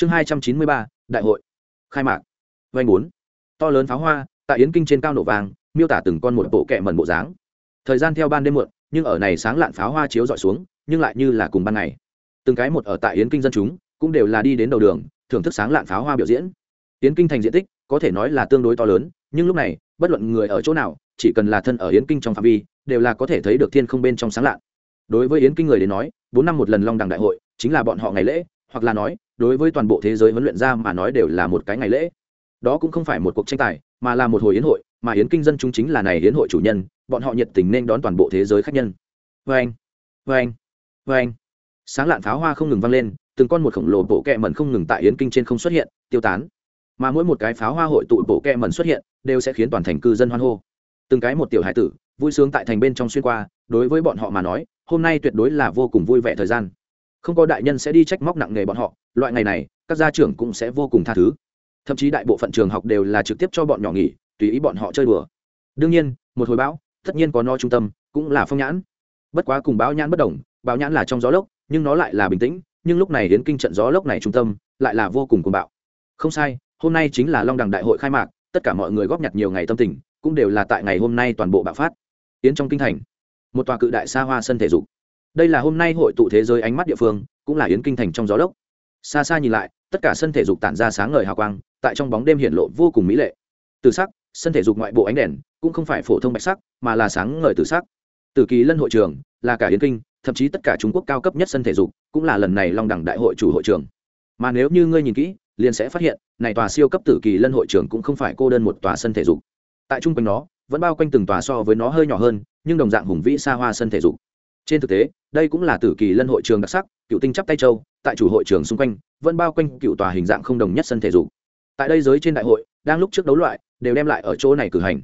chương hai trăm chín mươi ba, đại hội. Khai mạc. Vanh bốn. To lớn pháo hoa, tại yến kinh trên cao nổ vàng, miêu tả từng con một bộ kẹ mần bộ dáng. Thời gian theo ban đêm muộn, nhưng ở này sáng lạn pháo hoa chiếu dọi xuống, nhưng lại như là cùng ban ngày. Từng cái một ở tại yến kinh dân chúng, cũng đều là đi đến đầu đường, thưởng thức sáng lạn pháo hoa biểu diễn. Yến kinh thành diện tích, có thể nói là tương đối to lớn, nhưng lúc này, bất luận người ở chỗ nào, chỉ cần là thân ở yến kinh trong phạm vi, đều là có thể thấy được thiên không bên trong sáng lạn. Đối với yến kinh người đến nói, bốn năm một lần long đẳng đại hội, chính là bọn họ ngày lễ, hoặc là nói đối với toàn bộ thế giới huấn luyện ra mà nói đều là một cái ngày lễ. Đó cũng không phải một cuộc tranh tài, mà là một hồi yến hội, mà yến kinh dân chúng chính là này yến hội chủ nhân, bọn họ nhiệt tình nên đón toàn bộ thế giới khách nhân. Vê anh vê anh vê anh. Sáng lạn pháo hoa không ngừng vang lên, từng con một khổng lồ bộ kẹ mẩn không ngừng tại yến kinh trên không xuất hiện, tiêu tán. Mà mỗi một cái pháo hoa hội tụ bộ kẹ mẩn xuất hiện, đều sẽ khiến toàn thành cư dân hoan hô. Từng cái một tiểu hải tử, vui sướng tại thành bên trong xuyên qua, đối với bọn họ mà nói, hôm nay tuyệt đối là vô cùng vui vẻ thời gian không có đại nhân sẽ đi trách móc nặng nề bọn họ, loại ngày này, các gia trưởng cũng sẽ vô cùng tha thứ. Thậm chí đại bộ phận trường học đều là trực tiếp cho bọn nhỏ nghỉ, tùy ý bọn họ chơi đùa. Đương nhiên, một hồi bão, tất nhiên có no trung tâm, cũng là phong nhãn. Bất quá cùng báo nhãn bất đồng báo nhãn là trong gió lốc, nhưng nó lại là bình tĩnh, nhưng lúc này đến kinh trận gió lốc này trung tâm, lại là vô cùng cuồng bạo. Không sai, hôm nay chính là long đẳng đại hội khai mạc, tất cả mọi người góp nhặt nhiều ngày tâm tình, cũng đều là tại ngày hôm nay toàn bộ bạo phát. Tiến trong kinh thành, một tòa cự đại xa hoa sân thể dục đây là hôm nay hội tụ thế giới ánh mắt địa phương, cũng là yến kinh thành trong gió lốc. Xa xa nhìn lại, tất cả sân thể dục tản ra sáng ngời hào quang, tại trong bóng đêm hiện lộ vô cùng mỹ lệ. Từ sắc, sân thể dục ngoại bộ ánh đèn, cũng không phải phổ thông bạch sắc, mà là sáng ngời từ sắc. Từ kỳ lân hội trường, là cả yến kinh, thậm chí tất cả trung quốc cao cấp nhất sân thể dục, cũng là lần này long đẳng đại hội chủ hội trường. Mà nếu như ngươi nhìn kỹ, liền sẽ phát hiện, này tòa siêu cấp tử kỳ lân hội trường cũng không phải cô đơn một tòa sân thể dục. Tại trung quanh nó, vẫn bao quanh từng tòa so với nó hơi nhỏ hơn, nhưng đồng dạng hùng vĩ xa hoa sân thể dục trên thực tế, đây cũng là tử kỳ lân hội trường đặc sắc, cựu tinh chắp tay châu, tại chủ hội trường xung quanh, vẫn bao quanh cựu tòa hình dạng không đồng nhất sân thể dục. Tại đây giới trên đại hội, đang lúc trước đấu loại, đều đem lại ở chỗ này cử hành.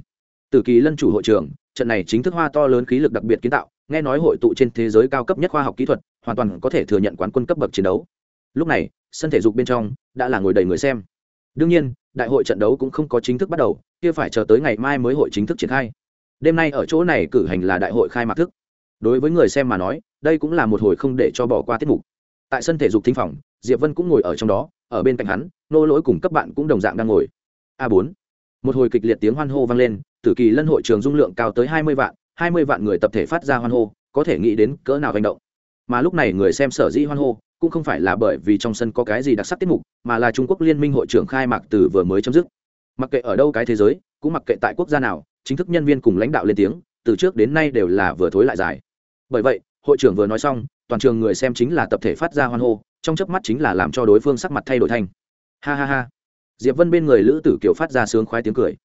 Tử kỳ lân chủ hội trường, trận này chính thức hoa to lớn khí lực đặc biệt kiến tạo, nghe nói hội tụ trên thế giới cao cấp nhất khoa học kỹ thuật, hoàn toàn có thể thừa nhận quán quân cấp bậc chiến đấu. Lúc này, sân thể dục bên trong, đã là ngồi đầy người xem. Đương nhiên, đại hội trận đấu cũng không có chính thức bắt đầu, kia phải chờ tới ngày mai mới hội chính thức triển khai. Đêm nay ở chỗ này cử hành là đại hội khai mạc thức đối với người xem mà nói, đây cũng là một hồi không để cho bỏ qua tiết mục. Tại sân thể dục thính phòng, diệp vân cũng ngồi ở trong đó, ở bên cạnh hắn, nô lỗi cùng các bạn cũng đồng dạng đang ngồi. A bốn. Một hồi kịch liệt tiếng hoan hô vang lên, tử kỳ lân hội trường dung lượng cao tới hai mươi vạn, hai mươi vạn người tập thể phát ra hoan hô, có thể nghĩ đến cỡ nào hành động. Mà lúc này người xem sở dĩ hoan hô, cũng không phải là bởi vì trong sân có cái gì đặc sắc tiết mục, mà là trung quốc liên minh hội trưởng khai mạc từ vừa mới chấm dứt. Mặc kệ ở đâu cái thế giới, cũng mặc kệ tại quốc gia nào, chính thức nhân viên cùng lãnh đạo lên tiếng, từ trước đến nay đều là vừa thối lại dài bởi vậy, hội trưởng vừa nói xong, toàn trường người xem chính là tập thể phát ra hoan hô, trong chớp mắt chính là làm cho đối phương sắc mặt thay đổi thanh ha ha ha. Diệp vân bên người lữ tử kiều phát ra sướng khoái tiếng cười.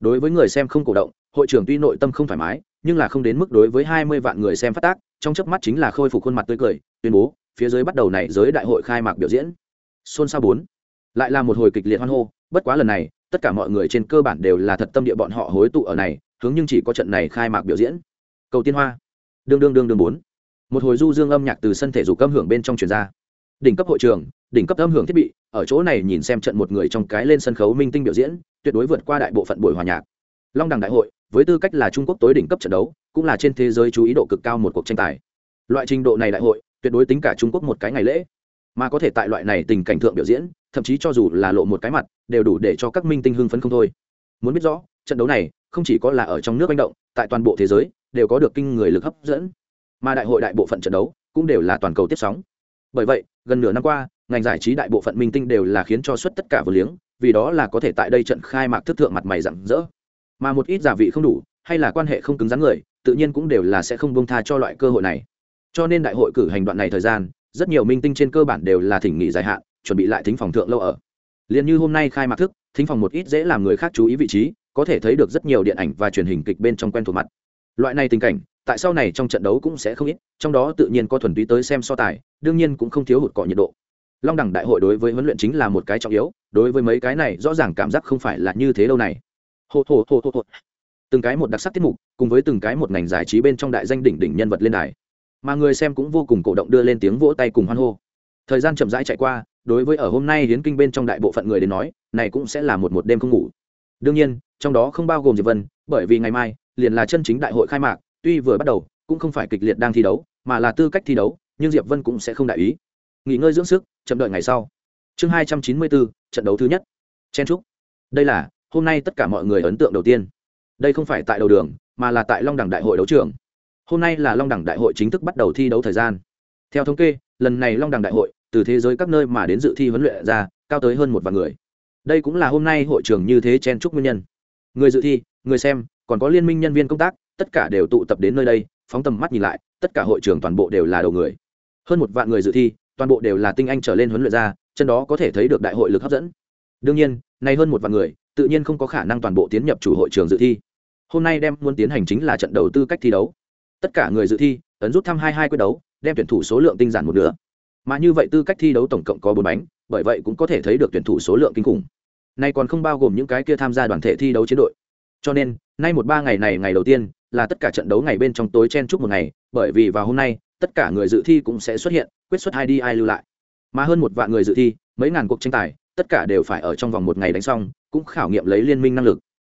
Đối với người xem không cổ động, hội trưởng tuy nội tâm không thoải mái, nhưng là không đến mức đối với hai mươi vạn người xem phát tác, trong chớp mắt chính là khôi phục khuôn mặt tươi cười, tuyên bố, phía dưới bắt đầu này giới đại hội khai mạc biểu diễn. Xôn xao bốn. Lại là một hồi kịch liệt hoan hô, bất quá lần này, tất cả mọi người trên cơ bản đều là thật tâm địa bọn họ hối tụ ở này, hướng nhưng chỉ có trận này khai mạc biểu diễn. Cầu tiên hoa đương đương đương đương bốn. Một hồi du dương âm nhạc từ sân thể dục âm hưởng bên trong truyền ra. Đỉnh cấp hội trường, đỉnh cấp âm hưởng thiết bị, ở chỗ này nhìn xem trận một người trong cái lên sân khấu minh tinh biểu diễn, tuyệt đối vượt qua đại bộ phận buổi hòa nhạc. Long đẳng đại hội, với tư cách là trung quốc tối đỉnh cấp trận đấu, cũng là trên thế giới chú ý độ cực cao một cuộc tranh tài. Loại trình độ này đại hội, tuyệt đối tính cả trung quốc một cái ngày lễ. Mà có thể tại loại này tình cảnh thượng biểu diễn, thậm chí cho dù là lộ một cái mặt, đều đủ để cho các minh tinh hưng phấn không thôi. Muốn biết rõ, trận đấu này không chỉ có là ở trong nước manh động, tại toàn bộ thế giới đều có được kinh người lực hấp dẫn. Mà đại hội đại bộ phận trận đấu cũng đều là toàn cầu tiếp sóng. Bởi vậy, gần nửa năm qua, ngành giải trí đại bộ phận minh tinh đều là khiến cho xuất tất cả vừa liếng, vì đó là có thể tại đây trận khai mạc thức thượng mặt mày rặng rỡ. Mà một ít giả vị không đủ, hay là quan hệ không cứng rắn người, tự nhiên cũng đều là sẽ không bông tha cho loại cơ hội này. Cho nên đại hội cử hành đoạn này thời gian, rất nhiều minh tinh trên cơ bản đều là thỉnh nghỉ dài hạn, chuẩn bị lại thính phòng thượng lâu ở. Liền như hôm nay khai mạc thức, thính phòng một ít dễ làm người khác chú ý vị trí, có thể thấy được rất nhiều điện ảnh và truyền hình kịch bên trong quen thuộc mặt loại này tình cảnh, tại sau này trong trận đấu cũng sẽ không ít, trong đó tự nhiên có thuần túy tới xem so tài, đương nhiên cũng không thiếu hụt cọ nhiệt độ. Long đẳng đại hội đối với huấn luyện chính là một cái trọng yếu, đối với mấy cái này rõ ràng cảm giác không phải là như thế đâu này. Hô hô hô hô hô. Từng cái một đặc sắc tiết mục, cùng với từng cái một ngành giải trí bên trong đại danh đỉnh đỉnh nhân vật lên đài. Mà người xem cũng vô cùng cổ động đưa lên tiếng vỗ tay cùng hoan hô. Thời gian chậm rãi chạy qua, đối với ở hôm nay hiến kinh bên trong đại bộ phận người đến nói, này cũng sẽ là một một đêm không ngủ. Đương nhiên, trong đó không bao gồm diệp vân, bởi vì ngày mai liền là chân chính đại hội khai mạc, tuy vừa bắt đầu, cũng không phải kịch liệt đang thi đấu, mà là tư cách thi đấu, nhưng diệp vân cũng sẽ không đại ý. Nghỉ ngơi dưỡng sức, chậm đợi ngày sau. Chương hai trăm chín mươi bốn, trận đấu thứ nhất. Chen trúc đây là, hôm nay tất cả mọi người ấn tượng đầu tiên. Đây không phải tại đầu đường, mà là tại long đẳng đại hội đấu trường. Hôm nay là long đẳng đại hội chính thức bắt đầu thi đấu thời gian. Theo thống kê, lần này long đẳng đại hội, từ thế giới các nơi mà đến dự thi huấn luyện ra, cao tới hơn một vạn người. Đây cũng là hôm nay hội trường như thế chen chúc nguyên nhân. Người dự thi, người xem còn có liên minh nhân viên công tác, tất cả đều tụ tập đến nơi đây, phóng tầm mắt nhìn lại, tất cả hội trường toàn bộ đều là đầu người. Hơn một vạn người dự thi, toàn bộ đều là tinh anh trở lên huấn luyện ra chân đó có thể thấy được đại hội lực hấp dẫn. Đương nhiên nay hơn một vạn người, tự nhiên không có khả năng toàn bộ tiến nhập chủ hội trường dự thi. Hôm nay đem muốn tiến hành chính là trận đầu tư cách thi đấu. Tất cả người dự thi, ấn rút thăm hai hai quyết đấu, đem tuyển thủ số lượng tinh giản một nửa. Mà như vậy tư cách thi đấu tổng cộng có bốn bánh, bởi vậy cũng có thể thấy được tuyển thủ số lượng kinh khủng. Nay còn không bao gồm những cái kia tham gia đoàn thể thi đấu chiến đội. Cho nên nay một ba ngày này ngày đầu tiên, là tất cả trận đấu ngày bên trong tối chen chúc một ngày, bởi vì vào hôm nay, tất cả người dự thi cũng sẽ xuất hiện, quyết xuất ai đi ai lưu lại. Mà hơn một vạn người dự thi, mấy ngàn cuộc tranh tài, tất cả đều phải ở trong vòng một ngày đánh xong, cũng khảo nghiệm lấy liên minh năng lực.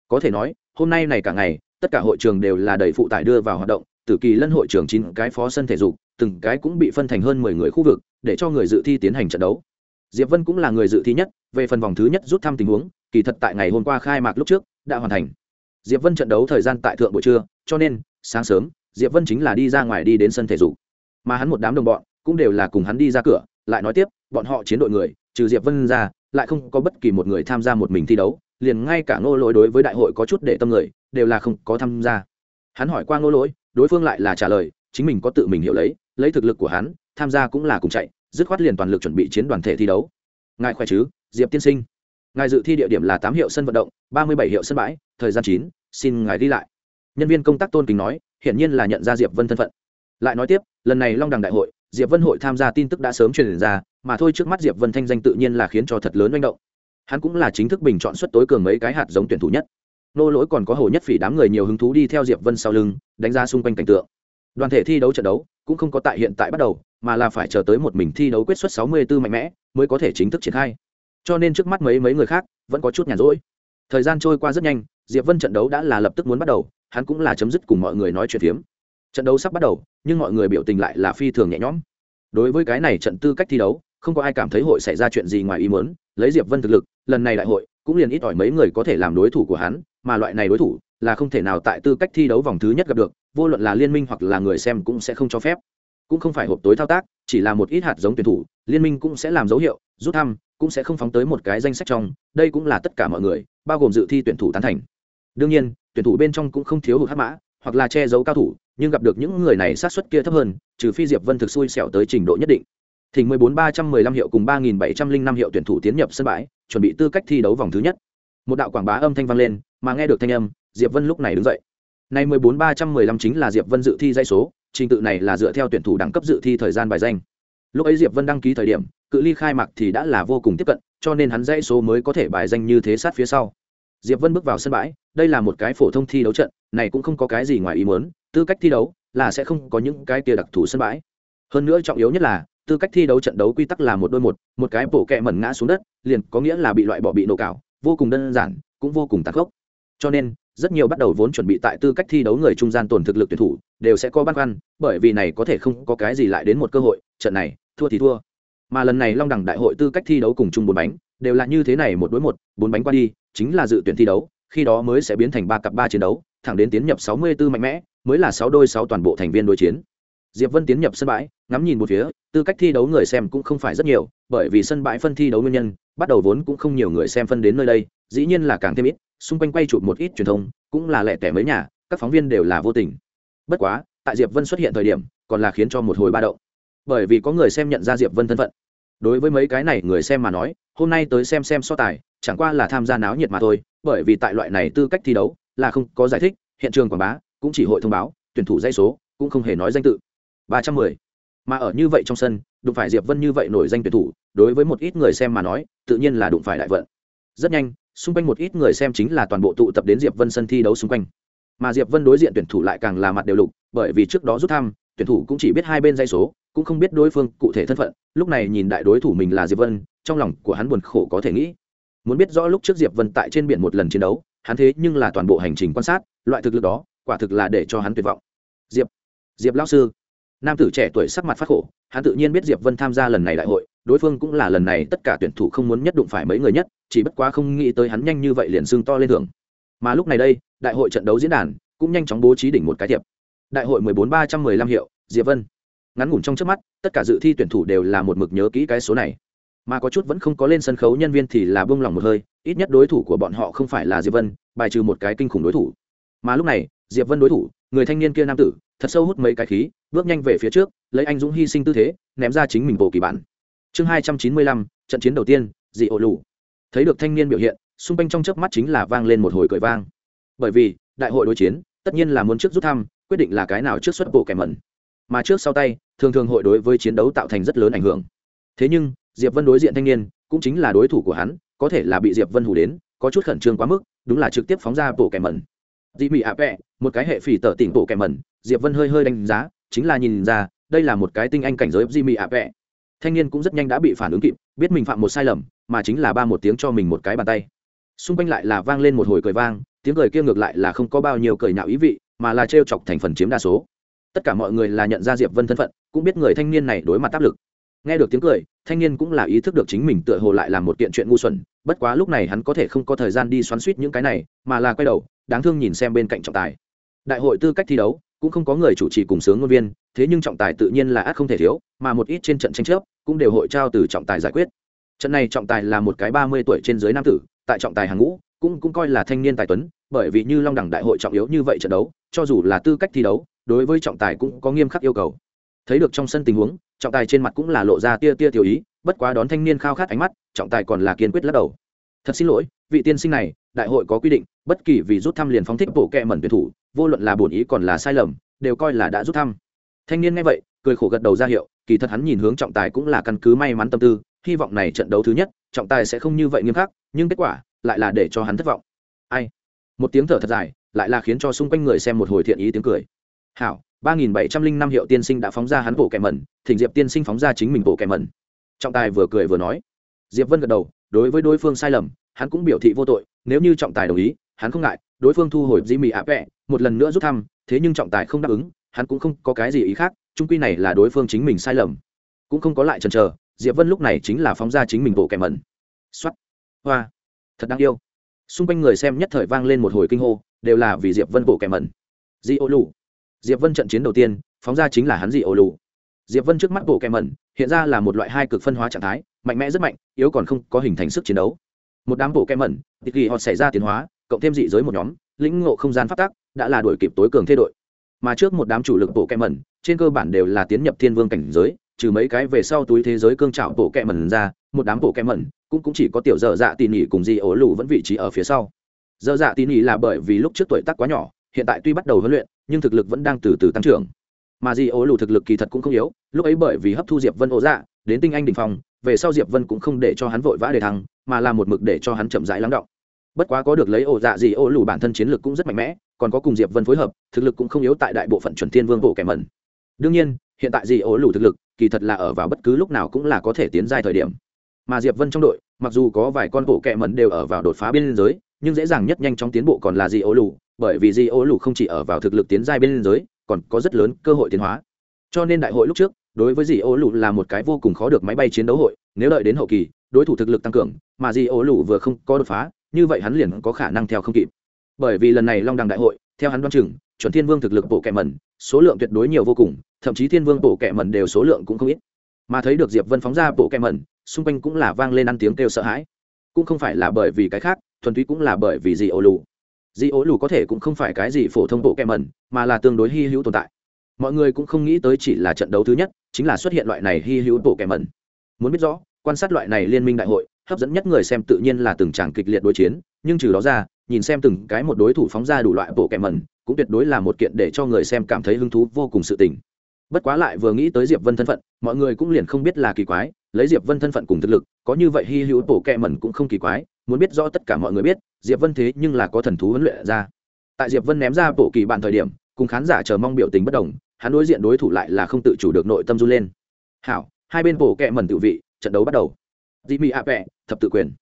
Có thể nói, hôm nay này cả ngày, tất cả hội trường đều là đầy phụ tải đưa vào hoạt động tử kỳ lân hội trường chín cái phó sân thể dục, từng cái cũng bị phân thành hơn mười người khu vực, để cho người dự thi tiến hành trận đấu. Diệp vân cũng là người dự thi nhất, về phần vòng thứ nhất rút thăm tình huống, kỳ thật tại ngày hôm qua khai mạc lúc trước, đã hoàn thành diệp vân trận đấu thời gian tại thượng buổi trưa, cho nên, sáng sớm, diệp vân chính là đi ra ngoài đi đến sân thể dục. Mà hắn một đám đồng bọn, cũng đều là cùng hắn đi ra cửa, lại nói tiếp, bọn họ chiến đội người, trừ diệp vân ra, lại không có bất kỳ một người tham gia một mình thi đấu, liền ngay cả ngô lỗi đối với đại hội có chút để tâm người, đều là không có tham gia. Hắn hỏi qua ngô lỗi, đối phương lại là trả lời, chính mình có tự mình hiểu lấy lấy thực lực của hắn, tham gia cũng là cùng chạy, dứt khoát liền toàn lực chuẩn bị chiến đoàn thể thi đấu. Ngài khỏe chứ, diệp tiên sinh? Ngài dự thi địa điểm là tám hiệu sân vận động, ba mươi bảy hiệu sân bãi thời gian chín, xin ngài đi lại. Nhân viên công tác tôn kính nói, hiển nhiên là nhận ra diệp vân thân phận. Lại nói tiếp, lần này long đằng đại hội, diệp vân hội tham gia tin tức đã sớm truyền ra, mà thôi trước mắt diệp vân thanh danh tự nhiên là khiến cho thật lớn manh động. Hắn cũng là chính thức bình chọn xuất tối cường mấy cái hạt giống tuyển thủ nhất. Nô lỗi còn có hồ nhất phỉ đám người nhiều hứng thú đi theo diệp vân sau lưng, đánh giá xung quanh cảnh tượng. Đoàn thể thi đấu trận đấu cũng không có tại hiện tại bắt đầu, mà là phải chờ tới một mình thi đấu quyết xuất 64 mạnh mẽ mới có thể chính thức triển khai. Cho nên trước mắt mấy mấy người khác vẫn có chút nhàn rỗi. Thời gian trôi qua rất nhanh diệp vân trận đấu đã là lập tức muốn bắt đầu, hắn cũng là chấm dứt cùng mọi người nói chuyện phiếm. Trận đấu sắp bắt đầu, nhưng mọi người biểu tình lại là phi thường nhẹ nhõm. Đối với cái này trận tư cách thi đấu, không có ai cảm thấy hội xảy ra chuyện gì ngoài ý muốn, lấy diệp vân thực lực, lần này đại hội, cũng liền ít ỏi mấy người có thể làm đối thủ của hắn, mà loại này đối thủ là không thể nào tại tư cách thi đấu vòng thứ nhất gặp được, vô luận là liên minh hoặc là người xem cũng sẽ không cho phép. Cũng không phải hộp tối thao tác, chỉ là một ít hạt giống tuyển thủ, liên minh cũng sẽ làm dấu hiệu, rút thăm, cũng sẽ không phóng tới một cái danh sách trong, đây cũng là tất cả mọi người, bao gồm dự thi tuyển thủ tán thành đương nhiên, tuyển thủ bên trong cũng không thiếu hụt hát mã, hoặc là che giấu cao thủ, nhưng gặp được những người này sát xuất kia thấp hơn, trừ phi diệp vân thực xui xẻo tới trình độ nhất định. Thỉnh 14 315 hiệu cùng 3705 hiệu tuyển thủ tiến nhập sân bãi, chuẩn bị tư cách thi đấu vòng thứ nhất. Một đạo quảng bá âm thanh vang lên, mà nghe được thanh âm, diệp vân lúc này đứng dậy. Nay 14 315 chính là diệp vân dự thi dây số, trình tự này là dựa theo tuyển thủ đẳng cấp dự thi thời gian bài danh. Lúc ấy diệp vân đăng ký thời điểm, cự ly khai mạc thì đã là vô cùng tiếp cận, cho nên hắn dãy số mới có thể bài danh như thế sát phía sau diệp vân bước vào sân bãi, đây là một cái phổ thông thi đấu trận, này cũng không có cái gì ngoài ý muốn, tư cách thi đấu là sẽ không có những cái kia đặc thù sân bãi. Hơn nữa trọng yếu nhất là, tư cách thi đấu trận đấu quy tắc là một đôi một một cái bộ kẹ mẩn ngã xuống đất, liền có nghĩa là bị loại bỏ bị nổ cào vô cùng đơn giản, cũng vô cùng tàn khốc. Cho nên, rất nhiều bắt đầu vốn chuẩn bị tại tư cách thi đấu người trung gian tổn thực lực tuyển thủ, đều sẽ có băn khoăn, bởi vì này có thể không có cái gì lại đến một cơ hội, trận này, thua thì thua. Mà lần này long đẳng đại hội tư cách thi đấu cùng chung bốn bánh, đều là như thế này một đối một, bốn bánh qua đi chính là dự tuyển thi đấu, khi đó mới sẽ biến thành ba cặp ba chiến đấu, thẳng đến tiến nhập sáu mươi 64 mạnh mẽ, mới là sáu đôi sáu toàn bộ thành viên đối chiến. Diệp vân tiến nhập sân bãi, ngắm nhìn một phía, tư cách thi đấu người xem cũng không phải rất nhiều, bởi vì sân bãi phân thi đấu nguyên nhân, bắt đầu vốn cũng không nhiều người xem phân đến nơi đây, dĩ nhiên là càng thêm ít, xung quanh quay chụp một ít truyền thông, cũng là lẻ tẻ mấy nhà, các phóng viên đều là vô tình. Bất quá, tại diệp vân xuất hiện thời điểm, còn là khiến cho một hồi ba động. Bởi vì có người xem nhận ra diệp vân thân phận. Đối với mấy cái này người xem mà nói, hôm nay tới xem xem so tài chẳng qua là tham gia náo nhiệt mà thôi, bởi vì tại loại này tư cách thi đấu là không có giải thích, hiện trường quảng bá cũng chỉ hội thông báo, tuyển thủ dây số cũng không hề nói danh tự. Ba trăm mười. Mà ở như vậy trong sân, đụng phải diệp vân như vậy nổi danh tuyển thủ, đối với một ít người xem mà nói, tự nhiên là đụng phải đại vận. Rất nhanh, xung quanh một ít người xem chính là toàn bộ tụ tập đến diệp vân sân thi đấu xung quanh. Mà diệp vân đối diện tuyển thủ lại càng là mặt đều lục, bởi vì trước đó rút thăm, tuyển thủ cũng chỉ biết hai bên dây số, cũng không biết đối phương cụ thể thân phận. Lúc này nhìn đại đối thủ mình là diệp vân, trong lòng của hắn buồn khổ có thể nghĩ muốn biết rõ lúc trước diệp vân tại trên biển một lần chiến đấu, hắn thế nhưng là toàn bộ hành trình quan sát, loại thực lực đó, quả thực là để cho hắn tuyệt vọng. Diệp diệp lão sư. Nam tử trẻ tuổi sắc mặt phát khổ, hắn tự nhiên biết diệp vân tham gia lần này đại hội, đối phương cũng là lần này tất cả tuyển thủ không muốn nhất đụng phải mấy người nhất, chỉ bất quá không nghĩ tới hắn nhanh như vậy liền xương to lên thưởng. Mà lúc này đây, đại hội trận đấu diễn đàn cũng nhanh chóng bố trí đỉnh một cái thiệp. Đại hội mười bốn ba trăm mười lăm hiệu, diệp vân. Ngắn ngủn trong trước mắt, tất cả dự thi tuyển thủ đều là một mực nhớ kỹ cái số này mà có chút vẫn không có lên sân khấu nhân viên thì là bông lòng một hơi, ít nhất đối thủ của bọn họ không phải là diệp vân, bài trừ một cái kinh khủng đối thủ. Mà lúc này, diệp vân đối thủ, người thanh niên kia nam tử, thật sâu hút mấy cái khí, bước nhanh về phía trước, lấy anh dũng hy sinh tư thế, ném ra chính mình bộ kỳ bản. Chương hai trăm chín mươi lăm, trận chiến đầu tiên, dị ổ lù. Thấy được thanh niên biểu hiện, xung quanh trong chớp mắt chính là vang lên một hồi cười vang. Bởi vì, đại hội đối chiến, tất nhiên là muốn trước rút thăm, quyết định là cái nào trước xuất bộ kẻ mẩn. Mà trước sau tay, thường thường hội đối với chiến đấu tạo thành rất lớn ảnh hưởng. Thế nhưng diệp vân đối diện thanh niên, cũng chính là đối thủ của hắn, có thể là bị diệp vân hù đến, có chút khẩn trương quá mức, đúng là trực tiếp phóng ra bộ kẻ mẩn. Dị mỹ ạ vẹ một cái hệ phỉ tở tỉnh bộ kẻ mẩn, diệp vân hơi hơi đánh giá, chính là nhìn ra, đây là một cái tinh anh cảnh giới dị mỹ ạ vẹ thanh niên cũng rất nhanh đã bị phản ứng kịp, biết mình phạm một sai lầm, mà chính là ba một tiếng cho mình một cái bàn tay. Xung quanh lại là vang lên một hồi cười vang, tiếng cười kia ngược lại là không có bao nhiêu cười nhạo ý vị, mà là trêu chọc thành phần chiếm đa số. Tất cả mọi người là nhận ra diệp vân thân phận, cũng biết người thanh niên này đối mặt áp lực nghe được tiếng cười, thanh niên cũng là ý thức được chính mình tựa hồ lại làm một kiện chuyện ngu xuẩn, bất quá lúc này hắn có thể không có thời gian đi xoắn suýt những cái này, mà là quay đầu, đáng thương nhìn xem bên cạnh trọng tài. Đại hội tư cách thi đấu, cũng không có người chủ trì cùng sướng ngôn viên, thế nhưng trọng tài tự nhiên là át không thể thiếu, mà một ít trên trận tranh chấp, cũng đều hội trao từ trọng tài giải quyết. Trận này trọng tài là một cái ba mươi tuổi trên dưới nam tử, tại trọng tài hàng ngũ, cũng cũng coi là thanh niên tài tuấn, bởi vì như long đẳng đại hội trọng yếu như vậy trận đấu, cho dù là tư cách thi đấu, đối với trọng tài cũng có nghiêm khắc yêu cầu. Thấy được trong sân tình huống trọng tài trên mặt cũng là lộ ra tia tia tiểu ý, bất quá đón thanh niên khao khát ánh mắt, trọng tài còn là kiên quyết lắc đầu. Thật xin lỗi, vị tiên sinh này, đại hội có quy định, bất kỳ vì rút thăm liền phóng thích bộ kệ mẩn tuyển thủ, vô luận là bổn ý còn là sai lầm, đều coi là đã rút thăm. Thanh niên nghe vậy, cười khổ gật đầu ra hiệu, kỳ thật hắn nhìn hướng trọng tài cũng là căn cứ may mắn tâm tư, hy vọng này trận đấu thứ nhất, trọng tài sẽ không như vậy nghiêm khắc, nhưng kết quả lại là để cho hắn thất vọng. Ai? Một tiếng thở thật dài, lại là khiến cho xung quanh người xem một hồi thiện ý tiếng cười. Hảo ba nghìn bảy trăm linh năm hiệu tiên sinh đã phóng ra hắn bộ kẻ mẩn, thỉnh diệp tiên sinh phóng ra chính mình bộ kẻ mẩn. Trọng tài vừa cười vừa nói. Diệp vân gật đầu, đối với đối phương sai lầm, hắn cũng biểu thị vô tội, nếu như trọng tài đồng ý, hắn không ngại, đối phương thu hồi di mì ạ vẹ một lần nữa rút thăm, thế nhưng trọng tài không đáp ứng, hắn cũng không có cái gì ý khác trung quy này là đối phương chính mình sai lầm. Cũng không có lại chần chờ, diệp vân lúc này chính là phóng ra chính mình bộ kẻ mẩn. Xuất hoa. Thật đáng yêu. Xung quanh người xem nhất thời vang lên một hồi kinh hô, đều là vì diệp vân bộ kẻ mẩn. Di ô lù diệp vân trận chiến đầu tiên, phóng ra chính là hắn dị ổ lù. Diệp vân trước mắt bộ kẹ mẩn, hiện ra là một loại hai cực phân hóa trạng thái, mạnh mẽ rất mạnh, yếu còn không có hình thành sức chiến đấu. Một đám bộ kẹ mẩn tịch kỳ họ xảy ra tiến hóa, cộng thêm dị giới một nhóm, lĩnh ngộ không gian phát tác đã là đuổi kịp tối cường thế đội. Mà trước một đám chủ lực bộ kẹ mẩn, trên cơ bản đều là tiến nhập thiên vương cảnh giới, trừ mấy cái về sau túi thế giới cương trạo bộ kẹ mẩn ra, một đám bộ kẹ mẩn cũng cũng chỉ có tiểu dở dạ tỉ nỉ cùng dị ổ lù vẫn vị trí ở phía sau. Dở dạ tỉ nỉ là bởi vì lúc trước tuổi tác quá nhỏ, hiện tại tuy bắt đầu huấn luyện nhưng thực lực vẫn đang từ từ tăng trưởng. Mà di ố lù thực lực kỳ thật cũng không yếu, lúc ấy bởi vì hấp thu diệp vân ố dạ đến tinh anh đình phong, về sau diệp vân cũng không để cho hắn vội vã để thắng mà là một mực để cho hắn chậm rãi lắng động. Bất quá có được lấy ổ dạ gì ổ lù bản thân chiến lực cũng rất mạnh mẽ, còn có cùng diệp vân phối hợp, thực lực cũng không yếu tại đại bộ phận chuẩn thiên vương bộ kẻ mẩn. Đương nhiên, hiện tại gì ổ lù thực lực, kỳ thật là ở vào bất cứ lúc nào cũng là có thể tiến dài thời điểm. Mà diệp vân trong đội, mặc dù có vài con bộ kẻ mẩn đều ở vào đột phá biên giới, nhưng dễ dàng nhất nhanh chóng tiến bộ còn là gì ổ lù bởi vì di ô lục không chỉ ở vào thực lực tiến giai bên giới, còn có rất lớn cơ hội tiến hóa. Cho nên đại hội lúc trước, đối với di ô lục là một cái vô cùng khó được máy bay chiến đấu hội, nếu đợi đến hậu kỳ, đối thủ thực lực tăng cường, mà di ô lục vừa không có đột phá, như vậy hắn liền có khả năng theo không kịp. Bởi vì lần này long đằng đại hội, theo hắn đoan chừng, chuẩn thiên vương thực lực bộ kẹ mẩn, số lượng tuyệt đối nhiều vô cùng, thậm chí thiên vương bộ kẹ mẩn đều số lượng cũng không ít. Mà thấy được diệp vân phóng ra bộ kẹ mẩn, xung quanh cũng là vang lên ăn tiếng kêu sợ hãi. Cũng không phải là bởi vì cái khác, thuần túy cũng là bởi vì di ô lù di ố lù có thể cũng không phải cái gì phổ thông bộ kẹ mẩn, mà là tương đối hy hữu tồn tại. Mọi người cũng không nghĩ tới chỉ là trận đấu thứ nhất, chính là xuất hiện loại này hy hữu bộ kẹ mẩn. Muốn biết rõ, quan sát loại này liên minh đại hội, hấp dẫn nhất người xem tự nhiên là từng tràng kịch liệt đối chiến, nhưng trừ đó ra, nhìn xem từng cái một đối thủ phóng ra đủ loại bộ kẹ mẩn, cũng tuyệt đối là một kiện để cho người xem cảm thấy hứng thú vô cùng sự tình. Bất quá lại vừa nghĩ tới diệp vân thân phận, mọi người cũng liền không biết là kỳ quái, lấy diệp vân thân phận cùng thực lực, có như vậy hy hữu bộ kẹ mẩn cũng không kỳ quái, muốn biết rõ tất cả mọi người biết diệp vân thế nhưng là có thần thú huấn luyện ra. Tại diệp vân ném ra bộ kỳ bạn thời điểm, cùng khán giả chờ mong biểu tình bất đồng, hắn đối diện đối thủ lại là không tự chủ được nội tâm run lên. Hảo, hai bên bộ kẹ mẩn tự vị, trận đấu bắt đầu. Dị mị ạ vẹ thập tự quyền.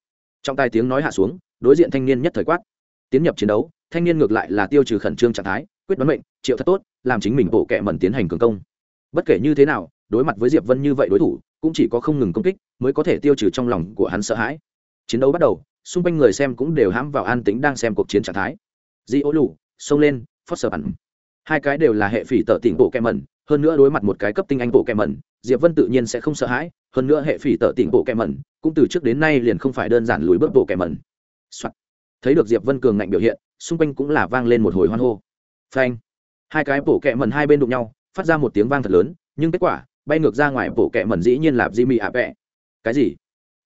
Trong tai tiếng nói hạ xuống, đối diện thanh niên nhất thời quát. Tiến nhập chiến đấu, thanh niên ngược lại là tiêu trừ khẩn trương trạng thái, quyết đoán mệnh, triệu thật tốt, làm chính mình bộ kẹ mẩn tiến hành cường công. Bất kể như thế nào, đối mặt với diệp vân như vậy đối thủ, cũng chỉ có không ngừng công kích, mới có thể tiêu trừ trong lòng của hắn sợ hãi. Chiến đấu bắt đầu xung quanh người xem cũng đều hãm vào an tính đang xem cuộc chiến trạng thái. Di ố lù, xông lên phất sờ bắn hai cái đều là hệ phỉ tợ tỉnh bộ kẹ mẩn, hơn nữa đối mặt một cái cấp tinh anh bộ kẹ mẩn, diệp vân tự nhiên sẽ không sợ hãi, hơn nữa hệ phỉ tợ tỉnh bộ kẹ mẩn, cũng từ trước đến nay liền không phải đơn giản lùi bước bộ kẹ mẩn、Soạn. thấy được diệp vân cường ngạnh biểu hiện, xung quanh cũng là vang lên một hồi hoan hô. Phanh. Hai cái bộ kẹ mẩn hai bên đụng nhau, phát ra một tiếng vang thật lớn, nhưng kết quả, bay ngược ra ngoài bộ kẹ mẩn dĩ nhiên là jimmy ạ vẹ cái gì?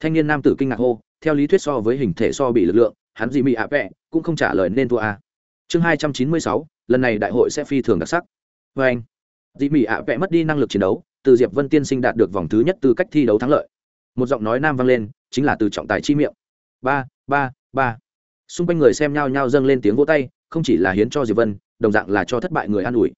Thanh niên nam tử kinh ngạc hô theo lý thuyết so với hình thể so bị lực lượng, hắn jimmy ạ vẹ cũng không trả lời nên thua a. Chương hai trăm chín mươi sáu, lần này đại hội sẽ phi thường đặc sắc. Vê anh dị mỹ ạ vẽ mất đi năng lực chiến đấu, từ diệp vân tiên sinh đạt được vòng thứ nhất tư cách thi đấu thắng lợi. Một giọng nói nam vang lên, chính là từ trọng tài chi miệng. Ba ba ba. Xung quanh người xem nhau nhau dâng lên tiếng vỗ tay, không chỉ là hiến cho diệp vân, đồng dạng là cho thất bại người an ủi.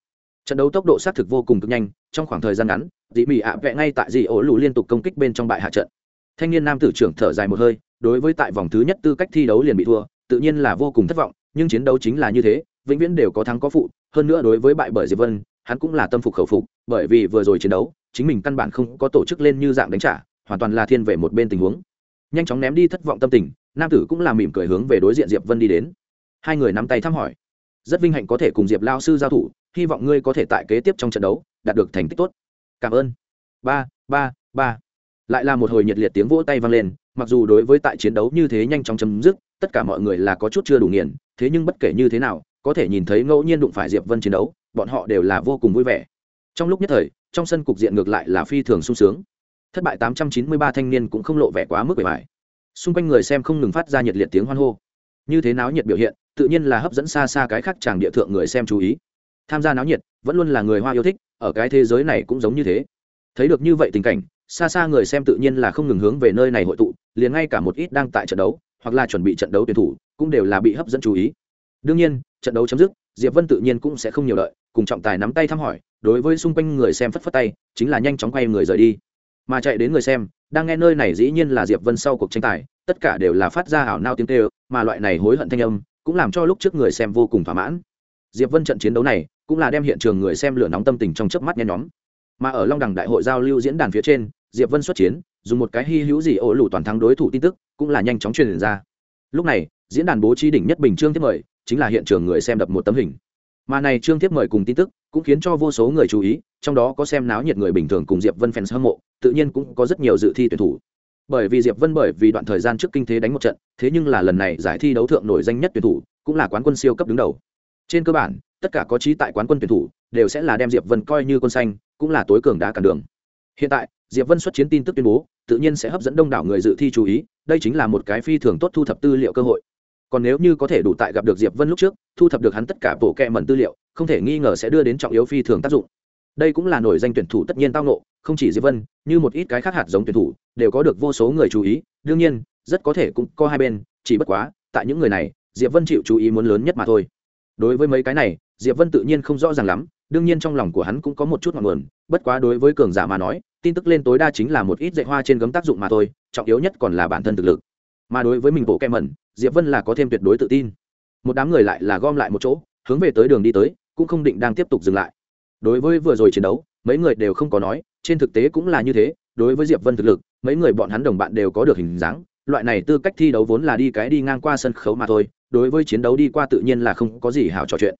Trận đấu tốc độ xác thực vô cùng cực nhanh, trong khoảng thời gian ngắn dị mỹ ạ vẽ ngay tại dị ổ lù liên tục công kích bên trong bại hạ trận. Thanh niên nam tử trưởng thở dài một hơi đối với tại vòng thứ nhất tư cách thi đấu liền bị thua, tự nhiên là vô cùng thất vọng, nhưng chiến đấu chính là như thế, vĩnh viễn đều có thắng có phụ. Hơn nữa đối với bại bởi diệp vân, hắn cũng là tâm phục khẩu phục, bởi vì vừa rồi chiến đấu, chính mình căn bản không có tổ chức lên như dạng đánh trả, hoàn toàn là thiên về một bên tình huống. Nhanh chóng ném đi thất vọng tâm tình, nam tử cũng là mỉm cười hướng về đối diện diệp vân đi đến. Hai người nắm tay thăm hỏi. Rất vinh hạnh có thể cùng diệp lao sư giao thủ, hy vọng ngươi có thể tại kế tiếp trong trận đấu, đạt được thành tích tốt. Cảm ơn. Ba ba ba. Lại là một hồi nhiệt liệt tiếng vỗ tay vang lên mặc dù đối với tại chiến đấu như thế nhanh chóng chấm dứt, tất cả mọi người là có chút chưa đủ nghiền, thế nhưng bất kể như thế nào, có thể nhìn thấy ngẫu nhiên đụng phải diệp vân chiến đấu, bọn họ đều là vô cùng vui vẻ. Trong lúc nhất thời, trong sân cục diện ngược lại là phi thường sung sướng. Thất bại 893 thanh niên cũng không lộ vẻ quá mức bề bài xung quanh người xem không ngừng phát ra nhiệt liệt tiếng hoan hô. Như thế náo nhiệt biểu hiện, tự nhiên là hấp dẫn xa xa cái khác chàng địa thượng người xem chú ý. Tham gia náo nhiệt, vẫn luôn là người hoa yêu thích, ở cái thế giới này cũng giống như thế. Thấy được như vậy tình cảnh xa xa người xem tự nhiên là không ngừng hướng về nơi này hội tụ, liền ngay cả một ít đang tại trận đấu, hoặc là chuẩn bị trận đấu tuyển thủ, cũng đều là bị hấp dẫn chú ý. Đương nhiên, trận đấu chấm dứt, diệp vân tự nhiên cũng sẽ không nhiều lợi cùng trọng tài nắm tay thăm hỏi, đối với xung quanh người xem phất phất tay, chính là nhanh chóng quay người rời đi. Mà chạy đến người xem, đang nghe nơi này dĩ nhiên là diệp vân sau cuộc tranh tài, tất cả đều là phát ra ảo nao tiếng tê mà loại này hối hận thanh âm, cũng làm cho lúc trước người xem vô cùng thỏa mãn. Diệp vân trận chiến đấu này, cũng là đem hiện trường người xem lửa nóng tâm tình trong chớp mắt nhen nhóm. Mà ở long đẳng đại hội giao lưu diễn đàn phía trên diệp vân xuất chiến, dùng một cái hy hữu gì ổ lủ toàn thắng đối thủ tin tức, cũng là nhanh chóng truyền ra. Lúc này, diễn đàn bố trí đỉnh nhất bình trương tiếp mời, chính là hiện trường người xem đập một tấm hình. Mà này trương tiếp mời cùng tin tức, cũng khiến cho vô số người chú ý, trong đó có xem náo nhiệt người bình thường cùng diệp vân fans hâm mộ, tự nhiên cũng có rất nhiều dự thi tuyển thủ. Bởi vì diệp vân bởi vì đoạn thời gian trước kinh thế đánh một trận, thế nhưng là lần này giải thi đấu thượng nổi danh nhất tuyển thủ, cũng là quán quân siêu cấp đứng đầu. Trên cơ bản, tất cả có trí tại quán quân tuyển thủ, đều sẽ là đem diệp vân coi như quân xanh, cũng là tối cường đá cản đường hiện tại, diệp vân xuất chiến tin tức tuyên bố, tự nhiên sẽ hấp dẫn đông đảo người dự thi chú ý, đây chính là một cái phi thường tốt thu thập tư liệu cơ hội. Còn nếu như có thể đủ tại gặp được diệp vân lúc trước, thu thập được hắn tất cả bộ kẹ mẩn tư liệu, không thể nghi ngờ sẽ đưa đến trọng yếu phi thường tác dụng. Đây cũng là nổi danh tuyển thủ tất nhiên tao nộ không chỉ diệp vân, như một ít cái khác hạt giống tuyển thủ, đều có được vô số người chú ý, đương nhiên, rất có thể cũng có hai bên, chỉ bất quá, tại những người này, diệp vân chịu chú ý muốn lớn nhất mà thôi. Đối với mấy cái này, diệp vân tự nhiên không rõ ràng lắm, đương nhiên trong lòng của hắn cũng có một chút ngọn nguồn, bất quá đối với cường giả mà nói tin tức lên tối đa chính là một ít dạy hoa trên gấm tác dụng mà thôi, trọng yếu nhất còn là bản thân thực lực. Mà đối với mình bộ kem mẩn, diệp vân là có thêm tuyệt đối tự tin. Một đám người lại là gom lại một chỗ, hướng về tới đường đi tới, cũng không định đang tiếp tục dừng lại. Đối với vừa rồi chiến đấu, mấy người đều không có nói, trên thực tế cũng là như thế, đối với diệp vân thực lực, mấy người bọn hắn đồng bạn đều có được hình dáng, loại này tư cách thi đấu vốn là đi cái đi ngang qua sân khấu mà thôi, đối với chiến đấu đi qua tự nhiên là không có gì hảo trò chuyện.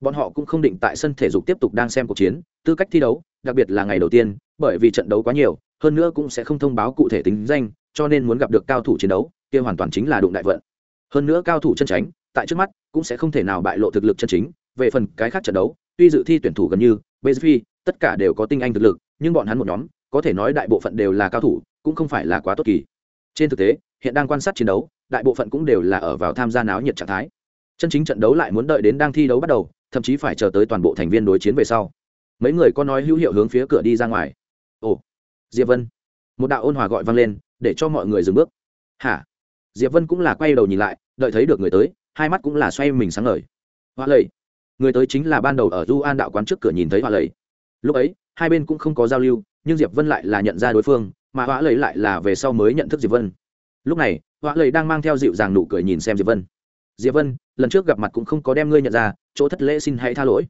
Bọn họ cũng không định tại sân thể dục tiếp tục đang xem cuộc chiến, tư cách thi đấu, đặc biệt là ngày đầu tiên bởi vì trận đấu quá nhiều, hơn nữa cũng sẽ không thông báo cụ thể tính danh, cho nên muốn gặp được cao thủ chiến đấu, kia hoàn toàn chính là đụng đại vận. Hơn nữa cao thủ chân tránh, tại trước mắt cũng sẽ không thể nào bại lộ thực lực chân chính, về phần cái khác trận đấu, tuy dự thi tuyển thủ gần như bsv tất cả đều có tinh anh thực lực, nhưng bọn hắn một nhóm, có thể nói đại bộ phận đều là cao thủ, cũng không phải là quá tốt kỳ. Trên thực tế, hiện đang quan sát chiến đấu, đại bộ phận cũng đều là ở vào tham gia náo nhiệt trạng thái. Chân chính trận đấu lại muốn đợi đến đang thi đấu bắt đầu, thậm chí phải chờ tới toàn bộ thành viên đối chiến về sau. Mấy người có nói hữu hiệu hướng phía cửa đi ra ngoài diệp vân. Một đạo ôn hòa gọi vang lên, để cho mọi người dừng bước. Hả? Diệp vân cũng là quay đầu nhìn lại, đợi thấy được người tới, hai mắt cũng là xoay mình sáng ngời. Hoa lầy người tới chính là ban đầu ở du an đạo quán trước cửa nhìn thấy hoa lầy lúc ấy, hai bên cũng không có giao lưu, nhưng diệp vân lại là nhận ra đối phương, mà hoa lầy lại là về sau mới nhận thức diệp vân. Lúc này, hoa lầy đang mang theo dịu dàng nụ cười nhìn xem diệp vân. Diệp vân, lần trước gặp mặt cũng không có đem ngươi nhận ra, chỗ thất lễ xin hãy tha lỗi.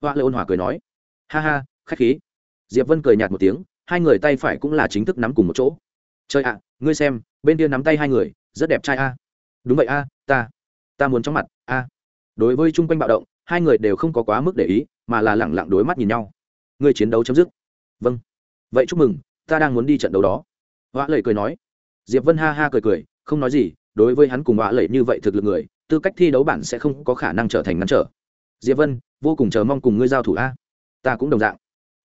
Hoa lầy ôn hòa cười nói. Ha ha, khách khí. Diệp vân cười nhạt một tiếng hai người tay phải cũng là chính thức nắm cùng một chỗ. Chơi ạ, ngươi xem, bên kia nắm tay hai người, rất đẹp trai a. Đúng vậy a, ta ta muốn trong mặt, a. Đối với chung quanh bạo động, hai người đều không có quá mức để ý, mà là lẳng lặng đối mắt nhìn nhau. Ngươi chiến đấu chấm dứt. Vâng. Vậy chúc mừng, ta đang muốn đi trận đấu đó. Họa lầy cười nói. Diệp vân ha ha cười cười, không nói gì, đối với hắn cùng họa lầy như vậy thực lực người, tư cách thi đấu bản sẽ không có khả năng trở thành ngăn trở. Diệp vân, vô cùng chờ mong cùng ngươi giao thủ a. Ta cũng đồng dạng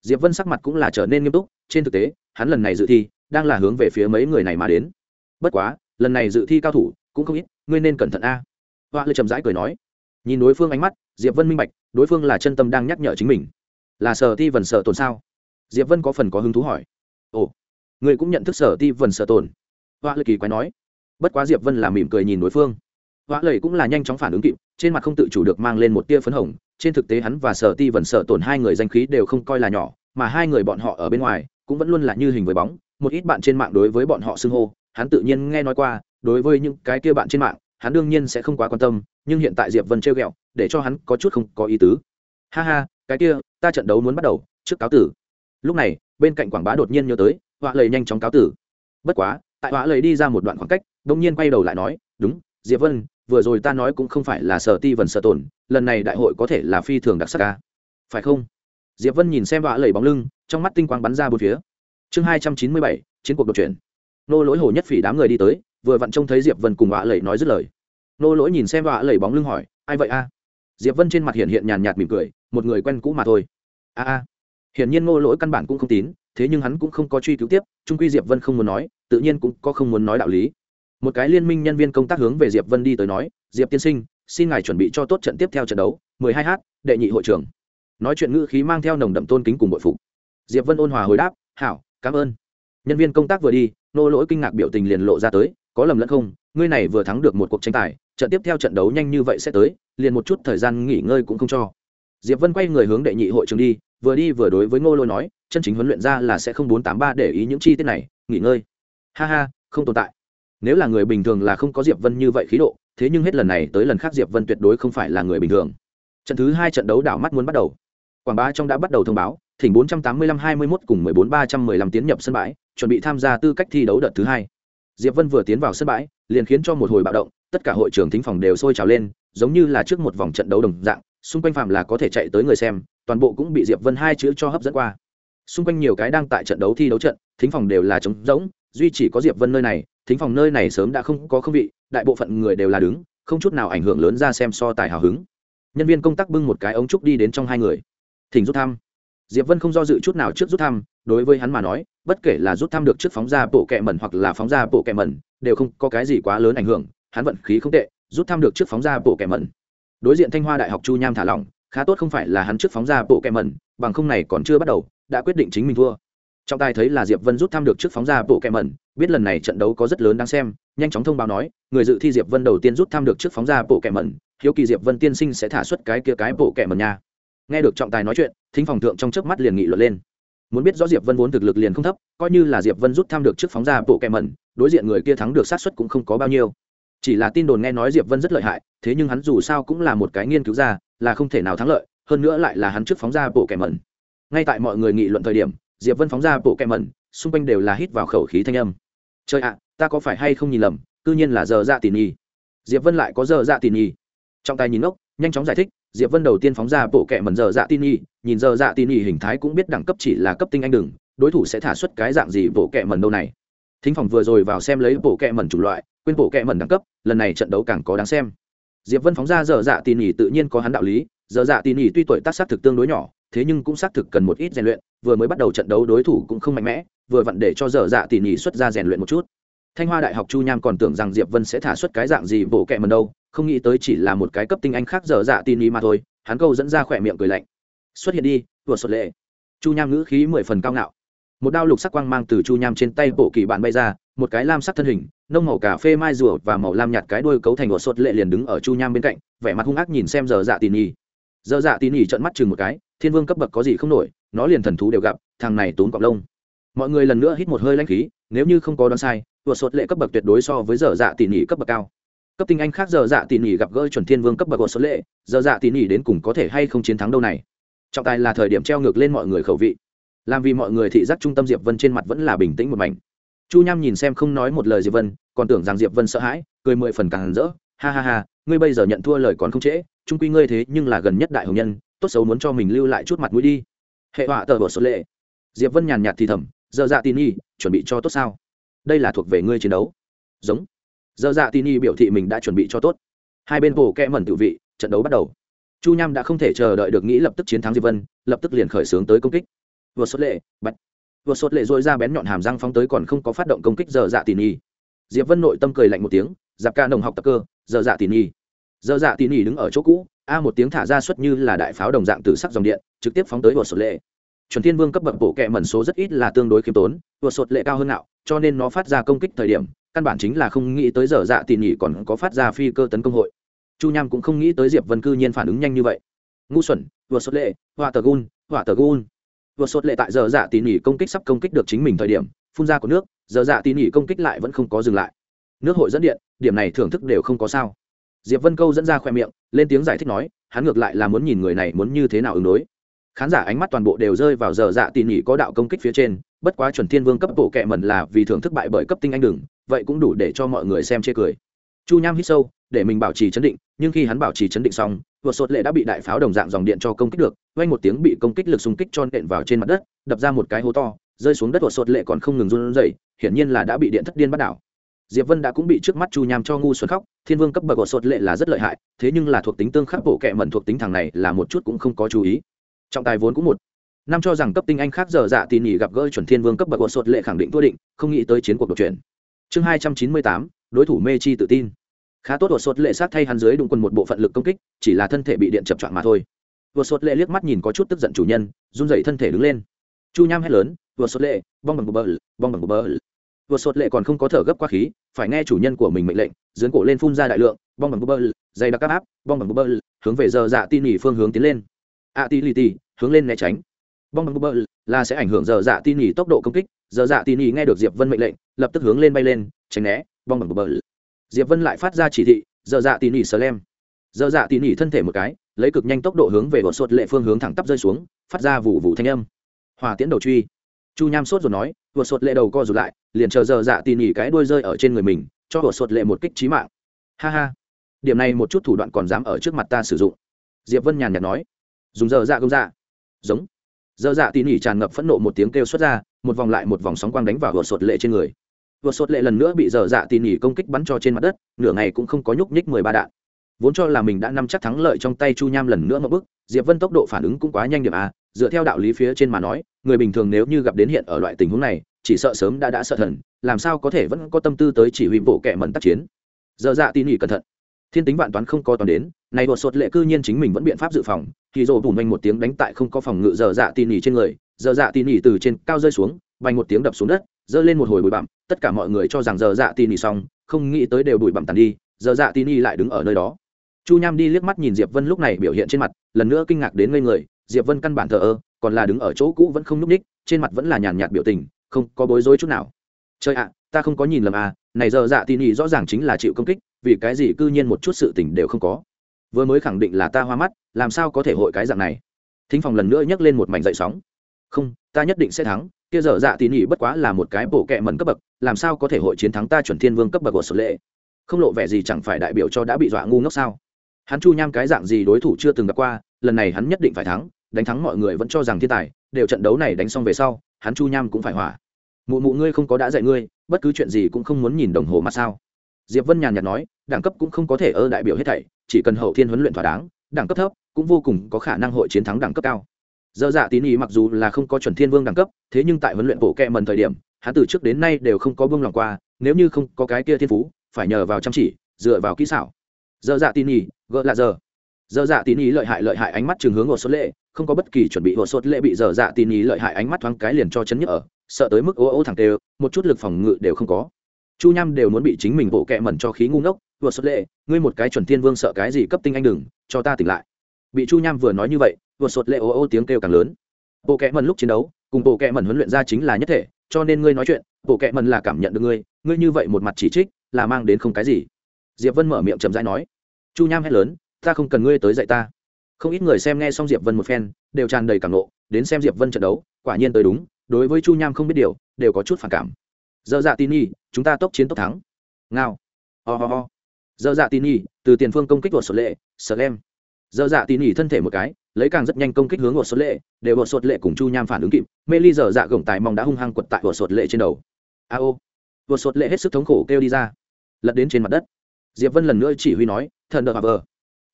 diệp vân sắc mặt cũng là trở nên nghiêm túc, trên thực tế, hắn lần này dự thi, đang là hướng về phía mấy người này mà đến. Bất quá, lần này dự thi cao thủ, cũng không ít, ngươi nên cẩn thận a. Hoa lê trầm rãi cười nói. Nhìn đối phương ánh mắt, diệp vân minh bạch, đối phương là chân tâm đang nhắc nhở chính mình. Là sở ti vần sợ tồn sao? Diệp vân có phần có hứng thú hỏi. Ồ, ngươi cũng nhận thức sở ti vần sợ tồn? Hoa lê kỳ quái nói. Bất quá diệp vân là mỉm cười nhìn đối phương. Vã Lợi cũng là nhanh chóng phản ứng kịp, trên mặt không tự chủ được mang lên một tia phấn hồng. Trên thực tế hắn và sở ti vẫn sợ tổn hai người danh khí đều không coi là nhỏ, mà hai người bọn họ ở bên ngoài cũng vẫn luôn là như hình với bóng. Một ít bạn trên mạng đối với bọn họ xưng hô, hắn tự nhiên nghe nói qua, đối với những cái kia bạn trên mạng, hắn đương nhiên sẽ không quá quan tâm, nhưng hiện tại diệp vân trêu ghẹo, để cho hắn có chút không có ý tứ. Ha ha, cái kia, ta trận đấu muốn bắt đầu, trước cáo tử. Lúc này, bên cạnh quảng bá đột nhiên nhớ tới Vã lầy nhanh chóng cáo tử. Bất quá, tại Vã lầy đi ra một đoạn khoảng cách, đột nhiên quay đầu lại nói, đúng, diệp vân vừa rồi ta nói cũng không phải là sở ti vần sở tổn, lần này đại hội có thể là phi thường đặc sắc ca. Phải không? Diệp vân nhìn xem vạ lầy bóng lưng, trong mắt tinh quang bắn ra bốn phía. Chương hai trăm chín mươi bảy, chiến cuộc đột chuyển. Nô lỗi hồ nhất phỉ đám người đi tới, vừa vặn trông thấy diệp vân cùng vạ lầy nói dứt lời. Nô lỗi nhìn xem vạ lầy bóng lưng hỏi, ai vậy a? Diệp vân trên mặt hiện hiện nhàn nhạt mỉm cười, một người quen cũ mà thôi. A a. Hiển nhiên nô lỗi căn bản cũng không tín, thế nhưng hắn cũng không có truy cứu tiếp trung quy diệp vân không muốn nói, tự nhiên cũng có không muốn nói đạo lý một cái liên minh nhân viên công tác hướng về diệp vân đi tới nói, diệp tiên sinh, xin ngài chuẩn bị cho tốt trận tiếp theo trận đấu 12 h đệ nhị hội trưởng. Nói chuyện ngữ khí mang theo nồng đậm tôn kính cùng bội phục. Diệp vân ôn hòa hồi đáp, hảo, cảm ơn. Nhân viên công tác vừa đi, nô lỗi kinh ngạc biểu tình liền lộ ra tới, có lầm lẫn không? Ngươi này vừa thắng được một cuộc tranh tài, trận tiếp theo trận đấu nhanh như vậy sẽ tới, liền một chút thời gian nghỉ ngơi cũng không cho. Diệp vân quay người hướng đệ nhị hội trường đi, vừa đi vừa đối với ngô lỗi nói, chân chính huấn luyện ra là sẽ không bốn tám ba để ý những chi tiết này, nghỉ ngơi. Ha ha, không tồn tại nếu là người bình thường là không có diệp vân như vậy khí độ, thế nhưng hết lần này tới lần khác diệp vân tuyệt đối không phải là người bình thường. Trận thứ hai trận đấu đảo mắt muốn bắt đầu. Quảng bá trong đã bắt đầu thông báo, thỉnh 485-21 cùng 14-315 tiến nhập sân bãi, chuẩn bị tham gia tư cách thi đấu đợt thứ hai. Diệp vân vừa tiến vào sân bãi, liền khiến cho một hồi bạo động, tất cả hội trường thính phòng đều sôi trào lên, giống như là trước một vòng trận đấu đồng dạng, xung quanh phạm là có thể chạy tới người xem, toàn bộ cũng bị diệp vân hai chữ cho hấp dẫn qua. Xung quanh nhiều cái đang tại trận đấu thi đấu trận, thính phòng đều là trống rỗng, duy chỉ có diệp vân nơi này thính phòng nơi này sớm đã không có không vị, đại bộ phận người đều là đứng, không chút nào ảnh hưởng lớn ra xem so tài hào hứng. Nhân viên công tác bưng một cái ống trúc đi đến trong hai người. Thỉnh rút thăm. Diệp vân không do dự chút nào trước rút thăm, đối với hắn mà nói, bất kể là rút thăm được trước phóng ra bộ kẹ mẩn hoặc là phóng ra bộ kẹ mẩn, đều không có cái gì quá lớn ảnh hưởng, hắn vận khí không tệ, rút thăm được trước phóng ra bộ kẹ mẩn. Đối diện thanh hoa đại học chu nham thả lỏng, khá tốt không phải là hắn trước phóng ra bộ kẹ mẩn, bằng không này còn chưa bắt đầu, đã quyết định chính mình thua trọng tài thấy là diệp vân rút thăm được trước phóng ra bộ kẹ mẩn, biết lần này trận đấu có rất lớn đáng xem, nhanh chóng thông báo nói, người dự thi diệp vân đầu tiên rút thăm được trước phóng ra bộ kẹ mẩn, hiếu kỳ diệp vân tiên sinh sẽ thả xuất cái kia cái bộ kẹ mẩn nha. Nghe được trọng tài nói chuyện, thính phòng thượng trong trước mắt liền nghị luận lên. Muốn biết rõ diệp vân vốn thực lực liền không thấp, coi như là diệp vân rút thăm được trước phóng ra bộ kẹ mẩn, đối diện người kia thắng được sát suất cũng không có bao nhiêu. Chỉ là tin đồn nghe nói diệp vân rất lợi hại, thế nhưng hắn dù sao cũng là một cái nghiên cứu ra là không thể nào thắng lợi, hơn nữa lại là hắn trước phóng ra bộ kẻ mẩn. Ngay tại mọi người nghị luận thời điểm diệp vân phóng ra bộ kẹ mẩn, xung quanh đều là hít vào khẩu khí thanh âm. Trời ạ, ta có phải hay không nhìn lầm, cư nhiên là giờ dạ tỉ nhi diệp vân lại có giờ dạ tỉ nhi trong tay nhìn ngốc, nhanh chóng giải thích, diệp vân đầu tiên phóng ra bộ kẹ mẩn giờ dạ tỉ nhi nhìn giờ dạ tỉ nhi hình thái cũng biết đẳng cấp chỉ là cấp tinh anh đừng, đối thủ sẽ thả xuất cái dạng gì bộ kẹ mẩn đâu này. Thính phòng vừa rồi vào xem lấy bộ kẹ mẩn chủng loại, quên bộ kẹ mẩn đẳng cấp, lần này trận đấu càng có đáng xem. Diệp vân phóng ra giờ dạ tỉ nhi tự nhiên có hắn đạo lý, giờ dạ tỉ nhi tuy tuổi tác sát thực tương đối nhỏ thế nhưng cũng xác thực cần một ít rèn luyện, vừa mới bắt đầu trận đấu đối thủ cũng không mạnh mẽ, vừa vặn để cho dở dạ tỉ nhỉ xuất ra rèn luyện một chút. Thanh hoa đại học chu nham còn tưởng rằng diệp vân sẽ thả xuất cái dạng gì bộ kẹ mần đâu, không nghĩ tới chỉ là một cái cấp tinh anh khác dở dạ tỉ nhỉ mà thôi, hắn câu dẫn ra khỏe miệng cười lạnh. Xuất hiện đi, vừa xuất lệ. Chu nham ngữ khí mười phần cao ngạo. Một đao lục sắc quang mang từ chu nham trên tay bộ kỳ bạn bay ra, một cái lam sắc thân hình, nông màu cà phê mai rùa và màu lam nhạt cái đuôi cấu thành của sốt lệ liền đứng ở chu nham bên cạnh, vẻ mặt hung ác nhìn xem giờ dạ tỉ nhỉ giờ dạ tỉ nhỉ trợn mắt chừng một cái thiên vương cấp bậc có gì không nổi, nó liền thần thú đều gặp, thằng này tốn cọc lông. Mọi người lần nữa hít một hơi lanh khí, nếu như không có đoán sai, vừa sột lệ cấp bậc tuyệt đối so với giờ dạ tỉ nỉ cấp bậc cao. Cấp tinh anh khác giờ dạ tỉ nỉ gặp gỡ chuẩn thiên vương cấp bậc của số lệ, giờ dạ tỉ nỉ đến cùng có thể hay không chiến thắng đâu này? Trọng tài là thời điểm treo ngược lên mọi người khẩu vị. Làm vì mọi người thị giác trung tâm diệp vân trên mặt vẫn là bình tĩnh một mảnh. Chu nham nhìn xem không nói một lời diệp vân, còn tưởng rằng diệp vân sợ hãi, cười mười phần càng rỡ. Ha ha ha, ngươi bây giờ nhận thua lời còn không trễ, trung quy ngươi thế nhưng là gần nhất đại hồng nhân tốt xấu muốn cho mình lưu lại chút mặt mũi đi. Hệ họa tờ bờ số lệ. Diệp vân nhàn nhạt thì thầm, giờ dạ tin y chuẩn bị cho tốt sao? Đây là thuộc về ngươi chiến đấu. Giống. Giờ dạ tin y biểu thị mình đã chuẩn bị cho tốt. Hai bên bổ kẽ mẩn tự vị, trận đấu bắt đầu. Chu nham đã không thể chờ đợi được nghĩ lập tức chiến thắng diệp vân, lập tức liền khởi xướng tới công kích. Vừa sốt lệ, bạch. Vừa sốt lệ dội ra bén nhọn hàm răng phóng tới còn không có phát động công kích giờ dạ tin y diệp vân nội tâm cười lạnh một tiếng, giặc ca nồng học tập cơ, giờ dạ tin y giờ dạ tin y đứng ở chỗ cũ a một tiếng thả ra suất như là đại pháo đồng dạng từ sắc dòng điện, trực tiếp phóng tới vừa sột lệ. Chuẩn thiên vương cấp bậc bộ kệ mẩn số rất ít là tương đối khiêm tốn vừa sột lệ cao hơn nào cho nên nó phát ra công kích thời điểm, căn bản chính là không nghĩ tới giờ dạ tỉ nhỉ còn có phát ra phi cơ tấn công hội. Chu nham cũng không nghĩ tới diệp vân cư nhiên phản ứng nhanh như vậy. Ngu xuẩn vừa sột lệ hỏa tờ gun hỏa tờ gun vừa sột lệ tại giờ dạ tỉ nhỉ công kích sắp công kích được chính mình thời điểm, phun ra của nước, giờ dạ tỉ nhỉ công kích lại vẫn không có dừng lại. Nước hội dẫn điện, điểm này thưởng thức đều không có sao diệp vân câu dẫn ra khoe miệng, lên tiếng giải thích nói, hắn ngược lại là muốn nhìn người này muốn như thế nào ứng đối. Khán giả ánh mắt toàn bộ đều rơi vào giờ dạ tỉ nhỉ có đạo công kích phía trên, bất quá chuẩn thiên vương cấp bộ kệ mẩn là vì thưởng thức bại bởi cấp tinh anh đừng, vậy cũng đủ để cho mọi người xem chê cười. Chu nham hít sâu, để mình bảo trì chấn định, nhưng khi hắn bảo trì chấn định xong, vừa sột lệ đã bị đại pháo đồng dạng dòng điện cho công kích được vay một tiếng bị công kích lực xung kích cho nện vào trên mặt đất, đập ra một cái hố to, rơi xuống đất vừa sột lệ còn không ngừng run rẩy, hiển nhiên là đã bị điện thất điên bắt đảo diệp vân đã cũng bị trước mắt chu nham cho ngu xuân khóc, thiên vương cấp bậc của sột lệ là rất lợi hại, thế nhưng là thuộc tính tương khắc bộ kệ mẩn thuộc tính thằng này là một chút cũng không có chú ý. Trọng tài vốn cũng một năm cho rằng cấp tinh anh khác giờ dạ tỉ nhỉ gặp gỡ chuẩn thiên vương cấp bậc của sột lệ khẳng định thua định, không nghĩ tới chiến cuộc đột chuyển. Chương hai trăm chín mươi tám, đối thủ mê chi tự tin. Khá tốt của sột lệ sát thay hắn dưới đụng quần một bộ phận lực công kích, chỉ là thân thể bị điện chập chọn mà thôi. Vừa sột lệ liếc mắt nhìn có chút tức giận chủ nhân, run rẩy thân thể đứng lên. Chu nham hét lớn, vừa sột lệ, bong bằng bờ bong bằng bờ. Vượt sột lệ còn không có thở gấp qua khí, phải nghe chủ nhân của mình mệnh lệnh dưỡng cổ lên phun ra đại lượng, bong bằng bờ dày đặc áp áp, bong bằng bờ hướng về giờ dạ tin nỉ phương hướng tiến lên. A ti li ti, hướng lên né tránh. Bong bằng bơ là sẽ ảnh hưởng giờ dạ tin nỉ tốc độ công kích, giờ dạ tin nỉ nghe được diệp vân mệnh lệnh, lập tức hướng lên bay lên, tránh né, bong bằng bơ. Diệp vân lại phát ra chỉ thị, giờ dạ tin nỉ sờ lem giờ dạ tin nỉ thân thể một cái, lấy cực nhanh tốc độ hướng về vượt sột lệ phương hướng thẳng tắp rơi xuống, phát ra vụ vụ thanh âm. Hòa tiễn đầu truy. Chu nham sốt rồi nói vượt sột lệ đầu co rụt lại liền chờ giờ dạ tỉ nỉ cái đuôi rơi ở trên người mình, cho vỏ sột lệ một kích trí mạng. Ha ha, điểm này một chút thủ đoạn còn dám ở trước mặt ta sử dụng. Diệp vân nhàn nhạt nói. Dùng giờ dạ công dạ. Giống. Giờ dạ tỉ nỉ tràn ngập phẫn nộ một tiếng kêu xuất ra, một vòng lại một vòng sóng quang đánh vào vợt sột lệ trên người. Vợt sột lệ lần nữa bị giờ dạ tỉ nỉ công kích bắn cho trên mặt đất, nửa ngày cũng không có nhúc nhích mười ba đạn. Vốn cho là mình đã nắm chắc thắng lợi trong tay chu nham lần nữa một bước, diệp vân tốc độ phản ứng cũng quá nhanh điểm a, dựa theo đạo lý phía trên mà nói, người bình thường nếu như gặp đến hiện ở loại tình huống này chỉ sợ sớm đã đã sợ thần, làm sao có thể vẫn có tâm tư tới chỉ huy bộ kẻ mẩn tác chiến. Giờ dạ tỉ nỉ cẩn thận. Thiên tính vạn toán không có toàn đến, này đột sột lệ cư nhiên chính mình vẫn biện pháp dự phòng, thì rồ bùn vanh một tiếng đánh tại không có phòng ngự giờ dạ tỉ nỉ trên người, giờ dạ tỉ nỉ từ trên cao rơi xuống vanh một tiếng đập xuống đất, giơ lên một hồi bụi bặm, tất cả mọi người cho rằng giờ dạ tỉ nỉ xong, không nghĩ tới đều bụi bặm tàn đi, giờ dạ tỉ nỉ lại đứng ở nơi đó. Chu nham đi liếc mắt nhìn diệp vân lúc này biểu hiện trên mặt, lần nữa kinh ngạc đến ngây người, diệp vân căn bản thờ ơ, còn là đứng ở chỗ cũ vẫn không nhúc ních trên mặt vẫn là nhàn nhạt biểu tình không có bối rối chút nào. Chơi ạ, ta không có nhìn lầm à này giờ dạ tỉ nỉ rõ ràng chính là chịu công kích, vì cái gì cư nhiên một chút sự tình đều không có. Vừa mới khẳng định là ta hoa mắt, làm sao có thể hội cái dạng này? Thính phòng lần nữa nhấc lên một mảnh dậy sóng. Không, ta nhất định sẽ thắng, kia dở dạ tỉ nỉ bất quá là một cái bổ kẹ mẩn cấp bậc, làm sao có thể hội chiến thắng ta chuẩn thiên vương cấp bậc của sở lệ? Không lộ vẻ gì chẳng phải đại biểu cho đã bị dọa ngu ngốc sao? Hắn chu nham cái dạng gì đối thủ chưa từng gặp qua, lần này hắn nhất định phải thắng, đánh thắng mọi người vẫn cho rằng thiên tài, đều trận đấu này đánh xong về sau, hắn chu nham cũng phải hỏa mụ mụ ngươi không có đã dạy ngươi, bất cứ chuyện gì cũng không muốn nhìn đồng hồ mà sao? Diệp vân nhàn nhạt nói, đẳng cấp cũng không có thể ơ đại biểu hết thảy, chỉ cần hậu thiên huấn luyện thỏa đáng, đẳng cấp thấp, cũng vô cùng có khả năng hội chiến thắng đẳng cấp cao. Dơ dạ tín ý mặc dù là không có chuẩn thiên vương đẳng cấp, thế nhưng tại huấn luyện bộ kẹ mần thời điểm, hắn từ trước đến nay đều không có vương lòng qua, nếu như không có cái kia thiên phú, phải nhờ vào chăm chỉ, dựa vào kỹ xảo. Dơ dạ tín ý, gỡ là giờ. Dơ dạ tín ý lợi hại lợi hại ánh mắt trường hướng hồ sốt lệ, không có bất kỳ chuẩn bị hồ sốt lệ bị dơ dạ tín ý lợi hại ánh mắt thoáng cái liền cho chấn nhức ở sợ tới mức ô ô thẳng tê, một chút lực phòng ngự đều không có. Chu nham đều muốn bị chính mình bộ kẹ mẩn cho khí ngu ngốc, vừa xuất lệ, ngươi một cái chuẩn thiên vương sợ cái gì cấp tinh anh đừng, cho ta tỉnh lại. Bị chu nham vừa nói như vậy, vừa xuất lệ ô ô tiếng kêu càng lớn. Bộ kẹ mẩn lúc chiến đấu, cùng bộ kẹ mẩn huấn luyện ra chính là nhất thể, cho nên ngươi nói chuyện bộ kẹ mẩn là cảm nhận được ngươi ngươi như vậy một mặt chỉ trích, là mang đến không cái gì. Diệp vân mở miệng chậm rãi nói, chu nham hét lớn, ta không cần ngươi tới dạy ta không ít người xem nghe xong diệp vân một phen, đều tràn đầy cảm nộ, đến xem diệp vân trận đấu, quả nhiên tới đúng, đối với chu nham không biết điều, đều có chút phản cảm. Dơ dạ tin y chúng ta tốc chiến tốc thắng. Ngao. Ho、oh、ho、oh. ho. Dơ dạ tin y từ tiền phương công kích của sột lệ sờ lem. Dơ dạ tin y thân thể một cái, lấy càng rất nhanh công kích hướng của sột lệ để của sột lệ cùng chu nham phản ứng kịp, mê ly dở dạ gồng tài mong đã hung hăng quật tại của sột lệ trên đầu. A ô. Của sột lệ hết sức thống khổ kêu đi ra, lật đến trên mặt đất. Diệp vân lần nữa chỉ huy nói, thần đờ vờ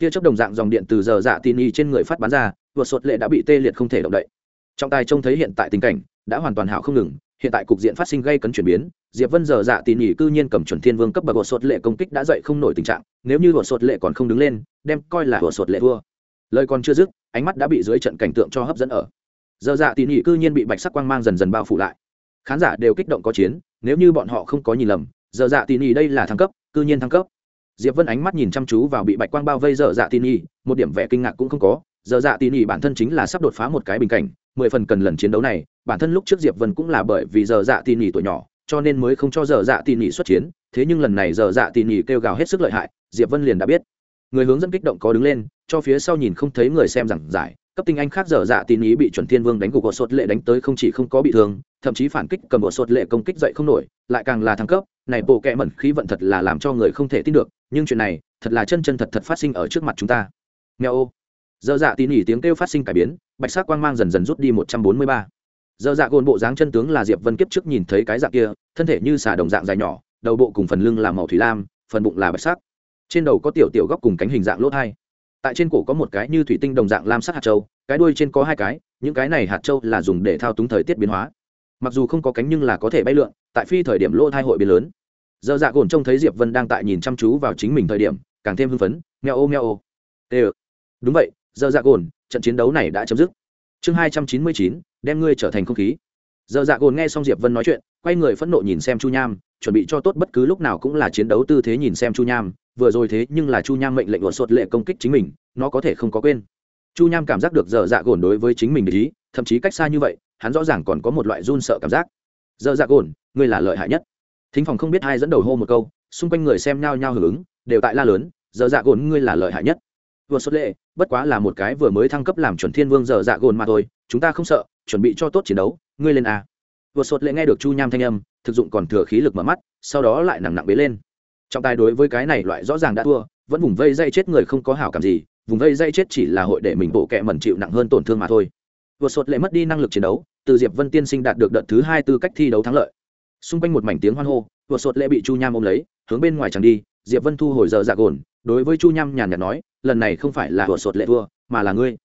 tia chớp đồng dạng dòng điện từ giờ dạ tin y trên người phát bắn ra, vượt sột lệ đã bị tê liệt không thể động đậy. Trọng tài trông thấy hiện tại tình cảnh, đã hoàn toàn hảo không ngừng, hiện tại cục diện phát sinh gây cấn chuyển biến, diệp vân giờ dạ tin y cư nhiên cầm chuẩn thiên vương cấp bậc vượt sột lệ công kích đã dậy không nổi tình trạng, nếu như vượt sột lệ còn không đứng lên, đem coi là vượt sột lệ thua. Lời còn chưa dứt, ánh mắt đã bị dưới trận cảnh tượng cho hấp dẫn ở. Giờ dạ tin y cư nhiên bị bạch sắc quang mang dần dần bao phủ lại. Khán giả đều kích động có chiến, nếu như bọn họ không có nhìn lầm, giờ dạ tin y đây là thăng cấp, cư nhiên thăng cấp diệp vân ánh mắt nhìn chăm chú vào bị bạch quang bao vây dở dạ tin y một điểm vẻ kinh ngạc cũng không có. Dở dạ tin y bản thân chính là sắp đột phá một cái bình cảnh, mười phần cần lần chiến đấu này, bản thân lúc trước diệp vân cũng là bởi vì dở dạ tin y tuổi nhỏ, cho nên mới không cho dở dạ tin y xuất chiến. Thế nhưng lần này dở dạ tin y kêu gào hết sức lợi hại, diệp vân liền đã biết. Người hướng dẫn kích động có đứng lên, cho phía sau nhìn không thấy người xem giảng giải. Cấp tinh anh khác dở dạ tin ý bị chuẩn thiên vương đánh gục gột sột lệ đánh tới không chỉ không có bị thương, thậm chí phản kích cầm gột sột lệ công kích dậy không nổi, lại càng là thăng cấp. Này bộ kẹ mẩn khí vận thật là làm cho người không thể tin được nhưng chuyện này thật là chân chân thật thật phát sinh ở trước mặt chúng ta. Nghèo ô. Dơ dạ tỉ nỉ tiếng kêu phát sinh cải biến, bạch sắc quang mang dần dần rút đi một trăm bốn mươi ba. Dơ dạ gồn bộ dáng chân tướng là diệp vân kiếp trước nhìn thấy cái dạng kia, thân thể như xà đồng dạng dài nhỏ, đầu bộ cùng phần lưng là màu thủy lam, phần bụng là bạch sắc. Trên đầu có tiểu tiểu góc cùng cánh hình dạng lốt hai. Tại trên cổ có một cái như thủy tinh đồng dạng lam sắc hạt châu, cái đuôi trên có hai cái, những cái này hạt châu là dùng để thao túng thời tiết biến hóa. Mặc dù không có cánh nhưng là có thể bay lượn, tại phi thời điểm lỗ thai hội biến lớn giờ dạ gồn trông thấy diệp vân đang tại nhìn chăm chú vào chính mình thời điểm, càng thêm hưng phấn, meo ô meo ô. Ê đúng vậy giờ dạ gồn, trận chiến đấu này đã chấm dứt. Chương hai trăm chín mươi chín, đem ngươi trở thành không khí. Giờ dạ gồn nghe xong diệp vân nói chuyện, quay người phẫn nộ nhìn xem chu nham, chuẩn bị cho tốt bất cứ lúc nào cũng là chiến đấu tư thế nhìn xem chu nham, vừa rồi thế nhưng là chu nham mệnh lệnh luận sột lệ công kích chính mình, nó có thể không có quên. Chu nham cảm giác được dở dạ gồn đối với chính mình để ý, thậm chí cách xa như vậy, hắn rõ ràng còn có một loại run sợ cảm giác. Dở dạ gồn, ngươi là lợi hại nhất thính phòng không biết ai dẫn đầu hô một câu, xung quanh người xem nhao nhao hưởng ứng, đều tại la lớn dở dạ gồn ngươi là lợi hại nhất. Vừa xuất lệ, bất quá là một cái vừa mới thăng cấp làm chuẩn thiên vương dở dạ gồn mà thôi, chúng ta không sợ, chuẩn bị cho tốt chiến đấu, ngươi lên a. Vừa xuất lệ nghe được chu nham thanh âm, thực dụng còn thừa khí lực mở mắt, sau đó lại nặng nặng bế lên. Trọng tài đối với cái này loại rõ ràng đã thua, vẫn vùng vây dây chết người không có hảo cảm gì, vùng vây dây chết chỉ là hội để mình bộ kẹ mẩn chịu nặng hơn tổn thương mà thôi. Vừa sột lệ mất đi năng lực chiến đấu, từ diệp vân tiên sinh đạt được đợt thứ hai tư cách thi đấu thắng lợi xung quanh một mảnh tiếng hoan hô, vừa sột lệ bị chu nham ôm lấy, hướng bên ngoài chẳng đi, diệp vân thu hồi giờ dạ gồn, đối với chu nham nhàn nhạt nói, lần này không phải là vừa sột lệ thua, mà là ngươi.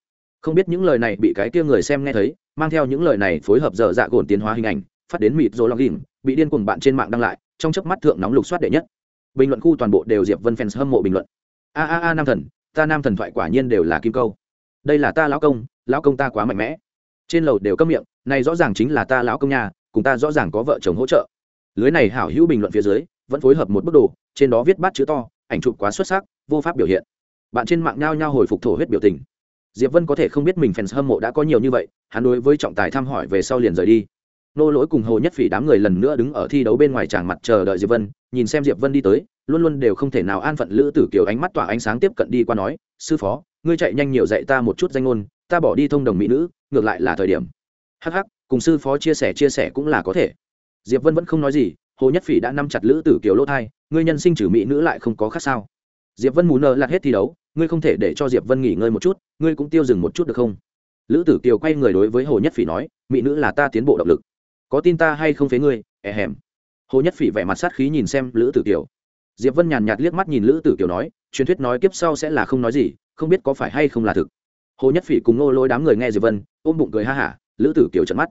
Không biết những lời này bị cái kia người xem nghe thấy, mang theo những lời này phối hợp giờ dạ gồn tiến hóa hình ảnh, phát đến mịt rồi login ghìm bị điên cuồng bạn trên mạng đăng lại, trong chớp mắt thượng nóng lục soát đệ nhất. Bình luận khu toàn bộ đều diệp vân fans hâm mộ bình luận. A a a, nam thần, ta nam thần thoại quả nhiên đều là kim câu. Đây là ta lão công lão công ta quá mạnh mẽ. Trên lầu đều câm miệng, này rõ ràng chính là ta lão công nhà cùng ta rõ ràng có vợ chồng hỗ trợ. Lưới này hảo hữu bình luận phía dưới, vẫn phối hợp một bức đồ, trên đó viết bát chữ to, ảnh chụp quá xuất sắc, vô pháp biểu hiện. Bạn trên mạng nhao nhao hồi phục thổ huyết biểu tình. Diệp vân có thể không biết mình fans hâm mộ đã có nhiều như vậy, hắn đối với trọng tài thăm hỏi về sau liền rời đi. Nô lỗi cùng hồ nhất phỉ đám người lần nữa đứng ở thi đấu bên ngoài tràng mặt chờ đợi diệp vân, nhìn xem diệp vân đi tới, luôn luôn đều không thể nào an phận lữ tử kiều ánh mắt tỏa ánh sáng tiếp cận đi qua nói, sư phó, ngươi chạy nhanh nhiều dạy ta một chút danh ngôn, ta bỏ đi thông đồng mỹ nữ, ngược lại là thời điểm. Hắc hắc cùng sư phó chia sẻ chia sẻ cũng là có thể. Diệp vân vẫn không nói gì, hồ nhất phỉ đã nắm chặt lữ tử kiều lỗ thai, ngươi nhân sinh trừ mỹ nữ lại không có khác sao? Diệp vân mù nợ lạt hết thi đấu, ngươi không thể để cho diệp vân nghỉ ngơi một chút, ngươi cũng tiêu dừng một chút được không? Lữ tử kiều quay người đối với hồ nhất phỉ nói, mỹ nữ là ta tiến bộ động lực. Có tin ta hay không phế ngươi ẻ hèm. Hồ nhất phỉ vẻ mặt sát khí nhìn xem lữ tử kiều. Diệp vân nhàn nhạt liếc mắt nhìn lữ tử kiều nói, truyền thuyết nói kiếp sau sẽ là không nói gì, không biết có phải hay không là thực. Hồ nhất phỉ cùng nô lôi đám người nghe diệp vân, ôm bụng cười ha hả lữ tử kiều trận mắt.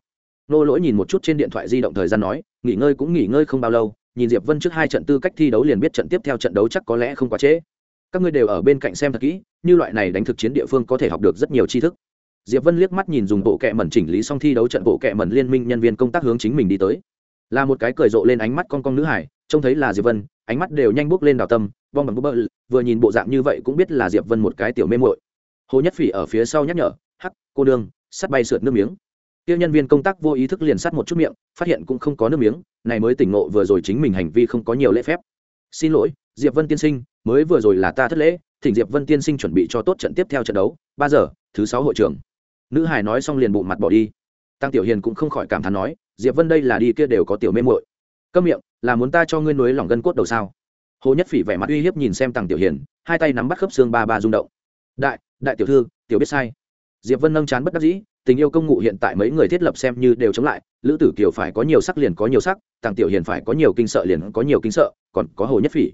Nô lỗi nhìn một chút trên điện thoại di động thời gian nói, nghỉ ngơi cũng nghỉ ngơi không bao lâu, nhìn diệp vân trước hai trận tư cách thi đấu liền biết trận tiếp theo trận đấu chắc có lẽ không quá trễ. Các ngươi đều ở bên cạnh xem thật kỹ, như loại này đánh thực chiến địa phương có thể học được rất nhiều tri thức. Diệp vân liếc mắt nhìn dùng bộ kệ mẩn chỉnh lý xong thi đấu trận bộ kệ mẩn liên minh nhân viên công tác hướng chính mình đi tới. Là một cái cười rộ lên ánh mắt con con nữ hải, trông thấy là diệp vân, ánh mắt đều nhanh bước lên đào tâm vong bằng bơ, vừa nhìn bộ dạng như vậy cũng biết là diệp vân một cái tiểu mê muội. Hồ nhất phỉ ở phía sau nhắc nhở, hắc, cô đương sắt bay sượt nước miếng tiêu nhân viên công tác vô ý thức liền sát một chút miệng, phát hiện cũng không có nước miếng, này mới tỉnh ngộ vừa rồi chính mình hành vi không có nhiều lễ phép. Xin lỗi, diệp vân tiên sinh, mới vừa rồi là ta thất lễ, thỉnh diệp vân tiên sinh chuẩn bị cho tốt trận tiếp theo trận đấu, ba giờ, thứ sáu hội trường. Nữ hải nói xong liền bụng mặt bỏ đi. Tăng tiểu hiền cũng không khỏi cảm thán nói, diệp vân đây là đi kia đều có tiểu mê muội. Câm miệng, là muốn ta cho ngươi núi lỏng gân cốt đầu sao? Hồ nhất phỉ vẻ mặt uy hiếp nhìn xem tăng tiểu hiền, hai tay nắm bắt khớp xương ba ba rung động. Đại đại tiểu thư, tiểu biết sai. Diệp vân nâng chán bất đắc dĩ tình yêu công ngụ hiện tại mấy người thiết lập xem như đều chống lại, lữ tử kiều phải có nhiều sắc liền có nhiều sắc tàng tiểu hiền phải có nhiều kinh sợ liền có nhiều kinh sợ, còn có hồ nhất phỉ.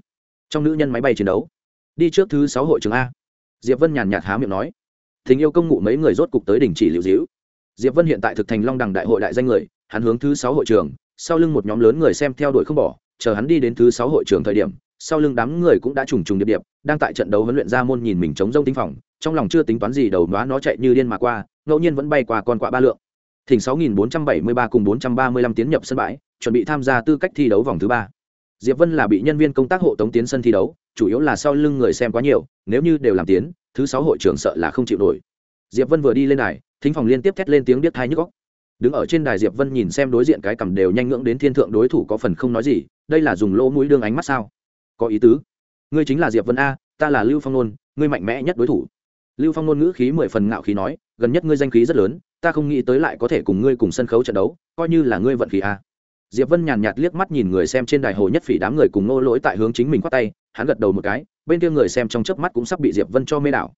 Trong nữ nhân máy bay chiến đấu. Đi trước thứ sáu hội trường a. Diệp vân nhàn nhạt há miệng nói. Tình yêu công ngụ mấy người rốt cục tới đỉnh chỉ liệu dĩu diệp vân hiện tại thực thành long đằng đại hội đại danh người, hắn hướng thứ sáu hội trường, sau lưng một nhóm lớn người xem theo đuổi không bỏ, chờ hắn đi đến thứ sáu hội trường thời điểm, sau lưng đám người cũng đã trùng trùng điệp điệp, đang tại trận đấu huấn luyện ra môn nhìn mình chống rông tinh phòng, trong lòng chưa tính toán gì đầu đoán nó chạy như điên mà qua ngẫu nhiên vẫn bay qua con quạ ba lượng. Thỉnh 6473 cùng 435 tiến nhập sân bãi, chuẩn bị tham gia tư cách thi đấu vòng thứ ba. Diệp vân là bị nhân viên công tác hộ tống tiến sân thi đấu, chủ yếu là sau lưng người xem quá nhiều, nếu như đều làm tiến, thứ sáu hội trưởng sợ là không chịu nổi. Diệp vân vừa đi lên đài, thính phòng liên tiếp thét lên tiếng biết thai nhức góc đứng ở trên đài diệp vân nhìn xem đối diện cái cầm đều nhanh ngưỡng đến thiên thượng đối thủ có phần không nói gì, đây là dùng lỗ mũi đương ánh mắt sao? Có ý tứ. Ngươi chính là diệp vân a, ta là lưu phong nôn, ngươi mạnh mẽ nhất đối thủ lưu phong ngôn ngữ khí mười phần ngạo khí nói, gần nhất ngươi danh khí rất lớn, ta không nghĩ tới lại có thể cùng ngươi cùng sân khấu trận đấu, coi như là ngươi vận khí a. Diệp vân nhàn nhạt liếc mắt nhìn người xem trên đài hồ nhất phỉ đám người cùng nô lỗi tại hướng chính mình khoát tay, hắn gật đầu một cái, bên kia người xem trong chớp mắt cũng sắp bị diệp vân cho mê đảo.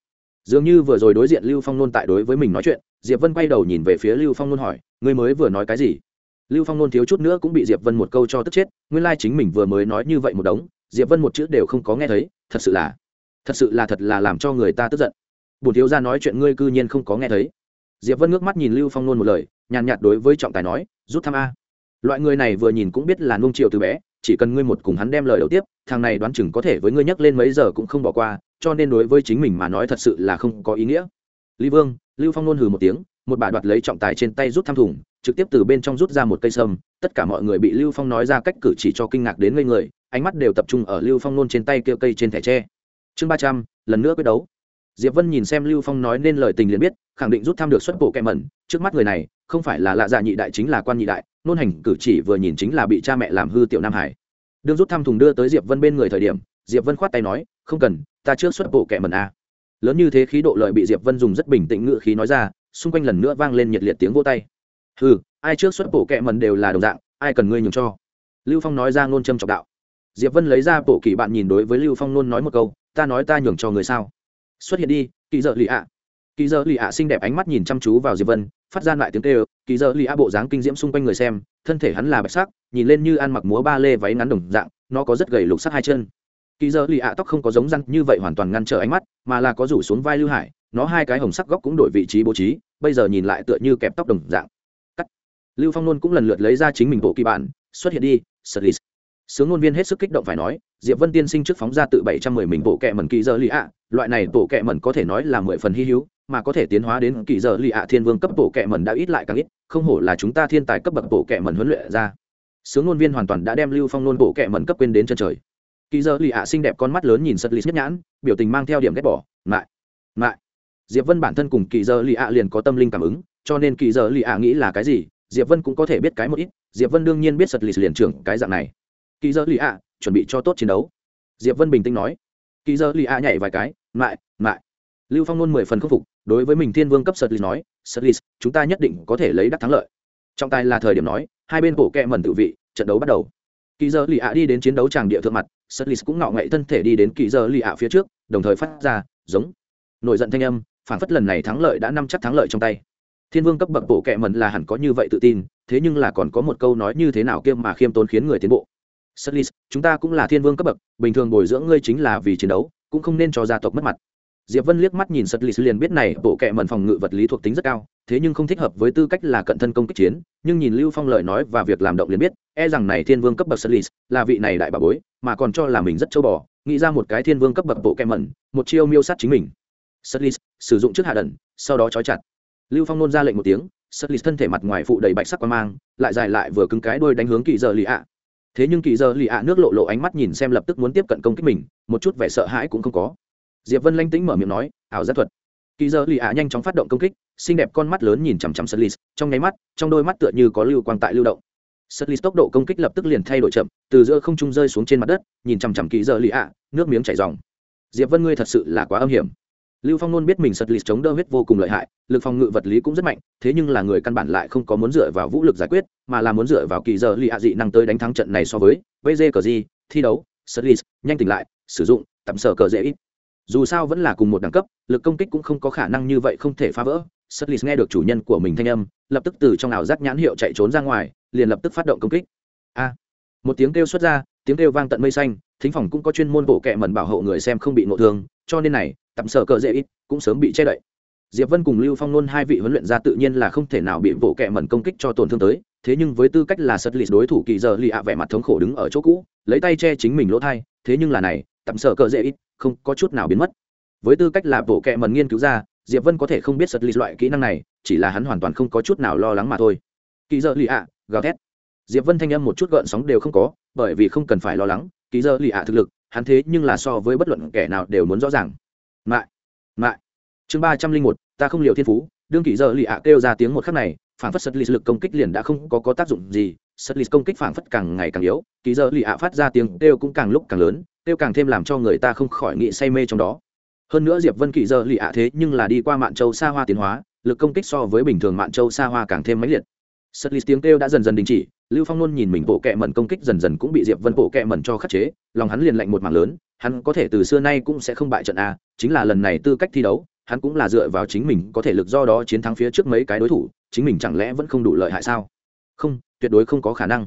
Dường như vừa rồi đối diện lưu phong nôn tại đối với mình nói chuyện, diệp vân quay đầu nhìn về phía lưu phong nôn hỏi, ngươi mới vừa nói cái gì? Lưu phong nôn thiếu chút nữa cũng bị diệp vân một câu cho tức chết, nguyên lai chính mình vừa mới nói như vậy một đống, diệp vân một chữ đều không có nghe thấy, thật sự là, thật sự là thật là làm cho người ta tức giận bổn thiếu gia nói chuyện ngươi cư nhiên không có nghe thấy. Diệp vân ngước mắt nhìn lưu phong nôn một lời, nhàn nhạt đối với trọng tài nói, rút thăm a. Loại người này vừa nhìn cũng biết là nung triệu từ bé, chỉ cần ngươi một cùng hắn đem lời đầu tiếp, thằng này đoán chừng có thể với ngươi nhắc lên mấy giờ cũng không bỏ qua, cho nên đối với chính mình mà nói thật sự là không có ý nghĩa. Lý vương, lưu phong nôn hừ một tiếng, một bà đoạt lấy trọng tài trên tay rút thăm thùng, trực tiếp từ bên trong rút ra một cây sâm, tất cả mọi người bị lưu phong nói ra cách cử chỉ cho kinh ngạc đến ngây người, ánh mắt đều tập trung ở lưu phong nôn trên tay kia cây trên thẻ tre. Chương ba trăm, lần nữa quyết đấu diệp vân nhìn xem lưu phong nói nên lời tình liền biết, khẳng định rút thăm được xuất bộ kẹ mẩn. Trước mắt người này, không phải là lạ dạ nhị đại chính là quan nhị đại, nôn hành cử chỉ vừa nhìn chính là bị cha mẹ làm hư tiểu nam hải. Đương rút thăm thùng đưa tới diệp vân bên người thời điểm, diệp vân khoát tay nói, không cần, ta trước xuất bộ kẹ mẩn a. Lớn như thế khí độ lợi bị diệp vân dùng rất bình tĩnh ngự khí nói ra, xung quanh lần nữa vang lên nhiệt liệt tiếng vô tay. Hừ, ai trước xuất bộ kẹ mẩn đều là đồng dạng, ai cần ngươi nhường cho? Lưu phong nói ra ngôn châm trọng đạo. Diệp vân lấy ra bộ kỳ bạn nhìn đối với lưu phong nôn nói một câu, ta nói ta nhường cho người sao? Xuất hiện đi, kỳ dợ lì ạ. Kỳ dợ lì ạ xinh đẹp ánh mắt nhìn chăm chú vào diệp vân, phát ra lại tiếng kêu. Kỳ dợ lì ạ bộ dáng kinh diễm xung quanh người xem, thân thể hắn là bạch sắc, nhìn lên như ăn mặc múa ba lê váy ngắn đồng dạng, nó có rất gầy lục sắc hai chân. Kỳ dợ lì ạ tóc không có giống răng như vậy hoàn toàn ngăn trở ánh mắt, mà là có rủ xuống vai lưu hải, nó hai cái hồng sắc góc cũng đổi vị trí bố trí, bây giờ nhìn lại tựa như kẹp tóc đồng dạng. Cắt. Lưu phong nôn cũng lần lượt lấy ra chính mình bộ kỳ bản, xuất hiện đi sật lì. Sướng ngôn viên hết sức kích động phải nói diệp vân tiên sinh trước phóng ra tự bảy trăm mười mình bộ kệ mẩn kỳ giờ lì ạ. Loại này bộ kệ mẩn có thể nói là mười phần hy hữu, mà có thể tiến hóa đến kỳ giờ lì ạ thiên vương cấp bộ kệ mẩn đã ít lại càng ít, không hổ là chúng ta thiên tài cấp bậc bộ kệ mẩn huấn luyện ra. Sướng ngôn viên hoàn toàn đã đem lưu phong nôn bộ kệ mẩn cấp quên đến chân trời. Kỳ giờ lì ạ xinh đẹp con mắt lớn nhìn sật lì nhất nhãn, biểu tình mang theo điểm ghét bỏ mại mại diệp vân bản thân cùng kỳ giờ lì ạ liền có tâm linh cảm ứng, cho nên kỳ giờ lì ạ nghĩ là cái gì, diệp vân cũng có thể biết cái một ít, diệp vân đương nhiên biết sật lì liền trưởng cái dạng này. Kỳ giờ lì ạ chuẩn bị cho tốt chiến đấu. Diệp vân bình tĩnh nói. Kỳ giờ lì a nhảy vài cái, mại mại. Lưu phong nôn mười phần khắc phục, đối với mình thiên vương cấp sợt lì nói sợt lì, chúng ta nhất định có thể lấy đắc thắng lợi. Trọng tài là thời điểm nói, hai bên bộ kẹ mẩn tự vị, trận đấu bắt đầu. Kỳ giờ lì a đi đến chiến đấu tràng địa thượng mặt sợt lì cũng ngạo ngậy thân thể đi đến kỳ giờ lì a phía trước, đồng thời phát ra giống nổi giận thanh âm, phản phất lần này thắng lợi đã nắm chắc thắng lợi trong tay. Thiên vương cấp bậc bộ kẹ mẩn là hẳn có như vậy tự tin, thế nhưng là còn có một câu nói như thế nào kia mà khiêm tốn khiến người tiến bộ. Sutlis, chúng ta cũng là thiên vương cấp bậc, bình thường bồi dưỡng ngươi chính là vì chiến đấu, cũng không nên cho gia tộc mất mặt. Diệp Vân liếc mắt nhìn Sutlis liền biết này bộ kệ mẩn phòng ngự vật lý thuộc tính rất cao, thế nhưng không thích hợp với tư cách là cận thân công kích chiến, nhưng nhìn Lưu Phong lời nói và việc làm động liền biết, e rằng này thiên vương cấp bậc Sutlis là vị này đại bà bối, mà còn cho là mình rất châu bò, nghĩ ra một cái thiên vương cấp bậc bộ kệ mẩn, một chiêu miêu sát chính mình. Sutlis sử dụng trước hạ đần, sau đó chói chặt. Lưu Phong nôn ra lệnh một tiếng, Sutlis thân thể mặt ngoài phụ đầy bạch sắc quang mang, lại dài lại vừa cứng cái đuôi đánh hướng kỳ giờ lì ạ thế nhưng kỳ giờ lì ạ nước lộ lộ ánh mắt nhìn xem lập tức muốn tiếp cận công kích mình một chút vẻ sợ hãi cũng không có diệp vân lanh tĩnh mở miệng nói ảo giác thuật kỳ giờ lì ạ nhanh chóng phát động công kích xinh đẹp con mắt lớn nhìn chằm chằm Sutlis, trong nháy mắt, trong đôi mắt tựa như có lưu quang tại lưu động. Sutlis tốc độ công kích lập tức liền thay đổi chậm, từ giữa không trung rơi xuống trên mặt đất, nhìn chằm chằm kỳ giờ lì ạ, nước miếng chảy ròng. diệp vân ngươi thật sự là quá âm hiểm lưu phong nôn biết mình sật lịt chống đỡ huyết vô cùng lợi hại, lực phòng ngự vật lý cũng rất mạnh, thế nhưng là người căn bản lại không có muốn dựa vào vũ lực giải quyết, mà là muốn dựa vào kỳ giờ lì hạ dị năng tới đánh thắng trận này so với vg cờ di, thi đấu, sật lịt, nhanh tỉnh lại, sử dụng, tạm sở cờ dễ ít. Dù sao vẫn là cùng một đẳng cấp, lực công kích cũng không có khả năng như vậy không thể phá vỡ. Sật lịt nghe được chủ nhân của mình thanh âm, lập tức từ trong ảo giác nhãn hiệu chạy trốn ra ngoài, liền lập tức phát động công kích. A! Một tiếng kêu xuất ra, tiếng kêu vang tận mây xanh, thính phòng cũng có chuyên môn bộ kệ mẩn bảo hộ người xem không bị ngộ thương, cho nên này tạm sở cờ dễ ít, cũng sớm bị che đậy. Diệp vân cùng lưu phong nôn hai vị huấn luyện gia tự nhiên là không thể nào bị vỗ kẹ mẩn công kích cho tổn thương tới, thế nhưng với tư cách là sật lịt đối thủ kỳ giờ lì ạ vẻ mặt thống khổ đứng ở chỗ cũ, lấy tay che chính mình lỗ thai, thế nhưng là này tạm sở cờ dễ ít, không có chút nào biến mất. Với tư cách là vỗ kẹ mẩn nghiên cứu ra, diệp vân có thể không biết sật lịt loại kỹ năng này, chỉ là hắn hoàn toàn không có chút nào lo lắng mà thôi. Kỳ giờ lì ạ, gào thét. Diệp vân thanh âm một chút gợn sóng đều không có, bởi vì không cần phải lo lắng, kỳ giờ lì ạ thực lực, hắn thế nhưng là so với bất luận kẻ nào đều muốn rõ ràng mại. Mại. Chương ba trăm linh một ta không liều thiên phú. Đương kỳ giờ lì ạ kêu ra tiếng một khắc này phản phất sật lì lực công kích liền đã không có, có tác dụng gì. Sật lì công kích phản phất càng ngày càng yếu kỳ giờ lì ạ phát ra tiếng kêu cũng càng lúc càng lớn kêu càng thêm làm cho người ta không khỏi nghĩ say mê trong đó. Hơn nữa diệp vân kỳ giờ lì ạ thế nhưng là đi qua mạn châu xa hoa tiến hóa lực công kích so với bình thường mạn châu xa hoa càng thêm mãnh liệt. Sật lì tiếng kêu đã dần dần đình chỉ lưu phong luôn nhìn mình bộ kẹ mẩn công kích dần dần cũng bị diệp vân bộ kẹ mẩn cho khắc chế lòng hắn liền lạnh một mảng lớn hắn có thể từ xưa nay cũng sẽ không bại trận a chính là lần này tư cách thi đấu hắn cũng là dựa vào chính mình có thể lực do đó chiến thắng phía trước mấy cái đối thủ chính mình chẳng lẽ vẫn không đủ lợi hại sao không tuyệt đối không có khả năng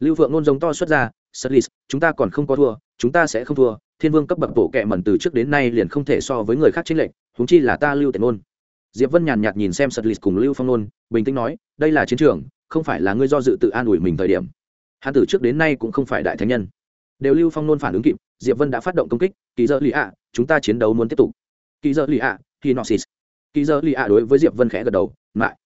lưu phượng nôn giống to xuất ra Sutlis, chúng ta còn không có thua, chúng ta sẽ không thua. Thiên Vương cấp bậc bộ kệ mẩn từ trước đến nay liền không thể so với người khác chênh lệch, huống chi là ta Lưu Tiện Nôn. Diệp Vân nhàn nhạt nhìn xem Sutlis cùng Lưu Phong Nôn, bình tĩnh nói, đây là chiến trường, không phải là ngươi do dự tự an ủi mình thời điểm. Hắn từ trước đến nay cũng không phải đại thánh nhân. Đều Lưu Phong Nôn phản ứng kịp, Diệp Vân đã phát động công kích, kỳ dơ lì ạ, chúng ta chiến đấu muốn tiếp tục. Kỳ dơ lì ạ, Hinoxis. Kỳ dơ lì ạ đối với Diệp Vân khẽ gật đầu, lại.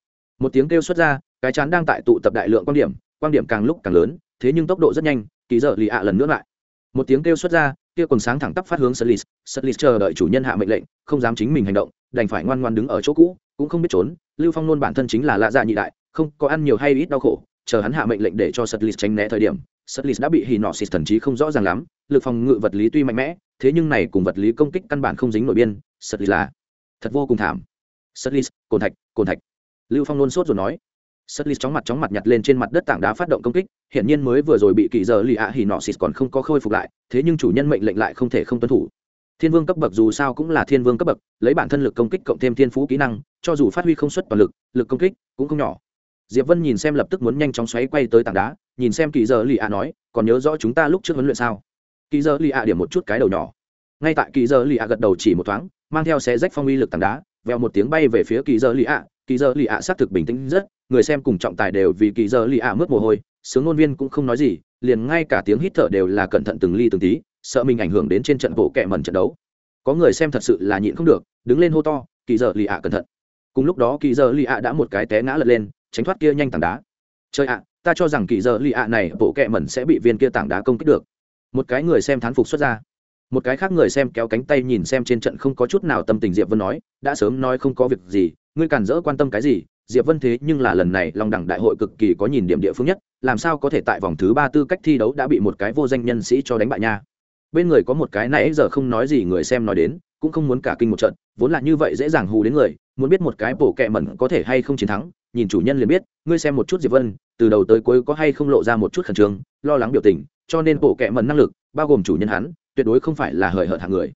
Một tiếng kêu xuất ra, cái chán đang tại tụ tập đại lượng quan điểm, quan điểm càng lúc càng lớn, thế nhưng tốc độ rất nhanh, kỳ dơ lì ạ lần nữa lại. Một tiếng kêu xuất ra, kia quần sáng thẳng tắp phát hướng Sutlis, Sutlis chờ đợi chủ nhân hạ mệnh lệnh, không dám chính mình hành động, đành phải ngoan ngoãn đứng ở chỗ cũ, cũng không biết trốn. Lưu Phong nôn bản thân chính là lạ dạ nhị đại, không có ăn nhiều hay ít đau khổ, chờ hắn hạ mệnh lệnh để cho Sutlis tránh né thời điểm, Sutlis đã bị Hinoxis thần trí không rõ ràng lắm, lực phòng ngự vật lý tuy mạnh mẽ, thế nhưng này cùng vật lý công kích căn bản không dính nội biên, Sutlis là thật vô cùng thảm. Sutlis, cồn thạch, cồn thạch. Lưu Phong luôn sốt rồi nói. Sutlis chóng mặt chóng mặt nhặt lên trên mặt đất tảng đá phát động công kích, hiện nhiên mới vừa rồi bị kỳ giờ lì ạ Hinoxis còn không có khôi phục lại, thế nhưng chủ nhân mệnh lệnh lại không thể không tuân thủ. Thiên Vương cấp bậc dù sao cũng là Thiên Vương cấp bậc, lấy bản thân lực công kích cộng thêm thiên phú kỹ năng, cho dù phát huy không xuất toàn lực, lực công kích cũng không nhỏ diệp vân nhìn xem lập tức muốn nhanh chóng xoáy quay tới tảng đá, nhìn xem kỳ giờ lì ạ nói, còn nhớ rõ chúng ta lúc trước huấn luyện sao? Kỳ giờ lì ạ điểm một chút cái đầu nhỏ. Ngay tại kỳ giờ lì ạ gật đầu chỉ một thoáng, mang theo xe rách phong uy lực tảng đá, vèo một tiếng bay về phía kỳ giờ lì ạ. Kỳ giờ lì ạ xác thực bình tĩnh rất, người xem cùng trọng tài đều vì kỳ giờ lì ạ mướt mồ hôi, sướng ngôn viên cũng không nói gì, liền ngay cả tiếng hít thở đều là cẩn thận từng ly từng tí, sợ mình ảnh hưởng đến trên trận bộ kẹ mẩn trận đấu. Có người xem thật sự là nhịn không được, đứng lên hô to, kỳ giờ lì ạ cẩn thận. Cùng lúc đó kỳ giờ lì ạ đã một cái té ngã lật lên tránh thoát kia nhanh tảng đá. Chơi ạ, ta cho rằng kỳ giờ lì ạ này, bộ kẹ mẩn sẽ bị viên kia tảng đá công kích được. Một cái người xem thán phục xuất ra. Một cái khác người xem kéo cánh tay nhìn xem trên trận không có chút nào tâm tình diệp vân nói, đã sớm nói không có việc gì, ngươi cản rỡ quan tâm cái gì? Diệp vân thế nhưng là lần này long đẳng đại hội cực kỳ có nhìn điểm địa phương nhất, làm sao có thể tại vòng thứ ba tư cách thi đấu đã bị một cái vô danh nhân sĩ cho đánh bại nha? Bên người có một cái nãy giờ không nói gì người xem nói đến cũng không muốn cả kinh một trận, vốn là như vậy dễ dàng hù đến người, muốn biết một cái bổ kẹ mẩn có thể hay không chiến thắng, nhìn chủ nhân liền biết, ngươi xem một chút diệp vân, từ đầu tới cuối có hay không lộ ra một chút khẩn trương, lo lắng biểu tình, cho nên bộ kệ mẩn năng lực, bao gồm chủ nhân hắn, tuyệt đối không phải là hời hợt hạng người.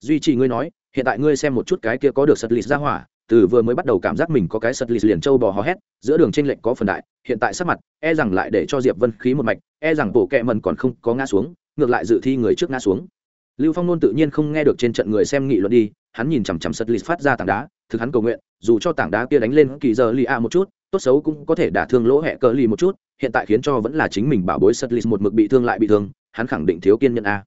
Duy trì ngươi nói, hiện tại ngươi xem một chút cái kia có được sật lịt ra hỏa, từ vừa mới bắt đầu cảm giác mình có cái sật lịt liền trâu bò hò hét, giữa đường trên lệnh có phần đại, hiện tại sắc mặt e rằng lại để cho diệp vân khí một mạch e rằng bộ kệ mẩn còn không có ngã xuống, ngược lại dự thi người trước ngã xuống lưu phong nôn tự nhiên không nghe được trên trận người xem nghị luận đi hắn nhìn chằm chằm sật lịt phát ra tảng đá thực hắn cầu nguyện dù cho tảng đá kia đánh lên kỳ giờ lì a một chút tốt xấu cũng có thể đả thương lỗ hẹ cờ lì một chút hiện tại khiến cho vẫn là chính mình bảo bối sật một mực bị thương lại bị thương hắn khẳng định thiếu kiên nhẫn a.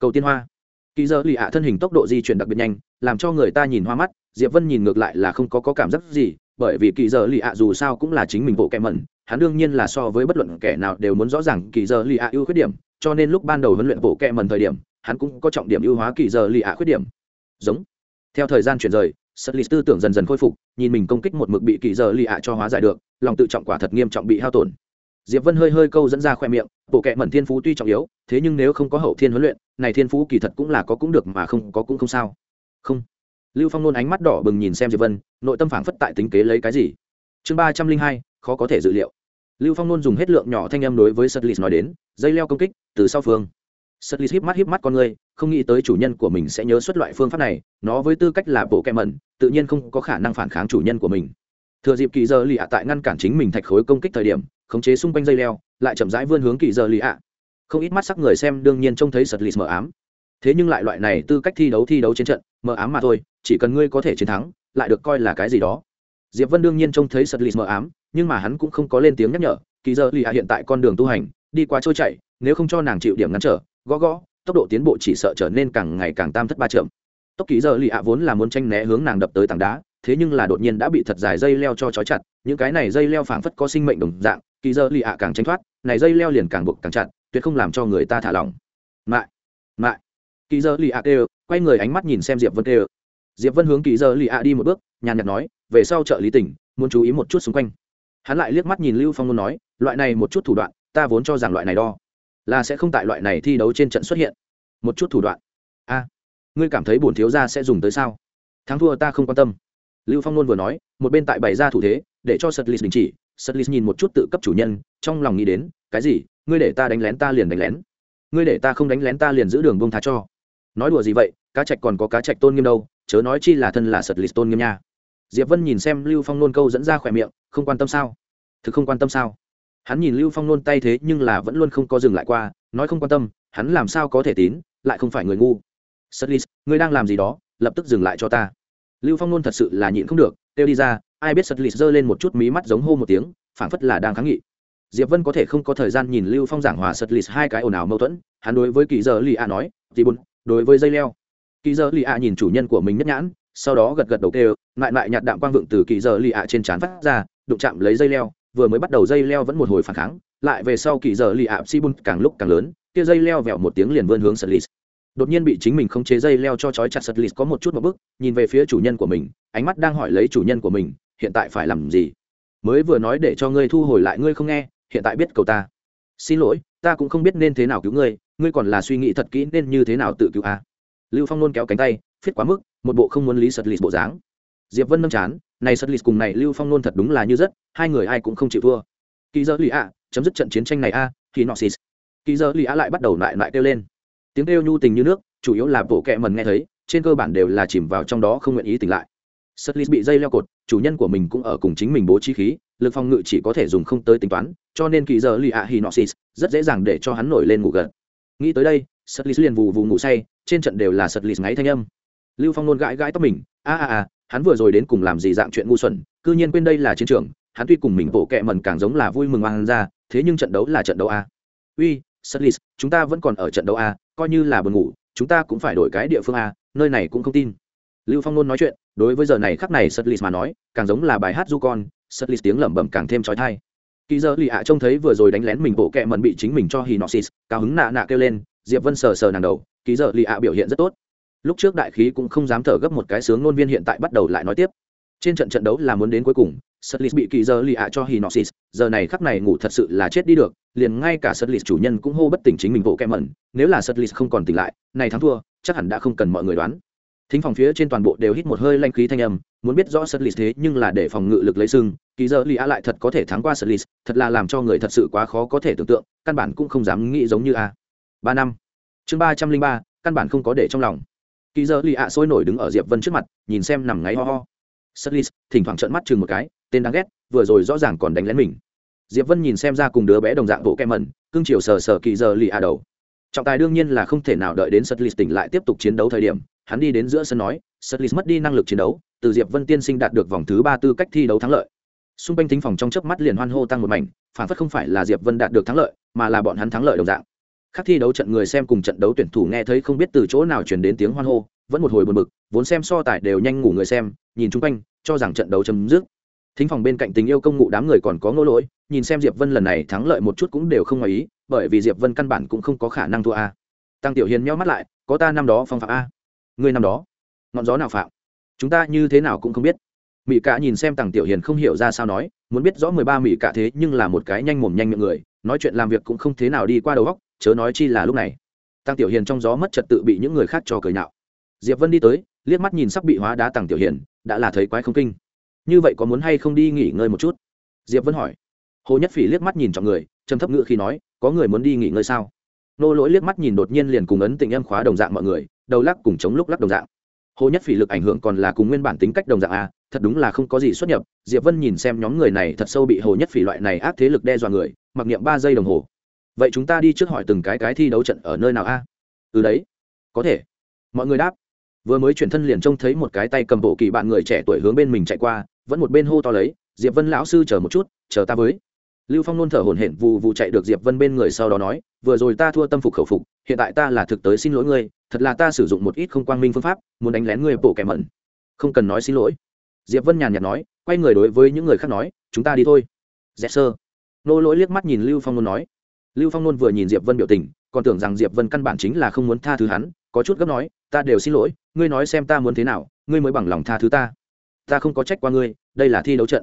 Cầu tiên hoa. Kỳ giờ lì ạ thân hình tốc độ di chuyển đặc biệt nhanh làm cho người ta nhìn hoa mắt diệp vân nhìn ngược lại là không có, có cảm giác gì bởi vì kỳ giờ lì ạ dù sao cũng là chính mình bộ kẻ mẩn hắn đương nhiên là so với bất luận kẻ nào đều muốn rõ ràng kỳ giờ lì ạ ưu khuyết điểm cho nên lúc ban đầu huấn luyện bộ kẻ mẩn thời điểm hắn cũng có trọng điểm ưu hóa kỳ giờ lì ạ khuyết điểm. Giống. Theo thời gian chuyển rời, sật lì tư tưởng dần dần khôi phục, nhìn mình công kích một mực bị kỳ giờ lì ạ cho hóa giải được, lòng tự trọng quả thật nghiêm trọng bị hao tổn. Diệp vân hơi hơi câu dẫn ra khoe miệng, bộ kệ mẩn thiên phú tuy trọng yếu, thế nhưng nếu không có hậu thiên huấn luyện, này thiên phú kỳ thật cũng là có cũng được mà không có cũng không sao. Không. Lưu phong nôn ánh mắt đỏ bừng nhìn xem diệp vân, nội tâm phảng phất tại tính kế lấy cái gì. Chương ba trăm linh hai, khó có thể dự liệu. Lưu phong nôn dùng hết lượng nhỏ thanh âm đối với sutlis nói đến, dây leo công kích, từ sau phương sutlis híp mắt híp mắt con người, không nghĩ tới chủ nhân của mình sẽ nhớ xuất loại phương pháp này, nó với tư cách là bộ kẹ mẩn, tự nhiên không có khả năng phản kháng chủ nhân của mình. Thừa dịp kỳ giờ lì ạ tại ngăn cản chính mình thạch khối công kích thời điểm, khống chế xung quanh dây leo, lại chậm rãi vươn hướng kỳ giờ lì ạ. Không ít mắt sắc người xem đương nhiên trông thấy sật lì mờ ám. Thế nhưng lại loại này tư cách thi đấu thi đấu trên trận, mờ ám mà thôi, chỉ cần ngươi có thể chiến thắng, lại được coi là cái gì đó. Diệp vân đương nhiên trông thấy sật lì mờ ám, nhưng mà hắn cũng không có lên tiếng nhắc nhở, kỳ giờ lì ạ hiện tại con đường tu hành, đi qua trôi chạy nếu không cho nàng chịu điểm ngăn trở gõ gõ, tốc độ tiến bộ chỉ sợ trở nên càng ngày càng tam thất ba trượng tốc ký giờ lì ạ vốn là muốn tranh né hướng nàng đập tới tảng đá, thế nhưng là đột nhiên đã bị thật dài dây leo cho trói chặt, những cái này dây leo phảng phất có sinh mệnh đồng dạng kỳ giờ lì ạ càng tranh thoát, này dây leo liền càng buộc càng chặt, tuyệt không làm cho người ta thả lỏng. Mại mại. Kỳ giờ lì ạ kêu, quay người ánh mắt nhìn xem diệp vân kêu. Diệp vân hướng kỳ giờ lì ạ đi một bước, nhàn nhạt nói, về sau trợ lý tỉnh, muốn chú ý một chút xung quanh. Hắn lại liếc mắt nhìn lưu phong muốn nói, loại này một chút thủ đoạn, ta vốn cho rằng loại này đo là sẽ không tại loại này thi đấu trên trận xuất hiện. Một chút thủ đoạn. A, ngươi cảm thấy bổn thiếu gia sẽ dùng tới sao? Thắng thua ta không quan tâm. Lưu phong luôn vừa nói, một bên tại bày ra thủ thế, để cho sật đình chỉ. Sật nhìn một chút tự cấp chủ nhân, trong lòng nghĩ đến, cái gì? Ngươi để ta đánh lén ta liền đánh lén. Ngươi để ta không đánh lén ta liền giữ đường bông tha cho. Nói đùa gì vậy, cá trạch còn có cá trạch tôn nghiêm đâu, chớ nói chi là thân là sật tôn nghiêm nha. Diệp vân nhìn xem lưu phong nôn câu dẫn ra khỏe miệng, không quan tâm sao? Thực không quan tâm sao? Hắn nhìn lưu phong nôn tay thế nhưng là vẫn luôn không có dừng lại qua, nói không quan tâm, hắn làm sao có thể tín, lại không phải người ngu. Sật ngươi đang làm gì đó, lập tức dừng lại cho ta. Lưu phong nôn thật sự là nhịn không được, kêu đi ra, ai biết sật lì giơ lên một chút mí mắt giống hô một tiếng, phảng phất là đang kháng nghị. Diệp vân có thể không có thời gian nhìn lưu phong giảng hòa sật lì hai cái ồn ào mâu thuẫn, hắn đối với kỳ giờ lì a nói thì bùn, đối với dây leo. Kỳ giờ lì a nhìn chủ nhân của mình nhất nhãn, sau đó gật gật đầu kêu, lại lại nhạt đạm quang vượng từ kỳ giờ lì a trên trán phát ra, đụng chạm lấy dây leo vừa mới bắt đầu dây leo vẫn một hồi phản kháng, lại về sau kỳ giờ lì ạp si bùn càng lúc càng lớn, kia dây leo vẹo một tiếng liền vươn hướng sật lì đột nhiên bị chính mình không chế dây leo cho trói chặt sật lịt có một chút một bước, nhìn về phía chủ nhân của mình, ánh mắt đang hỏi lấy chủ nhân của mình, hiện tại phải làm gì? Mới vừa nói để cho ngươi thu hồi lại ngươi không nghe, hiện tại biết cầu ta. Xin lỗi, ta cũng không biết nên thế nào cứu ngươi ngươi còn là suy nghĩ thật kỹ nên như thế nào tự cứu a? À. lưu phong nôn kéo cánh tay, phiết quá mức, một bộ không muốn lý sật lịt bộ dáng. Diệp vân nâng chán này sật lịch cùng này lưu phong nôn thật đúng là như rất hai người ai cũng không chịu thua kỳ dơ lì ạ chấm dứt trận chiến tranh này a à, thì nọ xịt kỳ dơ lì a lại bắt đầu lại lại kêu lên tiếng kêu nhu tình như nước chủ yếu là bộ kẹ mần nghe thấy trên cơ bản đều là chìm vào trong đó không nguyện ý tỉnh lại Sutlis bị dây leo cột, chủ nhân của mình cũng ở cùng chính mình bố trí khí, lực phòng ngự chỉ có thể dùng không tới tính toán, cho nên kỳ giờ Lia Hinosis rất dễ dàng để cho hắn nổi lên ngủ gần. Nghĩ tới đây, Sutlis liền vù vù ngủ say, trên trận đều là Sutlis ngáy thanh âm. Lưu Phong nôn gãi gãi tóc mình, a a a, hắn vừa rồi đến cùng làm gì dạng chuyện ngu xuẩn, cư nhiên quên đây là chiến trường, hắn tuy cùng mình bộ kẹ mần càng giống là vui mừng oan ra, thế nhưng trận đấu là trận đấu a. Uy, Sutlis, chúng ta vẫn còn ở trận đấu a, coi như là buồn ngủ chúng ta cũng phải đổi cái địa phương a nơi này cũng không tin. Lưu phong nôn nói chuyện đối với giờ này khắc này sutlis mà nói càng giống là bài hát du con sutlis tiếng lẩm bẩm càng thêm trói thai. Kỳ giờ lì ạ trông thấy vừa rồi đánh lén mình bộ kẹ mẩn bị chính mình cho hinoxis cao hứng nạ nạ kêu lên diệp vân sờ sờ nàng đầu kỳ giờ lì ạ biểu hiện rất tốt lúc trước đại khí cũng không dám thở gấp một cái sướng nôn viên hiện tại bắt đầu lại nói tiếp trên trận trận đấu là muốn đến cuối cùng Sutlis bị kỳ giờ lì ạ cho Hinoxis, giờ này khắc này ngủ thật sự là chết đi được, liền ngay cả Sutlis chủ nhân cũng hô bất tỉnh chính mình bộ kẹm mẩn, nếu là Sutlis không còn tỉnh lại, này thắng thua, chắc hẳn đã không cần mọi người đoán. Thính phòng phía trên toàn bộ đều hít một hơi lanh khí thanh âm, muốn biết rõ Sutlis thế nhưng là để phòng ngự lực lấy sưng, kỳ giờ lì ạ lại thật có thể thắng qua Sutlis, thật là làm cho người thật sự quá khó có thể tưởng tượng, căn bản cũng không dám nghĩ giống như a. Ba năm. Chương ba trăm linh ba, căn bản không có để trong lòng. Kỳ giờ lì ạ sôi nổi đứng ở Diệp Vân trước mặt, nhìn xem nằm ngáy ho ho. Sutlis thỉnh thoảng trợn mắt chừng một cái, tên đáng ghét vừa rồi rõ ràng còn đánh lén mình. Diệp vân nhìn xem ra cùng đứa bé đồng dạng bộ kem mẩn cương chiều sờ sờ kỳ giờ lì a đầu. Trọng tài đương nhiên là không thể nào đợi đến Sutlis tỉnh lại tiếp tục chiến đấu thời điểm hắn đi đến giữa sân nói Sutlis mất đi năng lực chiến đấu từ diệp vân tiên sinh đạt được vòng thứ ba tư cách thi đấu thắng lợi. Xung quanh thính phòng trong chớp mắt liền hoan hô tăng một mảnh phản phất không phải là diệp vân đạt được thắng lợi mà là bọn hắn thắng lợi đồng dạng khác thi đấu trận người xem cùng trận đấu tuyển thủ nghe thấy không biết từ chỗ nào truyền đến tiếng hoan hô, vẫn một hồi buồn bực, vốn xem so tài đều nhanh ngủ người xem, nhìn chung quanh, cho rằng trận đấu chấm dứt. Thính phòng bên cạnh tình yêu công ngụ đám người còn có ngô lỗi, nhìn xem diệp vân lần này thắng lợi một chút cũng đều không ngoài ý, bởi vì diệp vân căn bản cũng không có khả năng thua a. Tăng tiểu hiền meo mắt lại, có ta năm đó phong phạm a. Ngươi năm đó, ngọn gió nào phạm? Chúng ta như thế nào cũng không biết. Mỹ cả nhìn xem tằng tiểu hiền không hiểu ra sao nói, muốn biết rõ mười ba mỹ cả thế nhưng là một cái nhanh mồm nhanh miệng người, nói chuyện làm việc cũng không thế nào đi qua đầu góc chớ nói chi là lúc này. Tăng tiểu hiền trong gió mất trật tự bị những người khác cho cười nhạo. Diệp vân đi tới, liếc mắt nhìn sắp bị hóa đá tăng tiểu hiền, đã là thấy quái không kinh. Như vậy có muốn hay không đi nghỉ ngơi một chút? Diệp vân hỏi. Hồ nhất phỉ liếc mắt nhìn chọn người, trầm thấp ngự khi nói, có người muốn đi nghỉ ngơi sao? Nô lỗi liếc mắt nhìn đột nhiên liền cùng ấn tình em khóa đồng dạng mọi người, đầu lắc cùng chống lúc lắc đồng dạng. Hồ nhất phỉ lực ảnh hưởng còn là cùng nguyên bản tính cách đồng dạng a, thật đúng là không có gì xuất nhập. Diệp vân nhìn xem nhóm người này thật sâu bị hồ nhất phỉ loại này ác thế lực đe dọa người, mặc niệm ba giây đồng hồ vậy chúng ta đi trước hỏi từng cái cái thi đấu trận ở nơi nào a? Từ đấy. Có thể. Mọi người đáp. Vừa mới chuyển thân liền trông thấy một cái tay cầm bộ kỳ bạn người trẻ tuổi hướng bên mình chạy qua, vẫn một bên hô to lấy, diệp vân lão sư chờ một chút, chờ ta với. Lưu phong nôn thở hổn hển vụ vụ chạy được diệp vân bên người sau đó nói, vừa rồi ta thua tâm phục khẩu phục, hiện tại ta là thực tới xin lỗi ngươi, thật là ta sử dụng một ít không quang minh phương pháp, muốn đánh lén ngươi bộ kẻ mẩn. Không cần nói xin lỗi. Diệp vân nhàn nhạt nói, quay người đối với những người khác nói, chúng ta đi thôi. Dẹp sơ. Nô lỗi liếc mắt nhìn lưu phong nôn nói lưu phong nôn vừa nhìn diệp vân biểu tình, còn tưởng rằng diệp vân căn bản chính là không muốn tha thứ hắn, có chút gấp nói, ta đều xin lỗi, ngươi nói xem ta muốn thế nào, ngươi mới bằng lòng tha thứ ta. Ta không có trách qua ngươi, đây là thi đấu trận.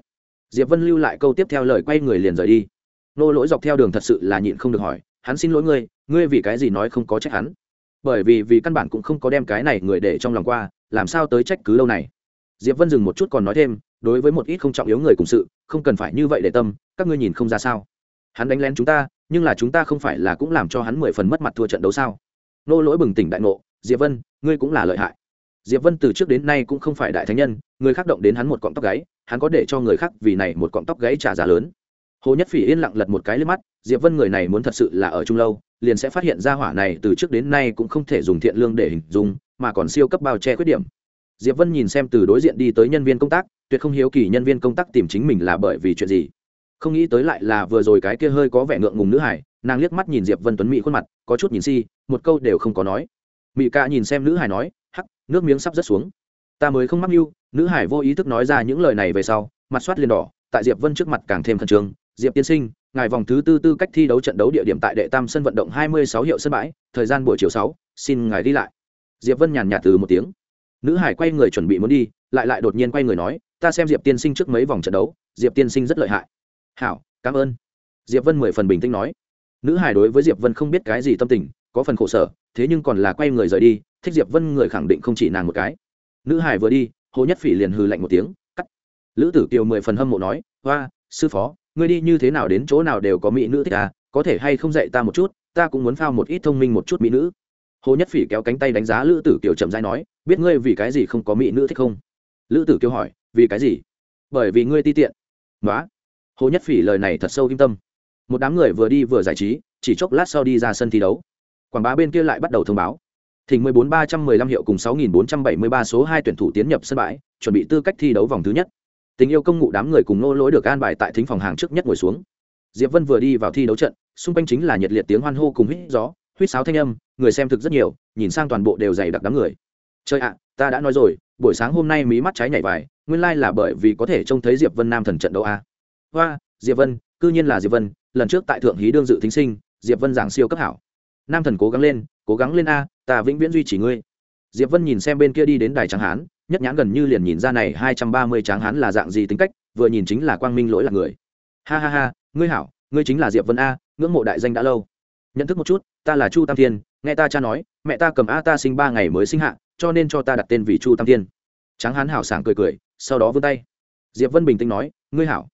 Diệp vân lưu lại câu tiếp theo lời quay người liền rời đi. Nô lỗi dọc theo đường thật sự là nhịn không được hỏi, hắn xin lỗi ngươi ngươi vì cái gì nói không có trách hắn? Bởi vì vì căn bản cũng không có đem cái này người để trong lòng qua, làm sao tới trách cứ lâu này? Diệp vân dừng một chút còn nói thêm, đối với một ít không trọng yếu người cùng sự, không cần phải như vậy để tâm, các ngươi nhìn không ra sao. Hắn đánh lén chúng ta nhưng là chúng ta không phải là cũng làm cho hắn mười phần mất mặt thua trận đấu sao? Nô lỗi bừng tỉnh đại ngộ, diệp vân, ngươi cũng là lợi hại. Diệp vân từ trước đến nay cũng không phải đại thánh nhân, người khác động đến hắn một cọng tóc gáy, hắn có để cho người khác vì này một cọng tóc gáy trả giá lớn. Hồ nhất phỉ yên lặng lật một cái lên mắt, diệp vân người này muốn thật sự là ở chung lâu, liền sẽ phát hiện ra hỏa này từ trước đến nay cũng không thể dùng thiện lương để hình dung, mà còn siêu cấp bao che khuyết điểm. Diệp vân nhìn xem từ đối diện đi tới nhân viên công tác, tuyệt không hiếu kỳ nhân viên công tác tìm chính mình là bởi vì chuyện gì không nghĩ tới lại là vừa rồi cái kia hơi có vẻ ngượng ngùng nữ hải, nàng liếc mắt nhìn diệp vân tuấn mỹ khuôn mặt, có chút nhìn si, một câu đều không có nói. Mỹ ca nhìn xem nữ hải nói, hắc, nước miếng sắp rớt xuống. Ta mới không mắc mưu. Nữ hải vô ý thức nói ra những lời này về sau, mặt soát liền đỏ, tại diệp vân trước mặt càng thêm khẩn trương. Diệp tiên sinh, ngài vòng thứ tư tư cách thi đấu trận đấu địa điểm tại đệ tam sân vận động hai mươi sáu hiệu sân bãi, thời gian buổi chiều sáu, xin ngài đi lại. Diệp vân nhàn nhạt từ một tiếng. Nữ hải quay người chuẩn bị muốn đi, lại lại đột nhiên quay người nói, ta xem diệp tiên sinh trước mấy vòng trận đấu, diệp tiên sinh rất lợi hại hảo, cảm ơn. Diệp vân mười phần bình tĩnh nói. Nữ hải đối với diệp vân không biết cái gì tâm tình, có phần khổ sở, thế nhưng còn là quay người rời đi, thích diệp vân người khẳng định không chỉ nàng một cái. Nữ hải vừa đi, hồ nhất phỉ liền hừ lạnh một tiếng, cắt. Lữ tử kiều mười phần hâm mộ nói hoa sư phó, ngươi đi như thế nào đến chỗ nào đều có mỹ nữ thích à có thể hay không dạy ta một chút, ta cũng muốn phao một ít thông minh một chút mỹ nữ. Hồ nhất phỉ kéo cánh tay đánh giá lữ tử kiều chậm dai nói, biết ngươi vì cái gì không có mỹ nữ thích không? Lữ tử kiều hỏi, vì cái gì? Bởi vì ngươi ti tiện. Nói hồ nhất phỉ lời này thật sâu kim tâm. Một đám người vừa đi vừa giải trí, chỉ chốc lát sau đi ra sân thi đấu. Quảng bá bên kia lại bắt đầu thông báo. Thỉnh 14 315 hiệu cùng 6473 số hai tuyển thủ tiến nhập sân bãi, chuẩn bị tư cách thi đấu vòng thứ nhất. Tình yêu công ngụ đám người cùng nô lỗi được an bài tại thính phòng hàng trước nhất ngồi xuống. Diệp vân vừa đi vào thi đấu trận, xung quanh chính là nhiệt liệt tiếng hoan hô cùng hít gió huýt sáo thanh âm, người xem thực rất nhiều, nhìn sang toàn bộ đều dày đặc đám người. Chơi ạ, ta đã nói rồi, buổi sáng hôm nay mí mắt trái nhảy vải nguyên lai là bởi vì có thể trông thấy diệp vân nam thần trận đấu a hoa, diệp vân, cư nhiên là diệp vân, lần trước tại thượng hí đương dự thính sinh, diệp vân giảng siêu cấp hảo. Nam thần cố gắng lên, cố gắng lên a, ta vĩnh viễn duy trì ngươi. Diệp vân nhìn xem bên kia đi đến đài tráng hán, nhất nhãn gần như liền nhìn ra này hai trăm ba mươi tráng hán là dạng gì tính cách, vừa nhìn chính là quang minh lỗi là người. Ha ha ha, ngươi hảo, ngươi chính là diệp vân a, ngưỡng mộ đại danh đã lâu. Nhận thức một chút, ta là chu tam thiên, nghe ta cha nói, mẹ ta cầm a ta sinh ba ngày mới sinh hạ, cho nên cho ta đặt tên vì chu tam thiên. Tráng hán hảo sảng cười cười, sau đó vươn tay. Diệp vân bình tĩnh nói, ngươi hảo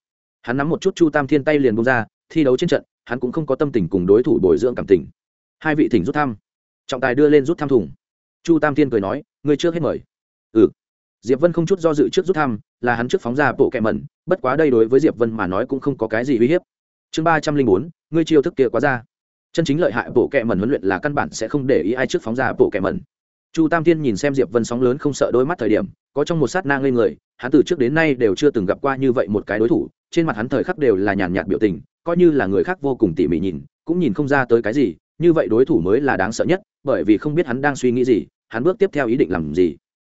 hắn nắm một chút chu tam thiên tay liền bông ra, thi đấu trên trận, hắn cũng không có tâm tình cùng đối thủ bồi dưỡng cảm tình. Hai vị thỉnh rút thăm. Trọng tài đưa lên rút thăm thùng. Chu tam thiên cười nói, ngươi trước hết mời. Ừ. Diệp vân không chút do dự trước rút thăm, là hắn trước phóng ra bộ kẹ mẩn, bất quá đây đối với diệp vân mà nói cũng không có cái gì uy hiếp. Chương ba trăm linh bốn, ngươi chiêu thức kia quá ra. Chân chính lợi hại bộ kẹ mẩn huấn luyện là căn bản sẽ không để ý ai trước phóng ra bộ kẹ mẩn chu tam thiên nhìn xem diệp vân sóng lớn không sợ đôi mắt thời điểm, có trong một sát nang lên người, hắn từ trước đến nay đều chưa từng gặp qua như vậy một cái đối thủ, trên mặt hắn thời khắc đều là nhàn nhạt biểu tình, coi như là người khác vô cùng tỉ mỉ nhìn, cũng nhìn không ra tới cái gì, như vậy đối thủ mới là đáng sợ nhất, bởi vì không biết hắn đang suy nghĩ gì, hắn bước tiếp theo ý định làm gì.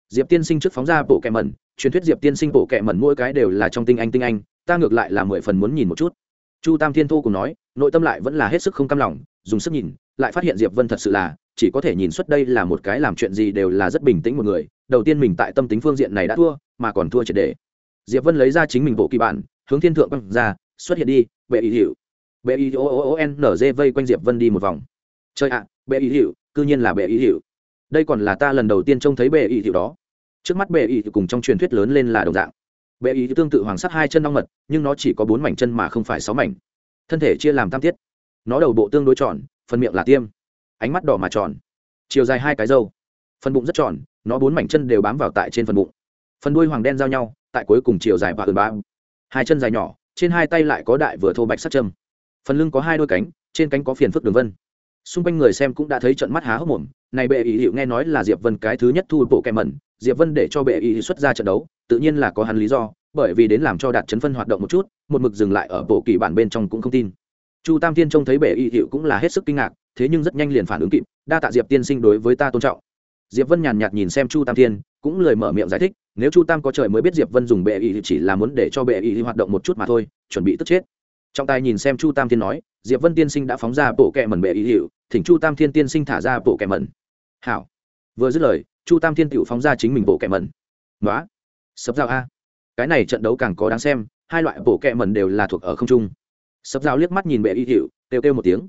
Diệp tiên sinh trước phóng ra bộ kẹ mẩn, truyền thuyết diệp tiên sinh bộ kẹ mẩn mỗi cái đều là trong tinh anh tinh anh, ta ngược lại là mười phần muốn nhìn một chút. Chu tam thiên thô cùng nói, nội tâm lại vẫn là hết sức không cam lòng, dùng sức nhìn, lại phát hiện diệp vân thật sự là chỉ có thể nhìn xuất đây là một cái làm chuyện gì đều là rất bình tĩnh một người. Đầu tiên mình tại tâm tính phương diện này đã thua, mà còn thua triệt đề diệp vân lấy ra chính mình bộ kỳ bản, hướng thiên thượng quăng ra, xuất hiện đi, bệ ý hiệu bệ ý o o o n g vây quanh diệp vân đi một vòng. Chơi ạ, bệ ý hiệu cư nhiên là bệ ý hiệu đây còn là ta lần đầu tiên trông thấy bệ ý hiệu đó. Trước mắt bệ ý cùng trong truyền thuyết lớn lên là đồng dạng. Bệ ý tương tự hoàng sắt hai chân đong mật, nhưng nó chỉ có bốn mảnh chân mà không phải sáu mảnh. Thân thể chia làm tam tiết. Nó đầu bộ tương đối tròn, phần miệng là tiêm ánh mắt đỏ mà tròn. Chiều dài hai cái râu. Phần bụng rất tròn, nó bốn mảnh chân đều bám vào tại trên phần bụng. Phần đuôi hoàng đen giao nhau, tại cuối cùng chiều dài và ườn ba hai chân dài nhỏ, trên hai tay lại có đại vừa thô bạch sắt châm. Phần lưng có hai đôi cánh, trên cánh có phiền phức đường vân. Xung quanh người xem cũng đã thấy trận mắt há hốc mồm. Này bệ ý hiệu nghe nói là diệp vân cái thứ nhất thu bộ kèm mẩn. Diệp vân để cho bệ ý xuất ra trận đấu, tự nhiên là có hắn lý do, bởi vì đến làm cho đạt chấn phân hoạt động một chút, một mực dừng lại ở bộ kỳ bản bên trong cũng không tin. Chu tam tiên trông thấy bệ ý hiệu cũng là hết sức kinh ngạc thế nhưng rất nhanh liền phản ứng kịp, đa tạ diệp tiên sinh đối với ta tôn trọng. Diệp vân nhàn nhạt nhìn xem chu tam tiên cũng lời mở miệng giải thích, nếu chu tam có trời mới biết diệp vân dùng bệ ý chỉ là muốn để cho bệ ý hoạt động một chút mà thôi, chuẩn bị tức chết. Trọng tài nhìn xem chu tam thiên nói, diệp vân tiên sinh đã phóng ra bộ kẹ mẩn bệ ý hiệu, thỉnh chu tam thiên tiên sinh thả ra bộ kẹ mẩn. Hảo. Vừa dứt lời, chu tam thiên tiểu phóng ra chính mình bộ kẹ mẩn. Nói sập dao a. Cái này trận đấu càng có đáng xem, hai loại bộ kẹ mẩn đều là thuộc ở không trung. Sập dao liếc mắt nhìn bệ ý hiệu, kêu kêu một tiếng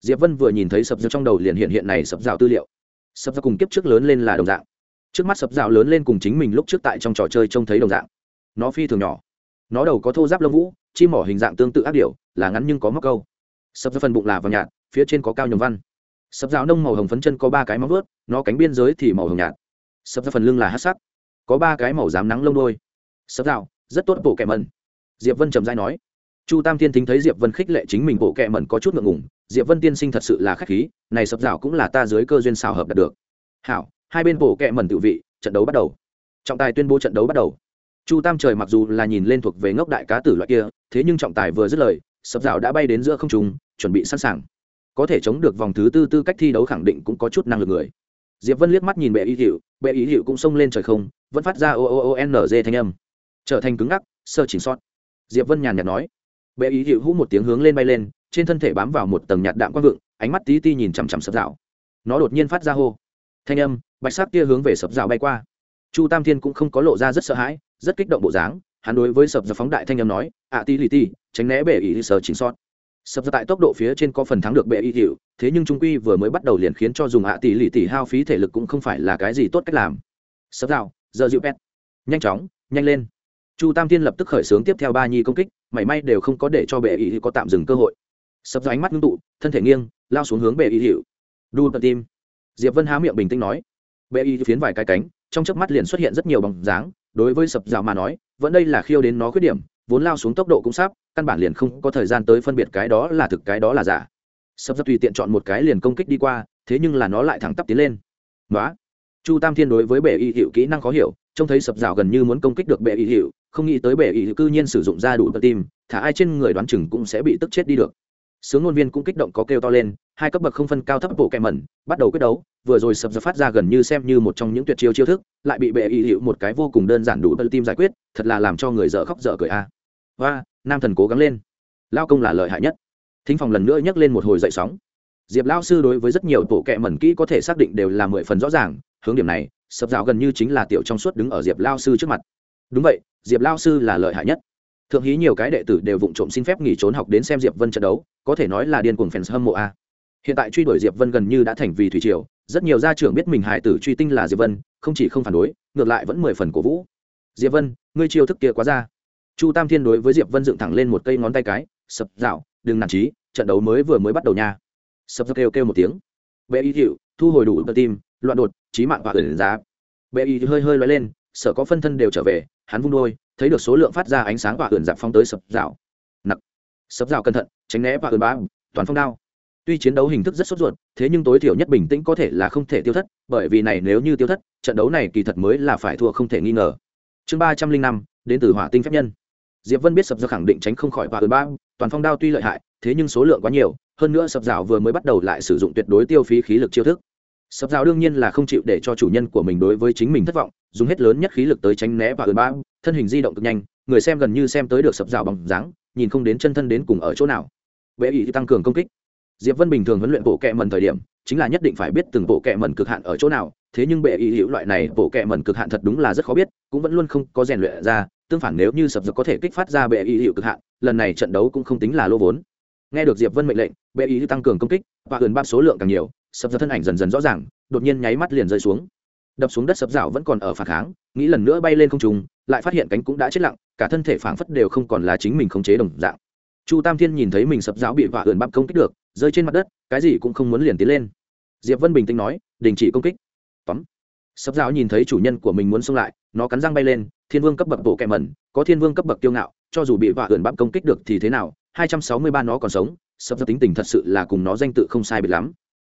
diệp vân vừa nhìn thấy sập dao trong đầu liền hiện hiện này sập dao tư liệu. Sập dao cùng kiếp trước lớn lên là đồng dạng. Trước mắt sập dao lớn lên cùng chính mình lúc trước tại trong trò chơi trông thấy đồng dạng. Nó phi thường nhỏ. Nó đầu có thô giáp lông vũ, chim mỏ hình dạng tương tự ác điểu, là ngắn nhưng có móc câu. Sập dao phần bụng là vàng nhạt, phía trên có cao nhầm văn. Sập dao nông màu hồng phấn chân có ba cái móng vớt nó cánh biên giới thì màu hồng nhạt. Sập dao phần lưng là hát sắc, có ba cái màu dám nắng lông đôi sập dao, rất tốt bộ kẻ mần diệp vân trầm dai nói chu tam thiên thính thấy diệp vân khích lệ chính mình, bộ kẹ mẩn có chút ngượng ngùng. Diệp vân tiên sinh thật sự là k h á c h khí, này sập rào cũng là ta dưới cơ duyên xào hợp đạt được. Hảo, hai bên bộ kẹ mẩn tự vị, trận đấu bắt đầu. Trọng tài tuyên bố trận đấu bắt đầu. Chu tam trời mặc dù là nhìn lên thuộc về ngốc đại cá tử loại kia, thế nhưng trọng tài vừa dứt lời, sập rào đã bay đến giữa không trùng chuẩn bị sẵn sàng. Có thể chống được vòng thứ tư tư cách thi đấu khẳng định cũng có chút năng lực người. Diệp vân liếc mắt nhìn bệ ý hiệu, bệ ý hiệu cũng xông lên trời không, vẫn phát ra o o o n g thanh âm. Trở thành cứng ngắc, sơ chỉnh sót. Diệp vân nhàn nhạt nói bệ ý hiệu hũ một tiếng hướng lên bay lên, trên thân thể bám vào một tầng nhạt đạm quang vượng, ánh mắt tí ti nhìn chằm chằm sập rào. Nó đột nhiên phát ra hô. Thanh âm, bạch sắc kia hướng về sập rào bay qua. Chu tam thiên cũng không có lộ ra rất sợ hãi, rất kích động bộ dáng, hắn đối với sập rào phóng đại thanh âm nói ạ ti lì ti, tránh né bệ ý sờ chính sót. Sập ra tại tốc độ phía trên có phần thắng được bệ y hiệu thế nhưng trung quy vừa mới bắt đầu liền khiến cho dùng ạ tỷ lì tỷ hao phí thể lực cũng không phải là cái gì tốt cách làm. Sập rào, giờ dịu pet. Nhanh chóng, nhanh lên. Chu tam thiên lập tức khởi xướng tiếp theo ba nhi công kích mảy may đều không có để cho bệ ý có tạm dừng cơ hội. Sập ra ánh mắt ngưng tụ, thân thể nghiêng, lao xuống hướng bệ ý hiệu. Đu tận tim. Diệp vân há miệng bình tĩnh nói. Bệ ý phiến vài cái cánh, trong chớp mắt liền xuất hiện rất nhiều bóng dáng, đối với sập rào mà nói, vẫn đây là khiêu đến nó khuyết điểm, vốn lao xuống tốc độ cũng sắp, căn bản liền không có thời gian tới phân biệt cái đó là thực cái đó là giả. Sập ra tùy tiện chọn một cái liền công kích đi qua, thế nhưng là nó lại thẳng tắp tiến lên. Nói chu tam thiên đối với bệ y hiệu kỹ năng khó hiểu, trông thấy sập rào gần như muốn công kích được bệ y hiệu không nghĩ tới bệ y cư nhiên sử dụng ra đủ tơ tim thả ai trên người đoán chừng cũng sẽ bị tức chết đi được. Sướng ngôn viên cũng kích động có kêu to lên, hai cấp bậc không phân cao thấp bộ kẹm mẩn, bắt đầu quyết đấu, vừa rồi sập giật phát ra gần như xem như một trong những tuyệt chiêu chiêu thức, lại bị bệ y hiệu một cái vô cùng đơn giản đủ tơ tim giải quyết, thật là làm cho người dở khóc dở cười a. Và nam thần cố gắng lên. Lao công là lợi hại nhất. Thính phòng lần nữa nhắc lên một hồi dậy sóng. Diệp lao sư đối với rất nhiều bộ kệ mẩn kỹ có thể xác định đều là mười phần rõ ràng, hướng điểm này, sập rào gần như chính là tiểu trong suốt đứng ở diệp lao sư trước mặt. Đúng vậy diệp lao sư là lợi hại nhất. Thượng hí nhiều cái đệ tử đều vụng trộm xin phép nghỉ trốn học đến xem diệp vân trận đấu, có thể nói là điên cuồng fans hâm mộ a. Hiện tại truy đuổi diệp vân gần như đã thành vì thủy triều, rất nhiều gia trưởng biết mình hải tử truy tinh là diệp vân, không chỉ không phản đối, ngược lại vẫn mười phần cổ vũ. Diệp vân, ngươi chiêu thức kia quá ra. Chu tam thiên đối với diệp vân dựng thẳng lên một cây ngón tay cái, sập, dạo, đừng nản trí trận đấu mới vừa mới bắt đầu nha. Sập, dạo kêu kêu một tiếng. Bệ y hiệu thu hồi đủ tơ tim, loạn đột trí mạng và ẩn giá. Bệ y hơi hơi loay lên sở có phân thân đều trở về hắn vung đôi, thấy được số lượng phát ra ánh sáng và ẩn dạp phong tới sập rào. Nặc. Sập rào cẩn thận, tránh né và ẩn bá toàn phong đao. Tuy chiến đấu hình thức rất sốt ruột, thế nhưng tối thiểu nhất bình tĩnh có thể là không thể tiêu thất, bởi vì này nếu như tiêu thất, trận đấu này kỳ thật mới là phải thua không thể nghi ngờ. Chương ba trăm linh năm, đến từ hỏa tinh phép nhân. Diệp vân biết sập ra khẳng định tránh không khỏi và ơn bá toàn phong đao tuy lợi hại, thế nhưng số lượng quá nhiều, hơn nữa sập rào vừa mới bắt đầu lại sử dụng tuyệt đối tiêu phí khí lực chiêu thức sập rào đương nhiên là không chịu để cho chủ nhân của mình đối với chính mình thất vọng, dùng hết lớn nhất khí lực tới tránh né và ơn ba thân hình di động cực nhanh, người xem gần như xem tới được sập rào bằng dáng, nhìn không đến chân thân đến cùng ở chỗ nào. Vệ ý tăng cường công kích. Diệp vân bình thường huấn luyện bộ kệ mần thời điểm, chính là nhất định phải biết từng bộ kệ mần cực hạn ở chỗ nào, thế nhưng bệ ý hữu loại này bộ kệ mần cực hạn thật đúng là rất khó biết, cũng vẫn luôn không có rèn luyện ra, tương phản nếu như sập dập có thể kích phát ra bệ ý hữu cực hạn, lần này trận đấu cũng không tính là lô vốn. Nghe được diệp vân mệnh lệnh bệ ý tăng cường công kích, và ườn bão số lượng càng nhiều sập giật thân ảnh dần dần rõ ràng, đột nhiên nháy mắt liền rơi xuống. Đập xuống đất sập rào vẫn còn ở phản kháng, nghĩ lần nữa bay lên không trùng lại phát hiện cánh cũng đã chết lặng, cả thân thể phảng phất đều không còn là chính mình khống chế đồng dạng. Chu tam thiên nhìn thấy mình sập rào bị vạ ườn bắp công kích được, rơi trên mặt đất, cái gì cũng không muốn liền tiến lên. Diệp vân bình tĩnh nói, đình chỉ công kích. Tóm. Sập rào nhìn thấy chủ nhân của mình muốn xông lại, nó cắn răng bay lên, thiên vương cấp bậc bộ kẹ mẩn, có thiên vương cấp bậc kiêu ngạo, cho dù bị vạ ườn bắp công kích được thì thế nào, hai trăm sáu mươi ba nó còn sống, sập rào tính tình thật sự là cùng nó danh tự không sai biệt lắm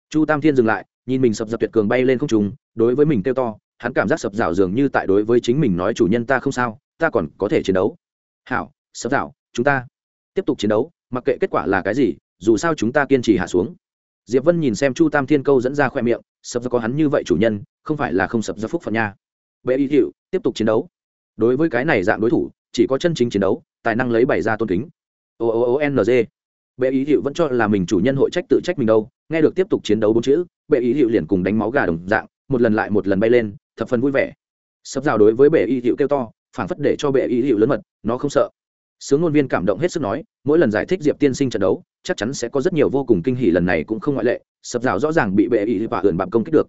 chu tam thiên dừng lại, nhìn mình sập dập tuyệt cường bay lên không trùng đối với mình kêu to, hắn cảm giác sập rào dường như tại đối với chính mình nói chủ nhân ta không sao, ta còn có thể chiến đấu. Hảo, sập rào chúng ta tiếp tục chiến đấu, mặc kệ kết quả là cái gì, dù sao chúng ta kiên trì hạ xuống. Diệp vân nhìn xem chu tam thiên câu dẫn ra khoe miệng, sập ra có hắn như vậy chủ nhân, không phải là không sập ra phúc phận nha. Bệ y hiệu tiếp tục chiến đấu. Đối với cái này dạng đối thủ, chỉ có chân chính chiến đấu, tài năng lấy bày ra tôn kính. O o o n g. Bệ ý hiệu vẫn cho là mình chủ nhân hội trách tự trách mình đâu nghe được tiếp tục chiến đấu bốn chữ, bệ ý hiệu liền cùng đánh máu gà đồng dạng, một lần lại một lần bay lên, thập phần vui vẻ. Sập rào đối với bệ ý hiệu kêu to, phảng phất để cho bệ ý hiệu lớn mật, nó không sợ. Sướng ngôn viên cảm động hết sức nói, mỗi lần giải thích diệp tiên sinh trận đấu, chắc chắn sẽ có rất nhiều vô cùng kinh hỉ lần này cũng không ngoại lệ, sập rào rõ ràng bị bệ ý và ườn bạm công kích được.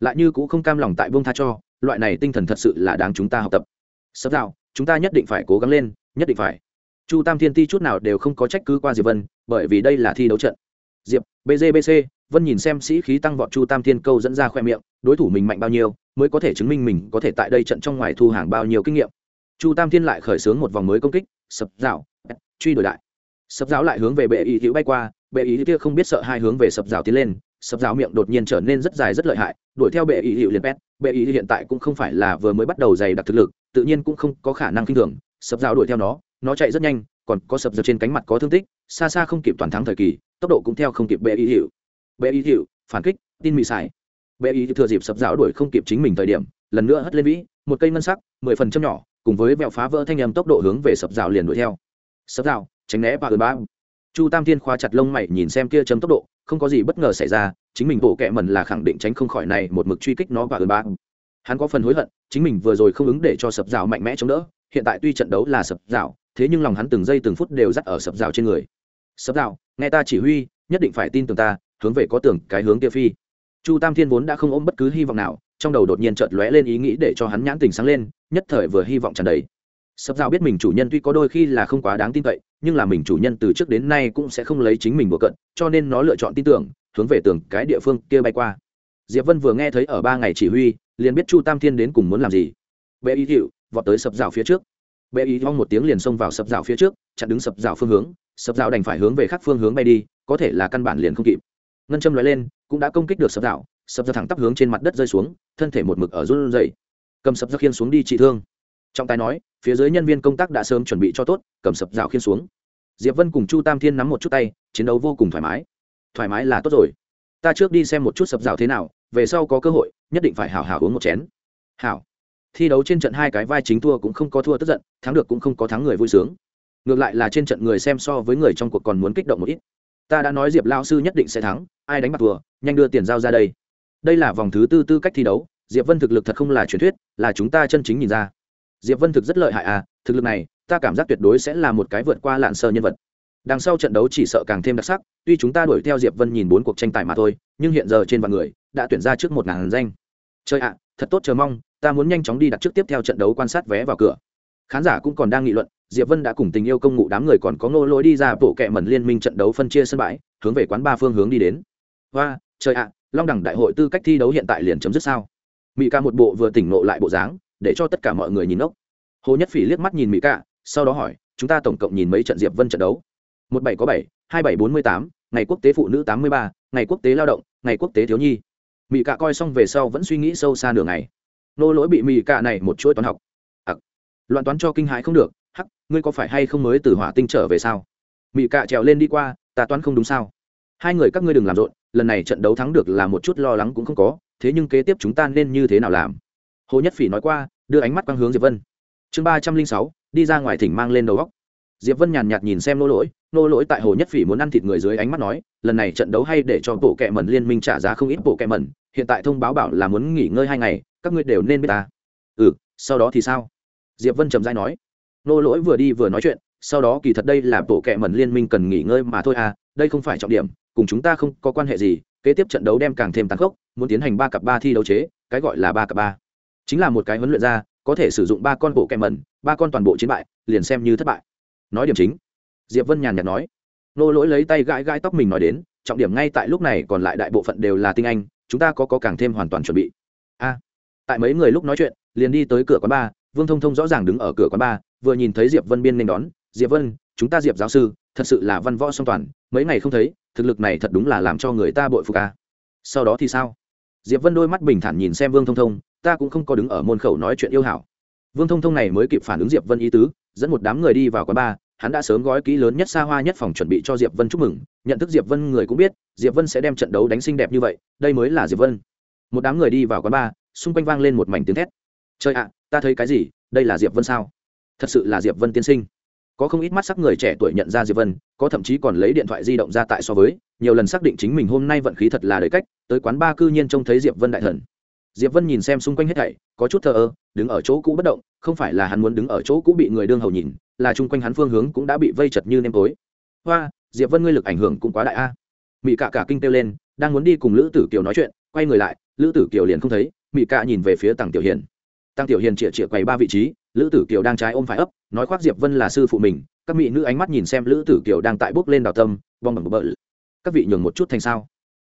Lại như cũng không cam lòng tại vương tha cho, loại này tinh thần thật sự là đáng chúng ta học tập. Sập rào, chúng ta nhất định phải cố gắng lên, nhất định phải. Chu tam thiên ti chút nào đều không có trách cứ qua diệp vân, bởi vì đây là thi đấu trận diệp bgbc vân nhìn xem sĩ khí tăng vọt chu tam thiên câu dẫn ra khoe miệng, đối thủ mình mạnh bao nhiêu, mới có thể chứng minh mình có thể tại đây trận trong ngoài thu hàng bao nhiêu kinh nghiệm. Chu tam thiên lại khởi xướng một vòng mới công kích, sập rào truy đổi đại. Sập rào lại hướng về bệ ý hữu bay qua, bệ ý kia không biết sợ hai hướng về sập rào tiến lên, sập rào miệng đột nhiên trở nên rất dài rất lợi hại, đuổi theo bệ ý hữu liền pet bệ ý hiện tại cũng không phải là vừa mới bắt đầu dày đặc thực lực, tự nhiên cũng không có khả năng kinh thường, sập rào đuổi theo nó nó chạy rất nhanh còn có sập giật trên cánh mặt có thương tích, xa xa không kịp toàn thắng thời kỳ, tốc độ cũng theo không kịp bệ ý hiệu. Bệ ý hiệu, phản kích, tin mị xài. Bệ ý thừa dịp sập rào đuổi không kịp chính mình thời điểm, lần nữa hất lên vĩ, một cây ngân sắc, mười phần trăm nhỏ, cùng với vẹo phá vỡ thanh âm tốc độ hướng về sập rào liền đuổi theo. Sập rào tránh né ba ư ba chu tam thiên khóa chặt lông mày nhìn xem kia chấm tốc độ, không có gì bất ngờ xảy ra, chính mình bộ kệ mần là khẳng định tránh không khỏi này một mực truy kích nó và ư ba hắn có phần hối hận, chính mình vừa rồi không ứng để cho sập rào mạnh mẽ chống đỡ hiện tại tuy trận đấu là sập rào, thế nhưng lòng hắn từng giây từng phút đều dắt ở sập rào trên người. Sập rào, nghe ta chỉ huy, nhất định phải tin tưởng ta, hướng về có tưởng cái hướng kia phi. Chu tam thiên vốn đã không ôm bất cứ hy vọng nào, trong đầu đột nhiên chợt lóe lên ý nghĩ để cho hắn nhãn tình sáng lên, nhất thời vừa hy vọng tràn đầy. Sập rào biết mình chủ nhân tuy có đôi khi là không quá đáng tin cậy, nhưng là mình chủ nhân từ trước đến nay cũng sẽ không lấy chính mình bừa cận cho nên nó lựa chọn tin tưởng, hướng về tường cái địa phương kia bay qua. Diệp vân vừa nghe thấy ở ba ngày chỉ huy, liền biết chu tam thiên đến cùng muốn làm gì. Vệ y hiệu vọt tới sập rào phía trước. Bệ ý vong một tiếng liền xông vào sập rào phía trước, chặn đứng sập rào phương hướng, sập rào đành phải hướng về khác phương hướng bay đi, có thể là căn bản liền không kịp. Ngân châm nói lên, cũng đã công kích được sập rào sập rào thẳng tắp hướng trên mặt đất rơi xuống, thân thể một mực ở run dậy cầm sập rào khiên xuống đi trị thương. Trọng tài nói, phía dưới nhân viên công tác đã sớm chuẩn bị cho tốt, cầm sập rào khiên xuống. Diệp vân cùng chu tam thiên nắm một chút tay, chiến đấu vô cùng thoải mái. Thoải mái là tốt rồi. Ta trước đi xem một chút sập rào thế nào, về sau có cơ hội, nhất định phải hảo hảo uống một chén. Hảo thi đấu trên trận hai cái vai chính thua cũng không có thua tức giận, thắng được cũng không có thắng người vui sướng. Ngược lại là trên trận người xem so với người trong cuộc còn muốn kích động một ít. Ta đã nói diệp lao sư nhất định sẽ thắng, ai đánh bạc thua, nhanh đưa tiền giao ra đây. Đây là vòng thứ tư tư cách thi đấu, diệp vân thực lực thật không là truyền thuyết, là chúng ta chân chính nhìn ra. Diệp vân thực rất lợi hại à thực lực này, ta cảm giác tuyệt đối sẽ là một cái vượt qua lạn sơ nhân vật. Đằng sau trận đấu chỉ sợ càng thêm đặc sắc, tuy chúng ta đuổi theo diệp vân nhìn bốn cuộc tranh tài mà thôi, nhưng hiện giờ trên vạn người, đã tuyển ra trước một ngàn danh. Chơi ạ, thật tốt, chờ mong ta muốn nhanh chóng đi đặt trước tiếp theo trận đấu quan sát vé vào cửa. Khán giả cũng còn đang nghị luận, diệp vân đã cùng tình yêu công ngụ đám người còn có ngô lỗi đi ra bộ kệ mẩn liên minh trận đấu phân chia sân bãi, hướng về quán ba phương hướng đi đến. Và trời ạ, long đẳng đại hội tư cách thi đấu hiện tại liền chấm dứt sao? Mỹ ca một bộ vừa tỉnh nộ lại bộ dáng, để cho tất cả mọi người nhìn ốc. Hồ nhất phỉ liếc mắt nhìn mỹ ca, sau đó hỏi, chúng ta tổng cộng nhìn mấy trận diệp vân trận đấu? Một bảy có bảy, hai bảy bốn mươi tám, ngày quốc tế phụ nữ tám mươi ba, ngày quốc tế lao động, ngày quốc tế thiếu nhi. Mỹ ca coi xong về sau vẫn suy nghĩ sâu xa nửa ngày nô lỗi bị mì cạ này một chuỗi toán học. Ặc, loạn toán cho kinh hãi không được. Hắc, ngươi có phải hay không mới từ hỏa tinh trở về sao? Mì cạ trèo lên đi qua, ta toán không đúng sao? Hai người các ngươi đừng làm rộn, lần này trận đấu thắng được là một chút lo lắng cũng không có, thế nhưng kế tiếp chúng ta nên như thế nào làm? Hồ nhất phỉ nói qua, đưa ánh mắt quang hướng diệp vân. Chương ba trăm linh sáu, đi ra ngoài thỉnh mang lên đầu góc diệp vân nhàn nhạt nhìn xem nô lỗi nô lỗi tại hồ nhất phỉ muốn ăn thịt người dưới ánh mắt nói, lần này trận đấu hay để cho bộ kẹm mẩn liên minh trả giá không ít bộ kẹm mẩn, hiện tại thông báo bảo là muốn nghỉ ngơi hai ngày, các ngươi đều nên biết ta. Ừ sau đó thì sao? Diệp vân trầm dai nói. Nô lỗi vừa đi vừa nói chuyện, sau đó kỳ thật đây là bộ kẹm mẩn liên minh cần nghỉ ngơi mà thôi à đây không phải trọng điểm, cùng chúng ta không có quan hệ gì, kế tiếp trận đấu đem càng thêm tàn khốc, muốn tiến hành ba cặp ba thi đấu chế, cái gọi là ba cặp ba. Chính là một cái huấn luyện ra có thể sử dụng ba con bộ kẹ mẩn, ba con toàn bộ chiến bại, liền xem như thất bại nói điểm chính. Diệp vân nhàn nhạt nói. Nô lỗi lấy tay gãi gãi tóc mình nói đến trọng điểm ngay tại lúc này còn lại đại bộ phận đều là tinh anh chúng ta có có càng thêm hoàn toàn chuẩn bị. A. Tại mấy người lúc nói chuyện liền đi tới cửa quán ba, vương thông thông rõ ràng đứng ở cửa quán ba, vừa nhìn thấy diệp vân biên nên đón diệp vân chúng ta diệp giáo sư thật sự là văn võ song toàn mấy ngày không thấy thực lực này thật đúng là làm cho người ta bội phục a. Sau đó thì sao? Diệp vân đôi mắt bình thản nhìn xem vương thông thông ta cũng không có đứng ở môn khẩu nói chuyện yêu hảo vương thông thông này mới kịp phản ứng diệp vân ý tứ, dẫn một đám người đi vào quán bar, hắn đã sớm gói kỹ lớn nhất xa hoa nhất phòng chuẩn bị cho diệp vân chúc mừng, nhận thức diệp vân người cũng biết, diệp vân sẽ đem trận đấu đánh xinh đẹp như vậy, đây mới là diệp vân. Một đám người đi vào quán bar, xung quanh vang lên một mảnh tiếng thét. Trời ạ, ta thấy cái gì? Đây là diệp vân sao? Thật sự là diệp vân tiên sinh. Có không ít mắt sắc người trẻ tuổi nhận ra diệp vân, có thậm chí còn lấy điện thoại di động ra tại so với, nhiều lần xác định chính mình hôm nay vận khí thật là đầy cách, tới quán ba cư nhiên trông thấy diệp vân đại thần diệp vân nhìn xem xung quanh hết thảy, có chút thờ ơ, đứng ở chỗ cũ bất động, không phải là hắn muốn đứng ở chỗ cũ bị người đương hầu nhìn, là chung quanh hắn phương hướng cũng đã bị vây chật như nêm tối. Hoa, diệp vân ngươi lực ảnh hưởng cũng quá đại a. Mỹ cạ cả kinh kêu lên, đang muốn đi cùng lữ tử kiều nói chuyện, quay người lại, lữ tử kiều liền không thấy mỹ cạ nhìn về phía tăng tiểu hiền. Tăng tiểu hiền chĩa chĩa quay ba vị trí, lữ tử kiều đang trái ôm phải ấp, nói khoác diệp vân là sư phụ mình, các mỹ nữ ánh mắt nhìn xem lữ tử kiều đang tại bước lên đào tâm vong bằng bờ các vị nhường một chút thành sao?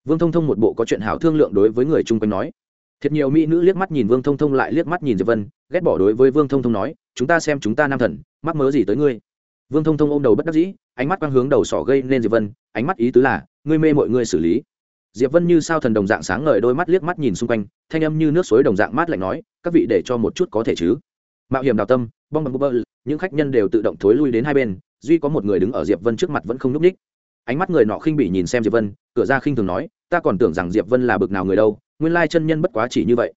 Vương thông thông một bộ có chuyện hảo thương lượng đối với người chung quanh nói thiệt nhiều mỹ nữ liếc mắt nhìn vương thông thông lại liếc mắt nhìn diệp vân, ghét bỏ đối với vương thông thông nói, chúng ta xem chúng ta nam thần, mắc mớ gì tới ngươi? Vương thông thông ôm đầu bất đắc dĩ, ánh mắt quang hướng đầu sỏ gây nên diệp vân, ánh mắt ý tứ là, ngươi mê mọi người xử lý. Diệp vân như sao thần đồng dạng sáng ngời đôi mắt liếc mắt nhìn xung quanh, thanh âm như nước suối đồng dạng mát lạnh nói, các vị để cho một chút có thể chứ? Mạo hiểm đào tâm, bong bằng bơ, những khách nhân đều tự động thối lui đến hai bên, duy có một người đứng ở diệp vân trước mặt vẫn không núp ních ánh mắt người nọ khinh bỉ nhìn xem diệp vân, cửa ra khinh thường nói, ta còn tưởng rằng diệp vân là bực nào người đâu nguyên lai chân nhân bất quá chỉ như vậy.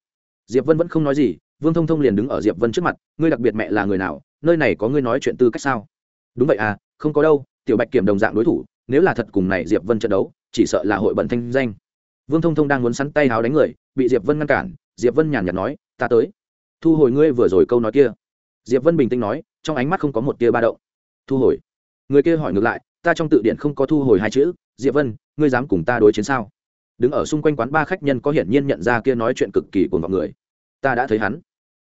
Diệp vân vẫn không nói gì, vương thông thông liền đứng ở diệp vân trước mặt, ngươi đặc biệt mẹ là người nào, nơi này có ngươi nói chuyện tư cách sao? Đúng vậy à không có đâu, tiểu bạch kiểm đồng dạng đối thủ, nếu là thật cùng này diệp vân trận đấu, chỉ sợ là hội bận thanh danh. Vương thông thông đang muốn sắn tay háo đánh người, bị diệp vân ngăn cản, diệp vân nhàn nhạt nói, ta tới. Thu hồi ngươi vừa rồi câu nói kia. Diệp vân bình tĩnh nói, trong ánh mắt không có một tia ba động. Thu hồi. Người kia hỏi ngược lại, ta trong tự điện không có thu hồi hai chữ, diệp vân, ngươi dám cùng ta đối chiến sao? Đứng ở xung quanh quán ba khách nhân có hiển nhiên nhận ra kia nói chuyện cực kỳ cuồng vọng người. Ta đã thấy hắn.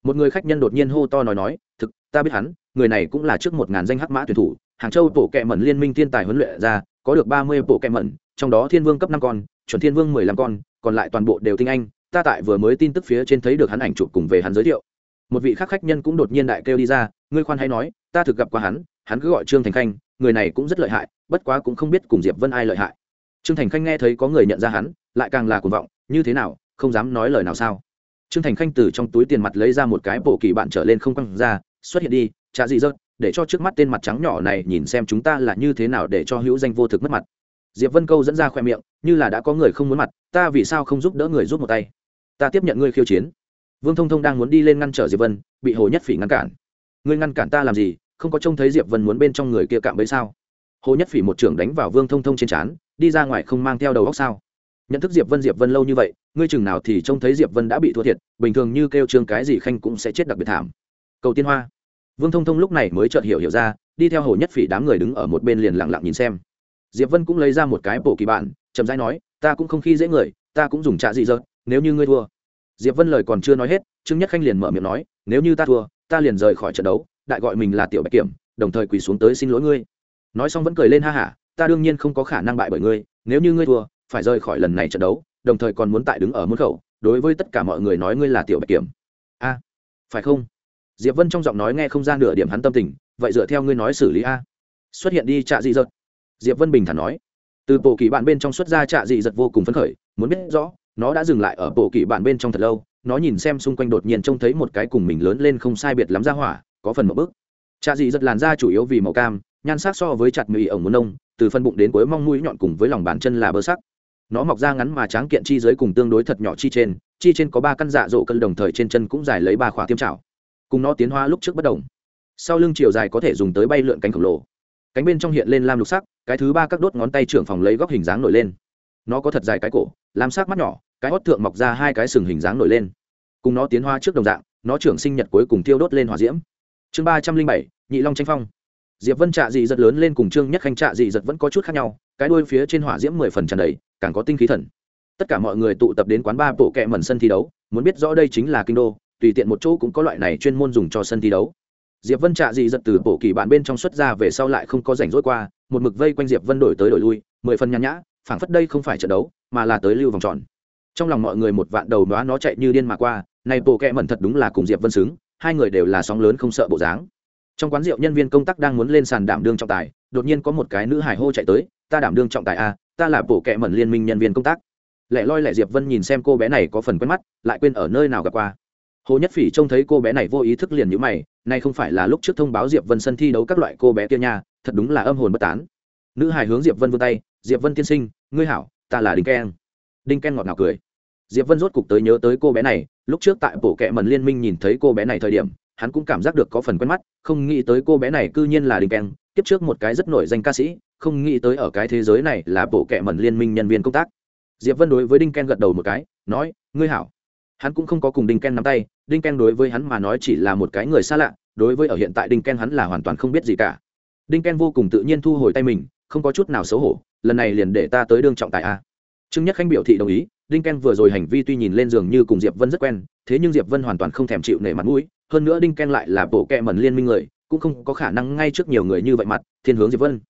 Một người khách nhân đột nhiên hô to nói nói, thực, ta biết hắn, người này cũng là trước một ngàn danh hắc mã tuyển thủ, hàng châu bộ kệ mẩn liên minh thiên tài huấn luyện ra, có được ba mươi bộ kệ mẩn, trong đó thiên vương cấp năm con, chuẩn thiên vương mười lăm con, còn lại toàn bộ đều tinh anh. Ta tại vừa mới tin tức phía trên thấy được hắn ảnh chụp cùng về hắn giới thiệu. Một vị khác khách nhân cũng đột nhiên đại kêu đi ra, ngươi khoan hay nói, ta thực gặp qua hắn hắn cứ gọi trương thành khanh, người này cũng rất lợi hại, bất quá cũng không biết cùng diệp vân ai lợi hại trương thành khanh nghe thấy có người nhận ra hắn, lại càng là cuồng vọng, như thế nào, không dám nói lời nào sao? Trương thành khanh từ trong túi tiền mặt lấy ra một cái bộ kỳ bạn trở lên không quăng ra, xuất hiện đi trả gì rớt để cho trước mắt tên mặt trắng nhỏ này nhìn xem chúng ta là như thế nào để cho hữu danh vô thực mất mặt. Diệp vân câu dẫn ra khoe miệng, như là đã có người không muốn mặt, ta vì sao không giúp đỡ người giúp một tay? Ta tiếp nhận ngươi khiêu chiến. Vương thông thông đang muốn đi lên ngăn trở diệp vân, bị hồ nhất phỉ ngăn cản. Ngươi ngăn cản ta làm gì? Không có trông thấy diệp vân muốn bên trong người kia cạm bẫy sao? Hồ nhất phỉ một trưởng đánh vào vương thông thông trên trán đi ra ngoài không mang theo đầu góc sao? Nhận thức diệp vân diệp vân lâu như vậy, ngươi chừng nào thì trông thấy diệp vân đã bị thua thiệt, bình thường như kêu trương cái gì khanh cũng sẽ chết đặc biệt thảm. Cầu tiên hoa. Vương thông thông lúc này mới chợt hiểu hiểu ra, đi theo hồ nhất phỉ đám người đứng ở một bên liền lặng lặng nhìn xem. Diệp vân cũng lấy ra một cái bộ kỳ bản, chậm rãi nói, ta cũng không khi dễ người, ta cũng dùng trạ dị dợt nếu như ngươi thua. Diệp vân lời còn chưa nói hết, trương nhất khanh liền mở miệng nói, nếu như ta thua, ta liền rời khỏi trận đấu, đại gọi mình là tiểu bạch kiểm, đồng thời quỳ xuống tới xin lỗi ngươi. Nói xong vẫn cười lên ha hả ta đương nhiên không có khả năng bại bởi ngươi, nếu như ngươi thua, phải rời khỏi lần này trận đấu, đồng thời còn muốn tại đứng ở môn khẩu, đối với tất cả mọi người nói ngươi là tiểu bạch kiểm. A, phải không? Diệp vân trong giọng nói nghe không ra nửa điểm hắn tâm tình, vậy dựa theo ngươi nói xử lý a. Xuất hiện đi trạ dị giật diệp vân bình thản nói. Từ bộ kỳ bạn bên trong xuất ra trạ dị giật vô cùng phấn khởi, muốn biết rõ, nó đã dừng lại ở bộ kỳ bạn bên trong thật lâu, nó nhìn xem xung quanh đột nhiên trông thấy một cái cùng mình lớn lên không sai biệt lắm ra hỏa, có phần một bức. Trạ dị giật làn da chủ yếu vì màu cam, nhan sắc so với chặt mì ổng muốn nông từ phân bụng đến cuối mong mũi nhọn cùng với lòng bàn chân là bơ sắc. Nó mọc ra ngắn mà tráng kiện chi dưới cùng tương đối thật nhỏ chi trên chi trên có ba căn dạ dỗ cân đồng thời trên chân cũng dài lấy ba khỏa tiêm trào cùng nó tiến hóa lúc trước bất đồng. Sau lưng chiều dài có thể dùng tới bay lượn cánh khổng lồ. Cánh bên trong hiện lên lam lục sắc, cái thứ ba các đốt ngón tay trưởng phòng lấy góc hình dáng nổi lên. Nó có thật dài cái cổ, lam sắc mắt nhỏ, cái hót thượng mọc ra hai cái sừng hình dáng nổi lên. Cùng nó tiến hóa trước đồng dạng, nó trưởng sinh nhật cuối cùng tiêu đốt lên hòa diễm. Chương ba trăm linh bảy, nhị long tranh phong diệp vân trạ dị giật lớn lên cùng trương nhất khanh trạ dị giật vẫn có chút khác nhau, cái đôi phía trên hỏa diễm mười phần tràn đầy, càng có tinh khí thần. Tất cả mọi người tụ tập đến quán ba bộ kẹ mẩn sân thi đấu, muốn biết rõ đây chính là kinh đô, tùy tiện một chỗ cũng có loại này chuyên môn dùng cho sân thi đấu. Diệp vân trạ dị giật từ bộ kỳ bạn bên trong xuất ra về sau lại không có rảnh rỗi qua, một mực vây quanh diệp vân đổi tới đổi lui, mười phần nhàn nhã, phảng phất đây không phải trận đấu, mà là tới lưu vòng tròn. Trong lòng mọi người một vạn đầu đoá nó chạy như điên mà qua này bộ kẹ mẩn thật đúng là cùng diệp vân xứng, hai người đều là sóng lớn không sợ bộ dáng trong quán rượu nhân viên công tác đang muốn lên sàn đảm đương trọng tài, đột nhiên có một cái nữ hải hô chạy tới, ta đảm đương trọng tài a ta là bộ kẹ mẩn liên minh nhân viên công tác. Lẽ loi lẽ diệp vân nhìn xem cô bé này có phần quen mắt, lại quên ở nơi nào gặp qua. Hồ nhất phỉ trông thấy cô bé này vô ý thức liền nhíu mày nay không phải là lúc trước thông báo diệp vân sân thi đấu các loại cô bé kia nha, thật đúng là âm hồn bất tán. Nữ hải hướng diệp vân vươn tay, diệp vân tiên sinh, ngươi hảo, ta là đinh ken đinh ken ngọt ngào cười. Diệp vân rốt cục tới nhớ tới cô bé này, lúc trước tại bộ kệ mần liên minh nhìn thấy cô bé này thời điểm hắn cũng cảm giác được có phần quen mắt, không nghĩ tới cô bé này cư nhiên là đinh ken tiếp trước một cái rất nổi danh ca sĩ, không nghĩ tới ở cái thế giới này là bộ kệ mẩn liên minh nhân viên công tác. Diệp vân đối với đinh ken gật đầu một cái, nói, ngươi hảo. Hắn cũng không có cùng đinh ken nắm tay, đinh ken đối với hắn mà nói chỉ là một cái người xa lạ, đối với ở hiện tại đinh ken hắn là hoàn toàn không biết gì cả. Đinh ken vô cùng tự nhiên thu hồi tay mình, không có chút nào xấu hổ, lần này liền để ta tới đương trọng tài a. Trương nhất khanh biểu thị đồng ý, đinh ken vừa rồi hành vi tuy nhìn lên giường như cùng diệp vân rất quen, thế nhưng diệp vân hoàn toàn không thèm chịu nể mặt mũi hơn nữa đinh ken lại là bộ kẹ mẩn liên minh người, cũng không có khả năng ngay trước nhiều người như vậy mặt, thiên hướng diệp vân.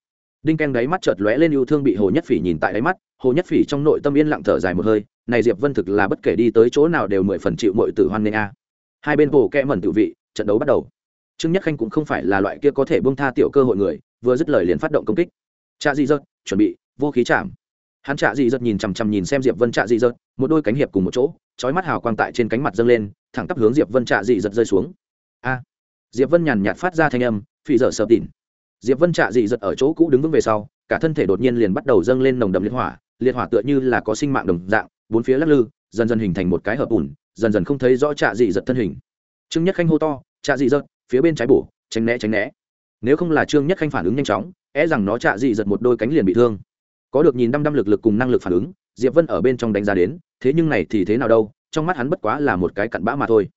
Đinh ken đáy mắt chợt lóe lên yêu thương bị hồ nhất phỉ nhìn tại đáy mắt, hồ nhất phỉ trong nội tâm yên lặng thở dài một hơi, này diệp vân thực là bất kể đi tới chỗ nào đều mười phần chịu mọi tử hoan nghênh a. Hai bên bộ kẹ mẩn tự vị, trận đấu bắt đầu. Trương nhất khanh cũng không phải là loại kia có thể bông tha tiểu cơ hội người, vừa dứt lời liền phát động công kích. Trạ di dật, chuẩn bị, vô khí chạm. Hắn trạ dị giật nhìn chằm chằm nhìn xem diệp vân trạ dị giật một đôi cánh hiệp cùng một chỗ trói mắt hào quang tại trên cánh mặt dâng lên, thẳng tắp hướng diệp vân trạ dị giật rơi xuống. A! Diệp vân nhàn nhạt phát ra thanh âm, phì dở sợ tỉn. Diệp vân trạ dị giật ở chỗ cũ đứng vững về sau, cả thân thể đột nhiên liền bắt đầu dâng lên nồng đậm liệt hỏa liệt hỏa tựa như là có sinh mạng đồng dạng, bốn phía lắc lư, dần dần hình thành một cái hợp ủn dần dần không thấy rõ trạ dị giật thân hình. Trương nhất khanh hô to, trạ dị giật, phía bên trái bổ, tránh né tránh né. Nếu không là trương nhất khanh phản ứng nhanh chóng é rằng nó trạ dị giật một đôi cánh liền bị thương có được nhìn đăm đăm lực lực cùng năng lực phản ứng diệp vân ở bên trong đánh giá đến thế nhưng này thì thế nào đâu trong mắt hắn bất quá là một cái cặn bã mà thôi.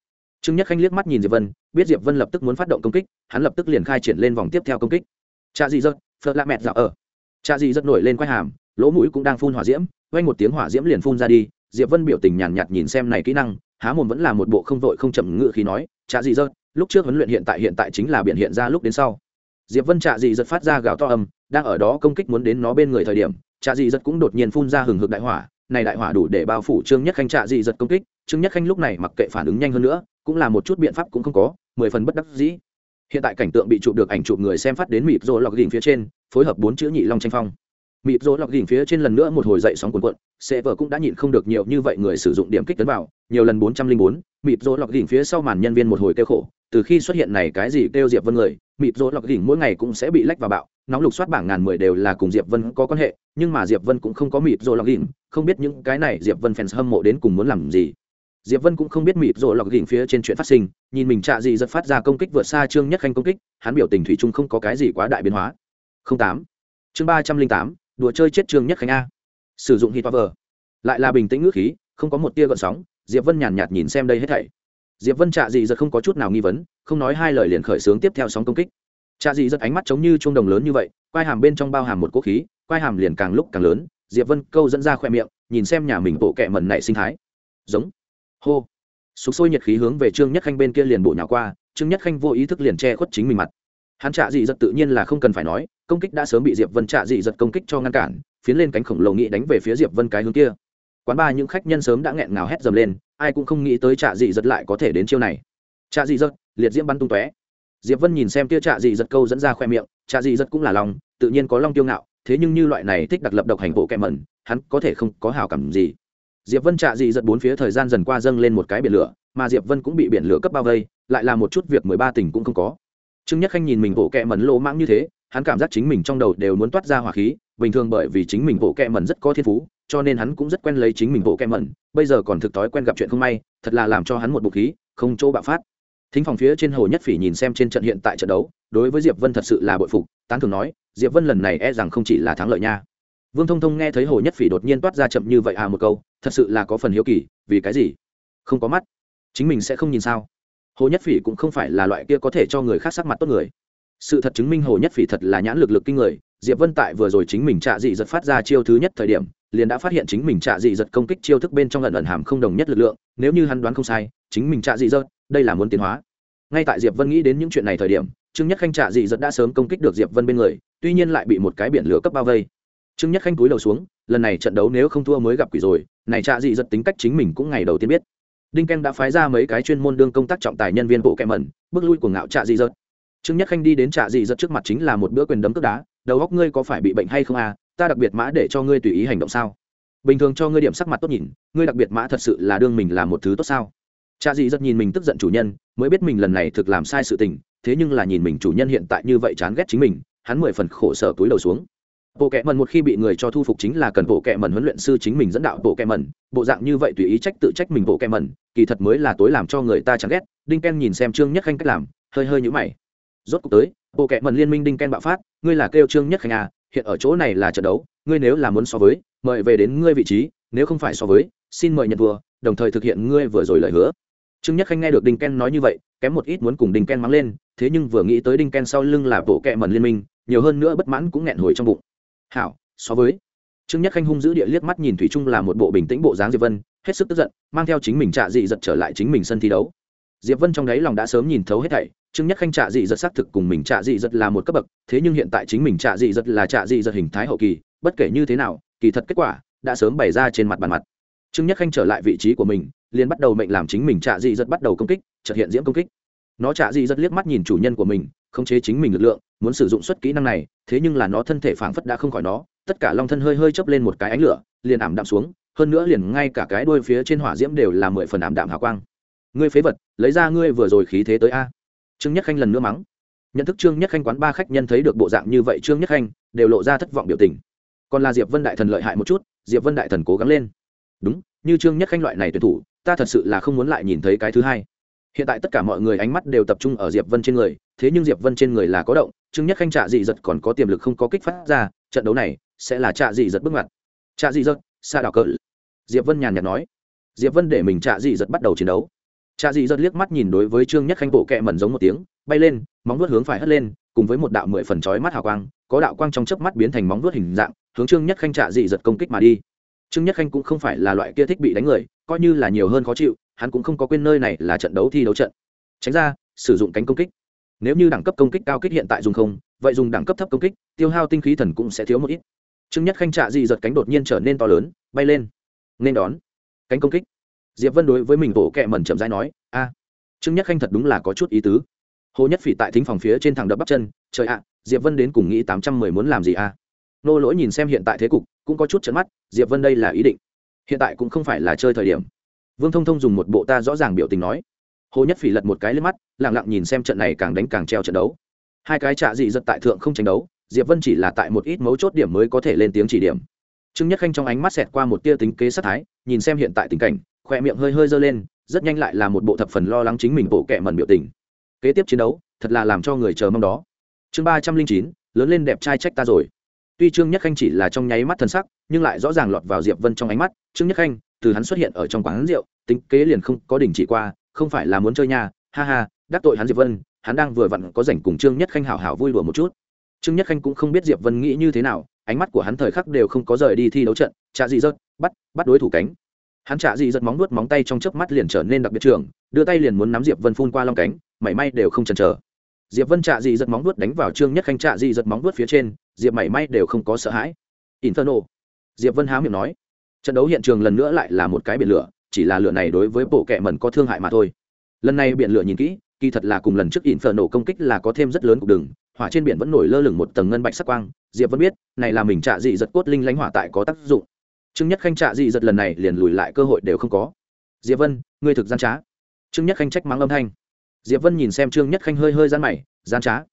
Trương nhất khanh liếc mắt nhìn diệp vân biết diệp vân lập tức muốn phát động công kích hắn lập tức liền khai triển lên vòng tiếp theo công kích. Cha dị giật phật lạ mẹt dạo ở. Cha dị giật nổi lên quai hàm lỗ mũi cũng đang phun hỏa diễm quanh một tiếng hỏa diễm liền phun ra đi diệp vân biểu tình nhàn nhạt, nhìn xem này kỹ năng há mồm vẫn là một bộ không vội không chậm ngự khí nói cha dị giật lúc trước huấn luyện hiện tại hiện tại chính là biện hiện ra lúc đến sau. Diệp vân cha dị giật phát ra gào to âm đang ở đó công kích muốn đến nó bên người thời điểm trạ dị giật cũng đột nhiên phun ra hừng hực đại hỏa, này đại hỏa đủ để bao phủ trương nhất khanh trạ dị giật công kích. Trương nhất khanh lúc này mặc kệ phản ứng nhanh hơn nữa, cũng là một chút biện pháp cũng không có, mười phần bất đắc dĩ. Hiện tại cảnh tượng bị chụp được ảnh chụp người xem phát đến mịp rô lọc đỉnh phía trên, phối hợp bốn chữ nhị long tranh phong. Mịp rô lọc đỉnh phía trên lần nữa một hồi dậy sóng cuồn cuộn sẽ vợ cũng đã nhịn không được nhiều như vậy người sử dụng điểm kích tấn vào, nhiều lần bốn trăm linh bốn, mịp rô lọc đỉnh phía sau màn nhân viên một hồi kêu khổ, từ khi xuất hiện này cái gì kêu diệp vân người, mịp rô lọc đỉnh mỗi ngày cũng sẽ bị lách vào bạo nóng lục soát bảng ngàn mười đều là cùng diệp vân có quan hệ, nhưng mà diệp vân cũng không có mịp rồi lọc đỉnh không biết những cái này diệp vân fans hâm mộ đến cùng muốn làm gì. Diệp vân cũng không biết mịp rồi lọc đỉnh phía trên chuyện phát sinh, nhìn mình trạ gì giật phát ra công kích vượt xa trương nhất khanh công kích, hắn biểu tình thủy chung không có cái gì quá đại biến hóa. Không tám. Chương ba trăm linh tám, đùa chơi chết trương nhất khanh a. Sử dụng hit power. Lại là bình tĩnh ngữ khí, không có một tia gợn sóng, diệp vân nhàn nhạt nhìn xem đây hết thảy. Diệp vân trạ dị giật không có chút nào nghi vấn, không nói hai lời liền khởi xướng tiếp theo sóng công kích trạ dị giật ánh mắt giống như chuông đồng lớn như vậy, quai hàm bên trong bao hàm một cỗ khí, quai hàm liền càng lúc càng lớn, diệp vân câu dẫn ra khoe miệng, nhìn xem nhà mình bộ kẹ mẩn này sinh thái. Giống. Hô. Sục sôi nhiệt khí hướng về trương nhất khanh bên kia liền bộ nhỏ qua, trương nhất khanh vô ý thức liền che khuất chính mình mặt. Hắn trạ dị giật tự nhiên là không cần phải nói, công kích đã sớm bị diệp vân trạ dị giật công kích cho ngăn cản, phiến lên cánh khổng lồ nghĩ đánh về phía diệp vân cái hướng kia. Quán ba những khách nhân sớm đã nghẹn ngào hét dầm lên, ai cũng không nghĩ tới trạ dị giật lại có thể đến chiêu này. Trạ dị giật, liệt diễm bắn tung tóe diệp vân nhìn xem kia trạ dị giật câu dẫn ra khoe miệng, trạ dị giật cũng là lòng, tự nhiên có long tiêu ngạo, thế nhưng như loại này thích đặc lập độc hành bộ kẹm mẩn, hắn có thể không có hào cảm gì. Diệp vân trạ dị giật bốn phía thời gian dần qua dâng lên một cái biển lửa, mà diệp vân cũng bị biển lửa cấp bao vây, lại là một chút việc mười ba tỉnh cũng không có. Trương nhất khanh nhìn mình bộ kẹ mẩn lỗ mãng như thế, hắn cảm giác chính mình trong đầu đều muốn toát ra hỏa khí, bình thường bởi vì chính mình bộ kẹ mẩn rất có thiên phú, cho nên hắn cũng rất quen lấy chính mình bộ kẹm mẩn, bây giờ còn thực thói quen gặp chuyện không may, thật là làm cho hắn một bụng khí, không chỗ bạo phát thính phòng phía trên hồ nhất phỉ nhìn xem trên trận hiện tại trận đấu, đối với diệp vân thật sự là bội phục, tán thường nói, diệp vân lần này e rằng không chỉ là thắng lợi nha. Vương thông thông nghe thấy hồ nhất phỉ đột nhiên toát ra chậm như vậy à một câu, thật sự là có phần hiếu kỳ, vì cái gì? Không có mắt. Chính mình sẽ không nhìn sao? Hồ nhất phỉ cũng không phải là loại kia có thể cho người khác sắc mặt tốt người. Sự thật chứng minh hồ nhất phỉ thật là nhãn lực lực kinh người, diệp vân tại vừa rồi chính mình trạ dị giật phát ra chiêu thứ nhất thời điểm, liền đã phát hiện chính mình trạ dị giật công kích chiêu thức bên trong lần ẩn hàm không đồng nhất lực lượng, nếu như hắn đoán không sai, chính mình trạ dị giật đây là muốn tiến hóa. Ngay tại diệp vân nghĩ đến những chuyện này thời điểm, trương nhất khanh trạ dị dật đã sớm công kích được diệp vân bên người, tuy nhiên lại bị một cái biển lửa cấp bao vây. Trương nhất khanh túi đầu xuống, lần này trận đấu nếu không thua mới gặp quỷ rồi, này trạ dị dật tính cách chính mình cũng ngày đầu tiên biết. Đinh ken đã phái ra mấy cái chuyên môn đương công tác trọng tài nhân viên bộ kẹ mẩn, bước lui của ngạo trạ dị dật trương nhất khanh đi đến trạ dị dật trước mặt chính là một bữa quyền đấm tức đá, đầu góc ngươi có phải bị bệnh hay không à? Ta đặc biệt mã để cho ngươi tùy ý hành động sao? Bình thường cho ngươi điểm sắc mặt tốt nhìn, ngươi đặc biệt mã thật sự là đương mình là một thứ tốt sao? Cha dì rất nhìn mình tức giận chủ nhân, mới biết mình lần này thực làm sai sự tình, thế nhưng là nhìn mình chủ nhân hiện tại như vậy chán ghét chính mình, hắn mười phần khổ sở túi đầu xuống. Bộ kệ mần một khi bị người cho thu phục chính là cần bộ kệ mần huấn luyện sư chính mình dẫn đạo bộ kệ mần bộ dạng như vậy tùy ý trách tự trách mình bộ kệ mần kỳ thật mới là tối làm cho người ta chán ghét, đinh ken nhìn xem trương nhất khanh cách làm, hơi hơi nhũ mày. Rốt cuộc tới, bộ kệ mần liên minh đinh ken bạo phát, ngươi là kêu trương nhất khanh à hiện ở chỗ này là trận đấu, ngươi nếu là muốn so với, mời về đến ngươi vị trí, nếu không phải so với, xin mời nhận thua, đồng thời thực hiện ngươi vừa rồi lời hứa trương nhất khanh nghe được đinh ken nói như vậy, kém một ít muốn cùng đinh ken mắng lên, thế nhưng vừa nghĩ tới đinh ken sau lưng là bộ kệ mần liên minh, nhiều hơn nữa bất mãn cũng nghẹn hồi trong bụng. Hảo, so với. Trương nhất khanh hung dữ địa liếc mắt nhìn thủy trung là một bộ bình tĩnh bộ dáng diệp vân, hết sức tức giận, mang theo chính mình trạ dị giật trở lại chính mình sân thi đấu. Diệp vân trong đáy lòng đã sớm nhìn thấu hết thảy, trương nhất khanh trạ dị giật xác thực cùng mình trạ dị giật là một cấp bậc, thế nhưng hiện tại chính mình trạ dị giật là trạ dị giật hình thái hậu kỳ, bất kể như thế nào, kỳ thật kết quả đã sớm bày ra trên mặt bàn mặt. Trương nhất khanh trở lại vị trí của mình liền bắt đầu mệnh làm chính mình trạ dị giật bắt đầu công kích trật hiện diễm công kích. Nó trạ dị giật liếc mắt nhìn chủ nhân của mình, khống chế chính mình lực lượng, muốn sử dụng suất kỹ năng này, thế nhưng là nó thân thể phảng phất đã không khỏi nó, tất cả long thân hơi hơi chớp lên một cái ánh lửa, liền ảm đạm xuống, hơn nữa liền ngay cả cái đuôi phía trên hỏa diễm đều là mười phần ảm đạm hào quang. Ngươi phế vật, lấy ra ngươi vừa rồi khí thế tới a. Trương nhất khanh lần nữa mắng. Nhận thức trương nhất khanh quán ba khách nhân thấy được bộ dạng như vậy trương nhất khanh, đều lộ ra thất vọng biểu tình. Còn là diệp vân đại thần lợi hại một chút, diệp vân đại thần cố gắng lên. Đúng, như trương nhất khanh loại này tuyển thủ ta thật sự là không muốn lại nhìn thấy cái thứ hai. Hiện tại tất cả mọi người ánh mắt đều tập trung ở diệp vân trên người, thế nhưng diệp vân trên người là có động, trương nhất khanh trạ dị giật còn có tiềm lực không có kích phát ra, trận đấu này sẽ là trạ dị giật bước ngoặt. Trạ dị giật xa đảo cỡ diệp vân nhàn nhạt nói. Diệp vân để mình trạ dị giật bắt đầu chiến đấu. Trạ dị giật liếc mắt nhìn đối với trương nhất khanh bộ kẹ mẩn giống một tiếng, bay lên, móng vuốt hướng phải hất lên, cùng với một đạo mười phần chói mắt hào quang, có đạo quang trong chớp mắt biến thành móng vuốt hình dạng, hướng trương nhất khanh trạ dị giật công kích mà đi. Trương nhất khanh cũng không phải là loại kia thích bị đánh người coi như là nhiều hơn khó chịu, hắn cũng không có quên nơi này là trận đấu thi đấu trận. Tránh ra, sử dụng cánh công kích. Nếu như đẳng cấp công kích cao kích hiện tại dùng không, vậy dùng đẳng cấp thấp công kích, tiêu hao tinh khí thần cũng sẽ thiếu một ít. Chứng nhất khanh trạ dị giật cánh đột nhiên trở nên to lớn, bay lên. Nên đón. Cánh công kích. Diệp vân đối với mình bộ kẹ mẩn chậm rãi nói, a. Chứng nhất khanh thật đúng là có chút ý tứ. Hồ nhất phỉ tại thính phòng phía trên thẳng đập bắp chân, trời ạ, diệp vân đến cùng nghĩ tám trăm mười muốn làm gì a nô lỗi nhìn xem hiện tại thế cục, cũng có chút trận mắt, diệp vân đây là ý định hiện tại cũng không phải là chơi thời điểm. Vương thông thông dùng một bộ ta rõ ràng biểu tình nói. Hồ nhất phỉ lật một cái lên mắt lẳng lặng nhìn xem trận này càng đánh càng treo trận đấu. Hai cái trạ dị giật tại thượng không tranh đấu, diệp vân chỉ là tại một ít mấu chốt điểm mới có thể lên tiếng chỉ điểm. Trương nhất khanh trong ánh mắt xẹt qua một tia tính kế sát thái, nhìn xem hiện tại tình cảnh, khoe miệng hơi hơi dơ lên, rất nhanh lại là một bộ thập phần lo lắng chính mình bộ kệ mẩn biểu tình. Kế tiếp chiến đấu, thật là làm cho người chờ mong đó. Chương ba trăm linh chín, lớn lên đẹp trai trách ta rồi tuy trương nhất khanh chỉ là trong nháy mắt thân sắc, nhưng lại rõ ràng lọt vào diệp vân trong ánh mắt. Trương nhất khanh, từ hắn xuất hiện ở trong quán rượu, tính kế liền không có đình chỉ qua, không phải là muốn chơi nhà ha ha, đắc tội hắn diệp vân, hắn đang vừa vặn có rảnh cùng trương nhất khanh hảo hảo vui đùa một chút. Trương nhất khanh cũng không biết diệp vân nghĩ như thế nào, ánh mắt của hắn thời khắc đều không có rời đi thi đấu trận. Trả dị rớt bắt bắt đối thủ cánh. Hắn trả dị giật móng nuốt móng tay trong chớp mắt liền trở nên đặc biệt trường đưa tay liền muốn nắm diệp vân phun qua long cánh, mảy may đều không chần chờ diệp vân trạ dị giật móng vuốt đánh vào trương nhất khanh, trạ dị giật móng vuốt phía trên, diệp mảy may đều không có sợ hãi. Inferno. Diệp vân há miệng nói, trận đấu hiện trường lần nữa lại là một cái biển lửa, chỉ là lửa này đối với bộ kệ mẩn có thương hại mà thôi. Lần này biển lửa nhìn kỹ, kỳ thật là cùng lần trước ỉn nổ công kích là có thêm rất lớn cục đường hỏa trên biển vẫn nổi lơ lửng một tầng ngân bạch sắc quang. Diệp Vân biết, này là mình trạ dị giật cốt linh lánh hỏa tại có tác dụng. Trương nhất khanh, trạ dị giật lần này liền lùi lại cơ hội đều không có. Diệp vân, ngươi thực gian trá. Trương nhất khanh trách mắng âm thanh diệp vân nhìn xem trương nhất khanh hơi hơi gian mày, gian trá,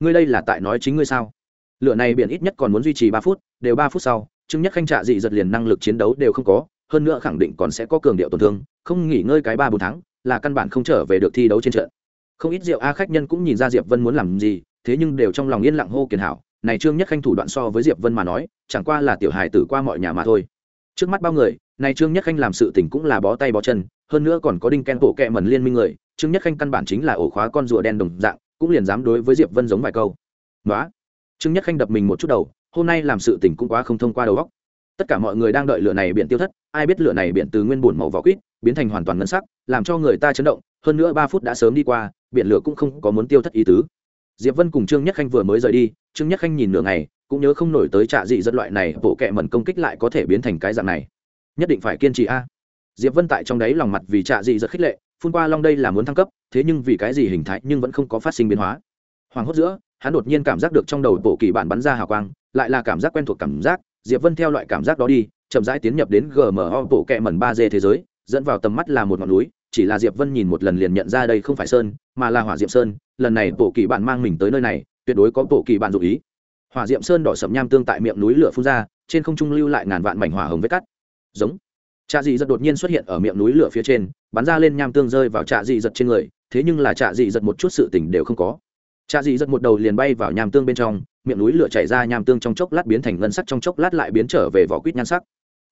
ngươi đây là tại nói chính ngươi sao? Lửa này biển ít nhất còn muốn duy trì ba phút, đều ba phút sau, trương nhất khanh trạ dị giật liền năng lực chiến đấu đều không có, hơn nữa khẳng định còn sẽ có cường điệu tổn thương, không nghỉ ngơi cái ba bốn tháng, là căn bản không trở về được thi đấu trên trận. Không ít rượu a khách nhân cũng nhìn ra diệp vân muốn làm gì, thế nhưng đều trong lòng yên lặng hô kiền hảo. Này trương nhất khanh thủ đoạn so với diệp vân mà nói, chẳng qua là tiểu hài tử qua mọi nhà mà thôi. Trước mắt bao người này trương nhất khanh làm sự tình cũng là bó tay bó chân, hơn nữa còn có đinh ken bộ kẹ mần liên minh người, trương nhất khanh căn bản chính là ổ khóa con rùa đen đồng dạng, cũng liền dám đối với diệp vân giống vài câu. Nói trương nhất khanh đập mình một chút đầu, hôm nay làm sự tình cũng quá không thông qua đầu óc. Tất cả mọi người đang đợi lửa này biển tiêu thất, ai biết lửa này biển từ nguyên bùn màu vỏ quýt, biến thành hoàn toàn ngân sắc, làm cho người ta chấn động, hơn nữa ba phút đã sớm đi qua, biển lửa cũng không có muốn tiêu thất ý tứ. Diệp vân cùng trương nhất khanh vừa mới rời đi, trương nhất khanh nhìn nửa ngày, cũng nhớ không nổi tới trạ dị dân loại này, bộ kệ mẩn công kích lại có thể biến thành cái dạng này nhất định phải kiên trì a. Diệp vân tại trong đấy lòng mặt vì trạ dị rất khích lệ, phun qua long đây là muốn thăng cấp, thế nhưng vì cái gì hình thái nhưng vẫn không có phát sinh biến hóa. Hoàng hốt giữa, hắn đột nhiên cảm giác được trong đầu bộ kỳ bản bắn ra hào quang, lại là cảm giác quen thuộc cảm giác, diệp vân theo loại cảm giác đó đi, chậm rãi tiến nhập đến gmo bộ kẹ mẩn ba d thế giới, dẫn vào tầm mắt là một ngọn núi, chỉ là diệp vân nhìn một lần liền nhận ra đây không phải sơn, mà là hỏa diệm sơn, lần này bộ kỳ bản mang mình tới nơi này, tuyệt đối có bộ kỳ bản dụ ý. Hỏa diệm sơn đỏ sậm nham tương tại miệng núi lửa phun ra, trên không trung lưu lại ngàn vạn mảnh hỏa hồng vết cắt giống. Trạ dị giật đột nhiên xuất hiện ở miệng núi lửa phía trên, bắn ra lên nham tương rơi vào trạ dị giật trên người, thế nhưng là trạ dị giật một chút sự tỉnh đều không có. Trạ dị giật một đầu liền bay vào nham tương bên trong, miệng núi lửa chảy ra nham tương trong chốc lát biến thành ngân sắc, trong chốc lát lại biến trở về vỏ quýt nhan sắc.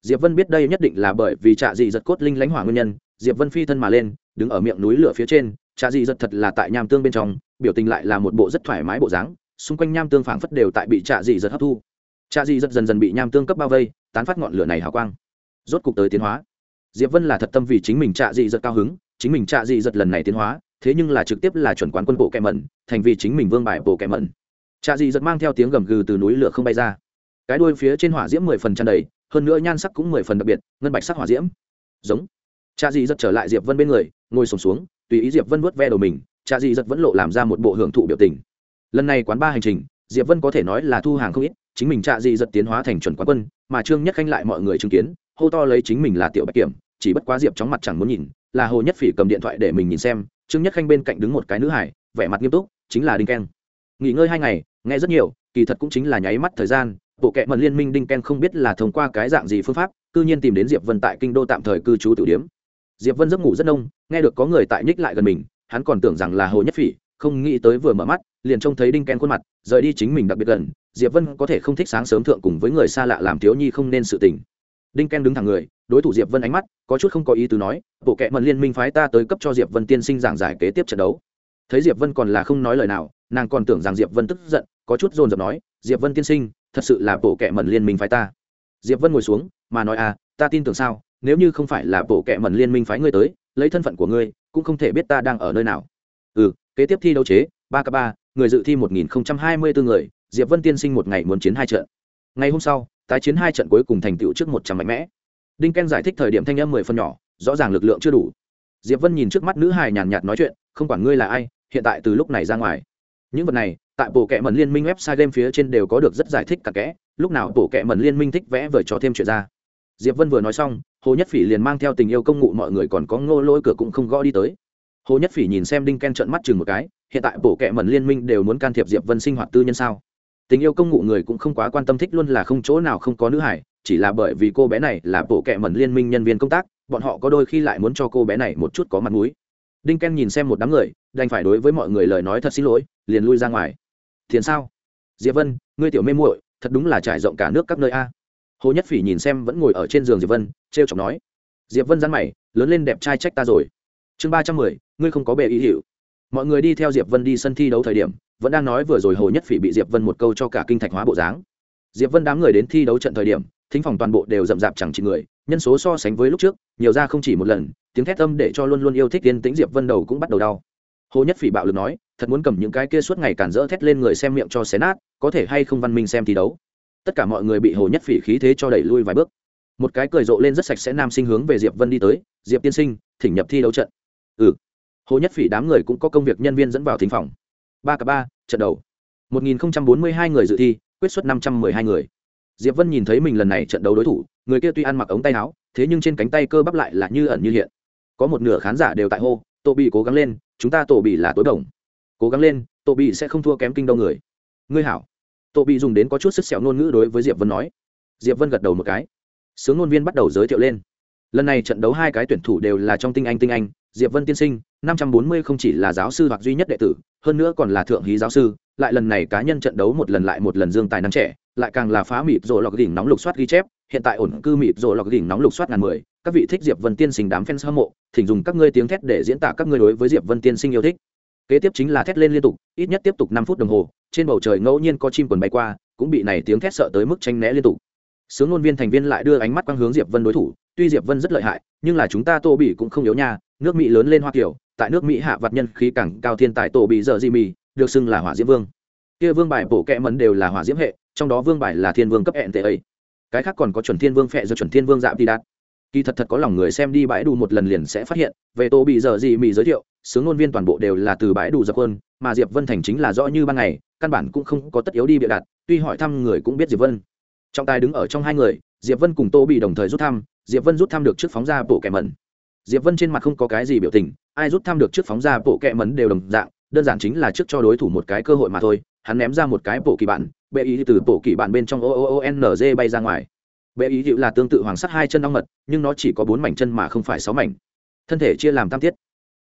Diệp vân biết đây nhất định là bởi vì trạ dị giật cốt linh lãnh hỏa nguyên nhân, diệp vân phi thân mà lên, đứng ở miệng núi lửa phía trên, trạ dị giật thật là tại nham tương bên trong, biểu tình lại là một bộ rất thoải mái bộ dáng, xung quanh nham tương phảng phất đều tại bị trạ dị giật hấp thu. Trạ dị giật dần dần bị nham tương cấp bao vây, tán phát ngọn lửa này hào quang rốt cục tới tiến hóa. Diệp vân là thật tâm vì chính mình trạ dị giật cao hứng chính mình trạ dị giật lần này tiến hóa thế nhưng là trực tiếp là chuẩn quán quân bộ kẹ mẩn thành vì chính mình vương bài bộ kẹ mẩn. Trạ dị giật mang theo tiếng gầm gừ từ núi lửa không bay ra. Cái đuôi phía trên hỏa diễm mười phần tràn đầy hơn nữa nhan sắc cũng mười phần đặc biệt ngân bạch sắc hỏa diễm. Giống. Trạ dị giật trở lại diệp vân bên người ngồi sùng xuống, xuống tùy ý diệp vân vuốt ve đầu mình trạ dị giật vẫn lộ làm ra một bộ hưởng thụ biểu tình. Lần này quán ba hành trình diệp vân có thể nói là thu hàng không ít chính mình trạ dị giật tiến hóa thành chuẩn quán quân mà trương nhất khanh lại mọi người chứng kiến hô to lấy chính mình là tiểu bạch kiểm, chỉ bất quá diệp chóng mặt chẳng muốn nhìn, là hồ nhất phỉ cầm điện thoại để mình nhìn xem, trương nhất khanh bên cạnh đứng một cái nữ hải, vẻ mặt nghiêm túc, chính là đinh keng. Nghỉ ngơi hai ngày, nghe rất nhiều, kỳ thật cũng chính là nháy mắt thời gian, bộ kệ mật liên minh đinh keng không biết là thông qua cái dạng gì phương pháp, cư nhiên tìm đến diệp vân tại kinh đô tạm thời cư trú tử điếm diệp vân giấc ngủ rất nông, nghe được có người tại nhích lại gần mình, hắn còn tưởng rằng là hồ nhất phỉ, không nghĩ tới vừa mở mắt, liền trông thấy đinh ken khuôn mặt, rời đi chính mình đặc biệt gần, diệp vân có thể không thích sáng sớm thượng cùng với người xa lạ làm thiếu nhi không nên sự tình đinh ken đứng thẳng người, đối thủ diệp vân ánh mắt, có chút không có ý tứ nói, bộ kệ mần liên minh phái ta tới cấp cho diệp vân tiên sinh giảng giải kế tiếp trận đấu. Thấy diệp vân còn là không nói lời nào, nàng còn tưởng rằng diệp vân tức giận, có chút dồn dập nói, diệp vân tiên sinh, thật sự là bộ kệ mần liên minh phái ta. Diệp vân ngồi xuống, mà nói à ta tin tưởng sao, nếu như không phải là bộ kệ mần liên minh phái ngươi tới, lấy thân phận của ngươi, cũng không thể biết ta đang ở nơi nào. Ừ kế tiếp thi đấu chế, ba k ba, người dự thi một nghìn hai mươi bốn người, diệp vân tiên sinh một ngày muốn chiến hai trận. Ngày hôm sau tái chiến hai trận cuối cùng thành tựu trước một trăm mạnh mẽ. Đinh ken giải thích thời điểm thanh âm mười phân nhỏ, rõ ràng lực lượng chưa đủ. Diệp vân nhìn trước mắt nữ hài nhàn nhạt nói chuyện, không quản ngươi là ai, hiện tại từ lúc này ra ngoài. Những vật này, tại bộ kệ mần liên minh website game phía trên đều có được rất giải thích cả kẽ, lúc nào bộ kệ mần liên minh thích vẽ vời cho thêm chuyện ra. Diệp vân vừa nói xong, hồ nhất phỉ liền mang theo tình yêu công ngụ mọi người còn có ngô lỗi cửa cũng không gõ đi tới. Hồ nhất phỉ nhìn xem đinh ken trợn mắt chừng một cái, hiện tại bộ kệ mần liên minh đều muốn can thiệp diệp vân sinh hoạt tư nhân sao? Tình yêu công ngụ người cũng không quá quan tâm thích luôn là không chỗ nào không có nữ hải, chỉ là bởi vì cô bé này là bộ kệ mẩn liên minh nhân viên công tác, bọn họ có đôi khi lại muốn cho cô bé này một chút có mặt mũi. Đinh ken nhìn xem một đám người, đành phải đối với mọi người lời nói thật xin lỗi, liền lui ra ngoài. Thiền sao? Diệp vân, ngươi tiểu mê muội, thật đúng là trải rộng cả nước các nơi a. Hồ nhất phỉ nhìn xem vẫn ngồi ở trên giường diệp vân t r e o chọc nói. Diệp vân dán mày, lớn lên đẹp trai trách ta rồi. Chương ba trăm mười, ngươi không có bề ý hiệu mọi người đi theo diệp vân đi sân thi đấu thời điểm, vẫn đang nói vừa rồi hồ nhất phỉ bị diệp vân một câu cho cả kinh thạch hóa bộ dáng. Diệp vân đám người đến thi đấu trận thời điểm, thính phòng toàn bộ đều rậm rạp chẳng chỉ người, nhân số so sánh với lúc trước, nhiều ra không chỉ một lần, tiếng thét âm để cho luôn luôn yêu thích tiên tĩnh diệp vân đầu cũng bắt đầu đau. Hồ nhất phỉ bạo lực nói, thật muốn cầm những cái kia suốt ngày cản rỡ thét lên người xem miệng cho xé nát, có thể hay không văn minh xem thi đấu? Tất cả mọi người bị hồ nhất phỉ khí thế cho đẩy lui vài bước. Một cái cười rộ lên rất sạch sẽ nam sinh hướng về diệp vân đi tới, diệp tiên sinh, thỉnh nhập thi đấu trận. Ừ hồ nhất phỉ đám người cũng có công việc nhân viên dẫn vào thính phòng. Ba cả ba, trận đầu. 1042 người dự thi, quyết xuất 512 người. Diệp vân nhìn thấy mình lần này trận đấu đối thủ, người kia tuy ăn mặc ống tay áo, thế nhưng trên cánh tay cơ bắp lại là như ẩn như hiện. Có một nửa khán giả đều tại hô tổ bị cố gắng lên, chúng ta tổ bị là tối đồng. Cố gắng lên tổ bị sẽ không thua kém kinh đâu người. Ngươi hảo. Tổ bị dùng đến có chút sức sẹo ngôn ngữ đối với diệp vân nói. Diệp vân gật đầu một cái. Sướng ngôn viên bắt đầu giới thiệu lên. Lần này trận đấu hai cái tuyển thủ đều là trong tinh anh tinh anh, diệp vân tiên sinh năm trăm bốn mươi không chỉ là giáo sư hoặc duy nhất đệ tử, hơn nữa còn là thượng hí giáo sư, lại lần này cá nhân trận đấu một lần lại một lần dương tài năng trẻ, lại càng là phá mịt rồi lọc đỉnh nóng lục soát ghi chép, hiện tại ổn cư mịt rồi lọc đỉnh nóng lục soát ngàn mười, các vị thích diệp vân tiên sinh đám fans hâm mộ, thỉnh dùng các ngươi tiếng thét để diễn tả các ngươi đối với diệp vân tiên sinh yêu thích. Kế tiếp chính là thét lên liên tục, ít nhất tiếp tục năm phút đồng hồ, trên bầu trời ngẫu nhiên có chim quần bay qua, cũng bị này tiếng thét sợ tới mức tranh né liên tục. Sướng ngôn viên thành viên lại đưa ánh mắt quang hướng diệp vân đối thủ, tuy diệp vân rất lợi hại, nhưng là chúng ta tô bỉ cũng không yếu nha, nước mỹ lớn lên hoa kiểu tại nước mỹ hạ vặt nhân khí càng cao thiên tài tổ bị dở di mì, được xưng là hỏa diễm vương. Kia vương bài bổ kẹ mẫn đều là hỏa diễm hệ, trong đó vương bài là thiên vương cấp hẹn tệ ấy cái khác còn có chuẩn thiên vương phệ do chuẩn thiên vương dạm đi đạt. Kỳ thật thật có lòng người xem đi bãi đủ một lần liền sẽ phát hiện, về tô bị dở gì mì giới thiệu, sướng ngôn viên toàn bộ đều là từ bãi đủ dập hơn mà diệp vân thành chính là rõ như ban ngày, căn bản cũng không có tất yếu đi bịa đặt, tuy hỏi thăm người cũng biết diệp vân. Trọng tài đứng ở trong hai người, diệp vân cùng tô bị đồng thời rút thăm, diệp vân rút thăm được trước phóng ra bộ kẻ mẩn diệp vân trên mặt không có cái gì biểu tình, ai rút thăm được trước phóng ra bộ kẹ mấn đều đồng dạng, đơn giản chính là trước cho đối thủ một cái cơ hội mà thôi, hắn ném ra một cái bộ kỳ bản, bệ ý từ bộ kỳ bản bên trong o o o n g bay ra ngoài. Bệ ý hiệu là tương tự hoàng sắt hai chân ong mật, nhưng nó chỉ có bốn mảnh chân mà không phải sáu mảnh. Thân thể chia làm tam tiết.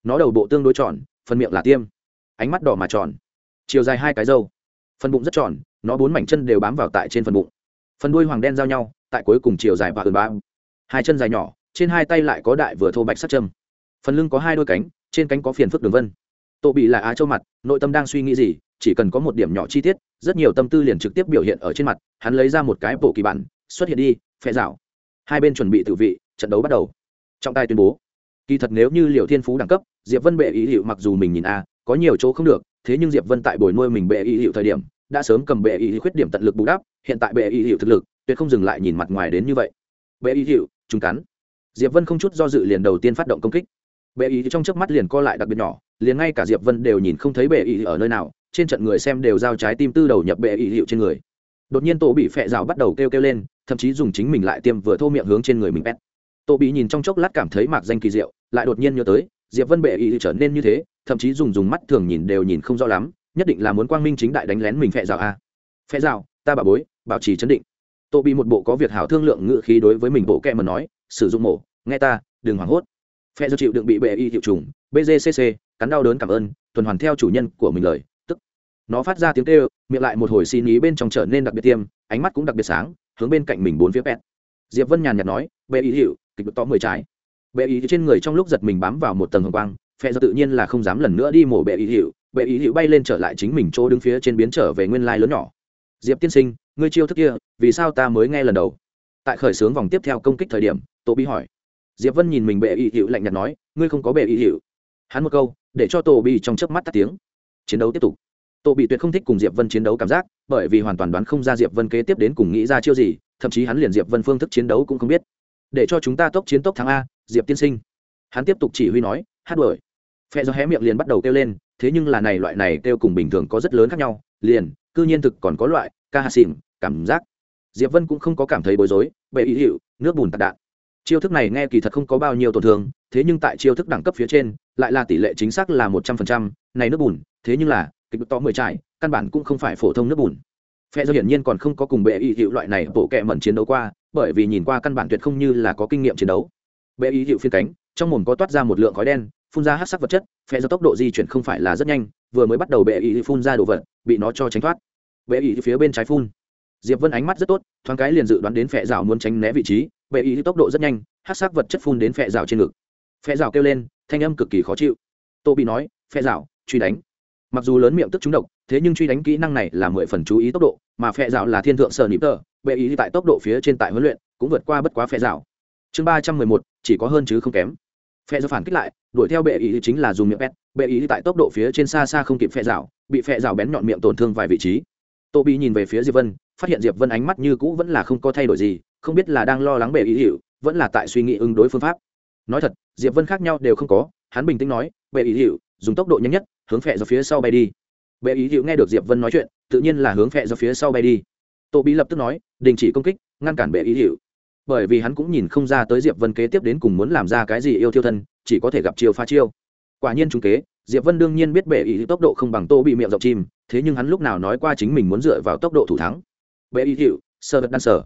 Nó đầu bộ tương đối tròn, phần miệng là tiêm. Ánh mắt đỏ mà tròn. Chiều dài hai cái râu. Phần bụng rất tròn, nó bốn mảnh chân đều bám vào tại trên phần bụng. Phần đuôi hoàng đen giao nhau, tại cuối cùng chiều dài và ườn ba hai chân dài nhỏ trên hai tay lại có đại vừa thô bạch sắt châm. Phần lưng có hai đôi cánh, trên cánh có phiền phức đường vân. Tổ bị là á châu mặt, nội tâm đang suy nghĩ gì, chỉ cần có một điểm nhỏ chi tiết, rất nhiều tâm tư liền trực tiếp biểu hiện ở trên mặt, hắn lấy ra một cái bộ kỳ bản, xuất hiện đi, phe rào. Hai bên chuẩn bị tự vị, trận đấu bắt đầu. Trọng tài tuyên bố. Kỳ thật nếu như liệu thiên phú đẳng cấp, diệp vân bệ ý hiệu mặc dù mình nhìn a, có nhiều chỗ không được, thế nhưng diệp vân tại bồi nuôi mình bệ ý hiệu thời điểm, đã sớm cầm bệ ý khuyết điểm tận lực bù đắp, hiện tại bệ ý hiệu thực lực, tuyệt không dừng lại nhìn mặt ngoài đến như vậy. Bệ ý hiệu chúng cắn diệp vân không chút do dự liền đầu tiên phát động công kích. Bệ ý trong chớp mắt liền co lại đặc biệt nhỏ, liền ngay cả diệp vân đều nhìn không thấy bệ ý ở nơi nào, trên trận người xem đều giao trái tim tư đầu nhập bệ ý hiệu trên người. Đột nhiên tổ bị phệ rào bắt đầu kêu kêu lên, thậm chí dùng chính mình lại tiêm vừa thô miệng hướng trên người mình pet tổ bị nhìn trong chốc lát cảm thấy mạc danh kỳ diệu, lại đột nhiên nhớ tới, diệp vân bệ ý trở nên như thế, thậm chí dùng dùng mắt thường nhìn đều nhìn không rõ lắm, nhất định là muốn quang minh chính đại đánh lén mình phệ rào a à. phệ rào, ta bảo bối, bảo trì chấn định. Tổ bị một bộ có việc hảo thương lượng ngự khí đối với mình bộ kẹ mà nói sử dụng mổ, nghe ta, đừng hoảng hốt. Phe do chịu đựng bị bệ y hiệu trùng bgcc cắn đau đớn cảm ơn, tuần hoàn theo chủ nhân của mình lời, tức. Nó phát ra tiếng kêu, miệng lại một hồi xin ý bên trong trở nên đặc biệt tiêm, ánh mắt cũng đặc biệt sáng, hướng bên cạnh mình bốn phía pet diệp vân nhàn nhạt nói, bệ y hiệu, kịch to mười trái. Bệ y trên người trong lúc giật mình bám vào một tầng hồng quang, phe do tự nhiên là không dám lần nữa đi mổ bệ y hiệu, bệ y hiệu bay lên trở lại chính mình chỗ đứng phía trên biến trở về nguyên lai lớn nhỏ. Diệp tiên sinh, ngươi chiêu thức kia, vì sao ta mới nghe lần đầu? Tại khởi xướng vòng tiếp theo công kích thời điểm tô bi hỏi. Diệp vân nhìn mình bệ y hiệu lạnh nhạt nói, ngươi không có bệ y hiệu hắn một câu, để cho tô bi trong chớp mắt tắt tiếng. Chiến đấu tiếp tục. Tô bị tuyệt không thích cùng diệp vân chiến đấu cảm giác, bởi vì hoàn toàn đoán không ra diệp vân kế tiếp đến cùng nghĩ ra chiêu gì, thậm chí hắn liền diệp vân phương thức chiến đấu cũng không biết. Để cho chúng ta tốc chiến tốc thắng a, diệp tiên sinh. Hắn tiếp tục chỉ huy nói, hát đuổi. Phe do hé miệng liền bắt đầu kêu lên, thế nhưng là này loại này kêu cùng bình thường có rất lớn khác nhau, liền, cư nhiên thực còn có loại ca hạ xỉn cảm giác. Diệp vân cũng không có cảm thấy bối rối, bệ ý hiệu nước bùn tạt đạn chiêu thức này nghe kỳ thật không có bao nhiêu tổn thương, thế nhưng tại chiêu thức đẳng cấp phía trên, lại là tỷ lệ chính xác là một trăm phần trăm, này nước bùn, thế nhưng là, kịch to mười trải, căn bản cũng không phải phổ thông nước bùn. Phe do hiển nhiên còn không có cùng bệ Y hiệu loại này bộ kệ mẩn chiến đấu qua, bởi vì nhìn qua căn bản tuyệt không như là có kinh nghiệm chiến đấu. Bệ Y hiệu phiên cánh, trong mồm có toát ra một lượng khói đen, phun ra hát sắc vật chất, phe do tốc độ di chuyển không phải là rất nhanh, vừa mới bắt đầu bệ Y phun ra đồ vật, bị nó cho tránh thoát. Bệ Y phía bên trái phun. Diệp vân ánh mắt rất tốt, thoáng cái liền dự đoán đến phệ rào muốn tránh né vị trí bệ ý tốc độ rất nhanh hát sắc vật chất phun đến phe rào trên ngực. Phe rào kêu lên, thanh âm cực kỳ khó chịu. Tô bị nói phe rào, truy đánh. Mặc dù lớn miệng tức trúng độc, thế nhưng truy đánh kỹ năng này là mười phần chú ý tốc độ, mà phe rào là thiên thượng sở nịp tờ, bệ ý tại tốc độ phía trên tại huấn luyện, cũng vượt qua bất quá phe rào. Chương ba trăm mười một, chỉ có hơn chứ không kém. Phe rào phản kích lại, đuổi theo bệ ý chính là dùng miệng pet bệ ý tại tốc độ phía trên xa xa không kịp phe rào, bị phe rào bén nhọn miệng tổn thương vài vị trí. Tô bị nhìn về phía diệp vân, phát hiện diệp vân ánh mắt như cũ vẫn là không có thay đổi gì không biết là đang lo lắng bệ ý hiệu vẫn là tại suy nghĩ ứng đối phương pháp. Nói thật, diệp vân khác nhau đều không có, hắn bình tĩnh nói bệ ý hiệu dùng tốc độ nhanh nhất, hướng phẹ ra phía sau bay đi. Bệ ý hiệu nghe được diệp vân nói chuyện, tự nhiên là hướng phẹ ra phía sau bay đi. Tô bí lập tức nói, đình chỉ công kích, ngăn cản bệ ý hiệu bởi vì hắn cũng nhìn không ra tới diệp vân kế tiếp đến cùng muốn làm ra cái gì yêu thiêu thân, chỉ có thể gặp chiêu pha chiêu. Quả nhiên chúng kế, diệp vân đương nhiên biết bệ ý tốc độ không bằng tô bị miệng rộng chim, thế nhưng hắn lúc nào nói qua chính mình muốn dựa vào tốc độ thủ thắng. Bệ ý hiệu sơ vật đan sở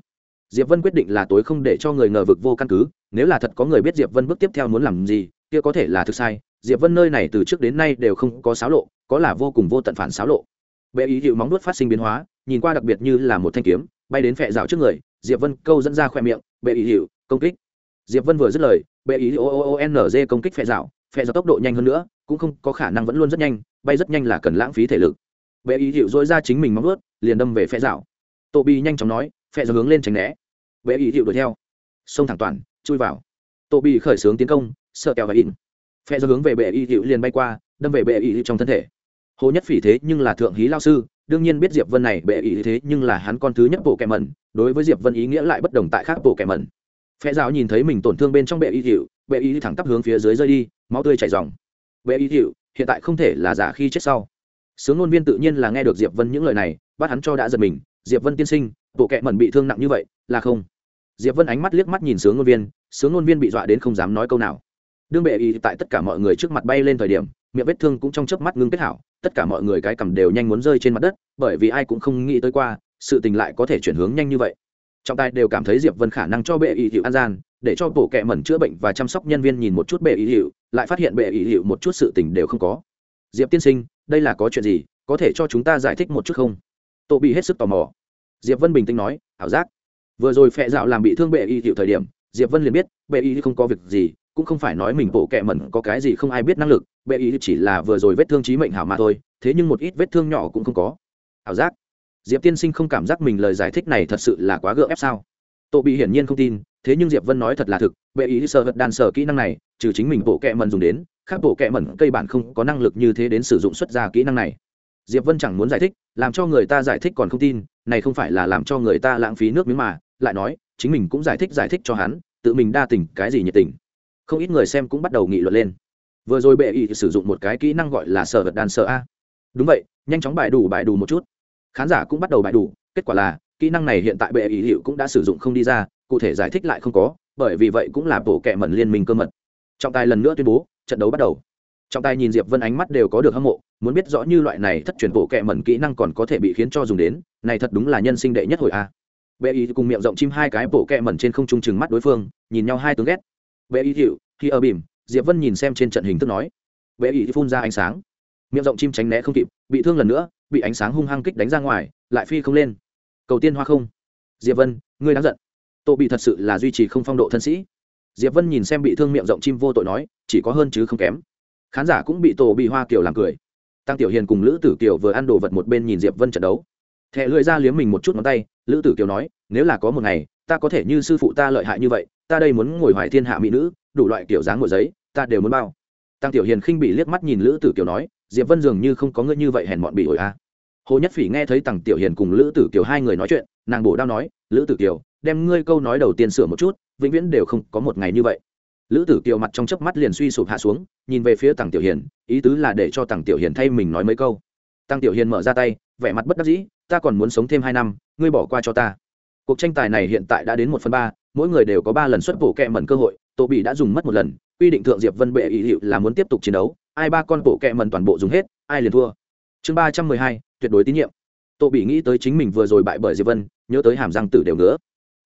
diệp vân quyết định là tối không để cho người ngờ vực vô căn cứ, nếu là thật có người biết diệp vân bước tiếp theo muốn làm gì, kia có thể là thực sai, diệp vân nơi này từ trước đến nay đều không có xáo lộ, có là vô cùng vô tận phản xáo lộ. Bệ ý hiệu móng đuốt phát sinh biến hóa, nhìn qua đặc biệt như là một thanh kiếm, bay đến phệ rào trước người, diệp vân câu dẫn ra khoe miệng, bệ ý hiệu công kích. Diệp vân vừa dứt lời, bệ ý o o n g công kích phệ dạo phệ dạo tốc độ nhanh hơn nữa, cũng không có khả năng vẫn luôn rất nhanh, bay rất nhanh là cần lãng phí thể lực. Bệ ý hiệu dối ra chính mình móng ướt liền đâm về phệ dạo. Tô bi nhanh chóng nói phe dạo hướng lên tránh né. Bệ ý hiệu đuổi theo. Xông thẳng toàn, chui vào. Tô bị khởi xướng tiến công, sợ kẹo và in phe dạo hướng về bệ ý hiệu liền bay qua, đâm về bệ ý hiệu trong thân thể. Hồ nhất phỉ thế nhưng là thượng hí lao sư, đương nhiên biết diệp vân này bệ ý thế nhưng là hắn con thứ nhất bộ kẻ mẩn, đối với diệp vân ý nghĩa lại bất đồng tại khác bộ kẻ mẩn. Phe giáo nhìn thấy mình tổn thương bên trong bệ y hiệu bệ y thẳng tắp hướng phía dưới rơi đi, máu tươi chảy dòng bệ y hiệu hiện tại không thể là giả khi chết sau. Sướng ngôn viên tự nhiên là nghe được diệp vân những lời này, bắt hắn cho đã giật mình. Diệp vân tiên sinh bộ kệ mẩn bị thương nặng như vậy, là không. Diệp vân ánh mắt liếc mắt nhìn sướng ngôn viên, sướng ngôn viên bị dọa đến không dám nói câu nào. Đương bệ y tại tất cả mọi người trước mặt bay lên thời điểm, miệng vết thương cũng trong chớp mắt ngưng kết hảo, tất cả mọi người cái cầm đều nhanh muốn rơi trên mặt đất, bởi vì ai cũng không nghĩ tới qua, sự tình lại có thể chuyển hướng nhanh như vậy. Trọng tài đều cảm thấy diệp vân khả năng cho bệ y hiệu an gian, để cho bộ kệ mẩn chữa bệnh và chăm sóc nhân viên nhìn một chút bệ y hiệu lại phát hiện bệ y hiệu một chút sự tình đều không có. Diệp tiên sinh, đây là có chuyện gì, có thể cho chúng ta giải thích một chút không? Tổ bị hết sức tò mò diệp vân bình tĩnh nói, ảo giác. Vừa rồi phệ dạo làm bị thương bệ y hiệu thời điểm, diệp vân liền biết, bệ y không có việc gì, cũng không phải nói mình bộ kệ mẩn có cái gì không ai biết năng lực, bệ y chỉ là vừa rồi vết thương trí mệnh hảo mà thôi, thế nhưng một ít vết thương nhỏ cũng không có. Ảo giác. Diệp tiên sinh không cảm giác mình lời giải thích này thật sự là quá gượng ép sao? Tổ bị hiển nhiên không tin, thế nhưng diệp vân nói thật là thực, bệ ý sợ vật đàn sở kỹ năng này, trừ chính mình bộ kệ mẩn dùng đến, khác bộ kệ mẩn cây bản không có năng lực như thế đến sử dụng xuất ra kỹ năng này diệp vân chẳng muốn giải thích, làm cho người ta giải thích còn không tin, này không phải là làm cho người ta lãng phí nước miếng mà, lại nói, chính mình cũng giải thích giải thích cho hắn, tự mình đa tình, cái gì nhiệt tình. Không ít người xem cũng bắt đầu nghị luận lên. Vừa rồi bệ ý sử dụng một cái kỹ năng gọi là sở vật đàn sở a. Đúng vậy, nhanh chóng bài đủ bài đủ một chút. Khán giả cũng bắt đầu bài đủ, kết quả là, kỹ năng này hiện tại bệ ý hiệu cũng đã sử dụng không đi ra, cụ thể giải thích lại không có, bởi vì vậy cũng là bổ kẹ mẩn liên minh cơ mật. Trọng tài lần nữa tuyên bố, trận đấu bắt đầu. Trọng tài nhìn diệp vân ánh mắt đều có được hâm mộ muốn biết rõ như loại này thất truyền bộ kệ mẩn kỹ năng còn có thể bị khiến cho dùng đến, này thật đúng là nhân sinh đệ nhất hồi a. Bệ y cùng miệng rộng chim hai cái bộ kệ mẩn trên không trung chừng mắt đối phương, nhìn nhau hai tướng ghét. Bệ y hiệu khi ở bìm, diệp vân nhìn xem trên trận hình thức nói. Bệ y phun ra ánh sáng. Miệng rộng chim tránh né không kịp, bị thương lần nữa, bị ánh sáng hung hăng kích đánh ra ngoài, lại phi không lên. Cầu tiên hoa không. Diệp vân, ngươi đáng giận. Tổ bị thật sự là duy trì không phong độ thân sĩ. Diệp vân nhìn xem bị thương miệng rộng chim vô tội nói, chỉ có hơn chứ không kém. Khán giả cũng bị tổ bị hoa kiểu làm cười tăng tiểu hiền cùng lữ tử kiều vừa ăn đồ vật một bên nhìn diệp vân trận đấu. Thẹ lưỡi ra liếm mình một chút ngón tay, lữ tử kiều nói, nếu là có một ngày, ta có thể như sư phụ ta lợi hại như vậy, ta đây muốn ngồi hoài thiên hạ mỹ nữ, đủ loại kiểu dáng ngồi giấy, ta đều muốn bao. Tăng tiểu hiền khinh bị liếc mắt nhìn lữ tử kiều nói, diệp vân dường như không có ngươi như vậy hèn mọn bị ổi a hồ nhất phỉ nghe thấy Tăng tiểu hiền cùng lữ tử kiều hai người nói chuyện, nàng bổ đao nói, lữ tử kiều, đem ngươi câu nói đầu tiên sửa một chút, vĩnh viễn đều không có một ngày như vậy lữ tử kiều mặt trong chớp mắt liền suy sụp hạ xuống, nhìn về phía tằng tiểu hiền, ý tứ là để cho tằng tiểu hiền thay mình nói mấy câu. Tăng tiểu hiền mở ra tay, vẻ mặt bất đắc dĩ, ta còn muốn sống thêm hai năm, ngươi bỏ qua cho ta. Cuộc tranh tài này hiện tại đã đến một phần ba, mỗi người đều có ba lần xuất bổ kẹ mẩn cơ hội tổ bị đã dùng mất một lần, quy định thượng diệp vân bệ ý hiệu là muốn tiếp tục chiến đấu, ai ba con bộ kẹ mẩn toàn bộ dùng hết, ai liền thua. Chương ba trăm mười hai, tuyệt đối tín nhiệm. Tô bị nghĩ tới chính mình vừa rồi bại bởi diệp vân, nhớ tới hàm răng tử đều nữa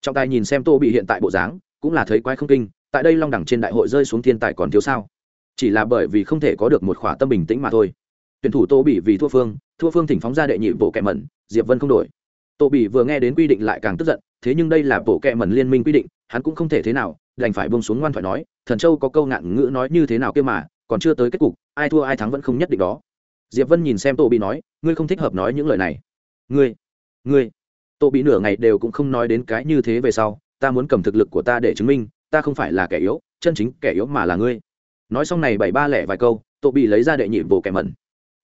trọng tài nhìn xem tô bị hiện tại bộ dáng, cũng là thấy quái không kinh tại đây long đẳng trên đại hội rơi xuống thiên tài còn thiếu sao? Chỉ là bởi vì không thể có được một khỏa tâm bình tĩnh mà thôi. Tuyển thủ tô bị vì thua phương thua phương thỉnh phóng ra đệ nhị bộ kẹ mẩn, diệp vân không đổi. Tô bị vừa nghe đến quy định lại càng tức giận, thế nhưng đây là bộ kẹ mẩn liên minh quy định, hắn cũng không thể thế nào, đành phải bông xuống ngoan thoại nói, thần châu có câu ngạn ngữ nói như thế nào kia mà, còn chưa tới kết cục, ai thua ai thắng vẫn không nhất định đó. Diệp vân nhìn xem tô bị nói, ngươi không thích hợp nói những lời này. Ngươi ngươi. Tô bị nửa ngày đều cũng không nói đến cái như thế về sau, ta muốn cầm thực lực của ta để chứng minh ta không phải là kẻ yếu, chân chính kẻ yếu mà là ngươi. Nói xong này bảy ba lẻ vài câu, tô bị lấy ra đệ nhị bộ kẻ mẩn.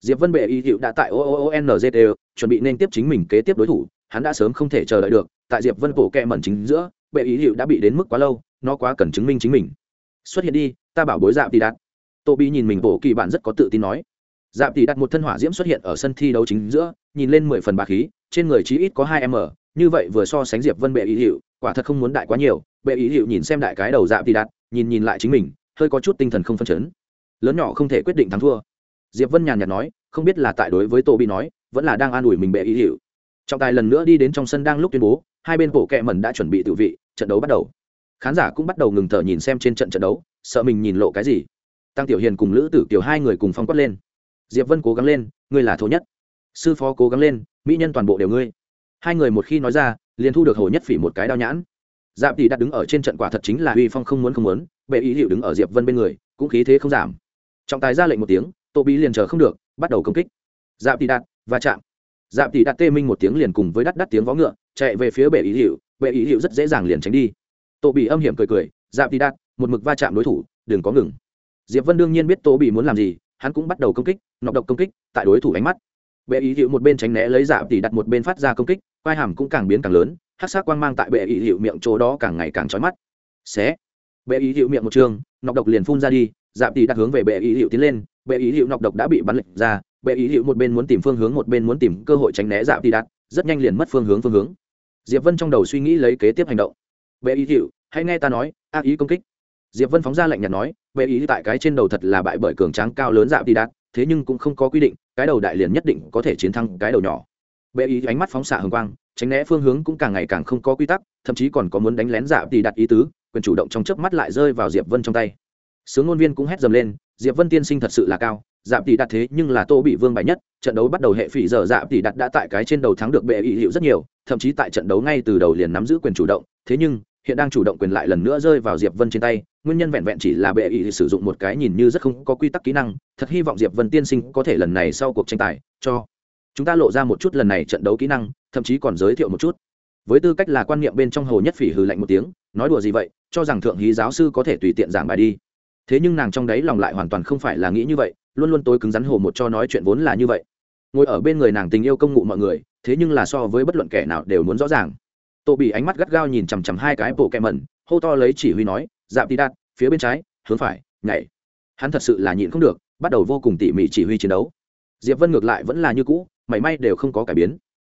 Diệp vân bệ y hiệu đã tại oonzt chuẩn bị nên tiếp chính mình kế tiếp đối thủ, hắn đã sớm không thể chờ đợi được, tại diệp vân bộ kẻ mẩn chính giữa, bệ y hiệu đã bị đến mức quá lâu, nó quá cần chứng minh chính mình. Xuất hiện đi, ta bảo bối dạp tỷ đạt. Tô bị nhìn mình bộ kỳ bạn rất có tự tin nói. Dạp tỷ đạt một thân hỏa diễm xuất hiện ở sân thi đấu chính giữa, nhìn lên mười phần bạc khí, trên người chí ít có hai m, như vậy vừa so sánh diệp vân bệ Y hiệu quả thật không muốn đại quá nhiều bệ ý hiệu nhìn xem đại cái đầu dạ tỷ đạt, nhìn nhìn lại chính mình hơi có chút tinh thần không phân chấn. Lớn nhỏ không thể quyết định thắng thua. Diệp vân nhàn nhạt nói không biết là tại đối với tô bị nói vẫn là đang an ủi mình bệ ý hiệu trọng tài lần nữa đi đến trong sân đang lúc tuyên bố hai bên bộ kẹ mẩn đã chuẩn bị tự vị trận đấu bắt đầu. Khán giả cũng bắt đầu ngừng thở nhìn xem trên trận trận đấu sợ mình nhìn lộ cái gì. Tăng tiểu hiền cùng lữ tử kiều hai người cùng phong quất lên. Diệp vân cố gắng lên ngươi là thố nhất. Sư phó cố gắng lên mỹ nhân toàn bộ đều ngươi. Hai người một khi nói ra liền thu được hồ nhất phỉ một cái đao nhãn. Dạp tỷ đặt đứng ở trên trận quả thật chính là uy phong không muốn không muốn, bệ ý hiệu đứng ở diệp vân bên người, cũng khí thế không giảm. Trọng tài ra lệnh một tiếng, tô bí liền chờ không được, bắt đầu công kích. Dạp tỷ đặt và chạm. Dạp tỷ đặt tê minh một tiếng liền cùng với đắt đắt tiếng vó ngựa, chạy về phía bệ ý hiệu, bệ ý hiệu rất dễ dàng liền tránh đi. Tô bị âm hiểm cười cười dạp tỷ đặt một mực va chạm đối thủ, đừng có ngừng. Diệp vân đương nhiên biết tô bị muốn làm gì, hắn cũng bắt đầu công kích, nọc độc công kích, tại đối thủ ánh mắt. Bệ ý hiệu một bên tránh né lấy dạp tỷ đặt một bên phát ra công kích vai hàm cũng càng biến càng lớn hát sắc quang mang tại bệ ý hiệu miệng chỗ đó càng ngày càng trói mắt. Xé. Bệ ý hiệu miệng một trường, nọc độc liền phun ra đi dạp tỷ đặt hướng về bệ ý hiệu tiến lên, bệ ý hiệu nọc độc đã bị bắn lệch ra, bệ ý hiệu một bên muốn tìm phương hướng một bên muốn tìm cơ hội tránh né dạp tỷ đặt, rất nhanh liền mất phương hướng phương hướng. Diệp vân trong đầu suy nghĩ lấy kế tiếp hành động. Bệ ý hiệu, hãy nghe ta nói, ác ý công kích. Diệp vân phóng ra lệnh nhạt nói, bệ ý tại cái trên đầu thật là bại bởi cường tráng cao lớn dạp tỷ đặt, thế nhưng cũng không có quy định, cái đầu đại liền nhất định có thể chiến thắng cái đầu nhỏ bệ ý ánh mắt phóng xạ hồng quang, tránh né phương hướng cũng càng ngày càng không có quy tắc, thậm chí còn có muốn đánh lén dạ giả tỷ đặt ý tứ, quyền chủ động trong chớp mắt lại rơi vào diệp vân trong tay. Sướng ngôn viên cũng hét dầm lên, diệp vân tiên sinh thật sự là cao dạ giảm tỷ đặt thế nhưng là tô bị vương bại nhất, trận đấu bắt đầu hệ phỉ giờ dạ giảm tỷ đặt đã tại cái trên đầu thắng được bệ ý hiệu rất nhiều, thậm chí tại trận đấu ngay từ đầu liền nắm giữ quyền chủ động, thế nhưng, hiện đang chủ động quyền lại lần nữa rơi vào diệp vân trên tay, nguyên nhân vẹn vẹn chỉ là bệ ý sử dụng một cái nhìn như rất không có quy tắc kỹ năng, thật hy vọng diệp vân tiên sinh có thể lần này sau cuộc tranh tài, cho chúng ta lộ ra một chút lần này trận đấu kỹ năng, thậm chí còn giới thiệu một chút. Với tư cách là quan niệm bên trong hồ nhất phỉ hừ lạnh một tiếng, nói đùa gì vậy, cho rằng thượng hí giáo sư có thể tùy tiện giảng bài đi. Thế nhưng nàng trong đấy lòng lại hoàn toàn không phải là nghĩ như vậy, luôn luôn tối cứng rắn hồ một cho nói chuyện vốn là như vậy. Ngồi ở bên người nàng tình yêu công ngụ mọi người, thế nhưng là so với bất luận kẻ nào đều muốn rõ ràng. Tổ bị ánh mắt gắt gao nhìn chằm chằm hai cái bộ kẹ mẩn, hô to lấy chỉ huy nói dạp đi đạt, phía bên trái, hướng phải, nhảy. Hắn thật sự là nhịn không được, bắt đầu vô cùng tỉ mỉ chỉ huy chiến đấu. Diệp vân ngược lại vẫn là như cũ mảy may đều không có cải biến.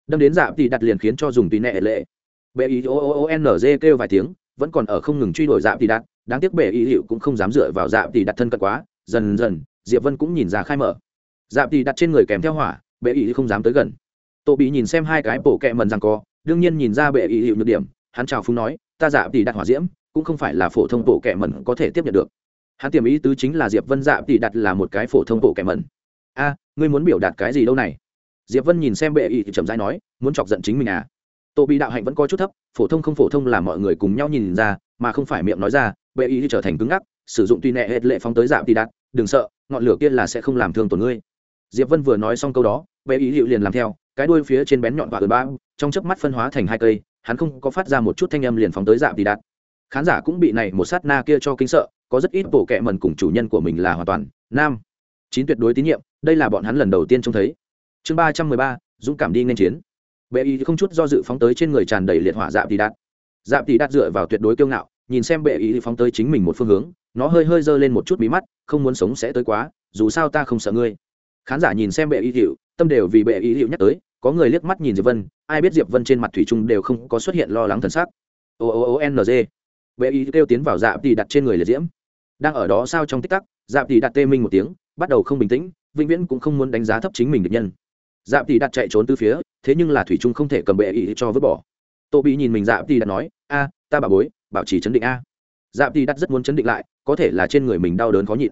Đâm đến dạ thì đặt liền khiến cho dùng tùy nệ lệ. Bệ ý o o n g kêu vài tiếng, vẫn còn ở không ngừng truy đuổi dạ thì đặt đáng tiếc bệ ý hiệu cũng không dám dựa vào dạ thì đặt thân cận quá, dần dần, diệp vân cũng nhìn ra khai mở. Dạ thì đặt trên người kèm theo hỏa, bệ ý không dám tới gần. Tổ bị nhìn xem hai cái bộ kẹ mần rằng co, đương nhiên nhìn ra bệ ý hiệu nhược điểm, hắn chào phúng nói, ta dạ thì đặt hỏa diễm, cũng không phải là phổ thông bộ kẹ mần có thể tiếp nhận được. Hắn tiềm ý tứ chính là diệp vân dạ thì đặt là một cái phổ thông bộ kẹ mần. A, ngươi muốn biểu đạt cái gì đâu này? Diệp vân nhìn xem bệ ý thì chậm rãi nói, muốn chọc giận chính mình à? Tô bị đạo hạnh vẫn có chút thấp, phổ thông không phổ thông là mọi người cùng nhau nhìn ra, mà không phải miệng nói ra. Bệ ý thì trở thành cứng ngắc, sử dụng tùy nệ hết lệ phóng tới dạp thì đạt, đừng sợ, ngọn lửa kia là sẽ không làm thương tổn ngươi. Diệp vân vừa nói xong câu đó, bệ ý hiệu liền làm theo, cái đuôi phía trên bén nhọn và ở ba trong chớp mắt phân hóa thành hai cây, hắn không có phát ra một chút thanh âm liền phóng tới dạp thì đạt. Khán giả cũng bị này một sát na kia cho kinh sợ, có rất ít bộ kệ mần cùng chủ nhân của mình là hoàn toàn nam. Chín tuyệt đối tín nhiệm, đây là bọn hắn lần đầu tiên trông thấy chương ba trăm mười ba, dũng cảm đi nên chiến. Bệ y không chút do dự phóng tới trên người tràn đầy liệt hỏa dạp tỷ đạt. Dạp tỷ đạt dựa vào tuyệt đối kiêu ngạo, nhìn xem bệ y phóng tới chính mình một phương hướng, nó hơi hơi giơ lên một chút bí mắt, không muốn sống sẽ tới quá, dù sao ta không sợ ngươi. Khán giả nhìn xem bệ y hiệu tâm đều vì bệ y hiệu nhắc tới, có người liếc mắt nhìn diệp vân, ai biết diệp vân trên mặt thủy trung đều không có xuất hiện lo lắng thần sắc. O o o n g. Bệ y kêu tiến vào dạp tỷ đặt trên người liệt diễm. Đang ở đó sao trong tích tắc, dạp tỷ đặt tê minh một tiếng, bắt đầu không bình tĩnh, vĩnh viễn cũng không muốn đánh giá thấp chính mình được nhân dạp tỷ đặt chạy trốn từ phía, thế nhưng là thủy trung không thể cầm bệ ý cho vứt bỏ. Tô bị nhìn mình dạp tỷ đặt nói, a, ta bảo bối, bảo trì chấn định a. Dạp tỷ đặt rất muốn chấn định lại, có thể là trên người mình đau đớn khó nhịn.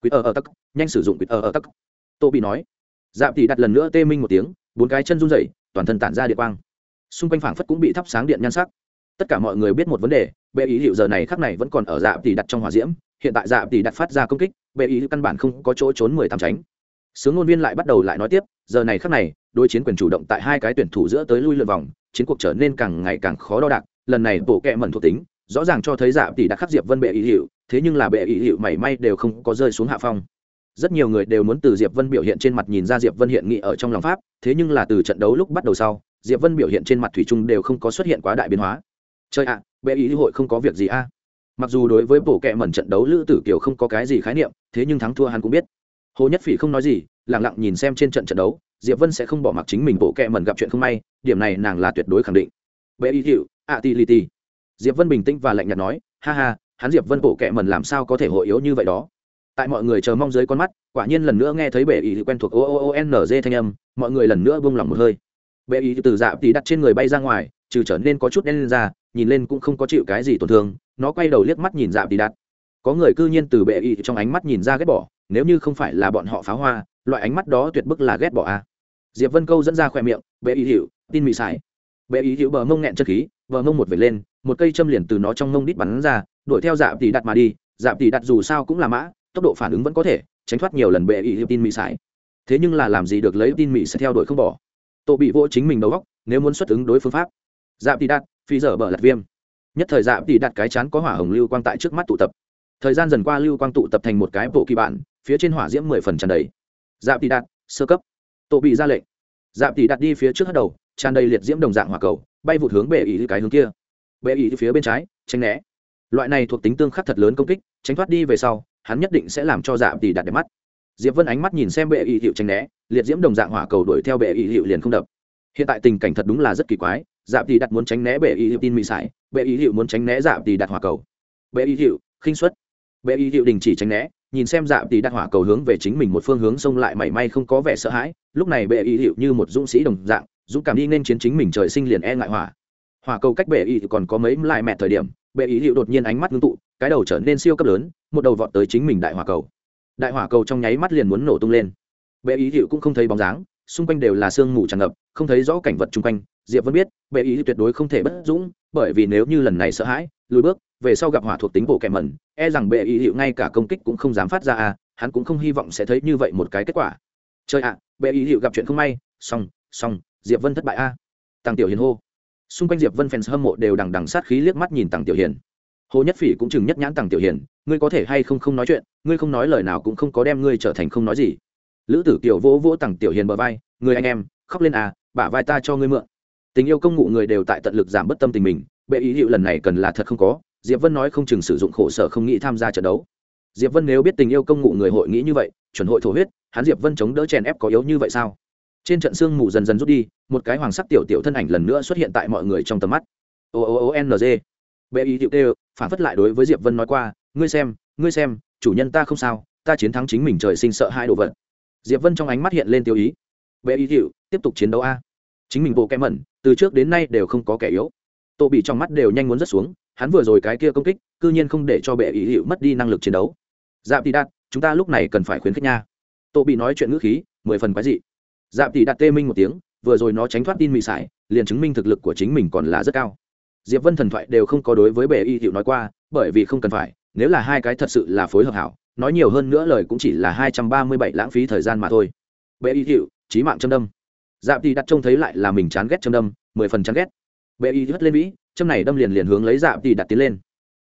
Quýt ở ờ ở ờ tắc, nhanh sử dụng quýt ở ờ ở tắc. Tô bị nói. Dạp tỷ đặt lần nữa tê minh một tiếng, bốn cái chân run rẩy, toàn thân tản ra điện quang. Xung quanh phảng phất cũng bị thắp sáng điện nhan sắc. Tất cả mọi người biết một vấn đề, bệ ý hiệu giờ này khắc này vẫn còn ở dạp tỷ đặt trong hỏa diễm. Hiện tại dạp tỷ đặt phát ra công kích, bệ ý căn bản không có chỗ trốn mười tám tránh sướng ngôn viên lại bắt đầu lại nói tiếp giờ này khắc này đối chiến quyền chủ động tại hai cái tuyển thủ giữa tới lui lượt vòng chiến cuộc trở nên càng ngày càng khó đo đạc lần này bộ kệ mẩn thuộc tính rõ ràng cho thấy giả tỷ đã khắc diệp vân bệ ý hiệu thế nhưng là bệ ý hiệu mảy may đều không có rơi xuống hạ phong. Rất nhiều người đều muốn từ diệp vân biểu hiện trên mặt nhìn ra diệp vân hiện nghị ở trong lòng pháp thế nhưng là từ trận đấu lúc bắt đầu sau diệp vân biểu hiện trên mặt thủy chung đều không có xuất hiện quá đại biến hóa. Chơi ạ à, bệ ý hội không có việc gì a. Mặc dù đối với bộ kệ mẩn trận đấu lữ tử kiều không có cái gì khái niệm thế nhưng thắng thua hắn cũng biết hồ nhất phỉ không nói gì lẳng lặng nhìn xem trên trận trận đấu, diệp vân sẽ không bỏ mặc chính mình bộ kẹ mẩn gặp chuyện không may, điểm này nàng là tuyệt đối khẳng định. Bệ y hiệu a ti li ti diệp vân bình tĩnh và lạnh nhạt nói, ha ha, hắn diệp vân bộ kẹ mẩn làm sao có thể hội yếu như vậy đó? Tại mọi người chờ mong dưới con mắt, quả nhiên lần nữa nghe thấy bệ y quen thuộc o o o n g thanh âm, mọi người lần nữa buông lỏng một hơi. Bệ y từ dạ tí đặt trên người bay ra ngoài, trừ trở nên có chút đen lên ra, nhìn lên cũng không có chịu cái gì tổn thương, nó quay đầu liếc mắt nhìn dạ tí đặt có người cư nhiên từ bệ y trong ánh mắt nhìn ra ghét bỏ, nếu như không phải là bọn họ pháo hoa, loại ánh mắt đó tuyệt bức là ghét bỏ a diệp vân câu dẫn ra khoe miệng, bệ y hiệu tin mị sải bệ y hữu bờ mông nghẹn chân khí, bờ mông một vệt lên, một cây châm liền từ nó trong mông đít bắn ra, đuổi theo dạp tỷ đặt mà đi. Dạp tỷ đặt dù sao cũng là mã, tốc độ phản ứng vẫn có thể, tránh thoát nhiều lần bệ y hữu tin mị sải thế nhưng là làm gì được lấy tin mị sẽ theo đuổi không bỏ. Tổ bị vỗ chính mình đầu góc, nếu muốn xuất ứng đối phương pháp. Dạp tỷ đặt phi dở bờ lạt viêm. Nhất thời dạp tỷ đặt cái chán có hỏa hồng lưu quang tại trước mắt tụ tập thời gian dần qua lưu quang tụ tập thành một cái bộ kỳ bản, phía trên hỏa diễm mười phần tràn đầy. Dạ tỷ Đạt, sơ cấp. Tổ bị ra lệnh. Dạ tỷ Đạt đi phía trước hất đầu, tràn đầy liệt diễm đồng dạng hỏa cầu, bay vụt hướng bệ ý cái hướng kia. Bệ ý phía bên trái, tránh né. Loại này thuộc tính tương khắc thật lớn công kích, tránh thoát đi về sau, hắn nhất định sẽ làm cho dạ tỷ Đạt đẹp mắt. Diệp vân ánh mắt nhìn xem bệ ý hiệu tránh né, liệt diễm đồng dạng hỏa cầu đuổi theo bệ ý hiệu liền không đập. Hiện tại tình cảnh thật đúng là rất kỳ quái dạ tỷ đặt muốn tránh né bệ ý hiệu tin mị sải, bệ ý hiệu muốn tránh né dạ tỷ đặt hỏa cầu. Bệ ý hiệu, khinh suất bệ Y hiệu đình chỉ tránh né, nhìn xem dạ tỷ đặt hỏa cầu hướng về chính mình một phương hướng xông lại mảy may không có vẻ sợ hãi. Lúc này bệ Y hiệu như một dũng sĩ đồng dạng, dũng cảm đi nên chiến chính mình trời sinh liền e ngại hỏa. Hỏa cầu cách bệ y còn có mấy lại mẹ thời điểm bệ Y hiệu đột nhiên ánh mắt ngưng tụ, cái đầu trở nên siêu cấp lớn, một đầu vọt tới chính mình đại hỏa cầu. Đại hỏa cầu trong nháy mắt liền muốn nổ tung lên. Bệ Y hiệu cũng không thấy bóng dáng, xung quanh đều là sương mù tràn ngập, không thấy rõ cảnh vật chung quanh. Diệp vẫn biết bệ y tuyệt đối không thể bất dũng, bởi vì nếu như lần này sợ hãi, lùi bước về sau gặp hỏa thuộc tính bộ kẻ mẩn e rằng bệ ý hiệu ngay cả công kích cũng không dám phát ra à hắn cũng không hy vọng sẽ thấy như vậy một cái kết quả. Chơi ạ, bệ ý hiệu gặp chuyện không may. Xong xong, diệp vân thất bại a à. tăng tiểu hiền hô. Xung quanh diệp vân fans hâm mộ đều đằng đằng sát khí liếc mắt nhìn tăng tiểu hiền. Hồ nhất phỉ cũng chừng nhất nhãn tăng tiểu hiền, ngươi có thể hay không không nói chuyện, ngươi không nói lời nào cũng không có đem ngươi trở thành không nói gì. Lữ tử kiều vỗ vỗ tăng tiểu hiền bờ vai, người anh em, khóc lên à bả vai ta cho ngươi mượn. Tình yêu công ngụ người đều tại tận lực giảm bất tâm tình mình, bệ ý hiệu lần này cần là thật không có diệp vân nói không chừng sử dụng khổ sở không nghĩ tham gia trận đấu. Diệp vân nếu biết tình yêu công ngụ người hội nghĩ như vậy, chuẩn hội thổ huyết, hắn diệp vân chống đỡ chèn ép có yếu như vậy sao? Trên trận sương mù dần dần rút đi, một cái hoàng sắc tiểu tiểu thân ảnh lần nữa xuất hiện tại mọi người trong tầm mắt. O o o n g. Bệ ý tiểu tê phản phất lại đối với diệp vân nói qua, ngươi xem ngươi xem, chủ nhân ta không sao, ta chiến thắng chính mình trời sinh sợ hai đồ vật. Diệp vân trong ánh mắt hiện lên tiêu ý. Bệ ý tiểu tiếp tục chiến đấu a. Chính mình bộ kẽ mẩn từ trước đến nay đều không có kẻ yếu tô bị trong mắt đều nhanh muốn rớt xuống, hắn vừa rồi cái kia công kích, cư nhiên không để cho bệ ý hiệu mất đi năng lực chiến đấu. Dạp tỷ đạt, chúng ta lúc này cần phải khuyến khích nha. Tô bị nói chuyện ngữ khí, mười phần quái dị. Dạp tỷ đạt tê minh một tiếng, vừa rồi nó tránh thoát tin mị sải, liền chứng minh thực lực của chính mình còn là rất cao. Diệp vân thần thoại đều không có đối với bệ y hiệu nói qua, bởi vì không cần phải, nếu là hai cái thật sự là phối hợp hảo, nói nhiều hơn nữa lời cũng chỉ là hai trăm ba mươi bảy lãng phí thời gian mà thôi. Bệ y hiệu trí mạng châm đâm. Dạp tỷ đặt trông thấy lại là mình chán ghét châm đâm, mười phần chán ghét bệ y hất lên vĩ châm này đâm liền liền hướng lấy dạp tỷ đặt tiến lên.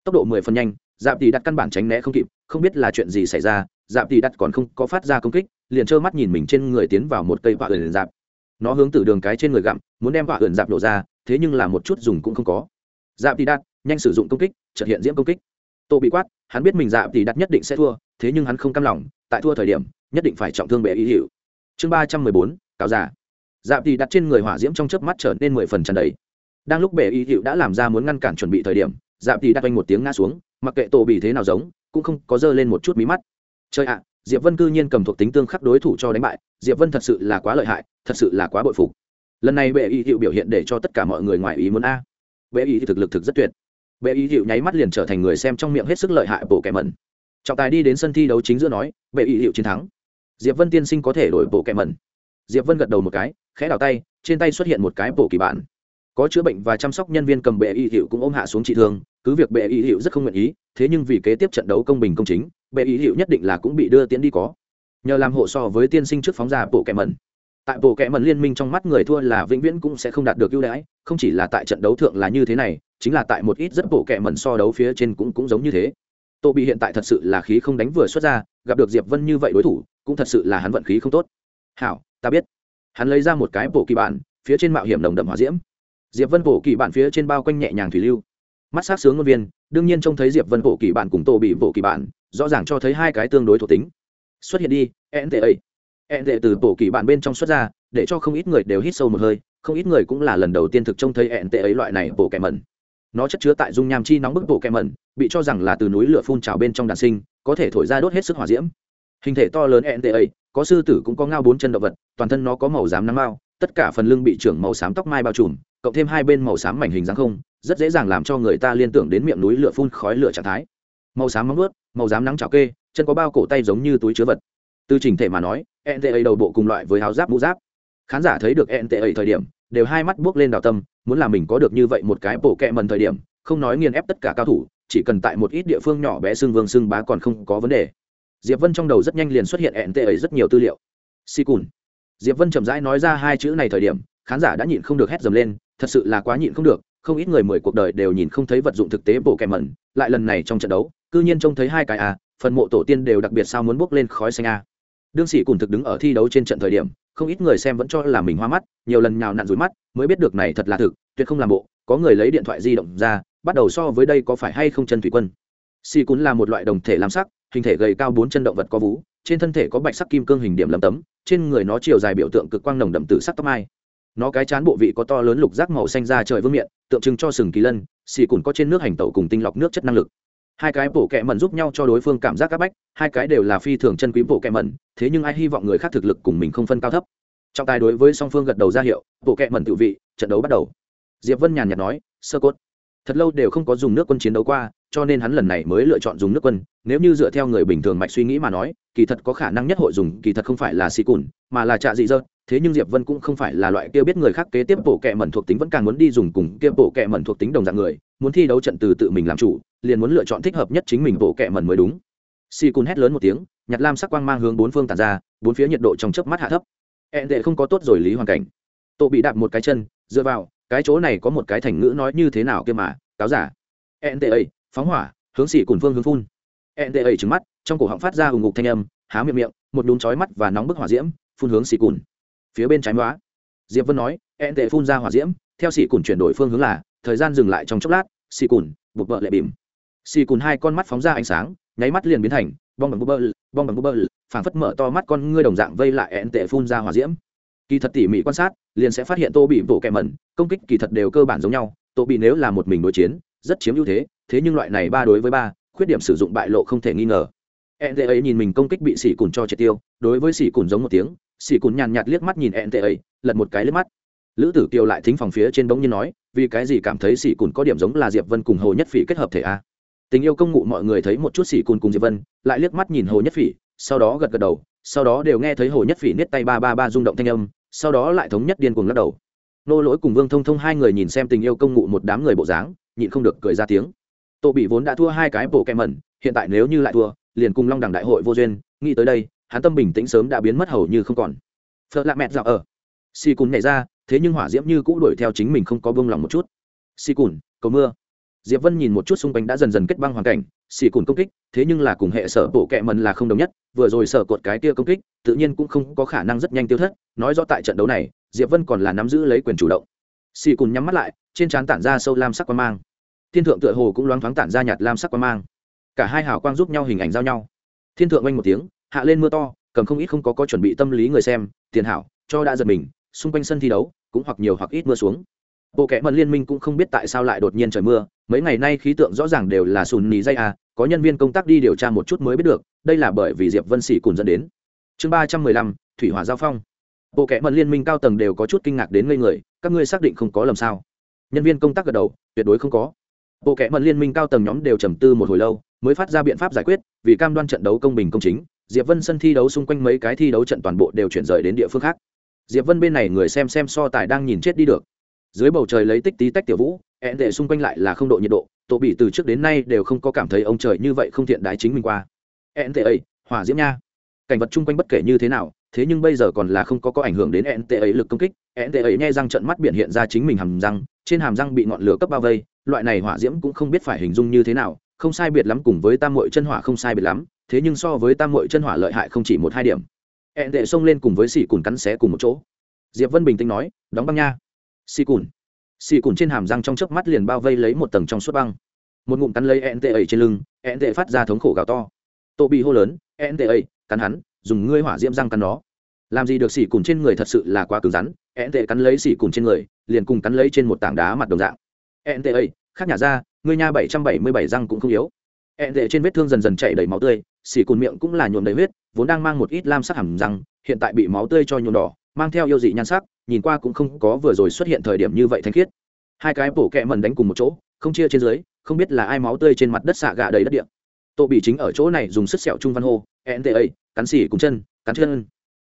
Tốc độ mười phần nhanh dạp tỷ đặt căn bản tránh né không kịp, không biết là chuyện gì xảy ra dạp tỷ đặt còn không có phát ra công kích, liền trơ mắt nhìn mình trên người tiến vào một cây vạ ẩn dạp. Nó hướng từ đường cái trên người gặm, muốn đem vạ ẩn dạp đổ ra, thế nhưng là một chút dùng cũng không có. Dạp tỷ đặt nhanh sử dụng công kích trật hiện diễm công kích. Tô bị quát, hắn biết mình dạp tỷ đặt nhất định sẽ thua, thế nhưng hắn không cam lòng, tại thua thời điểm, nhất định phải trọng thương bệ y hiệu chương ba trăm mười bốn, cáo giả. Dạp tỷ đặt trên người hỏa diễm trong chớp mắt trở nên mười phần tràn đầy đang lúc bệ y hiệu đã làm ra muốn ngăn cản chuẩn bị thời điểm dạ dạp tỷ đặt quanh một tiếng ngã xuống, mặc kệ tổ bị thế nào giống, cũng không có dơ lên một chút mí mắt. Chơi ạ, diệp vân cư nhiên cầm thuộc tính tương khắc đối thủ cho đánh bại, diệp vân thật sự là quá lợi hại, thật sự là quá bội phục. Lần này bệ y hiệu biểu hiện để cho tất cả mọi người ngoài ý muốn a. Bệ y thực lực thực rất tuyệt. Bệ y hiệu nháy mắt liền trở thành người xem trong miệng hết sức lợi hại bộ kẻ mẩn. Trọng tài đi đến sân thi đấu chính giữa nói bệ y hiệu chiến thắng. Diệp vân tiên sinh có thể đổi bộ kẻ mẩn. Diệp vân gật đầu một cái, khẽ đào tay, trên tay xuất hiện một cái bộ kỳ bản có chữa bệnh và chăm sóc nhân viên cầm bệ y hiệu cũng ôm hạ xuống trị thương, cứ việc bệ y hiệu rất không nguyện ý, thế nhưng vì kế tiếp trận đấu công bình công chính, bệ y hiệu nhất định là cũng bị đưa tiến đi có. Nhờ làm hộ so với tiên sinh trước phóng ra bộ kẻ mẩn. Tại bộ kẻ mẩn liên minh trong mắt người thua là vĩnh viễn cũng sẽ không đạt được ưu đãi, không chỉ là tại trận đấu thượng là như thế này, chính là tại một ít rất bộ kẻ mẩn so đấu phía trên cũng cũng giống như thế. Tô bị hiện tại thật sự là khí không đánh vừa xuất ra, gặp được diệp vân như vậy đối thủ, cũng thật sự là hắn vận khí không tốt. Hảo, ta biết. Hắn lấy ra một cái bộ kỳ bản, phía trên mạo hiểm đồng đậm hỏa diễm diệp vân bộ kỳ bạn phía trên bao quanh nhẹ nhàng thủy lưu. Mắt sát sướng ngôn viên đương nhiên trông thấy diệp vân bộ kỳ bạn cùng tổ bị bộ kỳ bạn, rõ ràng cho thấy hai cái tương đối thuộc tính. Xuất hiện đi nt ấy. Nt từ bộ kỳ bạn bên trong xuất ra để cho không ít người đều hít sâu một hơi không ít người cũng là lần đầu tiên thực trông thấy nta loại này bộ kẻ mẩn. Nó chất chứa tại dung nham chi nóng bức bộ kẻ mẩn bị cho rằng là từ núi lửa phun trào bên trong đàn sinh có thể thổi ra đốt hết sức hỏa diễm. Hình thể to lớn nta có sư tử cũng có ngao bốn chân động vật toàn thân nó có màu xám nắng mao tất cả phần lưng bị trưởng màu xám tóc mai bao trùm, cộng thêm hai bên màu xám mảnh hình dáng không, rất dễ dàng làm cho người ta liên tưởng đến miệng núi lửa phun khói lửa trạng thái. Màu xám móng ướt màu xám nắng chảo kê, chân có bao cổ tay giống như túi chứa vật. Từ trình thể mà nói nta đầu bộ cùng loại với áo giáp mũ giáp. Khán giả thấy được nta thời điểm, đều hai mắt buốc lên đào tâm, muốn làm mình có được như vậy một cái bộ kẹ mần thời điểm, không nói nghiền ép tất cả cao thủ, chỉ cần tại một ít địa phương nhỏ bé xương vương xương bá còn không có vấn đề. Diệp vân trong đầu rất nhanh liền xuất hiện ẹn tệ ấy rất nhiều tư liệu. Si cùn diệp vân chậm rãi nói ra hai chữ này thời điểm, khán giả đã nhịn không được hét dầm lên, thật sự là quá nhịn không được, không ít người mười cuộc đời đều nhìn không thấy vật dụng thực tế bộ kẹ mẩn, lại lần này trong trận đấu, cư nhiên trông thấy hai cái à phần mộ tổ tiên đều đặc biệt sao muốn bốc lên khói xanh a. Đương sĩ cùng thực đứng ở thi đấu trên trận thời điểm, không ít người xem vẫn cho là mình hoa mắt, nhiều lần nhào nặn rủi mắt, mới biết được này thật là thực, tuyệt không làm bộ, có người lấy điện thoại di động ra, bắt đầu so với đây có phải hay không chân thủy quân. Sĩ cún là một loại đồng thể làm sắc, hình thể gầy cao bốn chân động vật có vú trên thân thể có bạch sắc kim cương hình điểm lấm tấm, trên người nó chiều dài biểu tượng cực quang nồng đậm tử sắc tóc mai. Nó cái chán bộ vị có to lớn lục giác màu xanh ra trời vương miệng tượng trưng cho sừng kỳ lân, xì cùn có trên nước hành tẩu cùng tinh lọc nước chất năng lực. Hai cái bộ kẹ mẩn giúp nhau cho đối phương cảm giác áp bách, hai cái đều là phi thường chân quý bộ kẹ mẩn, thế nhưng ai hy vọng người khác thực lực cùng mình không phân cao thấp. Trọng tài đối với song phương gật đầu ra hiệu bộ kẹ mẩn tự vị, trận đấu bắt đầu. Diệp vân nhàn nhạt nói, sơ cốt. Thật lâu đều không có dùng nước quân chiến đấu qua cho nên hắn lần này mới lựa chọn dùng nước quân. Nếu như dựa theo người bình thường mạch suy nghĩ mà nói, kỳ thật có khả năng nhất hội dùng, kỳ thật không phải là xì cùn, mà là trạ dị dơ. Thế nhưng diệp vân cũng không phải là loại kia biết người khác kế tiếp bộ kệ mẩn thuộc tính, vẫn càng muốn đi dùng cùng kia bộ kệ mẩn thuộc tính đồng dạng người, muốn thi đấu trận từ tự mình làm chủ, liền muốn lựa chọn thích hợp nhất chính mình bộ kệ mẩn mới đúng. Xì cùn hét lớn một tiếng nhặt lam sắc quang mang hướng bốn phương tàn ra, bốn phía nhiệt độ trong chớp mắt hạ thấp. Ẹn đệ không có tốt rồi lý hoàn cảnh. Tổ bị đạp một cái chân, dựa vào, cái chỗ này có một cái thành ngữ nói như thế nào kia mà, cáo giả. Ẹn đệ ấy phóng hỏa, hướng xỉ cùn phương hướng phun. Ẹn đệ ẩy trứng mắt, trong cổ họng phát ra hùng ngục thanh âm, há miệng miệng, một đún chói mắt và nóng bức hỏa diễm, phun hướng xỉ cùn. Phía bên trái hóa diệp vân nói, ẹn tệ phun ra hỏa diễm, theo xỉ cùn chuyển đổi phương hướng là, thời gian dừng lại trong chốc lát, xỉ cùn bục bợ lệ bìm. Xỉ cùn hai con mắt phóng ra ánh sáng, nháy mắt liền biến thành, bong bằng bơ bong bằng bơ phảng phất mở to mắt con ngươi đồng dạng vây lại ẹn tệ phun ra hỏa diễm. Kỳ thật tỉ mỉ quan sát, liền sẽ phát hiện tô bị bộ kẹ mẩn, công kích kỳ thật đều cơ bản giống nhau, tô bị nếu là một mình đối chiến, rất chiếm ưu thế thế nhưng loại này ba đối với ba, khuyết điểm sử dụng bại lộ không thể nghi ngờ. Ẹn tệ ấy nhìn mình công kích bị xỉ cùn cho triệt tiêu, đối với xỉ cùn giống một tiếng xỉ cùn nhàn nhạt liếc mắt nhìn ẹn tệ ấy lật một cái liếc mắt. Lữ tử kiều lại thính phòng phía trên bỗng nhiên nói, vì cái gì cảm thấy xỉ cùn có điểm giống là diệp vân cùng hồ nhất phỉ kết hợp thể a? Tình yêu công ngụ mọi người thấy một chút xỉ cùn cùng diệp vân, lại liếc mắt nhìn hồ nhất phỉ, sau đó gật gật đầu, sau đó đều nghe thấy hồ nhất phỉ niết tay ba ba ba rung động thanh âm, sau đó lại thống nhất điên cuồng lắc đầu. Nô lỗi cùng vương thông thông hai người nhìn xem tình yêu công ngụ một đám người bộ dáng, nhịn không được cười ra tiếng tổ bị vốn đã thua hai cái bộ kẹ mẩn, hiện tại nếu như lại thua, liền cùng long đẳng đại hội vô duyên, nghĩ tới đây, hắn tâm bình tĩnh sớm đã biến mất hầu như không còn. Phật lạ mẹ dạo ở. Xì cùn nhảy ra, thế nhưng hỏa diễm như cũ đuổi theo chính mình không có bông lòng một chút. Xì cùn, cầu mưa. Diệp vân nhìn một chút xung quanh đã dần dần kết băng hoàn cảnh, xì cùn công kích, thế nhưng là cùng hệ sở bộ kẹ mần là không đồng nhất, vừa rồi sở cột cái kia công kích, tự nhiên cũng không có khả năng rất nhanh tiêu thất, nói rõ tại trận đấu này, diệp vân còn là nắm giữ lấy quyền chủ động. Xì cùn nhắm mắt lại, trên trán tản ra sâu lam sắc quan mang thiên thượng tựa hồ cũng loáng thoáng tản ra nhạt lam sắc quan mang. Cả hai hào quang giúp nhau hình ảnh giao nhau. Thiên thượng oanh một tiếng, hạ lên mưa to, cầm không ít không có có chuẩn bị tâm lý người xem, tiền hảo, cho đã giật mình, xung quanh sân thi đấu, cũng hoặc nhiều hoặc ít mưa xuống. Bộ kẽ mật liên minh cũng không biết tại sao lại đột nhiên trời mưa, mấy ngày nay khí tượng rõ ràng đều là sùn nì dây à có nhân viên công tác đi điều tra một chút mới biết được, đây là bởi vì diệp vân sĩ cùng dẫn đến. Chương ba trăm mười lăm, thủy hỏa giao phong. Bộ kẽ mật liên minh cao tầng đều có chút kinh ngạc đến ngây người, các ngươi xác định không có lầm sao? Nhân viên công tác gật đầu, tuyệt đối không có bộ kệ mận liên minh cao tầng nhóm đều trầm tư một hồi lâu, mới phát ra biện pháp giải quyết, vì cam đoan trận đấu công bình công chính, diệp vân sân thi đấu xung quanh mấy cái thi đấu trận toàn bộ đều chuyển rời đến địa phương khác. Diệp vân bên này người xem xem so tài đang nhìn chết đi được. Dưới bầu trời lấy tích tí tách tiểu vũ ẹn đệ xung quanh lại là không độ nhiệt độ, tổ bị từ trước đến nay đều không có cảm thấy ông trời như vậy không thiện đái chính mình qua. Ẹn tệ ấy hỏa diễm nha. Cảnh vật chung quanh bất kể như thế nào, thế nhưng bây giờ còn là không có có ảnh hưởng đến ẹn tệ ấy lực công kích én tệ ấy nghe răng trận mắt biển hiện ra chính mình hàm răng, trên hàm răng bị ngọn lửa cấp bao vây, loại này hỏa diễm cũng không biết phải hình dung như thế nào, không sai biệt lắm cùng với tam mội chân hỏa không sai biệt lắm, thế nhưng so với tam mội chân hỏa lợi hại không chỉ một hai điểm. Ẹn tệ xông lên cùng với xì cùn cắn xé cùng một chỗ. Diệp vân bình tĩnh nói, đóng băng nha. Xì cùn. Xì cùn trên hàm răng trong chớp mắt liền bao vây lấy một tầng trong suốt băng. Một ngụm cắn lấy ẹn tệ ấy trên lưng ẹn tệ phát ra thống khổ gào to. Tô bị hô lớn ẹn tệ ấy, cắn hắn, dùng ngươi hỏa diễm răng cắn nó. Làm gì được xỉ cùn trên người thật sự là quá cứng rắn ẹn tệ cắn lấy xỉ cùn trên người, liền cùng cắn lấy trên một tảng đá mặt đồng dạng. ẹn tệ ấy khác nhà ra người nhà bảy trăm bảy mươi bảy răng cũng không yếu. ẹn tệ trên vết thương dần dần chảy đầy máu tươi, xỉ cùn miệng cũng là nhuộm đầy huyết, vốn đang mang một ít lam sắc hẳn răng, hiện tại bị máu tươi cho nhuộm đỏ, mang theo yêu dị nhan sắc, nhìn qua cũng không có vừa rồi xuất hiện thời điểm như vậy thanh khiết. hai cái bổ kẹ mần đánh cùng một chỗ, không chia trên dưới, không biết là ai máu tươi trên mặt đất xạ gà đầy đất điện tô bị chính ở chỗ này dùng sức sẹo trung văn hô nta cắn xỉ cùng chân, cắn chân.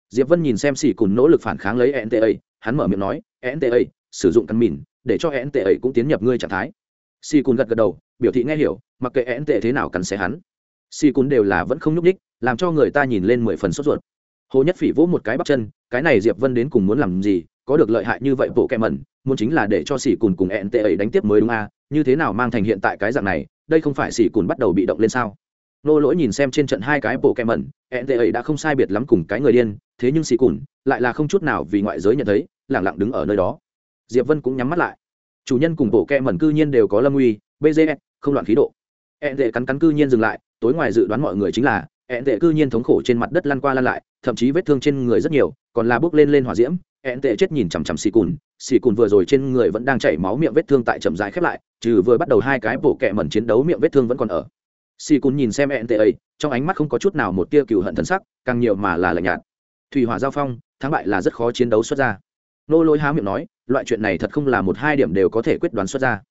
Diệp vân nhìn xem xỉ cùng nỗ lực phản kháng lấy nta hắn mở miệng nói nta sử dụng căn mìn, để cho nta cũng tiến nhập ngươi trạng thái. Si cun gật gật đầu, biểu thị nghe hiểu, mặc kệ nta thế nào cắn xé hắn. Si cun đều là vẫn không nhúc ních làm cho người ta nhìn lên mười phần sốt ruột. Hồ nhất phỉ vỗ một cái bắp chân, cái này diệp vân đến cùng muốn làm gì, có được lợi hại như vậy bộ kẹ mẩn, muốn chính là để cho xỉ cùn cùng ẹn tệ ấy đánh tiếp mới đúng a, như thế nào mang thành hiện tại cái dạng này, đây không phải xỉ cùn bắt đầu bị động lên sao? Nô lỗi nhìn xem trên trận hai cái bộ kẹm mẩn ẹn tệ ấy đã không sai biệt lắm cùng cái người điên, thế nhưng xì cùn, lại là không chút nào vì ngoại giới nhận thấy, lẳng lặng đứng ở nơi đó. Diệp vân cũng nhắm mắt lại. Chủ nhân cùng bộ kẹm mẩn cư nhiên đều có lâm uy bze không loạn khí độ. Ẹn tệ cắn cắn cư nhiên dừng lại, tối ngoài dự đoán mọi người chính là ẹn tệ cư nhiên thống khổ trên mặt đất lăn qua lăn lại, thậm chí vết thương trên người rất nhiều, còn là bước lên lên hỏa diễm. Ẹn tệ chết nhìn chằm chằm xì cùn xì cùn vừa rồi trên người vẫn đang chảy máu miệng vết thương tại chậm rãi khép lại, trừ vừa bắt đầu hai cái bộ kẹ mẩn chiến đấu miệng vết thương vẫn còn ở xì cún nhìn xem ẹn tệ ấy, trong ánh mắt không có chút nào một tia cừu hận thân sắc, càng nhiều mà là lạnh nhạt. Thủy hỏa giao phong, thắng bại là rất khó chiến đấu xuất ra. Nô lỗi há miệng nói, loại chuyện này thật không là một hai điểm đều có thể quyết đoán xuất ra.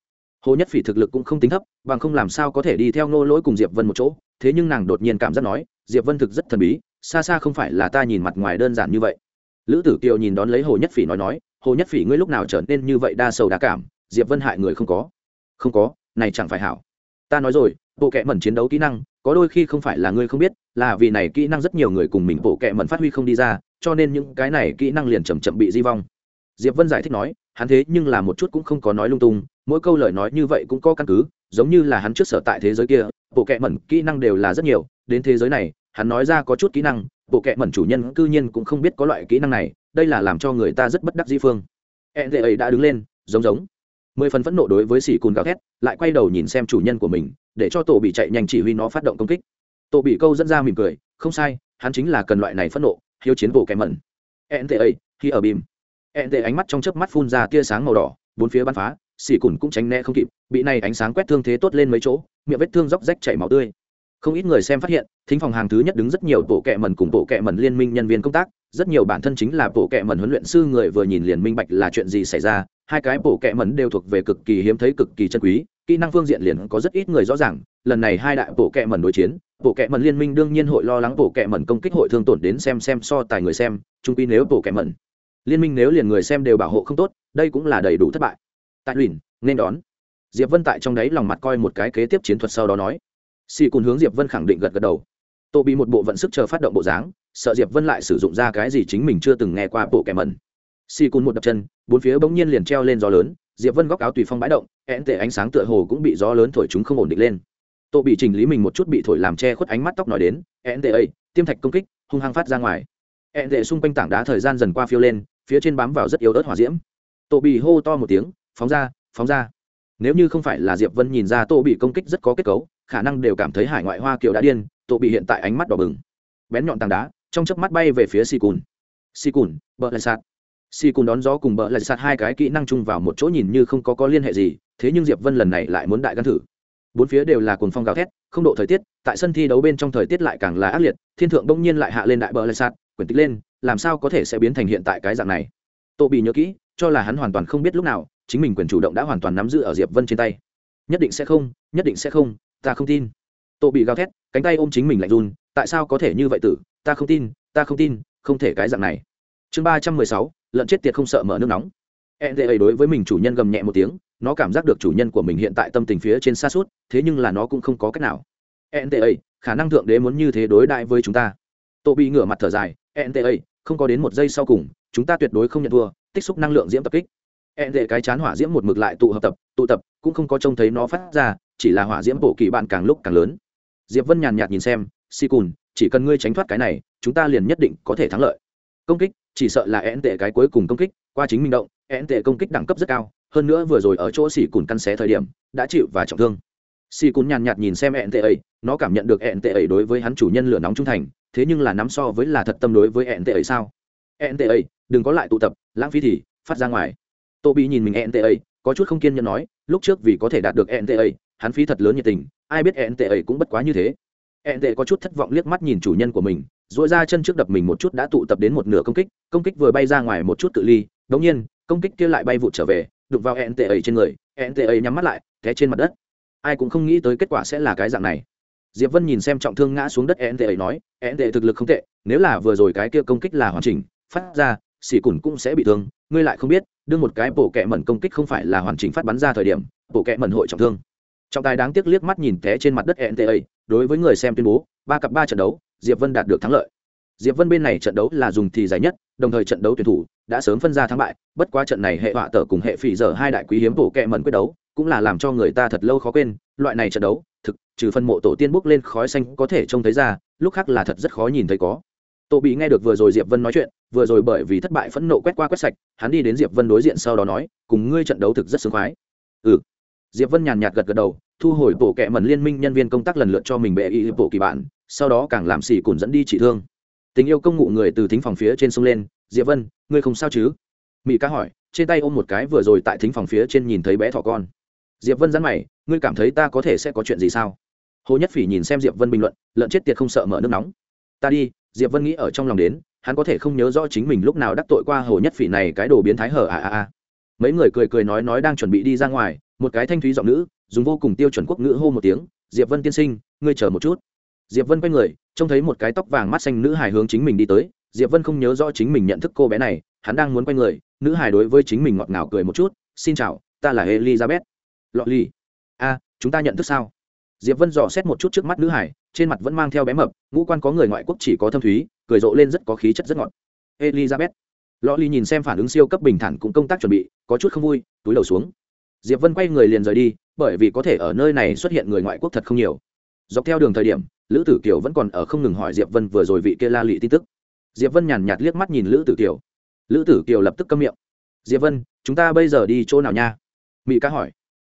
Hồ nhất phỉ thực lực cũng không tính thấp, bằng không làm sao có thể đi theo nô lỗi cùng diệp vân một chỗ. Thế nhưng nàng đột nhiên cảm giác nói, diệp vân thực rất thần bí, xa xa không phải là ta nhìn mặt ngoài đơn giản như vậy. Lữ tử kiều nhìn đón lấy hồ nhất phỉ nói nói, hồ nhất phỉ ngươi lúc nào trở nên như vậy đa sầu đa cảm, diệp vân hại người không có? Không có, này chẳng phải hảo. Ta nói rồi bộ kệ mẩn chiến đấu kỹ năng, có đôi khi không phải là ngươi không biết, là vì này kỹ năng rất nhiều người cùng mình bộ kệ mẩn phát huy không đi ra, cho nên những cái này kỹ năng liền chầm chậm bị di vong. Diệp vân giải thích nói, hắn thế nhưng là một chút cũng không có nói lung tung, mỗi câu lời nói như vậy cũng có căn cứ, giống như là hắn trước sở tại thế giới kia, bộ kệ mẩn kỹ năng đều là rất nhiều, đến thế giới này, hắn nói ra có chút kỹ năng, bộ kệ mẩn chủ nhân cư nhiên cũng không biết có loại kỹ năng này, đây là làm cho người ta rất bất đắc dĩ phương. E n ấy đã đứng lên, giống giống mười phần phẫn nộ đối với sỉ cùn gào thét, lại quay đầu nhìn xem chủ nhân của mình, để cho tổ bị chạy nhanh chỉ huy nó phát động công kích. Tổ bị câu dẫn ra mỉm cười, không sai, hắn chính là cần loại này phẫn nộ, hiếu chiến bộ kẻ mẩn. Nta khi ở bìm. Nta ánh mắt trong chớp mắt phun ra tia sáng màu đỏ, bốn phía bắn phá xì cùn cũng tránh né không kịp, bị này ánh sáng quét thương thế tốt lên mấy chỗ, miệng vết thương róc rách chảy máu tươi. Không ít người xem phát hiện, thính phòng hàng thứ nhất đứng rất nhiều bộ kệ mẩn cùng bộ kệ mẩn liên minh nhân viên công tác, rất nhiều bản thân chính là bộ kệ mẩn huấn luyện sư người vừa nhìn liền minh bạch là chuyện gì xảy ra hai cái bộ kệ mẩn đều thuộc về cực kỳ hiếm thấy cực kỳ chân quý, kỹ năng phương diện liền có rất ít người rõ ràng, lần này hai đại bộ kệ mẩn đối chiến bộ kệ mẩn liên minh đương nhiên hội lo lắng bộ kệ mẩn công kích hội thương tổn đến xem xem so tài người xem trung quy nếu bộ kệ mẩn, liên minh nếu liền người xem đều bảo hộ không tốt, đây cũng là đầy đủ thất bại. Tại luyện nên đón. Diệp vân tại trong đấy lòng mặt coi một cái kế tiếp chiến thuật sau đó nói. Xì cùn hướng diệp vân khẳng định gật gật đầu. Tô bị một bộ vận sức chờ phát động bộ dáng, sợ diệp vân lại sử dụng ra cái gì chính mình chưa từng nghe qua bộ kẻ mẩn xì cùn một đập chân, bốn phía bỗng nhiên liền treo lên gió lớn, diệp vân góc áo tùy phong bãi động én tệ ánh sáng tựa hồ cũng bị gió lớn thổi chúng không ổn định lên. Tô bị chỉnh lý mình một chút bị thổi làm che khuất ánh mắt tóc nói đến én tệ ấy tiêm thạch công kích, hung hăng phát ra ngoài. Én tệ xung quanh tảng đá thời gian dần qua phiêu lên, phía trên bám vào rất yếu ớt hỏa diễm. Tô bị hô to một tiếng, phóng ra phóng ra. Nếu như không phải là diệp vân nhìn ra tô bị công kích rất có kết cấu, khả năng đều cảm thấy hải ngoại hoa kiều đã điên, tô bị hiện tại ánh mắt đỏ bừng. Bén nhọn tảng đá, trong chớp mắt bay về phía xì cùn. Xì cùn, bờ lại sạt xì cùng đón gió cùng bỡ lại sạt hai cái kỹ năng chung vào một chỗ nhìn như không có có liên hệ gì, thế nhưng diệp vân lần này lại muốn đại gan thử. Bốn phía đều là cuồng phong gào thét, không độ thời tiết, tại sân thi đấu bên trong thời tiết lại càng là ác liệt, thiên thượng bỗng nhiên lại hạ lên đại bờ lại sạt quyển tích lên, làm sao có thể sẽ biến thành hiện tại cái dạng này? Tô bị nhớ kỹ, cho là hắn hoàn toàn không biết lúc nào, chính mình quyền chủ động đã hoàn toàn nắm giữ ở diệp vân trên tay. Nhất định sẽ không, nhất định sẽ không, ta không tin. Tô bị gào thét, cánh tay ôm chính mình lạnh run, tại sao có thể như vậy tử, ta không tin, ta không tin, không thể cái dạng này. Chương ba trăm mười sáu lợn chết tiệt không sợ mở nước nóng. E ấy đối với mình chủ nhân gầm nhẹ một tiếng, nó cảm giác được chủ nhân của mình hiện tại tâm tình phía trên xa suốt, thế nhưng là nó cũng không có cách nào. E ấy, khả năng thượng đế muốn như thế đối đại với chúng ta. Tô bị ngửa mặt thở dài e ấy, không có đến một giây sau cùng, chúng ta tuyệt đối không nhận thua, tích xúc năng lượng diễm tập kích. Ẹn dê cái chán hỏa diễm một mực lại tụ hợp tập, tụ tập, cũng không có trông thấy nó phát ra, chỉ là hỏa diễm bổ kỳ bạn càng lúc càng lớn. Diệp vân nhàn nhạt nhìn xem si cùn, chỉ cần ngươi tránh thoát cái này, chúng ta liền nhất định có thể thắng lợi. Công kích chỉ sợ là én tệ cái cuối cùng công kích, qua chính minh động, én tệ công kích đẳng cấp rất cao, hơn nữa vừa rồi ở chỗ xỉ cùn căn xé thời điểm, đã chịu và trọng thương. Xỉ cùn nhàn nhạt nhìn xem én tệ ấy, nó cảm nhận được én tệ ấy đối với hắn chủ nhân lửa nóng trung thành, thế nhưng là nắm so với là thật tâm đối với én tệ ấy sao? Én tệ ấy, đừng có lại tụ tập, lãng phí thì, phát ra ngoài. Tô bị nhìn mình nta có chút không kiên nhẫn nói, lúc trước vì có thể đạt được nta hắn phí thật lớn nhiệt tình, ai biết nta cũng bất quá như thế. Nta có chút thất vọng liếc mắt nhìn chủ nhân của mình dội ra chân trước đập mình một chút đã tụ tập đến một nửa công kích công kích vừa bay ra ngoài một chút tự ly đống nhiên, công kích kia lại bay vụt trở về, đụng vào nta trên người nta nhắm mắt lại, té trên mặt đất. Ai cũng không nghĩ tới kết quả sẽ là cái dạng này. Diệp vân nhìn xem trọng thương ngã xuống đất nta nói nta thực lực không tệ, nếu là vừa rồi cái kia công kích là hoàn chỉnh, phát ra xì cùn cũng sẽ bị thương, ngươi lại không biết đưa một cái bộ kẹ mẩn công kích không phải là hoàn chỉnh phát bắn ra thời điểm bộ kẹ mẩn hội trọng thương. Trọng tài đáng tiếc liếc mắt nhìn té trên mặt đất nta đối với người xem tuyên bố, ba cặp ba trận đấu diệp vân đạt được thắng lợi. Diệp vân bên này trận đấu là dùng thì dài nhất, đồng thời trận đấu tuyển thủ đã sớm phân ra thắng bại, bất quá trận này hệ họa tở cùng hệ phỉ giờ hai đại quý hiếm tổ kẹ mẩn quyết đấu, cũng là làm cho người ta thật lâu khó quên, loại này trận đấu, thực, trừ phân mộ tổ tiên bốc lên khói xanh có thể trông thấy ra, lúc khác là thật rất khó nhìn thấy có. Tổ bị nghe được vừa rồi diệp vân nói chuyện, vừa rồi bởi vì thất bại phẫn nộ quét qua quét sạch, hắn đi đến diệp vân đối diện sau đó nói, cùng ngươi trận đấu thực rất sướng khoái. Ừ. Diệp vân nhàn nhạt gật gật đầu, thu hồi bộ kệ mẩn liên minh nhân viên công tác lần lượt cho mình bệ y bộ kỳ bản sau đó càng làm xỉ cùn dẫn đi trị thương. Tình yêu công ngụ người từ thính phòng phía trên sông lên, diệp vân, ngươi không sao chứ? Mỹ ca hỏi, trên tay ôm một cái vừa rồi tại thính phòng phía trên nhìn thấy bé thỏ con. Diệp vân dán mày, ngươi cảm thấy ta có thể sẽ có chuyện gì sao? Hồ nhất phỉ nhìn xem diệp vân bình luận, lợn chết tiệt không sợ mở nước nóng. Ta đi. Diệp vân nghĩ ở trong lòng đến, hắn có thể không nhớ rõ chính mình lúc nào đắc tội qua hồ nhất phỉ này cái đồ biến thái hở à à à. Mấy người cười cười nói nói đang chuẩn bị đi ra ngoài, một cái thanh thúy giọng nữ, dùng vô cùng tiêu chuẩn quốc ngữ hô một tiếng, diệp vân tiên sinh, ngươi chờ một chút diệp vân quay người, trông thấy một cái tóc vàng mắt xanh nữ hài hướng chính mình đi tới. Diệp vân không nhớ rõ chính mình nhận thức cô bé này, hắn đang muốn quay người, nữ hài đối với chính mình ngọt ngào cười một chút. Xin chào, ta là elizabeth. Lọ ly a, chúng ta nhận thức sao? Diệp vân dò xét một chút trước mắt nữ hải trên mặt vẫn mang theo bé mập, ngũ quan có người ngoại quốc chỉ có thâm thúy, cười rộ lên rất có khí chất rất ngọt. Elizabeth. Lọ ly nhìn xem phản ứng siêu cấp bình thản cũng công tác chuẩn bị, có chút không vui, túi đầu xuống. Diệp vân quay người liền rời đi, bởi vì có thể ở nơi này xuất hiện người ngoại quốc thật không nhiều. Dọc theo đường thời điểm lữ tử kiều vẫn còn ở không ngừng hỏi diệp vân vừa rồi vị kia la lị tin tức. Diệp vân nhàn nhạt liếc mắt nhìn lữ tử kiều. Lữ tử kiều lập tức câm miệng. Diệp vân, chúng ta bây giờ đi chỗ nào nha? Mỹ ca hỏi.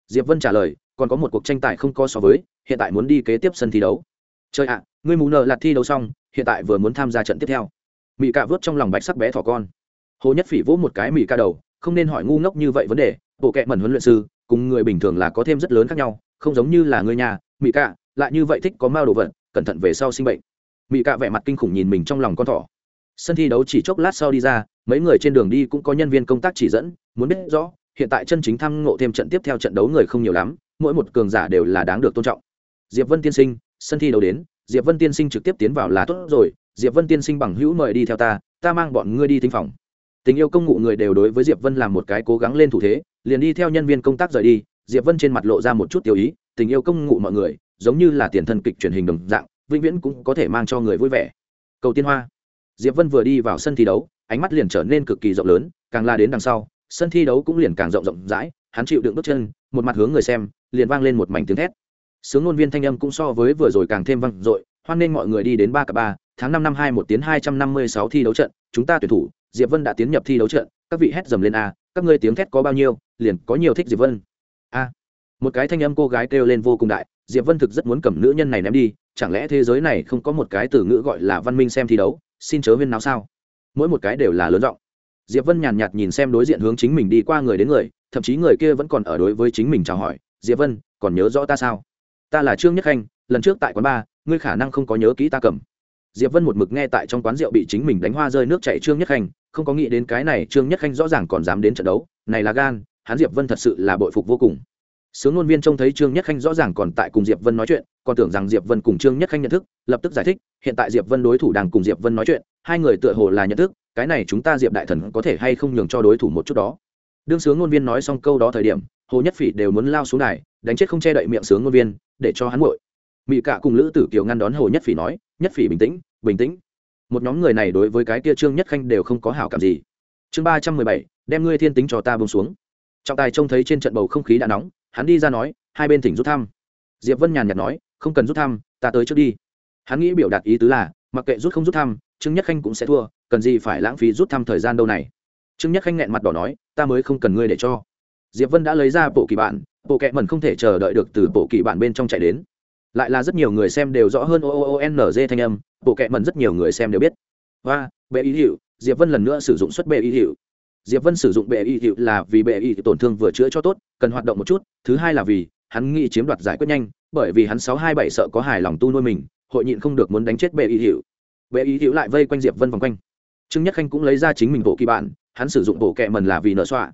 Diệp vân trả lời, còn có một cuộc tranh tài không có so với, hiện tại muốn đi kế tiếp sân thi đấu. Chơi ạ, ngươi mù nợ lạt thi đấu xong, hiện tại vừa muốn tham gia trận tiếp theo. Mỹ ca vớt trong lòng bạch sắc bé thỏ con. Hồ nhất phỉ vỗ một cái mỹ ca đầu, không nên hỏi ngu ngốc như vậy vấn đề, bộ kệ mẩn huấn luyện sư, cùng người bình thường là có thêm rất lớn khác nhau, không giống như là người nhà. Mỹ ca, lại như vậy thích có mao đồ vật cẩn thận về sau sinh bệnh. Mỹ cạ vẻ mặt kinh khủng nhìn mình trong lòng con thỏ. Sân thi đấu chỉ chốc lát sau đi ra, mấy người trên đường đi cũng có nhân viên công tác chỉ dẫn, muốn biết rõ, hiện tại chân chính thăm ngộ thêm trận tiếp theo trận đấu người không nhiều lắm, mỗi một cường giả đều là đáng được tôn trọng. Diệp vân tiên sinh, sân thi đấu đến, diệp vân tiên sinh trực tiếp tiến vào là tốt rồi, diệp vân tiên sinh bằng hữu mời đi theo ta ta mang bọn ngươi đi thính phòng. Tình yêu công ngụ người đều đối với diệp vân làm một cái cố gắng lên thủ thế, liền đi theo nhân viên công tác rời đi, diệp vân trên mặt lộ ra một chút tiêu ý, tình yêu công ngụ mọi người giống như là tiền thân kịch truyền hình đồng dạng, vĩnh viễn cũng có thể mang cho người vui vẻ. Cầu tiên hoa. Diệp vân vừa đi vào sân thi đấu, ánh mắt liền trở nên cực kỳ rộng lớn, càng la đến đằng sau, sân thi đấu cũng liền càng rộng rộng rãi, hắn chịu đựng bước chân, một mặt hướng người xem, liền vang lên một mảnh tiếng thét. Sướng ngôn viên thanh âm cũng so với vừa rồi càng thêm vang dội, hoan nên mọi người đi đến ba cả ba, tháng năm năm hai một tiếng hai trăm năm mươi sáu thi đấu trận, chúng ta tuyển thủ, diệp vân đã tiến nhập thi đấu trận, các vị hét dầm lên a, các ngươi tiếng thét có bao nhiêu, liền có nhiều thích diệp vân một cái thanh âm cô gái kêu lên vô cùng đại, diệp vân thực rất muốn cầm nữ nhân này ném đi, chẳng lẽ thế giới này không có một cái từ ngữ gọi là văn minh xem thi đấu, xin chớ viên nào sao? Mỗi một cái đều là lớn giọng. Diệp vân nhàn nhạt nhìn xem đối diện hướng chính mình đi qua người đến người, thậm chí người kia vẫn còn ở đối với chính mình chào hỏi, diệp vân, còn nhớ rõ ta sao? Ta là trương nhất khanh, lần trước tại quán bar, ngươi khả năng không có nhớ kỹ ta cầm. Diệp vân một mực nghe tại trong quán rượu bị chính mình đánh hoa rơi nước chảy trương nhất khanh, không có nghĩ đến cái này trương nhất khanh rõ ràng còn dám đến trận đấu, này là gan, hắn diệp vân thật sự là bội phục vô cùng sướng ngôn viên trông thấy trương nhất khanh rõ ràng còn tại cùng diệp vân nói chuyện, còn tưởng rằng diệp vân cùng trương nhất khanh nhận thức, lập tức giải thích, hiện tại diệp vân đối thủ đang cùng diệp vân nói chuyện, hai người tựa hồ là nhận thức, cái này chúng ta diệp đại thần có thể hay không nhường cho đối thủ một chút đó. Đương sướng ngôn viên nói xong câu đó thời điểm, hồ nhất phỉ đều muốn lao xuống này đánh chết không che đậy miệng sướng ngôn viên, để cho hắn nguội mỹ cả cùng lữ tử kiều ngăn đón hồ nhất phỉ nói, nhất phỉ bình tĩnh bình tĩnh. Một nhóm người này đối với cái kia trương nhất khanh đều không có hảo cảm gì. Chương ba trăm mười bảy, đem ngươi thiên tính cho ta bông xuống. Trọng tài trông thấy trên trận bầu không khí đã nóng hắn đi ra nói, hai bên thỉnh rút thăm. Diệp vân nhàn nhạt nói, không cần rút thăm, ta tới trước đi. Hắn nghĩ biểu đạt ý tứ là, mặc kệ rút không rút thăm, trương nhất khanh cũng sẽ thua, cần gì phải lãng phí rút thăm thời gian đâu này. Trương nhất khanh nghẹn mặt đỏ nói, ta mới không cần ngươi để cho. Diệp vân đã lấy ra bộ kỳ bản, bộ kệ mẩn không thể chờ đợi được từ bộ kỳ bản bên trong chạy đến. Lại là rất nhiều người xem đều rõ hơn oonnz thanh âm, bộ kệ mẩn rất nhiều người xem đều biết. Và, bệ ý hiệu, diệp vân lần nữa sử dụng xuất bệ ý hiệu diệp vân sử dụng bệ y hiệu là vì bệ y tổn thương vừa chữa cho tốt, cần hoạt động một chút, thứ hai là vì hắn nghĩ chiếm đoạt giải quyết nhanh, bởi vì hắn sáu hai bảy sợ có hài lòng tu nuôi mình, hội nhịn không được muốn đánh chết bệ y hiệu bệ y hiệu lại vây quanh diệp vân vòng quanh. Trương nhất khanh cũng lấy ra chính mình bộ kỳ bản, hắn sử dụng bộ kệ mần là vì nở xoa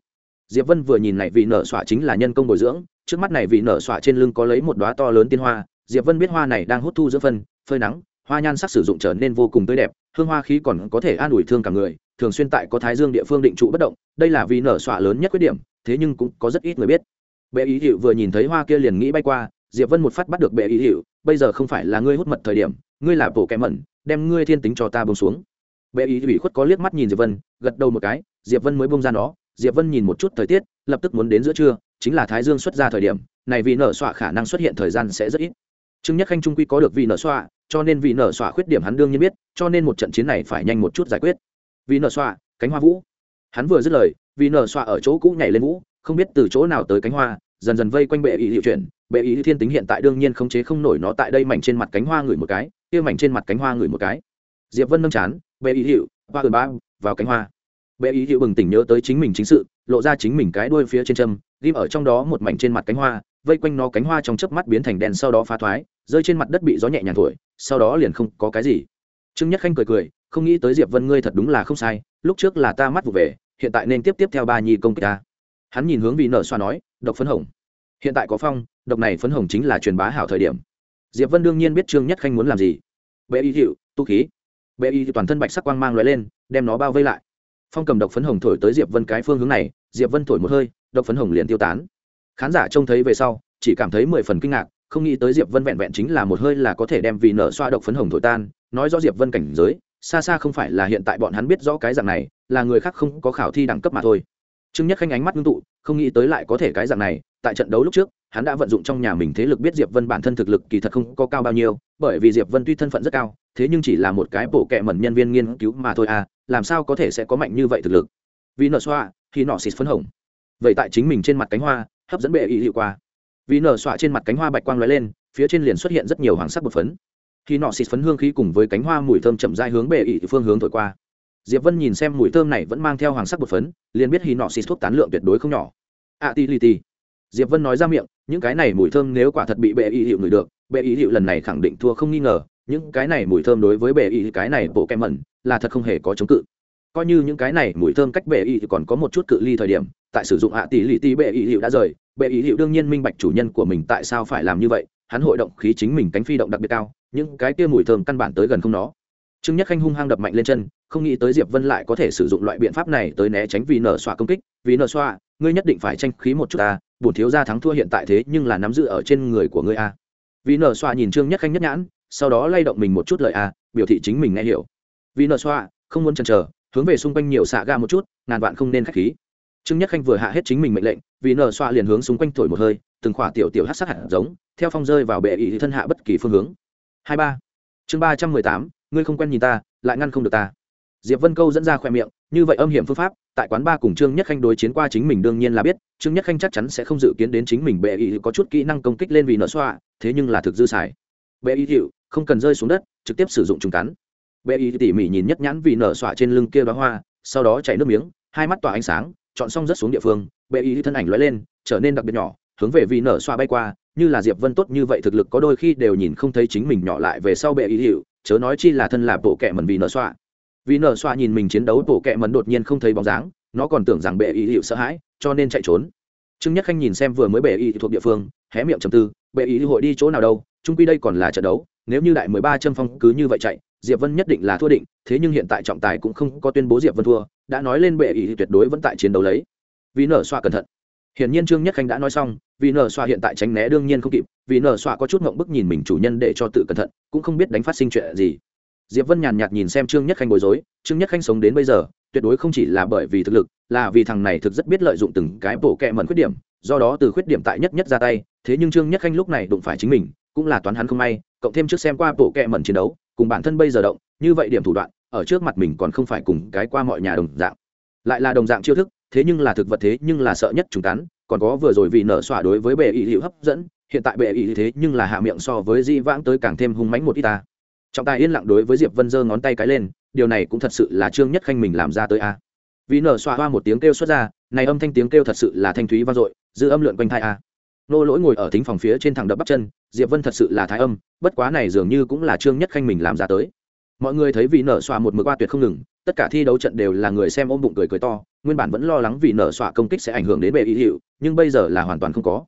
diệp vân vừa nhìn này vì nở xoa chính là nhân công bồi dưỡng, trước mắt này vì nở xoa trên lưng có lấy một đóa to lớn tiên hoa, diệp vân biết hoa này đang hút thu giữa phân, phơi nắng hoa nhan sắc sử dụng trở nên vô cùng tươi đẹp, hương hoa khí còn có thể an ủi thương cả người, thường xuyên tại có thái dương địa phương định trụ bất động, đây là vì nở xoa lớn nhất khuyết điểm, thế nhưng cũng có rất ít người biết. Bệ ý hiệu vừa nhìn thấy hoa kia liền nghĩ bay qua, diệp vân một phát bắt được bệ ý hiệu bây giờ không phải là ngươi hút mật thời điểm, ngươi là bộ kẻ mẩn, đem ngươi thiên tính cho ta bông xuống. Bệ ý ủy khuất có liếc mắt nhìn diệp vân, gật đầu một cái, diệp vân mới bông ra nó, diệp vân nhìn một chút thời tiết, lập tức muốn đến giữa trưa, chính là thái dương xuất ra thời điểm, này vì nở xoa khả năng xuất hiện thời gian sẽ rất ít. Trương nhất khanh trung quy có được vị nở xoa cho nên vị nở xoa khuyết điểm hắn đương nhiên biết, cho nên một trận chiến này phải nhanh một chút giải quyết. Vị nở xoa cánh hoa vũ. Hắn vừa dứt lời, vị nở xoa ở chỗ cũ nhảy lên vũ, không biết từ chỗ nào tới cánh hoa, dần dần vây quanh bệ ý hiệu chuyển. Bệ ý thiên tính hiện tại đương nhiên không chế không nổi nó tại đây mảnh trên mặt cánh hoa ngửi một cái, kia mảnh trên mặt cánh hoa ngửi một cái. Diệp vân nâng chán, bệ ý hiệu, hoa ở ba vào cánh hoa. Bệ ý hiệu bừng tỉnh nhớ tới chính mình chính sự, lộ ra chính mình cái đuôi phía trên châm, ghim ở trong đó một mảnh trên mặt cánh hoa, vây quanh nó cánh hoa trong chớp mắt biến thành đèn sau đó phá thoái, rơi trên mặt đất bị gió nhẹ nhàng thổi sau đó liền không có cái gì. Trương nhất khanh cười cười, không nghĩ tới diệp vân ngươi thật đúng là không sai, lúc trước là ta mắt vụ về, hiện tại nên tiếp tiếp theo ba nhi công kích ta. Hắn nhìn hướng vị nở xoa nói, độc phấn hồng. Hiện tại có phong, độc này phấn hồng chính là truyền bá hảo thời điểm. Diệp vân đương nhiên biết trương nhất khanh muốn làm gì. Bệ y hiệu tu khí. Bệ y toàn thân bạch sắc quang mang loại lên, đem nó bao vây lại. Phong cầm độc phấn hồng thổi tới diệp vân cái phương hướng này, diệp vân thổi một hơi, độc phấn hồng liền tiêu tán. Khán giả trông thấy về sau, chỉ cảm thấy mười phần kinh ngạc không nghĩ tới diệp vân vẹn vẹn chính là một hơi là có thể đem vì nở xoa độc phấn hồng thổi tan. Nói rõ diệp vân cảnh giới, xa xa không phải là hiện tại bọn hắn biết rõ cái dạng này, là người khác không có khảo thi đẳng cấp mà thôi. Trương nhất khanh ánh mắt ngưng tụ, không nghĩ tới lại có thể cái dạng này. Tại trận đấu lúc trước, hắn đã vận dụng trong nhà mình thế lực biết diệp vân bản thân thực lực kỳ thật không có cao bao nhiêu, bởi vì diệp vân tuy thân phận rất cao, thế nhưng chỉ là một cái bộ kệ mẩn nhân viên nghiên cứu mà thôi à làm sao có thể sẽ có mạnh như vậy thực lực? Vì nở xoa, khi nọ xịt phấn hồng. Vậy tại chính mình trên mặt cánh hoa, hấp dẫn bệ ý hiệu qua vì nở xoa trên mặt cánh hoa bạch quang lóe lên, phía trên liền xuất hiện rất nhiều hoàng sắc bột phấn. Khi nọ xịt phấn hương khí cùng với cánh hoa mùi thơm chậm dai hướng bệ ý phương hướng thổi qua. Diệp vân nhìn xem mùi thơm này vẫn mang theo hoàng sắc bột phấn, liền biết hy nọ xịt thuốc tán lượng tuyệt đối không nhỏ. A ti li ti. Diệp vân nói ra miệng, những cái này mùi thơm nếu quả thật bị bệ y hiệu người được bệ y hiệu lần này khẳng định thua không nghi ngờ, những cái này mùi thơm đối với bệ y cái này bộ kem mẩn là thật không hề có chống cự. Coi như những cái này mùi thơm cách bệ y còn có một chút cự ly thời điểm, tại sử dụng hạ tỷ lì ti bệ y hiệu đã rời bệ ý hiệu đương nhiên minh bạch chủ nhân của mình tại sao phải làm như vậy, hắn hội động khí chính mình cánh phi động đặc biệt cao, những cái kia mùi thơm căn bản tới gần không nó. Trương nhất khanh hung hăng đập mạnh lên chân, không nghĩ tới diệp vân lại có thể sử dụng loại biện pháp này tới né tránh vì nở xoa công kích. Vì nở xoa, ngươi nhất định phải tranh khí một chút ta, bổn thiếu gia thắng thua hiện tại thế nhưng là nắm giữ ở trên người của ngươi a. Vì nở xoa nhìn trương nhất khanh nhất nhãn, sau đó lay động mình một chút lời a, biểu thị chính mình nghe hiểu. Vì nở xoa, không muốn chần chờ, hướng về xung quanh nhiều xạ ga một chút, ngàn vạn không nên khách khí. Trương nhất khanh vừa hạ hết chính mình mệnh lệnh vì nở xoa liền hướng xung quanh thổi một hơi, từng khỏa tiểu tiểu hát sát hạt giống, theo phong rơi vào bệ ý thân hạ bất kỳ phương hướng. Hai ba. Chương ba trăm mười tám, ngươi không quen nhìn ta, lại ngăn không được ta. Diệp vân câu dẫn ra khoe miệng, như vậy âm hiểm phương pháp, tại quán ba cùng trương nhất khanh đối chiến qua chính mình đương nhiên là biết, trương nhất khanh chắc chắn sẽ không dự kiến đến chính mình bệ ý có chút kỹ năng công kích lên vì nở xoa, thế nhưng là thực dư xài. Bệ ý hiệu không cần rơi xuống đất, trực tiếp sử dụng trùng cắn. Bệ ý tỉ mỉ nhìn nhất nhãn vì nở xoa trên lưng kia bá hoa, sau đó chảy nước miếng, hai mắt tỏa ánh sáng, chọn xong rất xuống địa phương bệ ý thân ảnh lóe lên, trở nên đặc biệt nhỏ, hướng về vì nở xoa bay qua, như là diệp vân tốt như vậy thực lực có đôi khi đều nhìn không thấy chính mình nhỏ lại về sau bệ ý hiệu chớ nói chi là thân là bộ kệ mẩn vì nở xoa. Vì nở xoa nhìn mình chiến đấu bộ kệ mẩn đột nhiên không thấy bóng dáng, nó còn tưởng rằng bệ ý hiệu sợ hãi, cho nên chạy trốn. Trương nhất khanh nhìn xem vừa mới bệ ý thuộc địa phương, hé miệng trầm tư, bệ ý hội đi chỗ nào đâu? Trung quy đây còn là trận đấu, nếu như đại mười ba chân phong cứ như vậy chạy, diệp vân nhất định là thua định, thế nhưng hiện tại trọng tài cũng không có tuyên bố diệp vân thua, đã nói lên bệ ý tuyệt đối vẫn tại chiến đấu lấy vì nở xoa cẩn thận. Hiển nhiên trương nhất khanh đã nói xong, vì nở xoa hiện tại tránh né đương nhiên không kịp, vì nở xoa có chút ngộng bức nhìn mình chủ nhân để cho tự cẩn thận, cũng không biết đánh phát sinh chuyện gì. Diệp vân nhàn nhạt nhìn xem trương nhất khanh bối rối, trương nhất khanh sống đến bây giờ, tuyệt đối không chỉ là bởi vì thực lực, là vì thằng này thực rất biết lợi dụng từng cái bổ kẹ mẩn khuyết điểm, do đó từ khuyết điểm tại nhất nhất ra tay, thế nhưng trương nhất khanh lúc này đụng phải chính mình, cũng là toán hắn không may, cộng thêm trước xem qua bộ kẹ mẩn chiến đấu, cùng bản thân bây giờ động, như vậy điểm thủ đoạn, ở trước mặt mình còn không phải cùng cái qua mọi nhà đồng dạng. Lại là đồng dạng chiêu thức thế nhưng là thực vật thế nhưng là sợ nhất chúng cắn, còn có vừa rồi vì nở xỏa đối với bệ ý hiệu hấp dẫn, hiện tại bệ ý thế nhưng là hạ miệng so với di vãng tới càng thêm hung mãnh một ít ta. Trọng tài yên lặng đối với diệp vân giơ ngón tay cái lên, điều này cũng thật sự là trương nhất khanh mình làm ra tới a. Vì nở xoa hoa một tiếng kêu xuất ra, này âm thanh tiếng kêu thật sự là thanh thúy vang dội, dư âm lượn quanh thai a. Nô lỗi ngồi ở thính phòng phía trên thẳng đập bắp chân, diệp vân thật sự là thái âm, bất quá này dường như cũng là trương nhất khanh mình làm ra tới. Mọi người thấy vị nở xoa một mực qua tuyệt không ngừng, tất cả thi đấu trận đều là người xem ôm bụng cười cười to nguyên bản vẫn lo lắng vì nở xoa công kích sẽ ảnh hưởng đến bệ ý hiệu nhưng bây giờ là hoàn toàn không có.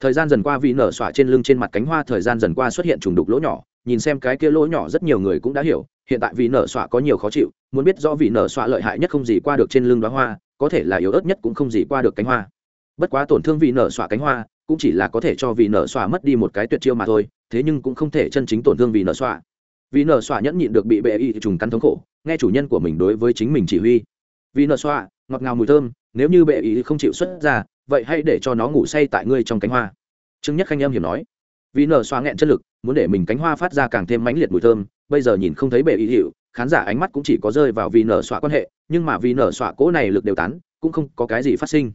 Thời gian dần qua vì nở xoa trên lưng trên mặt cánh hoa thời gian dần qua xuất hiện trùng đục lỗ nhỏ, nhìn xem cái kia lỗ nhỏ rất nhiều người cũng đã hiểu, hiện tại vì nở xoa có nhiều khó chịu, muốn biết rõ vì nở xoa lợi hại nhất không gì qua được trên lưng đoá hoa, có thể là yếu ớt nhất cũng không gì qua được cánh hoa. Bất quá tổn thương vì nở xoa cánh hoa, cũng chỉ là có thể cho vì nở xoa mất đi một cái tuyệt chiêu mà thôi, thế nhưng cũng không thể chân chính tổn thương vì nở xoa vì nở xoa nhẫn nhịn được bị bệ y trùng cắn thống khổ, nghe chủ nhân của mình đối với chính mình chỉ huy. Vì nở xoa ngọt ngào mùi thơm, nếu như bệ y không chịu xuất ra, vậy hãy để cho nó ngủ say tại ngươi trong cánh hoa. Trương nhất khanh em hiểu nói. Vì nở xoa nghẹn chất lực, muốn để mình cánh hoa phát ra càng thêm mãnh liệt mùi thơm, bây giờ nhìn không thấy bệ y hiệu, khán giả ánh mắt cũng chỉ có rơi vào vì nở xoa quan hệ, nhưng mà vì nở xoa cỗ này lực đều tán, cũng không có cái gì phát sinh.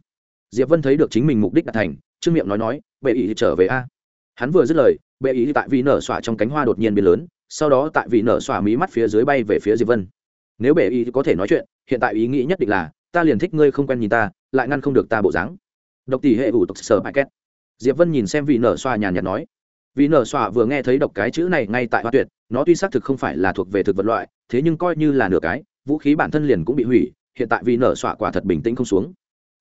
Diệp vân thấy được chính mình mục đích đạt thành, trương miệng nói nói, bệ ý trở về a. Hắn vừa dứt lời, bệ ý tại vì nở xoa trong cánh hoa đột nhiên biến lớn, sau đó tại vì nở xoa mí mắt phía dưới bay về phía diệp vân. Nếu bệ ý có thể nói chuyện, hiện tại ý nghĩ nhất định là ta liền thích ngươi không quen nhìn ta, lại ngăn không được ta bộ dáng. Độc tỷ hệ ủ tộc sở bài két. Diệp vân nhìn xem vị nở xoa nhàn nhạt nói. Vì nở xoa vừa nghe thấy độc cái chữ này ngay tại hoa tuyệt, nó tuy xác thực không phải là thuộc về thực vật loại, thế nhưng coi như là nửa cái, vũ khí bản thân liền cũng bị hủy, hiện tại vì nở xoa quả thật bình tĩnh không xuống.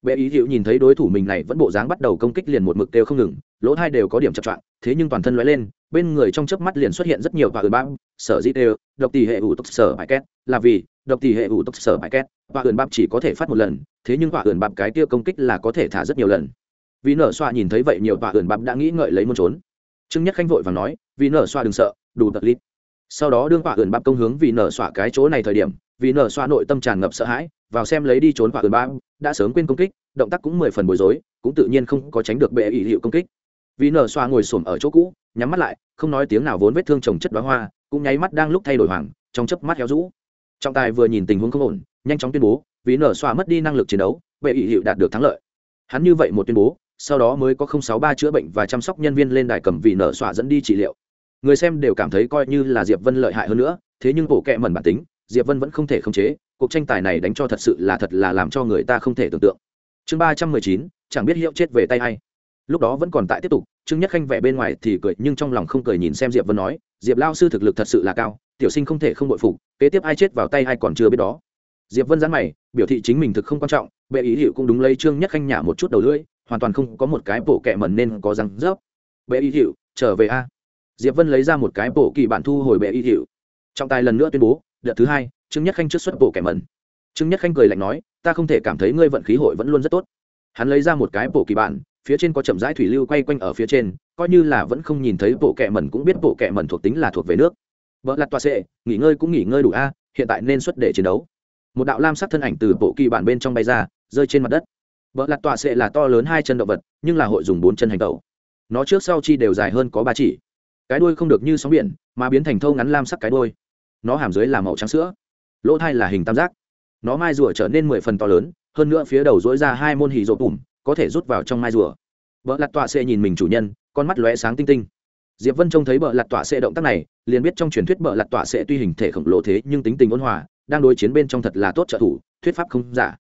Bệ ý hiệu nhìn thấy đối thủ mình này vẫn bộ dáng bắt đầu công kích liền một mực đều không ngừng, lỗ hai đều có điểm chập choạng, thế nhưng toàn thân lóe lên, bên người trong chớp mắt liền xuất hiện rất nhiều và อื่ n bắp sở dĩ đều độc tỷ hệ ủ tộc sở bài két, là vì độc tỷ hệ ủ tốc sở bại két và ườn bạp chỉ có thể phát một lần, thế nhưng và ườn bạp cái kia công kích là có thể thả rất nhiều lần. Vì nở xoa nhìn thấy vậy nhiều và ườn bạp đã nghĩ ngợi lấy muốn trốn. Trương nhất khanh vội và nói, vì nở xoa đừng sợ, đủ tật lít. Sau đó đương và ườn bạp công hướng vì nở xoa cái chỗ này thời điểm, vì nở xoa nội tâm tràn ngập sợ hãi, vào xem lấy đi trốn và ườn bạp, đã sớm quên công kích, động tác cũng mười phần bối rối, cũng tự nhiên không có tránh được bệ ý hiệu công kích. Vì nở xoa ngồi xổm ở chỗ cũ, nhắm mắt lại, không nói tiếng nào vốn vết thương trồng chất đoá hoa, cũng nháy mắt đang lúc thay đổi hoàng, trong chớp mắt héo rũ trọng tài vừa nhìn tình huống không ổn, nhanh chóng tuyên bố, vì nở xoa mất đi năng lực chiến đấu bệ ý hiệu đạt được thắng lợi. Hắn như vậy một tuyên bố, sau đó mới có không sáu ba chữa bệnh và chăm sóc nhân viên lên đài cầm vị nở xoa dẫn đi trị liệu. Người xem đều cảm thấy coi như là diệp vân lợi hại hơn nữa, thế nhưng bộ kệ mẩn bản tính, diệp vân vẫn không thể khống chế, cuộc tranh tài này đánh cho thật sự là thật là làm cho người ta không thể tưởng tượng. Chương ba trăm mười chín, chẳng biết hiệu chết về tay hay lúc đó vẫn còn tại tiếp tục, trương nhất khanh vẻ bên ngoài thì cười, nhưng trong lòng không cười nhìn xem diệp vân nói, diệp lao sư thực lực thật sự là cao, tiểu sinh không thể không bội phục, kế tiếp ai chết vào tay ai còn chưa biết đó. Diệp vân giãn mày, biểu thị chính mình thực không quan trọng, bệ ý hiệu cũng đúng lấy trương nhất khanh nhả một chút đầu lưỡi, hoàn toàn không có một cái bộ kẹ mẩn nên có răng rớp. Bệ ý hiệu trở về a. Diệp vân lấy ra một cái bộ kỳ bản thu hồi bệ ý hiệu trọng tài lần nữa tuyên bố, đợt thứ hai, trương nhất khanh trước xuất bộ kẻ mẩn. Trương nhất khanh cười lạnh nói, ta không thể cảm thấy ngươi vận khí hội vẫn luôn rất tốt. Hắn lấy ra một cái bộ kỳ bản phía trên có chậm rãi thủy lưu quay quanh ở phía trên, coi như là vẫn không nhìn thấy bộ kẹ mẩn cũng biết bộ kẹ mẩn thuộc tính là thuộc về nước. Vợ lặt toa sệ, nghỉ ngơi cũng nghỉ ngơi đủ a, hiện tại nên xuất để chiến đấu. Một đạo lam sắc thân ảnh từ bộ kỳ bản bên trong bay ra, rơi trên mặt đất. Vợ lặt toa sệ là to lớn hai chân động vật, nhưng là hội dùng bốn chân hành tẩu. Nó trước sau chi đều dài hơn có ba chỉ. Cái đuôi không được như sóng biển, mà biến thành thâu ngắn lam sắc cái đuôi. Nó hàm dưới là màu trắng sữa. Lỗ thai là hình tam giác. Nó mai rùa trở nên mười phần to lớn, hơn nữa phía đầu dỗi ra hai môn hì rộp ủm có thể rút vào trong mai rùa. Vợ lặt tọa sẽ nhìn mình chủ nhân, con mắt lóe sáng tinh tinh. Diệp vân trông thấy bợ lặt tọa sẽ động tác này, liền biết trong truyền thuyết bợ lặt tọa sẽ tuy hình thể khổng lồ thế nhưng tính tình ôn hòa, đang đối chiến bên trong thật là tốt trợ thủ, thuyết pháp không giả.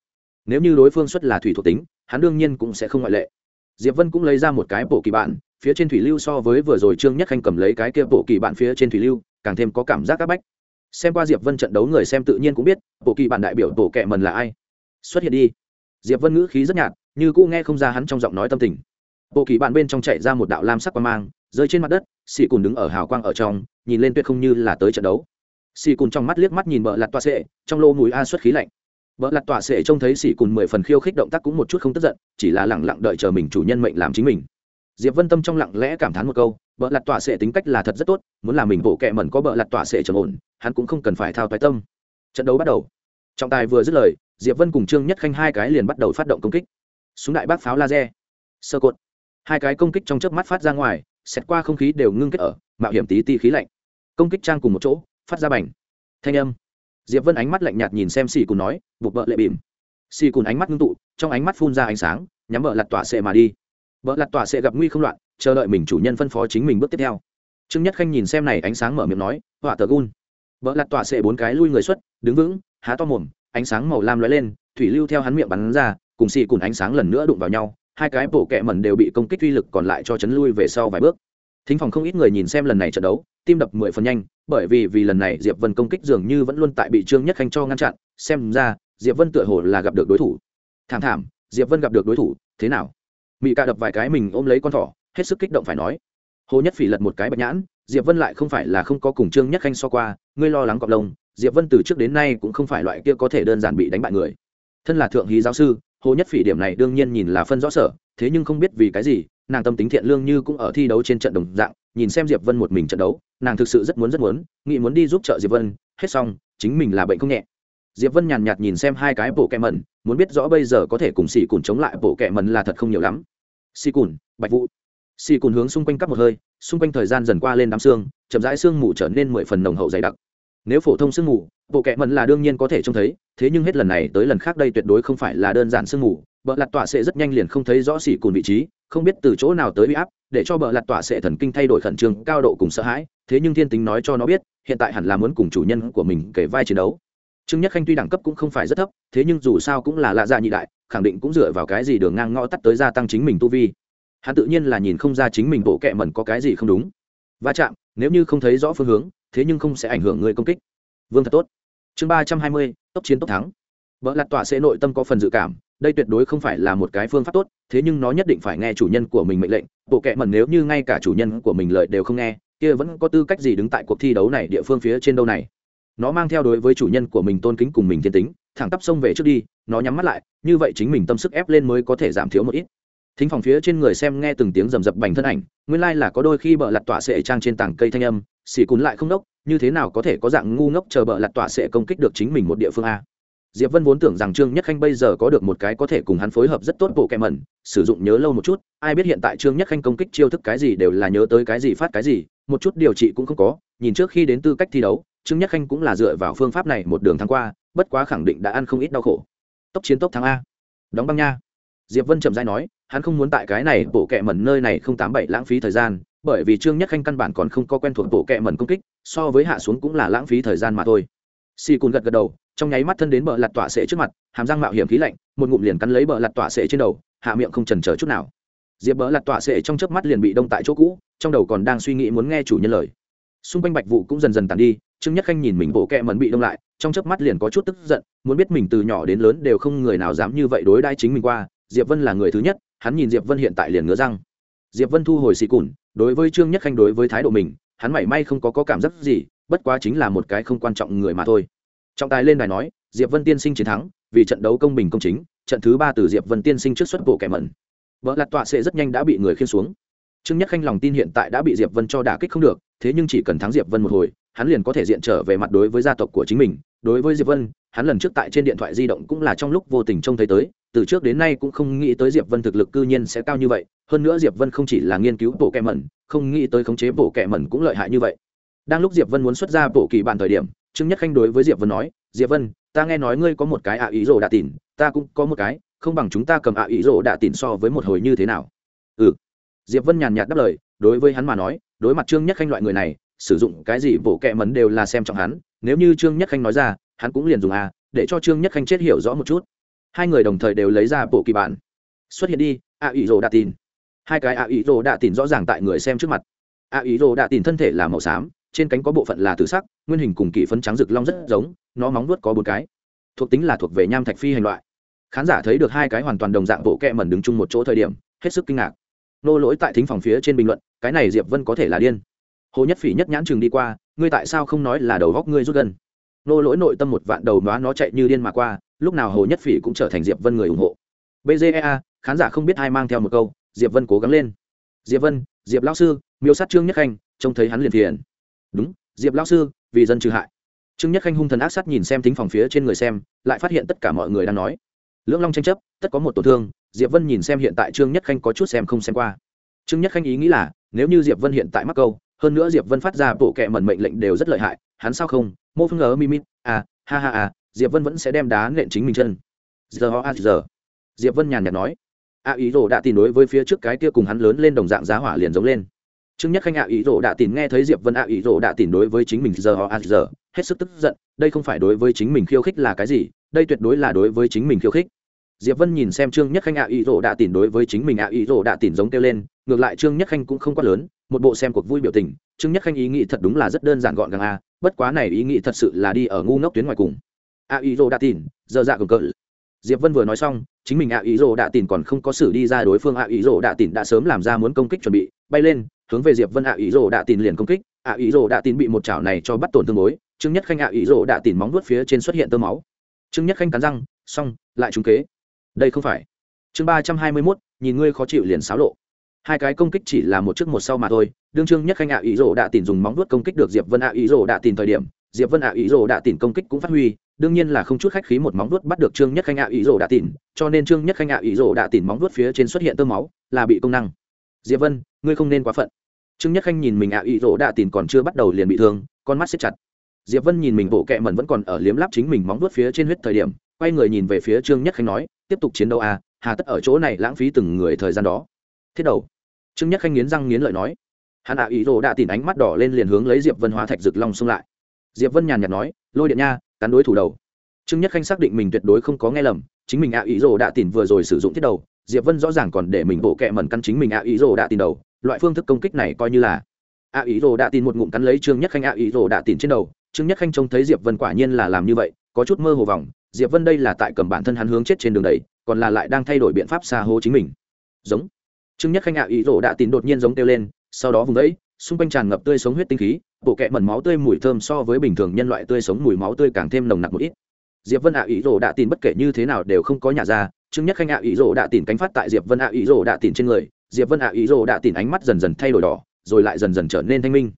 Nếu như đối phương xuất là thủy thuộc tính, hắn đương nhiên cũng sẽ không ngoại lệ. Diệp vân cũng lấy ra một cái bộ kỳ bản, phía trên thủy lưu so với vừa rồi trương nhất khanh cầm lấy cái kia bộ kỳ bản phía trên thủy lưu, càng thêm có cảm giác các bách. Xem qua diệp vân trận đấu người xem tự nhiên cũng biết, bộ kỳ bản đại biểu bộ kệ mần là ai. Xuất hiện đi. Diệp vân ngữ khí rất nhạt như cũ nghe không ra hắn trong giọng nói tâm tình. Bộ kỳ bạn bên trong chạy ra một đạo lam sắc quang mang, rơi trên mặt đất, xì cùn đứng ở hào quang ở trong, nhìn lên tuyệt không như là tới trận đấu. Xì cùn trong mắt liếc mắt nhìn bờ lặt toa sệ, trong lô mùi a xuất khí lạnh. Bờ lặt toa sệ trông thấy xì cùn mười phần khiêu khích động tác cũng một chút không tức giận, chỉ là lẳng lặng đợi chờ mình chủ nhân mệnh làm chính mình. Diệp vân tâm trong lặng lẽ cảm thán một câu bờ lặt tọa sệ tính cách là thật rất tốt, muốn làm mình bộ kệ mẩn có bờ lặt tọa sệ trầm ổn, hắn cũng không cần phải thao toái tâm. Trận đấu bắt đầu. Trọng tài vừa dứt lời, diệp vân cùng trương nhất khanh hai cái liền bắt đầu phát động công kích súng đại bác pháo laser, sơ cột. Hai cái công kích trong chớp mắt phát ra ngoài xét qua không khí đều ngưng kết ở mạo hiểm tí ti khí lạnh. Công kích trang cùng một chỗ, phát ra bành. Thanh âm. Diệp vân ánh mắt lạnh nhạt nhìn xem xì cùn nói, buộc vợ lệ bìm. Xì cùn ánh mắt ngưng tụ, trong ánh mắt phun ra ánh sáng, nhắm vợ lặt tỏa sệ mà đi. Vợ lặt tỏa sệ gặp nguy không loạn, chờ đợi mình chủ nhân phân phó chính mình bước tiếp theo. Trương nhất khanh nhìn xem này ánh sáng mở miệng nói hỏa tờ gun vợ lặt tỏa sệ bốn cái lui người xuất, đứng vững, há to mồm, ánh sáng màu lam lóe lên thủy lưu theo hắn miệng bắn ra, cùng xì cùn ánh sáng lần nữa đụng vào nhau, hai cái bổ kẹ mẩn đều bị công kích uy lực còn lại cho chấn lui về sau vài bước. Thính phòng không ít người nhìn xem lần này trận đấu, tim đập mười phần nhanh, bởi vì vì lần này diệp vân công kích dường như vẫn luôn tại bị trương nhất khanh cho ngăn chặn, xem ra, diệp vân tựa hồ là gặp được đối thủ. Thảm thảm, diệp vân gặp được đối thủ, thế nào? Mỹ cạ đập vài cái mình ôm lấy con thỏ, hết sức kích động phải nói. Hồ nhất phỉ lật một cái bạch nhãn, diệp vân lại không phải là không có cùng trương nhất khanh so qua, ngươi lo lắng cọp lông, diệp vân từ trước đến nay cũng không phải loại kia có thể đơn giản bị đánh bại người thân là thượng hí giáo sư, hồ nhất phỉ điểm này đương nhiên nhìn là phân rõ sở, thế nhưng không biết vì cái gì, nàng tâm tính thiện lương như cũng ở thi đấu trên trận đồng dạng, nhìn xem diệp vân một mình trận đấu, nàng thực sự rất muốn rất muốn, nghĩ muốn đi giúp trợ diệp vân, hết xong, chính mình là bệnh không nhẹ. Diệp vân nhàn nhạt nhìn xem hai cái bộ kẹ mẩn, muốn biết rõ bây giờ có thể cùng xì cùn chống lại bộ kẹ mẩn là thật không nhiều lắm. Xì cùn, bạch vũ. Xì cùn hướng xung quanh cắp một hơi, xung quanh thời gian dần qua lên đám xương, chậm rãi xương mù trở nên mười phần nồng hậu dày đặc nếu phổ thông sương mù, bộ kệ mẩn là đương nhiên có thể trông thấy, thế nhưng hết lần này tới lần khác đây tuyệt đối không phải là đơn giản sương mù. Bợ lặt tọa sẽ rất nhanh liền không thấy rõ xỉ cùn vị trí, không biết từ chỗ nào tới bị áp, để cho bợ lặt tọa sẽ thần kinh thay đổi khẩn trương, cao độ cùng sợ hãi, thế nhưng thiên tính nói cho nó biết, hiện tại hẳn là muốn cùng chủ nhân của mình kể vai chiến đấu. Trương nhất khanh tuy đẳng cấp cũng không phải rất thấp, thế nhưng dù sao cũng là lạ dạ nhị đại, khẳng định cũng dựa vào cái gì đường ngang ngõ tắt tới gia tăng chính mình tu vi. Hắn tự nhiên là nhìn không ra chính mình bộ kệ mẩn có cái gì không đúng. Va chạm, nếu như không thấy rõ phương hướng thế nhưng không sẽ ảnh hưởng người công kích. Vương thật tốt. Chương ba trăm hai mươi, tốc chiến tốc thắng. Vợ lặt tọa sẽ nội tâm có phần dự cảm, đây tuyệt đối không phải là một cái phương pháp tốt, thế nhưng nó nhất định phải nghe chủ nhân của mình mệnh lệnh. Bộ kệ mẩn nếu như ngay cả chủ nhân của mình lợi đều không nghe, kia vẫn có tư cách gì đứng tại cuộc thi đấu này địa phương phía trên đâu này? Nó mang theo đối với chủ nhân của mình tôn kính cùng mình thiên tính, thẳng tắp sông về trước đi, nó nhắm mắt lại, như vậy chính mình tâm sức ép lên mới có thể giảm thiếu một ít thính phòng phía trên người xem nghe từng tiếng rầm rập bành thân ảnh, nguyên lai、like、là có đôi khi bợ lặt tọa sệ trang trên tảng cây thanh âm, xì cún lại không đốc, như thế nào có thể có dạng ngu ngốc chờ bợ lặt tọa sệ công kích được chính mình một địa phương a? Diệp vân vốn tưởng rằng trương nhất khanh bây giờ có được một cái có thể cùng hắn phối hợp rất tốt bộ kẹ mẩn, sử dụng nhớ lâu một chút, ai biết hiện tại trương nhất khanh công kích chiêu thức cái gì đều là nhớ tới cái gì phát cái gì, một chút điều trị cũng không có, nhìn trước khi đến tư cách thi đấu, trương nhất khanh cũng là dựa vào phương pháp này một đường thắng qua, bất quá khẳng định đã ăn không ít đau khổ. Tốc chiến tốc thắng a. Đóng băng nha. Diệp vân chậm dai nói hắn không muốn tại cái này bộ kệ mẩn nơi này không tám bảy lãng phí thời gian, bởi vì trương nhất khanh căn bản còn không có quen thuộc bộ kệ mẩn công kích, so với hạ xuống cũng là lãng phí thời gian mà thôi. Xì cùn gật gật đầu, trong nháy mắt thân đến bờ lặt tọa sệ trước mặt, hàm răng mạo hiểm khí lạnh, một ngụm liền cắn lấy bờ lặt tọa sệ trên đầu, hạ miệng không trần chờ chút nào. Diệp bờ lặt tọa sệ trong chớp mắt liền bị đông tại chỗ cũ, trong đầu còn đang suy nghĩ muốn nghe chủ nhân lời. Xung quanh bạch vụ cũng dần dần tàn đi, trương nhất khanh nhìn mình bộ kẹ mẩn bị đông lại, trong chớp mắt liền có chút tức giận, muốn biết mình từ nhỏ đến lớn đều không người nào dám như vậy đối đãi chính mình qua, diệp vân là người thứ nhất hắn nhìn diệp vân hiện tại liền ngứa răng. Diệp vân thu hồi xì cùn đối với trương nhất khanh đối với thái độ mình hắn mảy may không có, có cảm giác gì bất quá chính là một cái không quan trọng người mà thôi. Trọng tài lên đài nói diệp vân tiên sinh chiến thắng vì trận đấu công bình công chính trận thứ ba từ diệp vân tiên sinh trước xuất bộ kẻ mẩn. Vợ lặt tọa sẽ rất nhanh đã bị người khiên xuống. Trương nhất khanh lòng tin hiện tại đã bị diệp vân cho đả kích không được thế nhưng chỉ cần thắng diệp vân một hồi hắn liền có thể diện trở về mặt đối với gia tộc của chính mình đối với diệp vân, hắn lần trước tại trên điện thoại di động cũng là trong lúc vô tình trông thấy tới, từ trước đến nay cũng không nghĩ tới diệp vân thực lực cư nhiên sẽ cao như vậy, hơn nữa diệp vân không chỉ là nghiên cứu bộ kẹ mẩn, không nghĩ tới khống chế bộ kẹ mẩn cũng lợi hại như vậy. Đang lúc diệp vân muốn xuất ra bộ kỳ bản thời điểm, trương nhất khanh đối với diệp vân nói, diệp vân, ta nghe nói ngươi có một cái ạ ý rồ đạ tỉn, ta cũng có một cái, không bằng chúng ta cầm ạ ý rồ đạ tỉn so với một hồi như thế nào? Ừ. Diệp vân nhàn nhạt đáp lời, đối với hắn mà nói, đối mặt trương nhất khanh loại người này, sử dụng cái gì bộ kẹ mẩn đều là xem trọng hắn nếu như trương nhất khanh nói ra, hắn cũng liền dùng a, để cho trương nhất khanh chết hiểu rõ một chút. Hai người đồng thời đều lấy ra bộ kỳ bản. Xuất hiện đi, a ý rồ đạ tin hai cái a ý rồ đạ tin rõ ràng tại người xem trước mặt. A ý rồ đạ tin thân thể là màu xám, trên cánh có bộ phận là tử sắc, nguyên hình cùng kỳ phấn trắng rực long rất giống, nó móng vuốt có bốn cái. Thuộc tính là thuộc về nham thạch phi hành loại. Khán giả thấy được hai cái hoàn toàn đồng dạng bộ kẹ mẩn đứng chung một chỗ thời điểm, hết sức kinh ngạc. Nô lỗi tại thính phòng phía trên bình luận, cái này diệp vân có thể là điên. Hồ nhất phỉ nhất nhãn chừng đi qua ngươi tại sao không nói là đầu góc ngươi rút gần nô lỗi nội tâm một vạn đầu nóa nó chạy như điên mà qua, lúc nào hồ nhất phỉ cũng trở thành diệp vân người ủng hộ. Bgea khán giả không biết ai mang theo một câu, diệp vân cố gắng lên. Diệp vân, diệp lão sư, miêu sát trương nhất khanh, trông thấy hắn liền thiền đúng, diệp lão sư, vì dân trừ hại. Trương nhất khanh hung thần ác sát nhìn xem thính phòng phía trên người xem, lại phát hiện tất cả mọi người đang nói. Lưỡng long tranh chấp, tất có một tổn thương, diệp vân nhìn xem hiện tại trương nhất khanh có chút xem không xem qua. Trương nhất khanh ý nghĩ là, nếu như diệp vân hiện tại mắc câu hơn nữa diệp vân phát ra bộ kệ mẩn mệnh lệnh đều rất lợi hại, hắn sao không? Mô phương ngờ mimit à ha ha à diệp vân vẫn sẽ đem đá nện chính mình chân. Giờ ho a, giờ. Diệp vân nhàn nhạt nói. A ý đồ đã tìm đối với phía trước cái kia cùng hắn lớn lên đồng dạng giá hỏa liền giống lên. Trương nhất khanh ạ ý rỗ đã tìm nghe thấy diệp vân ạ ý rỗ đã tìm đối với chính mình, giờ ho a, giờ. Hết sức tức giận, đây không phải đối với chính mình khiêu khích là cái gì, đây tuyệt đối là đối với chính mình khiêu khích. Diệp vân nhìn xem trương nhất khanh ạ ý rỗ đã tìm đối với chính mình ạ ý rỗ đã tìm giống kêu lên, ngược lại trương nhất khanh cũng không quá lớn một bộ xem cuộc vui biểu tình, trương nhất khanh ý nghĩ thật đúng là rất đơn giản gọn gàng a, bất quá này ý nghĩ thật sự là đi ở ngu ngốc tuyến ngoài cùng. Ạ ý rô đã tin giờ dạ cường cỡ diệp vân vừa nói xong, chính mình ạ ý rô đã tin còn không có xử đi ra đối phương ạ ý rô đã tin đã sớm làm ra muốn công kích chuẩn bị, bay lên, hướng về diệp vân ạ ý rồ đã tin liền công kích. Ạ ý rồ đã tin bị một chảo này cho bắt tổn thương mối trương nhất khanh ạ ý rồ đã tin móng vuốt phía trên xuất hiện tơ máu. Trương nhất khanh cắn răng, xong, lại trúng kế. Đây không phải. Chương ba trăm hai mươi mốt, nhìn ngươi khó chịu liền xáo lộ hai cái công kích chỉ là một trước một sau mà thôi, đương trương nhất khanh ạ ý rồ đã tìm dùng móng vuốt công kích được diệp vân ạ ý rồ đã tìm thời điểm, diệp vân ạ ý rồ đã tìm công kích cũng phát huy, đương nhiên là không chút khách khí một móng vuốt bắt được trương nhất khanh ạ ý rồ đã tìm cho nên trương nhất khanh ạ ý rồ đã tìm móng vuốt phía trên xuất hiện tơ máu, là bị công năng. Diệp vân, ngươi không nên quá phận. Trương nhất khanh nhìn mình ạ ý rồ đã tìm còn chưa bắt đầu liền bị thương, con mắt xếp chặt. Diệp vân nhìn mình bộ kẹ mẩn vẫn còn ở liếm láp chính mình móng vuốt phía trên huyết thời điểm, quay người nhìn về phía trương nhất khanh nói, tiếp tục chiến đấu à hà tất ở chỗ này lãng phí từng người thời gian đó. Thiết đầu trương nhất khanh nghiến răng nghiến lợi nói. Hắn ạ ý đồ đã tìm ánh mắt đỏ lên liền hướng lấy diệp vân hóa thạch rực long xông lại. Diệp vân nhàn nhạt nói lôi điện nha cắn đối thủ đầu. Trương nhất khanh xác định mình tuyệt đối không có nghe lầm chính mình ạ ý đồ đã tìm vừa rồi sử dụng thiết đầu. Diệp vân rõ ràng còn để mình bộ kẹ mẩn căn chính mình ạ ý đồ đã tìm đầu. Loại phương thức công kích này coi như là ạ ý đồ đã tìm một ngụm cắn lấy trương nhất khanh ạ ý đồ đã tìm trên đầu. Trương nhất khanh trông thấy diệp vân quả nhiên là làm như vậy có chút mơ hồ vòng. Diệp vân đây là tại cầm bản thân hắn hướng chết trên đường đấy, còn là lại đang thay đổi biện pháp xa hô chính mình. Giống trương nhất khanh ạ ý rồ đã tín đột nhiên giống kêu lên sau đó vùng vẫy, xung quanh tràn ngập tươi sống huyết tinh khí bộ kẹ mẩn máu tươi mùi thơm so với bình thường nhân loại tươi sống mùi máu tươi càng thêm nồng nặc một ít. Diệp vân ạ ý rồ đã tìm bất kể như thế nào đều không có nhà ra trương nhất khanh ạ ý rồ đã tìm cánh phát tại diệp vân ạ ý rồ đã tìm trên người diệp vân ạ ý rồ đã tìm ánh mắt dần dần thay đổi đỏ rồi lại dần dần trở nên thanh minh.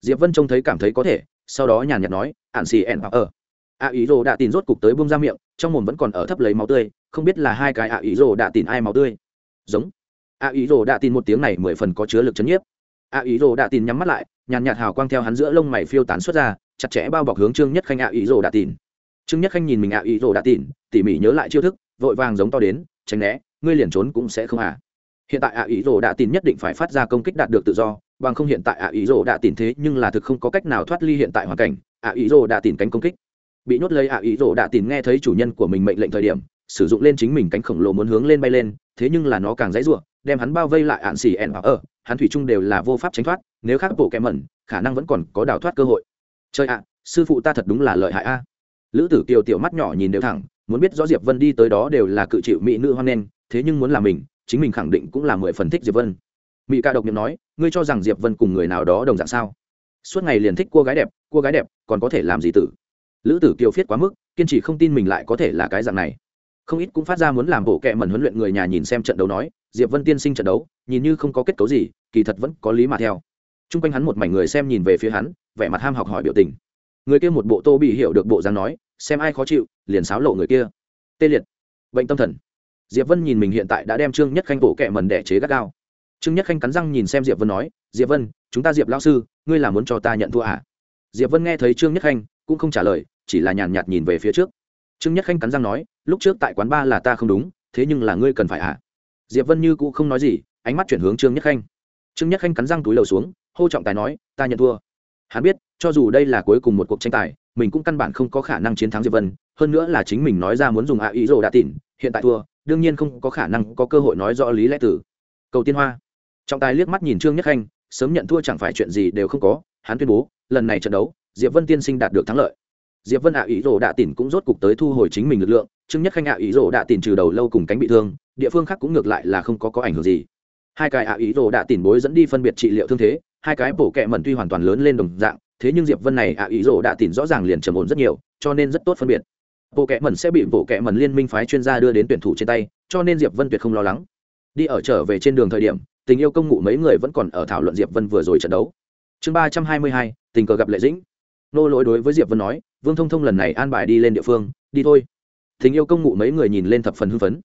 Diệp vân trông thấy cảm thấy có thể sau đó nhàn nhạt nói ạn xì ẻn ở. Ạ ý rồ đã tìm rốt cục tới bung ra miệng trong mồm vẫn còn ở thấp lấy máu tươi không biết là hai cái ạ ý rồ đã tìm ai máu tươi. Giống a ý rồ đã tin một tiếng này mười phần có chứa lực chấn nhiếp. A ý rồ đã tin nhắm mắt lại nhàn nhạt hào quang theo hắn giữa lông mày phiêu tán xuất ra chặt chẽ bao bọc hướng trương nhất khanh a ý rồ đã tin. trương nhất khanh nhìn mình a ý rồ đã tin, tỉ mỉ nhớ lại chiêu thức vội vàng giống to đến tránh né ngươi liền trốn cũng sẽ không à. Hiện tại ạ ý rồ đã tin nhất định phải phát ra công kích đạt được tự do bằng không hiện tại ạ ý rồ đã tin thế nhưng là thực không có cách nào thoát ly hiện tại hoàn cảnh. Ạ ý rồ đã tin cánh công kích. Bị nhốt lấy ạ ý rồ đã tin nghe thấy chủ nhân của mình mệnh lệnh thời điểm sử dụng lên chính mình cánh khổng lồ muốn hướng lên bay lên, thế nhưng là nó càng dãy ruộng, đem hắn bao vây lại ạn xì ẻn ở, hắn thủy chung đều là vô pháp tránh thoát, nếu khác bộ kém mẩn, khả năng vẫn còn có đào thoát cơ hội. Chơi ạ, sư phụ ta thật đúng là lợi hại a. Lữ tử kiều tiểu mắt nhỏ nhìn đều thẳng, muốn biết rõ diệp vân đi tới đó đều là cự chịu mỹ nữ hoan nghênh, thế nhưng muốn làm mình, chính mình khẳng định cũng là mười phần thích diệp vân. Mỹ ca độc miệng nói, ngươi cho rằng diệp vân cùng người nào đó đồng dạng sao? Suốt ngày liền thích cô gái đẹp, cô gái đẹp, còn có thể làm gì tử? Lữ tử kiều phiết quá mức, kiên trì không tin mình lại có thể là cái dạng này không ít cũng phát ra muốn làm bộ kệ mẩn huấn luyện người nhà nhìn xem trận đấu nói, diệp vân tiên sinh trận đấu, nhìn như không có kết cấu gì, kỳ thật vẫn có lý mà theo. T r u n g quanh hắn một mảnh người xem nhìn về phía hắn, vẻ mặt ham học hỏi biểu tình. Người kia một bộ tô bị hiểu được bộ dáng nói, xem ai khó chịu, liền sáo lộ người kia. Tê liệt. Bệnh tâm thần. Diệp vân nhìn mình hiện tại đã đem trương nhất khanh bộ kệ mẩn đẻ chế gắt gao. Trương nhất khanh cắn răng nhìn xem diệp vân nói, diệp vân, chúng ta diệp lao sư, ngươi là muốn cho ta nhận thua à? Diệp vân nghe thấy trương nhất khanh, cũng không trả lời, chỉ là nhàn nhạt nhìn về phía trước trương nhất khanh cắn răng nói, lúc trước tại quán ba là ta không đúng, thế nhưng là ngươi cần phải ạ à? diệp vân như cũng không nói gì, ánh mắt chuyển hướng trương nhất khanh. Trương nhất khanh cắn răng túi lầu xuống, hô trọng tài nói, ta nhận thua. Hắn biết, cho dù đây là cuối cùng một cuộc tranh tài, mình cũng căn bản không có khả năng chiến thắng diệp vân, hơn nữa là chính mình nói ra muốn dùng ạ ý rồ đã tỉn hiện tại thua, đương nhiên không có khả năng có cơ hội nói rõ lý lẽ tử cầu tiên hoa. Trọng tài liếc mắt nhìn trương nhất khanh, sớm nhận thua chẳng phải chuyện gì đều không có, hắn tuyên bố, lần này trận đấu, diệp vân tiên sinh đạt được thắng lợi diệp vân ạ ý rồ đạ tỉn cũng rốt cục tới thu hồi chính mình lực lượng chứng nhất khanh ạ ý rồ đạ tỉn trừ đầu lâu cùng cánh bị thương, địa phương khác cũng ngược lại là không có có ảnh hưởng gì. Hai cái ạ ý rồ đạ tỉn bối dẫn đi phân biệt trị liệu thương thế, hai cái bổ kẹ mẩn tuy hoàn toàn lớn lên đồng dạng, thế nhưng diệp vân này ạ ý rồ đạ tỉn rõ ràng liền trầm ổn rất nhiều, cho nên rất tốt phân biệt. Bộ kẹ mẩn sẽ bị bộ kẹ mẩn liên minh phái chuyên gia đưa đến tuyển thủ trên tay, cho nên diệp vân tuyệt không lo lắng. Đi ở trở về trên đường thời điểm, tình yêu công ngụ mấy người vẫn còn ở thảo luận diệp vân vừa rồi trận đấu. Chương ba trăm hai mươi hai, tình cờ gặp lệ dĩnh nô lỗi đối với diệp vân nói vương thông thông lần này an bài đi lên địa phương đi thôi tình yêu công ngụ mấy người nhìn lên thập phần hưng phấn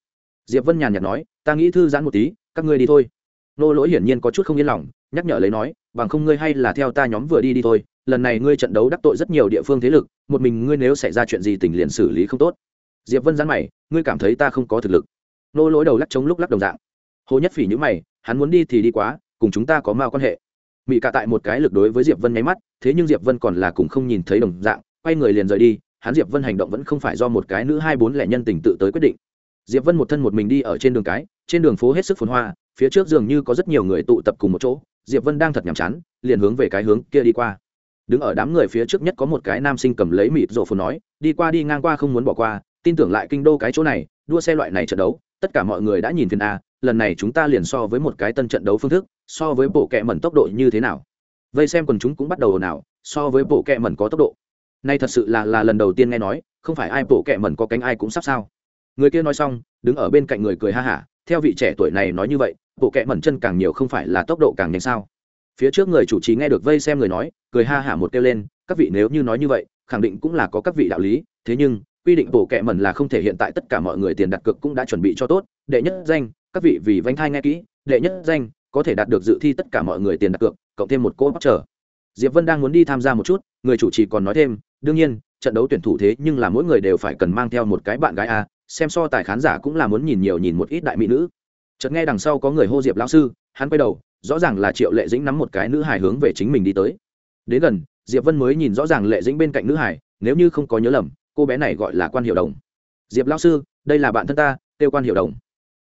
diệp vân nhàn nhạt nói ta nghĩ thư giãn một tí các ngươi đi thôi nô lỗi hiển nhiên có chút không yên lòng nhắc nhở lấy nói bằng không ngươi hay là theo ta nhóm vừa đi đi thôi lần này ngươi trận đấu đắc tội rất nhiều địa phương thế lực một mình ngươi nếu xảy ra chuyện gì tình liền xử lý không tốt diệp vân giãn mày ngươi cảm thấy ta không có thực lực nô lỗi đầu lắc chống lúc lắc đồng dạng hồ nhất phỉ nhữ mày hắn muốn đi thì đi quá cùng chúng ta có mao quan hệ mỹ cả tại một cái lực đối với diệp vân nháy mắt, thế nhưng diệp vân còn là cùng không nhìn thấy đồng dạng, quay người liền rời đi, hắn diệp vân hành động vẫn không phải do một cái nữ hai bốn lẻ nhân tình tự tới quyết định. Diệp vân một thân một mình đi ở trên đường cái, trên đường phố hết sức phồn hoa, phía trước dường như có rất nhiều người tụ tập cùng một chỗ, diệp vân đang thật nhàm chán, liền hướng về cái hướng kia đi qua. Đứng ở đám người phía trước nhất có một cái nam sinh cầm lấy mịt rổ phồn nói, đi qua đi ngang qua không muốn bỏ qua, tin tưởng lại kinh đô cái chỗ này, đua xe loại này trận đấu, tất cả mọi người đã nhìn phiền a lần này chúng ta liền so với một cái tân trận đấu phương thức, so với bộ kẹ mẩn tốc độ như thế nào? Vây xem quần chúng cũng bắt đầu ồn ào, so với bộ kẹ mẩn có tốc độ. Nay thật sự là là lần đầu tiên nghe nói, không phải ai bộ kẹ mẩn có cánh ai cũng sắp sao. Người kia nói xong, đứng ở bên cạnh người cười ha hả, theo vị trẻ tuổi này nói như vậy, bộ kẹ mẩn chân càng nhiều không phải là tốc độ càng nhanh sao? Phía trước người chủ trì nghe được vây xem người nói, cười ha hả một kêu lên, các vị nếu như nói như vậy, khẳng định cũng là có các vị đạo lý, thế nhưng, quy định bộ kẹ mẩn là không thể hiện tại tất cả mọi người tiền đặt cược cũng đã chuẩn bị cho tốt, đệ nhất danh các vị vì vánh thai nghe kỹ, đệ nhất danh, có thể đạt được dự thi tất cả mọi người tiền đặt cược, cộng thêm một cô bóc trở diệp vân đang muốn đi tham gia một chút, người chủ trì còn nói thêm, đương nhiên, trận đấu tuyển thủ thế nhưng là mỗi người đều phải cần mang theo một cái bạn gái a, xem so tài khán giả cũng là muốn nhìn nhiều nhìn một ít đại mỹ nữ. Chợt nghe đằng sau có người hô diệp lão sư, hắn quay đầu, rõ ràng là triệu lệ dĩnh nắm một cái nữ hài hướng về chính mình đi tới. Đến gần, diệp vân mới nhìn rõ ràng lệ dĩnh bên cạnh nữ hải nếu như không có nhớ lầm, cô bé này gọi là quan hiệu đồng. Diệp lao sư, đây là bạn thân ta, tiêu quan hiệu đồng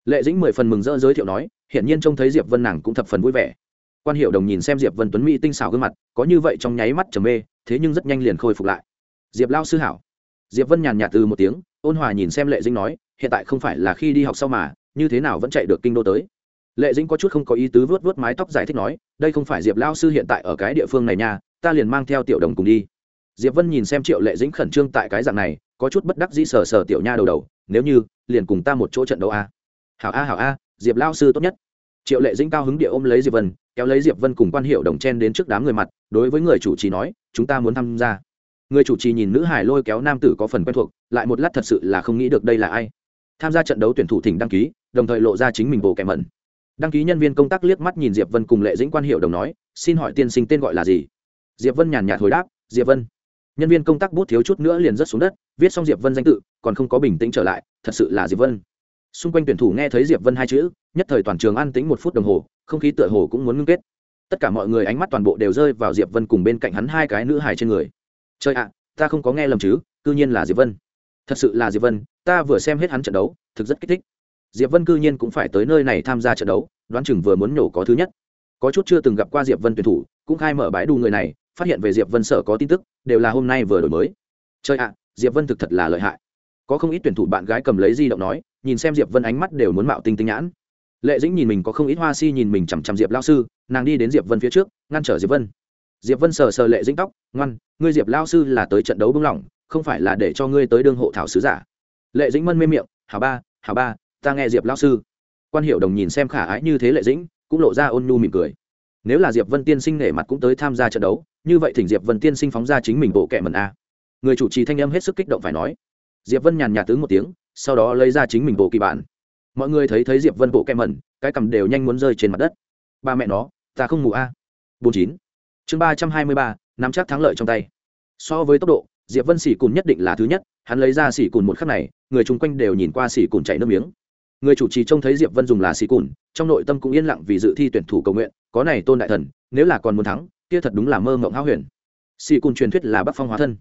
lệ dĩnh mười phần mừng rỡ giới thiệu nói, hiển nhiên trông thấy diệp vân nàng cũng thập phần vui vẻ. Quan hiệu đồng nhìn xem diệp vân tuấn mỹ tinh xảo gương mặt, có như vậy trong nháy mắt trầm mê, thế nhưng rất nhanh liền khôi phục lại. Diệp lao sư hảo. Diệp vân nhàn nhạt từ một tiếng, ôn hòa nhìn xem lệ dĩnh nói, hiện tại không phải là khi đi học sau mà, như thế nào vẫn chạy được kinh đô tới. Lệ dĩnh có chút không có ý tứ vớt vớt mái tóc giải thích nói, đây không phải diệp lao sư hiện tại ở cái địa phương này nha, ta liền mang theo tiểu đồng cùng đi. Diệp vân nhìn xem triệu lệ dĩnh khẩn trương tại cái dạng này, có chút bất đắc dĩ sờ sờ tiểu nha đầu đầu, nếu như, liền cùng ta một chỗ trận đấu a hảo a hảo a, diệp lao sư tốt nhất. Triệu lệ dĩnh cao hứng địa ôm lấy diệp vân, kéo lấy diệp vân cùng quan hiệu đồng chen đến trước đám người mặt, đối với người chủ trì nói, chúng ta muốn tham gia. Người chủ trì nhìn nữ hải lôi kéo nam tử có phần quen thuộc, lại một lát thật sự là không nghĩ được đây là ai. Tham gia trận đấu tuyển thủ thỉnh đăng ký, đồng thời lộ ra chính mình bộ kẻ mẩn. Đăng ký nhân viên công tác liếc mắt nhìn diệp vân cùng lệ dĩnh quan hiệu đồng nói, xin hỏi tiên sinh tên gọi là gì? Diệp vân nhàn nhạt hồi đáp, diệp vân. Nhân viên công tác bút thiếu chút nữa liền rớt xuống đất, viết xong diệp vân danh tự, còn không có bình tĩnh trở lại, thật sự là diệp vân xung quanh tuyển thủ nghe thấy diệp vân hai chữ, nhất thời toàn trường an tĩnh một phút đồng hồ, không khí tựa hồ cũng muốn ngưng kết. Tất cả mọi người ánh mắt toàn bộ đều rơi vào diệp vân cùng bên cạnh hắn hai cái nữ hài trên người. Chơi ạ, ta không có nghe lầm chứ, cư nhiên là diệp vân. Thật sự là diệp vân, ta vừa xem hết hắn trận đấu, thực rất kích thích. Diệp vân cư nhiên cũng phải tới nơi này tham gia trận đấu, đoán chừng vừa muốn nổ có thứ nhất. Có chút chưa từng gặp qua diệp vân tuyển thủ, cũng khai mở bãi đu người này, phát hiện về diệp vân sở có tin tức, đều là hôm nay vừa đổi mới. Chơi ạ, diệp vân thực thật là lợi hại có không ít tuyển thủ bạn gái cầm lấy di động nói, nhìn xem diệp vân ánh mắt đều muốn mạo tinh tinh nhãn. Lệ dĩnh nhìn mình có không ít hoa si nhìn mình chằm chằm diệp lao sư, nàng đi đến diệp vân phía trước, ngăn trở diệp vân. Diệp vân sờ sờ lệ dĩnh tóc, ngoan, ngươi diệp lao sư là tới trận đấu bưng lỏng, không phải là để cho ngươi tới đương hộ thảo sứ giả. Lệ dĩnh mân mê miệng hà ba hà ba, ta nghe diệp lao sư. Quan hiệu đồng nhìn xem khả ái như thế lệ dĩnh, cũng lộ ra ôn nhu mỉm cười. Nếu là diệp vân tiên sinh nể mặt cũng tới tham gia trận đấu, như vậy thỉnh diệp vân tiên sinh phóng ra chính mình bộ kệ mần a. Người chủ trì thanh âm hết sức kích động phải nói diệp vân nhàn nhạt tướng một tiếng sau đó lấy ra chính mình bộ kỳ bản. Mọi người thấy thấy diệp vân bộ kem mẩn, cái cầm đều nhanh muốn rơi trên mặt đất. Ba mẹ nó ta không ngủ a bốn chín. Chương ba trăm hai mươi ba nắm chắc thắng lợi trong tay. So với tốc độ diệp vân xỉ cùn nhất định là thứ nhất hắn lấy ra xỉ cùn một khắc này người chung quanh đều nhìn qua xỉ cùn chảy nước miếng. Người chủ trì trông thấy diệp vân dùng là xỉ cùn trong nội tâm cũng yên lặng vì dự thi tuyển thủ cầu nguyện có này tôn đại thần nếu là còn muốn thắng kia thật đúng là mơ mộng háo huyền. Xỉ cùn truyền thuyết là bắc phong hóa thân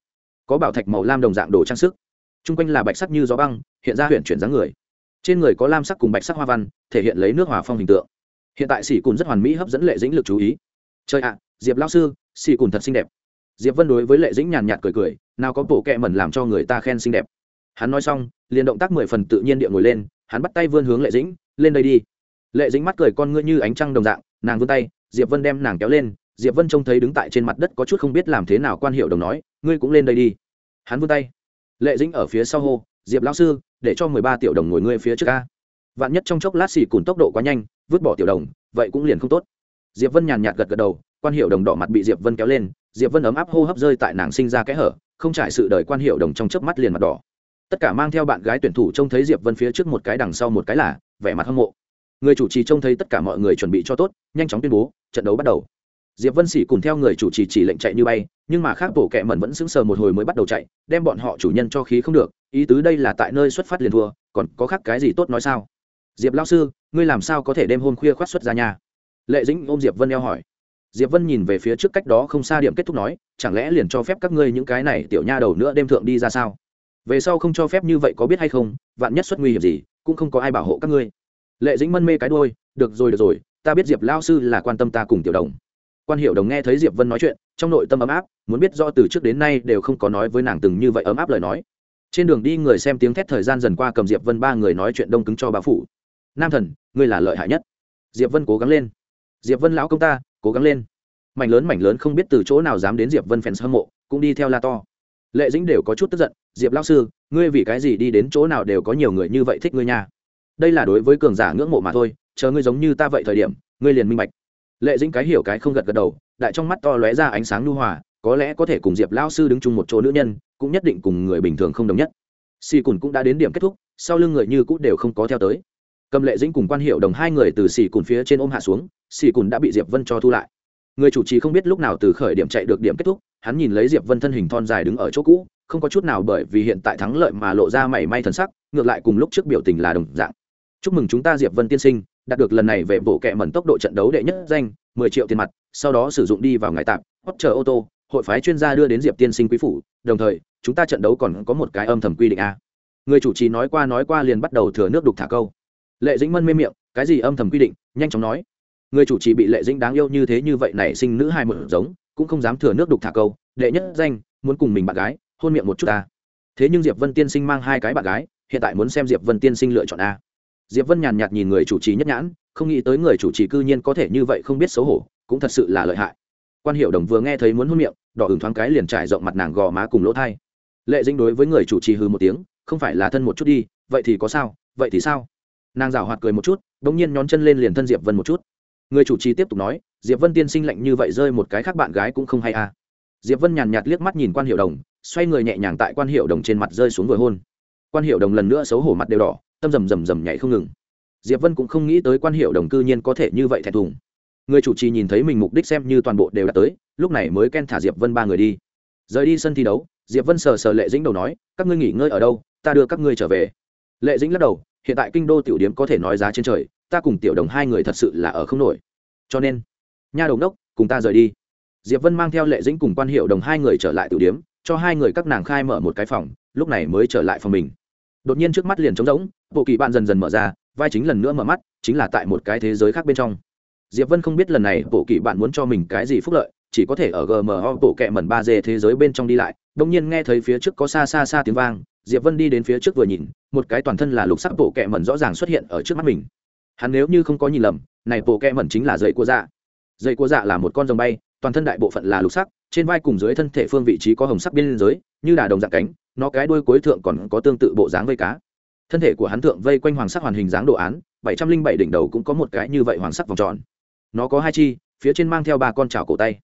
có bảo thạch màu lam đồng dạng đồ trang sức chung quanh là bạch sắc như gió băng, hiện ra huyện chuyển dáng người. Trên người có lam sắc cùng bạch sắc hoa văn, thể hiện lấy nước hòa phong hình tượng. Hiện tại sĩ cùn rất hoàn mỹ hấp dẫn lệ dĩnh lực chú ý. Trời ạ à, diệp lao sư sĩ cùn thật xinh đẹp. Diệp vân đối với lệ dĩnh nhàn nhạt cười cười, nào có bộ kẹ mẩn làm cho người ta khen xinh đẹp. Hắn nói xong, liền động tác mười phần tự nhiên địa ngồi lên, hắn bắt tay vươn hướng lệ dĩnh, lên đây đi. Lệ dĩnh mắt cười con ngươi như ánh trăng đồng dạng, nàng vươn tay, diệp vân đem nàng kéo lên, diệp vân trông thấy đứng tại trên mặt đất có chút không biết làm thế nào quan hiệu đồng nói, ngươi cũng lên đây đi. Hắn vươn tay lệ dĩnh ở phía sau hô, diệp lão sư, để cho mười ba tiểu đồng ngồi ngươi phía trước ca vạn nhất trong chốc lát xì cùn tốc độ quá nhanh, vứt bỏ tiểu đồng, vậy cũng liền không tốt. Diệp vân nhàn nhạt gật gật đầu, quan hiệu đồng đỏ mặt bị diệp vân kéo lên, diệp vân ấm áp hô hấp rơi tại nàng sinh ra kẽ hở, không trải sự đời quan hiệu đồng trong chớp mắt liền mặt đỏ. Tất cả mang theo bạn gái tuyển thủ trông thấy diệp vân phía trước một cái đằng sau một cái là vẻ mặt hâm mộ. Người chủ trì trông thấy tất cả mọi người chuẩn bị cho tốt, nhanh chóng tuyên bố, trận đấu bắt đầu diệp vân sĩ cùng theo người chủ trì chỉ lệnh chạy như bay, nhưng mà khác bổ kệ mẩn vẫn sững sờ một hồi mới bắt đầu chạy, đem bọn họ chủ nhân cho khí không được, ý tứ đây là tại nơi xuất phát liền thua, còn có khác cái gì tốt nói sao? Diệp lao sư, ngươi làm sao có thể đêm hôm khuya khoát xuất ra nhà lệ dĩnh ôm diệp vân eo hỏi. Diệp vân nhìn về phía trước cách đó không xa điểm kết thúc nói, chẳng lẽ liền cho phép các ngươi những cái này tiểu nha đầu nữa đêm thượng đi ra sao? Về sau không cho phép như vậy có biết hay không, vạn nhất xuất nguy hiểm gì, cũng không có ai bảo hộ các ngươi. Lệ dĩnh mân mê cái đôi được rồi được rồi, ta biết diệp lao sư là quan tâm ta cùng tiểu đồng quan hiệu đồng nghe thấy diệp vân nói chuyện trong nội tâm ấm áp muốn biết do từ trước đến nay đều không có nói với nàng từng như vậy ấm áp lời nói trên đường đi người xem tiếng thét thời gian dần qua cầm diệp vân ba người nói chuyện đông cứng cho bà phủ nam thần ngươi là lợi hại nhất diệp vân cố gắng lên diệp vân lão công ta cố gắng lên mảnh lớn mảnh lớn không biết từ chỗ nào dám đến diệp vân fans hâm mộ cũng đi theo la to lệ dĩnh đều có chút tức giận diệp lão sư ngươi vì cái gì đi đến chỗ nào đều có nhiều người như vậy thích ngươi nha đây là đối với cường giả ngưỡng mộ mà thôi chờ ngươi giống như ta vậy thời điểm ngươi liền minh bạch lệ dĩnh cái hiểu cái không gật gật đầu, đại trong mắt to lóe ra ánh sáng nhu hòa, có lẽ có thể cùng diệp lão sư đứng chung một chỗ nữ nhân, cũng nhất định cùng người bình thường không đồng nhất. Xì cùn cũng đã đến điểm kết thúc, sau lưng người như cũ đều không có theo tới. Cầm lệ dĩnh cùng quan hiệu đồng hai người từ xì cùn phía trên ôm hạ xuống, xì cùn đã bị diệp vân cho thu lại. Người chủ trì không biết lúc nào từ khởi điểm chạy được điểm kết thúc, hắn nhìn lấy diệp vân thân hình thon dài đứng ở chỗ cũ, không có chút nào bởi vì hiện tại thắng lợi mà lộ ra mảy may thần sắc, ngược lại cùng lúc trước biểu tình là đồng dạng. Chúc mừng chúng ta, diệp vân tiên sinh đạt được lần này về bộ kệ mẩn tốc độ trận đấu đệ nhất danh mười triệu tiền mặt sau đó sử dụng đi vào ngải tạm hot chờ ô tô hội phái chuyên gia đưa đến diệp tiên sinh quý phủ đồng thời chúng ta trận đấu còn có một cái âm thầm quy định a. Người chủ trì nói qua nói qua liền bắt đầu thừa nước đục thả câu. Lệ dĩnh mân mê miệng cái gì âm thầm quy định nhanh chóng nói. Người chủ trì bị lệ dĩnh đáng yêu như thế như vậy này, sinh nữ hai mở giống cũng không dám thừa nước đục thả câu. Đệ nhất danh muốn cùng mình bạn gái hôn miệng một chút a. thế nhưng diệp vân tiên sinh mang hai cái bạn gái hiện tại muốn xem diệp vân tiên sinh lựa chọn a diệp vân nhàn nhạt nhìn người chủ trì nhất nhãn, không nghĩ tới người chủ trì cư nhiên có thể như vậy không biết xấu hổ, cũng thật sự là lợi hại. Quan hiệu đồng vừa nghe thấy muốn hôn miệng, đỏ ửng thoáng cái liền trải rộng mặt nàng gò má cùng lỗ thai. Lệ dĩnh đối với người chủ trì hư một tiếng, không phải là thân một chút đi, vậy thì có sao, vậy thì sao? Nàng rào hoạt cười một chút đ ỗ n g nhiên nhón chân lên liền thân diệp vân một chút. Người chủ trì tiếp tục nói, diệp vân tiên sinh lạnh như vậy rơi một cái khác bạn gái cũng không hay à. Diệp vân nhàn nhạt liếc mắt nhìn quan hiệu đồng, xoay người nhẹ nhàng tại quan hiệu đồng trên mặt rơi xuống vừa hôn. Quan hiệu đồng lần nữa xấu hổ mặt đều đỏ tâm rầm rầm rầm nhảy không ngừng. Diệp vân cũng không nghĩ tới quan hiệu đồng cư nhiên có thể như vậy thẹn thùng. Người chủ trì nhìn thấy mình mục đích xem như toàn bộ đều đã tới, lúc này mới ken thả diệp vân ba người đi. Rời đi sân thi đấu, diệp vân sờ sờ lệ dĩnh đầu nói, các ngươi nghỉ ngơi ở đâu, ta đưa các ngươi trở về. Lệ dĩnh lắc đầu, hiện tại kinh đô tiểu điếm có thể nói giá trên trời, ta cùng tiểu đồng hai người thật sự là ở không nổi. Cho nên, nha đồng đốc cùng ta rời đi. Diệp vân mang theo lệ dĩnh cùng quan hiệu đồng hai người trở lại tiểu điếm, cho hai người các nàng khai mở một cái phòng, lúc này mới trở lại phòng mình đột nhiên trước mắt liền trống rỗng, bộ kỳ bạn dần dần mở ra, vai chính lần nữa mở mắt, chính là tại một cái thế giới khác bên trong. Diệp vân không biết lần này bộ kỳ bạn muốn cho mình cái gì phúc lợi, chỉ có thể ở gmo bộ kẹ mẩn ba d thế giới bên trong đi lại đông nhiên nghe thấy phía trước có xa xa xa tiếng vang, diệp vân đi đến phía trước vừa nhìn, một cái toàn thân là lục sắc bộ kẹ mẩn rõ ràng xuất hiện ở trước mắt mình. Hắn nếu như không có nhìn lầm, này bộ kẹ mẩn chính là dây của dạ. Dây của dạ là một con rồng bay, toàn thân đại bộ phận là lục sắc, trên vai cùng dưới thân thể phương vị trí có hồng sắc biên giới như đà đồng dạng cánh nó cái đuôi cuối thượng còn có tương tự bộ dáng vây cá. Thân thể của hắn thượng vây quanh hoàng sắc hoàn hình dáng đồ án, bảy trăm linh bảy đỉnh đầu cũng có một cái như vậy hoàng sắc vòng tròn. Nó có hai chi, phía trên mang theo ba con chảo cổ tay.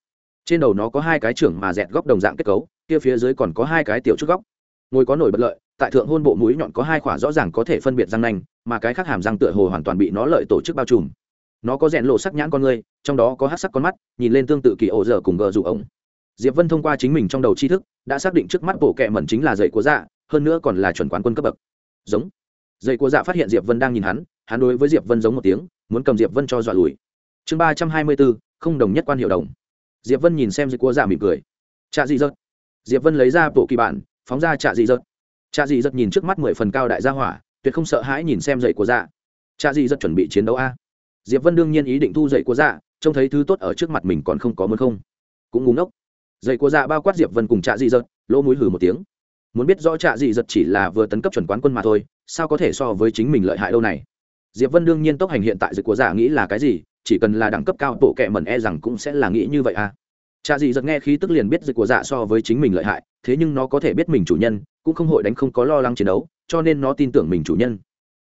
Trên đầu nó có hai cái trưởng mà dẹt góc đồng dạng kết cấu, kia phía dưới còn có hai cái tiểu chút góc. Ngồi có nổi bật lợi, tại thượng hôn bộ mũi nhọn có hai khỏa rõ ràng có thể phân biệt răng nanh, mà cái khác hàm răng tựa hồ hoàn toàn bị nó lợi tổ chức bao trùm. Nó có rèn lộ sắc nhãn con người, trong đó có hát sắc con mắt, nhìn lên tương tự kỳ ổ dở cùng gờ rụ ống diệp vân thông qua chính mình trong đầu tri thức, đã xác định trước mắt bộ kệ mẩn chính là dậy của dạ hơn nữa còn là chuẩn quán quân cấp bậc. Giống. Dậy của dạ phát hiện diệp vân đang nhìn hắn hắn đối với diệp vân giống một tiếng, muốn cầm diệp vân cho dọa lùi. Chương ba trăm hai mươi bốn, không đồng nhất quan hiệu đồng. Diệp vân nhìn xem dậy của dạ mỉm cười. Trạ dị dợt diệp vân lấy ra bộ kỳ bản, phóng ra trạ dị dợt trạ dị dợt nhìn trước mắt mười phần cao đại gia hỏa, tuyệt không sợ hãi nhìn xem dậy của dạ. Trạ dị dợt chuẩn bị chiến đấu a. Diệp vân đương nhiên ý định thu dậy của dạ trông thấy thứ tốt ở trước mặt mình còn không có muốn không. Cũng ngúng ốc dậy của dạ bao quát diệp vân cùng trạ dị dật lỗ mũi hừ một tiếng. Muốn biết rõ trạ dị dật chỉ là vừa tấn cấp chuẩn quán quân mà thôi, sao có thể so với chính mình lợi hại đâu này? Diệp vân đương nhiên tốc hành hiện tại dịch của dạ nghĩ là cái gì, chỉ cần là đẳng cấp cao, bộ kệ mẩn e rằng cũng sẽ là nghĩ như vậy à. Trạ dị dật nghe khí tức liền biết dịch của dạ so với chính mình lợi hại, thế nhưng nó có thể biết mình chủ nhân, cũng không hội đánh không có lo lắng chiến đấu, cho nên nó tin tưởng mình chủ nhân.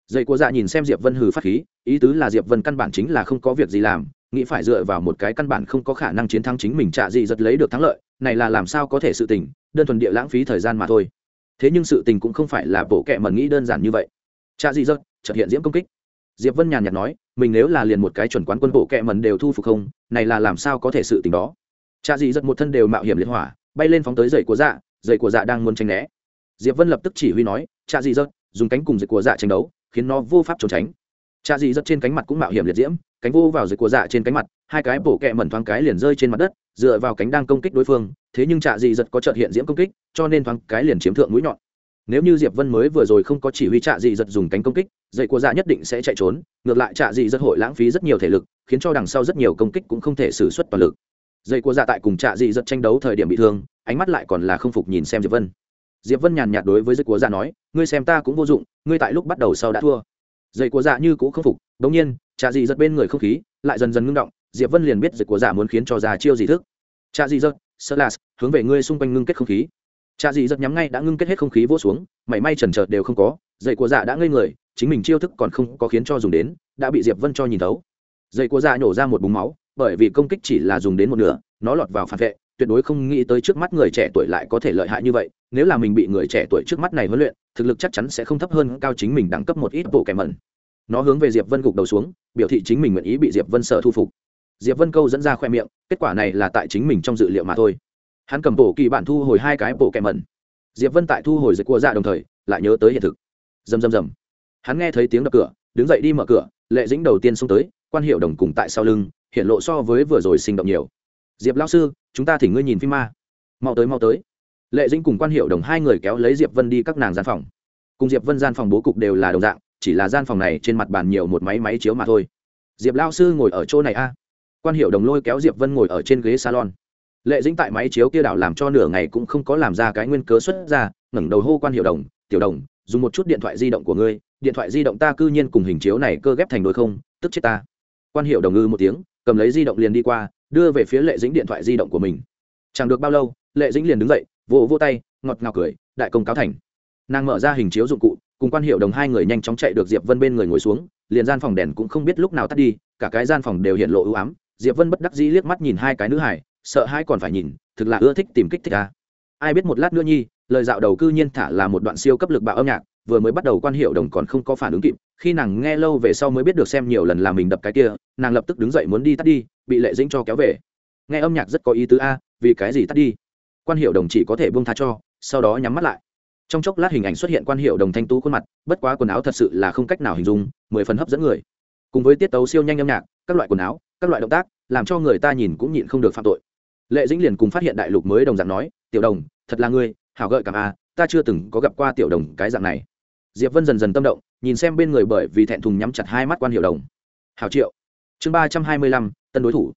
Dậy của dạ nhìn xem diệp vân hừ phát khí, ý tứ là diệp vân căn bản chính là không có việc gì làm nghĩ phải dựa vào một cái căn bản không có khả năng chiến thắng chính mình trả gì giật lấy được thắng lợi, này là làm sao có thể sự tình, đơn thuần địa lãng phí thời gian mà thôi. Thế nhưng sự tình cũng không phải là bộ kệ mẩn nghĩ đơn giản như vậy. Trả gì giật chợt hiện diễm công kích. Diệp vân nhàn nhạt nói, mình nếu là liền một cái chuẩn quán quân bộ kệ mẩn đều thu phục không, này là làm sao có thể sự tình đó. Trả gì giật một thân đều mạo hiểm liệt hỏa, bay lên phóng tới dậy của dạ dậy của dạ đang muốn tranh né. Diệp vân lập tức chỉ huy nói trả gì giật, dùng cánh cùng dậy của dạ tranh đấu, khiến nó vô pháp trốn tránh. Trạ dị giật trên cánh mặt cũng mạo hiểm liệt diễm cánh vô vào dưới của dạ trên cánh mặt, hai cái bổ kẹ mẩn thoáng cái liền rơi trên mặt đất, dựa vào cánh đang công kích đối phương, thế nhưng trạ dị giật có trợt hiện diễm công kích, cho nên thoáng cái liền chiếm thượng mũi nhọn. Nếu như diệp vân mới vừa rồi không có chỉ huy trạ dị giật dùng cánh công kích, dậy của dạ nhất định sẽ chạy trốn, ngược lại trạ dị giật hội lãng phí rất nhiều thể lực, khiến cho đằng sau rất nhiều công kích cũng không thể xử suất toàn lực. Dậy của dạ tại cùng trạ dị giật tranh đấu thời điểm bị thương, ánh mắt lại còn là không phục nhìn xem diệp vân. Diệp vân nhàn nhạt đối với dây của dạ nói, ngươi xem ta cũng vô dụng, ngươi tại lúc bắt đầu sau đã thua. Dây của dạ như cũ không phục đống nhiên trà dị giật bên người không khí lại dần dần ngưng động diệp vân liền biết dịch của giả muốn khiến cho giả chiêu gì thức. Trạ dị giật, sơ hướng về ngươi xung quanh ngưng kết không khí. Trạ dị giật nhắm ngay đã ngưng kết hết không khí vô xuống mảy may chần trợt đều không có dậy của giả đã ngây người chính mình chiêu thức còn không có khiến cho dùng đến đã bị diệp vân cho nhìn thấu. Dậy của giả nhổ ra một búng máu bởi vì công kích chỉ là dùng đến một nửa nó lọt vào phản vệ tuyệt đối không nghĩ tới trước mắt người trẻ tuổi lại có thể lợi hại như vậy nếu là mình bị người trẻ tuổi trước mắt này huấn luyện thực lực chắc chắn sẽ không thấp hơn cao chính mình đẳng cấp một ít bộ kẻ mẩn nó hướng về diệp vân gục đầu xuống, biểu thị chính mình nguyện ý bị diệp vân sợ thu phục. Diệp vân câu dẫn ra khoe miệng, kết quả này là tại chính mình trong dự liệu mà thôi. Hắn cầm bộ kỳ bản thu hồi hai cái bộ kẹm mẩn. Diệp vân tại thu hồi dịch cua dạ đồng thời, lại nhớ tới hiện thực. Rầm rầm rầm. Hắn nghe thấy tiếng đập cửa, đứng dậy đi mở cửa, lệ dĩnh đầu tiên xông tới, quan hiệu đồng cùng tại sau lưng, hiện lộ so với vừa rồi sinh động nhiều. Diệp lao sư, chúng ta thỉnh ngươi nhìn phim ma. Mau tới mau tới. Lệ dĩnh cùng quan hiệu đồng hai người kéo lấy diệp vân đi các nàng gian phòng. Cùng diệp vân gian phòng bố cục đều là đồng dạng chỉ là gian phòng này trên mặt bàn nhiều một máy máy chiếu mà thôi. Diệp lao sư ngồi ở chỗ này a. Quan hiệu đồng lôi kéo diệp vân ngồi ở trên ghế salon. Lệ dĩnh tại máy chiếu kia đảo làm cho nửa ngày cũng không có làm ra cái nguyên cớ xuất ra, ngẩng đầu hô quan hiệu đồng, tiểu đồng, dùng một chút điện thoại di động của ngươi, điện thoại di động ta cư nhiên cùng hình chiếu này cơ ghép thành đôi không, tức chết ta. Quan hiệu đồng ngư một tiếng, cầm lấy di động liền đi qua, đưa về phía lệ dĩnh điện thoại di động của mình. Chẳng được bao lâu, lệ dĩnh liền đứng dậy, vỗ vỗ tay, ngọt ngào cười, đại công cáo thành. Nàng mở ra hình chiếu dụng cụ cùng quan hiệu đồng hai người nhanh chóng chạy được diệp vân bên người ngồi xuống, liền gian phòng đèn cũng không biết lúc nào tắt đi, cả cái gian phòng đều hiện lộ ưu ám. Diệp vân bất đắc dĩ liếc mắt nhìn hai cái nữ hải sợ hai còn phải nhìn, thực là ưa thích tìm kích thích ta ai biết một lát nữa nhi, lời dạo đầu cư nhiên thả là một đoạn siêu cấp lực bạo âm nhạc, vừa mới bắt đầu quan hiệu đồng còn không có phản ứng kịp, khi nàng nghe lâu về sau mới biết được xem nhiều lần là mình đập cái kia, nàng lập tức đứng dậy muốn đi tắt đi, bị lệ dĩnh cho kéo về. Nghe âm nhạc rất có ý tứ a, vì cái gì tắt đi? Quan hiệu đồng chỉ có thể buông tha cho, sau đó nhắm mắt lại trong chốc lát hình ảnh xuất hiện quan hiệu đồng thanh tú khuôn mặt, bất quá quần áo thật sự là không cách nào hình dung, mười phần hấp dẫn người. Cùng với tiết tấu siêu nhanh âm nhạc, các loại quần áo, các loại động tác, làm cho người ta nhìn cũng nhịn không được phạm tội. Lệ dĩnh liền cùng phát hiện đại lục mới đồng dạng nói, tiểu đồng, thật là ngươi, hảo gợi cảm a ta chưa từng có gặp qua tiểu đồng cái dạng này. Diệp vân dần dần tâm động, nhìn xem bên người bởi vì thẹn thùng nhắm chặt hai mắt quan hiệu đồng. Hảo triệu, chương ba trăm hai mươi lăm, tân đối thủ.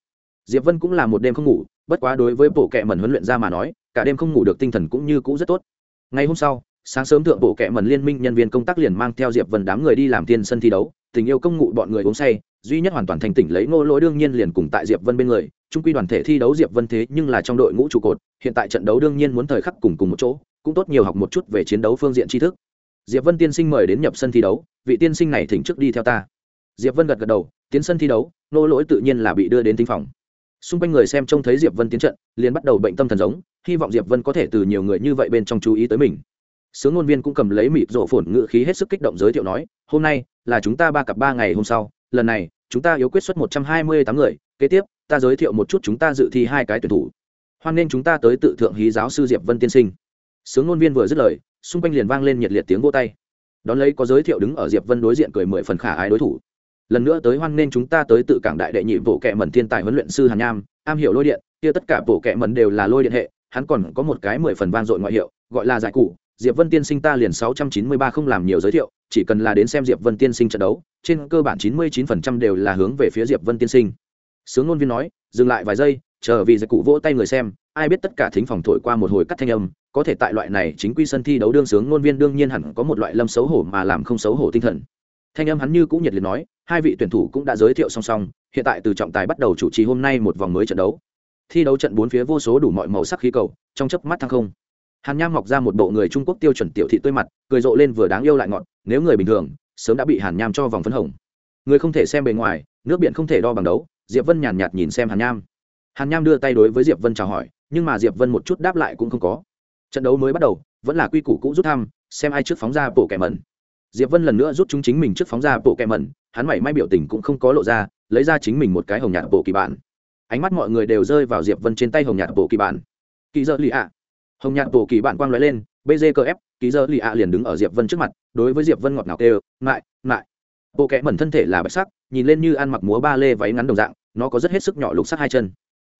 Diệp vân cũng là một đêm không ngủ, bất quá đối với bộ kệ mẩn huấn luyện ra mà nói, cả đêm không ngủ được tinh thần cũng như cũ rất tốt ngày hôm sau, sáng sớm thượng bộ kệ mần liên minh nhân viên công tác liền mang theo diệp vân đám người đi làm tiên sân thi đấu, tình yêu công ngụ bọn người uống say, duy nhất hoàn toàn thành tỉnh lấy ngô lỗi đương nhiên liền cùng tại diệp vân bên người, trung quy đoàn thể thi đấu diệp vân thế nhưng là trong đội ngũ trụ cột, hiện tại trận đấu đương nhiên muốn thời khắc cùng cùng một chỗ, cũng tốt nhiều học một chút về chiến đấu phương diện tri thức. Diệp vân tiên sinh mời đến nhập sân thi đấu, vị tiên sinh này thỉnh trước đi theo ta. Diệp vân gật gật đầu, tiến sân thi đấu, Ngô lỗi tự nhiên là bị đưa đến tinh phòng xung quanh người xem trông thấy diệp vân tiến trận, liền bắt đầu bệnh tâm thần giống, hy vọng diệp vân có thể từ nhiều người như vậy bên trong chú ý tới mình. Sướng ngôn viên cũng cầm lấy mịt rộ phổn ngự khí hết sức kích động giới thiệu nói, hôm nay là chúng ta ba cặp ba ngày hôm sau, lần này, chúng ta yếu quyết xuất một trăm hai mươi tám người, kế tiếp, ta giới thiệu một chút chúng ta dự thi hai cái tuyển thủ. Hoan nên chúng ta tới tự thượng hí giáo sư diệp vân tiên sinh. Sướng ngôn viên vừa dứt lời, xung quanh liền vang lên nhiệt liệt tiếng vô tay. Đón lấy có giới thiệu đứng ở diệp vân đối diện cười mười phần khả ái đối thủ lần nữa tới hoan nên chúng ta tới tự cảng đại đệ nhị bộ kệ mẩn thiên tài huấn luyện sư hàn nham am hiểu lôi điện, kia tất cả bộ kệ mẩn đều là lôi điện hệ, hắn còn có một cái mười phần vang dội ngoại hiệu, gọi là giải cụ. Diệp vân tiên sinh ta liền sáu trăm chín mươi ba không làm nhiều giới thiệu, chỉ cần là đến xem diệp vân tiên sinh trận đấu, trên cơ bản chín mươi chín phần trăm đều là hướng về phía diệp vân tiên sinh. Sướng ngôn viên nói, dừng lại vài giây, chờ vì giải cụ vỗ tay người xem, ai biết tất cả thính phòng thổi qua một hồi cắt thanh âm, có thể tại loại này chính quy sân thi đấu đương sướng ngôn viên đương nhiên hẳn có một loại lâm xấu hổ mà làm không xấu hổ tinh thần thanh âm hắn như cũng nhiệt liệt nói, hai vị tuyển thủ cũng đã giới thiệu song song, hiện tại từ trọng tài bắt đầu chủ trì hôm nay một vòng mới trận đấu. Thi đấu trận bốn phía vô số đủ mọi màu sắc khí cầu, trong chớp mắt thăng không. Hàn nham mọc ra một bộ người trung quốc tiêu chuẩn tiểu thị tươi mặt, cười rộ lên vừa đáng yêu lại ngọn. nếu người bình thường, sớm đã bị hàn nham cho vòng phấn hồng. Người không thể xem bề ngoài, nước biển không thể đo bằng đấu. Diệp vân nhàn nhạt nhìn xem hàn nham. Hàn nham đưa tay đối với diệp vân chào hỏi, nhưng mà diệp vân một chút đáp lại cũng không có. Trận đấu mới bắt đầu, vẫn là quy củ cũ rút thăm, xem ai trước phóng ra bộ kẻ mẩn diệp vân lần nữa rút chúng chính mình trước phóng ra bộ kẻ mẩn, hắn mảy may biểu tình cũng không có lộ ra, lấy ra chính mình một cái hồng nhạt bộ kỳ bản. Ánh mắt mọi người đều rơi vào diệp vân trên tay hồng nhạt bộ kỳ bản. Kỳ dơ lì ạ. Hồng nhạt bộ kỳ bản quang lóe lên bg cơ ép kỳ dơ lì ạ liền đứng ở diệp vân trước mặt, đối với diệp vân ngọt ngào kêu mại mại bộ kẽ mẩn thân thể là bạch sắc, nhìn lên như ăn mặc múa ba lê váy ngắn đồng dạng, nó có rất hết sức nhỏ lục sắc hai chân.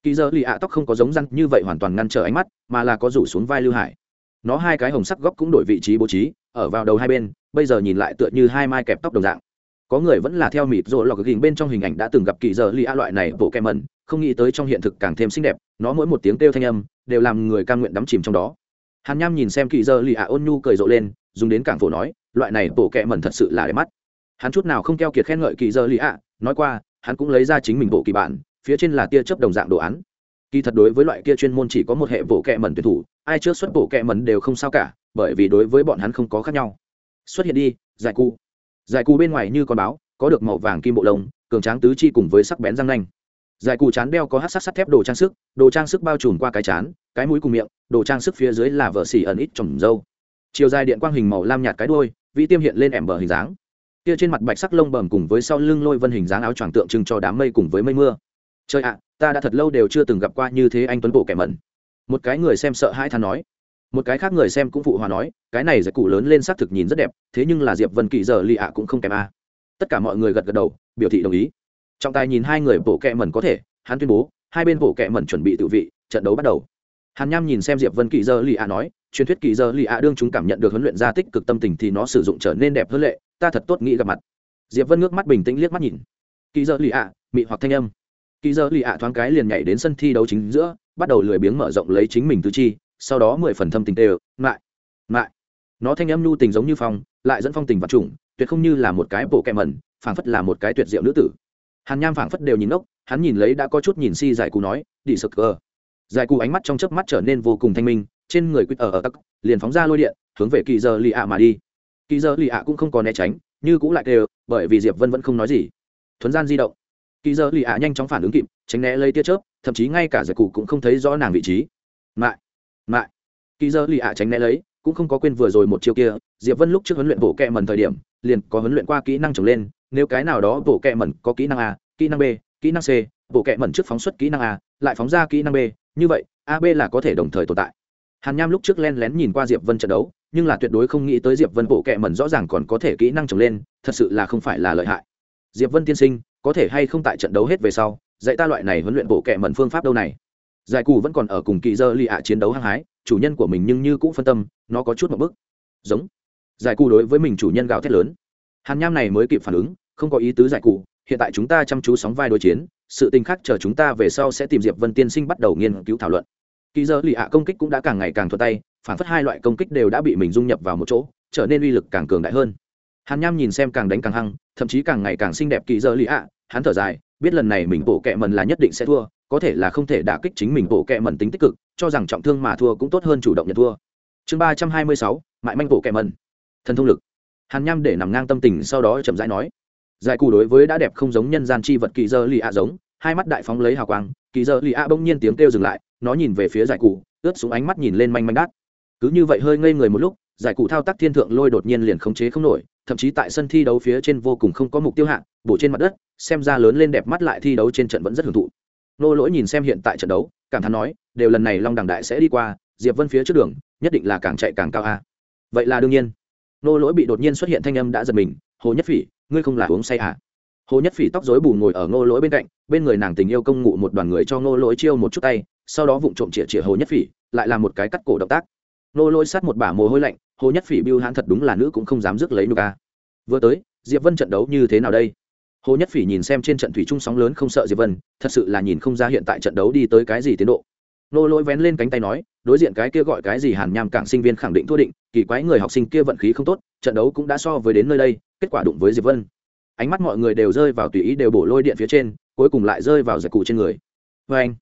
Kỳ dơ lì ạ tóc không có giống răng như vậy hoàn toàn ngăn trở ánh mắt, mà là có rủ xuống vai lưu hải. Nó hai cái hồng sắc góc cũng đổi vị trí bố trí, ở vào đầu hai bên bây giờ nhìn lại tựa như hai mai kẹp tóc đồng dạng. Có người vẫn là theo mịt rồi lọc gỉnh bên trong hình ảnh đã từng gặp kỳ giờ lì a loại này bộ kem mẩn, không nghĩ tới trong hiện thực càng thêm xinh đẹp, nó mỗi một tiếng kêu thanh âm đều làm người ca nguyện đắm chìm trong đó. Hàn nham nhìn xem kỳ giờ lì a ôn nhu cười rộ lên, dùng đến cảng phổ nói, loại này bộ kẹ mẩn thật sự là đẹp mắt. Hắn chút nào không keo kiệt khen ngợi kỳ giờ lì a nói qua, hắn cũng lấy ra chính mình bộ kỳ bản, phía trên là tia chớp đồng dạng đồ án. Kỳ thật đối với loại kia chuyên môn chỉ có một hệ bộ kẹ mẩn tuyển thủ, ai trước xuất bộ kẹ mẩn đều không sao cả, bởi vì đối với bọn hắn không có khác nhau xuất hiện đi, giải cụ giải cụ bên ngoài như con báo, có được màu vàng kim bộ lông, cường tráng tứ chi cùng với sắc bén răng nanh. Giải cụ chán đeo có hát sắc sắt thép đồ trang sức, đồ trang sức bao trùm qua cái chán, cái mũi cùng miệng, đồ trang sức phía dưới là vợ xỉ ẩn ít trồng dâu. Chiều dài điện quang hình màu lam nhạt cái đôi vị tiêm hiện lên ẻm bờ hình dáng. Kia trên mặt bạch sắc lông bầm cùng với sau lưng lôi vân hình dáng áo choàng tượng trưng cho đám mây cùng với mây mưa. Trời ạ, ta đã thật lâu đều chưa từng gặp qua như thế anh tuấn bộ kẻ mẩn. Một cái người xem sợ hai than nói một cái khác người xem cũng phụ hòa nói, cái này giải cụ lớn lên xác thực nhìn rất đẹp, thế nhưng là diệp vân kỳ giờ lì ạ cũng không kém a. Tất cả mọi người gật gật đầu, biểu thị đồng ý. Trọng tài nhìn hai người bộ kẹ mẩn có thể, hắn tuyên bố, hai bên bộ kẹ mẩn chuẩn bị tự vị, trận đấu bắt đầu. Hàn nham nhìn xem diệp vân kỳ giờ lì ạ nói, truyền thuyết kỳ giờ lì ạ đương chúng cảm nhận được huấn luyện gia tích cực tâm tình thì nó sử dụng trở nên đẹp hơn lệ, ta thật tốt nghĩ gặp mặt. Diệp vân ngước mắt bình tĩnh liếc mắt nhìn. Kỳ giờ lì ạ, mị hoặc thanh âm. Kỳ giờ lì ạ thoáng cái liền nhảy đến sân thi đấu chính giữa, bắt đầu lười biếng mở rộng lấy chính mình tứ chi sau đó mười phần thâm tình đều mại mại nó thanh âm nhu tình giống như phong, lại dẫn phong tình vật chủng tuyệt không như là một cái bộ kẹm mẩn, phảng phất là một cái tuyệt diệu nữ tử. Hàn nham phảng phất đều nhìn ốc, hắn nhìn lấy đã có chút nhìn si giải cù nói, đi sực cơ giải cù ánh mắt trong chớp mắt trở nên vô cùng thanh minh, trên người quýt ở ở tắc, liền phóng ra lôi điện, hướng về kỳ giờ lì ạ mà đi. Kỳ giờ lì ạ cũng không còn né tránh, như cũng lại đều bởi vì diệp vân vẫn không nói gì. Thuấn gian di động. Kỳ giờ lì ạ nhanh chóng phản ứng kịp, tránh né lấy tia chớp, thậm chí ngay cả giải cụ cũng không thấy rõ nàng vị trí. Mại mại. Kỳ giờ lì ạ tránh né lấy, cũng không có quên vừa rồi một chiêu kia, diệp vân lúc trước huấn luyện bộ kẹ mần thời điểm, liền có huấn luyện qua kỹ năng trồng lên, nếu cái nào đó bộ kẹ mần có kỹ năng a, kỹ năng b, kỹ năng c bộ kẹ mần trước phóng xuất kỹ năng a, lại phóng ra kỹ năng b, như vậy, a b là có thể đồng thời tồn tại. Hàn nham lúc trước len lén nhìn qua diệp vân trận đấu, nhưng là tuyệt đối không nghĩ tới diệp vân bộ kẹ mần rõ ràng còn có thể kỹ năng trồng lên, thật sự là không phải là lợi hại. Diệp vân tiên sinh, có thể hay không tại trận đấu hết về sau, dạy ta loại này huấn luyện bộ kẹ mần phương pháp đâu này? Giải cù vẫn còn ở cùng kỳ dơ lì ạ chiến đấu hăng hái, chủ nhân của mình nhưng như cũng phân tâm, nó có chút một bức. Giống. Giải cù đối với mình chủ nhân gào thét lớn. Hàn nham này mới kịp phản ứng, không có ý tứ giải Cù. hiện tại chúng ta chăm chú sóng vai đối chiến, sự tình khác chờ chúng ta về sau sẽ tìm diệp vân tiên sinh bắt đầu nghiên cứu thảo luận. Kỳ Dơ lì ạ công kích cũng đã càng ngày càng thuật tay, phản phất hai loại công kích đều đã bị mình dung nhập vào một chỗ, trở nên uy lực càng cường đại hơn. Hàn nham nhìn xem càng đánh càng hăng, thậm chí càng ngày càng xinh đẹp kỳ Dơ lì ạ, hắn thở dài, biết lần này mình bổ kẹ mần là nhất định sẽ thua có thể là không thể đả kích chính mình bộ kẹ mẩn tính tích cực, cho rằng trọng thương mà thua cũng tốt hơn chủ động nhận thua. Chương ba trăm hai mươi sáu, mại manh bộ kẹ mẩn. Thần thông lực. Hàn nham để nằm ngang tâm tình sau đó chậm rãi nói, giải cù đối với đã đẹp không giống nhân gian chi vật kỳ dơ lì ạ giống. Hai mắt đại phóng lấy hào quang, kỳ dơ lì ạ bỗng nhiên tiếng kêu dừng lại, nó nhìn về phía giải cụ ướt xuống ánh mắt nhìn lên manh manh đát. Cứ như vậy hơi ngây người một lúc, giải cụ thao tác thiên thượng lôi đột nhiên liền khống chế không nổi, thậm chí tại sân thi đấu phía trên vô cùng không có mục tiêu hạ, bổ trên mặt đất, xem ra lớn lên đẹp mắt lại thi đấu trên trận vẫn rất hưởng thụ nô lỗi nhìn xem hiện tại trận đấu, cảm thán nói, đều lần này long đằng đại sẽ đi qua, diệp vân phía trước đường, nhất định là càng chạy càng cao a. Vậy là đương nhiên. Nô lỗi bị đột nhiên xuất hiện thanh âm đã giật mình, hồ nhất phỉ, ngươi không là uống say à? Hồ nhất phỉ tóc rối bù ngồi ở nô lỗi bên cạnh, bên người nàng tình yêu công ngụ một đoàn người cho nô lỗi chiêu một chút tay, sau đó vụng trộm chĩa chĩa hồ nhất phỉ, lại làm một cái cắt cổ động tác. Nô lỗi sát một bả mồ hôi lạnh, hồ nhất phỉ biêu hãn thật đúng là nữ cũng không dám rước lấy nụ ca vừa tới, diệp vân trận đấu như thế nào đây? Hồ nhất phỉ nhìn xem trên trận thủy trung sóng lớn không sợ diệp vân, thật sự là nhìn không ra hiện tại trận đấu đi tới cái gì tiến độ. Nô lỗi vén lên cánh tay nói, đối diện cái kia gọi cái gì hàn nham cảng sinh viên khẳng định thua định, kỳ quái người học sinh kia vận khí không tốt, trận đấu cũng đã so với đến nơi đây, kết quả đụng với diệp vân. Ánh mắt mọi người đều rơi vào tùy ý đều bổ lôi điện phía trên, cuối cùng lại rơi vào giải cụ trên người. Vê anh,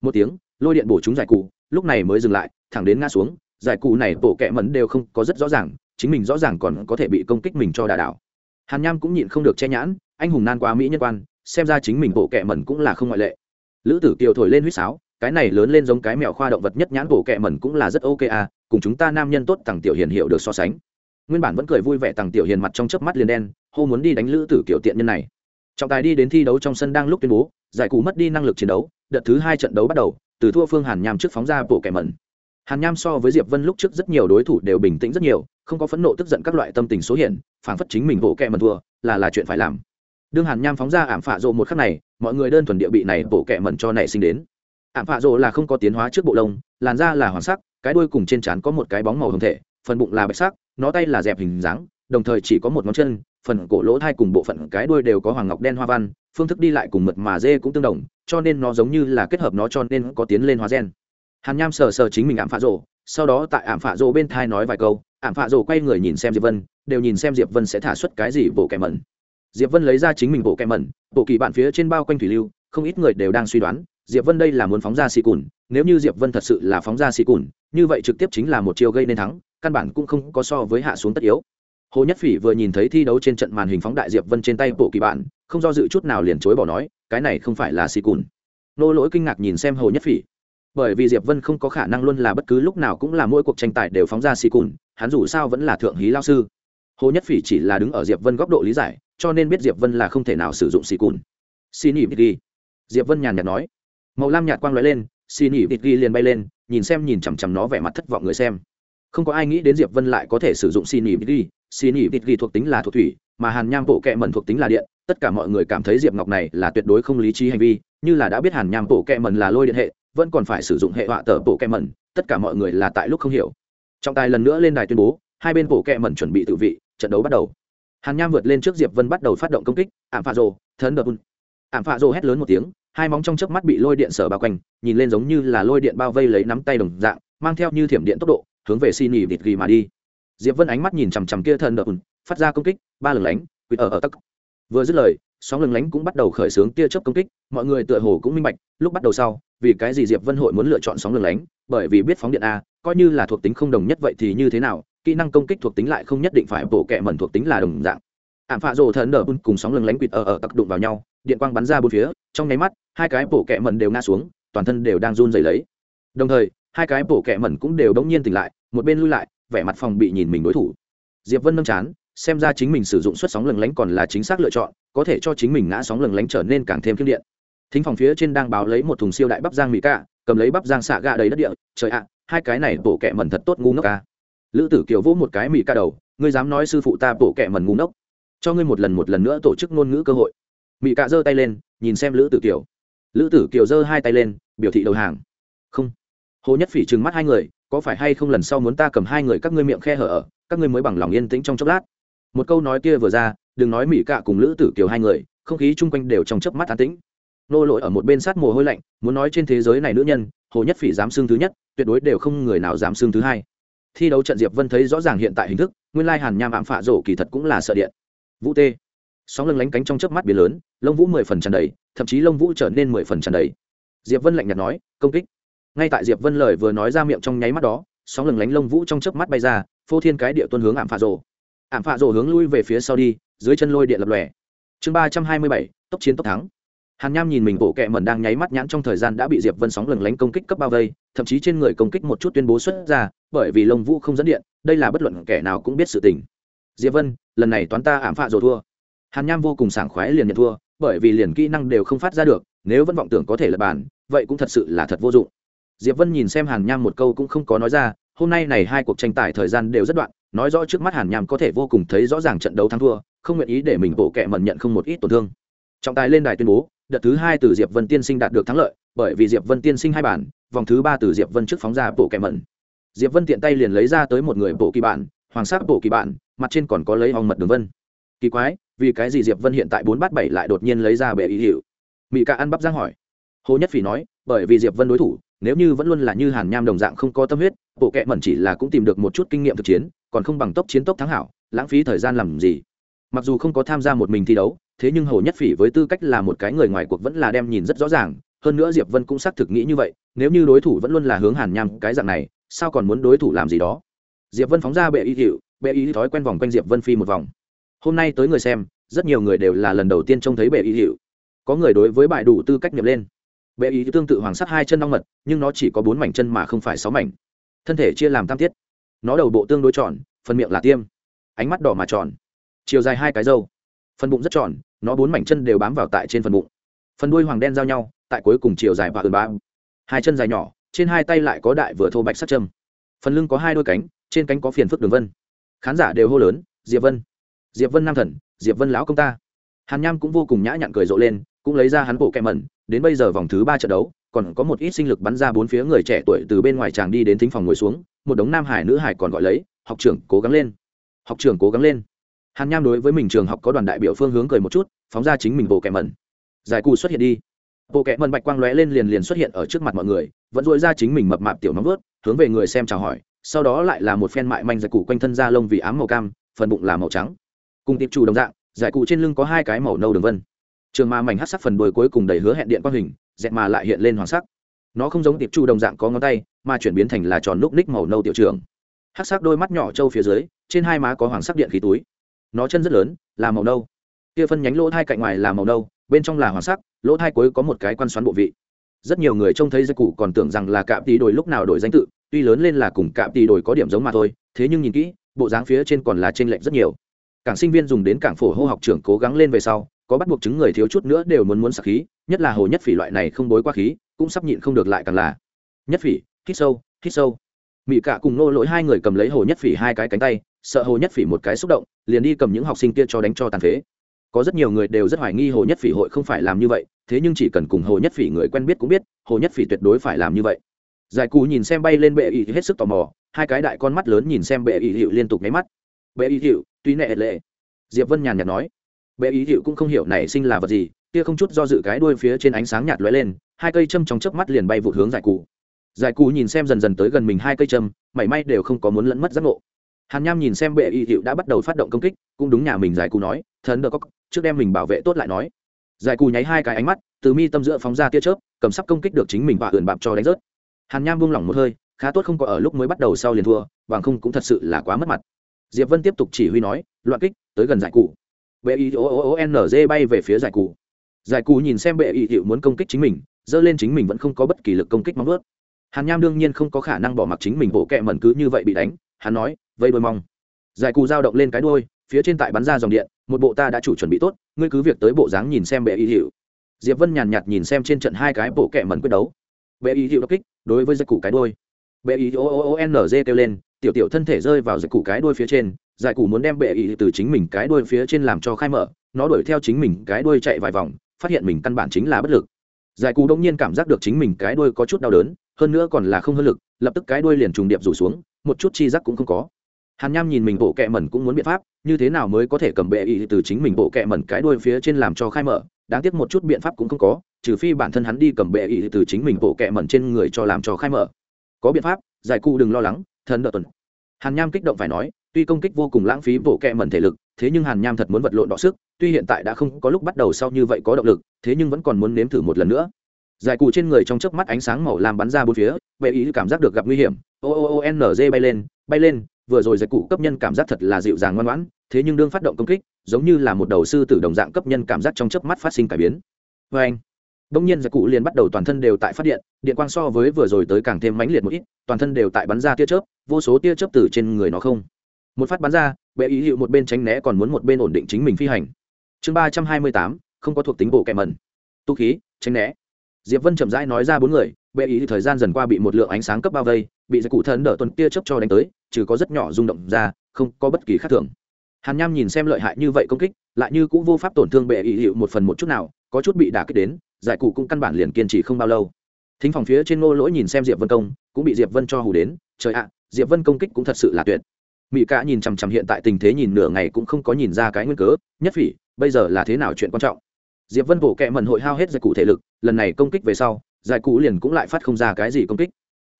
một tiếng, lôi điện bổ chúng giải cụ, lúc này mới dừng lại, thẳng đến ngã xuống, giải cụ này bộ kẹ mẫn đều không có rất rõ ràng, chính mình rõ ràng còn có thể bị công kích mình cho đà đảo. Hàn nham cũng nhịn không được che nhãn anh hùng nan quá mỹ nhân quan, xem ra chính mình bộ kẹ mẩn cũng là không ngoại lệ. Lữ tử kiều thổi lên huýt sáo, cái này lớn lên giống cái mèo khoa động vật nhất nhãn bộ kẹ mẩn cũng là rất ok à cùng chúng ta nam nhân tốt tằng tiểu hiền hiểu được so sánh. Nguyên bản vẫn cười vui vẻ tằng tiểu hiền mặt trong chớp mắt liền đen, hô muốn đi đánh lữ tử kiều tiện nhân này. Trọng tài đi đến thi đấu trong sân đang lúc tuyên bố, giải cú mất đi năng lực chiến đấu, đợt thứ hai trận đấu bắt đầu, từ thua phương hàn nham trước phóng ra bộ kẹ mẩn. Hàn nham so với diệp vân lúc trước rất nhiều đối thủ đều bình tĩnh rất nhiều, không có phẫn nộ tức giận các loại tâm tình số hiện phản phất chính mình bộ kẹ mẩn thua, là là chuyện phải làm đương hàn nham phóng ra ảm phạ rộ một khắc này, mọi người đơn thuần địa bị này bộ kẹ mẩn cho nảy sinh đến. Ảm phạ rộ là không có tiến hóa trước bộ lông, làn da là hoàng sắc, cái đuôi cùng trên trán có một cái bóng màu hồng thể, phần bụng là bạch sắc, nó tay là dẹp hình dáng, đồng thời chỉ có một ngón chân, phần cổ lỗ thai cùng bộ phận cái đuôi đều có hoàng ngọc đen hoa văn, phương thức đi lại cùng mật mà dê cũng tương đồng, cho nên nó giống như là kết hợp nó cho nên có tiến lên hóa gen. Hàn nham sờ sờ chính mình ảm phạ rộ, sau đó tại ảm phạ rộ bên thai nói vài câu, ảm phạ rộ quay người nhìn xem diệp vân, đều nhìn xem diệp vân sẽ thả xuất cái gì bộ kẻ mẩn diệp vân lấy ra chính mình bộ kẻ mẩn, bộ kỳ bạn phía trên bao quanh thủy lưu, không ít người đều đang suy đoán, diệp vân đây là muốn phóng ra xì cùn, nếu như diệp vân thật sự là phóng ra xì cùn, như vậy trực tiếp chính là một chiêu gây nên thắng, căn bản cũng không có so với hạ xuống tất yếu. Hồ nhất phỉ vừa nhìn thấy thi đấu trên trận màn hình phóng đại diệp vân trên tay bộ kỳ bạn, không do dự chút nào liền chối bỏ nói, cái này không phải là xì cùn. Nô lỗi kinh ngạc nhìn xem hồ nhất phỉ. Bởi vì diệp vân không có khả năng luôn là bất cứ lúc nào cũng là mỗi cuộc tranh tài đều phóng ra xì cùn, hắn dù sao vẫn là thượng hí lao sư. Hồ nhất phỉ chỉ là đứng ở diệp vân góc độ lý giải cho nên biết diệp vân là không thể nào sử dụng xì cùn. Xì nỉ bịt ghi diệp vân nhàn nhạt nói. Màu lam nhạt quang lóe lên xì nỉ bịt ghi liền bay lên, nhìn xem nhìn chằm chằm nó vẻ mặt thất vọng người xem. Không có ai nghĩ đến diệp vân lại có thể sử dụng xì nỉ bịt ghi xì nỉ bịt ghi thuộc tính là thuộc thủy, mà hàn nham bộ kẹ mẩn thuộc tính là điện. Tất cả mọi người cảm thấy diệp ngọc này là tuyệt đối không lý trí hành vi, như là đã biết hàn nham bộ kẹ mẩn là lôi điện hệ, vẫn còn phải sử dụng hệ họa tờ bộ kẹ mẩn, tất cả mọi người là tại lúc không hiểu. Trọng tài lần nữa lên đài tuyên bố, hai bên bộ kẹ mẩn chuẩn bị tự vị, trận đấu bắt đầu hàn nham vượt lên trước diệp vân bắt đầu phát động công kích, ảm phạ rồ, thần đập ảm phạ rồ hét lớn một tiếng, hai móng trong chớp mắt bị lôi điện sở bao quanh, nhìn lên giống như là lôi điện bao vây lấy nắm tay đồng dạng, mang theo như thiểm điện tốc độ, hướng về xin nhì vịt ghi mà đi. Diệp vân ánh mắt nhìn chằm chằm kia thần đập phát ra công kích, ba lần lánh quýt ở ở tắc. Vừa dứt lời, sóng lừng lánh cũng bắt đầu khởi xướng tia chớp công kích, mọi người tựa hồ cũng minh bạch, lúc bắt đầu sau, vì cái gì diệp vân hội muốn lựa chọn sóng lừng lánh, bởi vì biết phóng điện a, coi như là thuộc tính không đồng nhất vậy thì như thế nào kỹ năng công kích thuộc tính lại không nhất định phải bổ kệ mẩn thuộc tính là đồng dạng. Ảm phạ rồ thần đờ bun cùng sóng lừng lánh quỵt ở ở tặc đụng vào nhau, điện quang bắn ra bốn phía, trong nháy mắt, hai cái bổ kệ mẩn đều ngã xuống, toàn thân đều đang run rẩy lấy. Đồng thời, hai cái bổ kệ mẩn cũng đều đống nhiên tỉnh lại, một bên lui lại, vẻ mặt phòng bị nhìn mình đối thủ. Diệp vân nâng chán, xem ra chính mình sử dụng suất sóng lừng lánh còn là chính xác lựa chọn, có thể cho chính mình ngã sóng lừng lánh trở nên càng thêm kiên điện. Thính phòng phía trên đang báo lấy một thùng siêu đại bắp giang mỹ ca cầm lấy bắp giang xạ gà đầy đất địa, trời ạ, hai cái này bổ kẹ mẩn thật tốt ngu ngốc ca lữ tử kiều vỗ một cái mỹ ca đầu, ngươi dám nói sư phụ ta bổ kẹ mần ngu ngốc. Cho ngươi một lần một lần nữa tổ chức ngôn ngữ cơ hội. Mỹ ca giơ tay lên, nhìn xem lữ tử kiều. Lữ tử kiều giơ hai tay lên, biểu thị đầu hàng. Không. Hồ nhất phỉ trừng mắt hai người, có phải hay không lần sau muốn ta cầm hai người các ngươi miệng khe hở ở, các ngươi mới bằng lòng yên tĩnh trong chốc lát? Một câu nói kia vừa ra, đừng nói mỹ cạ cùng lữ tử kiều hai người, không khí chung quanh đều trong chớp mắt an tĩnh. Nô lỗi ở một bên sát mồ hôi lạnh, muốn nói trên thế giới này nữ nhân, hồ nhất phỉ dám xương thứ nhất, tuyệt đối đều không người nào dám xương thứ hai thi đấu trận diệp vân thấy rõ ràng hiện tại hình thức, nguyên lai hàn nham ảm phạ rổ kỳ thật cũng là sợ điện. Vũ tê. Sóng lưng lánh cánh trong chớp mắt biến lớn, lông vũ mười phần tràn đầy, thậm chí lông vũ trở nên mười phần tràn đầy. Diệp vân lạnh nhạt nói, công kích. Ngay tại diệp vân lời vừa nói ra miệng trong nháy mắt đó, sóng lưng lánh lông vũ trong chớp mắt bay ra, phô thiên cái địa tuân hướng ảm phạ rổ. Ảm phạ rổ hướng lui về phía sau đi, dưới chân lôi điện lập lòe. Chương ba trăm hai mươi bảy, tốc chiến tốc thắng. Hàn nham nhìn mình bộ kệ mẩn đang nháy mắt nhãn trong thời gian đã bị diệp vân sóng lừng lánh công kích cấp bao vây, thậm chí trên người công kích một chút tuyên bố xuất ra bởi vì lông vũ không dẫn điện, đây là bất luận kẻ nào cũng biết sự tình. Diệp vân, lần này toán ta ảm phạ rồi thua. Hàn nham vô cùng sảng khoái liền nhận thua, bởi vì liền kỹ năng đều không phát ra được, nếu vẫn vọng tưởng có thể lập bàn, vậy cũng thật sự là thật vô dụng. Diệp vân nhìn xem hàn nham một câu cũng không có nói ra, hôm nay này hai cuộc tranh tài thời gian đều rất đoạn, nói rõ trước mắt hàn nham có thể vô cùng thấy rõ ràng trận đấu thắng thua, không nguyện ý để mình bộ kẻ mẩn nhận không một ít tổn thương. Trọng tài lên đài tuyên bố, đợt thứ hai từ diệp vân tiên sinh đạt được thắng lợi, bởi vì diệp vân tiên sinh hai bản vòng thứ ba từ diệp vân trước phóng ra bộ kẻ mẩn diệp vân tiện tay liền lấy ra tới một người bộ kỳ bản, hoàng sắc bộ kỳ bản, mặt trên còn có lấy hòng mật đường vân. Kỳ quái, vì cái gì diệp vân hiện tại bốn bát bảy lại đột nhiên lấy ra bệ ý hiệu? Mỹ ca ăn bắp giang hỏi. Hồ nhất phỉ nói, bởi vì diệp vân đối thủ, nếu như vẫn luôn là như hàn nham đồng dạng không có tâm huyết, bộ kệ mẩn chỉ là cũng tìm được một chút kinh nghiệm thực chiến, còn không bằng tốc chiến tốc thắng hảo, lãng phí thời gian làm gì? Mặc dù không có tham gia một mình thi đấu, thế nhưng hồ nhất phỉ với tư cách là một cái người ngoài cuộc vẫn là đem nhìn rất rõ ràng hơn nữa diệp vân cũng xác thực nghĩ như vậy, nếu như đối thủ vẫn luôn là hướng hàn nham cái dạng này, sao còn muốn đối thủ làm gì đó? Diệp vân phóng ra bệ y hiệu bệ y thói quen vòng quanh diệp vân phi một vòng. Hôm nay tới người xem, rất nhiều người đều là lần đầu tiên trông thấy bệ y hiệu có người đối với bại đủ tư cách nhập lên. Bệ y tương tự hoàng sắt hai chân long mật, nhưng nó chỉ có bốn mảnh chân mà không phải sáu mảnh. Thân thể chia làm tam tiết. Nó đầu bộ tương đối tròn, phần miệng là tiêm. Ánh mắt đỏ mà tròn. Chiều dài hai cái râu. Phần bụng rất tròn, nó bốn mảnh chân đều bám vào tại trên phần bụng phần đuôi hoàng đen giao nhau, tại cuối cùng chiều dài và ườn ba hai chân dài nhỏ, trên hai tay lại có đại vừa thô bạch sắt châm. Phần lưng có hai đôi cánh, trên cánh có phiền phức đường vân. Khán giả đều hô lớn, diệp vân diệp vân nam thần, diệp vân lão công ta. Hàn nham cũng vô cùng nhã nhặn cười rộ lên, cũng lấy ra hắn bộ kẹ mẩn, đến bây giờ vòng thứ ba trận đấu, còn có một ít sinh lực bắn ra bốn phía người trẻ tuổi từ bên ngoài tràng đi đến thính phòng ngồi xuống, một đống nam hải nữ hải còn gọi lấy, học trưởng, cố gắng lên. Học trưởng, cố gắng lên. Hàn nham đối với mình trường học có đoàn đại biểu phương hướng cười một chút, phóng ra chính mình bộ kẹ mẩn giải cù xuất hiện đi. Bộ kẹ mần bạch quang lóe lên liền liền xuất hiện ở trước mặt mọi người, vẫn dội ra chính mình mập mạp tiểu nóng vớt hướng về người xem chào hỏi, sau đó lại là một phen mại manh giải cụ quanh thân da lông vì ám màu cam, phần bụng là màu trắng. Cùng tiệp chủ đồng dạng, giải cụ trên lưng có hai cái màu nâu đường vân. Trường ma mảnh hát sắc phần đuôi cuối cùng đầy hứa hẹn điện quang hình, dẹt mà lại hiện lên hoàng sắc. Nó không giống tiệp chu đồng dạng có ngón tay, mà chuyển biến thành là tròn lúc ních màu nâu tiểu trường. Hát sắc đôi mắt nhỏ trâu phía dưới, trên hai má có hoàng sắc điện khí túi. Nó chân rất lớn, là màu nâu. Kia phân nhánh lỗ hai cạnh ngoài là màu nâu bên trong là hoàng sắc, lỗ thai cuối có một cái quan xoắn bộ vị. Rất nhiều người trông thấy dây cụ còn tưởng rằng là cạm tỷ đồi lúc nào đổi danh tự, tuy lớn lên là cùng cạm tỷ đồi có điểm giống mà thôi, thế nhưng nhìn kỹ, bộ dáng phía trên còn là trên lệnh rất nhiều. Cảng sinh viên dùng đến cảng phổ hô học trưởng cố gắng lên về sau, có bắt buộc chứng người thiếu chút nữa đều muốn muốn sạc khí, nhất là hồ nhất phỉ loại này không bối qua khí, cũng sắp nhịn không được lại càng là. Nhất phỉ, hít sâu hít sâu. Mỹ cạ cùng nô lỗi hai người cầm lấy hồ nhất phỉ hai cái cánh tay, sợ hồ nhất phỉ một cái xúc động, liền đi cầm những học sinh kia cho đánh cho tàn phế có rất nhiều người đều rất hoài nghi hồ nhất phỉ hội không phải làm như vậy, thế nhưng chỉ cần cùng hồ nhất phỉ người quen biết cũng biết, hồ nhất phỉ tuyệt đối phải làm như vậy. Giải cù nhìn xem bay lên bệ ý hết sức tò mò, hai cái đại con mắt lớn nhìn xem bệ ý hiệu liên tục nháy mắt. Bệ ý hiệu, tuy nệ lệ. Diệp vân nhàn nhạt nói, bệ ý hiệu cũng không hiểu nảy sinh là vật gì, kia không chút do dự cái đuôi phía trên ánh sáng nhạt lóe lên, hai cây châm trong chớp mắt liền bay vụt hướng giải cù. Giải cù nhìn xem dần dần tới gần mình hai cây châm, mảy may đều không có muốn lẫn mất giác ngộ hàn nham nhìn xem bệ y hiệu đã bắt đầu phát động công kích, cũng đúng nhà mình giải cù nói, thần đờ có trước đem mình bảo vệ tốt lại nói. Giải cù nháy hai cái ánh mắt, từ mi tâm giữa phóng ra tia chớp, cầm sắp công kích được chính mình và ườn bạp cho đánh rớt. Hàn nham buông lỏng một hơi, khá tốt không có ở lúc mới bắt đầu sau liền thua, bằng không cũng thật sự là quá mất mặt. Diệp vân tiếp tục chỉ huy nói, loạn kích, tới gần giải cụ bệ y o o n, g, bay về phía giải cụ giải cụ nhìn xem bệ y hiệu muốn công kích chính mình dơ lên chính mình vẫn không có bất kỳ lực công kích mong ướt hàn nham đương nhiên không có khả năng bỏ mặc chính mình bộ kẹ mẩn cứ như vậy bị đánh, hắn nói vây đôi mong. Giải cù dao động lên cái đôi phía trên tại bắn ra dòng điện, một bộ ta đã chủ chuẩn bị tốt, ngươi cứ việc tới bộ dáng nhìn xem bệ y hiệu. Diệp vân nhàn nhạt nhìn xem trên trận hai cái bộ kẹ mẩn quyết đấu. Bệ y hiệu đột kích, đối với giải cụ cái đôi bệ y o o n g kêu lên, tiểu tiểu thân thể rơi vào giải cụ cái đôi phía trên, giải cù muốn đem bệ y từ chính mình cái đôi phía trên làm cho khai mở, nó đuổi theo chính mình cái đôi chạy vài vòng, phát hiện mình căn bản chính là bất lực. Giải cù đông nhiên cảm giác được chính mình cái đôi có chút đau đớn, hơn nữa còn là không hơn lực, lập tức cái đuôi liền trùng điệp rủ xuống, một chút chi giác cũng không có hàn nham nhìn mình bộ kẹ mẩn cũng muốn biện pháp, như thế nào mới có thể cầm bệ ý từ chính mình bộ kẹ mẩn cái đuôi phía trên làm cho khai mở, đáng tiếc một chút biện pháp cũng không có, trừ phi bản thân hắn đi cầm bệ ý từ chính mình bộ kẹ mẩn trên người cho làm cho khai mở. Có biện pháp, giải cụ đừng lo lắng, thần đợt tuần. Hàn nham kích động phải nói, tuy công kích vô cùng lãng phí bộ kẹ mẩn thể lực, thế nhưng hàn nham thật muốn vật lộn đọ sức, tuy hiện tại đã không có lúc bắt đầu sau như vậy có động lực, thế nhưng vẫn còn muốn nếm thử một lần nữa. Giải cụ trên người trong chớp mắt ánh sáng màu lam bắn ra bốn phía, bệ ý cảm giác được gặp nguy hiểm. O o ô n g bay lên bay lên vừa rồi giải cụ cấp nhân cảm giác thật là dịu dàng ngoan ngoãn, thế nhưng đương phát động công kích, giống như là một đầu sư tử đồng dạng cấp nhân cảm giác trong chớp mắt phát sinh cải biến. Vê anh, bỗng nhiên giải cụ liền bắt đầu toàn thân đều tại phát điện điện quang so với vừa rồi tới càng thêm mãnh liệt một ít, toàn thân đều tại bắn ra tia chớp, vô số tia chớp từ trên người nó không. Một phát bắn ra, bệ ý hiệu một bên tránh né còn muốn một bên ổn định chính mình phi hành. Chương ba trăm hai mươi tám, không có thuộc tính bộ kẹ mần tu khí, tránh né. Diệp vân chậm rãi nói ra bốn người, bệ ý thời gian dần qua bị một lượng ánh sáng cấp bao vây, bị giải cụ thân đỡ tuần tia chớp cho đánh tới trừ có rất nhỏ rung động ra, không có bất kỳ khác thường. Hàn nham nhìn xem lợi hại như vậy công kích, lại như cũng vô pháp tổn thương bệ ý hiệu một phần một chút nào, có chút bị đả kích đến, giải cụ cũng căn bản liền kiên trì không bao lâu. Thính phòng phía trên ngô lỗi nhìn xem diệp vân công, cũng bị diệp vân cho hù đến, trời ạ, diệp vân công kích cũng thật sự là tuyệt. Mỹ cả nhìn chằm chằm hiện tại tình thế nhìn nửa ngày cũng không có nhìn ra cái nguyên cớ, nhất phỉ, bây giờ là thế nào chuyện quan trọng? Diệp vân bổ kẹ mần hội hao hết giải cụ thể lực, lần này công kích về sau, giải cụ liền cũng lại phát không ra cái gì công kích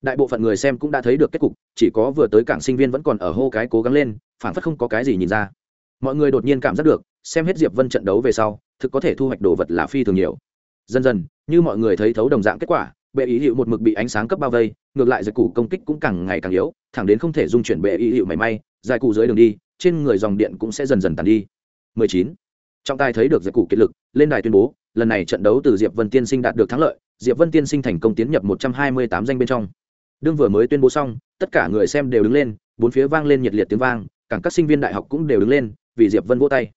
đại bộ phận người xem cũng đã thấy được kết cục, chỉ có vừa tới cảng sinh viên vẫn còn ở hô cái cố gắng lên phản phất không có cái gì nhìn ra. Mọi người đột nhiên cảm giác được, xem hết diệp vân trận đấu về sau, thực có thể thu hoạch đồ vật là phi thường nhiều. Dần dần, như mọi người thấy thấu đồng dạng kết quả, bệ ý hiệu một mực bị ánh sáng cấp bao vây, ngược lại giải cụ công kích cũng càng ngày càng yếu, thẳng đến không thể dung chuyển bệ ý hiệu mảy may, giải cụ dưới đường đi, trên người dòng điện cũng sẽ dần dần tàn đi. 19 trọng tài thấy được giải cụ kiệt lực, lên đài tuyên bố, lần này trận đấu từ diệp vân tiên sinh đạt được thắng lợi, diệp vân tiên sinh thành công tiến nhập một trăm hai mươi tám danh bên trong đương vừa mới tuyên bố xong, tất cả người xem đều đứng lên, bốn phía vang lên nhiệt liệt tiếng vang, cảng các sinh viên đại học cũng đều đứng lên, vì diệp vân vỗ tay.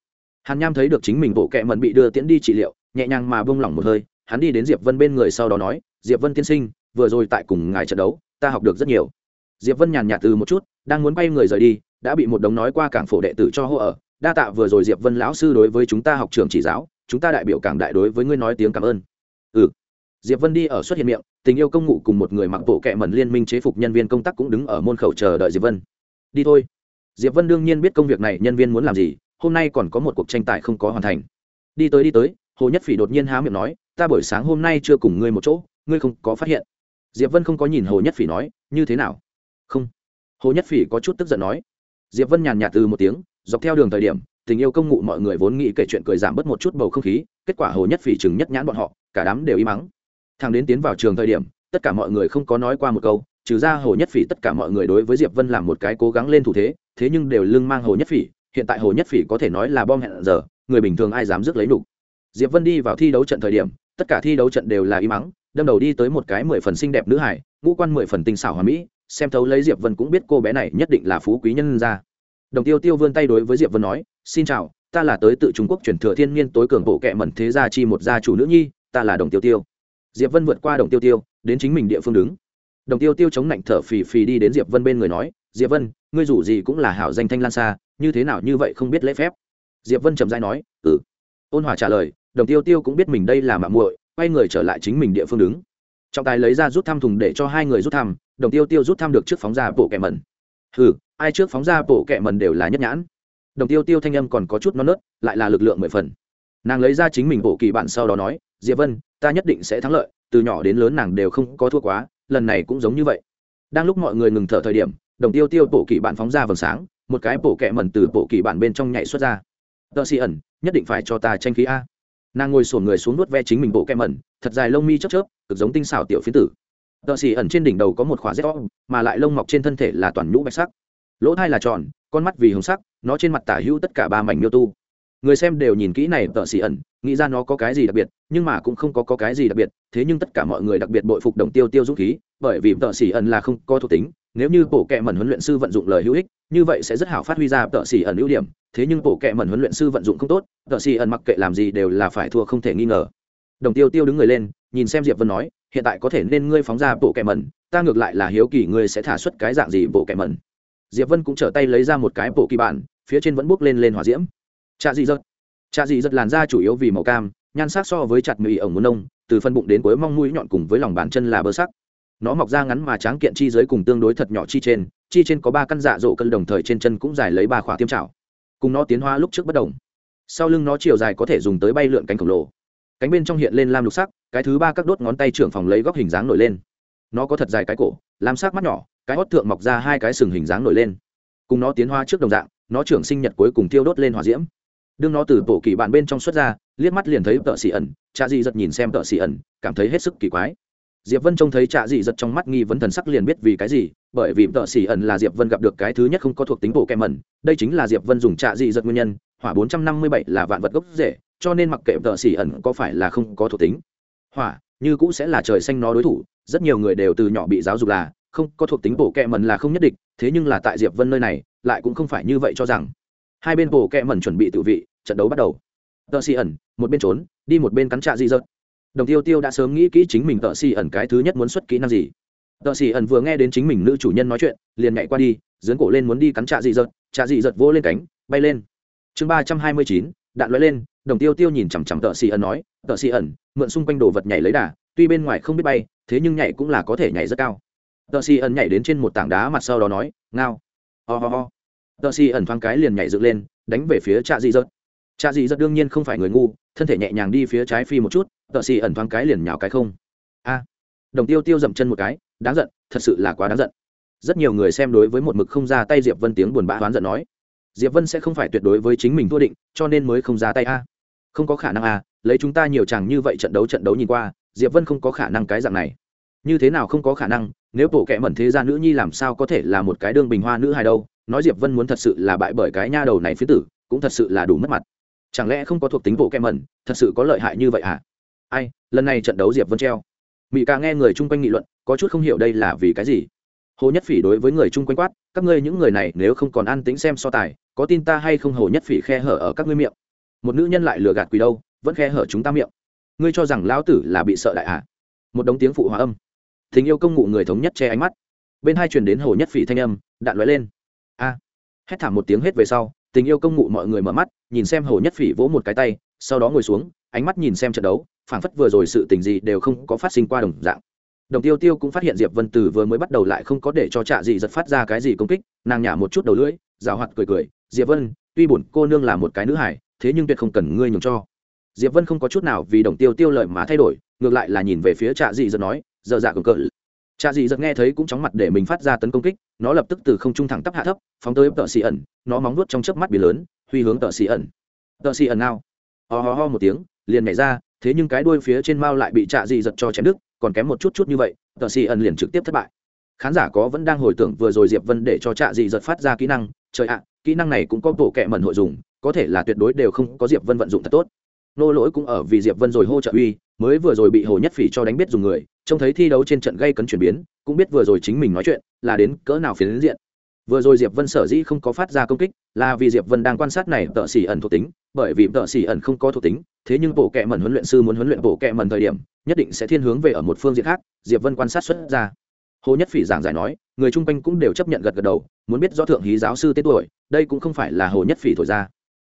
Hàn nham thấy được chính mình bộ kệ mẩn bị đưa tiễn đi trị liệu, nhẹ nhàng mà bông lỏng một hơi, hắn đi đến diệp vân bên người sau đó nói, diệp vân tiên sinh, vừa rồi tại cùng ngài trận đấu, ta học được rất nhiều. Diệp vân nhàn nhạt từ một chút, đang muốn bay người rời đi, đã bị một đống nói qua cảng phổ đệ tử cho hô ở, đa tạ vừa rồi diệp vân lão sư đối với chúng ta học trường chỉ giáo, chúng ta đại biểu cảng đại đối với ngươi nói tiếng cảm ơn. Ừ diệp vân đi ở xuất hiện miệng, tình yêu công ngụ cùng một người mặc bộ kệ mẩn liên minh chế phục nhân viên công tác cũng đứng ở môn khẩu chờ đợi diệp vân. Đi thôi. Diệp vân đương nhiên biết công việc này nhân viên muốn làm gì, hôm nay còn có một cuộc tranh tài không có hoàn thành. Đi tới đi tới. Hồ nhất phỉ đột nhiên há miệng nói, ta buổi sáng hôm nay chưa cùng ngươi một chỗ, ngươi không có phát hiện. Diệp vân không có nhìn hồ nhất phỉ nói, như thế nào? Không. Hồ nhất phỉ có chút tức giận nói. Diệp vân nhàn nhạt từ một tiếng, dọc theo đường thời điểm, tình yêu công ngụ mọi người vốn nghĩ kể chuyện cười giảm bớt một chút bầu không khí, kết quả hồ nhất phỉ chừng nhất nhãn bọn họ, cả đám đều im mắng thằng đến tiến vào trường thời điểm, tất cả mọi người không có nói qua một câu, trừ ra hồ nhất phỉ, tất cả mọi người đối với diệp vân làm một cái cố gắng lên thủ thế thế nhưng đều lưng mang hồ nhất phỉ, hiện tại hồ nhất phỉ có thể nói là bom hẹn giờ, người bình thường ai dám rước lấy đủ. diệp vân đi vào thi đấu trận thời điểm, tất cả thi đấu trận đều là im mắng đâm đầu đi tới một cái mười phần xinh đẹp nữ hải, ngũ quan mười phần tinh xảo hòa mỹ, xem thấu lấy diệp vân cũng biết cô bé này nhất định là phú quý nhân gia đồng tiêu tiêu vươn tay đối với diệp vân nói, xin chào, ta là tới tự trung quốc chuyển thừa thiên nhiên tối cường bộ kệ mẩn thế gia chi một gia chủ nữ nhi, ta là đồng tiêu tiêu diệp vân vượt qua đồng tiêu tiêu, đến chính mình địa phương đứng. Đồng tiêu tiêu chống lạnh thở phì phì đi đến diệp vân bên người nói, diệp vân, ngươi dù gì cũng là hảo danh thanh lan xa, như thế nào như vậy không biết lễ phép? Diệp vân trầm dai nói ừ. Ôn hòa trả lời, đồng tiêu tiêu cũng biết mình đây là mạng muội, quay người trở lại chính mình địa phương đứng. Trọng tài lấy ra rút thăm thùng để cho hai người rút thăm, đồng tiêu tiêu rút thăm được trước phóng ra bộ kẻ mần ừ ai trước phóng ra bộ kẻ mần đều là nhất nhãn. Đồng tiêu tiêu thanh âm còn có chút non nớt, lại là lực lượng mười phần. Nàng lấy ra chính mình bộ kỳ bạn sau đó nói, diệp vân ta nhất định sẽ thắng lợi, từ nhỏ đến lớn nàng đều không có thua quá, lần này cũng giống như vậy. Đang lúc mọi người ngừng thở thời điểm, đồng tiêu tiêu bộ kỳ bạn phóng ra vầng sáng, một cái bộ kẹ mẩn từ bộ kỳ bạn bên trong nhảy xuất ra. Tờ xì ẩn, nhất định phải cho ta tranh khí a. Nàng ngồi sổn người xuống nuốt ve chính mình bộ kẹ mẩn, thật dài lông mi chớp chớp, cực giống tinh xảo tiểu phiến tử. Tờ xì ẩn trên đỉnh đầu có một khỏa rét mà lại lông mọc trên thân thể là toàn nhũ bạch sắc. Lỗ thai là tròn, con mắt vì hồng sắc, nó trên mặt tả hữu tất cả ba mảnh miêu tu. Người xem đều nhìn kỹ này tờ xì ẩn nghĩ ra nó có cái gì đặc biệt nhưng mà cũng không có, có cái gì đặc biệt thế nhưng tất cả mọi người đặc biệt bội phục đồng tiêu tiêu dũng khí bởi vì tợ xỉ ẩn là không có thuộc tính nếu như bộ kệ mẩn huấn luyện sư vận dụng lời hữu ích như vậy sẽ rất hảo phát huy ra tợ xỉ ẩn ưu điểm thế nhưng bộ kệ mẩn huấn luyện sư vận dụng không tốt tợ xỉ ẩn mặc kệ làm gì đều là phải thua không thể nghi ngờ. Đồng tiêu tiêu đứng người lên nhìn xem diệp vân nói hiện tại có thể nên ngươi phóng ra bộ kệ mẩn ta ngược lại là hiếu kỳ ngươi sẽ thả xuất cái dạng gì bộ kệ mẩn. Diệp vân cũng trở tay lấy ra một cái bộ kỳ bản phía trên vẫn bước lên lên hỏa diễm. Trạ dị dật trà dị giật làn da chủ yếu vì màu cam, nhan sắc so với chặt mì ổng muốn nông, từ phân bụng đến cuối mong mũi nhọn cùng với lòng bàn chân là bơ sắc. Nó mọc ra ngắn mà tráng kiện chi dưới cùng tương đối thật nhỏ chi trên chi trên có ba căn dạ dỗ cân đồng thời trên chân cũng dài lấy ba khỏa tiêm trảo. Cùng nó tiến hóa lúc trước bất đồng. Sau lưng nó chiều dài có thể dùng tới bay lượn cánh khổng lồ. Cánh bên trong hiện lên lam lục sắc, cái thứ ba các đốt ngón tay trưởng phòng lấy góc hình dáng nổi lên. Nó có thật dài cái cổ, lam sắc mắt nhỏ, cái hót thượng mọc ra hai cái sừng hình dáng nổi lên. Cùng nó tiến hóa trước đồng dạng, nó trưởng sinh nhật cuối cùng thiêu đốt lên hòa diễm đương nó từ bộ kỳ bạn bên trong xuất ra, liếc mắt liền thấy tợ xì ẩn cha dị giật nhìn xem tợ xì ẩn, cảm thấy hết sức kỳ quái. Diệp vân trông thấy trạ dị giật trong mắt nghi vấn thần sắc liền biết vì cái gì, bởi vì tợ xì ẩn là diệp vân gặp được cái thứ nhất không có thuộc tính bộ kem mẩn, đây chính là diệp vân dùng trạ dị giật nguyên nhân, hỏa bốn trăm năm mươi bảy là vạn vật gốc rễ, cho nên mặc kệ tợ xì ẩn có phải là không có thuộc tính. Hỏa, như cũ sẽ là trời xanh nó đối thủ, rất nhiều người đều từ nhỏ bị giáo dục là, không có thuộc tính bộ kẹ mẩn là không nhất định, thế nhưng là tại diệp vân nơi này, lại cũng không phải như vậy cho rằng. Hai bên bộ kẹ mẩn chuẩn bị tự vị trận đấu bắt đầu. Tợ xì ẩn, một bên trốn, đi một bên cắn trạ Di giật đồng tiêu tiêu đã sớm nghĩ kỹ chính mình tợ xì ẩn cái thứ nhất muốn xuất kỹ năng gì. Tợ xì ẩn vừa nghe đến chính mình nữ chủ nhân nói chuyện, liền nhảy qua đi dướn cổ lên muốn đi cắn trạ dị giật trạ dị giật vô lên cánh, bay lên. Chương ba trăm hai mươi chín, đạn lóe lên, đồng tiêu tiêu nhìn chằm chằm tợ xì ẩn nói tợ xì ẩn, mượn xung quanh đồ vật nhảy lấy đà, tuy bên ngoài không biết bay, thế nhưng nhảy cũng là có thể nhảy rất cao. Tợ xì ẩn nhảy đến trên một tảng đá mặt sau đó nói, ngao. Ho ho tợ xì ẩn thoáng cái liền nhảy dựng lên, đánh về phía trạ dị giật Cha dị giật đương nhiên không phải người ngu, thân thể nhẹ nhàng đi phía trái phi một chút, tợ xì ẩn thoáng cái liền nhào cái không. A. Đồng tiêu tiêu dậm chân một cái, đáng giận, thật sự là quá đáng giận. Rất nhiều người xem đối với một mực không ra tay diệp vân tiếng buồn bã oán giận nói. Diệp vân sẽ không phải tuyệt đối với chính mình thua định, cho nên mới không ra tay a. Không có khả năng a, lấy chúng ta nhiều chàng như vậy trận đấu trận đấu nhìn qua, diệp vân không có khả năng cái dạng này. Như thế nào không có khả năng, nếu bộ kẽ mẩn thế gia nữ nhi làm sao có thể là một cái đương bình hoa nữ hài đâu, nói diệp vân muốn thật sự là bại bởi cái nha đầu này phía tử, cũng thật sự là đủ mất mặt chẳng lẽ không có thuộc tính bộ kem mẩn, thật sự có lợi hại như vậy à ai, lần này trận đấu diệp vân treo. Mỹ ca nghe người chung quanh nghị luận, có chút không hiểu đây là vì cái gì. Hồ nhất phỉ đối với người chung quanh quát, các ngươi những người này nếu không còn ăn tính xem so tài, có tin ta hay không hồ nhất phỉ khe hở ở các ngươi miệng? Một nữ nhân lại lừa gạt quỳ đâu, vẫn khe hở chúng ta miệng. Ngươi cho rằng lão tử là bị sợ đại à? một đống tiếng phụ hòa âm. Tình yêu công ngụ người thống nhất che ánh mắt. Bên hai truyền đến hồ nhất phỉ thanh âm, đạn lóe lên. A. Hét thảm một tiếng hết về sau tình yêu công ngụ mọi người mở mắt, nhìn xem hồ nhất phỉ vỗ một cái tay, sau đó ngồi xuống, ánh mắt nhìn xem trận đấu, phảng phất vừa rồi sự tình gì đều không có phát sinh qua đồng dạng. Đồng tiêu tiêu cũng phát hiện diệp vân từ vừa mới bắt đầu lại không có để cho trạ gì giật phát ra cái gì công kích, nàng nhả một chút đầu lưỡi rào hoạt cười cười, diệp vân, tuy bổn cô nương là một cái nữ hải thế nhưng tuyệt không cần ngươi nhường cho. Diệp vân không có chút nào vì đồng tiêu tiêu lợi mà thay đổi, ngược lại là nhìn về phía trạ dị giật nói, giờ dạ cường cỡ cha dị giật nghe thấy cũng chóng mặt để mình phát ra tấn công kích, nó lập tức từ không trung thẳng tắp hạ thấp, phóng tới tợ xì ẩn, nó móng nuốt trong chớp mắt bị lớn, huy hướng tợ xì ẩn. Tợ xì ẩn nào? Ho ho ho một tiếng, liền nhảy ra, thế nhưng cái đuôi phía trên mao lại bị trạ dị giật cho chém đứt, còn kém một chút chút như vậy tợ xì ẩn liền trực tiếp thất bại. Khán giả có vẫn đang hồi tưởng vừa rồi diệp vân để cho trạ dị giật phát ra kỹ năng, trời ạ, kỹ năng này cũng có bộ kệ mẩn hội dùng, có thể là tuyệt đối đều không có diệp vân vận dụng thật tốt. Nô lỗi cũng ở vì diệp vân rồi hô trợ uy, mới vừa rồi bị hồ nhất phỉ cho đánh biết dùng người trông thấy thi đấu trên trận gây cấn chuyển biến, cũng biết vừa rồi chính mình nói chuyện là đến cỡ nào phiến diện. Vừa rồi diệp vân sở dĩ không có phát ra công kích, là vì diệp vân đang quan sát này tợ xỉ ẩn thuộc tính, bởi vì tợ xỉ ẩn không có thuộc tính, thế nhưng bộ kệ mẩn huấn luyện sư muốn huấn luyện bộ kệ mẩn thời điểm, nhất định sẽ thiên hướng về ở một phương diện khác, diệp vân quan sát xuất ra. Hồ nhất phỉ giảng giải nói, người chung quanh cũng đều chấp nhận gật gật đầu, muốn biết do thượng hí giáo sư tên tuổi, đây cũng không phải là hồ nhất phỉ thổi ra.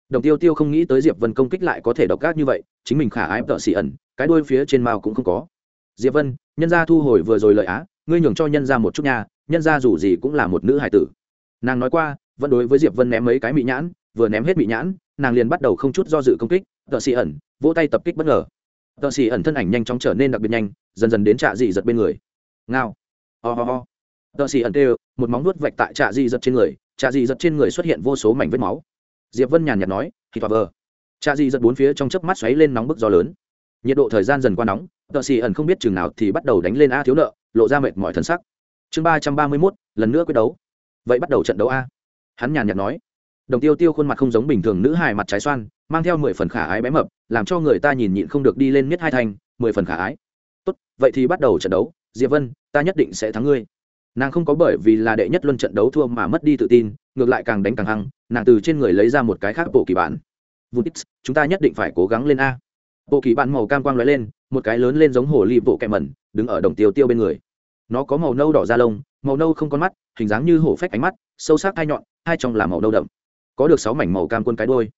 Đồng tiêu tiêu không nghĩ tới diệp vân công kích lại có thể độc ác như vậy, chính mình khả ái tợ xỉ ẩn, cái đuôi phía trên mao cũng không có diệp vân, nhân gia thu hồi vừa rồi lợi á, ngươi nhường cho nhân gia một chút nha, nhân gia dù gì cũng là một nữ hải tử. Nàng nói qua, vẫn đối với diệp vân ném mấy cái mị nhãn, vừa ném hết mị nhãn, nàng liền bắt đầu không chút do dự công kích, tợ Sĩ ẩn, vỗ tay tập kích bất ngờ. Tợ Sĩ ẩn thân ảnh nhanh chóng trở nên đặc biệt nhanh, dần dần đến trạ dị giật bên người. Ngao. Ho、oh、ho、oh. ho. Tợ xỉ ẩn kêu, một móng nuốt vạch tại trạ dị giật trên người, trạ dị giật trên người xuất hiện vô số mảnh vết máu. Diệp vân nhàn nhạt nói, thì tòa vờ. Trạ dị giật bốn phía trong chớp mắt xoáy lên nóng bức gió lớn. Nhiệt độ thời gian dần qua nóng tờ xì ẩn không biết chừng nào thì bắt đầu đánh lên a thiếu nợ lộ ra mệt mỏi thần sắc. Chương ba trăm ba mươi mốt lần nữa quyết đấu. Vậy bắt đầu trận đấu a. Hắn nhàn nhạt nói. Đồng tiêu tiêu khuôn mặt không giống bình thường nữ hài mặt trái xoan mang theo mười phần khả ái bé mập làm cho người ta nhìn nhịn không được đi lên miết hai thành mười phần khả ái. Tốt vậy thì bắt đầu trận đấu. Diệp vân ta nhất định sẽ thắng ngươi. Nàng không có bởi vì là đệ nhất luân trận đấu thua mà mất đi tự tin ngược lại càng đánh càng hăng nàng từ trên người lấy ra một cái khác bộ kỳ bản. Vunix, chúng ta nhất định phải cố gắng lên a. Bộ kỳ bản màu cam quang lóe lên một cái lớn lên giống hồ ly bộ kẹ mẩn, đứng ở đồng tiêu tiêu bên người. Nó có màu nâu đỏ da lông, màu nâu không con mắt, hình dáng như hổ phách ánh mắt, sâu sắc hai nhọn, hai trong là màu nâu đậm. Có được sáu mảnh màu cam quân cái đôi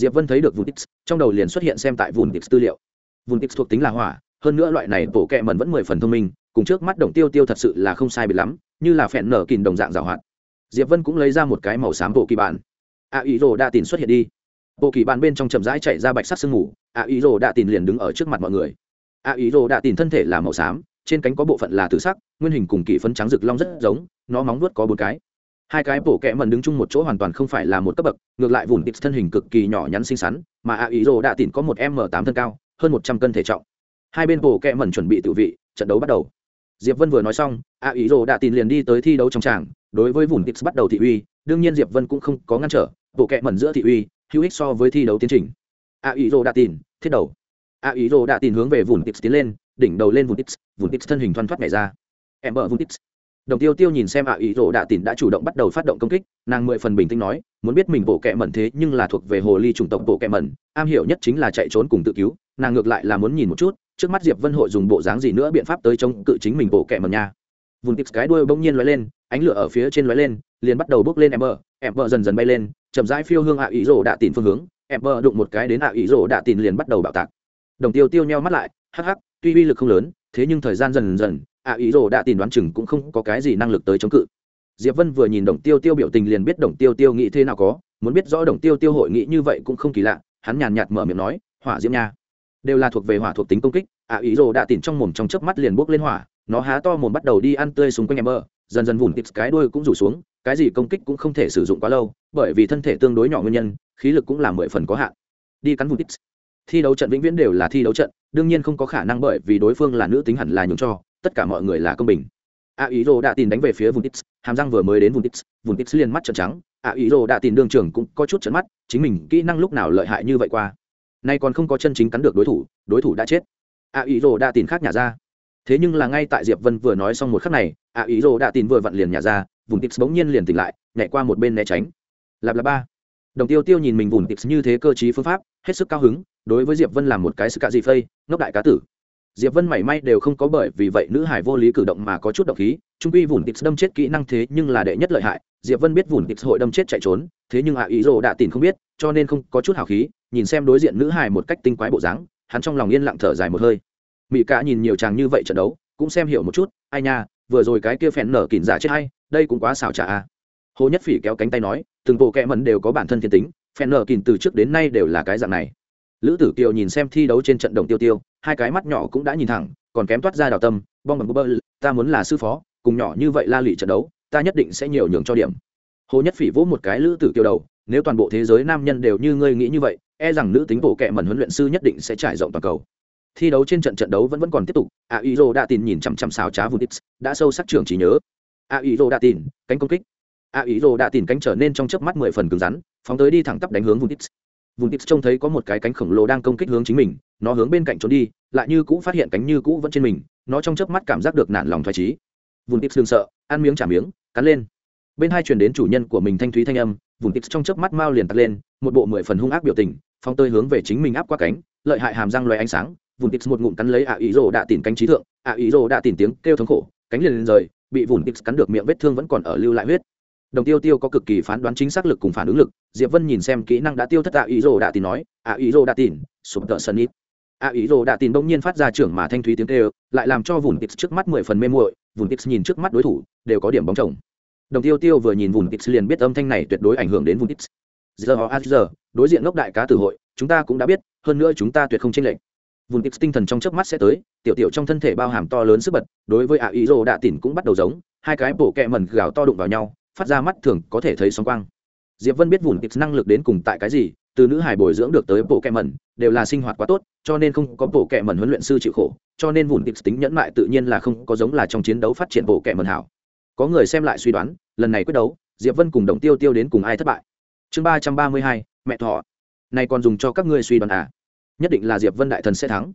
diệp vân thấy được vùng tix, trong đầu liền xuất hiện xem tại vùng tix tư liệu. Vùng tix thuộc tính là hỏa, hơn nữa loại này bộ kẹ mẩn vẫn mười phần thông minh, cùng trước mắt đồng tiêu tiêu thật sự là không sai biệt lắm, như là phèn nở kìn đồng dạng rào hoạt. Diệp vân cũng lấy ra một cái màu xám bộ kỳ bản. A ý rồ đã tìm xuất hiện đi. Bộ kỳ bản bên trong chậm rãi chạy ra bạch sắc sương mù, a ý rồ đã tìm liền đứng ở trước mặt mọi người a ý rồ đã tìm thân thể là màu xám, trên cánh có bộ phận là tử sắc, nguyên hình cùng kỳ phấn trắng rực long rất giống, nó móng vuốt có bốn cái. Hai cái bổ kẹ mần đứng chung một chỗ hoàn toàn không phải là một cấp bậc, ngược lại vùng tịp thân hình cực kỳ nhỏ nhắn xinh xắn, mà a ý rồ đã tìm có một m tám thân cao, hơn một trăm cân thể trọng. Hai bên bổ kẹ mần chuẩn bị tự vị, trận đấu bắt đầu. Diệp vân vừa nói xong, a ý rồ đã tìm liền đi tới thi đấu trong tràng, đối với vùng tips bắt đầu thị uy, đương nhiên diệp vân cũng không có ngăn trở bộ kẹ mẩn giữa thị uy, hữu ích so với thi đấu tiến trình. A ý rồ đã tìm, thiết đầu a ý rồ đã tìm hướng về vùng tips tiến lên, đỉnh đầu lên vùng tips vùng tips thân hình thoăn thoắt nhảy ra. Em bờ vùng tips đồng tiêu tiêu nhìn xem a ý rồ đã tìm đã chủ động bắt đầu phát động công kích, nàng mười phần bình tĩnh nói, muốn biết mình bộ kẹ mẩn thế nhưng là thuộc về hồ ly chủng tộc bộ kẹ mẩn, am hiểu nhất chính là chạy trốn cùng tự cứu, nàng ngược lại là muốn nhìn một chút, trước mắt diệp vân hội dùng bộ dáng gì nữa biện pháp tới chống cự chính mình bộ kẹ mẩn nha. Vùng tips cái đuôi bỗng nhiên lóe lên, ánh lửa ở phía trên lóe lên, liền bắt đầu bước lên em bờ em bờ dần dần bay lên, chậm rãi phiêu hương ạ ý rồ đạ tìm phương hướng, em bờ đụng một cái đến ạ ý rồ đạ tìm liền bắt đầu bạo tạc đồng tiêu tiêu nheo mắt lại, hắc hắc, tuy uy lực không lớn, thế nhưng thời gian dần dần ạ ý rồ đã tìm đoán chừng cũng không có cái gì năng lực tới chống cự. Diệp vân vừa nhìn đồng tiêu tiêu biểu tình liền biết đồng tiêu tiêu nghĩ thế nào có, muốn biết rõ đồng tiêu tiêu hội nghị như vậy cũng không kỳ lạ, hắn nhàn nhạt mở miệng nói, hỏa diễm nha. Đều là thuộc về hỏa thuộc tính công kích ạ ý rồ đã tìm trong mồm trong chớp mắt liền buốc lên hỏa, nó há to mồm bắt đầu đi ăn tươi xung quanh em bờ dần dần vùn tips cái đuôi cũng rủ xuống, cái gì công kích cũng không thể sử dụng quá lâu, bởi vì thân thể tương đối nhỏ nguyên nhân, khí lực cũng là mười phần có hạn. Đi cắn vùn tips thi đấu trận vĩnh viễn đều là thi đấu trận, đương nhiên không có khả năng bởi vì đối phương là nữ tính hẳn là nhường cho, tất cả mọi người là công bình. A ý rô đã tìm đánh về phía vùng tips hàm răng vừa mới đến vùng tips vùng tips liền mắt trợn trắng. A ý rô đã tìm đường trưởng cũng có chút trận mắt, chính mình kỹ năng lúc nào lợi hại như vậy qua. Nay còn không có chân chính cắn được đối thủ đối thủ đã chết. A ý rô đã tìm khác nhà ra. Thế nhưng là ngay tại diệp vân vừa nói xong một khắc này, a ý rô đã tìm vừa vặn liền nhà ra vùng tips bỗng nhiên liền tỉnh lại, nhảy qua một bên né tránh. Lạp là ba. Đồng tiêu tiêu nhìn mình vùng tips như thế cơ chí phương pháp, hết sức cao hứng đối với diệp vân làm một cái sự cạ dị phây, ngốc đại cá tử. Diệp vân mảy may đều không có bởi vì vậy nữ hải vô lý cử động mà có chút động khí, trung quy vùn tips đâm chết kỹ năng thế nhưng là đệ nhất lợi hại, diệp vân biết vùn tips hội đâm chết chạy trốn, thế nhưng hạ ý rồ đã tìm không biết, cho nên không có chút hào khí, nhìn xem đối diện nữ hải một cách tinh quái bộ dáng, hắn trong lòng yên lặng thở dài một hơi. Mỹ cả nhìn nhiều chàng như vậy trận đấu, cũng xem hiểu một chút, ai nha, vừa rồi cái kia phèn nở kỉn giả chết hay, đây cũng quá xảo trả a à. hồ nhất phỉ kéo cánh tay nói, từng bộ kẹ mẩn đều có bản thân thiên tính, phèn nở kỉn từ trước đến nay đều là cái dạng này lữ tử kiều nhìn xem thi đấu trên trận đồng tiêu tiêu, hai cái mắt nhỏ cũng đã nhìn thẳng, còn kém toát ra đào tâm, bong bằng bơ ta muốn là sư phó, cùng nhỏ như vậy la lụy trận đấu, ta nhất định sẽ nhiều nhường cho điểm. Hồ nhất phỉ vỗ một cái lữ tử kiều đầu, nếu toàn bộ thế giới nam nhân đều như ngươi nghĩ như vậy e rằng nữ tính bộ kệ mẩn huấn luyện sư nhất định sẽ trải rộng toàn cầu. Thi đấu trên trận trận đấu vẫn vẫn còn tiếp tục, a ý rô đã tin nhìn chằm chằm xào trá vunix đã sâu sắc trưởng trí nhớ. A ý rô đã tin, cánh công kích. A ý rô đã tin cánh trở nên trong chớp mắt mười phần cứng rắn, phóng tới đi thẳng tắp đánh hướng vùng vunix trông thấy có một cái cánh khổng lồ đang công kích hướng chính mình, nó hướng bên cạnh trốn đi, lại như cũ phát hiện cánh như cũ vẫn trên mình, nó trong chớp mắt cảm giác được nản lòng thoải trí vunix đừng sợ, ăn miếng trả miếng, cắn lên. Bên hai truyền đến chủ nhân của mình thanh thúy thanh âm, vùng tix trong chớp mắt mau liền tắt lên, một bộ mười phần hung ác biểu tình phong tơi hướng về chính mình áp qua cánh, lợi hại hàm răng loài ánh sáng, vùng tix một ngụm cắn lấy ạ ý rồ đã tìm cánh trí thượng ạ ý rồ đã tìm tiếng kêu thống khổ, cánh liền lên rời, bị vùng tix cắn được miệng vết thương vẫn còn ở lưu lại huyết đồng tiêu tiêu có cực kỳ phán đoán chính xác lực cùng phản ứng lực, diệp vân nhìn xem kỹ năng đã tiêu thất ạ ý rồ đã tin nói ạ ý rồ đã tin sụp tợ sân ít. Ạ ý rồ đã tin bỗng nhiên phát ra trưởng mà thanh thúy tiếng kêu, lại làm cho vùng tix trước mắt mười phần mê muội vùng tix nhìn trước mắt đối thủ, đều có điểm bóng chồng. Đồng tiêu tiêu vừa nhìn vùng tix liền biết âm thanh này tuyệt đối ảnh hưởng đến vùng tix giờ họ giờ, đối diện ngốc đại cá tử hội, chúng ta cũng đã biết, hơn nữa chúng ta tuyệt không chênh lệch. Vùng tix tinh thần trong chớp mắt sẽ tới, tiểu tiểu trong thân thể bao hàm to lớn sức bật, đối với ạ ý rồ đạ tin cũng bắt đầu giống, hai cái bổ kẹ mẩn gào to đụng vào nhau phát ra mắt thường có thể thấy sóng quang. Diệp vân biết vùng tix năng lực đến cùng tại cái gì, từ nữ hải bồi dưỡng được tới bộ kẹ mẩn, đều là sinh hoạt quá tốt, cho nên không có bộ kẹ mẩn huấn luyện sư chịu khổ, cho nên vùng tix tính nhẫn mại tự nhiên là không có giống là trong chiến đấu phát triển bộ kẹ mẩn hảo. Có người xem lại suy đoán, lần này quyết đấu, diệp vân cùng đồng tiêu tiêu đến cùng ai thất bại? Chương ba trăm ba mươi hai, mẹ thọ này còn dùng cho các ngươi suy đoán à? Nhất định là diệp vân đại thần sẽ thắng.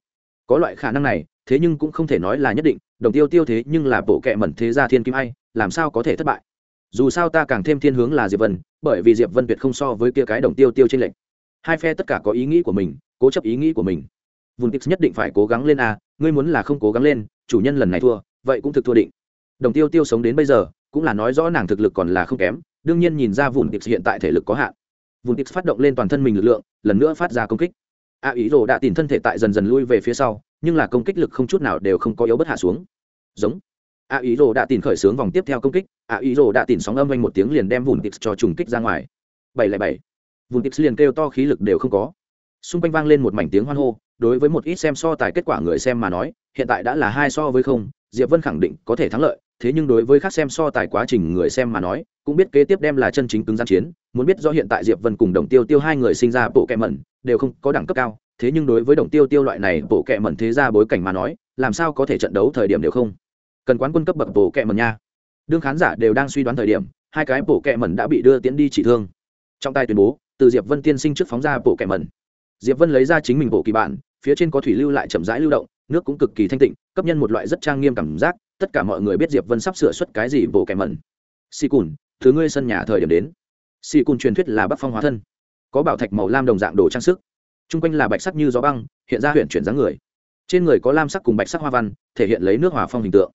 Có loại khả năng này, thế nhưng cũng không thể nói là nhất định, đồng tiêu tiêu thế nhưng là bộ kệ mẩn thế gia thiên kim ai, làm sao có thể thất bại? Dù sao ta càng thêm thiên hướng là diệp vân bởi vì diệp vân tuyệt không so với kia cái đồng tiêu tiêu trên lệnh hai phe tất cả có ý nghĩ của mình, cố chấp ý nghĩ của mình. Vùng tix nhất định phải cố gắng lên à ngươi muốn là không cố gắng lên, chủ nhân lần này thua, vậy cũng thực thua định. Đồng tiêu tiêu sống đến bây giờ, cũng là nói rõ nàng thực lực còn là không kém, đương nhiên nhìn ra vùng tix hiện tại thể lực có hạn. Vùng tix phát động lên toàn thân mình lực lượng, lần nữa phát ra công kích. A ý đồ đã tìm thân thể tại dần dần lui về phía sau, nhưng là công kích lực không chút nào đều không có yếu bất hạ xuống. Giống a ý rồ đã tìm khởi xướng vòng tiếp theo công kích. A ý rồ đã tìm sóng âm vang một tiếng liền đem vùng tix cho trùng kích ra ngoài. Bảy lại bảy. Vùng tix liền kêu to khí lực đều không có. Xung quanh vang lên một mảnh tiếng hoan hô. Đối với một ít xem so tài kết quả người xem mà nói, hiện tại đã là hai so với không, diệp vân khẳng định có thể thắng lợi. Thế nhưng đối với khác xem so tài quá trình người xem mà nói, cũng biết kế tiếp đem là chân chính cứng gian chiến. Muốn biết do hiện tại diệp vân cùng đồng tiêu tiêu hai người sinh ra bộ kẹ mẩn, đều không có đẳng cấp cao. Thế nhưng đối với đồng tiêu tiêu loại này bộ kẹ mẩn thế ra bối cảnh mà nói, làm sao có thể trận đấu thời điểm đều không? Cần quán quân cấp bậc bộ kẹ mẩn nha. Đương khán giả đều đang suy đoán thời điểm, hai cái bộ kẹ mẩn đã bị đưa tiến đi chỉ thương. Trong tay tuyên bố, từ diệp vân tiên sinh trước phóng ra bộ kẹ mẩn. Diệp vân lấy ra chính mình bộ kỳ bản, phía trên có thủy lưu lại chậm rãi lưu động, nước cũng cực kỳ thanh tịnh, cấp nhân một loại rất trang nghiêm cảm giác, tất cả mọi người biết diệp vân sắp sửa xuất cái gì bộ kẹ mẩn. Xì cùn, thứ ngươi sân nhà thời điểm đến. Xì cùn truyền thuyết là bắc phong hóa thân. Có bảo thạch màu lam đồng dạng đồ trang sức. Trung quanh là bạch sắc như gió băng, hiện ra huyện chuyển dáng người. Trên người có lam sắc cùng bạch sắc hoa văn, thể hiện lấy nước hòa phong hình tượng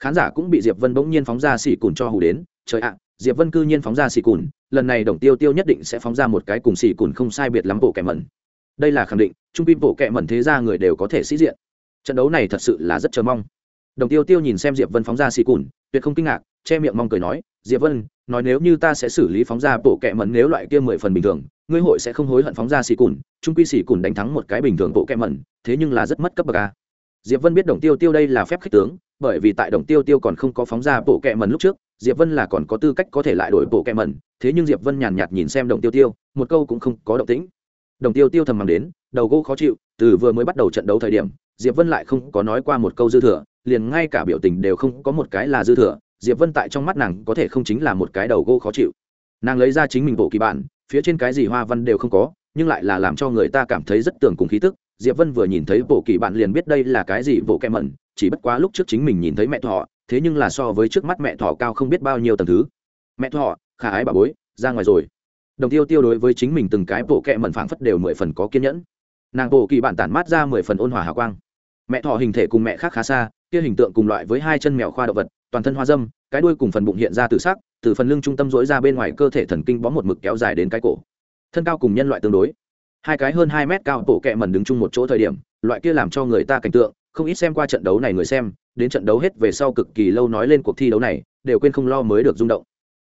khán giả cũng bị diệp vân bỗng nhiên phóng ra xì cùn cho hù đến. Trời ạ, diệp vân cư nhiên phóng ra xì cùn, lần này đồng tiêu tiêu nhất định sẽ phóng ra một cái cùng xì cùn không sai biệt lắm bộ kẻ mẩn. Đây là khẳng định, trung pin bộ kẻ mẩn thế ra người đều có thể sĩ diện. Trận đấu này thật sự là rất chờ mong. Đồng tiêu tiêu nhìn xem diệp vân phóng ra xì cùn, tuyệt không kinh ngạc, che miệng mong cười nói, diệp vân, nói nếu như ta sẽ xử lý phóng ra bộ kẹ mẩn nếu loại kia mười phần bình thường, ngươi hội sẽ không hối hận phóng ra xì cùn, trung quy xì cùn đánh thắng một cái bình thường bộ kẹ mẩn, thế nhưng là rất mất cấp bậc a diệp vân biết đồng tiêu tiêu đây là phép khích tướng, bởi vì tại đồng tiêu tiêu còn không có phóng ra bộ kẹ mẩn lúc trước, diệp vân là còn có tư cách có thể lại đổi bộ kẹ mẩn, thế nhưng diệp vân nhàn nhạt nhìn xem đồng tiêu tiêu, một câu cũng không có động tĩnh. Đồng tiêu tiêu thầm mắng đến, đầu gỗ khó chịu, từ vừa mới bắt đầu trận đấu thời điểm, diệp vân lại không có nói qua một câu dư thừa, liền ngay cả biểu tình đều không có một cái là dư thừa, diệp vân tại trong mắt nàng có thể không chính là một cái đầu gỗ khó chịu. Nàng lấy ra chính mình bộ kỳ bản, phía trên cái gì hoa văn đều không có, nhưng lại là làm cho người ta cảm thấy rất tưởng cùng khí tức diệp vân vừa nhìn thấy bộ kỳ bản liền biết đây là cái gì bộ kẹ mẩn, chỉ bất quá lúc trước chính mình nhìn thấy mẹ thọ thế nhưng là so với trước mắt mẹ thọ cao không biết bao nhiêu tầng thứ. Mẹ thọ khả ái bà bối, ra ngoài rồi. Đồng tiêu tiêu đối với chính mình từng cái bộ kẹ mẩn phảng phất đều mười phần có kiên nhẫn. Nàng bộ kỳ bản tản mát ra mười phần ôn hòa hào quang. Mẹ thọ hình thể cùng mẹ khác khá xa, kia hình tượng cùng loại với hai chân mèo khoa động vật, toàn thân hoa dâm, cái đuôi cùng phần bụng hiện ra từ sắc, từ phần lưng trung tâm dỗi ra bên ngoài cơ thể thần kinh bó một mực kéo dài đến cái cổ. Thân cao cùng nhân loại tương đối hai cái hơn hai mét cao bộ kẹ mần đứng chung một chỗ thời điểm, loại kia làm cho người ta cảnh tượng, không ít xem qua trận đấu này người xem, đến trận đấu hết về sau cực kỳ lâu nói lên cuộc thi đấu này, đều quên không lo mới được rung động.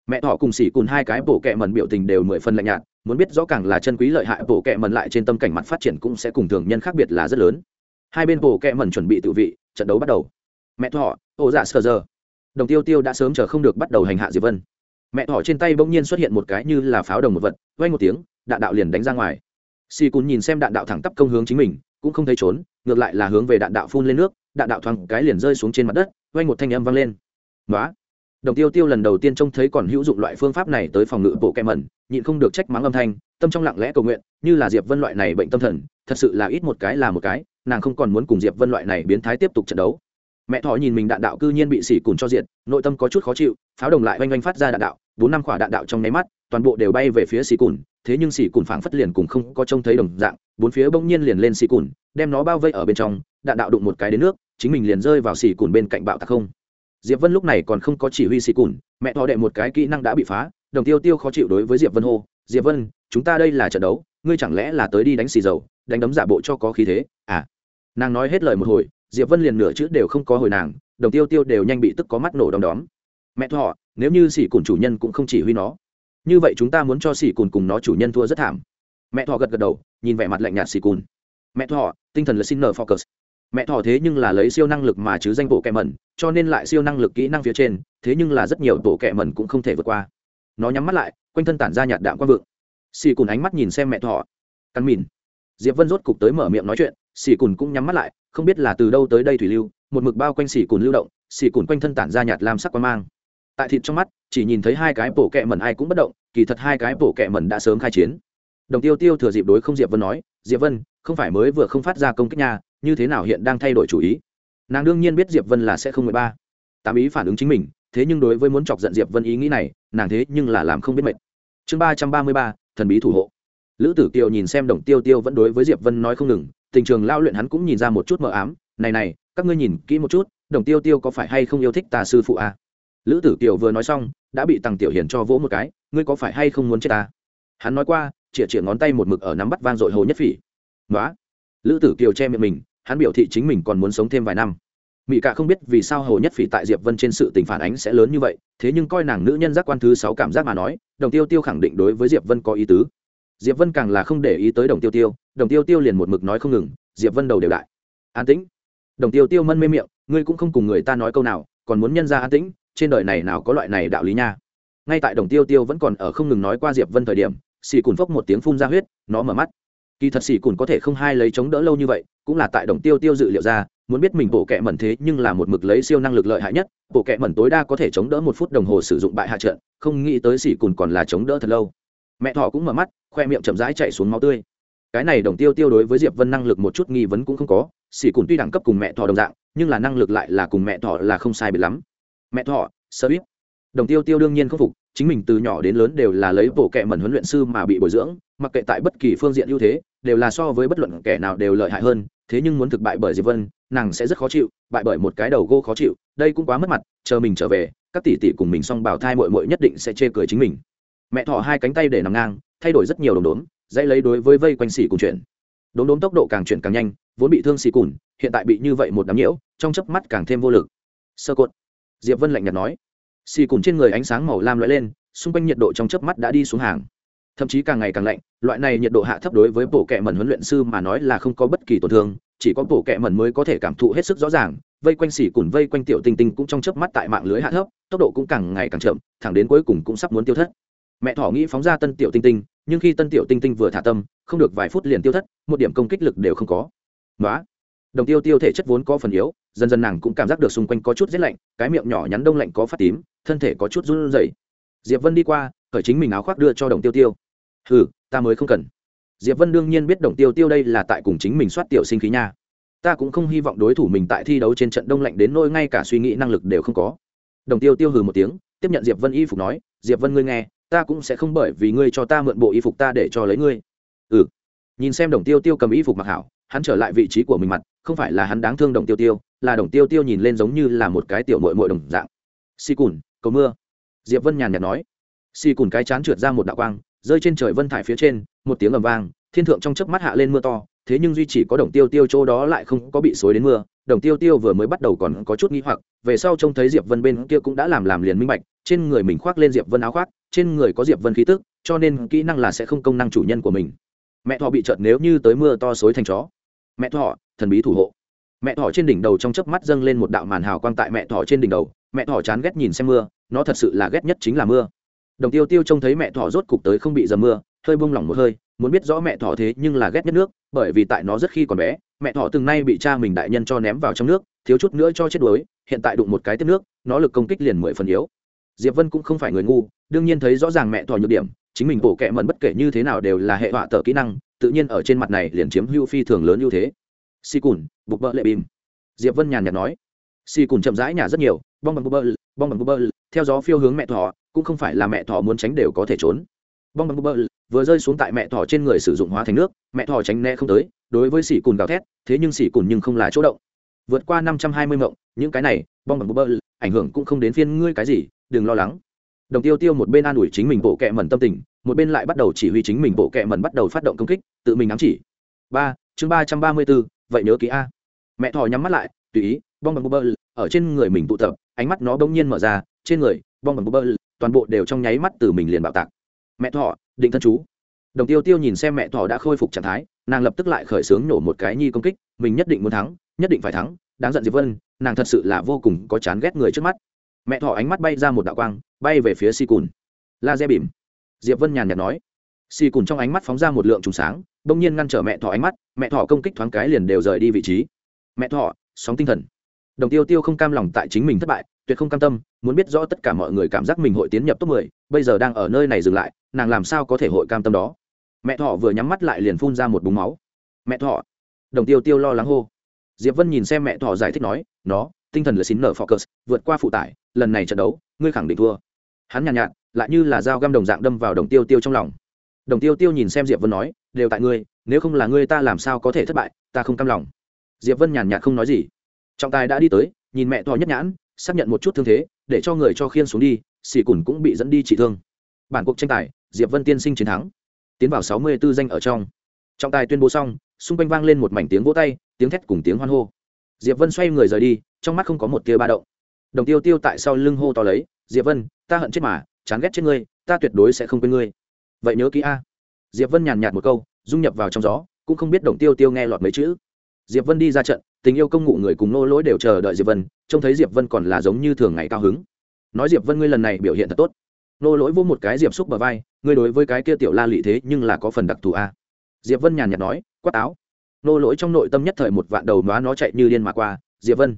Mẹ họ cùng xỉ cùng hai cái bộ kẹ mần biểu tình đều mười phân lạnh nhạt, muốn biết rõ càng là chân quý lợi hại bộ kẹ mần lại trên tâm cảnh mặt phát triển cũng sẽ cùng thường nhân khác biệt là rất lớn. Hai bên bộ kẹ mần chuẩn bị tự vị, trận đấu bắt đầu. Mẹ thọ ô dạ sờ giờ. Đồng tiêu tiêu đã sớm chờ không được bắt đầu hành hạ diệp vân. Mẹ thỏ trên tay bỗng nhiên xuất hiện một cái như là pháo đồng một vật vay một tiếng, đạn đạo liền đánh ra ngoài xì cùn nhìn xem đạn đạo thẳng tắp công hướng chính mình, cũng không thấy trốn, ngược lại là hướng về đạn đạo phun lên nước, đạn đạo thoáng cái liền rơi xuống trên mặt đất, vang một thanh âm vang lên. Nói đồng tiêu tiêu lần đầu tiên trông thấy còn hữu dụng loại phương pháp này tới phòng ngự bộ kẹm mẩn, nhịn không được trách mắng âm thanh, tâm trong lặng lẽ cầu nguyện, như là diệp vân loại này bệnh tâm thần, thật sự là ít một cái là một cái, nàng không còn muốn cùng diệp vân loại này biến thái tiếp tục trận đấu. Mẹ thỏ nhìn mình đạn đạo cư nhiên bị xỉ cùn cho diện nội tâm có chút khó chịu, pháo đồng lại oanh oanh phát ra đạn đạo, bốn năm quả đạn đạo trong nháy mắt, toàn bộ đều bay về phía xỉ cùn thế nhưng xỉ cùn phảng phất liền cùng không có trông thấy đồng dạng, bốn phía bỗng nhiên liền lên xỉ cùn, đem nó bao vây ở bên trong, đạn đạo đụng một cái đến nước, chính mình liền rơi vào xỉ cùn bên cạnh bạo tạc không. Diệp vân lúc này còn không có chỉ huy xỉ cùn, mẹ thọ đệ một cái kỹ năng đã bị phá, đồng tiêu tiêu khó chịu đối với diệp vân hô, diệp vân, chúng ta đây là trận đấu, ngươi chẳng lẽ là tới đi đánh xì dầu, đánh đấm giả bộ cho có khí thế à? Nàng nói hết lời một hồi, diệp vân liền nửa chữ đều không có hồi nàng, đồng tiêu tiêu đều nhanh bị tức có mắt nổ đom đóm. Mẹ thọ nếu như xỉ cùn chủ nhân cũng không chỉ huy nó như vậy chúng ta muốn cho xỉ cùn cùng nó chủ nhân thua rất thảm. Mẹ thọ gật gật đầu, nhìn vẻ mặt lạnh nhạt xỉ cùn. Mẹ thọ tinh thần là xin nở focus. Mẹ thọ thế nhưng là lấy siêu năng lực mà chứ danh bộ kẹ mẩn, cho nên lại siêu năng lực kỹ năng phía trên, thế nhưng là rất nhiều tổ kẹ mẩn cũng không thể vượt qua. Nó nhắm mắt lại, quanh thân tản ra nhạt đạm quang vượng. Xì cùn ánh mắt nhìn xem mẹ thọ cắn mìn. Diệp vân rốt cục tới mở miệng nói chuyện xì cùn cũng nhắm mắt lại, không biết là từ đâu tới đây thủy lưu, một mực bao quanh xì cùn lưu động xì cùn quanh thân tản ra nhạt lam sắc quang mang tại thịt trong mắt, chỉ nhìn thấy hai cái bổ kẹ mẩn ai cũng bất động, kỳ thật hai cái bổ kẹ mẩn đã sớm khai chiến. Đồng tiêu tiêu thừa dịp đối không diệp vân nói, diệp vân, không phải mới vừa không phát ra công kích nhà như thế nào hiện đang thay đổi chủ ý? Nàng đương nhiên biết diệp vân là sẽ không mười ba. Tám ý phản ứng chính mình, thế nhưng đối với muốn chọc giận diệp vân ý nghĩ này, nàng thế nhưng là làm không biết mệt. Chương ba trăm ba mươi ba, thần bí thủ hộ. Lữ tử kiều nhìn xem đồng tiêu tiêu vẫn đối với diệp vân nói không ngừng, tình trường lao luyện hắn cũng nhìn ra một chút mờ ám, này này, các ngươi nhìn kỹ một chút, đồng tiêu tiêu có phải hay không yêu thích tà sư phụ à? Lữ tử kiều vừa nói xong, đã bị tăng tiểu hiền cho vỗ một cái, ngươi có phải hay không muốn chết ta? Hắn nói qua, chĩa chĩa ngón tay một mực ở nắm bắt vang dội hồ nhất phỉ. Nói lữ tử kiều che miệng mình, hắn biểu thị chính mình còn muốn sống thêm vài năm. Mỹ cả không biết vì sao hồ nhất phỉ tại diệp vân trên sự tình phản ánh sẽ lớn như vậy, thế nhưng coi nàng nữ nhân giác quan thứ sáu cảm giác mà nói, đồng tiêu tiêu khẳng định đối với diệp vân có ý tứ. Diệp vân càng là không để ý tới đồng tiêu tiêu, đồng tiêu tiêu liền một mực nói không ngừng, diệp vân đầu đều đại. An tĩnh. Đồng tiêu tiêu mân mê miệng, ngươi cũng không cùng người ta nói câu nào, còn muốn nhân ra an tĩnh trên đời này nào có loại này đạo lý nha. Ngay tại đồng tiêu tiêu vẫn còn ở không ngừng nói qua diệp vân thời điểm xì cùn phốc một tiếng phun ra huyết, nó mở mắt. Kỳ thật xì cùn có thể không hai lấy chống đỡ lâu như vậy, cũng là tại đồng tiêu tiêu dự liệu ra, muốn biết mình bộ kệ mẩn thế nhưng là một mực lấy siêu năng lực lợi hại nhất, bộ kệ mẩn tối đa có thể chống đỡ một phút đồng hồ sử dụng bại hạ trận, không nghĩ tới xì cùn còn là chống đỡ thật lâu. Mẹ thọ cũng mở mắt, khoe miệng chậm rãi chạy xuống máu tươi. Cái này đồng tiêu tiêu đối với diệp vân năng lực một chút nghi vấn cũng không có xì cùn tuy đẳng cấp cùng mẹ thọ đồng dạng, nhưng là năng lực lại là cùng mẹ thọ là không sai biệt lắm mẹ thọ, sơ biết đồng tiêu tiêu đương nhiên không phục, chính mình từ nhỏ đến lớn đều là lấy bộ kệ mẩn huấn luyện sư mà bị bồi dưỡng, mặc kệ tại bất kỳ phương diện ưu thế, đều là so với bất luận kẻ nào đều lợi hại hơn, thế nhưng muốn thực bại bởi diệp vân, nàng sẽ rất khó chịu, bại bởi một cái đầu gô khó chịu, đây cũng quá mất mặt, chờ mình trở về, các tỷ tỷ cùng mình xong bảo thai muội muội nhất định sẽ chê cười chính mình. Mẹ thỏ hai cánh tay để nằm ngang, thay đổi rất nhiều đồng đốm, dãy lấy đối với vây quanh xỉ cùng chuyển. Đốm đốm tốc độ càng chuyển càng nhanh, vốn bị thương xỉ cùn, hiện tại bị như vậy một đám nhiễu, trong chớp mắt càng thêm vô lực. Sơ cột diệp vân lạnh nhạt nói. Xì cùn trên người ánh sáng màu lam lóe lên, xung quanh nhiệt độ trong chớp mắt đã đi xuống hàng. Thậm chí càng ngày càng lạnh, loại này nhiệt độ hạ thấp đối với bộ kệ mẩn huấn luyện sư mà nói là không có bất kỳ tổn thương, chỉ có bộ kệ mẩn mới có thể cảm thụ hết sức rõ ràng, vây quanh xỉ cùn, vây quanh tiểu tinh tinh cũng trong chớp mắt tại mạng lưới hạ thấp, tốc độ cũng càng ngày càng chậm, thẳng đến cuối cùng cũng sắp muốn tiêu thất. Mẹ thỏ nghĩ phóng ra tân tiểu tinh tinh, nhưng khi tân tiểu tinh tinh vừa thả tâm, không được vài phút liền tiêu thất, một điểm công kích lực đều không có. Đó đồng tiêu tiêu thể chất vốn có phần yếu dần dần nàng cũng cảm giác được xung quanh có chút rét lạnh, cái miệng nhỏ nhắn đông lạnh có phát tím, thân thể có chút run rẩy. Diệp vân đi qua khởi chính mình áo khoác đưa cho đồng tiêu tiêu. Hừ, ta mới không cần. Diệp vân đương nhiên biết đồng tiêu tiêu đây là tại cùng chính mình soát tiểu sinh khí nha. Ta cũng không hy vọng đối thủ mình tại thi đấu trên trận đông lạnh đến nỗi ngay cả suy nghĩ năng lực đều không có. Đồng tiêu tiêu hừ một tiếng, tiếp nhận diệp vân y phục nói, diệp vân ngươi nghe, ta cũng sẽ không bởi vì ngươi cho ta mượn bộ y phục ta để cho lấy ngươi. Ừ. Nhìn xem đồng tiêu tiêu cầm y phục mặc hảo, hắn trở lại vị trí của mình mặt, không phải là hắn đáng thương đồng tiêu tiêu là đồng tiêu tiêu nhìn lên giống như là một cái tiểu mội mội đồng dạng. Xì cùn, cầu mưa. Diệp vân nhàn nhạt nói. Xì cùn cái chán trượt ra một đạo quang, rơi trên trời vân thải phía trên, một tiếng ầm vang, thiên thượng trong chớp mắt hạ lên mưa to, thế nhưng duy chỉ có đồng tiêu tiêu chỗ đó lại không có bị xối đến mưa, đồng tiêu tiêu vừa mới bắt đầu còn có chút nghi hoặc, về sau trông thấy diệp vân bên kia cũng đã làm làm liền minh bạch, trên người mình khoác lên diệp vân áo khoác, trên người có diệp vân khí tức, cho nên kỹ năng là sẽ không công năng chủ nhân của mình. Mẹ thọ bị trợt nếu như tới mưa to xối thành chó. Mẹ thọ, thần bí thủ hộ mẹ thỏ trên đỉnh đầu trong chớp mắt dâng lên một đạo màn hào quang tại mẹ thỏ trên đỉnh đầu. Mẹ thỏ chán ghét nhìn xem mưa, nó thật sự là ghét nhất chính là mưa. Đồng tiêu tiêu trông thấy mẹ thỏ rốt cục tới không bị dầm mưa, hơi buông lỏng một hơi, muốn biết rõ mẹ thỏ thế nhưng là ghét nhất nước, bởi vì tại nó rất khi còn bé, mẹ thỏ từng nay bị cha mình đại nhân cho ném vào trong nước, thiếu chút nữa cho chết đuối, hiện tại đụng một cái tiếp nước, nó lực công kích liền mười phần yếu. Diệp vân cũng không phải người ngu, đương nhiên thấy rõ ràng mẹ thỏ nhược điểm, chính mình bổ kẹ mẫn bất kể như thế nào đều là hệ họa tờ kỹ năng, tự nhiên ở trên mặt này liền chiếm hưu phi thường lớn ưu thế si cùn bục bợ lệ bìm. Diệp vân nhàn nhạt nói. Si cùn chậm rãi nhả rất nhiều, bong bằng bơ bong bằng bơ theo gió phiêu hướng mẹ thỏ, cũng không phải là mẹ thỏ muốn tránh đều có thể trốn. Bong bằng bơ vừa rơi xuống tại mẹ thỏ trên người sử dụng hóa thành nước, mẹ thỏ tránh né không tới, đối với sỉ cùn gào thét, thế nhưng sỉ cùn nhưng không là chỗ động. Vượt qua năm trăm hai mươi mộng, những cái này, bong bằng bơ ảnh hưởng cũng không đến phiên ngươi cái gì, đừng lo lắng. Đồng tiêu tiêu một bên an ủi chính mình bộ kệ mẩn tâm tình, một bên lại bắt đầu chỉ huy chính mình bộ kệ mẩn bắt đầu phát động công kích, tự mình ám chỉ. Ba, chương ba trăm ba mươi bốn vậy nhớ ký a. Mẹ thỏ nhắm mắt lại, tùy ý, bong bằng bơ ở trên người mình tụ tập, ánh mắt nó bỗng nhiên mở ra, trên người, bong bằng bơ toàn bộ đều trong nháy mắt từ mình liền bạo tạc. Mẹ thỏ định thân chú. Đồng tiêu tiêu nhìn xem mẹ thỏ đã khôi phục trạng thái, nàng lập tức lại khởi xướng nổ một cái nhi công kích, mình nhất định muốn thắng, nhất định phải thắng, đáng giận diệp vân, nàng thật sự là vô cùng có chán ghét người trước mắt. Mẹ thỏ ánh mắt bay ra một đạo quang, bay về phía si cùn. La re bìm diệp vân nhàn nhạt nói. Si cùn trong ánh mắt phóng ra một lượng trùng sáng bỗng nhiên ngăn trở mẹ thỏ ánh mắt mẹ thỏ công kích thoáng cái liền đều rời đi vị trí. Mẹ thỏ sóng tinh thần. Đồng tiêu tiêu không cam lòng tại chính mình thất bại tuyệt không cam tâm muốn biết rõ tất cả mọi người cảm giác mình hội tiến nhập top 10, bây giờ đang ở nơi này dừng lại nàng làm sao có thể hội cam tâm đó? Mẹ thọ vừa nhắm mắt lại liền phun ra một búng máu. Mẹ thọ đồng tiêu tiêu lo lắng hô. Diệp vân nhìn xem mẹ thọ giải thích nói nó tinh thần là xín nở focus vượt qua phụ tải lần này trận đấu ngươi khẳng định thua. Hắn nhàn nhạt, nhạt lại như là dao găm đồng dạng đâm vào đồng tiêu tiêu trong lòng đồng tiêu tiêu nhìn xem diệp vân nói, đều tại ngươi, nếu không là ngươi ta làm sao có thể thất bại, ta không cam lòng. Diệp vân nhàn nhạt không nói gì. Trọng tài đã đi tới, nhìn mẹ thò nhất nhãn, xác nhận một chút thương thế, để cho người cho khiên xuống đi, xì cùn cũng bị dẫn đi trị thương. Bản cuộc tranh tài, diệp vân tiên sinh chiến thắng. Tiến vào sáu mươi 64 danh ở trong. Trọng tài tuyên bố xong, xung quanh vang lên một mảnh tiếng vỗ tay, tiếng thét cùng tiếng hoan hô. Diệp vân xoay người rời đi, trong mắt không có một tia ba động. Đồng tiêu tiêu tại sau lưng hô to lấy, diệp vân, ta hận chết mà, chán ghét chết ngươi, ta tuyệt đối sẽ không quên ngươi vậy nhớ kỹ a. Diệp vân nhàn nhạt một câu, dung nhập vào trong gió, cũng không biết đồng tiêu tiêu nghe lọt mấy chữ. Diệp vân đi ra trận, tình yêu công ngụ người cùng nô lỗi đều chờ đợi diệp vân, trông thấy diệp vân còn là giống như thường ngày cao hứng. Nói diệp vân ngươi lần này biểu hiện thật tốt. Nô lỗi vô một cái diệp xúc bờ vai, ngươi đối với cái kia tiểu la lị thế nhưng là có phần đặc thù a. Diệp vân nhàn nhạt nói, quát áo. Nô lỗi trong nội tâm nhất thời một vạn đầu nóa nó chạy như điên mà qua, diệp vân.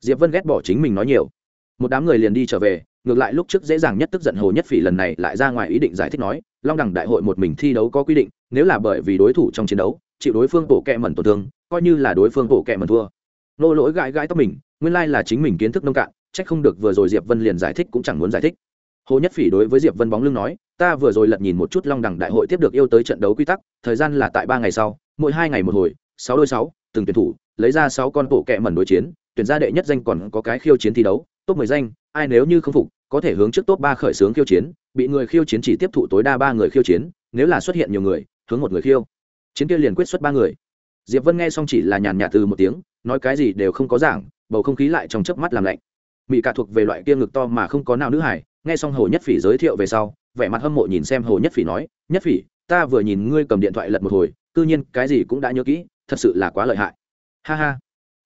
Diệp vân ghét bỏ chính mình nói nhiều. Một đám người liền đi trở về ngược lại lúc trước dễ dàng nhất tức giận hồ nhất phỉ lần này lại ra ngoài ý định giải thích nói, long đẳng đại hội một mình thi đấu có quy định, nếu là bởi vì đối thủ trong chiến đấu, chịu đối phương bổ kẹ mẩn tổn thương, coi như là đối phương bổ kẹ mẩn thua. Nô lỗi gãi gãi tóc mình, nguyên lai là chính mình kiến thức nông cạn trách không được vừa rồi diệp vân liền giải thích cũng chẳng muốn giải thích. Hồ nhất phỉ đối với diệp vân bóng lưng nói, ta vừa rồi lật nhìn một chút long đẳng đại hội tiếp được yêu tới trận đấu quy tắc, thời gian là tại ba ngày sau, mỗi hai ngày một hồi, sáu đôi sáu, từng tuyển thủ, lấy ra sáu con bộ kẹ mẩn đối chiến, tuyển ra đệ nhất danh còn có cái khiêu chiến thi đấu, top mười danh, ai nếu như không phục có thể hướng trước top ba khởi xướng khiêu chiến, bị người khiêu chiến chỉ tiếp thụ tối đa ba người khiêu chiến, nếu là xuất hiện nhiều người, hướng một người khiêu. Chiến kia liền quyết xuất ba người. Diệp vân nghe xong chỉ là nhàn nhạt từ một tiếng, nói cái gì đều không có giảng, bầu không khí lại trong chớp mắt làm lạnh. Mỹ cả thuộc về loại kia ngực to mà không có nào nữ hải nghe xong hồ nhất phỉ giới thiệu về sau, vẻ mặt hâm mộ nhìn xem hồ nhất phỉ nói, nhất phỉ, ta vừa nhìn ngươi cầm điện thoại lật một hồi, cư nhiên cái gì cũng đã nhớ kỹ, thật sự là quá lợi hại. Ha ha.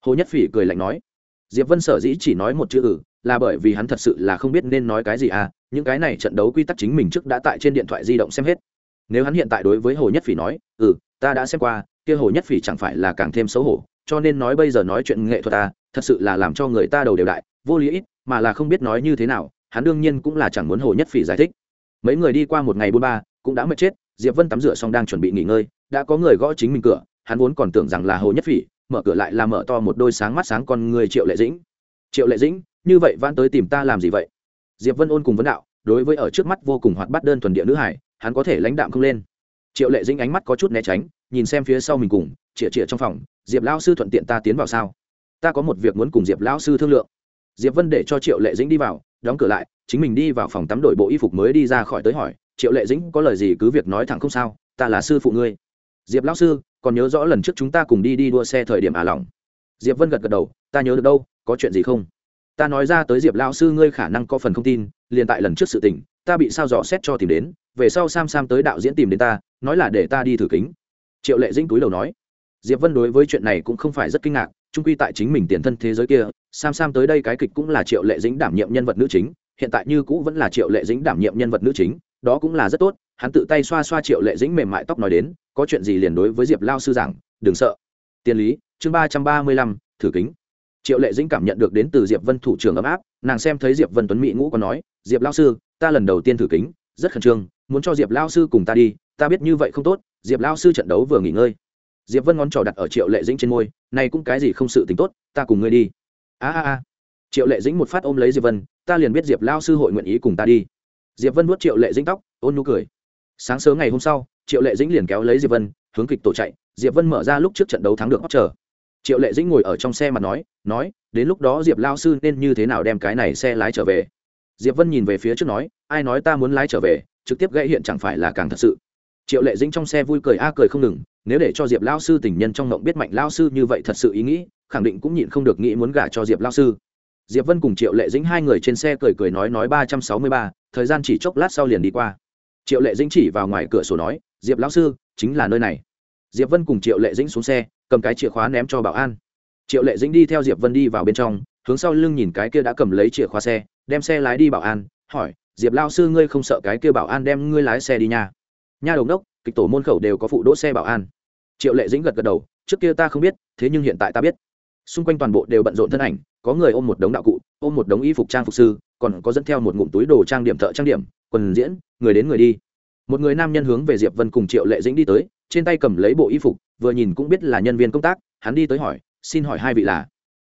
Hồ nhất phỉ cười lạnh nói. Diệp vân sở dĩ chỉ nói một chữ ừ là bởi vì hắn thật sự là không biết nên nói cái gì à những cái này trận đấu quy tắc chính mình trước đã tại trên điện thoại di động xem hết. Nếu hắn hiện tại đối với hồ nhất phỉ nói ừ ta đã xem qua, kia hồ nhất phỉ chẳng phải là càng thêm xấu hổ, cho nên nói bây giờ nói chuyện nghệ thuật ta thật sự là làm cho người ta đầu đều đại, vô lý ít, mà là không biết nói như thế nào, hắn đương nhiên cũng là chẳng muốn hồ nhất phỉ giải thích. Mấy người đi qua một ngày buôn ba, cũng đã mệt chết, diệp vân tắm rửa xong đang chuẩn bị nghỉ ngơi, đã có người gõ chính mình cửa, hắn vốn còn tưởng rằng là hồ nhất phỉ, mở cửa lại là mở to một đôi sáng mắt sáng con người triệu lệ dĩnh. Triệu lệ dĩnh như vậy van tới tìm ta làm gì vậy? Diệp vân ôn cùng vấn đạo, đối với ở trước mắt vô cùng hoạt bát đơn thuần địa nữ hải, hắn có thể lãnh đạm không lên. Triệu lệ dĩnh ánh mắt có chút né tránh, nhìn xem phía sau mình cùng, chĩa chĩa trong phòng, diệp lão sư thuận tiện ta tiến vào sao? Ta có một việc muốn cùng diệp lão sư thương lượng. Diệp vân để cho triệu lệ dĩnh đi vào, đóng cửa lại, chính mình đi vào phòng tắm đổi bộ y phục mới đi ra khỏi tới hỏi, triệu lệ dĩnh, có lời gì cứ việc nói thẳng không sao, ta là sư phụ ngươi. Diệp lão sư, còn nhớ rõ lần trước chúng ta cùng đi đi đua xe thời điểm à lòng. Diệp vân gật gật đầu, ta nhớ được đâu, có chuyện gì không? Ta nói ra tới diệp lão sư ngươi khả năng có phần không tin, liền tại lần trước sự tình, ta bị sao dò xét cho tìm đến, về sau sam sam tới đạo diễn tìm đến ta, nói là để ta đi thử kính. Triệu lệ dĩnh túi đầu nói. Diệp vân đối với chuyện này cũng không phải rất kinh ngạc trung quy tại chính mình tiền thân thế giới kia, sam sam tới đây cái kịch cũng là triệu lệ dĩnh đảm nhiệm nhân vật nữ chính, hiện tại như cũ vẫn là triệu lệ dĩnh đảm nhiệm nhân vật nữ chính, đó cũng là rất tốt, hắn tự tay xoa xoa triệu lệ dĩnh mềm mại tóc nói đến, có chuyện gì liền đối với diệp lao sư giảng, đừng sợ. Tiền lý, chương ba trăm ba mươi lăm, thử kính triệu lệ dĩnh cảm nhận được đến từ diệp vân thủ trưởng ấm áp, nàng xem thấy diệp vân tuấn mỹ ngũ có nói, diệp lao sư, ta lần đầu tiên thử kính, rất khẩn trương, muốn cho diệp lao sư cùng ta đi, ta biết như vậy không tốt, diệp lao sư trận đấu vừa nghỉ ngơi. Diệp vân ngón trỏ đặt ở triệu lệ dĩnh trên môi, này cũng cái gì không sự tính tốt, ta cùng ngươi đi. A a a. Triệu lệ dĩnh một phát ôm lấy diệp vân, ta liền biết diệp lao sư hội nguyện ý cùng ta đi. Diệp vân nuốt triệu lệ dĩnh tóc, ôn nụ cười. Sáng sớm ngày hôm sau, triệu lệ dĩnh liền kéo lấy diệp vân, hướng kịch tổ chạy, diệp vân mở ra lúc trước trận đấu thắng được hót chờ triệu lệ dĩnh ngồi ở trong xe mà nói nói, đến lúc đó diệp lao sư nên như thế nào đem cái này xe lái trở về? Diệp vân nhìn về phía trước nói, ai nói ta muốn lái trở về, trực tiếp gãy hiện chẳng phải là càng thật sự. Triệu lệ dĩnh trong xe vui cười a cười không ngừng, nếu để cho diệp lao sư tình nhân trong ngộng biết mạnh lao sư như vậy thật sự ý nghĩ, khẳng định cũng nhịn không được nghĩ muốn gả cho diệp lao sư. Diệp vân cùng triệu lệ dĩnh hai người trên xe cười cười nói nói ba trăm sáu mươi ba, thời gian chỉ chốc lát sau liền đi qua. Triệu lệ dĩnh chỉ vào ngoài cửa sổ nói, diệp lão sư, chính là nơi này. Diệp vân cùng triệu lệ dĩnh xuống xe cầm cái chìa khóa ném cho bảo an. Triệu lệ dĩnh đi theo diệp vân đi vào bên trong, hướng sau lưng nhìn cái kia đã cầm lấy chìa khóa xe, đem xe lái đi bảo an, hỏi, diệp lao sư ngươi không sợ cái kia bảo an đem ngươi lái xe đi nha? Nha đồng đốc, kịch tổ môn khẩu đều có phụ đỗ xe bảo an. Triệu lệ dĩnh gật gật đầu, trước kia ta không biết, thế nhưng hiện tại ta biết. Xung quanh toàn bộ đều bận rộn thân ảnh, có người ôm một đống đạo cụ, ôm một đống y phục trang phục sư, còn có dẫn theo một ngụm túi đồ trang điểm thợ trang điểm, quần diễn, người đến người đi. Một người nam nhân hướng về diệp vân cùng triệu lệ dĩnh đi tới, trên tay cầm lấy bộ y phục vừa nhìn cũng biết là nhân viên công tác, hắn đi tới hỏi, xin hỏi hai vị là?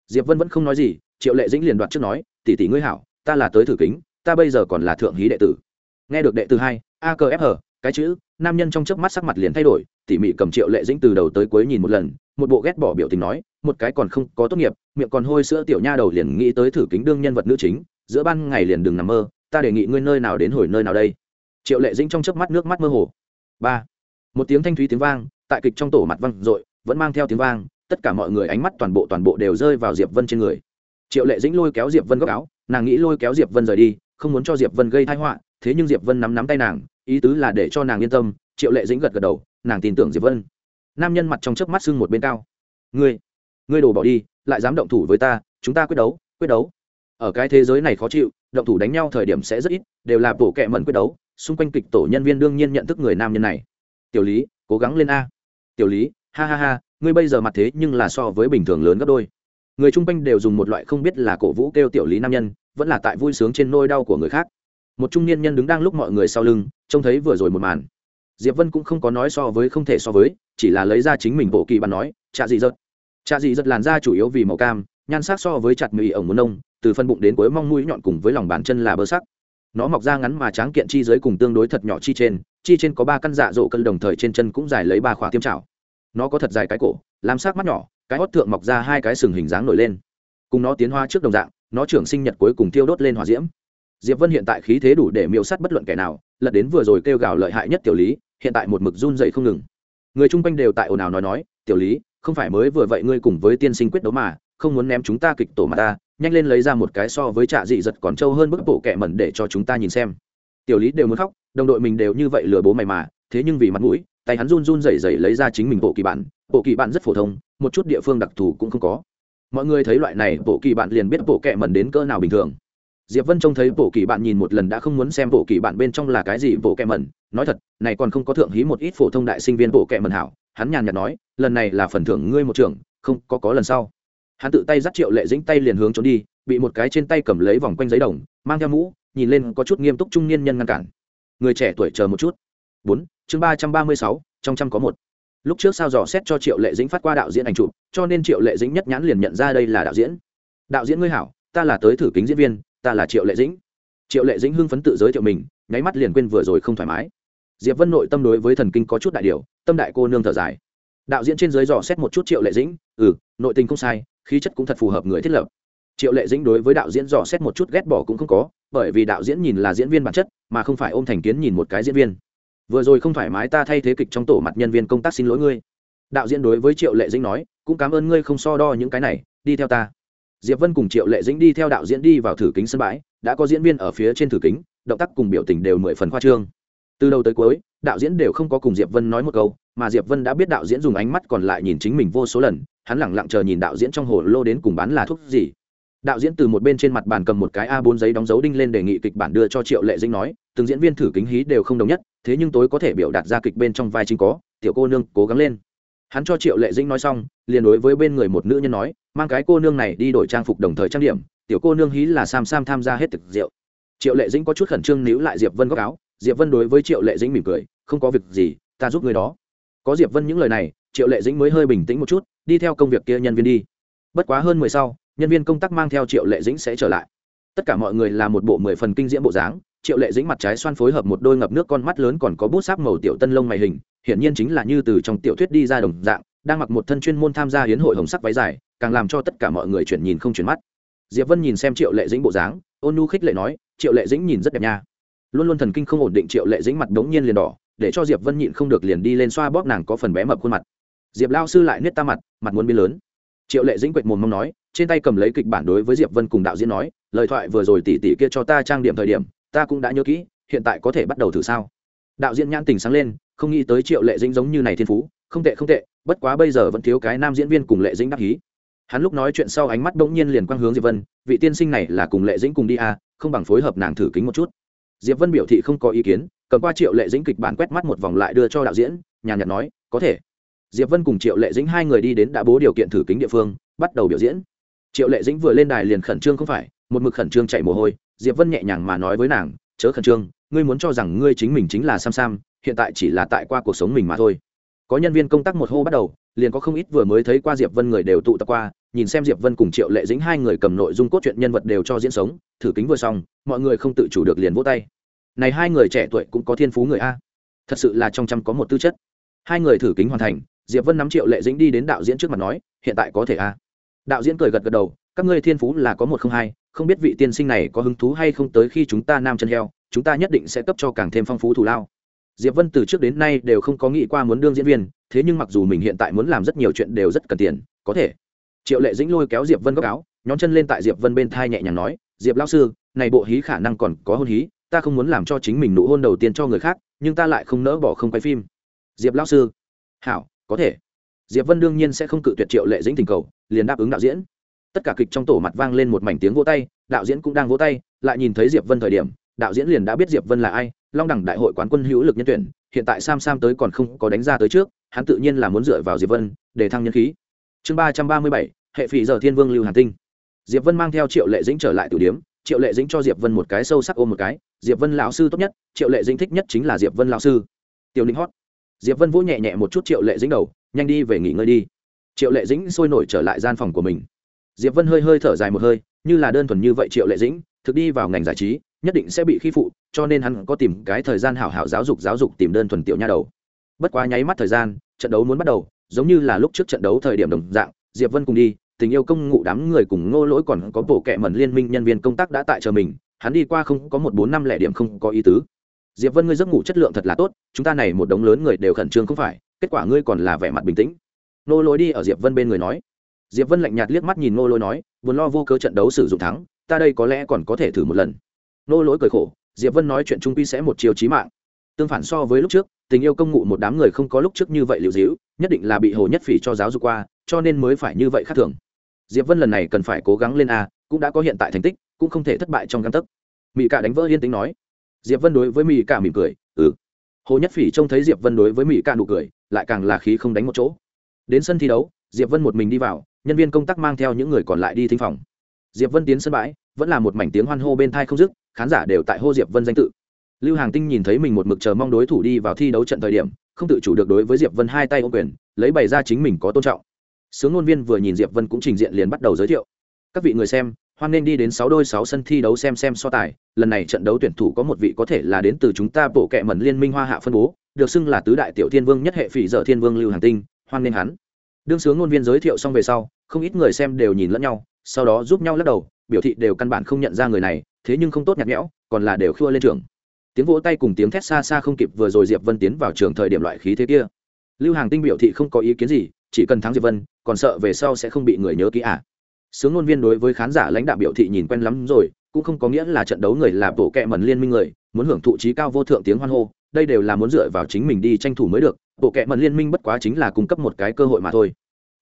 Diệp vân vẫn không nói gì, triệu lệ dĩnh liền đoạt trước nói, tỷ tỷ ngươi hảo, ta là tới thử kính, ta bây giờ còn là thượng hí đệ tử. Nghe được đệ tử hai, a cơ f cái chữ, nam nhân trong chớp mắt sắc mặt liền thay đổi, tỉ mỉ cầm triệu lệ dĩnh từ đầu tới cuối nhìn một lần, một bộ ghét bỏ biểu tình nói, một cái còn không có tốt nghiệp, miệng còn hôi sữa tiểu nha đầu liền nghĩ tới thử kính đương nhân vật nữ chính, giữa ban ngày liền đừng nằm mơ, ta đề nghị ngươi nơi nào đến hồi nơi nào đây. Triệu lệ dĩnh trong chớp mắt nước mắt mơ hồ. Ba, một tiếng thanh thúy tiếng vang tại kịch trong tổ mặt văng dội, vẫn mang theo tiếng vang, tất cả mọi người ánh mắt toàn bộ toàn bộ đều rơi vào diệp vân trên người. Triệu lệ dĩnh lôi kéo diệp vân góc áo, nàng nghĩ lôi kéo diệp vân rời đi, không muốn cho diệp vân gây thái họa, thế nhưng diệp vân nắm nắm tay nàng, ý tứ là để cho nàng yên tâm, triệu lệ dĩnh gật gật đầu, nàng tin tưởng diệp vân. Nam nhân mặt trong chớp mắt sưng một bên cao. Ngươi ngươi đổ bỏ đi, lại dám động thủ với ta, chúng ta quyết đấu quyết đấu. Ở cái thế giới này khó chịu, động thủ đánh nhau thời điểm sẽ rất ít, đều là bổ kẹ mẩn quyết đấu, xung quanh kịch tổ nhân viên đương nhiên nhận thức người nam nhân này. Tiểu lý, cố gắng lên a tiểu lý, ha ha ha, ngươi bây giờ mặt thế nhưng là so với bình thường lớn gấp đôi. Người chung quanh đều dùng một loại không biết là cổ vũ kêu tiểu lý nam nhân, vẫn là tại vui sướng trên nôi đau của người khác. Một trung niên nhân đứng đang lúc mọi người sau lưng, trông thấy vừa rồi một màn. Diệp vân cũng không có nói so với không thể so với, chỉ là lấy ra chính mình bộ kỳ bàn nói chạ dị dật. Chạ dị dật làn da chủ yếu vì màu cam, nhan sắc so với chặt mì ổng muốn nông, từ phân bụng đến cuối mong mũi nhọn cùng với lòng bàn chân là bơ sắc. Nó mọc ra ngắn mà tráng kiện chi dưới cùng tương đối thật nhỏ chi trên chi trên có ba căn dạ dỗ cân đồng thời trên chân cũng dài lấy ba khỏa tiêm trào nó có thật dài cái cổ làm sắc mắt nhỏ, cái hót thượng mọc ra hai cái sừng hình dáng nổi lên. Cùng nó tiến hoa trước đồng dạng, nó trưởng sinh nhật cuối cùng tiêu đốt lên hỏa diễm. Diệp vân hiện tại khí thế đủ để miêu sát bất luận kẻ nào, lật đến vừa rồi kêu gào lợi hại nhất tiểu lý, hiện tại một mực run dậy không ngừng. Người chung quanh đều tại ồn ào nói nói, tiểu lý, không phải mới vừa vậy ngươi cùng với tiên sinh quyết đấu mà, không muốn ném chúng ta kịch tổ mà ta, nhanh lên lấy ra một cái so với trạ dị giật còn trâu hơn bức bộ kẹ mẩn để cho chúng ta nhìn xem. Tiểu lý đều muốn khóc đồng đội mình đều như vậy lừa bố mày mà, thế nhưng vì mặt mũi, tay hắn run run rẩy rẩy lấy ra chính mình bộ kỳ bản. Bộ kỳ bản rất phổ thông, một chút địa phương đặc thù cũng không có. Mọi người thấy loại này, bộ kỳ bản liền biết bộ kẹ mẩn đến cỡ nào bình thường. Diệp vân trông thấy bộ kỳ bản nhìn một lần đã không muốn xem bộ kỳ bản bên trong là cái gì, bộ kẹ mẩn. Nói thật, này còn không có thượng hí một ít phổ thông đại sinh viên bộ kẹ mẩn hảo. Hắn nhàn nhạt nói, lần này là phần thưởng ngươi một trưởng không, có có lần sau. Hắn tự tay dắt triệu lệ dĩnh tay liền hướng trốn đi, bị một cái trên tay cầm lấy vòng quanh giấy đồng, mang theo mũ, nhìn lên có chút nghiêm túc trung niên nhân ngăn cản người trẻ tuổi chờ một chút. Bốn, chương ba trăm ba mươi sáu, trong trăm có một. Lúc trước sao dò xét cho triệu lệ dĩnh phát qua đạo diễn ảnh chụp, cho nên triệu lệ dĩnh nhất nhãn liền nhận ra đây là đạo diễn. Đạo diễn ngươi hảo, ta là tới thử kính diễn viên, ta là triệu lệ dĩnh. Triệu lệ dĩnh hưng phấn tự giới thiệu mình, nháy mắt liền quên vừa rồi không thoải mái. Diệp vân nội tâm đối với thần kinh có chút đại điều, tâm đại cô nương thở dài. Đạo diễn trên dưới dò xét một chút triệu lệ dĩnh ừ nội tình không sai, khí chất cũng thật phù hợp người thiết lập. Triệu lệ dĩnh đối với đạo diễn dò xét một chút ghét bỏ cũng không có, bởi vì đạo diễn nhìn là diễn viên bản chất mà không phải ôm thành kiến nhìn một cái diễn viên. Vừa rồi không thoải mái ta thay thế kịch trong tổ mặt nhân viên công tác xin lỗi ngươi. Đạo diễn đối với triệu lệ dĩnh nói, cũng cảm ơn ngươi không so đo những cái này, đi theo ta. Diệp vân cùng triệu lệ dĩnh đi theo đạo diễn đi vào thử kính sân bãi, đã có diễn viên ở phía trên thử kính, động tác cùng biểu tình đều mười phần khoa trương. Từ đầu tới cuối, đạo diễn đều không có cùng diệp vân nói một câu, mà diệp vân đã biết đạo diễn dùng ánh mắt còn lại nhìn chính mình vô số lần, hắn lẳng lặng chờ nhìn đạo diễn trong hồ lô đến cùng bán là thuốc gì. Đạo diễn từ một bên trên mặt bàn cầm một cái a 4 giấy đóng dấu đinh lên đề nghị kịch bản đưa cho triệu lệ dĩnh nói từng diễn viên thử kính hí đều không đồng nhất, thế nhưng tối có thể biểu đạt ra kịch bên trong vai chính có, tiểu cô nương cố gắng lên. Hắn cho triệu lệ dĩnh nói xong, liền đối với bên người một nữ nhân nói, mang cái cô nương này đi đổi trang phục đồng thời trang điểm, tiểu cô nương hí là sam sam tham gia hết thực rượu. Triệu lệ dĩnh có chút khẩn trương níu lại diệp vân góc áo, diệp vân đối với triệu lệ dĩnh mỉm cười, không có việc gì, ta giúp người đó. Có diệp vân những lời này, triệu lệ dĩnh mới hơi bình tĩnh một chút, đi theo công việc kia nhân viên đi. Bất quá hơn mười sau, nhân viên công tác mang theo triệu lệ dĩnh sẽ trở lại. Tất cả mọi người là một bộ mười phần kinh diễm bộ dáng triệu lệ dĩnh mặt trái xoan phối hợp một đôi ngập nước con mắt lớn còn có bút sáp màu tiểu tân lông mày hình, hiển nhiên chính là như từ trong tiểu thuyết đi ra đồng dạng, đang mặc một thân chuyên môn tham gia hiến hội hồng sắc váy dài, càng làm cho tất cả mọi người chuyển nhìn không chuyển mắt. Diệp vân nhìn xem triệu lệ dĩnh bộ dáng, ôn nu khích lệ nói, triệu lệ dĩnh nhìn rất đẹp nha. Luôn luôn thần kinh không ổn định, triệu lệ dĩnh mặt đống nhiên liền đỏ, để cho diệp vân nhịn không được liền đi lên xoa bóp nàng có phần bé mập khuôn mặt. Diệp lao sư lại nết ta mặt mặt muốn biến lớn. Triệu lệ dĩnh quệt mồm mong nói, trên tay cầm lấy kịch bản đối với diệp vân cùng đạo diễn nói, lời thoại vừa rồi tỉ tỉ kia cho ta trang điểm thời điểm ta cũng đã nhớ kỹ hiện tại có thể bắt đầu thử sao? Đạo diễn nhãn tình sáng lên không nghĩ tới triệu lệ dĩnh giống như này thiên phú không tệ không tệ bất quá bây giờ vẫn thiếu cái nam diễn viên cùng lệ dĩnh đắc ý. Hắn lúc nói chuyện sau ánh mắt bỗng nhiên liền quang hướng diệp vân vị tiên sinh này là cùng lệ dĩnh cùng đi à, không bằng phối hợp nàng thử kính một chút. Diệp vân biểu thị không có ý kiến cầm qua triệu lệ dĩnh kịch bản quét mắt một vòng lại đưa cho đạo diễn nhàn nhạt nói có thể. Diệp vân cùng triệu lệ dĩnh hai người đi đến đã bố điều kiện thử kính địa phương bắt đầu biểu diễn. Triệu lệ dĩnh vừa lên đài liền khẩn trương không phải một mực khẩn trương chạy mồ hôi diệp vân nhẹ nhàng mà nói với nàng, chớ khẩn trương, ngươi muốn cho rằng ngươi chính mình chính là sam sam, hiện tại chỉ là tại qua cuộc sống mình mà thôi. Có nhân viên công tác một hô bắt đầu, liền có không ít vừa mới thấy qua diệp vân người đều tụ tập qua, nhìn xem diệp vân cùng triệu lệ dĩnh hai người cầm nội dung cốt truyện nhân vật đều cho diễn sống, thử kính vừa xong, mọi người không tự chủ được liền vỗ tay. Này hai người trẻ tuổi cũng có thiên phú người a. Thật sự là trong trăm có một tư chất. Hai người thử kính hoàn thành, diệp vân nắm triệu lệ dĩnh đi đến đạo diễn trước mặt nói, hiện tại có thể a. Đạo diễn cười gật gật đầu, các ngươi thiên phú là có một không hai không biết vị tiên sinh này có hứng thú hay không tới khi chúng ta nam chân heo, chúng ta nhất định sẽ cấp cho càng thêm phong phú thù lao. Diệp vân từ trước đến nay đều không có nghĩ qua muốn đương diễn viên, thế nhưng mặc dù mình hiện tại muốn làm rất nhiều chuyện đều rất cần tiền, có thể. Triệu lệ dĩnh lôi kéo diệp vân góc áo, nhón chân lên tại diệp vân bên thai nhẹ nhàng nói, diệp lao sư, này bộ hí khả năng còn có hôn hí, ta không muốn làm cho chính mình nụ hôn đầu tiên cho người khác, nhưng ta lại không nỡ bỏ không quay phim. Diệp lao sư. Hảo, có thể. Diệp vân đương nhiên sẽ không cự tuyệt triệu lệ dĩnh tình cầu, liền đáp ứng đạo diễn tất cả kịch trong tổ mặt vang lên một mảnh tiếng vỗ tay, đạo diễn cũng đang vỗ tay, lại nhìn thấy diệp vân thời điểm, đạo diễn liền đã biết diệp vân là ai, long đẳng đại hội quán quân hữu lực nhân tuyển, hiện tại sam sam tới còn không có đánh ra tới trước, hắn tự nhiên là muốn dựa vào diệp vân để thăng nhân khí. Chương ba trăm ba mươi bảy, hệ phỉ giờ thiên vương lưu hàn tinh. Diệp vân mang theo triệu lệ dĩnh trở lại tử điếm, triệu lệ dĩnh cho diệp vân một cái sâu sắc ôm một cái, diệp vân lão sư tốt nhất, triệu lệ dĩnh thích nhất chính là diệp vân lão sư. Tiểu ninh hót. Diệp vân vỗ nhẹ nhẹ một chút triệu lệ dĩnh đầu, nhanh đi về nghỉ ngơi đi. Triệu lệ dĩnh sôi nổi trở lại gian phòng của mình diệp vân hơi hơi thở dài một hơi, như là đơn thuần như vậy triệu lệ dĩnh, thực đi vào ngành giải trí, nhất định sẽ bị khi phụ, cho nên hắn có tìm cái thời gian hảo hảo giáo dục giáo dục tìm đơn thuần tiểu nha đầu. Bất quá nháy mắt thời gian, trận đấu muốn bắt đầu, giống như là lúc trước trận đấu thời điểm đồng dạng, diệp vân cùng đi, tình yêu công ngụ đám người cùng ngô lỗi còn có bộ kệ mẩn liên minh nhân viên công tác đã tại chờ mình, hắn đi qua không có một bốn năm lẻ điểm không có ý tứ. Diệp vân ngươi giấc ngủ chất lượng thật là tốt, chúng ta này một đống lớn người đều khẩn trương không phải, kết quả ngươi còn là vẻ mặt bình tĩnh. Nô lỗi đi ở diệp vân bên người nói diệp vân lạnh nhạt liếc mắt nhìn ngô lỗi nói, buồn lo vô cớ trận đấu sử dụng thắng, ta đây có lẽ còn có thể thử một lần. Ngô lỗi cười khổ, diệp vân nói chuyện trung quy sẽ một chiều chí mạng. Tương phản so với lúc trước, tình yêu công ngụ một đám người không có lúc trước như vậy liệu dĩu, nhất định là bị hồ nhất phỉ cho giáo dục qua, cho nên mới phải như vậy khác thường. Diệp vân lần này cần phải cố gắng lên a, cũng đã có hiện tại thành tích, cũng không thể thất bại trong găng tấc. Mỹ cả đánh vỡ yên tính nói. Diệp vân đối với mỹ cả mỉm cười ừ. Hồ nhất phỉ trông thấy diệp vân đối với mỹ cả nụ cười, lại càng là khí không đánh một chỗ. Đến sân thi đấu diệp vân một mình đi vào, nhân viên công tác mang theo những người còn lại đi thính phòng. Diệp vân tiến sân bãi, vẫn là một mảnh tiếng hoan hô bên thai không dứt, khán giả đều tại hô diệp vân danh tự. Lưu hàng tinh nhìn thấy mình một mực chờ mong đối thủ đi vào thi đấu trận thời điểm, không tự chủ được đối với diệp vân hai tay ô quyền, lấy bày ra chính mình có tôn trọng. Sướng ngôn viên vừa nhìn diệp vân cũng trình diện liền bắt đầu giới thiệu. Các vị người xem, hoan nên đi đến sáu đôi sáu sân thi đấu xem xem so tài, lần này trận đấu tuyển thủ có một vị có thể là đến từ chúng ta bộ kệ mẩn liên minh hoa hạ phân bố, được xưng là tứ đại tiểu thiên vương nhất hệ phỉ dở thiên vương lưu hàng tinh, hoan nên hắn đương sướng ngôn viên giới thiệu xong về sau, không ít người xem đều nhìn lẫn nhau, sau đó giúp nhau lắc đầu, biểu thị đều căn bản không nhận ra người này, thế nhưng không tốt nhạt nhẽo, còn là đều khua lên trường tiếng vỗ tay cùng tiếng thét xa xa không kịp vừa rồi diệp vân tiến vào trường thời điểm loại khí thế kia lưu hàng tinh biểu thị không có ý kiến gì, chỉ cần thắng diệp vân, còn sợ về sau sẽ không bị người nhớ kỹ à. sướng ngôn viên đối với khán giả lãnh đạo biểu thị nhìn quen lắm rồi, cũng không có nghĩa là trận đấu người là bộ kệ mẩn liên minh người, muốn hưởng thụ trí cao vô thượng tiếng hoan hô đây đều là muốn dựa vào chính mình đi tranh thủ mới được, bộ kệ mận liên minh bất quá chính là cung cấp một cái cơ hội mà thôi.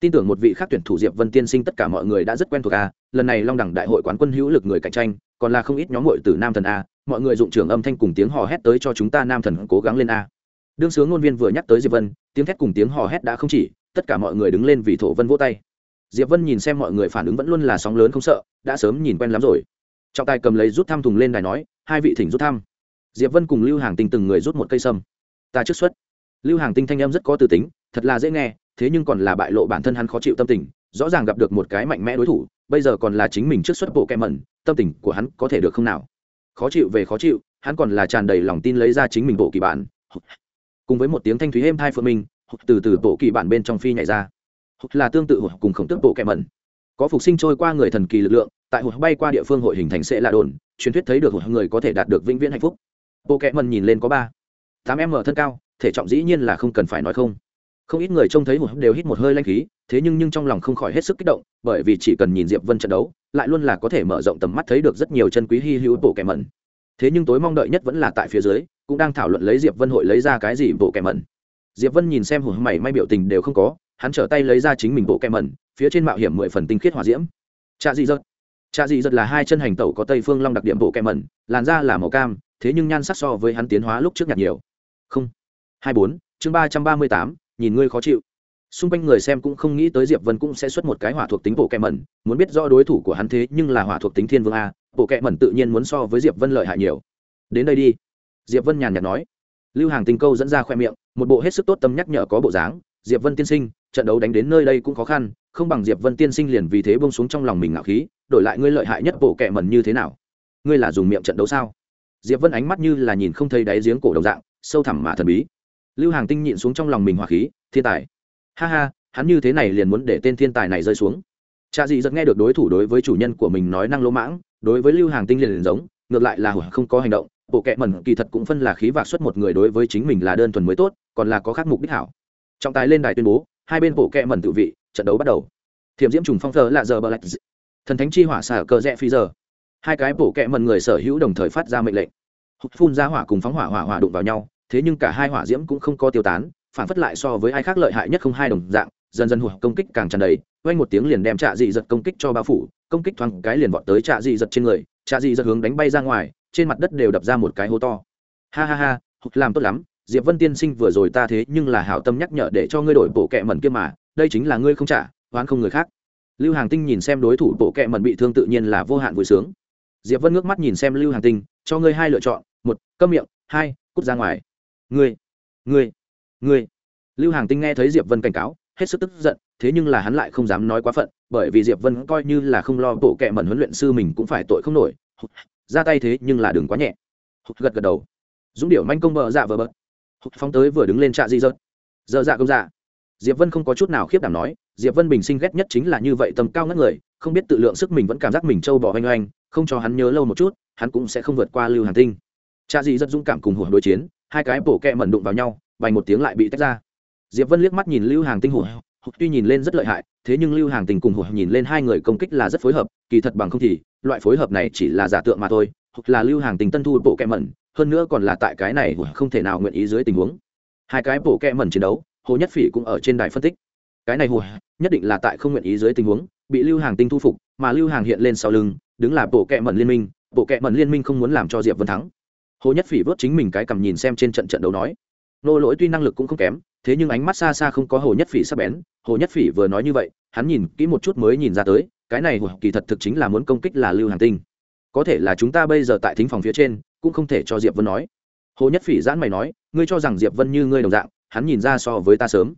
Tin tưởng một vị khác tuyển thủ diệp vân tiên sinh tất cả mọi người đã rất quen thuộc a lần này long đẳng đại hội quán quân hữu lực người cạnh tranh, còn là không ít nhóm hội từ nam thần a, mọi người dụng trưởng âm thanh cùng tiếng hò hét tới cho chúng ta nam thần cố gắng lên a. Đương sướng ngôn viên vừa nhắc tới diệp vân, tiếng thét cùng tiếng hò hét đã không chỉ, tất cả mọi người đứng lên vì thổ vân vỗ tay. Diệp vân nhìn xem mọi người phản ứng vẫn luôn là sóng lớn không sợ, đã sớm nhìn quen lắm rồi. Trọng tài cầm lấy rút thăm thùng lên đài nói, hai vị thỉnh rút thăm diệp vân cùng lưu hàng tinh từng người rút một cây sâm. Ta trước xuất. Lưu hàng tinh thanh em rất có tư tính, thật là dễ nghe, thế nhưng còn là bại lộ bản thân hắn khó chịu tâm tình, rõ ràng gặp được một cái mạnh mẽ đối thủ, bây giờ còn là chính mình trước xuất bộ kẹ mẩn, tâm tình của hắn có thể được không nào? Khó chịu về khó chịu, hắn còn là tràn đầy lòng tin lấy ra chính mình bộ kỳ bản. Cùng với một tiếng thanh thúy êm thai phượng minh, từ từ bộ kỳ bản bên trong phi nhảy ra. Là tương tự cùng khổng tước bộ kẹ mẩn. Có phục sinh trôi qua người thần kỳ lực lượng, tại hụt bay qua địa phương hội hình thành sẽ là đồn, truyền thuyết thấy được hụt người có thể đạt được vĩnh viễn hạnh phúc bộ kẹ mần nhìn lên có ba. Tám m thân cao, thể trọng dĩ nhiên là không cần phải nói không. Không ít người trông thấy hụt đều hít một hơi lanh khí, thế nhưng nhưng trong lòng không khỏi hết sức kích động, bởi vì chỉ cần nhìn diệp vân trận đấu, lại luôn là có thể mở rộng tầm mắt thấy được rất nhiều chân quý hy hữu bộ kẹ mẩn. Thế nhưng tối mong đợi nhất vẫn là tại phía dưới, cũng đang thảo luận lấy diệp vân hội lấy ra cái gì bộ kẹ mẩn. Diệp vân nhìn xem hụt mày may biểu tình đều không có, hắn trở tay lấy ra chính mình bộ kẹ mẩn, phía trên mạo hiểm mười phần tinh khiết hỏa diễm. Trà dị dật. Trà dị dật là hai chân hành tẩu có tây phương long đặc điểm bộ kẹ mẩn, làn da là màu cam thế nhưng nhan sắc so với hắn tiến hóa lúc trước nhạt nhiều. Không. Hai bốn, chương ba trăm ba mươi tám, nhìn ngươi khó chịu. Xung quanh người xem cũng không nghĩ tới diệp vân cũng sẽ xuất một cái hỏa thuộc tính bộ kẹ mẩn muốn biết rõ đối thủ của hắn thế nhưng là hỏa thuộc tính thiên vương a, bộ kẹ mẩn tự nhiên muốn so với diệp vân lợi hại nhiều. Đến đây đi. Diệp vân nhàn nhạt nói. Lưu hàng tình câu dẫn ra khoe miệng, một bộ hết sức tốt tâm nhắc nhở có bộ dáng, diệp vân tiên sinh, trận đấu đánh đến nơi đây cũng khó khăn, không bằng diệp vân tiên sinh liền vì thế bông xuống trong lòng mình ngạo khí, đổi lại ngươi lợi hại nhất bộ kẹ mẩn như thế nào? Ngươi là dùng miệng trận đấu sao? Diệp vân ánh mắt như là nhìn không thấy đáy giếng cổ đồng dạng sâu thẳm mà thần bí. Lưu hàng tinh nhịn xuống trong lòng mình hỏa khí thiên tài. Ha ha hắn như thế này liền muốn để tên thiên tài này rơi xuống. Cha dị giật nghe được đối thủ đối với chủ nhân của mình nói năng lỗ mãng đối với lưu hàng tinh liền, liền giống ngược lại là không có hành động bộ kệ mẩn kỳ thật cũng phân là khí vạc xuất một người đối với chính mình là đơn thuần mới tốt còn là có khác mục đích hảo. Trọng tài lên đài tuyên bố hai bên bộ kệ mẩn tự vị trận đấu bắt đầu. Thiểm diễm trùng phong thờ là giờ bờ lạch thần thánh chi hỏa xả cờ rẽ phi giờ hai cái bộ kẹ mần người sở hữu đồng thời phát ra mệnh lệnh. Phun ra hỏa cùng phóng hỏa hỏa hỏa đụng vào nhau, thế nhưng cả hai hỏa diễm cũng không có tiêu tán, phản phất lại so với ai khác lợi hại nhất không hai đồng dạng, dần dần hụt công kích càng tràn đầy, quanh một tiếng liền đem trạ dị giật công kích cho bao phủ, công kích thoáng cái liền vọt tới trạ dị giật trên người, trạ dị giật hướng đánh bay ra ngoài, trên mặt đất đều đập ra một cái hố to. Ha ha ha, hụt làm tốt lắm, diệp vân tiên sinh vừa rồi ta thế nhưng là hảo tâm nhắc nhở để cho ngươi đổi bộ kẹ mẩn kia mà, đây chính là ngươi không trả, oán không người khác. Lưu hàng tinh nhìn xem đối thủ bộ kẹ mẩn bị thương tự nhiên là vô hạn vui sướng diệp vân ngước mắt nhìn xem lưu hàng tinh, cho ngươi hai lựa chọn, một, câm miệng, hai, cút ra ngoài. Ngươi ngươi ngươi. Lưu hàng tinh nghe thấy diệp vân cảnh cáo, hết sức tức giận, thế nhưng là hắn lại không dám nói quá phận, bởi vì diệp vân coi như là không lo bộ kệ mẩn huấn luyện sư mình cũng phải tội không nổi. Ra tay thế nhưng là đừng quá nhẹ. Gật gật đầu. Dũng điệu manh công bờ dạ vờ bớt phóng tới vừa đứng lên trạ di dợt Giờ dạ công dạ. Diệp vân không có chút nào khiếp đảm nói diệp vân bình sinh ghét nhất chính là như vậy tầm cao ngất người không biết tự lượng sức mình vẫn cảm giác mình trâu bỏ oanh oanh không cho hắn nhớ lâu một chút hắn cũng sẽ không vượt qua lưu hàn tinh. Cha di rất dũng cảm cùng Hổ đối chiến hai cái bổ kẹ mẩn đụng vào nhau vài một tiếng lại bị tách ra. Diệp vân liếc mắt nhìn lưu hàng tinh Hổ, tuy nhìn lên rất lợi hại thế nhưng lưu hàng tình cùng Hổ nhìn lên hai người công kích là rất phối hợp kỳ thật bằng không thì loại phối hợp này chỉ là giả tượng mà thôi hoặc là lưu hàng tình tân thu bộ kẹ mẩn hơn nữa còn là tại cái này không thể nào nguyện ý dưới tình huống. Hai cái bộ kẹ mẩn chiến đấu hồ nhất phỉ cũng ở trên đài phân tích cái này hùa nhất định là tại không nguyện ý dưới tình huống, bị lưu hàng tinh thu phục, mà lưu hàng hiện lên sau lưng, đứng là bộ kệ mẩn liên minh, bộ kệ mẩn liên minh không muốn làm cho diệp vân thắng. Hồ nhất phỉ vớt chính mình cái cầm nhìn xem trên trận trận đấu nói, nô lỗi tuy năng lực cũng không kém, thế nhưng ánh mắt xa xa không có hồ nhất phỉ sắp bén. Hồ nhất phỉ vừa nói như vậy, hắn nhìn kỹ một chút mới nhìn ra tới, cái này kỳ thật thực chính là muốn công kích là lưu hàng tinh. Có thể là chúng ta bây giờ tại thính phòng phía trên, cũng không thể cho diệp vân nói. Hồ nhất phỉ giãn mày nói, ngươi cho rằng diệp vân như ngươi đồng dạng, hắn nhìn ra so với ta sớm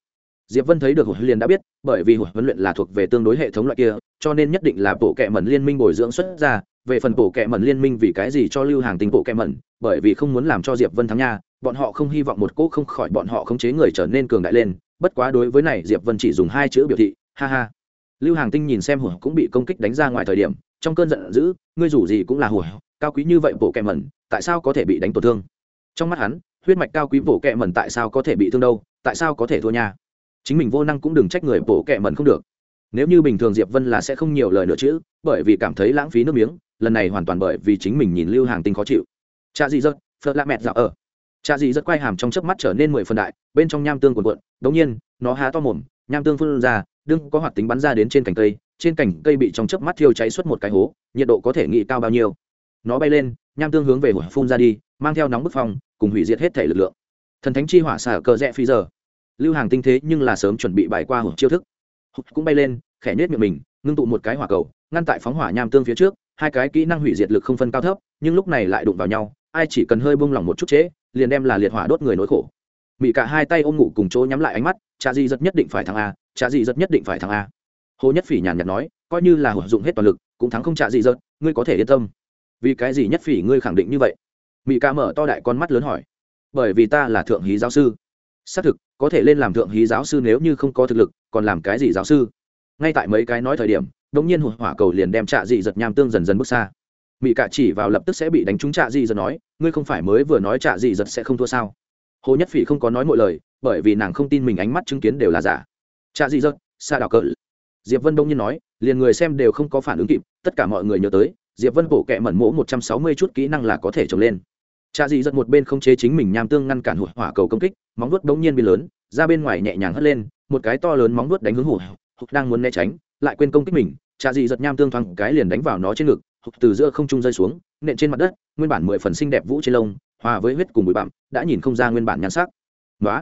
diệp vân thấy được hồ liền đã biết, bởi vì hồ huấn luyện là thuộc về tương đối hệ thống loại kia, cho nên nhất định là bộ kệ mẩn liên minh bồi dưỡng xuất ra. Về phần bộ kệ mẩn liên minh vì cái gì cho lưu hàng tinh bộ kệ mẩn, bởi vì không muốn làm cho diệp vân thắng nha, bọn họ không hy vọng một cỗ không khỏi bọn họ khống chế người trở nên cường đại lên. Bất quá đối với này, diệp vân chỉ dùng hai chữ biểu thị, ha ha. Lưu hàng tinh nhìn xem hủa cũng bị công kích đánh ra ngoài thời điểm, trong cơn giận dữ, ngươi rủ gì cũng là hủa cao quý như vậy bộ kệ mẩn, tại sao có thể bị đánh tổn thương? Trong mắt hắn, huyết mạch cao quý bộ kệ mẩn tại sao có thể bị thương đâu, tại sao có thể thua nha? Chính mình vô năng cũng đừng trách người bổ kẹ mẩn không được. Nếu như bình thường diệp vân là sẽ không nhiều lời nữa chứ, bởi vì cảm thấy lãng phí nước miếng, lần này hoàn toàn bởi vì chính mình nhìn lưu hàng tinh khó chịu. Cha gì dơ phật lạ mẹt dạo ở. Cha dị rất quay hàm trong chớp mắt trở nên mười phần đại, bên trong nham tương cuộn cuộn, đống nhiên, nó há to mồm, nham tương phun ra, đương có hoạt tính bắn ra đến trên cành cây, trên cành cây bị trong chớp mắt thiêu cháy suốt một cái hố, nhiệt độ có thể nghĩ cao bao nhiêu. Nó bay lên, nham tương hướng về hỏa phun ra đi, mang theo nóng bức phong, cùng hủy diệt hết thể lực lượng. Thần thánh chi hỏa xả cờ rẽ phi giờ lưu hàng tinh thế nhưng là sớm chuẩn bị bài qua hưởng chiêu thức. Hụt cũng bay lên, khẽ nết miệng mình, ngưng tụ một cái hỏa cầu, ngăn tại phóng hỏa nham tương phía trước, hai cái kỹ năng hủy diệt lực không phân cao thấp, nhưng lúc này lại đụng vào nhau, ai chỉ cần hơi bung lỏng một chút chế, liền đem là liệt hỏa đốt người nỗi khổ. Mỹ cả hai tay ôm ngủ cùng chỗ nhắm lại ánh mắt cha di rất nhất định phải thắng a cha di rất nhất định phải thắng a. Hồ nhất phỉ nhàn nhạt nói, coi như là hưởng dụng hết toàn lực, cũng thắng không cha di rất ngươi có thể yên tâm. Vì cái gì nhất phỉ ngươi khẳng định như vậy? Mỹ ca mở to đại con mắt lớn hỏi. Bởi vì ta là thượng hí giáo sư xác thực, có thể lên làm thượng hí giáo sư nếu như không có thực lực, còn làm cái gì giáo sư? Ngay tại mấy cái nói thời điểm đống nhiên hụt hỏa cầu liền đem trạ dị giật nham tương dần dần bước xa. Mỹ cạ chỉ vào lập tức sẽ bị đánh trúng trạ dị giật nói, ngươi không phải mới vừa nói trạ dị giật sẽ không thua sao? Hồ nhất phỉ không có nói mọi lời, bởi vì nàng không tin mình ánh mắt chứng kiến đều là giả. Trạ dị giật xa đào cỡ diệp vân đông nhiên nói, liền người xem đều không có phản ứng kịp, tất cả mọi người nhớ tới, diệp vân bổ kẹ mẩn mỗ một trăm sáu mươi chút kỹ năng là có thể trồng lên trạ dị giật một bên không chế chính mình nham tương ngăn cản hụt hỏa cầu công kích, móng vuốt đống nhiên bị lớn, ra bên ngoài nhẹ nhàng hất lên, một cái to lớn móng vuốt đánh hướng hụt hụt đang muốn né tránh, lại quên công kích mình trà dị giật nham tương thoáng cái liền đánh vào nó trên ngực, hụt từ giữa không trung rơi xuống, nện trên mặt đất, nguyên bản mười phần xinh đẹp vũ trên lông, hòa với huyết cùng bụi bặm, đã nhìn không ra nguyên bản nhan sắc. Nói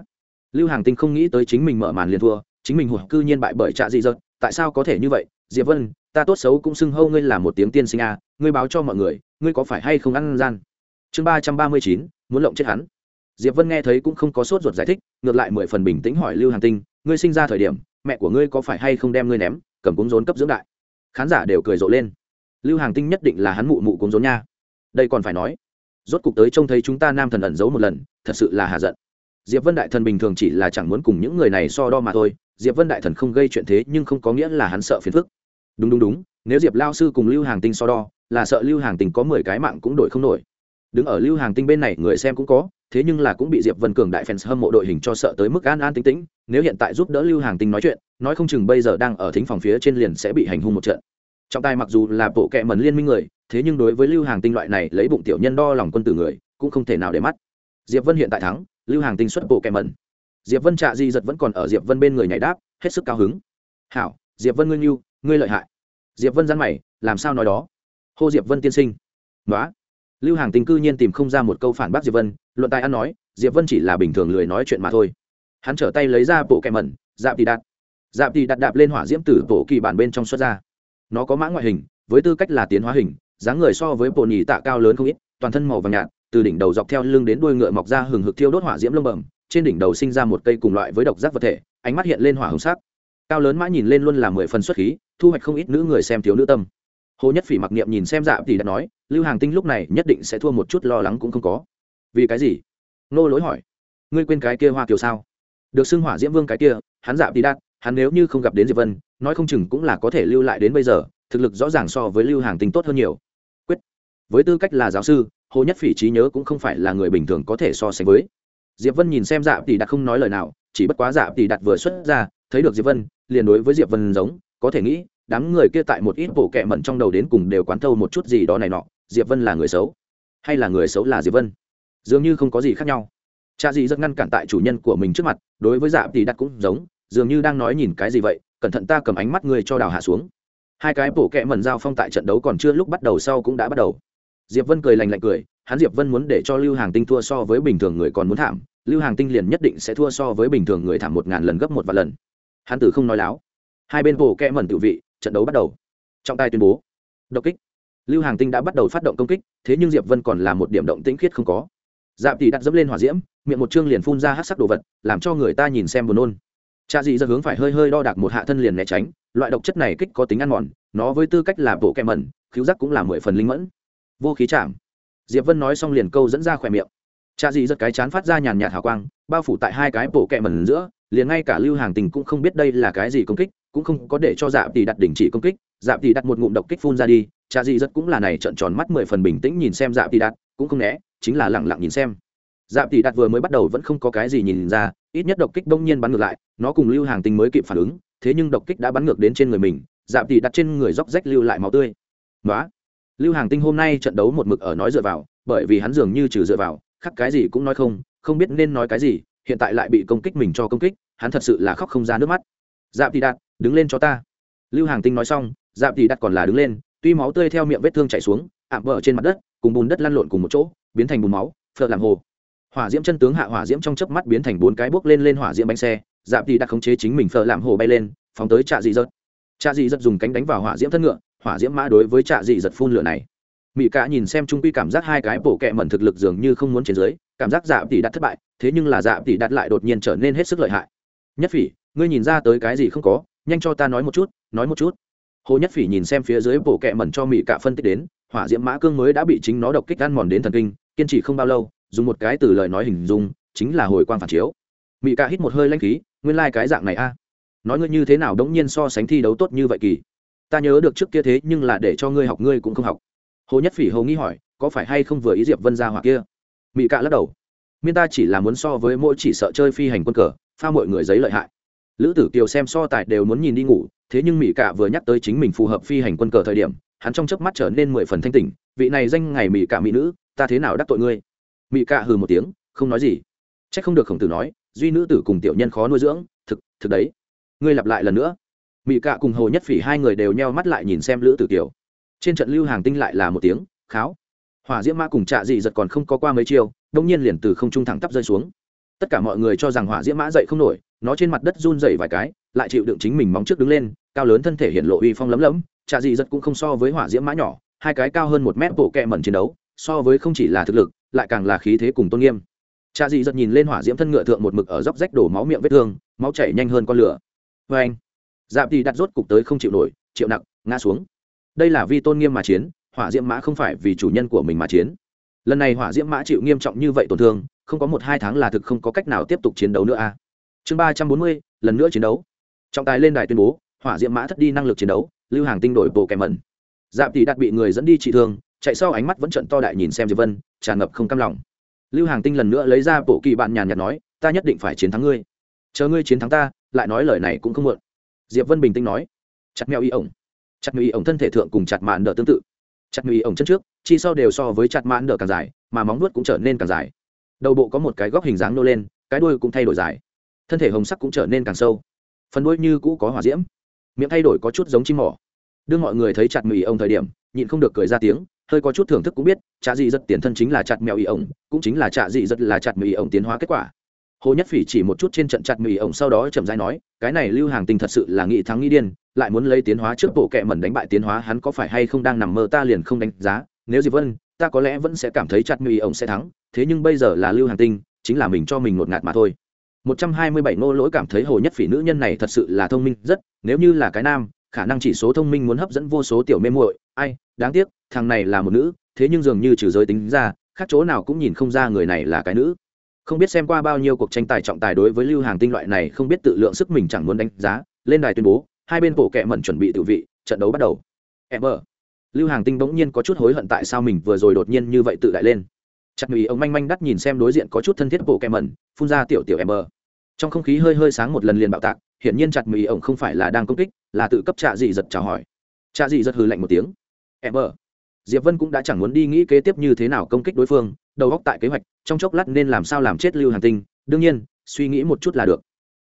lưu hàng tinh không nghĩ tới chính mình mở màn liền thua, chính mình hụt cư nhiên bại bởi trà dị giật, tại sao có thể như vậy? Diệp vân, ta tốt xấu cũng xưng hâu ngươi là một tiếng tiên sinh a, ngươi báo cho mọi người, ngươi có phải hay không ăn gian? Chương ba trăm ba mươi chín, muốn lộng chết hắn. Diệp vân nghe thấy cũng không có sốt ruột giải thích, ngược lại mười phần bình tĩnh hỏi lưu hàn tinh, ngươi sinh ra thời điểm, mẹ của ngươi có phải hay không đem ngươi ném, cầm cúng rốn cấp dưỡng đại? Khán giả đều cười rộ lên. Lưu hàng tinh nhất định là hắn mụ mụ cúng rốn nha. Đây còn phải nói, rốt cục tới trông thấy chúng ta nam thần ẩn giấu một lần, thật sự là hà giận. Diệp vân đại thần bình thường chỉ là chẳng muốn cùng những người này so đo mà thôi, diệp vân đại thần không gây chuyện thế nhưng không có nghĩa là hắn sợ phiền phức. Đúng đúng đúng, nếu diệp lao sư cùng lưu hàng tinh so đo, là sợ lưu hàng tinh có mười cái mạng cũng đổi không nổi đứng ở lưu hàng tinh bên này người xem cũng có, thế nhưng là cũng bị diệp vân cường đại fans hâm mộ đội hình cho sợ tới mức an an tính tĩnh, nếu hiện tại giúp đỡ lưu hàng tinh nói chuyện, nói không chừng bây giờ đang ở thính phòng phía trên liền sẽ bị hành hung một trận. Trọng tài mặc dù là bộ kệ mẩn liên minh người, thế nhưng đối với lưu hàng tinh loại này lấy bụng tiểu nhân đo lòng quân tử người, cũng không thể nào để mắt. Diệp vân hiện tại thắng, lưu hàng tinh xuất bộ kệ mẩn. Diệp vân trạ di giật vẫn còn ở diệp vân bên người nhảy đáp, hết sức cao hứng. Hảo, diệp vân ngươi nhu, ngươi lợi hại. Diệp vân gian mày, làm sao nói đó? Hô diệp vân tiên sinh. Nói lưu hàng tinh cư nhiên tìm không ra một câu phản bác diệp vân, luận tài ăn nói, diệp vân chỉ là bình thường lười nói chuyện mà thôi. Hắn trở tay lấy ra bộ kẹ mẩn dạp thì đặt dạp thì đặt đạp lên hỏa diễm tử bộ kỳ bản bên trong xuất ra. Nó có mã ngoại hình, với tư cách là tiến hóa hình, dáng người so với bộ nhì tạ cao lớn không ít, toàn thân màu vàng nhạt, từ đỉnh đầu dọc theo lưng đến đuôi ngựa mọc ra hừng hực thiêu đốt hỏa diễm lông bẩm, trên đỉnh đầu sinh ra một cây cùng loại với độc giác vật thể, ánh mắt hiện lên hỏa hồng sắc. Cao lớn mã nhìn lên luôn là mười phần xuất khí, thu hoạch không ít nữ người xem thiếu nữ tâm hồ nhất phỉ mặc niệm nhìn xem dạ thì đã nói, lưu hàng tinh lúc này nhất định sẽ thua một chút, lo lắng cũng không có. Vì cái gì? Nô lỗi hỏi. Ngươi quên cái kia hoa kiều sao? Được xưng hỏa diễm vương cái kia, hắn dạ thì đạt hắn nếu như không gặp đến diệp vân, nói không chừng cũng là có thể lưu lại đến bây giờ, thực lực rõ ràng so với lưu hàng tinh tốt hơn nhiều. Quyết. Với tư cách là giáo sư, hồ nhất phỉ trí nhớ cũng không phải là người bình thường có thể so sánh với. Diệp vân nhìn xem dạ tỷ đạt không nói lời nào, chỉ bất quá dạ tỷ đạt vừa xuất ra, thấy được diệp vân, liền đối với diệp vân giống có thể nghĩ, đám người kia tại một ít bộ kệ mẩn trong đầu đến cùng đều quán thâu một chút gì đó này nọ, diệp vân là người xấu. Hay là người xấu là diệp vân? Dường như không có gì khác nhau. Cha dì rất ngăn cản tại chủ nhân của mình trước mặt, đối với dạ tỷ đặt cũng giống, dường như đang nói nhìn cái gì vậy, cẩn thận ta cầm ánh mắt người cho đào hạ xuống. Hai cái bổ kẹ mẩn giao phong tại trận đấu còn chưa lúc bắt đầu sau cũng đã bắt đầu. Diệp vân cười lành lạnh cười, hắn diệp vân muốn để cho lưu hàng tinh thua so với bình thường người còn muốn thảm, lưu hàng tinh liền nhất định sẽ thua so với bình thường người thảm một ngàn lần gấp một vạn lần. Hắn tử không nói láo hai bên bộ kẽ mẩn tự vị, trận đấu bắt đầu. Trọng tài tuyên bố. Độc kích. Lưu hàng tinh đã bắt đầu phát động công kích, thế nhưng diệp vân còn là một điểm động tĩnh khiết không có. Dạp tỷ đặt dẫm lên hỏa diễm, miệng một chương liền phun ra hát sắc đồ vật, làm cho người ta nhìn xem buồn nôn. Cha dị ra hướng phải hơi hơi đo đạc một hạ thân liền né tránh, loại độc chất này kích có tính ăn mòn, nó với tư cách là bộ kẹ mẩn, khiếu giác cũng là mười phần linh mẫn. Vô khí chạm. Diệp vân nói xong liền câu dẫn ra khỏe miệng. Cha dị giật cái chán phát ra nhàn nhạt hào quang, bao phủ tại hai cái bộ kẹ mẩn giữa, liền ngay cả lưu hàng tình cũng không biết đây là cái gì công kích cũng không có để cho dạ tỷ đặt đình chỉ công kích dạ tỷ đặt một ngụm độc kích phun ra đi cha dị rất cũng là này trợn tròn mắt mười phần bình tĩnh nhìn xem dạ tỷ đặt cũng không né, chính là lẳng lặng nhìn xem. Dạ tỷ đặt vừa mới bắt đầu vẫn không có cái gì nhìn ra, ít nhất độc kích đông nhiên bắn ngược lại, nó cùng lưu hàng tinh mới kịp phản ứng, thế nhưng độc kích đã bắn ngược đến trên người mình dạ tỷ đặt trên người róc rách lưu lại máu tươi. Nói lưu hàng tinh hôm nay trận đấu một mực ở nói dựa vào, bởi vì hắn dường như trừ dựa vào khắc cái gì cũng nói không không biết nên nói cái gì, hiện tại lại bị công kích mình cho công kích, hắn thật sự là khóc không ra nước mắt. Dạ tỷ đạt đứng lên cho ta. Lưu hàng tinh nói xong dạp thì đạt còn là đứng lên, tuy máu tươi theo miệng vết thương chảy xuống, ạm bờ trên mặt đất, cùng bùn đất lăn lộn cùng một chỗ, biến thành bùn máu, phở làm hồ. Hỏa diễm chân tướng hạ hỏa diễm trong chớp mắt biến thành bốn cái bước lên lên hỏa diễm bánh xe dạp thì đạt khống chế chính mình phở làm hồ bay lên, phóng tới trạ dị dật trạ dị dật dùng cánh đánh vào hỏa diễm thân ngựa, hỏa diễm mã đối với trạ dị dật phun lửa này. Mỹ cả nhìn xem trung quy cảm giác hai cái bổ kẹ mẩn thực lực dường như không muốn trên dưới, cảm giác dạp tỷ đặt thất bại, thế nhưng là dạp tỷ đặt lại đột nhiên trở nên hết sức lợi hại. Nhất phỉ, ngươi nhìn ra tới cái gì không có nhanh cho ta nói một chút, nói một chút. Hồ nhất phỉ nhìn xem phía dưới bộ kẹ mẩn cho mỹ cả phân tích đến, hỏa diễm mã cương mới đã bị chính nó độc kích ăn mòn đến thần kinh, kiên trì không bao lâu, dùng một cái từ lời nói hình dung, chính là hồi quang phản chiếu. Mỹ cả hít một hơi lanh khí, nguyên lai、like、cái dạng này a. Nói ngươi như thế nào đống nhiên so sánh thi đấu tốt như vậy kỳ? Ta nhớ được trước kia thế, nhưng là để cho ngươi học ngươi cũng không học. Hồ nhất phỉ hầu nghĩ hỏi, có phải hay không vừa ý diệp vân ra hoặc kia? Mỹ cạ lắc đầu. Miên ta chỉ là muốn so với mỗi chỉ sợ chơi phi hành quân cờ, pha mọi người giấy lợi hại lữ tử kiều xem so tài đều muốn nhìn đi ngủ, thế nhưng mỹ cạ vừa nhắc tới chính mình phù hợp phi hành quân cờ thời điểm, hắn trong chớp mắt trở nên mười phần thanh tỉnh, vị này danh ngày mỹ cạ mỹ nữ, ta thế nào đắc tội ngươi? Mỹ cạ hừ một tiếng, không nói gì. C h ắ c không được khổng tử nói, duy nữ tử cùng tiểu nhân khó nuôi dưỡng, thực thực đấy. Ngươi lặp lại lần nữa. Mỹ cạ cùng hồ nhất phỉ hai người đều nheo mắt lại nhìn xem lữ tử kiều. Trên trận lưu hàng tinh lại là một tiếng, kháo. Hỏa diễm mã cùng trạ dị giật còn không có qua mấy chiêu, đông nhiên liền từ không trung thẳng tắp rơi xuống. Tất cả mọi người cho rằng hỏa diễm mã dậy không nổi nó trên mặt đất run dày vài cái, lại chịu đựng chính mình móng trước đứng lên, cao lớn thân thể hiện lộ uy phong lấm lấm trà dị giật cũng không so với hỏa diễm mã nhỏ, hai cái cao hơn một mét bộ kẹ mẩn chiến đấu, so với không chỉ là thực lực, lại càng là khí thế cùng tôn nghiêm. Trà dị giật nhìn lên hỏa diễm thân ngựa thượng một mực ở dốc rách đổ máu miệng vết thương, máu chảy nhanh hơn con lửa. Vê anh dạp thì đặt rốt cục tới không chịu nổi chịu nặng, ngã xuống. Đây là vi tôn nghiêm mà chiến, hỏa diễm mã không phải vì chủ nhân của mình mà chiến. Lần này hỏa diễm mã chịu nghiêm trọng như vậy tổn thương, không có một hai tháng là thực không có cách nào tiếp tục chiến đấu nữa a. à chương ba trăm bốn mươi, lần nữa chiến đấu. Trọng tài lên đài tuyên bố, hỏa diễm mã thất đi năng lực chiến đấu, lưu hàng tinh đổi bộ kèm mẩn. Dạp tỷ đạt bị người dẫn đi trị thương, chạy sau ánh mắt vẫn trận to đại nhìn xem diệp vân, tràn ngập không cam lòng. Lưu hàng tinh lần nữa lấy ra bộ kỳ bạn nhàn nhạt nói, ta nhất định phải chiến thắng ngươi. Chờ ngươi chiến thắng ta, lại nói lời này cũng không muộn. Diệp vân bình tĩnh nói, chặt mèo y ổng. Chặt mèo y ổng thân thể thượng cùng chặt mạn đỡ tương tự. Chặt mèo y ổng chân trước, chi sau đều so với chặt mạn đỡ càng dài, mà móng nuốt cũng trở nên càng dài. Đầu bộ có một cái góc hình dáng nô lên, cái đuôi cũng thay đổi dài thân thể hồng sắc cũng trở nên càng sâu. Phần đuôi như cũ có hỏa diễm, miệng thay đổi có chút giống chim mỏ. Đương mọi người thấy chặt mì ông thời điểm, nhịn không được cười ra tiếng, hơi có chút thưởng thức cũng biết trạ dị rất tiền thân chính là chặt mèo y ổng, cũng chính là trạ dị rất là chặt mì ổng tiến hóa kết quả. Hồ nhất phỉ chỉ một chút trên trận chặt mì ổng sau đó chậm rãi nói, cái này lưu hàng tinh thật sự là nghị thắng nghĩ điên, lại muốn lấy tiến hóa trước bộ kệ mẩn đánh bại tiến hóa, hắn có phải hay không đang nằm mơ ta liền không đánh giá, nếu gì vân, ta có lẽ vẫn sẽ cảm thấy chặt mì ổng sẽ thắng, thế nhưng bây giờ là lưu hàng tinh, chính là mình cho mình ngột ngạt mà thôi. 127 ngô lỗi cảm thấy hồ nhất phỉ nữ nhân này thật sự là thông minh rất, nếu như là cái nam, khả năng chỉ số thông minh muốn hấp dẫn vô số tiểu mê muội. Ai, đáng tiếc, thằng này là một nữ, thế nhưng dường như trừ giới tính ra, khác chỗ nào cũng nhìn không ra người này là cái nữ. Không biết xem qua bao nhiêu cuộc tranh tài trọng tài đối với lưu hàng tinh loại này, không biết tự lượng sức mình chẳng muốn đánh giá, lên đài tuyên bố, hai bên bộ kẹ mẩn chuẩn bị tự vị, trận đấu bắt đầu. Em ở lưu hàng tinh bỗng nhiên có chút hối hận tại sao mình vừa rồi đột nhiên như vậy tự đại lên chặt mỹ ông manh manh đắt nhìn xem đối diện có chút thân thiết bộ kẹm mẩn, phun ra tiểu tiểu em bờ trong không khí hơi hơi sáng một lần liền bạo tạc, hiển nhiên chặt mỹ ông không phải là đang công kích, là tự cấp trạ dị giật chào hỏi. Trạ dị giật hừ lạnh một tiếng. Em bờ diệp vân cũng đã chẳng muốn đi nghĩ kế tiếp như thế nào công kích đối phương, đầu góc tại kế hoạch, trong chốc lát nên làm sao làm chết lưu hàng tinh, đương nhiên, suy nghĩ một chút là được.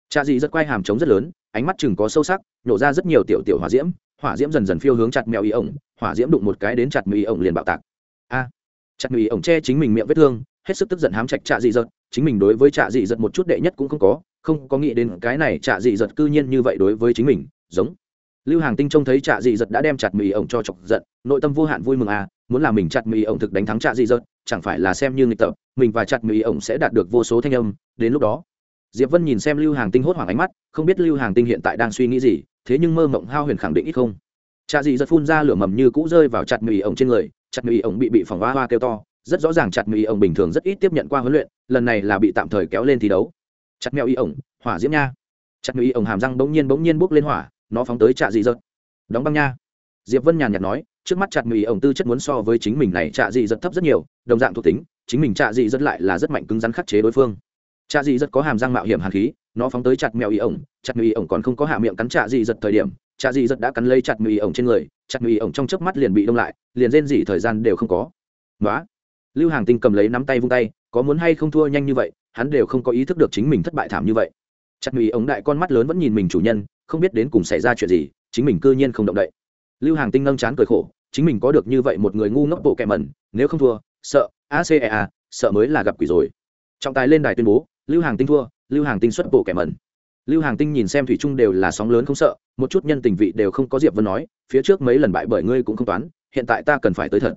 Trạ dị giật quay hàm trống rất lớn, ánh mắt chừng có sâu sắc nhổ ra rất nhiều tiểu tiểu hỏa diễm hỏa diễm dần dần phiêu hướng chặt mèo y ổng, hỏa diễm đụng một cái đến chặt mèo ổng liền bạo tạc. A chặt mì ổng che chính mình miệng vết thương, hết sức tức giận hám chạch trạ dị giật. Chính mình đối với trạ dị giật một chút đệ nhất cũng không có không có nghĩ đến cái này trạ dị giật cư nhiên như vậy đối với chính mình, giống. Lưu hàng tinh trông thấy trạ dị giật đã đem chặt mì ổng cho chọc giận, nội tâm vô hạn vui mừng à muốn làm mình chặt mì ổng thực đánh thắng trạ dị giật, chẳng phải là xem như nghịch tập, mình và chặt mì ổng sẽ đạt được vô số thanh âm, đến lúc đó. Diệp vân nhìn xem lưu hàng tinh hốt hoảng ánh mắt, không biết lưu hàng tinh hiện tại đang suy nghĩ gì, thế nhưng mơ mộng hao huyền khẳng định ít không. Trạ dị giật phun ra lửa mầm như cũ rơi vào chặt mì ổng trên người chặt mỹ ổng bị bị phòng hoa hoa kêu to, rất rõ ràng chặt mỹ ổng bình thường rất ít tiếp nhận qua huấn luyện, lần này là bị tạm thời kéo lên thi đấu. Chặt mèo y ổng hỏa diễm nha. Chặt mì ổng hàm răng bỗng nhiên bỗng nhiên bốc lên hỏa, nó phóng tới trạ dị giật đóng băng nha. Diệp vân nhàn nhạt nói, trước mắt chặt mì ổng tư chất muốn so với chính mình này trạ dị giật thấp rất nhiều, đồng dạng thuộc tính, chính mình trạ dị dật lại là rất mạnh cứng rắn khắc chế đối phương. Trạ dị dật có hàm răng mạo hiểm hàn khí, nó phóng tới chặt mèo y ổng chặt mèo y ổng còn không có hạ miệng cắn trạ dị giật thời điểm trà dị giật đã cắn lấy chặt mì ổng trên người, chặt mì ổng trong chớp mắt liền bị đông lại, liền rên dỉ thời gian đều không có. Nói lưu hàng tinh cầm lấy nắm tay vung tay, có muốn hay không thua nhanh như vậy, hắn đều không có ý thức được chính mình thất bại thảm như vậy. Chặt mì ống đại con mắt lớn vẫn nhìn mình chủ nhân, không biết đến cùng xảy ra chuyện gì, chính mình cư nhiên không động đậy. Lưu hàng tinh nâng chán cười khổ, chính mình có được như vậy một người ngu ngốc bộ kẹ mẩn, nếu không thua, sợ acea sợ mới là gặp quỷ rồi. Trọng tài lên đài tuyên bố, lưu hàng tinh thua, lưu hàng tinh xuất bộ kẹ mẩn lưu hàng tinh nhìn xem thủy trung đều là sóng lớn không sợ, một chút nhân tình vị đều không có diệp vân nói, phía trước mấy lần bại bởi ngươi cũng không toán, hiện tại ta cần phải tới thật.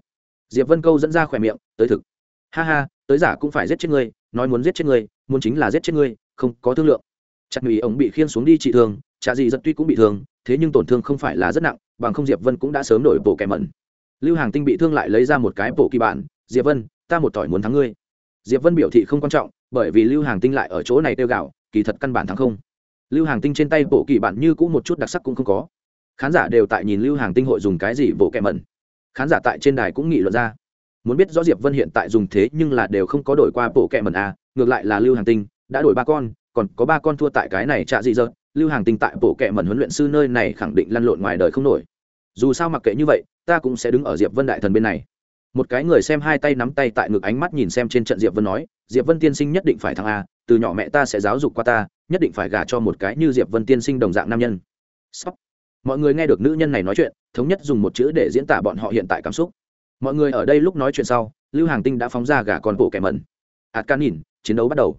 Diệp vân câu dẫn ra khỏe miệng, tới thực. Ha ha, tới giả cũng phải giết chết ngươi, nói muốn giết chết ngươi, muốn chính là giết chết ngươi, không có thương lượng. Chặt mỹ ống bị khiên xuống đi trị thương chả gì giật tuy cũng bị thương, thế nhưng tổn thương không phải là rất nặng, bằng không diệp vân cũng đã sớm đổi bộ kẻ mẩn. Lưu hàng tinh bị thương lại lấy ra một cái bộ kỳ bản, diệp vân, ta một tỏi muốn thắng ngươi. Diệp vân biểu thị không quan trọng, bởi vì lưu hàng tinh lại ở chỗ này tiêu gạo kỳ thật căn bản thắng không lưu hàng tinh trên tay bộ kỳ bản như cũ một chút đặc sắc cũng không có. Khán giả đều tại nhìn lưu hàng tinh hội dùng cái gì bộ kẹ mẩn. Khán giả tại trên đài cũng nghị luận ra. Muốn biết rõ diệp vân hiện tại dùng thế nhưng là đều không có đổi qua bộ kẹ mẩn a ngược lại là lưu hàng tinh đã đổi ba con, còn có ba con thua tại cái này trạ dị dợt lưu hàng tinh tại bộ kẹ mẩn huấn luyện sư nơi này khẳng định lăn lộn ngoài đời không nổi. Dù sao mặc kệ như vậy, ta cũng sẽ đứng ở diệp vân đại thần bên này một cái người xem hai tay nắm tay tại ngực ánh mắt nhìn xem trên trận diệp vân nói, diệp vân tiên sinh nhất định phải thắng a, từ nhỏ mẹ ta sẽ giáo dục qua ta, nhất định phải gả cho một cái như diệp vân tiên sinh đồng dạng nam nhân. Sóc. mọi người nghe được nữ nhân này nói chuyện, thống nhất dùng một chữ để diễn tả bọn họ hiện tại cảm xúc. Mọi người ở đây lúc nói chuyện sau, lưu hàng tinh đã phóng ra gà con bộ kẻ mẩn. Ạt can nhìn chiến đấu bắt đầu.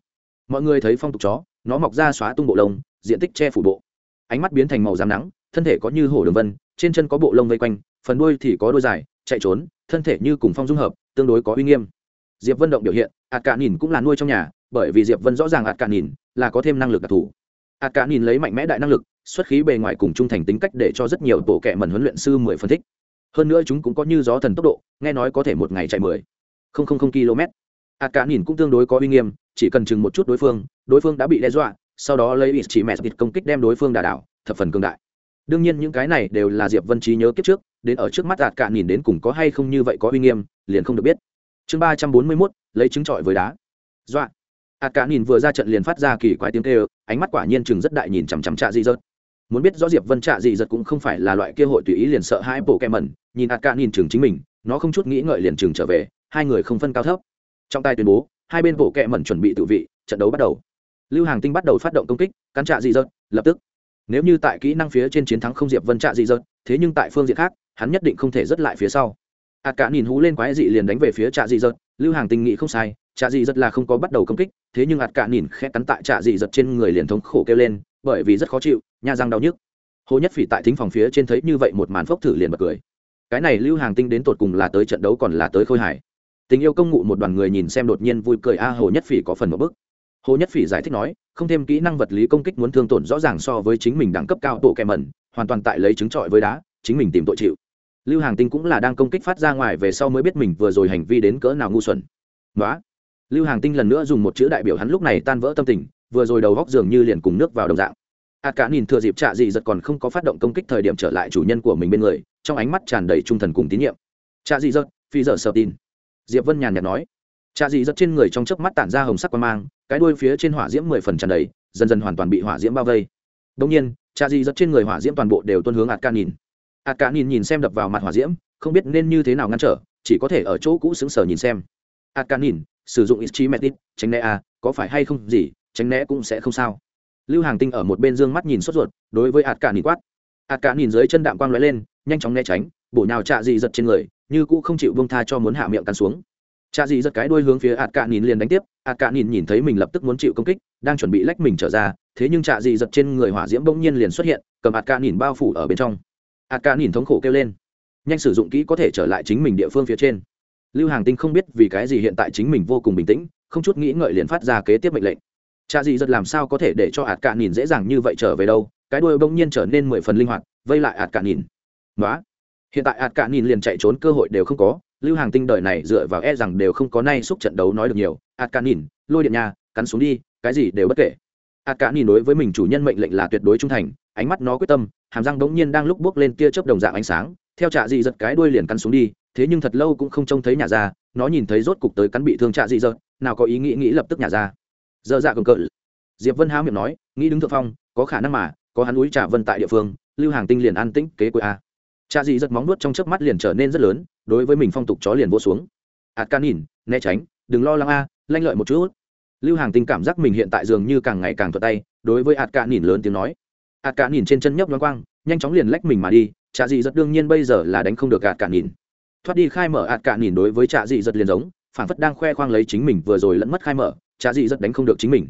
Mọi người thấy phong tục chó, nó mọc ra xóa tung bộ lông, diện tích che phủ bộ. Ánh mắt biến thành màu rám nắng, thân thể có như hổ đường vân, trên chân có bộ lông vây quanh, phần đuôi thì có đôi dài chạy trốn, thân thể như cùng phong dung hợp, tương đối có uy nghiêm. Diệp vân động biểu hiện ạt cả nhìn cũng là nuôi trong nhà, bởi vì diệp vân rõ ràng ạt cả nhìn là có thêm năng lực đặc thù. Ạt cả nhìn lấy mạnh mẽ đại năng lực, xuất khí bề ngoài cùng trung thành tính cách để cho rất nhiều bộ kệ mẩn huấn luyện sư mười phân tích hơn nữa chúng cũng có như gió thần tốc độ, nghe nói có thể một ngày chạy mười không không không km. Ạt cả nhìn cũng tương đối có uy nghiêm, chỉ cần chừng một chút đối phương đối phương đã bị đe dọa, sau đó lấy ít chỉ mẹ công kích đem đối phương đà đảo, thập phần cường đại đương nhiên những cái này đều là diệp vân trí nhớ kiếp trước, đến ở trước mắt đạt cả nhìn đến cùng có hay không như vậy có uy nghiêm, liền không được biết. Chương ba trăm bốn mươi mốt, lấy trứng trọi với đá. Dọa. Ạt cả nhìn vừa ra trận liền phát ra kỳ quái tiếng kêu, ánh mắt quả nhiên chừng rất đại nhìn chằm chằm trạ dị dợt muốn biết rõ diệp vân trạ dị dợt cũng không phải là loại kia hội tùy ý liền sợ hai bộ kem mẩn, nhìn ạt cả nhìn chừng chính mình, nó không chút nghĩ ngợi liền chừng trở về, hai người không phân cao thấp. Trong tay tuyên bố, hai bên bộ kẹ mẩn chuẩn bị tự vị, trận đấu bắt đầu. Lưu hàng tinh bắt đầu phát động công kích, cắn trạ dị dợt lập tức nếu như tại kỹ năng phía trên chiến thắng không diệp vân trạ dị dợt, thế nhưng tại phương diện khác, hắn nhất định không thể rớt lại phía sau. Hạt cả nhìn hú lên quái dị liền đánh về phía trạ dị dợt, lưu hàng tinh nghĩ không sai, trạ dị dợt là không có bắt đầu công kích, thế nhưng hạt cả nhìn khẽ cắn tại trạ dị dợt trên người liền thống khổ kêu lên, bởi vì rất khó chịu nha răng đau nhức. Hồ nhất phỉ tại thính phòng phía trên thấy như vậy một màn phốc thử liền bật cười. Cái này lưu hàng tinh đến tột cùng là tới trận đấu còn là tới khôi hải tình yêu công ngụ một đoàn người nhìn xem đột nhiên vui cười, a, hồ nhất phỉ có phần một bức hồ nhất phỉ giải thích nói, không thêm kỹ năng vật lý công kích muốn thương tổn rõ ràng so với chính mình đẳng cấp cao tổ kẹ mẩn, hoàn toàn tại lấy chứng trọi với đá, chính mình tìm tội chịu. Lưu hàng tinh cũng là đang công kích phát ra ngoài về sau mới biết mình vừa rồi hành vi đến cỡ nào ngu xuẩn. Đó lưu hàng tinh lần nữa dùng một chữ đại biểu hắn lúc này tan vỡ tâm tình, vừa rồi đầu góc dường như liền cùng nước vào đồng dạng. A cả nhìn thừa dịp trạ dị giật còn không có phát động công kích thời điểm trở lại chủ nhân của mình bên người, trong ánh mắt tràn đầy trung thần cùng tín nhiệm. Trạ dị giật, phi giờ sợ tin. Diệp vân nhàn nhạt nói. Trạ dị giật trên người trong chớp mắt tản ra hồng sắc quan mang cái đuôi phía trên hỏa diễm mười phần tràn đầy dần dần hoàn toàn bị hỏa diễm bao vây. Đông nhiên cha di giật trên người hỏa diễm toàn bộ đều tuân hướng ạt ca nhìn ạt ca nhìn nhìn xem đập vào mặt hỏa diễm không biết nên như thế nào ngăn trở chỉ có thể ở chỗ cũ xứng sở nhìn xem. Ạt ca nhìn sử dụng ít chi metit tránh né a à, có phải hay không gì tránh né cũng sẽ không sao. Lưu hàng tinh ở một bên dương mắt nhìn sốt ruột đối với ạt cả nhìn quát. Ạt cả nhìn dưới chân đạm quang lóe lên nhanh chóng né tránh bổ nhào trạ dị giật trên người như cũ không chịu bông tha cho muốn hạ miệng cắn xuống cha dị giật cái đuôi hướng phía ạt cạn nhìn liền đánh tiếp, ạt cạn nhìn nhìn thấy mình lập tức muốn chịu công kích, đang chuẩn bị lách mình trở ra, thế nhưng cha dị giật trên người hỏa diễm bỗng nhiên liền xuất hiện, cầm ạt cạn nhìn bao phủ ở bên trong. Ạt cạn nhìn thống khổ kêu lên, nhanh sử dụng kỹ có thể trở lại chính mình địa phương phía trên. Lưu hàng tinh không biết vì cái gì hiện tại chính mình vô cùng bình tĩnh, không chút nghĩ ngợi liền phát ra kế tiếp mệnh lệnh. Cha dị giật làm sao có thể để cho ạt cạn nhìn dễ dàng như vậy trở về đâu, cái đuôi bỗng nhiên trở nên mười phần linh hoạt, vây lại ạt cạn nhìn nói hiện tại ạt cạn nhìn liền chạy trốn cơ hội đều không có lưu hàng tinh đời này dựa vào e rằng đều không có nay xúc trận đấu nói được nhiều. Ạt cạn nhìn lôi điện nhà cắn xuống đi, cái gì đều bất kể. Ạt cạn nhìn đối với mình chủ nhân mệnh lệnh là tuyệt đối trung thành, ánh mắt nó quyết tâm, hàm răng bỗng nhiên đang lúc bước lên tia chớp đồng dạng ánh sáng, theo trạ dị giật cái đuôi liền cắn xuống đi, thế nhưng thật lâu cũng không trông thấy nhà ra nó nhìn thấy rốt cục tới cắn bị thương trạ dị giật nào có ý nghĩ nghĩ lập tức nhà ra dơ dạ cầm cỡ diệp vân háo miệng nói, nghĩ đứng thượng phong, có khả năng mà, có hắn núi trà vân tại địa phương, lưu hàng tinh liền an tĩnh kế quê a cha dị giật móng nuốt trong chớp mắt liền trở nên rất lớn, đối với mình phong tục chó liền vô xuống. Ạt can nhìn, né tránh, đừng lo lắng a, lanh lợi một chút. Lưu hàng tinh cảm giác mình hiện tại dường như càng ngày càng thuật tay, đối với ạt cả nhìn lớn tiếng nói. Ạt cả nhìn trên chân nhấp loang quang, nhanh chóng liền lách mình mà đi trạ dị giật đương nhiên bây giờ là đánh không được ạt cả nhìn. Thoát đi khai mở, ạt cả nhìn đối với trạ dị giật liền giống phản phất đang khoe khoang lấy chính mình vừa rồi lẫn mất khai mở trạ dị giật đánh không được chính mình.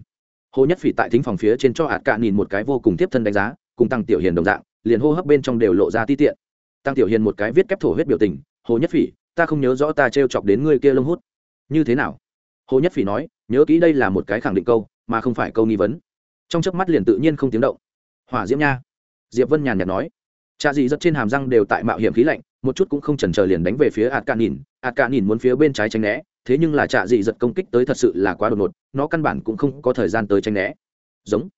Hồ nhất phỉ tại thính phòng phía trên cho ạt cả nhìn một cái vô cùng tiếp thân đánh giá, cùng tăng tiểu hiền đồng dạng, liền hô hấp bên trong đều lộ ra ti tiện tăng tiểu hiền một cái viết kép thổ huyết biểu tình, hồ nhất phỉ, ta không nhớ rõ ta t chọc đến ngươi kia lông hút. Như thế nào? Hồ nhất phỉ nói, nhớ kỹ đây là một cái khẳng định câu, mà không phải câu nghi vấn. Trong chớp mắt liền tự nhiên không tiếng động. Hỏa diễm nha. Diệp vân nhàn nhạt nói. Cha dị rất trên hàm răng đều tại mạo hiểm khí lạnh, một chút cũng không chần chờ liền đánh về phía ạt cạn nhìn ạt cạn nhìn muốn phía bên trái tránh né, thế nhưng là cha dị giật công kích tới thật sự là quá đột ngột, nó căn bản cũng không có thời gian tới tránh né. Giống.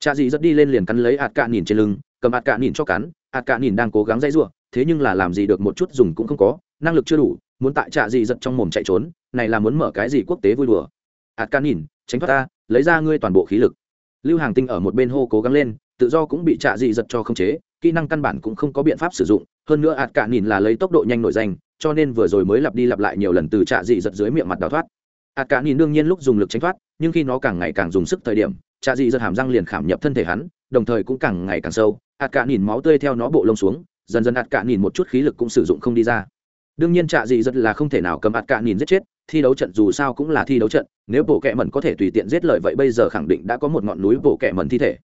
Cha dị giật đi lên liền cắn lấy ạt cạn nhìn trên lưng, cầm ạt cạn nhìn cho cắn, ạt cạn nhìn đang cố gắng dây n thế nhưng là làm gì được một chút dùng cũng không có, năng lực chưa đủ, muốn tại trạ dị giật trong mồm chạy trốn, này là muốn mở cái gì quốc tế vui đùa. Ạt can nhìn, tránh thoát ta, lấy ra ngươi toàn bộ khí lực. Lưu hàng tinh ở một bên hô cố gắng lên, tự do cũng bị trạ dị giật cho khống chế, kỹ năng căn bản cũng không có biện pháp sử dụng, hơn nữa ạt cạn nhìn là lấy tốc độ nhanh nổi danh, cho nên vừa rồi mới lặp đi lặp lại nhiều lần từ trạ dị giật dưới miệng mặt đào thoát. Ạt cạn nhìn đương nhiên lúc dùng lực tránh thoát, nhưng khi nó càng ngày càng dùng sức thời điểm, trạ dị giật hàm răng liền khảm nhập thân thể hắn, đồng thời cũng càng ngày càng sâu. Ạt cạn nhìn máu tươi theo nó bộ lông xuống dần dần ạt cạn nhìn một chút khí lực cũng sử dụng không đi ra. Đương nhiên trạ dị rất là không thể nào cầm ạt cạn nhìn giết chết thi đấu trận dù sao cũng là thi đấu trận nếu bộ kệ mẩn có thể tùy tiện giết lợi vậy bây giờ khẳng định đã có một ngọn núi bộ kệ mẩn thi thể.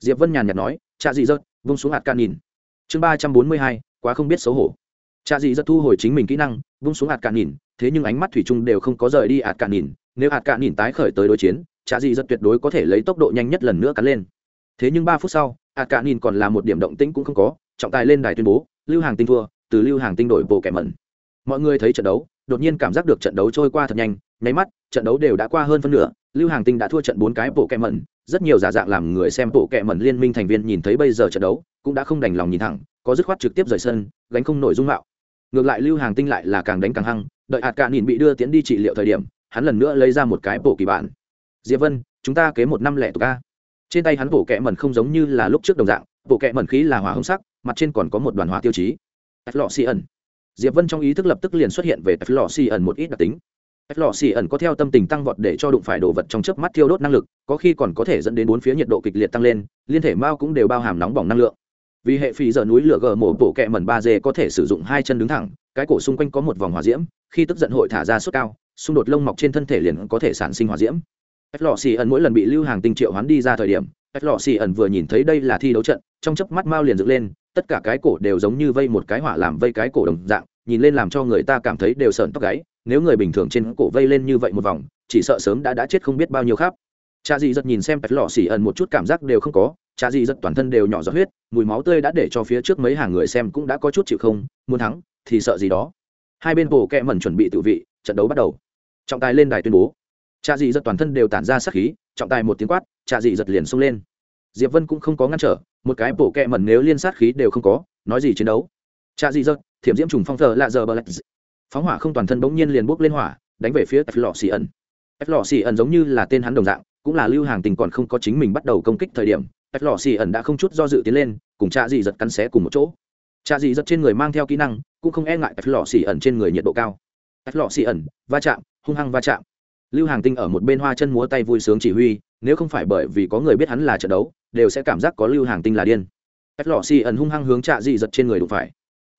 Diệp vân nhàn nhạt nói trạ dị rất, vung xuống ạt cạn nhìn. Chương ba trăm bốn mươi hai quá không biết xấu hổ. Trạ dị rất thu hồi chính mình kỹ năng vung xuống ạt cạn nhìn thế nhưng ánh mắt thủy chung đều không có rời đi ạt cạn nhìn nếu ạt cạn nhìn tái khởi tới đối chiến trạ dị rất tuyệt đối có thể lấy tốc độ nhanh nhất lần nữa cắn lên. Thế nhưng ba phút sau ạt cạn nhìn còn là một điểm động tĩnh cũng không có trọng tài lên đài tuyên bố, lưu hàng tinh thua, từ lưu hàng tinh đổi bộ kẻ mẩn. Mọi người thấy trận đấu, đột nhiên cảm giác được trận đấu trôi qua thật nhanh, nháy mắt, trận đấu đều đã qua hơn phân nửa, lưu hàng tinh đã thua trận bốn cái bộ kẹ mẩn, rất nhiều giả dạng làm người xem bộ kẹ mẩn liên minh thành viên nhìn thấy bây giờ trận đấu, cũng đã không đành lòng nhìn thẳng, có dứt khoát trực tiếp rời sân, gánh không nổi dung mạo. Ngược lại lưu hàng tinh lại là càng đánh càng hăng, đợi hạt cạn nhìn bị đưa tiến đi trị liệu thời điểm, hắn lần nữa lấy ra một cái bộ kỳ bản. Diệp vân, chúng ta kế một năm lẻ tục ca trên tay hắn bộ kẹ mẩn không giống như là lúc trước đồng dạng, bộ kẹ mẩn khí là hỏa hông sắc mặt trên còn có một đoàn hóa tiêu chí. Lọ xì ẩn. Diệp vân trong ý thức lập tức liền xuất hiện về tạch lò xì ẩn một ít đặc tính. Tạch lò xì ẩn có theo tâm tình tăng vọt để cho đụng phải đồ vật trong chớp mắt thiêu đốt năng lực, có khi còn có thể dẫn đến bốn phía nhiệt độ kịch liệt tăng lên, liên thể mao cũng đều bao hàm nóng bỏng năng lượng. Vì hệ phì giờ núi lửa gờ mổ bổ kẹ mẩn ba d có thể sử dụng hai chân đứng thẳng, cái cổ xung quanh có một vòng hỏa diễm, khi tức giận hội thả ra suất cao, xung đột lông mọc trên thân thể liền có thể sản sinh hỏa diễm. Tạch lò xì ẩn mỗi lần bị lưu hàng tinh triệu hoán đi ra thời điểm tạch lò xì ẩn vừa nhìn thấy đây là thi đấu trận, trong chớp mắt mao liền dựng lên tất cả cái cổ đều giống như vây một cái hỏa làm vây cái cổ đồng dạng, nhìn lên làm cho người ta cảm thấy đều sợn tóc gáy, nếu người bình thường trên cổ vây lên như vậy một vòng, chỉ sợ sớm đã đã chết không biết bao nhiêu khác cha dì giật nhìn xem bạch lọ xỉ ẩn một chút cảm giác đều không có, cha dì giật toàn thân đều nhỏ giọt huyết, mùi máu tươi đã để cho phía trước mấy hàng người xem cũng đã có chút chịu không, muốn thắng, thì sợ gì đó. Hai bên bộ kẹ mẩn chuẩn bị tự vị, trận đấu bắt đầu. Trọng tài lên đài tuyên bố. Cha dì giật toàn thân đều tản ra sắc khí, trọng tài một tiếng quát, cha dì giật liền xông lên. Diệp vân cũng không có ngăn trở một cái bộ kẹ mẩn nếu liên sát khí đều không có, nói gì chiến đấu? Cha dị giật, thiểm diễm trùng phong thờ lạ giờ bờ lạch. Phóng hỏa không toàn thân bỗng nhiên liền bốc lên hỏa, đánh về phía f lọ xì ẩn. Lọ xì ẩn giống như là tên hắn đồng dạng, cũng là lưu hàng tình còn không có chính mình bắt đầu công kích thời điểm, f lọ xì ẩn đã không chút do dự tiến lên, cùng cha dị giật cắn xé cùng một chỗ. Cha dị giật trên người mang theo kỹ năng, cũng không e ngại f lọ xì ẩn trên người nhiệt độ cao. F lọ xì ẩn, va chạm, hung hăng va chạm lưu hàng tinh ở một bên hoa chân múa tay vui sướng chỉ huy, nếu không phải bởi vì có người biết hắn là trận đấu, đều sẽ cảm giác có lưu hàng tinh là điên. F lọ xì ẩn hung hăng hướng trạ dị giật trên người đụng phải.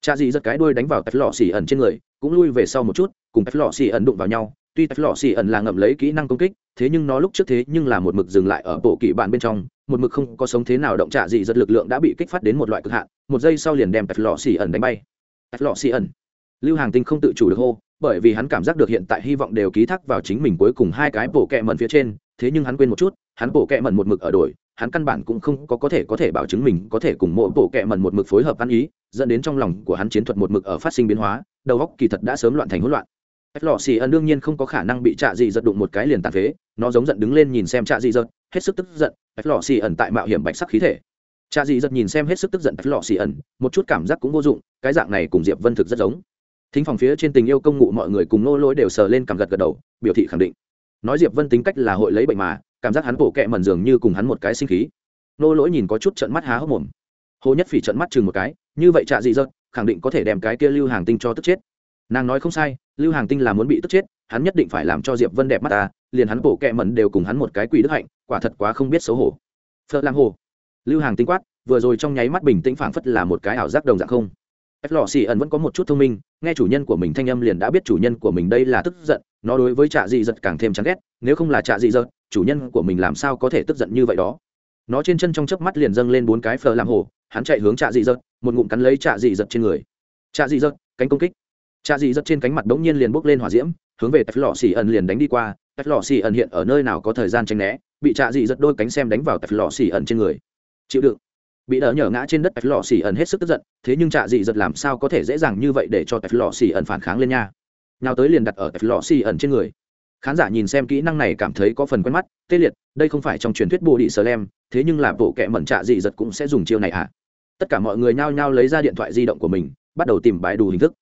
Trạ dị giật cái đuôi đánh vào tạch lọ xì ẩn trên người, cũng lui về sau một chút, cùng tạch lọ xì ẩn đụng vào nhau. Tuy tạch lọ xì ẩn là ngậm lấy kỹ năng công kích, thế nhưng nó lúc trước thế nhưng là một mực dừng lại ở bộ kỵ bạn bên trong, một mực không có sống thế nào động trạ dị giật lực lượng đã bị kích phát đến một loại cực hạn, một giây sau liền đem tạch lọ xì ẩn đánh bay. Tạch lọ xì ẩn. Lưu hàng tinh không tự chủ được hô bởi vì hắn cảm giác được hiện tại hy vọng đều ký thác vào chính mình cuối cùng hai cái bộ kẹ mẩn phía trên, thế nhưng hắn quên một chút, hắn bộ kẹ mẩn một mực ở đổi, hắn căn bản cũng không có có thể có thể bảo chứng mình có thể cùng mỗi bộ kệ mẩn một mực phối hợp ăn ý, dẫn đến trong lòng của hắn chiến thuật một mực ở phát sinh biến hóa, đầu óc kỳ thật đã sớm loạn thành hỗn loạn. Ép xì ẩn đương nhiên không có khả năng bị trạ dị giật đụng một cái liền tàn phế, nó giống giận đứng lên nhìn xem trạ dị giật hết sức tức giận ép xì ẩn tại mạo hiểm bạch sắc khí thể. Trạ dị giật nhìn xem hết sức tức giận ép xì ẩn một chút cảm giác cũng vô dụng, cái dạng này cùng diệp vân thực rất giống thính phòng phía trên tình yêu công ngụ mọi người cùng nô lỗi đều sờ lên cảm gật gật đầu, biểu thị khẳng định. Nói diệp vân tính cách là hội lấy bệnh mà, cảm giác hắn bổ kẹ mẩn dường như cùng hắn một cái sinh khí. Nô lỗi nhìn có chút trận mắt há hốc mồm. Hồ nhất phỉ trận mắt chừng một cái, như vậy trạ dị dật khẳng định có thể đem cái kia lưu hàng tinh cho tức chết. Nàng nói không sai, lưu hàng tinh là muốn bị tức chết, hắn nhất định phải làm cho diệp vân đẹp mắt ta, liền hắn bổ kẹ mẩn đều cùng hắn một cái quỷ đức hạnh, quả thật quá không biết xấu hổ. Phật lang hồ. Lưu hàng tinh quát, vừa rồi trong nháy mắt bình tĩnh phảng phất là một cái ảo giác đồng dạng không. Ép lò xì ẩn vẫn có một chút thông minh nghe chủ nhân của mình thanh âm liền đã biết chủ nhân của mình đây là tức giận, nó đối với trạ dị giật càng thêm chán ghét, nếu không là trạ dị giật, chủ nhân của mình làm sao có thể tức giận như vậy đó? Nó trên chân trong chớp mắt liền dâng lên bốn cái phờ làm hồ, hắn chạy hướng trạ dị giật, một ngụm cắn lấy trạ dị giật trên người. Trạ dị giật, cánh công kích. Trạ dị giật trên cánh mặt bỗng nhiên liền bốc lên hỏa diễm, hướng về tạch lò xì ẩn liền đánh đi qua. Tạch lò xì ẩn hiện ở nơi nào có thời gian tranh né, bị trạ dị giật đôi cánh xem đánh vào tạch lò xì ẩn trên người. Chịu đựng bị đỡ nhở ngã trên đất tạch lò xì ẩn hết sức tức giận, thế nhưng trạ dị giật làm sao có thể dễ dàng như vậy để cho tạch lò xì ẩn phản kháng lên nha? Nào tới liền đặt ở tạch lò xì ẩn trên người. Khán giả nhìn xem kỹ năng này cảm thấy có phần quen mắt, tê liệt, đây không phải trong truyền thuyết bồ đi sờ lem thế nhưng là bộ kệ mẩn trạ dị giật cũng sẽ dùng chiêu này à tất cả mọi người nhao nhao lấy ra điện thoại di động của mình, bắt đầu tìm bài đủ hình thức.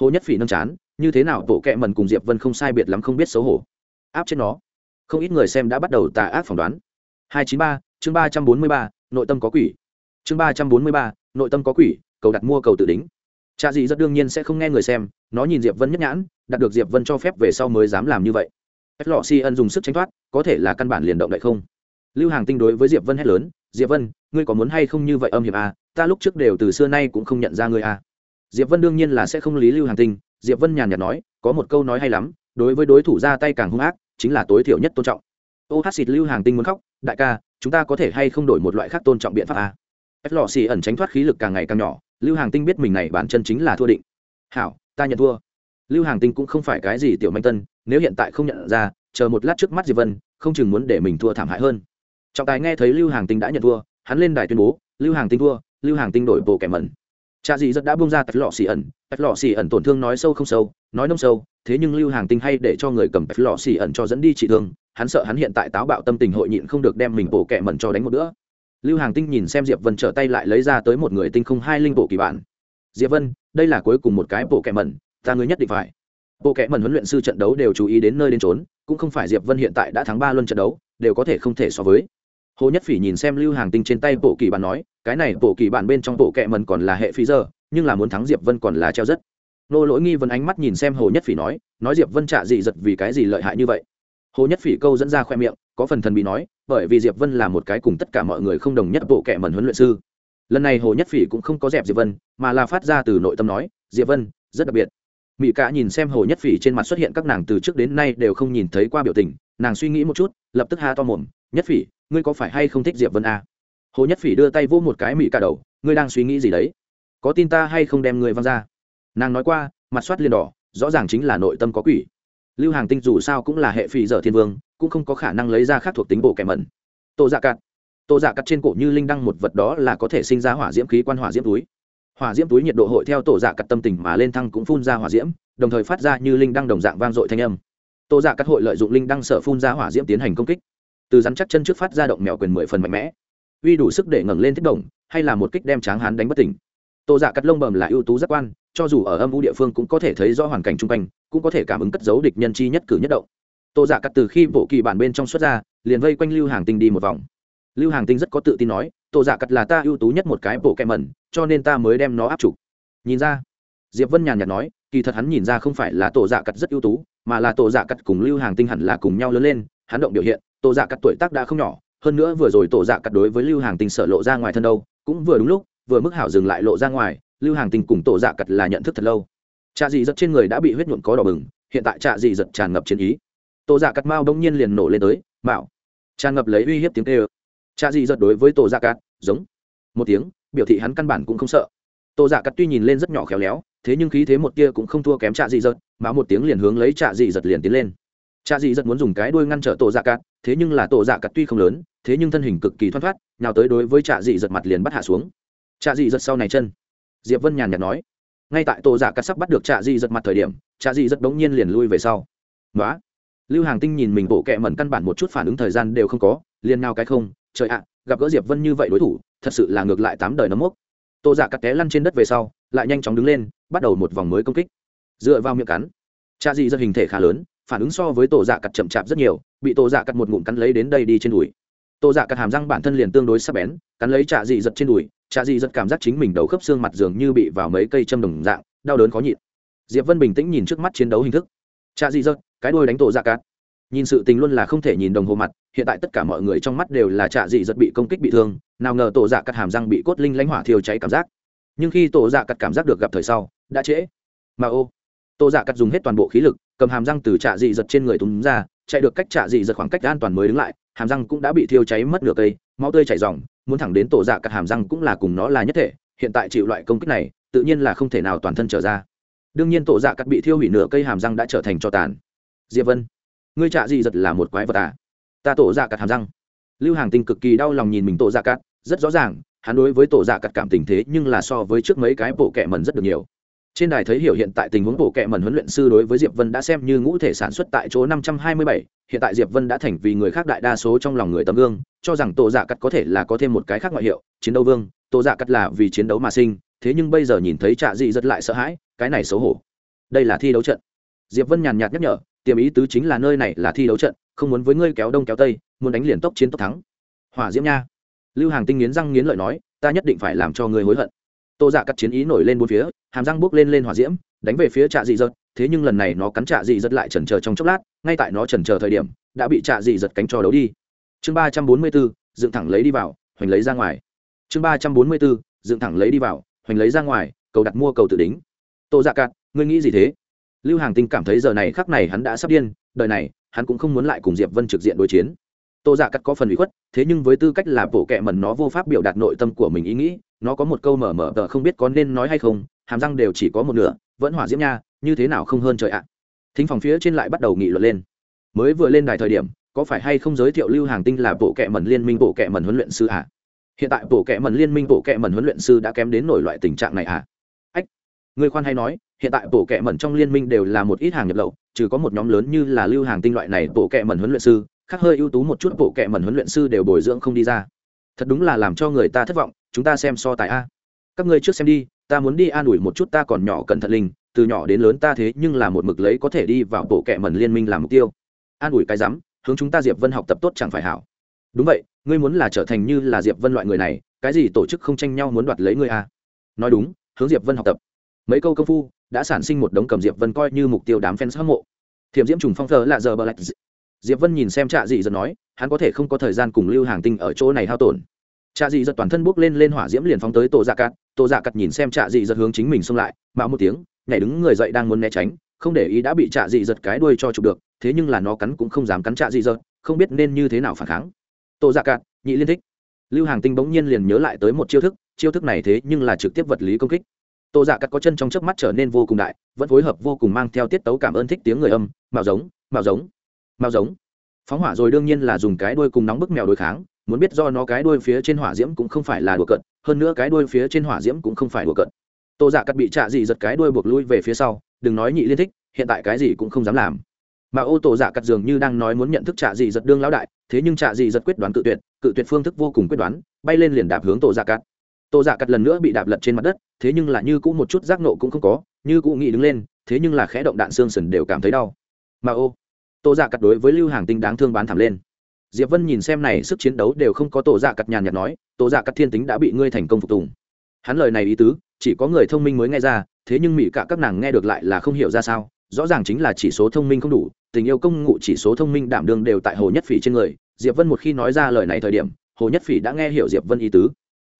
Hồ nhất phỉ nâng chán, như thế nào, bộ kệ mẩn cùng diệp vân không sai biệt lắm không biết xấu hổ. Áp trên nó. Không ít người xem đã bắt đầu tà ác phỏng đoán. Hai chín ba, chương ba trăm bốn mươi ba, nội tâm có quỷ chương ba trăm bốn mươi ba nội tâm có quỷ cầu đặt mua cầu tự đính. Cha dì rất đương nhiên sẽ không nghe người xem nó nhìn diệp vân nhất nhãn đạt được diệp vân cho phép về sau mới dám làm như vậy. Ép lọ si ân dùng sức tránh thoát có thể là căn bản liền động đậy không? Lưu hàng tinh đối với diệp vân hét lớn diệp vân ngươi có muốn hay không như vậy âm hiểm à, ta lúc trước đều từ xưa nay cũng không nhận ra ngươi à. diệp vân đương nhiên là sẽ không lý lưu hàng tinh diệp vân nhàn nhạt nói có một câu nói hay lắm đối với đối thủ ra tay càng hung ác chính là tối thiểu nhất tôn trọng. Ô hát xịt lưu hàng tinh muốn khóc đại ca chúng ta có thể hay không đổi một loại khác tôn trọng biện pháp à? Ép lọ xì ẩn tránh thoát khí lực càng ngày càng nhỏ, lưu hàng tinh biết mình này bản chân chính là thua định. Hảo, ta nhận thua. Lưu hàng tinh cũng không phải cái gì tiểu manh tân, nếu hiện tại không nhận ra, chờ một lát trước mắt diệp vân, không chừng muốn để mình thua thảm hại hơn. Trọng tài nghe thấy lưu hàng tinh đã nhận thua, hắn lên đài tuyên bố, lưu hàng tinh thua, lưu hàng tinh đổi bộ kẻ mẩn. Cha dị rất đã bung ra tạch lọ xì ẩn tạch lọ xì ẩn tổn thương nói sâu không sâu, nói nông sâu, thế nhưng lưu hàng tinh hay để cho người cầm tạch lọ xì ẩn cho dẫn đi trị thương, hắn sợ hắn hiện tại táo bạo tâm tình hội nhịn không được đem mình bộ kẻ mẩn cho đánh một nữa lưu hàng tinh nhìn xem diệp vân trở tay lại lấy ra tới một người tinh không hai linh bộ kỳ bản. Diệp vân, đây là cuối cùng một cái bộ kẻ mẩn, ta ngươi nhất định phải. Bộ kẻ mẩn huấn luyện sư trận đấu đều chú ý đến nơi đến trốn cũng không phải diệp vân hiện tại đã thắng ba luân trận đấu, đều có thể không thể so với. Hồ nhất phỉ nhìn xem lưu hàng tinh trên tay bộ kỳ bản nói, cái này bộ kỳ bản bên trong bộ kẹ mẩn còn là hệ phí giờ, nhưng là muốn thắng diệp vân còn là treo rất. Nô lỗi nghi vấn ánh mắt nhìn xem hồ nhất phỉ nói nói diệp vân trả dị giật vì cái gì lợi hại như vậy? Hồ nhất phỉ câu dẫn ra khoe miệng, có phần thần bị nói, bởi vì diệp vân là một cái cùng tất cả mọi người không đồng nhất bộ kệ mẩn huấn luyện sư. Lần này hồ nhất phỉ cũng không có dẹp diệp vân, mà là phát ra từ nội tâm nói, diệp vân, rất đặc biệt. Mỹ cả nhìn xem hồ nhất phỉ trên mặt xuất hiện các nàng từ trước đến nay đều không nhìn thấy qua biểu tình, nàng suy nghĩ một chút, lập tức ha to mồm, nhất phỉ, ngươi có phải hay không thích diệp vân à? hồ nhất phỉ đưa tay vô một cái mỹ cả đầu, ngươi đang suy nghĩ gì đấy? Có tin ta hay không đem ngươi văng ra? Nàng nói qua, mặt soát liền đỏ, rõ ràng chính là nội tâm có quỷ lưu hàng tinh dù sao cũng là hệ phì dở thiên vương, cũng không có khả năng lấy ra khác thuộc tính bộ kẻ mẩn. Tổ dạ cắt tổ dạ cắt trên cổ như linh đăng một vật đó là có thể sinh ra hỏa diễm khí quan hỏa diễm túi. Hỏa diễm túi nhiệt độ hội theo tổ dạ cắt tâm tình mà lên thăng cũng phun ra hỏa diễm, đồng thời phát ra như linh đăng đồng dạng vang dội thanh âm. Tổ dạ cắt hội lợi dụng linh đăng sợ phun ra hỏa diễm tiến hành công kích. Từ rắn chắc chân trước phát ra động mèo quyền mười phần mạnh mẽ. Uy đủ sức để ngẩng lên thiết động hay là một kích đem tráng hán đánh bất tỉnh. Tổ dạ cắt lông bầm là ưu tú giác quan cho dù ở âm u địa phương cũng có thể thấy rõ hoàn cảnh chung quanh, cũng có thể cảm ứng cất giấu địch nhân chi nhất cử nhất động. Tô giả dạ cắt từ khi bộ kỳ bản bên trong xuất ra, liền vây quanh lưu hàng tinh đi một vòng. Lưu hàng tinh rất có tự tin nói, tô giả dạ cắt là ta ưu tú nhất một cái bộ kẹm mẩn cho nên ta mới đem nó áp trục nhìn ra, diệp vân nhàn nhạt nói, kỳ thật hắn nhìn ra không phải là tổ dạ cắt rất ưu tú, mà là tổ dạ cắt cùng lưu hàng tinh hẳn là cùng nhau lớn lên, hắn động biểu hiện tổ dạ cắt tuổi tác đã không nhỏ, hơn nữa vừa rồi tổ dạ cắt đối với lưu hàng tinh sợ lộ ra ngoài thân đâu, cũng vừa đúng lúc, vừa mức hảo dừng lại lộ ra ngoài lưu hàng Tình cùng tổ dạ Cật là nhận thức thật lâu. Trạ dị giật trên người đã bị huyết nhuộm có đỏ bừng, hiện tại trạ dị giật tràn ngập chiến ý. Tổ dạ cắt mao đông nhiên liền nổ lên tới, mạo. Tràn ngập lấy uy hiếp tiếng tê ơ trạ dị giật đối với tổ dạ cắt giống. Một tiếng, biểu thị hắn căn bản cũng không sợ. Tổ dạ cắt tuy nhìn lên rất nhỏ khéo léo, thế nhưng khí thế một kia cũng không thua kém trạ dị giật mà một tiếng liền hướng lấy trạ dị giật liền tiến lên. Trạ dị giật muốn dùng cái đuôi ngăn trở tổ dạ cắt thế nhưng là tổ dạ cắt tuy không lớn, thế nhưng thân hình cực kỳ thoăn thoát, nào tới đối với trạ dị giật mặt liền bắt hạ xuống. Trạ dị giật sau này chân diệp vân nhàn nhạt nói. Ngay tại tổ giả dạ cắt sắp bắt được trạ dị giật mặt thời điểm, trạ dị giật đống nhiên liền lui về sau. Nói lưu hàng tinh nhìn mình bộ kệ mẩn căn bản một chút phản ứng thời gian đều không có, liền nào cái không, trời ạ, gặp gỡ diệp vân như vậy đối thủ, thật sự là ngược lại tám đời nấm mốc. Tô giả cắt té lăn trên đất về sau, lại nhanh chóng đứng lên, bắt đầu một vòng mới công kích. Dựa vào miệng cắn, trạ dị rất hình thể khá lớn, phản ứng so với tổ giả dạ cắt chậm chạp rất nhiều, bị tổ giả cắt một ngụm cắn lấy đến đây đi trên đùi. Tổ giả cắt hàm răng bản thân liền tương đối sắc bén, cắn lấy trạ dị giật trên đùi trà dị giật cảm giác chính mình đầu khớp xương mặt dường như bị vào mấy cây châm đồng dạng, đau đớn khó nhịn. Diệp vân bình tĩnh nhìn trước mắt chiến đấu hình thức. Trà dị giật, cái đuôi đánh tổ dạ cát. Nhìn sự tình luôn là không thể nhìn đồng hồ mặt, hiện tại tất cả mọi người trong mắt đều là trạ dị giật bị công kích bị thương, nào ngờ tổ dạ cắt hàm răng bị cốt linh lãnh hỏa thiêu cháy cảm giác. Nhưng khi tổ dạ cắt cảm giác được gặp thời sau, đã trễ. Mà ô, tổ dạ cắt dùng hết toàn bộ khí lực, cầm hàm răng từ trạ dị giật trên người túm ra, chạy được cách trạ dị giật khoảng cách an toàn mới đứng lại, hàm răng cũng đã bị thiêu cháy mất nửa cây, máu tươi chảy dòng muốn thẳng đến tổ dạ cắt hàm răng cũng là cùng nó là nhất thể, hiện tại chịu loại công kích này, tự nhiên là không thể nào toàn thân trở ra. Đương nhiên tổ dạ cắt bị thiêu hủy nửa cây hàm răng đã trở thành cho tàn. Diệp vân, ngươi trạ dị giật là một quái vật à? Ta tổ dạ cắt hàm răng. Lưu hàng tình cực kỳ đau lòng nhìn mình tổ dạ cắt rất rõ ràng, hắn đối với tổ dạ cắt cảm tình thế nhưng là so với trước mấy cái bộ kệ mần rất được nhiều trên đài thấy hiểu hiện tại tình huống bộ kệ mần huấn luyện sư đối với diệp vân đã xem như ngũ thể sản xuất tại chỗ năm trăm hai mươi bảy, hiện tại diệp vân đã thành vì người khác đại đa số trong lòng người tấm gương, cho rằng tổ dạ cắt có thể là có thêm một cái khác ngoại hiệu, chiến đấu vương tổ dạ cắt là vì chiến đấu mà sinh, thế nhưng bây giờ nhìn thấy trạ dị rất lại sợ hãi, cái này xấu hổ. Đây là thi đấu trận. Diệp vân nhàn nhạt nhắc nhở, tiềm ý tứ chính là nơi này là thi đấu trận, không muốn với ngươi kéo đông kéo tây, muốn đánh liền tốc chiến tốc thắng. Hỏa diễm nha. Lưu hàng tinh nghiến răng nghiến lợi nói, ta nhất định phải làm cho ngươi hối hận tô dạ cắt chiến ý nổi lên bốn phía, hàm răng bước lên lên hỏa diễm, đánh về phía trạ dị giật thế nhưng lần này nó cắn trạ dị giật lại chần chờ trong chốc lát, ngay tại nó chần chờ thời điểm, đã bị trạ dị giật cánh cho đấu đi. Chương ba trăm bốn mươi bốn, dựng thẳng lấy đi vào, hoành lấy ra ngoài. Chương ba trăm bốn mươi bốn, dựng thẳng lấy đi vào, hoành lấy ra ngoài, cầu đặt mua cầu tự đính. Tô dạ cắt, ngươi nghĩ gì thế? Lưu hàng tinh cảm thấy giờ này khắc này hắn đã sắp điên, đời này, hắn cũng không muốn lại cùng diệp vân trực diện đối chiến. Tô dạ cắt có phần bị khuất, thế nhưng với tư cách là bộ kệ mẩn nó vô pháp biểu đạt nội tâm của mình ý nghĩ nó có một câu mở mở tờ không biết có nên nói hay không, hàm răng đều chỉ có một nửa, vẫn hỏa diễm nha, như thế nào không hơn trời ạ? Thính phòng phía trên lại bắt đầu nghị luận lên. Mới vừa lên đài thời điểm, có phải hay không giới thiệu lưu hàng tinh là bộ kệ mẩn liên minh, bộ kệ mẩn huấn luyện sư ạ? Hiện tại bộ kệ mẩn liên minh, bộ kệ mẩn huấn luyện sư đã kém đến nổi loại tình trạng này ạ. Ách, người khoan hay nói, hiện tại bộ kệ mẩn trong liên minh đều là một ít hàng nhập lậu, trừ có một nhóm lớn như là lưu hàng tinh loại này bộ kệ mẩn huấn luyện sư, khác hơi ưu tú một chút bộ kệ mẩn huấn luyện sư đều bồi dưỡng không đi ra thật đúng là làm cho người ta thất vọng, chúng ta xem so tài a. Các ngươi trước xem đi, ta muốn đi an ủi một chút ta còn nhỏ cẩn thận linh, từ nhỏ đến lớn ta thế nhưng là một mực lấy có thể đi vào bộ kệ mẩn liên minh làm mục tiêu. An ủi cái rắm, hướng chúng ta diệp vân học tập tốt chẳng phải hảo. Đúng vậy, ngươi muốn là trở thành như là diệp vân loại người này, cái gì tổ chức không tranh nhau muốn đoạt lấy ngươi a? Nói đúng, hướng diệp vân học tập. Mấy câu công phu, đã sản sinh một đống cầm diệp vân coi như mục tiêu đám fans hâm mộ. Thiểm diễm trùng phong thờ là giờ bờ lạch diệp vân nhìn xem trạ dị giật nói, hắn có thể không có thời gian cùng lưu hàng tinh ở chỗ này hao tổn. Trạ dị giật toàn thân bốc lên lên hỏa diễm liền phóng tới tổ dạ cắt tổ dạ cắt nhìn xem trạ dị giật hướng chính mình xông lại, mạo một tiếng, nhảy đứng người dậy đang muốn né tránh, không để ý đã bị trạ dị giật cái đuôi cho chụp được, thế nhưng là nó cắn cũng không dám cắn trạ dị giật, không biết nên như thế nào phản kháng. Tổ dạ cắt nhị liên thích. Lưu hàng tinh bỗng nhiên liền nhớ lại tới một chiêu thức chiêu thức này thế nhưng là trực tiếp vật lý công kích. Tổ dạ cắt có chân trong chớp mắt trở nên vô cùng đại, vẫn phối hợp vô cùng mang theo tiết tấu cảm ơn thích tiếng người âm, mạo giống mạo giống mao giống. Phóng hỏa rồi đương nhiên là dùng cái đuôi cùng nóng bức mèo đối kháng, muốn biết do nó cái đuôi phía trên hỏa diễm cũng không phải là đùa cận hơn nữa cái đuôi phía trên hỏa diễm cũng không phải đùa cận tô giả cắt bị trạ dị giật cái đuôi buộc lui về phía sau, đừng nói nhị liên thích, hiện tại cái gì cũng không dám làm. Mà ô tô giả cắt dường như đang nói muốn nhận thức trạ dị giật đương lão đại, thế nhưng trạ dị giật quyết đoán cự tuyệt cự tuyệt phương thức vô cùng quyết đoán, bay lên liền đạp hướng tổ giả dạ cắt. Tổ giả cắt lần nữa bị đạp lật trên mặt đất, thế nhưng là như cũng một chút giác nộ cũng không có, như cũng nghĩ đứng lên, thế nhưng là khẽ động đạn xương sần đều cảm thấy đau. Mà ô tổ dạ cắt đối với lưu hàng tinh đáng thương bán thảm lên. Diệp vân nhìn xem này sức chiến đấu đều không có tổ dạ cắt nhàn nhạt nói tổ dạ cắt thiên tính đã bị ngươi thành công phục tùng. Hắn lời này ý tứ, chỉ có người thông minh mới nghe ra, thế nhưng mỹ cả các nàng nghe được lại là không hiểu ra sao, rõ ràng chính là chỉ số thông minh không đủ, tình yêu công ngụ chỉ số thông minh đảm đương đều tại hồ nhất phỉ trên người. Diệp vân một khi nói ra lời này thời điểm, hồ nhất phỉ đã nghe hiểu diệp vân ý tứ.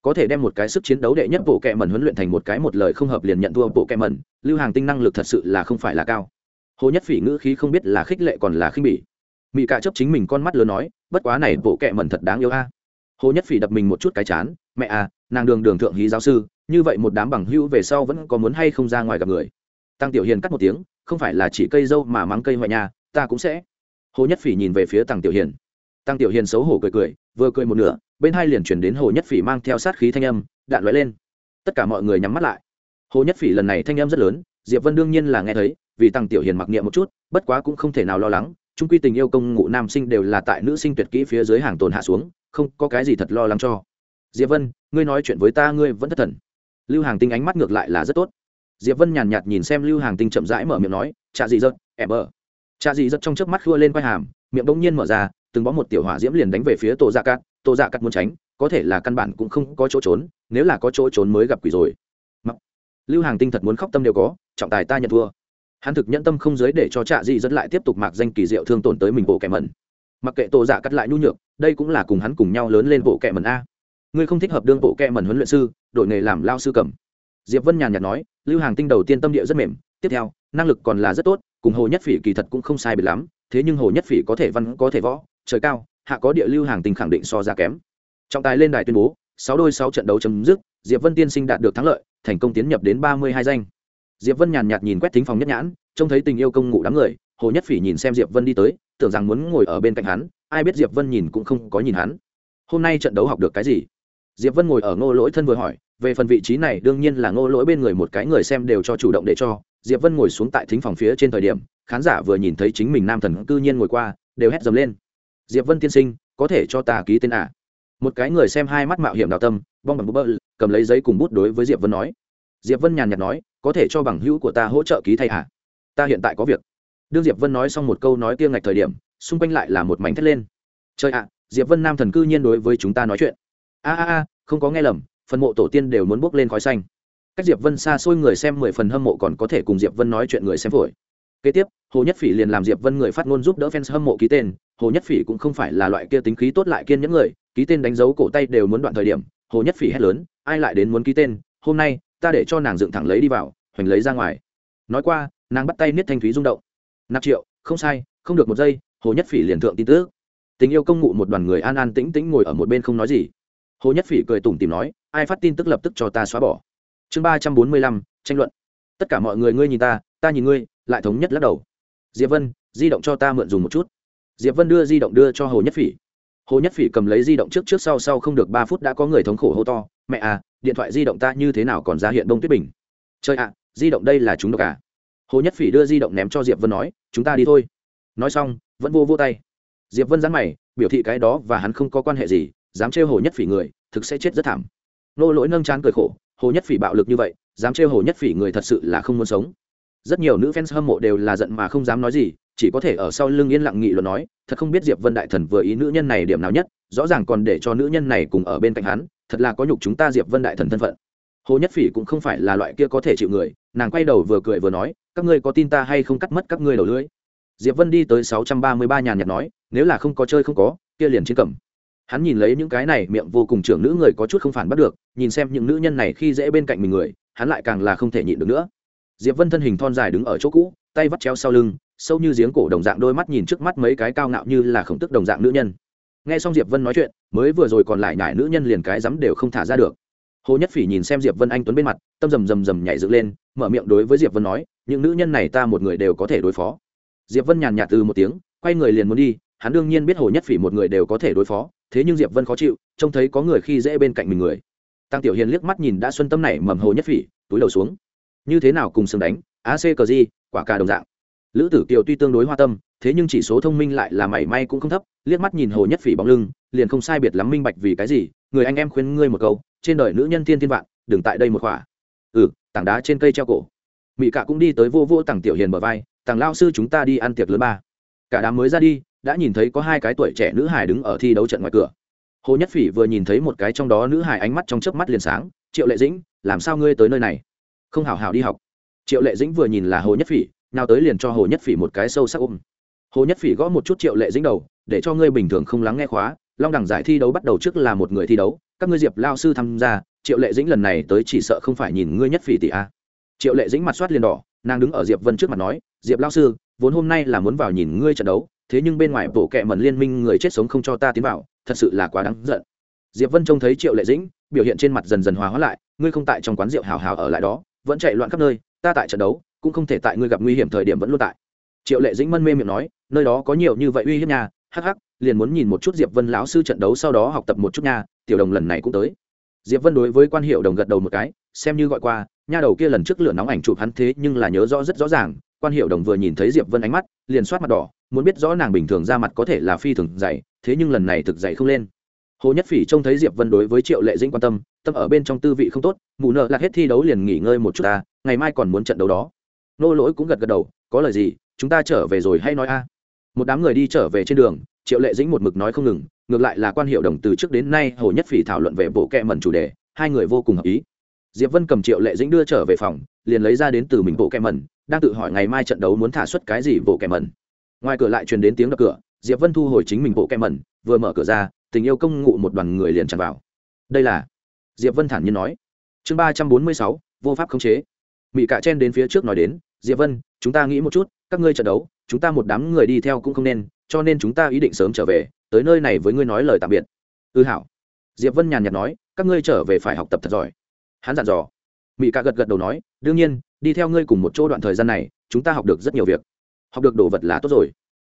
Có thể đem một cái sức chiến đấu đệ nhất bộ kệ mẩn huấn luyện thành một cái một lời không hợp liền nhận thua bộ kệ mẩn, lưu hàng tinh năng lực thật sự là không phải là cao hồ nhất phỉ ngữ khí không biết là khích lệ còn là khinh bỉ. Mỹ cạ chấp chính mình con mắt lớn nói, bất quá này, bộ kệ mẩn thật đáng yêu a. Hồ nhất phỉ đập mình một chút cái chán, mẹ à nàng đường đường thượng hí giáo sư, như vậy một đám bằng hữu về sau vẫn có muốn hay không ra ngoài gặp người? Tăng tiểu hiền cắt một tiếng, không phải là chỉ cây dâu mà mắng cây ngoại nhà ta cũng sẽ. Hồ nhất phỉ nhìn về phía tăng tiểu hiền. Tăng tiểu hiền xấu hổ cười cười, vừa cười một nửa, bên hai liền chuyển đến hồ nhất phỉ mang theo sát khí thanh âm, đạn loại lên. Tất cả mọi người nhắm mắt lại. Hồ nhất phỉ lần này thanh âm rất lớn diệp vân đương nhiên là nghe thấy, vì tăng tiểu hiền mặc niệm một chút, bất quá cũng không thể nào lo lắng trung quy tình yêu công ngụ nam sinh đều là tại nữ sinh tuyệt kỹ phía dưới hàng tồn hạ xuống, không có cái gì thật lo lắng cho. Diệp vân, ngươi nói chuyện với ta ngươi vẫn thất thần. Lưu hàng tinh ánh mắt ngược lại là rất tốt. Diệp vân nhàn nhạt nhìn xem lưu hàng tinh chậm rãi mở miệng nói chạ gì giật ẻm bờ chạ gì giật trong chớp mắt khua lên quai hàm, miệng bỗng nhiên mở ra, từng bó một tiểu hỏa diễm liền đánh về phía tổ dạ cát. Tổ dạ cát muốn tránh, có thể là căn bản cũng không có chỗ trốn, nếu là có chỗ trốn mới gặp quỷ rồi. Mặc. lưu hàng tinh thật muốn khóc tâm đều có trọng tài ta nhận thua. Hắn thực nhẫn tâm không giới để cho trạ dị dẫn lại tiếp tục mạc danh kỳ diệu thương tổn tới mình bộ kẻ mẩn. Mặc kệ tổ giả cắt lại nhu nhược, đây cũng là cùng hắn cùng nhau lớn lên bộ kẻ mẩn a. Ngươi không thích hợp đương bộ kẻ mẩn huấn luyện sư đội nghề làm lao sư cầm. Diệp vân nhàn nhạt nói, lưu hàng tinh đầu tiên tâm địa rất mềm, tiếp theo, năng lực còn là rất tốt, cùng hồ nhất phỉ kỳ thật cũng không sai biệt lắm, thế nhưng hồ nhất phỉ có thể văn, có thể võ, trời cao, hạ có địa lưu hàng tinh khẳng định so ra kém. Trọng tài lên đài tuyên bố, sáu đôi sáu trận đấu chấm dứt, diệp vân tiên sinh đạt được thắng lợi, thành công tiến nhập đến ba mươi hai danh diệp vân nhàn nhạt nhìn quét thính phòng nhất nhãn, trông thấy tình yêu công ngụ đám người, hồ nhất phỉ nhìn xem diệp vân đi tới, tưởng rằng muốn ngồi ở bên cạnh hắn, ai biết diệp vân nhìn cũng không có nhìn hắn. Hôm nay trận đấu học được cái gì? Diệp vân ngồi ở ngô lỗi thân vừa hỏi, về phần vị trí này, đương nhiên là ngô lỗi bên người một cái người xem đều cho chủ động để cho. Diệp vân ngồi xuống tại thính phòng phía trên thời điểm, khán giả vừa nhìn thấy chính mình nam thần cư nhiên ngồi qua, đều hét dầm lên. Diệp vân tiên sinh, có thể cho ta ký tên à? một cái người xem hai mắt mạo hiểm đào tâm, bong bằng bơ, cầm lấy giấy cùng bút đối với diệp vân nói diệp vân nhàn nhạt nói, có thể cho bằng hữu của ta hỗ trợ ký thay à? ta hiện tại có việc. Đương diệp vân nói xong một câu nói kia ngạch thời điểm, xung quanh lại là một mảnh thét lên. Trời ạ, diệp vân nam thần cư nhiên đối với chúng ta nói chuyện. A a a, không có nghe lầm, phần mộ tổ tiên đều muốn bốc lên khói xanh. Cách diệp vân xa xôi người xem mười phần hâm mộ còn có thể cùng diệp vân nói chuyện người xem phổi. Kế tiếp, hồ nhất phỉ liền làm diệp vân người phát ngôn giúp đỡ fans hâm mộ ký tên. Hồ nhất phỉ cũng không phải là loại kia tính khí tốt lại kiên những người, ký tên đánh dấu cổ tay đều muốn đoạn thời điểm. Hồ nhất phỉ hét lớn, ai lại đến muốn ký tên? Hôm nay ta để cho nàng dựng thẳng lấy đi vào, hoành lấy ra ngoài. Nói qua, nàng bắt tay niết thanh thúy rung động. Nạp triệu, không sai, không được một giây, hồ nhất phỉ liền thượng tin tức. Tình yêu công ngụ một đoàn người an an tĩnh tĩnh ngồi ở một bên không nói gì. Hồ nhất phỉ cười tủm tìm nói, ai phát tin tức lập tức cho ta xóa bỏ. Chương ba trăm bốn mươi lăm, tranh luận. Tất cả mọi người ngươi nhìn ta ta nhìn ngươi, lại thống nhất lắc đầu. Diệp vân, di động cho ta mượn dùng một chút. Diệp vân đưa di động đưa cho hồ nhất phỉ hồ nhất phỉ cầm lấy di động trước trước sau sau không được ba phút đã có người thống khổ hô to, mẹ à điện thoại di động ta như thế nào còn ra hiện đông tuyết bình? Chơi ạ, di động đây là chúng độc à? Hồ nhất phỉ đưa di động ném cho diệp vân nói, chúng ta đi thôi. Nói xong, vẫn vô vô tay. Diệp vân dán mày, biểu thị cái đó và hắn không có quan hệ gì, dám trêu hồ nhất phỉ người, thực sẽ chết rất thảm. Nô lỗi nâng chán cười khổ, hồ nhất phỉ bạo lực như vậy, dám trêu hồ nhất phỉ người thật sự là không muốn sống. Rất nhiều nữ fans hâm mộ đều là giận mà không dám nói gì chỉ có thể ở sau lưng yên lặng nghị luận nói, thật không biết diệp vân đại thần vừa ý nữ nhân này điểm nào nhất, rõ ràng còn để cho nữ nhân này cùng ở bên cạnh hắn, thật là có nhục chúng ta diệp vân đại thần thân phận. Hồ nhất phỉ cũng không phải là loại kia có thể chịu người, nàng quay đầu vừa cười vừa nói, các ngươi có tin ta hay không cắt mất các ngươi đầu lưỡi? Diệp vân đi tới sáu trăm ba mươi ba nhàn nhạt nói, nếu là không có chơi không có, kia liền chiến cẩm hắn nhìn lấy những cái này miệng vô cùng trưởng nữ người có chút không phản bắt được, nhìn xem những nữ nhân này khi dễ bên cạnh mình người, hắn lại càng là không thể nhịn được nữa. Diệp vân thân hình thon dài đứng ở chỗ cũ, tay vắt treo sau lưng sâu như giếng cổ đồng dạng đôi mắt nhìn trước mắt mấy cái cao ngạo như là khổng tức đồng dạng nữ nhân. Nghe xong diệp vân nói chuyện, mới vừa rồi còn lại nhải nữ nhân liền cái dám đều không thả ra được. Hồ nhất phỉ nhìn xem diệp vân anh tuấn bên mặt, tâm rầm rầm rầm nhảy dựng lên, mở miệng đối với diệp vân nói, những nữ nhân này ta một người đều có thể đối phó. Diệp vân nhàn nhạt từ một tiếng, quay người liền muốn đi, hắn đương nhiên biết hồ nhất phỉ một người đều có thể đối phó, thế nhưng diệp vân khó chịu, trông thấy có người khi dễ bên cạnh mình người. Tăng tiểu hiền liếc mắt nhìn đã xuân tâm này mầm hồ nhất phỉ, túi đầu xuống. Như thế nào cùng sừng đánh? Ac cờ di quả cà đồng dạng lữ tử kiều tuy tương đối hoa tâm, thế nhưng chỉ số thông minh lại là mảy may cũng không thấp, liếc mắt nhìn hồ nhất phỉ bóng lưng, liền không sai biệt lắm minh bạch vì cái gì, người anh em khuyên ngươi một câu, trên đời nữ nhân thiên thiên vạn, đừng tại đây một khỏa. Ừ tảng đá trên cây treo cổ. Mỹ cả cũng đi tới vô vô tàng tiểu hiền bờ vai tàng lao sư chúng ta đi ăn tiệc lớn ba. Cả đám mới ra đi, đã nhìn thấy có hai cái tuổi trẻ nữ hải đứng ở thi đấu trận ngoài cửa. Hồ nhất phỉ vừa nhìn thấy một cái trong đó nữ hải ánh mắt trong chớp mắt liền sáng, triệu lệ dĩnh, làm sao ngươi tới nơi này? Không hảo hảo đi học. Triệu lệ dĩnh vừa nhìn là hồ nhất phỉ nào tới liền cho hồ nhất phỉ một cái sâu sắc ôm. Hồ nhất phỉ gõ một chút triệu lệ dĩnh đầu, để cho ngươi bình thường không lắng nghe khóa. Long đẳng giải thi đấu bắt đầu trước là một người thi đấu, các ngươi diệp lao sư tham gia, triệu lệ dĩnh lần này tới chỉ sợ không phải nhìn ngươi nhất phỉ tỷ a. Triệu lệ dĩnh mặt soát liền đỏ, nàng đứng ở diệp vân trước mặt nói, diệp lao sư, vốn hôm nay là muốn vào nhìn ngươi trận đấu, thế nhưng bên ngoài bộ kệ mẩn liên minh người chết sống không cho ta tiến vào, thật sự là quá đáng giận. Diệp vân trông thấy triệu lệ dĩnh, biểu hiện trên mặt dần dần hòa hóa lại, ngươi không tại trong quán rượu hào hào ở lại đó, vẫn chạy loạn khắp nơi, ta tại trận đấu cũng không thể tại ngươi gặp nguy hiểm thời điểm vẫn luôn tại. Triệu lệ dĩnh mân mê miệng nói, nơi đó có nhiều như vậy uy hiếp nha, hắc hắc, liền muốn nhìn một chút diệp vân lão sư trận đấu sau đó học tập một chút nha, tiểu đồng lần này cũng tới. Diệp vân đối với quan hiệu đồng gật đầu một cái, xem như gọi qua, nha đầu kia lần trước lửa nóng ảnh chụp hắn thế nhưng là nhớ rõ rất rõ ràng, quan hiệu đồng vừa nhìn thấy diệp vân ánh mắt, liền soát mặt đỏ, muốn biết rõ nàng bình thường ra mặt có thể là phi thường dày, thế nhưng lần này thực dày không lên. Hồ nhất phỉ trông thấy diệp vân đối với triệu lệ dĩnh quan tâm tâm ở bên trong tư vị không tốt mụ nợ lạc hết thi đấu liền nghỉ ngơi một chút ta, ngày mai còn muốn trận đấu đó nô lỗi cũng gật gật đầu, có lời gì, chúng ta trở về rồi hay nói a? Một đám người đi trở về trên đường, triệu lệ dĩnh một mực nói không ngừng, ngược lại là quan hiệu đồng từ trước đến nay hồ nhất phỉ thảo luận về bộ kẹ mẩn chủ đề, hai người vô cùng hợp ý. Diệp vân cầm triệu lệ dĩnh đưa trở về phòng, liền lấy ra đến từ mình bộ kẹ mẩn, đang tự hỏi ngày mai trận đấu muốn thả xuất cái gì bộ kẹ mẩn. Ngoài cửa lại truyền đến tiếng đập cửa, diệp vân thu hồi chính mình bộ kẹ mẩn, vừa mở cửa ra, tình yêu công ngụ một đoàn người liền tràn vào. Đây là diệp vân thản nhiên nói. Chương ba trăm bốn mươi sáu, vô pháp khống chế. Mỹ cạ chen đến phía trước nói đến diệp vân, chúng ta nghĩ một chút, các ngươi trận đấu, chúng ta một đám người đi theo cũng không nên, cho nên chúng ta ý định sớm trở về, tới nơi này với ngươi nói lời tạm biệt. Ư ừ hảo. Diệp vân nhàn nhạt nói, các ngươi trở về phải học tập thật giỏi. Hắn dặn dò. Mỹ ca gật gật đầu nói, đương nhiên, đi theo ngươi cùng một chỗ đoạn thời gian này, chúng ta học được rất nhiều việc. Học được đồ vật là tốt rồi.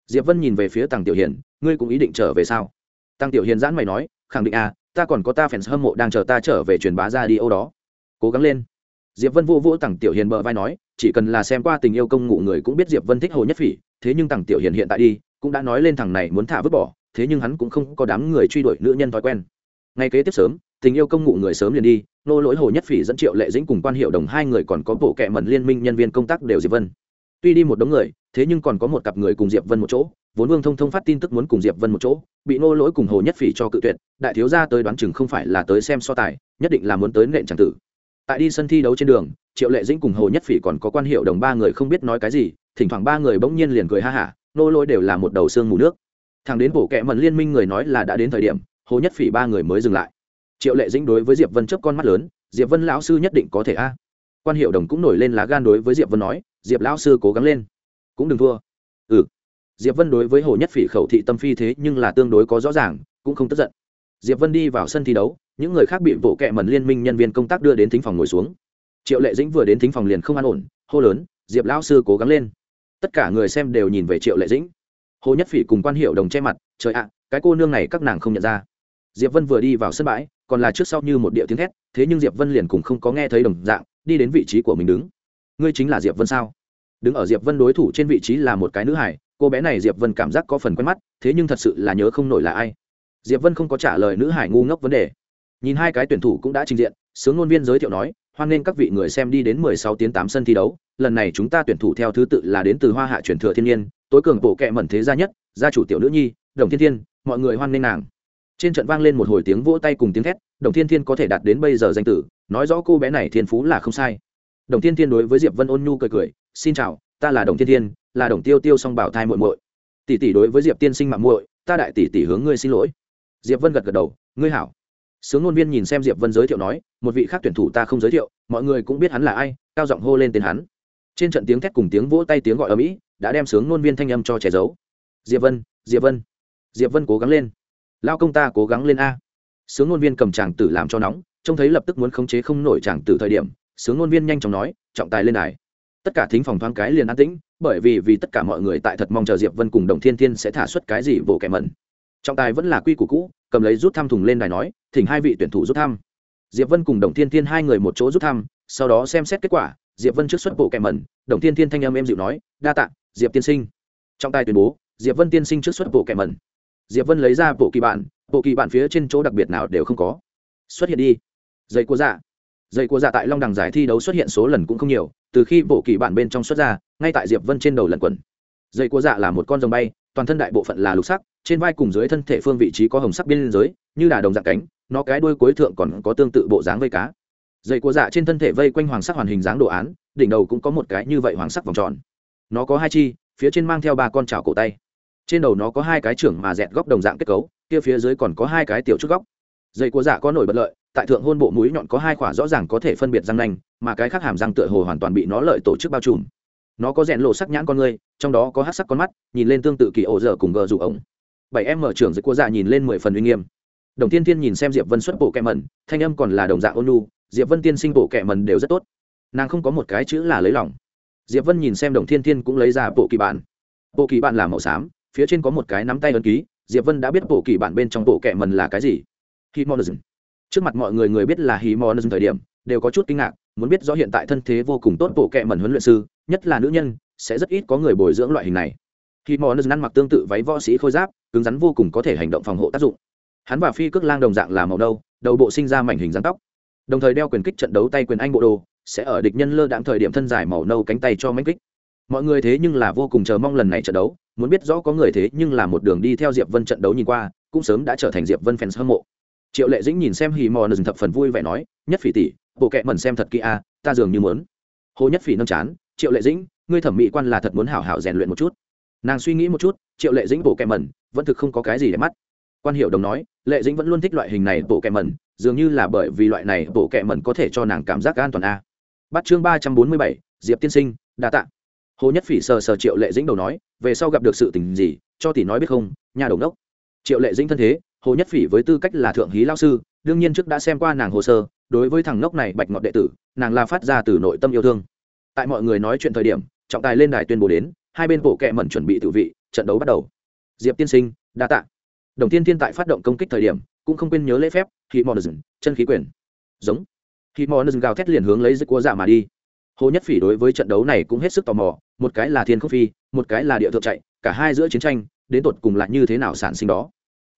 Diệp vân nhìn về phía tàng tiểu hiền, ngươi cũng ý định trở về sao? Tăng tiểu hiền giãn mày nói, khẳng định à ta còn có ta fans hâm mộ đang chờ ta trở về truyền bá ra đi âu đó. Cố gắng lên diệp vân vô vô tặng tiểu hiền bờ vai nói, chỉ cần là xem qua tình yêu công ngụ người cũng biết diệp vân thích hồ nhất phỉ, thế nhưng tặng tiểu hiền hiện tại đi, cũng đã nói lên thằng này muốn thả vứt bỏ, thế nhưng hắn cũng không có đám người truy đuổi nữ nhân thói quen. Ngay kế tiếp sớm, tình yêu công ngụ người sớm liền đi, nô lỗi hồ nhất phỉ dẫn triệu lệ dĩnh cùng quan hiệu đồng hai người còn có bộ kệ mẩn liên minh nhân viên công tác đều diệp vân. Tuy đi một đống người, thế nhưng còn có một cặp người cùng diệp vân một chỗ, vốn vương thông thông phát tin tức muốn cùng diệp vân một chỗ, bị nô lỗi cùng hồ nhất phỉ cho cự tuyệt, đại thiếu gia tới đoán chừng không phải là tới xem so tài, nhất định là muốn tới nện tràng tử tại đi sân thi đấu trên đường, triệu lệ dĩnh cùng hồ nhất phỉ còn có quan hiệu đồng ba người không biết nói cái gì, thỉnh thoảng ba người bỗng nhiên liền cười ha hả, nô lôi đều là một đầu xương mù nước. Thằng đến bổ kẹ mần liên minh người nói là đã đến thời điểm, hồ nhất phỉ ba người mới dừng lại. Triệu lệ dĩnh đối với diệp vân chấp con mắt lớn, diệp vân lão sư nhất định có thể a. Quan hiệu đồng cũng nổi lên lá gan đối với diệp vân nói, diệp lão sư cố gắng lên. Cũng đừng thua. Ừ. Diệp vân đối với hồ nhất phỉ khẩu thị tâm phi thế nhưng là tương đối có rõ ràng, cũng không tức giận diệp vân đi vào sân thi đấu, những người khác bị bộ kệ mẩn liên minh nhân viên công tác đưa đến thính phòng ngồi xuống. Triệu lệ dĩnh vừa đến thính phòng liền không an ổn, hô lớn, diệp lão sư cố gắng lên. Tất cả người xem đều nhìn về triệu lệ dĩnh. Hồ nhất phỉ cùng quan hiệu đồng che mặt, trời ạ, cái cô nương này các nàng không nhận ra. Diệp vân vừa đi vào sân bãi, còn là trước sau như một điệu tiếng thét, thế nhưng diệp vân liền cùng không có nghe thấy đồng dạng, đi đến vị trí của mình đứng. Ngươi chính là diệp vân sao? Đứng ở diệp vân đối thủ trên vị trí là một cái nữ hải cô bé này diệp vân cảm giác có phần quen mắt, thế nhưng thật sự là nhớ không nổi là ai diệp vân không có trả lời nữ hải ngu ngốc vấn đề. Nhìn hai cái tuyển thủ cũng đã trình diện, sướng ngôn viên giới thiệu nói, hoan nghênh các vị người xem đi đến 16 tiếng 8 sân thi đấu, lần này chúng ta tuyển thủ theo thứ tự là đến từ hoa hạ truyền thừa thiên nhiên, tối cường bộ kệ mẩn thế gia nhất, gia chủ tiểu nữ nhi, đồng thiên thiên, mọi người hoan nghênh nàng. Trên trận vang lên một hồi tiếng vỗ tay cùng tiếng thét, đồng thiên thiên có thể đạt đến bây giờ danh tử, nói rõ cô bé này thiên phú là không sai. Đồng thiên thiên đối với diệp vân ôn nhu cười cười, xin chào, ta là đồng thiên thiên, là đồng tiêu tiêu song bảo thai muội muội. Tỷ tỷ đối với diệp tiên sinh mạng muội, ta đại tỷ tỷ hướng ngươi xin lỗi diệp vân gật gật đầu, ngươi hảo. Sướng ngôn viên nhìn xem diệp vân giới thiệu nói, một vị khác tuyển thủ ta không giới thiệu, mọi người cũng biết hắn là ai, cao giọng hô lên tên hắn. Trên trận tiếng thét cùng tiếng vỗ tay tiếng gọi ở mỹ, đã đem sướng ngôn viên thanh âm cho che giấu. Diệp vân diệp vân. Diệp vân cố gắng lên. Lao công ta cố gắng lên a. Sướng ngôn viên cầm chàng tử làm cho nóng, trông thấy lập tức muốn khống chế không nổi chàng tử thời điểm, sướng ngôn viên nhanh chóng nói, trọng tài lên đài. Tất cả thính phòng thoáng cái liền an tĩnh, bởi vì vì tất cả mọi người tại thật mong chờ diệp vân cùng đồng thiên thiên sẽ thả xuất cái gì vỗ kẻ mẩn trọng tài vẫn là quy củ cũ, cầm lấy rút thăm thùng lên đài nói, thỉnh hai vị tuyển thủ rút thăm. Diệp vân cùng đồng thiên thiên hai người một chỗ rút thăm, sau đó xem xét kết quả, diệp vân trước xuất bộ kẻ mẩn, đồng thiên thiên thanh âm em dịu nói, đa tạ, diệp tiên sinh. Trọng tài tuyên bố, diệp vân tiên sinh trước xuất bộ kẻ mẩn. Diệp vân lấy ra bộ kỳ bản, bộ kỳ bản phía trên chỗ đặc biệt nào đều không có. Xuất hiện đi. Dây của dạ. Dây của dạ tại long đằng giải thi đấu xuất hiện số lần cũng không nhiều, từ khi bộ kỳ bản bên trong xuất ra, ngay tại diệp vân trên đầu lần quần dây của dạ là một con rồng bay toàn thân đại bộ phận là lục sắc, trên vai cùng dưới thân thể phương vị trí có hồng sắc biên giới, như là đồng dạng cánh, nó cái đuôi cuối thượng còn có tương tự bộ dáng vây cá. Dây của dạ trên thân thể vây quanh hoàng sắc hoàn hình dáng đồ án, đỉnh đầu cũng có một cái như vậy hoàng sắc vòng tròn. Nó có hai chi, phía trên mang theo ba con chảo cổ tay. Trên đầu nó có hai cái trưởng mà dẹt góc đồng dạng kết cấu, kia phía dưới còn có hai cái tiểu chút góc. Dây của dạ có nổi bật lợi, tại thượng hôn bộ mũi nhọn có hai khỏa rõ ràng có thể phân biệt răng nanh, mà cái khác hàm răng tựa hồ hoàn toàn bị nó lợi tổ chức bao trùm nó có rèn lộ sắc nhãn con người, trong đó có hát sắc con mắt, nhìn lên tương tự kỳ ổ dở cùng gờ rủ ổng. Bảy em mở trưởng dưới cua dạ nhìn lên mười phần uy nghiêm. Đồng tiên tiên nhìn xem diệp vân xuất bộ kẹ mần thanh âm còn là đồng dạng ôn lu diệp vân tiên sinh bộ kẹ mần đều rất tốt. Nàng không có một cái chữ là lấy lòng. Diệp vân nhìn xem đồng thiên thiên cũng lấy ra bộ kỳ bản. Bộ kỳ bản là màu xám, phía trên có một cái nắm tay ấn ký, diệp vân đã biết bộ kỳ bản bên trong bộ kẹ mần là cái gì. Himonism. Trước mặt mọi người người biết là himonism thời điểm, đều có chút kinh ngạc, muốn biết rõ hiện tại thân thế vô cùng tốt bộ kẹ mần huấn luyện sư nhất là nữ nhân, sẽ rất ít có người bồi dưỡng loại hình này. Himonism ăn mặc tương tự váy võ sĩ khôi giáp, cứng rắn vô cùng có thể hành động phòng hộ tác dụng. Hắn và phi cước lang đồng dạng là màu đâu đầu bộ sinh ra mảnh hình rắn tóc. Đồng thời đeo quyền kích trận đấu tay quyền anh bộ đồ, sẽ ở địch nhân lơ đạm thời điểm thân dài màu nâu cánh tay cho mánh kích. Mọi người thế nhưng là vô cùng chờ mong lần này trận đấu, muốn biết rõ có người thế nhưng là một đường đi theo diệp vân trận đấu nhìn qua, cũng sớm đã trở thành diệp vân fans hâm mộ. Triệu lệ dĩnh nhìn xem hì mò nừng thập phần vui vẻ nói, nhất phỉ tỷ, bộ kệ mẩn xem thật kỹ a, ta dường như muốn. Hồ nhất phỉ nâng chán triệu lệ dĩnh, ngươi thẩm mỹ quan là thật muốn hảo hảo rèn luyện một chút. Nàng suy nghĩ một chút, triệu lệ dĩnh bộ kẹ mẩn, vẫn thực không có cái gì để mắt. Quan hiệu đồng nói, lệ dĩnh vẫn luôn thích loại hình này bộ kẹ mẩn, dường như là bởi vì loại này bộ kẹ mẩn có thể cho nàng cảm giác an toàn a. Bắt chương ba trăm bốn mươi bảy, diệp tiên sinh, đa t ạ hồ nhất phỉ sờ sờ triệu lệ dĩnh đầu nói, về sau gặp được sự tình gì, cho tỷ nói biết không, nhà đầu đốc. Triệu lệ dĩnh thân thế, hồ nhất phỉ với tư cách là thượng hí lao sư, đương nhiên trước đã xem qua nàng hồ sơ, đối với thằng ngốc này bạch ngọt đệ tử, nàng là phát ra từ nội tâm yêu thương tại mọi người nói chuyện thời điểm, trọng tài lên đài tuyên bố đến, hai bên bộ kệ mẩn chuẩn bị tự vị, trận đấu bắt đầu. Diệp tiên sinh, đa tạ. Đồng tiên Thiên tại phát động công kích thời điểm, cũng không quên nhớ lễ phép khi mòn chân khí quyền. Giống. Khi mòn gào thét liền hướng lấy dứt cua giả mà đi. Hồ nhất phỉ đối với trận đấu này cũng hết sức tò mò, một cái là thiên không phi, một cái là địa thượng chạy, cả hai giữa chiến tranh, đến tột cùng là như thế nào sản sinh đó.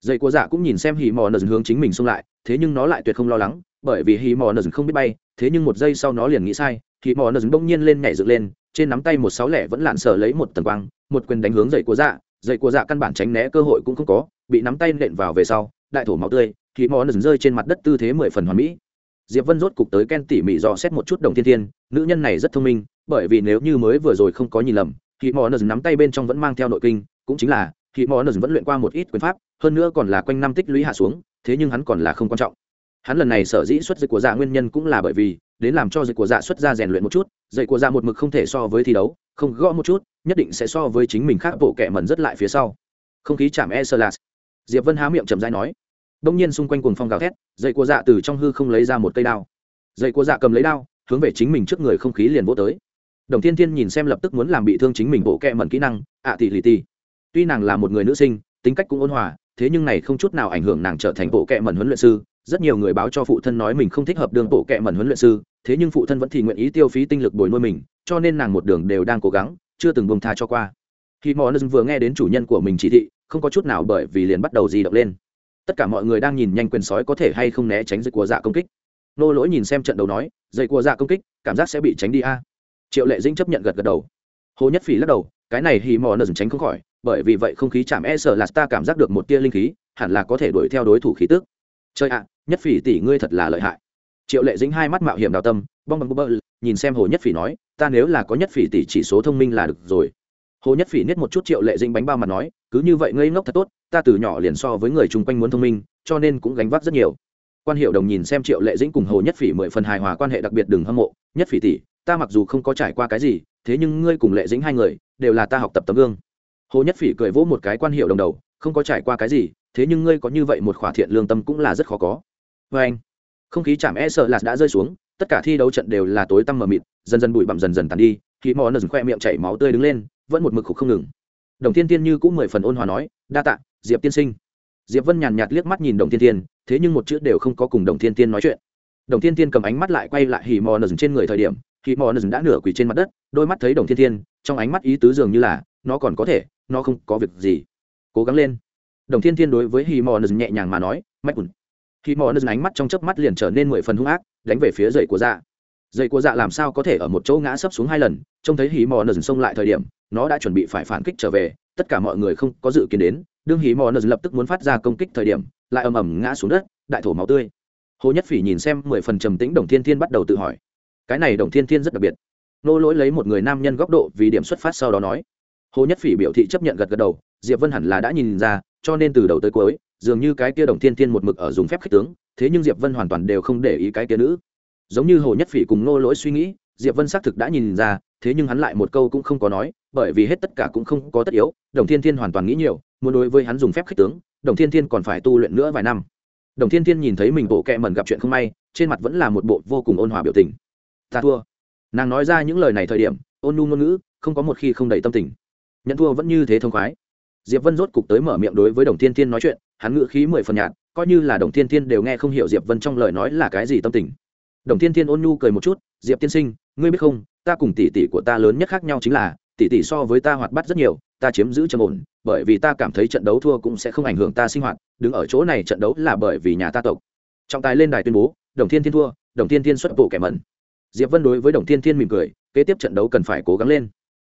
Dây của giả dạ cũng nhìn xem hì mò nờ hướng chính mình xung lại, thế nhưng nó lại tuyệt không lo lắng, bởi vì hì mò nờ không biết bay, thế nhưng một giây sau nó liền nghĩ sai thì mò nờ bỗng nhiên lên nhảy dựng lên, trên nắm tay một sáu lẻ vẫn lạn sở lấy một tầng quang, một quyền đánh hướng dậy của dạ. Dậy của dạ căn bản tránh né, cơ hội cũng không có, bị nắm tay nện vào về sau, đại thổ máu tươi thì mò nờ rơi trên mặt đất tư thế mười phần hoàn mỹ. Diệp vân rốt cục tới ken tỉ mỉ dò xét một chút đồng thiên thiên, nữ nhân này rất thông minh, bởi vì nếu như mới vừa rồi không có nhìn lầm thì mò nờ nắm tay bên trong vẫn mang theo nội kinh, cũng chính là thì mò nờ vẫn luyện qua một ít quyền pháp, hơn nữa còn là quanh năm tích lũy hạ xuống, thế nhưng hắn còn là không quan trọng hắn lần này sở dĩ xuất dịch của dạ nguyên nhân cũng là bởi vì, đến làm cho dịch của dạ xuất ra rèn luyện một chút, dạy của dạ một mực không thể so với thi đấu, không gõ một chút, nhất định sẽ so với chính mình khác bộ kẻ mẩn rất lại phía sau. Không khí chạm e sơ lạt diệp vân há miệng chầm dai nói. Đông nhiên xung quanh cuồng phong gào thét, dạy của dạ từ trong hư không lấy ra một cây đao. Dạy của dạ cầm lấy đao, hướng về chính mình trước người không khí liền vô tới. Đồng thiên thiên nhìn xem lập tức muốn làm bị thương chính mình bộ kẹ mẩn kỹ năng, ạ tỷ lì ti tuy nàng là một người nữ sinh, tính cách cũng ôn hòa, thế nhưng này không chút nào ảnh hưởng nàng trở thành bộ kẹ mẩn huấn luyện sư rất nhiều người báo cho phụ thân nói mình không thích hợp đường bộ kệ mẩn huấn luyện sư, thế nhưng phụ thân vẫn thì nguyện ý tiêu phí tinh lực bồi nuôi mình, cho nên nàng một đường đều đang cố gắng, chưa từng bông tha cho qua. Khi mò nâng vừa nghe đến chủ nhân của mình chỉ thị, không có chút nào bởi vì liền bắt đầu di động lên. Tất cả mọi người đang nhìn nhanh quyền sói có thể hay không né tránh dây của dạ công kích. Nô lỗi nhìn xem trận đấu nói, dây của dạ công kích, cảm giác sẽ bị tránh đi a. Triệu lệ dĩnh chấp nhận gật gật đầu. Hồ nhất phỉ lắc đầu, cái này hì mò nâng tránh không khỏi, bởi vì vậy không khí chạm e sợ là ta cảm giác được một tia linh khí, hẳn là có thể đuổi theo đối thủ khí tức. Chơi ạ nhất phỉ tỷ ngươi thật là lợi hại. Triệu lệ dính hai mắt mạo hiểm đào tâm, bong bong bơ nhìn xem hồ nhất phỉ nói, ta nếu là có nhất phỉ tỷ chỉ số thông minh là được rồi. Hồ nhất phỉ niết một chút triệu lệ dính bánh bao mặt nói, cứ như vậy ngây ngốc thật tốt, ta từ nhỏ liền so với người chung quanh muốn thông minh, cho nên cũng gánh vác rất nhiều. Quan hiệu đồng nhìn xem triệu lệ dĩnh cùng hồ nhất phỉ mười phần hài hòa quan hệ đặc biệt đừng hâm mộ, nhất phỉ tỷ, ta mặc dù không có trải qua cái gì, thế nhưng ngươi cùng lệ dĩnh hai người, đều là ta học tập tấm gương. Hồ nhất phỉ cười vỗ một cái quan hiệu đồng đầu, không có trải qua cái gì, thế nhưng ngươi có như vậy một khỏa thiện lương tâm cũng là rất khó có vê anh, không khí chạm e sợ là đã rơi xuống, tất cả thi đấu trận đều là tối tăm mờ mịt, dần dần bụi bặm dần dần tàn đi, khi mò nờ khoe miệng chảy máu tươi đứng lên, vẫn một mực khục không ngừng. Đồng thiên tiên như cũng mười phần ôn hòa nói, đa tạ, diệp tiên sinh. Diệp vân nhàn nhạt liếc mắt nhìn đồng thiên tiên thế nhưng một chữ đều không có cùng đồng thiên tiên nói chuyện. Đồng thiên tiên cầm ánh mắt lại quay lại hì mò nờ trên người thời điểm hì mò nờ đã nửa quỳ trên mặt đất, đôi mắt thấy đồng thiên tiên trong ánh mắt ý tứ dường như là, nó còn có thể, nó không có việc gì. Cố gắng lên. Đồng thiên thiên đối với hì mò nờ nhẹ nhàng mà nói, mạch quần khi mò nứt ánh mắt trong chớp mắt liền trở nên mười phần hung ác, đánh về phía dậy của dạ. Dậy của dạ làm sao có thể ở một chỗ ngã sấp xuống hai lần, trông thấy hí mò nứt xông lại thời điểm, nó đã chuẩn bị phải phản kích trở về, tất cả mọi người không có dự kiến đến, đương hí mò nứt lập tức muốn phát ra công kích thời điểm, lại ầm ầm ngã xuống đất, đại thổ máu tươi. Hồ nhất phỉ nhìn xem mười phần trầm tĩnh đồng thiên thiên bắt đầu tự hỏi, cái này đồng thiên thiên rất đặc biệt. Nô lỗi lấy một người nam nhân góc độ vì điểm xuất phát sau đó nói. Hồ nhất phỉ biểu thị chấp nhận gật gật đầu, diệp vân hẳn là đã nhìn ra cho nên từ đầu tới cuối, dường như cái kia đồng thiên thiên một mực ở dùng phép khích tướng, thế nhưng diệp vân hoàn toàn đều không để ý cái kia nữ. Giống như hồ nhất phỉ cùng nô lỗi suy nghĩ, diệp vân xác thực đã nhìn ra, thế nhưng hắn lại một câu cũng không có nói, bởi vì hết tất cả cũng không có tất yếu, đồng thiên thiên hoàn toàn nghĩ nhiều, muốn đối với hắn dùng phép khích tướng, đồng thiên thiên còn phải tu luyện nữa vài năm. Đồng thiên thiên nhìn thấy mình bộ kẹ mẩn gặp chuyện không may, trên mặt vẫn là một bộ vô cùng ôn hòa biểu tình. Ta thua. Nàng nói ra những lời này thời điểm, ôn nhu ngôn ngữ, không có một khi không đầy tâm tình. Nhận thua vẫn như thế thông khoái diệp vân rốt cục tới mở miệng đối với đồng thiên thiên nói chuyện, hắn ngữ khí mười phần nhạt, coi như là đồng thiên thiên đều nghe không hiểu diệp vân trong lời nói là cái gì tâm tình. Đồng thiên thiên ôn nhu cười một chút, diệp tiên sinh, ngươi biết không, ta cùng tỷ tỷ của ta lớn nhất khác nhau chính là, tỷ tỷ so với ta hoạt bát rất nhiều, ta chiếm giữ trầm ổn, bởi vì ta cảm thấy trận đấu thua cũng sẽ không ảnh hưởng ta sinh hoạt, đứng ở chỗ này trận đấu là bởi vì nhà ta tộc. Trọng tài lên đài tuyên bố, đồng thiên thiên thua, đồng thiên thiên xuất bộ kẻ mẩn. Diệp vân đối với đồng thiên thiên mỉm cười, kế tiếp trận đấu cần phải cố gắng lên.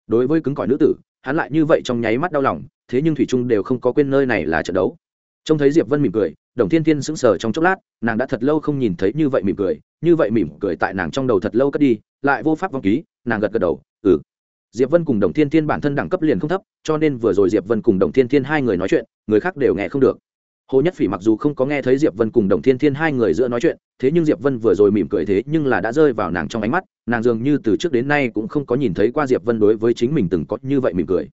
Đối với cứng cỏi nữ tử hắn lại như vậy trong nháy mắt đau lòng, thế nhưng thủy trung đều không có quên nơi này là trận đấu. Trông thấy diệp vân mỉm cười, đồng thiên thiên sững sờ trong chốc lát, nàng đã thật lâu không nhìn thấy như vậy mỉm cười, như vậy mỉm cười tại nàng trong đầu thật lâu cất đi, lại vô pháp vong ký, nàng gật gật đầu ừ. Diệp vân cùng đồng thiên thiên bản thân đẳng cấp liền không thấp, cho nên vừa rồi diệp vân cùng đồng thiên thiên hai người nói chuyện, người khác đều nghe không được hồ nhất phỉ mặc dù không có nghe thấy diệp vân cùng đồng thiên thiên hai người giữa nói chuyện, thế nhưng diệp vân vừa rồi mỉm cười thế nhưng là đã rơi vào nàng trong ánh mắt, nàng dường như từ trước đến nay cũng không có nhìn thấy qua diệp vân đối với chính mình từng có như vậy mỉm cười.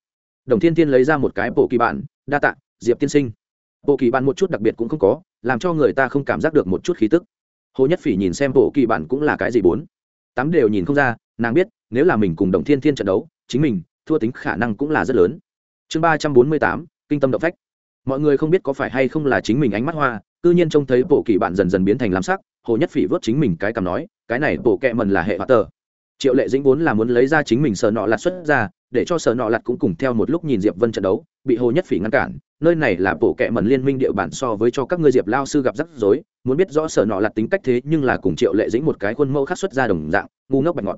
Đồng thiên thiên lấy ra một cái bộ kỳ bản, đa tạ, diệp tiên sinh. Bộ kỳ bản một chút đặc biệt cũng không có, làm cho người ta không cảm giác được một chút khí tức. Hồ nhất phỉ nhìn xem bộ kỳ bản cũng là cái gì bốn. Tám đều nhìn không ra, nàng biết, nếu là mình cùng đồng thiên thiên trận đấu, chính mình, thua tính khả năng cũng là rất lớn. Chương ba trăm bốn mươi tám, kinh tâm động phách mọi người không biết có phải hay không là chính mình ánh mắt hoa, cư nhiên trông thấy bộ kỳ bạn dần dần biến thành lam sắc, hồ nhất phỉ vớt chính mình cái cằm nói, cái này bộ kẹ mần là hệ hoạt tờ. Triệu lệ dĩnh vốn là muốn lấy ra chính mình sợ nọ lặt xuất ra, để cho sợ nọ lặt cũng cùng theo một lúc nhìn diệp vân trận đấu, bị hồ nhất phỉ ngăn cản, nơi này là bộ kẹ mần liên minh địa bản so với cho các ngươi diệp lao sư gặp rắc rối, muốn biết rõ sợ nọ lặt tính cách thế nhưng là cùng triệu lệ dĩnh một cái khuôn mẫu khắc xuất ra đồng dạng, ngu ngốc bạch ngọt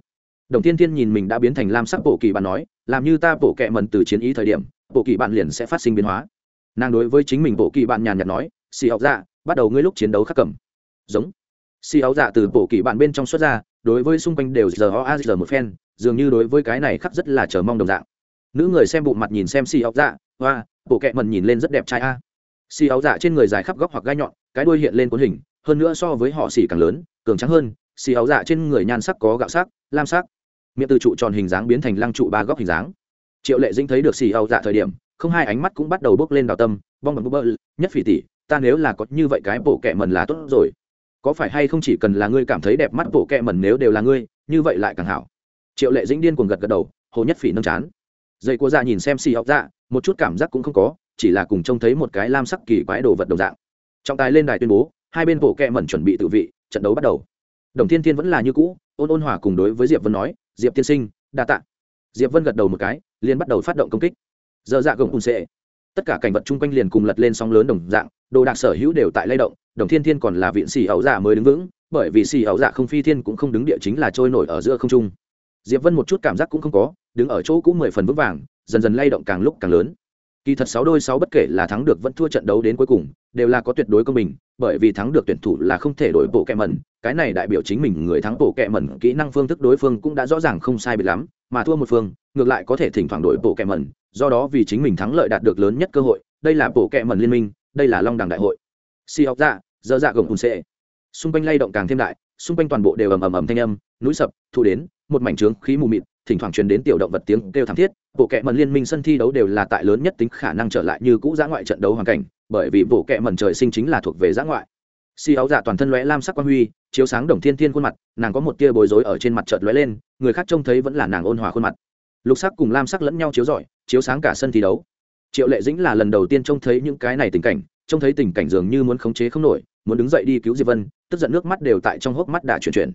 đồng thiên thiên nhìn mình đã biến thành lam sắc bộ kỳ bạn nói, làm như ta bộ kẹ mần từ chiến ý thời điểm, bộ kỳ bạn liền sẽ phát sinh biến hóa nàng đối với chính mình bộ kỳ bạn nhàn nhạt nói, xì áo dạ bắt đầu ngươi lúc chiến đấu khắc cầm. Giống. Xì áo dạ từ bộ kỳ bạn bên trong xuất ra, đối với xung quanh đều giờ ho a giờ một phen, dường như đối với cái này khắc rất là chờ mong đồng dạng. Nữ người xem bụng mặt nhìn xem xì áo dạ hoa bộ kẹ mần nhìn lên rất đẹp trai a. Xì áo dạ trên người dài khắp góc hoặc gai nhọn, cái đuôi hiện lên cuốn hình, hơn nữa so với họ xỉ càng lớn, cường trắng hơn, xì áo dạ trên người nhan sắc có gạo sắc, lam sắc. Miệng từ trụ tròn hình dáng biến thành lăng trụ ba góc hình dáng. Triệu lệ dinh thấy được xì áo dạ thời điểm không hai ánh mắt cũng bắt đầu bốc lên đào tâm, bong bằng bơ bơ, nhất phỉ tỷ, ta nếu là có như vậy cái bộ kẹ mần là tốt rồi. Có phải hay không chỉ cần là ngươi cảm thấy đẹp mắt bộ kẹ mần nếu đều là ngươi, như vậy lại càng hảo. Triệu lệ dĩnh điên cuồng gật gật đầu, hồ nhất phỉ nâng chán. Dây của dạ nhìn xem xì học dạ một chút cảm giác cũng không có, chỉ là cùng trông thấy một cái lam sắc kỳ quái đồ vật đồng dạng. Trọng tài lên đài tuyên bố, hai bên bộ kẹ mẩn chuẩn bị tự vị, trận đấu bắt đầu. Đồng thiên thiên vẫn là như cũ, ôn ôn hòa cùng đối với diệp vân nói, diệp tiên sinh, đa tạ. Diệp vân gật đầu một cái, liền bắt đầu phát động công kích dơ dạ gồng ùn sệ. Tất cả cảnh vật chung quanh liền cùng lật lên sóng lớn đồng dạng, đồ đạc sở hữu đều tại lay động, đồng thiên thiên còn là viện xì ẩu dạ mới đứng vững, bởi vì xì ẩu dạ không phi thiên cũng không đứng địa chính là trôi nổi ở giữa không trung. Diệp vân một chút cảm giác cũng không có, đứng ở chỗ cũng mười phần vững vàng, dần dần lay động càng lúc càng lớn. Kỳ thật sáu đôi sáu bất kể là thắng được vẫn thua trận đấu đến cuối cùng, đều là có tuyệt đối công bình, bởi vì thắng được tuyển thủ là không thể đổi bộ kẹ mẩn, cái này đại biểu chính mình người thắng bộ kẹ mẩn kỹ năng phương thức đối phương cũng đã rõ ràng không sai biệt lắm, mà thua một phương, ngược lại có thể thỉnh thoảng đổi bộ kẹ mẩn do đó vì chính mình thắng lợi đạt được lớn nhất cơ hội, đây là bộ kệ mẩn liên minh, đây là long đẳng đại hội. Si học dạ dơ dạ gồng hùn xệ. Xung quanh lay động càng thêm đại, xung quanh toàn bộ đều ầm ầm ầm thanh âm, núi sập thu đến, một mảnh trướng, khí mù mịt, thỉnh thoảng truyền đến tiểu động vật tiếng kêu thảm thiết bộ kệ mần liên minh sân thi đấu đều là tại lớn nhất tính khả năng trở lại như cũ giã ngoại trận đấu hoàn cảnh, bởi vì bộ kệ mần trời sinh chính là thuộc về giã ngoại. Si áo dạ toàn thân lóe lam sắc quan huy, chiếu sáng đồng thiên thiên khuôn mặt, nàng có một tia bối rối ở trên mặt chợt lóe lên, người khác trông thấy vẫn là nàng ôn hòa khuôn mặt. Lục sắc cùng lam sắc lẫn nhau chiếu rọi chiếu sáng cả sân thi đấu. Triệu lệ dĩnh là lần đầu tiên trông thấy những cái này tình cảnh, trông thấy tình cảnh dường như muốn khống chế không nổi, muốn đứng dậy đi cứu diệp vân, tức giận nước mắt đều tại trong hốc mắt đã chuyển chuyển.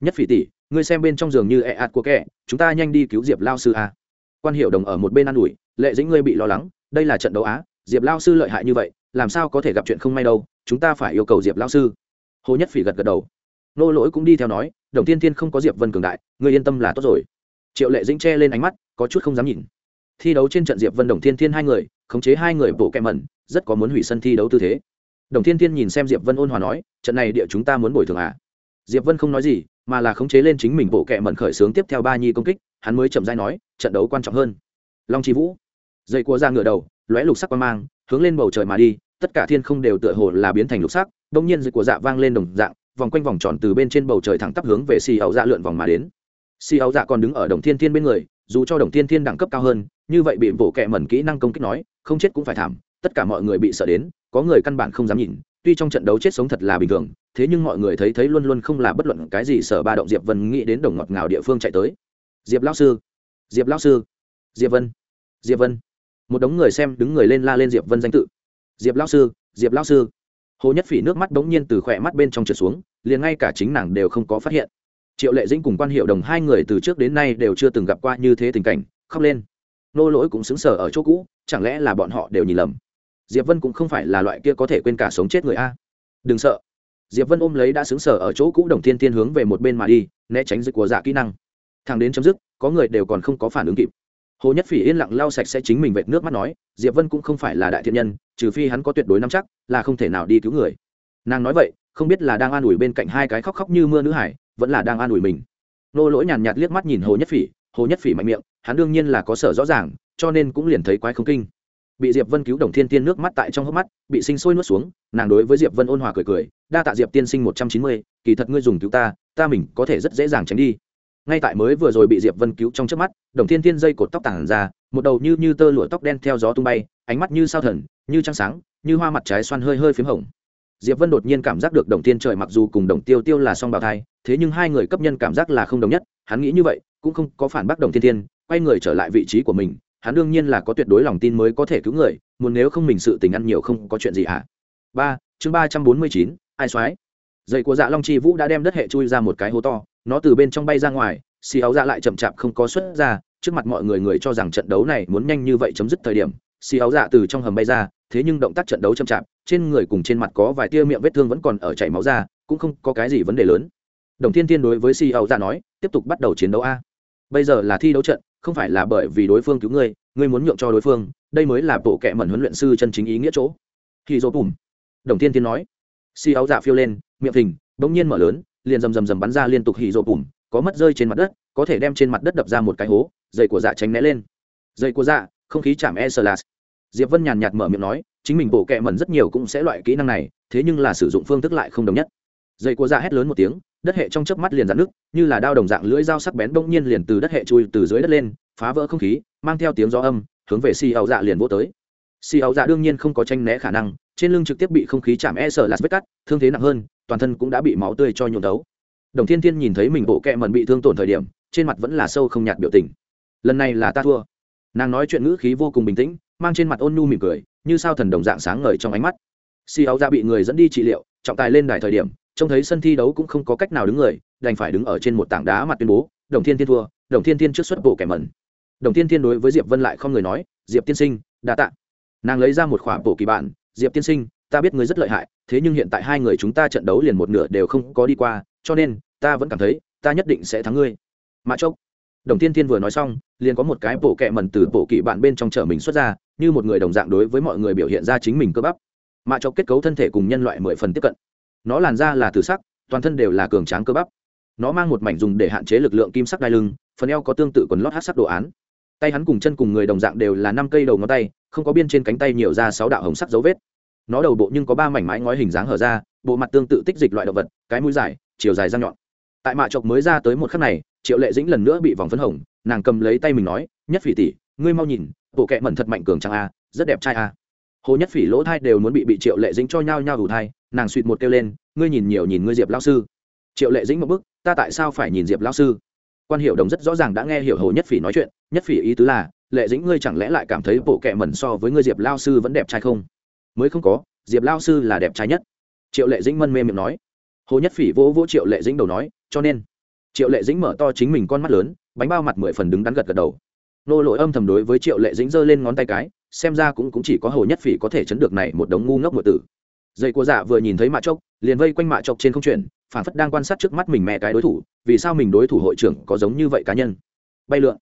Nhất phỉ tỷ, ngươi xem bên trong giường như ẹ ạt của kẻ, chúng ta nhanh đi cứu diệp lao sư a. Quan hiệu đồng ở một bên an ủi, lệ dĩnh ngươi bị lo lắng, đây là trận đấu á, diệp lao sư lợi hại như vậy, làm sao có thể gặp chuyện không may đâu, chúng ta phải yêu cầu diệp lao sư. Hồ nhất phỉ gật gật đầu. Nô lỗi cũng đi theo nói, đồng tiên thiên không có diệp vân cường đại, ngươi yên tâm là tốt rồi. Triệu lệ dĩnh che lên ánh mắt, có chút không dám nhìn thi đấu trên trận diệp vân đồng thiên thiên hai người, khống chế hai người bộ kẹm mẩn, rất có muốn hủy sân thi đấu tư thế. Đồng thiên thiên nhìn xem diệp vân ôn hòa nói, trận này địa chúng ta muốn bồi thường à? Diệp vân không nói gì, mà là khống chế lên chính mình bộ kẹ mẩn khởi sướng tiếp theo ba nhi công kích, hắn mới chậm dai nói, trận đấu quan trọng hơn. Long chi vũ dây cua ra ngựa đầu, lóe lục sắc quan mang, hướng lên bầu trời mà đi, tất cả thiên không đều tựa hồ là biến thành lục sắc đông nhiên dây của dạ vang lên đồng dạng, vòng quanh vòng tròn từ bên trên bầu trời thẳng tắp hướng về xì áo dạ lượn vòng mà đến. Xì áo dạ còn đứng ở đồng thiên thiên bên người, dù cho đồng thiên thiên đẳng cấp cao hơn như vậy bị bộ kẹ mẩn kỹ năng công kích nói, không chết cũng phải thảm, tất cả mọi người bị sợ đến, có người căn bản không dám nhìn, tuy trong trận đấu chết sống thật là bình thường, thế nhưng mọi người thấy thấy luôn luôn không là bất luận cái gì sở ba động diệp vân nghĩ đến đồng ngọt ngào địa phương chạy tới. Diệp lão sư, diệp lão sư, diệp vân diệp vân. Một đống người xem đứng người lên la lên diệp vân danh tự. Diệp lão sư, diệp lão sư. Hồ nhất phỉ nước mắt bỗng nhiên từ khỏe mắt bên trong trượt xuống, liền ngay cả chính nàng đều không có phát hiện. Triệu lệ dĩnh cùng quan hiệu đồng hai người từ trước đến nay đều chưa từng gặp qua như thế tình cảnh, khóc lên nô lỗi cũng xứng sở ở chỗ cũ, chẳng lẽ là bọn họ đều nhìn lầm? Diệp vân cũng không phải là loại kia có thể quên cả sống chết người a. Đừng sợ. Diệp vân ôm lấy đã xứng sở ở chỗ cũ đồng thiên thiên hướng về một bên mà đi, né tránh dịch của dạ kỹ năng. Thằng đến chấm dứt, có người đều còn không có phản ứng kịp. Hồ nhất phỉ yên lặng lau sạch sẽ chính mình vệt nước mắt nói, diệp vân cũng không phải là đại thiện nhân, trừ phi hắn có tuyệt đối nắm chắc, là không thể nào đi cứu người. Nàng nói vậy, không biết là đang an ủi bên cạnh hai cái khóc khóc như mưa nữ hải, vẫn là đang an ủi mình. Nô lỗi nhàn nhạt liếc mắt nhìn hồ nhất phỉ, hồ nhất phỉ mạnh miệng hắn đương nhiên là có sở rõ ràng, cho nên cũng liền thấy quái không kinh. Bị diệp vân cứu đồng thiên tiên nước mắt tại trong hốc mắt, bị sinh sôi nuốt xuống, nàng đối với diệp vân ôn hòa cười cười, đa tạ diệp tiên sinh một trăm chín mươi, kỳ thật ngươi dùng cứu ta ta mình có thể rất dễ dàng tránh đi. Ngay tại mới vừa rồi bị diệp vân cứu trong trước mắt, đồng thiên tiên dây cột tóc tản ra, một đầu như như tơ lụa tóc đen theo gió tung bay, ánh mắt như sao thần, như trăng sáng, như hoa mặt trái xoan hơi hơi p h í m hồng. Diệp vân đột nhiên cảm giác được đồng tiên trời mặc dù cùng đồng tiêu tiêu là song bào thai, thế nhưng hai người cấp nhân cảm giác là không đồng nhất, hắn nghĩ như vậy, cũng không có phản bác đồng thiên tiên quay người trở lại vị trí của mình, hắn đương nhiên là có tuyệt đối lòng tin mới có thể cứu người, muốn nếu không mình sự tình ăn nhiều không có chuyện gì hả? Ba, chương ba trăm bốn mươi chín, ai soái dậy của dạ long chi vũ đã đem đất hệ chui ra một cái hố to, nó từ bên trong bay ra ngoài, xì áo dạ lại chậm chạp không có xuất ra, trước mặt mọi người người cho rằng trận đấu này muốn nhanh như vậy chấm dứt thời điểm, xì áo dạ từ trong hầm bay ra, thế nhưng động tác trận đấu chậm chạp, trên người cùng trên mặt có vài tia miệng vết thương vẫn còn ở chảy máu ra, cũng không có cái gì vấn đề lớn. Đồng thiên thiên đối với xì áo dạ nói, tiếp tục bắt đầu chiến đấu a. Bây giờ là thi đấu trận không phải là bởi vì đối phương cứu ngươi ngươi muốn nhượng cho đối phương, đây mới là bộ kệ mẩn huấn luyện sư chân chính ý nghĩa chỗ. Khi dỗ bùm đồng tiên tiên nói. Xì áo dạ phiêu lên, miệng thình, bỗng nhiên mở lớn, liền rầm rầm rầm bắn ra liên tục hì dỗ bùm có mất rơi trên mặt đất, có thể đem trên mặt đất đập ra một cái hố dây của dạ tránh né lên. Dây của dạ không khí chạm e sờ lạt diệp vân nhàn nhạt mở miệng nói, chính mình bộ kệ mẩn rất nhiều cũng sẽ loại kỹ năng này, thế nhưng là sử dụng phương thức lại không đồng nhất. Dây của dạ hét lớn một tiếng đất hệ trong chớp mắt liền dạn nước như là đao đồng dạng lưỡi dao sắc bén bỗng nhiên liền từ đất hệ chui từ dưới đất lên, phá vỡ không khí, mang theo tiếng gió âm, hướng về xì ảo dạ liền vô tới. Xì ảo dạ đương nhiên không có tranh né khả năng, trên lưng trực tiếp bị không khí chạm e sợ là vết cắt thương thế nặng hơn, toàn thân cũng đã bị máu tươi cho nhuộm đấu. Đồng thiên thiên nhìn thấy mình bộ kẹ mần bị thương tổn thời điểm, trên mặt vẫn là sâu không nhạt biểu tình. Lần này là ta thua. Nàng nói chuyện ngữ khí vô cùng bình tĩnh, mang trên mặt ôn nhu mỉm cười, như sao thần đồng dạng sáng ngời trong ánh mắt. Xì áo dạ bị người dẫn đi trị liệu, trọng tài lên đài thời điểm trông thấy sân thi đấu cũng không có cách nào đứng người, đành phải đứng ở trên một tảng đá mặt tuyên bố, đồng thiên thiên thua, đồng thiên thiên trước xuất bộ kẻ mẩn. Đồng thiên thiên đối với diệp vân lại không người nói, diệp tiên sinh, đa tạ. Nàng lấy ra một khỏa bộ kỳ bản, diệp tiên sinh, ta biết ngươi rất lợi hại, thế nhưng hiện tại hai người chúng ta trận đấu liền một nửa đều không có đi qua, cho nên, ta vẫn cảm thấy, ta nhất định sẽ thắng ngươi. Mã chốc. Đồng thiên thiên vừa nói xong, liền có một cái bộ kẹ mẩn từ bộ kỳ bản bên trong chở mình xuất ra, như một người đồng dạng đối với mọi người biểu hiện ra chính mình cơ bắp. Mã chốc kết cấu thân thể cùng nhân loại mười phần tiếp cận nó làn da là tử sắc, toàn thân đều là cường tráng cơ bắp. Nó mang một mảnh dùng để hạn chế lực lượng kim sắc đai lưng, phần eo có tương tự quần lót hát sắc đồ án. Tay hắn cùng chân cùng người đồng dạng đều là năm cây đầu ngón tay, không có biên trên cánh tay nhiều ra sáu đạo hồng sắc dấu vết. Nó đầu bộ nhưng có ba mảnh mái ngói hình dáng hở ra, bộ mặt tương tự tích dịch loại động vật, cái mũi dài, chiều dài răng nhọn. Tại mạ chọc mới ra tới một khắc này, triệu lệ dĩnh lần nữa bị vòng phấn hồng, nàng cầm lấy tay mình nói, nhất phỉ tỷ, ngươi mau nhìn, bộ kẹ mẩn thật mạnh cường trang a, rất đẹp trai a hồ nhất phỉ lỗ thai đều muốn bị bị triệu lệ dĩnh cho nhau nhau đủ thai, nàng suỵt một kêu lên, ngươi nhìn nhiều nhìn ngươi diệp lao sư. Triệu lệ dĩnh một bức ta tại sao phải nhìn diệp lao sư? Quan hiệu đồng rất rõ ràng đã nghe hiểu hồ nhất phỉ nói chuyện, nhất phỉ ý tứ là, lệ dĩnh ngươi chẳng lẽ lại cảm thấy bộ kệ mẩn so với ngươi diệp lao sư vẫn đẹp trai không? Mới không có, diệp lao sư là đẹp trai nhất. Triệu lệ dĩnh mân mê miệng nói. Hồ nhất phỉ vỗ vỗ triệu lệ dĩnh đầu nói, cho nên. Triệu lệ dĩnh mở to chính mình con mắt lớn, bánh bao mặt mười phần đứng đắn gật gật đầu. Nô lội âm thầm đối với triệu lệ dĩnh giơ lên ngón tay cái xem ra cũng, cũng chỉ có hồ nhất phỉ có thể chấn được này một đống ngu ngốc ngựa tử. Dây của dạ vừa nhìn thấy mạ chốc liền vây quanh mạ chọc trên không chuyển phản phất đang quan sát trước mắt mình mẹ cái đối thủ vì sao mình đối thủ hội trưởng có giống như vậy cá nhân. Bay lượn.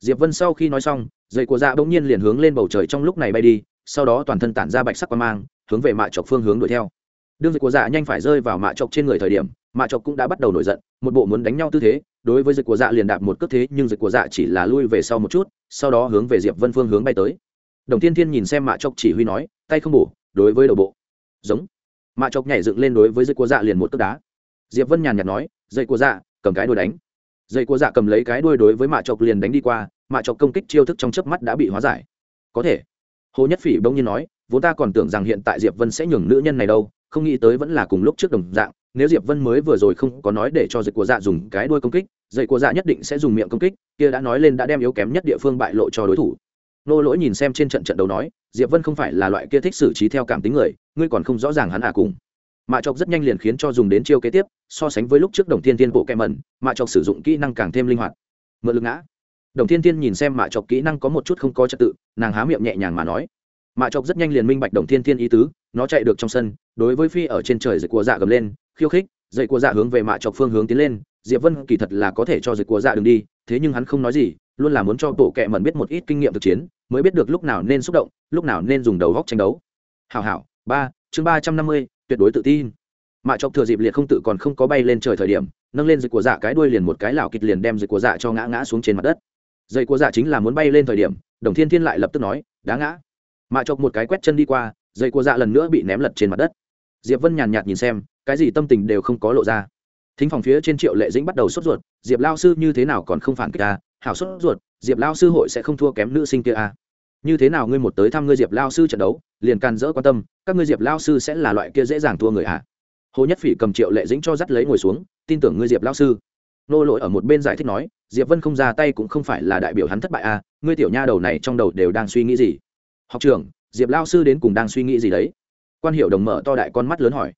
Diệp vân sau khi nói xong dây của dạ bỗng nhiên liền hướng lên bầu trời trong lúc này bay đi sau đó toàn thân tản ra bạch sắc qua mang hướng về mạ chọc phương hướng đuổi theo. Đương dịch của dạ nhanh phải rơi vào mạ chọc trên người thời điểm mạ chọc cũng đã bắt đầu nổi giận một bộ muốn đánh nhau tư thế đối với dịch của dạ liền đạp một cước thế nhưng dịch của dạ chỉ là lui về sau một chút sau đó hướng về diệp vân phương hướng bay tới đồng thiên thiên nhìn xem mạ chọc chỉ huy nói, tay không bổ, đối với đầu bộ. Giống. Mạ chọc nhảy dựng lên đối với dây của dạ liền một cước đá. Diệp vân nhàn nhạt nói, dây của dạ cầm cái đuôi đánh. Dây của dạ cầm lấy cái đuôi đối với mạ chọc liền đánh đi qua, mạ chọc công kích chiêu thức trong chớp mắt đã bị hóa giải. Có thể. Hồ nhất phỉ bỗng nhiên nói, vốn ta còn tưởng rằng hiện tại diệp vân sẽ nhường nữ nhân này đâu, không nghĩ tới vẫn là cùng lúc trước đồng dạng, nếu diệp vân mới vừa rồi không có nói để cho dây của dạ dùng cái đuôi công kích, dây của dạ nhất định sẽ dùng miệng công kích, kia đã nói lên đã đem yếu kém nhất địa phương bại lộ cho đối thủ nô lỗi nhìn xem trên trận trận đấu nói, diệp vân không phải là loại kia thích xử trí theo cảm tính người, ngươi còn không rõ ràng hắn à cùng. Mạ chọc rất nhanh liền khiến cho dùng đến chiêu kế tiếp, so sánh với lúc trước đồng thiên thiên bộ kem mẩn, mạ chọc sử dụng kỹ năng càng thêm linh hoạt. Mượn lực ngã. Đồng thiên thiên nhìn xem mạ chọc kỹ năng có một chút không có trật tự, nàng há miệng nhẹ nhàng mà nói. Mạ chọc rất nhanh liền minh bạch đồng thiên thiên ý tứ, nó chạy được trong sân, đối với phi ở trên trời dịch của dạ gầm lên, khiêu khích dậy của dạ hướng về mạ chọc phương hướng tiến lên, diệp vân kỳ thật là có thể cho dịch của dạ đường đi thế nhưng hắn không nói gì, luôn là muốn cho tổ kẹ mẩn biết một ít kinh nghiệm thực chiến, mới biết được lúc nào nên xúc động, lúc nào nên dùng đầu góc tranh đấu. Hảo hảo, ba, chương ba trăm năm mươi, tuyệt đối tự tin. Mạ chọc thừa dịp liệt không tự còn không có bay lên trời thời điểm, nâng lên dịch của dạ cái đuôi liền một cái lào kịch liền đem dịch của dạ cho ngã ngã xuống trên mặt đất. Dây của dạ chính là muốn bay lên thời điểm, đồng thiên thiên lại lập tức nói, đá ngã. Mạ chọc một cái quét chân đi qua, dây của dạ lần nữa bị ném lật trên mặt đất. Diệp vân nhàn nhạt nhìn xem, cái gì tâm tình đều không có lộ ra thính phòng phía trên triệu lệ dĩnh bắt đầu sốt ruột, diệp lao sư như thế nào còn không phản kích à? hảo sốt ruột, diệp lao sư hội sẽ không thua kém nữ sinh kia à? như thế nào ngươi một tới thăm ngươi diệp lao sư trận đấu, liền càn dỡ quan tâm, các ngươi diệp lao sư sẽ là loại kia dễ dàng thua người à? hồ nhất phỉ cầm triệu lệ dĩnh cho dắt lấy ngồi xuống, tin tưởng ngươi diệp lao sư nô lỗi ở một bên giải thích nói, diệp vân không ra tay cũng không phải là đại biểu hắn thất bại à ngươi tiểu nha đầu này trong đầu đều đang suy nghĩ gì học trưởng, diệp lao sư đến cùng đang suy nghĩ gì đấy quan hiệu đồng mở to đại con mắt lớn hỏi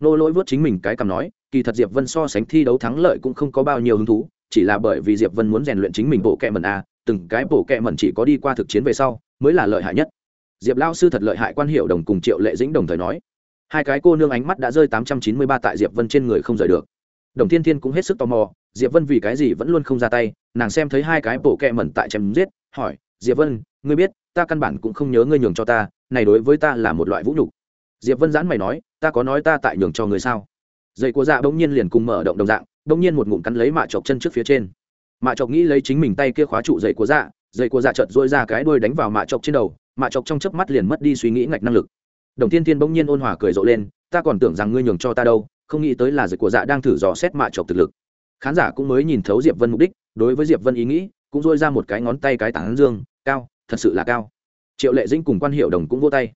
nô lỗi vớt chính mình cái cầm nói kỳ thật diệp vân so sánh thi đấu thắng lợi cũng không có bao nhiêu hứng thú, chỉ là bởi vì diệp vân muốn rèn luyện chính mình bộ kẹ mẩn a, từng cái bộ kẹ mẩn chỉ có đi qua thực chiến về sau, mới là lợi hại nhất. Diệp lao sư thật lợi hại quan hiệu đồng cùng triệu lệ dĩnh đồng thời nói, hai cái cô nương ánh mắt đã rơi tám trăm chín mươi ba tại diệp vân trên người không rời được. Đồng thiên thiên cũng hết sức tò mò, diệp vân vì cái gì vẫn luôn không ra tay, nàng xem thấy hai cái bộ kẹ mẩn tại chém giết, hỏi, diệp vân, ngươi biết, ta căn bản cũng không nhớ ngươi nhường cho ta, này đối với ta là một loại vũ nhục. Diệp vân giãn mày nói, ta có nói ta tại nhường cho ngươi sao? Dây của dạ bỗng nhiên liền cùng mở động đồng dạng, bỗng nhiên một ngụm cắn lấy mạ chọc chân trước phía trên. Mạ chọc nghĩ lấy chính mình tay kia khóa trụ dây của dạ dây của dạ chợt dôi ra cái đuôi đánh vào mạ chọc trên đầu, mạ chọc trong chớp mắt liền mất đi suy nghĩ ngạch năng lực. Đồng tiên tiên bỗng nhiên ôn hòa cười rộ lên, ta còn tưởng rằng ngươi nhường cho ta đâu, không nghĩ tới là dây của dạ đang thử dò xét mạ chọc thực lực. Khán giả cũng mới nhìn thấu diệp vân mục đích, đối với diệp vân ý nghĩ, cũng dôi ra một cái ngón tay cái tảng dương, cao, thật sự là cao. Triệu lệ dĩnh cùng quan hiệu đồng cũng vô tay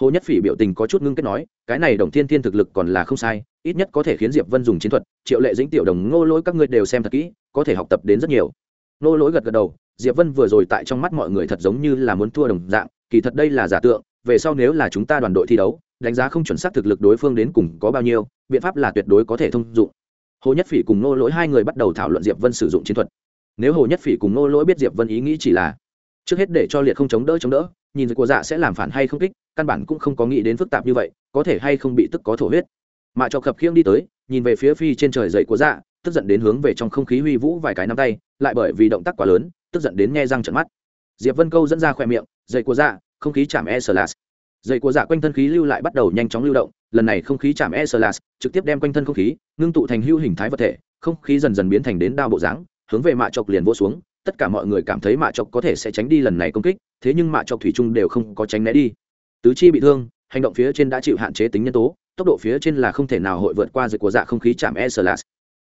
hồ nhất phỉ biểu tình có chút ngưng kết nói, cái này đồng thiên thiên thực lực còn là không sai, ít nhất có thể khiến diệp vân dùng chiến thuật, triệu lệ dĩnh tiểu đồng ngô lỗi các ngươi đều xem thật kỹ, có thể học tập đến rất nhiều. Ngô lỗi gật gật đầu, diệp vân vừa rồi tại trong mắt mọi người thật giống như là muốn thua đồng dạng, kỳ thật đây là giả tượng, về sau nếu là chúng ta đoàn đội thi đấu, đánh giá không chuẩn xác thực lực đối phương đến cùng có bao nhiêu, biện pháp là tuyệt đối có thể thông dụng. Hồ nhất phỉ cùng ngô lỗi hai người bắt đầu thảo luận diệp vân sử dụng chiến thuật. Nếu hồ nhất phỉ cùng ngô lỗi biết diệp vân ý nghĩ chỉ là trước hết để cho liệt không chống đỡ chống đỡ, nhìn của dạ sẽ làm phản hay không kích, căn bản cũng không có nghĩ đến phức tạp như vậy, có thể hay không bị tức có thổ huyết. Mạ cho khập khiễng đi tới, nhìn về phía phi trên trời dậy của dạ tức giận đến hướng về trong không khí huy vũ vài cái nắm tay, lại bởi vì động tác quá lớn, tức giận đến nghe răng trận mắt. Diệp vân câu dẫn ra khỏe miệng, dậy của dạ không khí chạm e sờ lạt dậy của dạ quanh thân khí lưu lại bắt đầu nhanh chóng lưu động, lần này không khí chạm e sờ lạt trực tiếp đem quanh thân không khí, ngưng tụ thành hưu hình thái vật thể, không khí dần dần biến thành đến đao bộ dáng, hướng về mạ chọc liền vỗ xuống tất cả mọi người cảm thấy mạ chọc có thể sẽ tránh đi lần này công kích, thế nhưng mạ chọc thủy chung đều không có tránh né đi. Tứ chi bị thương, hành động phía trên đã chịu hạn chế tính nhân tố, tốc độ phía trên là không thể nào hội vượt qua dịch của dạ không khí chạm e sờ lạt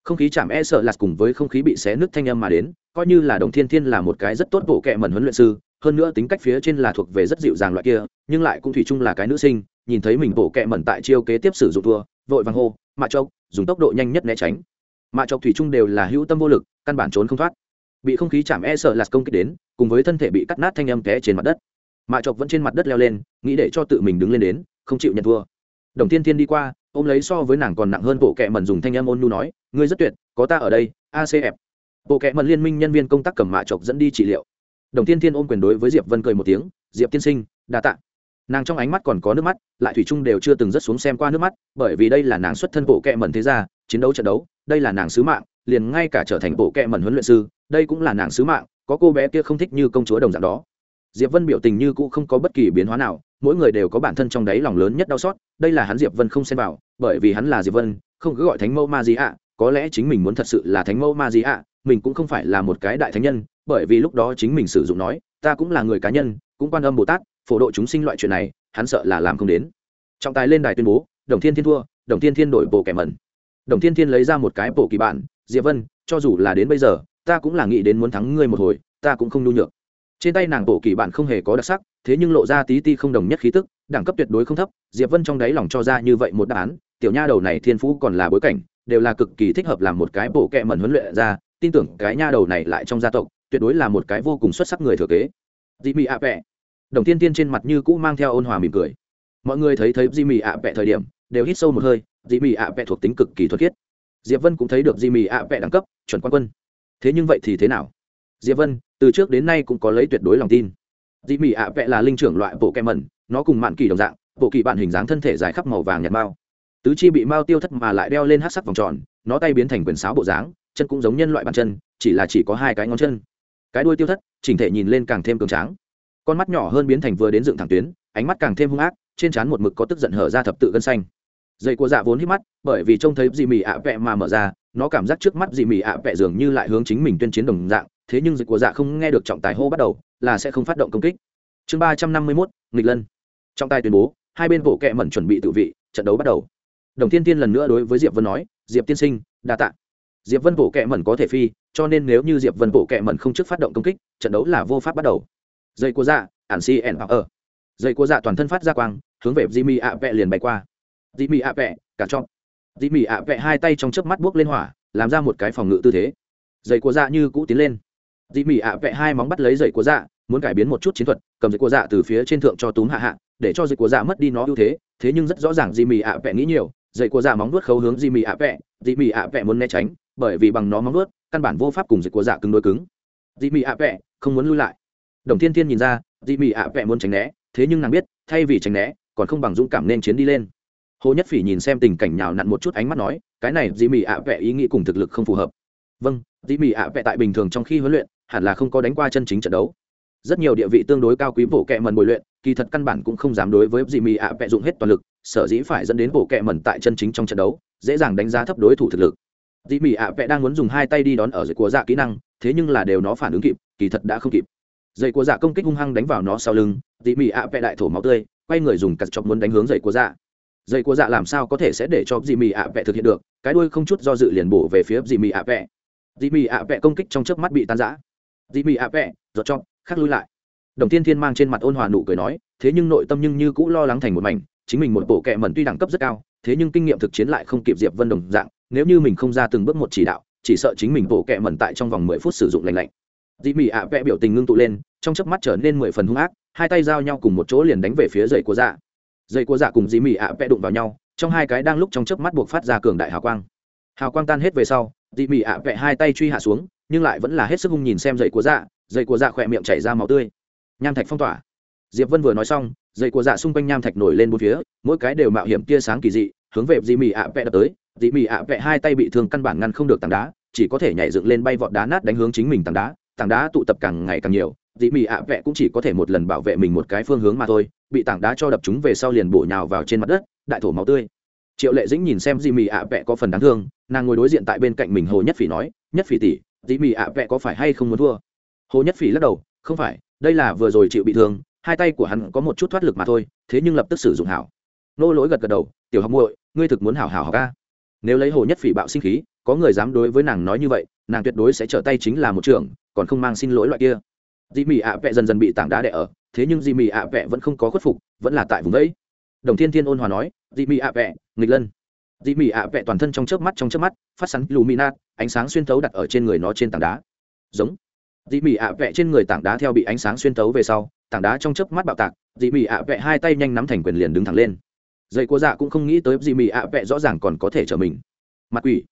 không khí chạm e sờ lạt cùng với không khí bị xé nứt thanh âm mà đến, coi như là đồng thiên thiên là một cái rất tốt bộ kệ mẩn huấn luyện sư, hơn nữa tính cách phía trên là thuộc về rất dịu dàng loại kia, nhưng lại cũng thủy chung là cái nữ sinh, nhìn thấy mình bộ kệ mẩn tại chiêu kế tiếp sử dụng thua, vội vàng hô, mạ chọc, dùng tốc độ nhanh nhất né tránh. Mạ chọc thủy chung đều là hữu tâm vô lực, căn bản trốn không thoát bị không khí chạm e sợ lạt công kích đến, cùng với thân thể bị cắt nát thanh âm té trên mặt đất. Mạ chọc vẫn trên mặt đất leo lên, nghĩ để cho tự mình đứng lên đến, không chịu nhận thua. Đồng tiên thiên đi qua, ôm lấy so với nàng còn nặng hơn bộ kệ mần dùng thanh âm ôn nu nói, ngươi rất tuyệt, có ta ở đây acf bộ kệ mần liên minh nhân viên công tác cầm mạ chọc dẫn đi trị liệu. Đồng tiên thiên ôm quyền đối với diệp vân cười một tiếng, diệp tiên sinh, đa tạ. Nàng trong ánh mắt còn có nước mắt, lại thủy chung đều chưa từng rất xuống xem qua nước mắt, bởi vì đây là nàng xuất thân bộ kệ mần thế gia, chiến đấu trận đấu, đây là nàng sứ mạng, liền ngay cả trở thành bộ kệ mần huấn luyện sư đây cũng là nàng sứ mạng, có cô bé kia không thích như công chúa đồng dạng đó. Diệp vân biểu tình như cũ không có bất kỳ biến hóa nào, mỗi người đều có bản thân trong đáy lòng lớn nhất đau xót, đây là hắn diệp vân không xem vào, bởi vì hắn là diệp vân, không cứ gọi thánh mẫu ma gì ạ, có lẽ chính mình muốn thật sự là thánh mẫu ma gì ạ, mình cũng không phải là một cái đại thánh nhân, bởi vì lúc đó chính mình sử dụng nói, ta cũng là người cá nhân, cũng quan âm bồ tát, phổ độ chúng sinh loại chuyện này, hắn sợ là làm không đến. Trọng tài lên đài tuyên bố, đồng thiên thiên thua, đồng thiên thiên đổi bộ kẻ mẩn. Đồng thiên thiên lấy ra một cái bộ kỳ bản, diệp vân, cho dù là đến bây giờ ta cũng là nghĩ đến muốn thắng ngươi một hồi, ta cũng không nhu nhược. Trên tay nàng tổ kỳ bản không hề có đặc sắc, thế nhưng lộ ra tí ti không đồng nhất khí tức, đẳng cấp tuyệt đối không thấp, diệp vân trong đáy lòng cho ra như vậy một đáp án, tiểu nha đầu này thiên phú còn là bối cảnh, đều là cực kỳ thích hợp làm một cái bộ kệ mẩn huấn luyện ra, tin tưởng cái nha đầu này lại trong gia tộc, tuyệt đối là một cái vô cùng xuất sắc người thừa kế. Jimmy ạ vẹ. Đồng tiên tiên trên mặt như cũ mang theo ôn hòa mỉm cười. Mọi người thấy thấy Jimmy ạ vẹ thời điểm, đều hít sâu một hơi, Jimmy ạ vẹ thuộc tính cực kỳ thuật khiết. Diệp vân cũng thấy được Jimmy ạ vẹ đẳng cấp, chuẩn quan quân thế nhưng vậy thì thế nào? Diệp vân, từ trước đến nay cũng có lấy tuyệt đối lòng tin. Dị mỹ ạ vẽ là linh trưởng loại bộ kem mẩn nó cùng mạn kỳ đồng dạng, bộ kỳ bản hình dáng thân thể dài khắp màu vàng nhạt mao. Tứ chi bị mao tiêu thất mà lại đeo lên hát sắc vòng tròn, nó tay biến thành quyền sáo bộ dáng, chân cũng giống nhân loại bàn chân, chỉ là chỉ có hai cái ngón chân. Cái đuôi tiêu thất, chỉnh thể nhìn lên càng thêm cường tráng. Con mắt nhỏ hơn biến thành vừa đến dựng thẳng tuyến, ánh mắt càng thêm hung ác, trên trán một mực có tức giận hở ra thập tự gân xanh dây của dạ vốn hít mắt, bởi vì trông thấy dì mì ạ vẹ mà mở ra, nó cảm giác trước mắt dì mì ạ vẹ dường như lại hướng chính mình tuyên chiến đồng dạng, thế nhưng dịch của dạ không nghe được trọng tài hô bắt đầu, là sẽ không phát động công kích. Chương ba trăm năm mươi mốt, nghịch lân. Trọng tài tuyên bố, hai bên bộ kệ mẩn chuẩn bị tự vị, trận đấu bắt đầu. Đồng tiên tiên lần nữa đối với diệp vân nói, diệp tiên sinh, đa tạ. Diệp vân bộ kệ mẩn có thể phi, cho nên nếu như diệp vân bộ kệ mẩn không trước phát động công kích, trận đấu là vô pháp bắt đầu. Dây của dạ ản si ẻn hoặc ở. Dây của dạ toàn thân phát ra quang, hướng về jimmy ạ vẹ liền bay qua. Dị Mị ạ vẹ cả trọn. Dị Mị ạ vẹ hai tay trong chớp mắt buốc lên hỏa làm ra một cái phòng ngự tư thế. Dây của dạ như cũ tiến lên. Dị Mị ạ vẹ hai móng bắt lấy dây của dạ muốn cải biến một chút chiến thuật cầm dây của dạ từ phía trên thượng cho túm hạ hạ để cho dây của dạ mất đi nó ưu thế. Thế nhưng rất rõ ràng Dị Mị ạ vẹ nghĩ nhiều dây của dạ móng nuốt khấu hướng dị mị ạ vẹ Mị ạ vẹ muốn né tránh bởi vì bằng nó móng nuốt, căn bản vô pháp cùng dây của dạ cứng đối cứng. Dị Mị ạ vẹ không muốn lui lại. Đồng thiên thiên nhìn ra Dị Mị ạ vẹ muốn tránh né thế nhưng nàng biết thay vì tránh né còn không bằng dũng cảm nên chiến đi lên hồ nhất phỉ nhìn xem tình cảnh nhào nặn một chút ánh mắt nói, cái này dĩ mì ạ vẽ ý nghĩ cùng thực lực không phù hợp. Vâng dĩ mì ạ vẽ tại bình thường trong khi huấn luyện, hẳn là không có đánh qua chân chính trận đấu. Rất nhiều địa vị tương đối cao quý bộ kệ mần bồi luyện, kỳ thật căn bản cũng không dám đối với dĩ mì ạ vẽ dụng hết toàn lực, sở dĩ phải dẫn đến bộ kệ mần tại chân chính trong trận đấu, dễ dàng đánh giá thấp đối thủ thực lực. Dĩ mì ạ vẽ đang muốn dùng hai tay đi đón ở dưới của dạ kỹ năng, thế nhưng là đều nó phản ứng kịp, kỳ thật đã không kịp. Dây của dạ công kích hung hăng đánh vào nó sau lưng, dĩ mị ạ vẽ đại thổ máu tươi, quay người dùng cặt chọc muốn đánh hướng dây của dạ dây của dạ làm sao có thể sẽ để cho dì mì ạ vẹ thực hiện được? Cái đuôi không chút do dự liền bổ về phía dì mì ạ vẹ. Dì mì ạ vẹ công kích trong chớp mắt bị tan rã. Dì mì ạ vẹ, giọt chọc khắc lui lại. Đồng tiên thiên mang trên mặt ôn hòa nụ cười nói, thế nhưng nội tâm nhưng như cũ lo lắng thành một mảnh, chính mình một bộ kệ mẩn tuy đẳng cấp rất cao, thế nhưng kinh nghiệm thực chiến lại không kịp diệp vân đồng dạng, nếu như mình không ra từng bước một chỉ đạo, chỉ sợ chính mình bộ kệ mẩn tại trong vòng mười phút sử dụng lành lạnh. Dì mì ạ vẽ biểu tình ngưng tụ lên, trong chớp mắt trở nên mười phần hung ác, hai tay giao nhau cùng một chỗ liền đánh về phía dây của dạ dây của dạ cùng dị mì ạ vẽ đụng vào nhau, trong hai cái đang lúc trong chớp mắt buộc phát ra cường đại hào quang. Hào quang tan hết về sau dị mì ạ vẽ hai tay truy hạ xuống, nhưng lại vẫn là hết sức hung nhìn xem dây của dạ dây của dạ khỏe miệng chảy ra máu tươi. Nham thạch phong tỏa. Diệp vân vừa nói xong, dây của dạ xung quanh nham thạch nổi lên bốn phía, mỗi cái đều mạo hiểm tia sáng kỳ dị, hướng về dị mì ạ vẽ đập tới. Dị mì ạ vẽ hai tay bị thương căn bản ngăn không được tảng đá, chỉ có thể nhảy dựng lên bay vọt đá nát đánh hướng chính mình tảng đá tảng đá tụ tập càng ngày càng nhiều dị mị ạ vẹ cũng chỉ có thể một lần bảo vệ mình một cái phương hướng mà thôi, bị tảng đá cho đập chúng về sau liền bổ nhào vào trên mặt đất, đại thổ máu tươi. Triệu lệ dĩnh nhìn xem dị mị ạ vẹ có phần đáng thương, nàng ngồi đối diện tại bên cạnh mình hồ nhất phỉ nói, nhất phỉ tỷ dị mị ạ vẹ có phải hay không muốn thua? Hồ nhất phỉ lắc đầu, không phải, đây là vừa rồi chịu bị thương, hai tay của hắn có một chút thoát lực mà thôi, thế nhưng lập tức sử dụng hảo. Nô lỗi gật gật đầu, tiểu học muội, ngươi thực muốn hảo hảo học ca nếu lấy hồ nhất phỉ bạo sinh khí, có người dám đối với nàng nói như vậy, nàng tuyệt đối sẽ trở tay chính là một trường còn không mang xin lỗi loại kia dị mị ạ vẹ dần dần bị tảng đá đẻ ở thế nhưng dị mị ạ vẹ vẫn không có khuất phục vẫn là tại vùng đấy. Đồng thiên thiên ôn hòa nói dị mị ạ vẹ nghịch lân. Dị mị ạ vẹ toàn thân trong chớp mắt trong chớp mắt phát sắn nát, ánh sáng xuyên thấu đặt ở trên người nó trên tảng đá. Giống. Dị mị ạ vẹ trên người tảng đá theo bị ánh sáng xuyên thấu về sau tảng đá trong chớp mắt bạo tạc dị mị ạ vẹ hai tay nhanh nắm thành quyền liền đứng thẳng lên. Dây của dạ cũng không nghĩ tới dị mị ạ vẹ rõ ràng còn có thể trở mình. Mặt quỷ.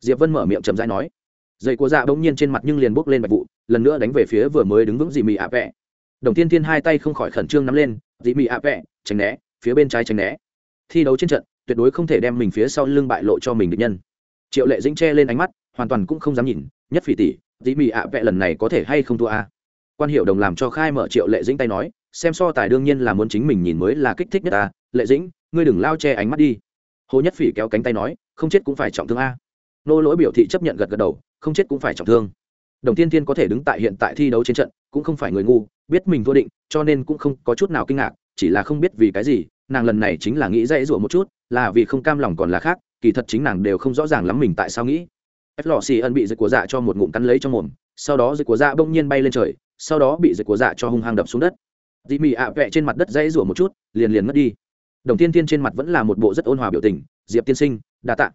Diệp vân mở miệng chậm rãi nói. Dây của dạ bỗng nhiên trên mặt nhưng liền bốc lên bạch vụ lần nữa đánh về phía vừa mới đứng vững dị mị ạ vẹ. Đồng tiên thiên hai tay không khỏi khẩn trương nắm lên, dị mị ạ vẹ, tránh né, phía bên trái tránh né. Thi đấu trên trận, tuyệt đối không thể đem mình phía sau lưng bại lộ cho mình được nhân. Triệu lệ dĩnh che lên ánh mắt, hoàn toàn cũng không dám nhìn, nhất phỉ tỷ, dị mị ạ vẹ lần này có thể hay không thua a? Quan hiệu đồng làm cho khai mở triệu lệ dĩnh tay nói, xem so tài đương nhiên là muốn chính mình nhìn mới là kích thích nhất ta lệ dĩnh, ngươi đừng lao che ánh mắt đi. Hồ nhất phỉ kéo cánh tay nói, không chết cũng phải trọng thương a. Nô lỗi biểu thị chấp nhận gật gật đầu, không chết cũng phải trọng thương đồng Thiên thiên có thể đứng tại hiện tại thi đấu trên trận, cũng không phải người ngu, biết mình thua định, cho nên cũng không có chút nào kinh ngạc, chỉ là không biết vì cái gì, nàng lần này chính là nghĩ dãy rủa một chút, là vì không cam lòng còn là khác, kỳ thật chính nàng đều không rõ ràng lắm mình tại sao nghĩ. Ép lò xì ân bị dịch của dạ cho một ngụm cắn lấy trong mồm, sau đó dịch của dạ bỗng nhiên bay lên trời, sau đó bị dịch của dạ cho hung hăng đập xuống đất. Dị mị ạ vẹ trên mặt đất dãy rủa một chút, liền liền mất đi. Đồng tiên thiên trên mặt vẫn là một bộ rất ôn hòa biểu tình, diệp tiên sinh, đa tạ.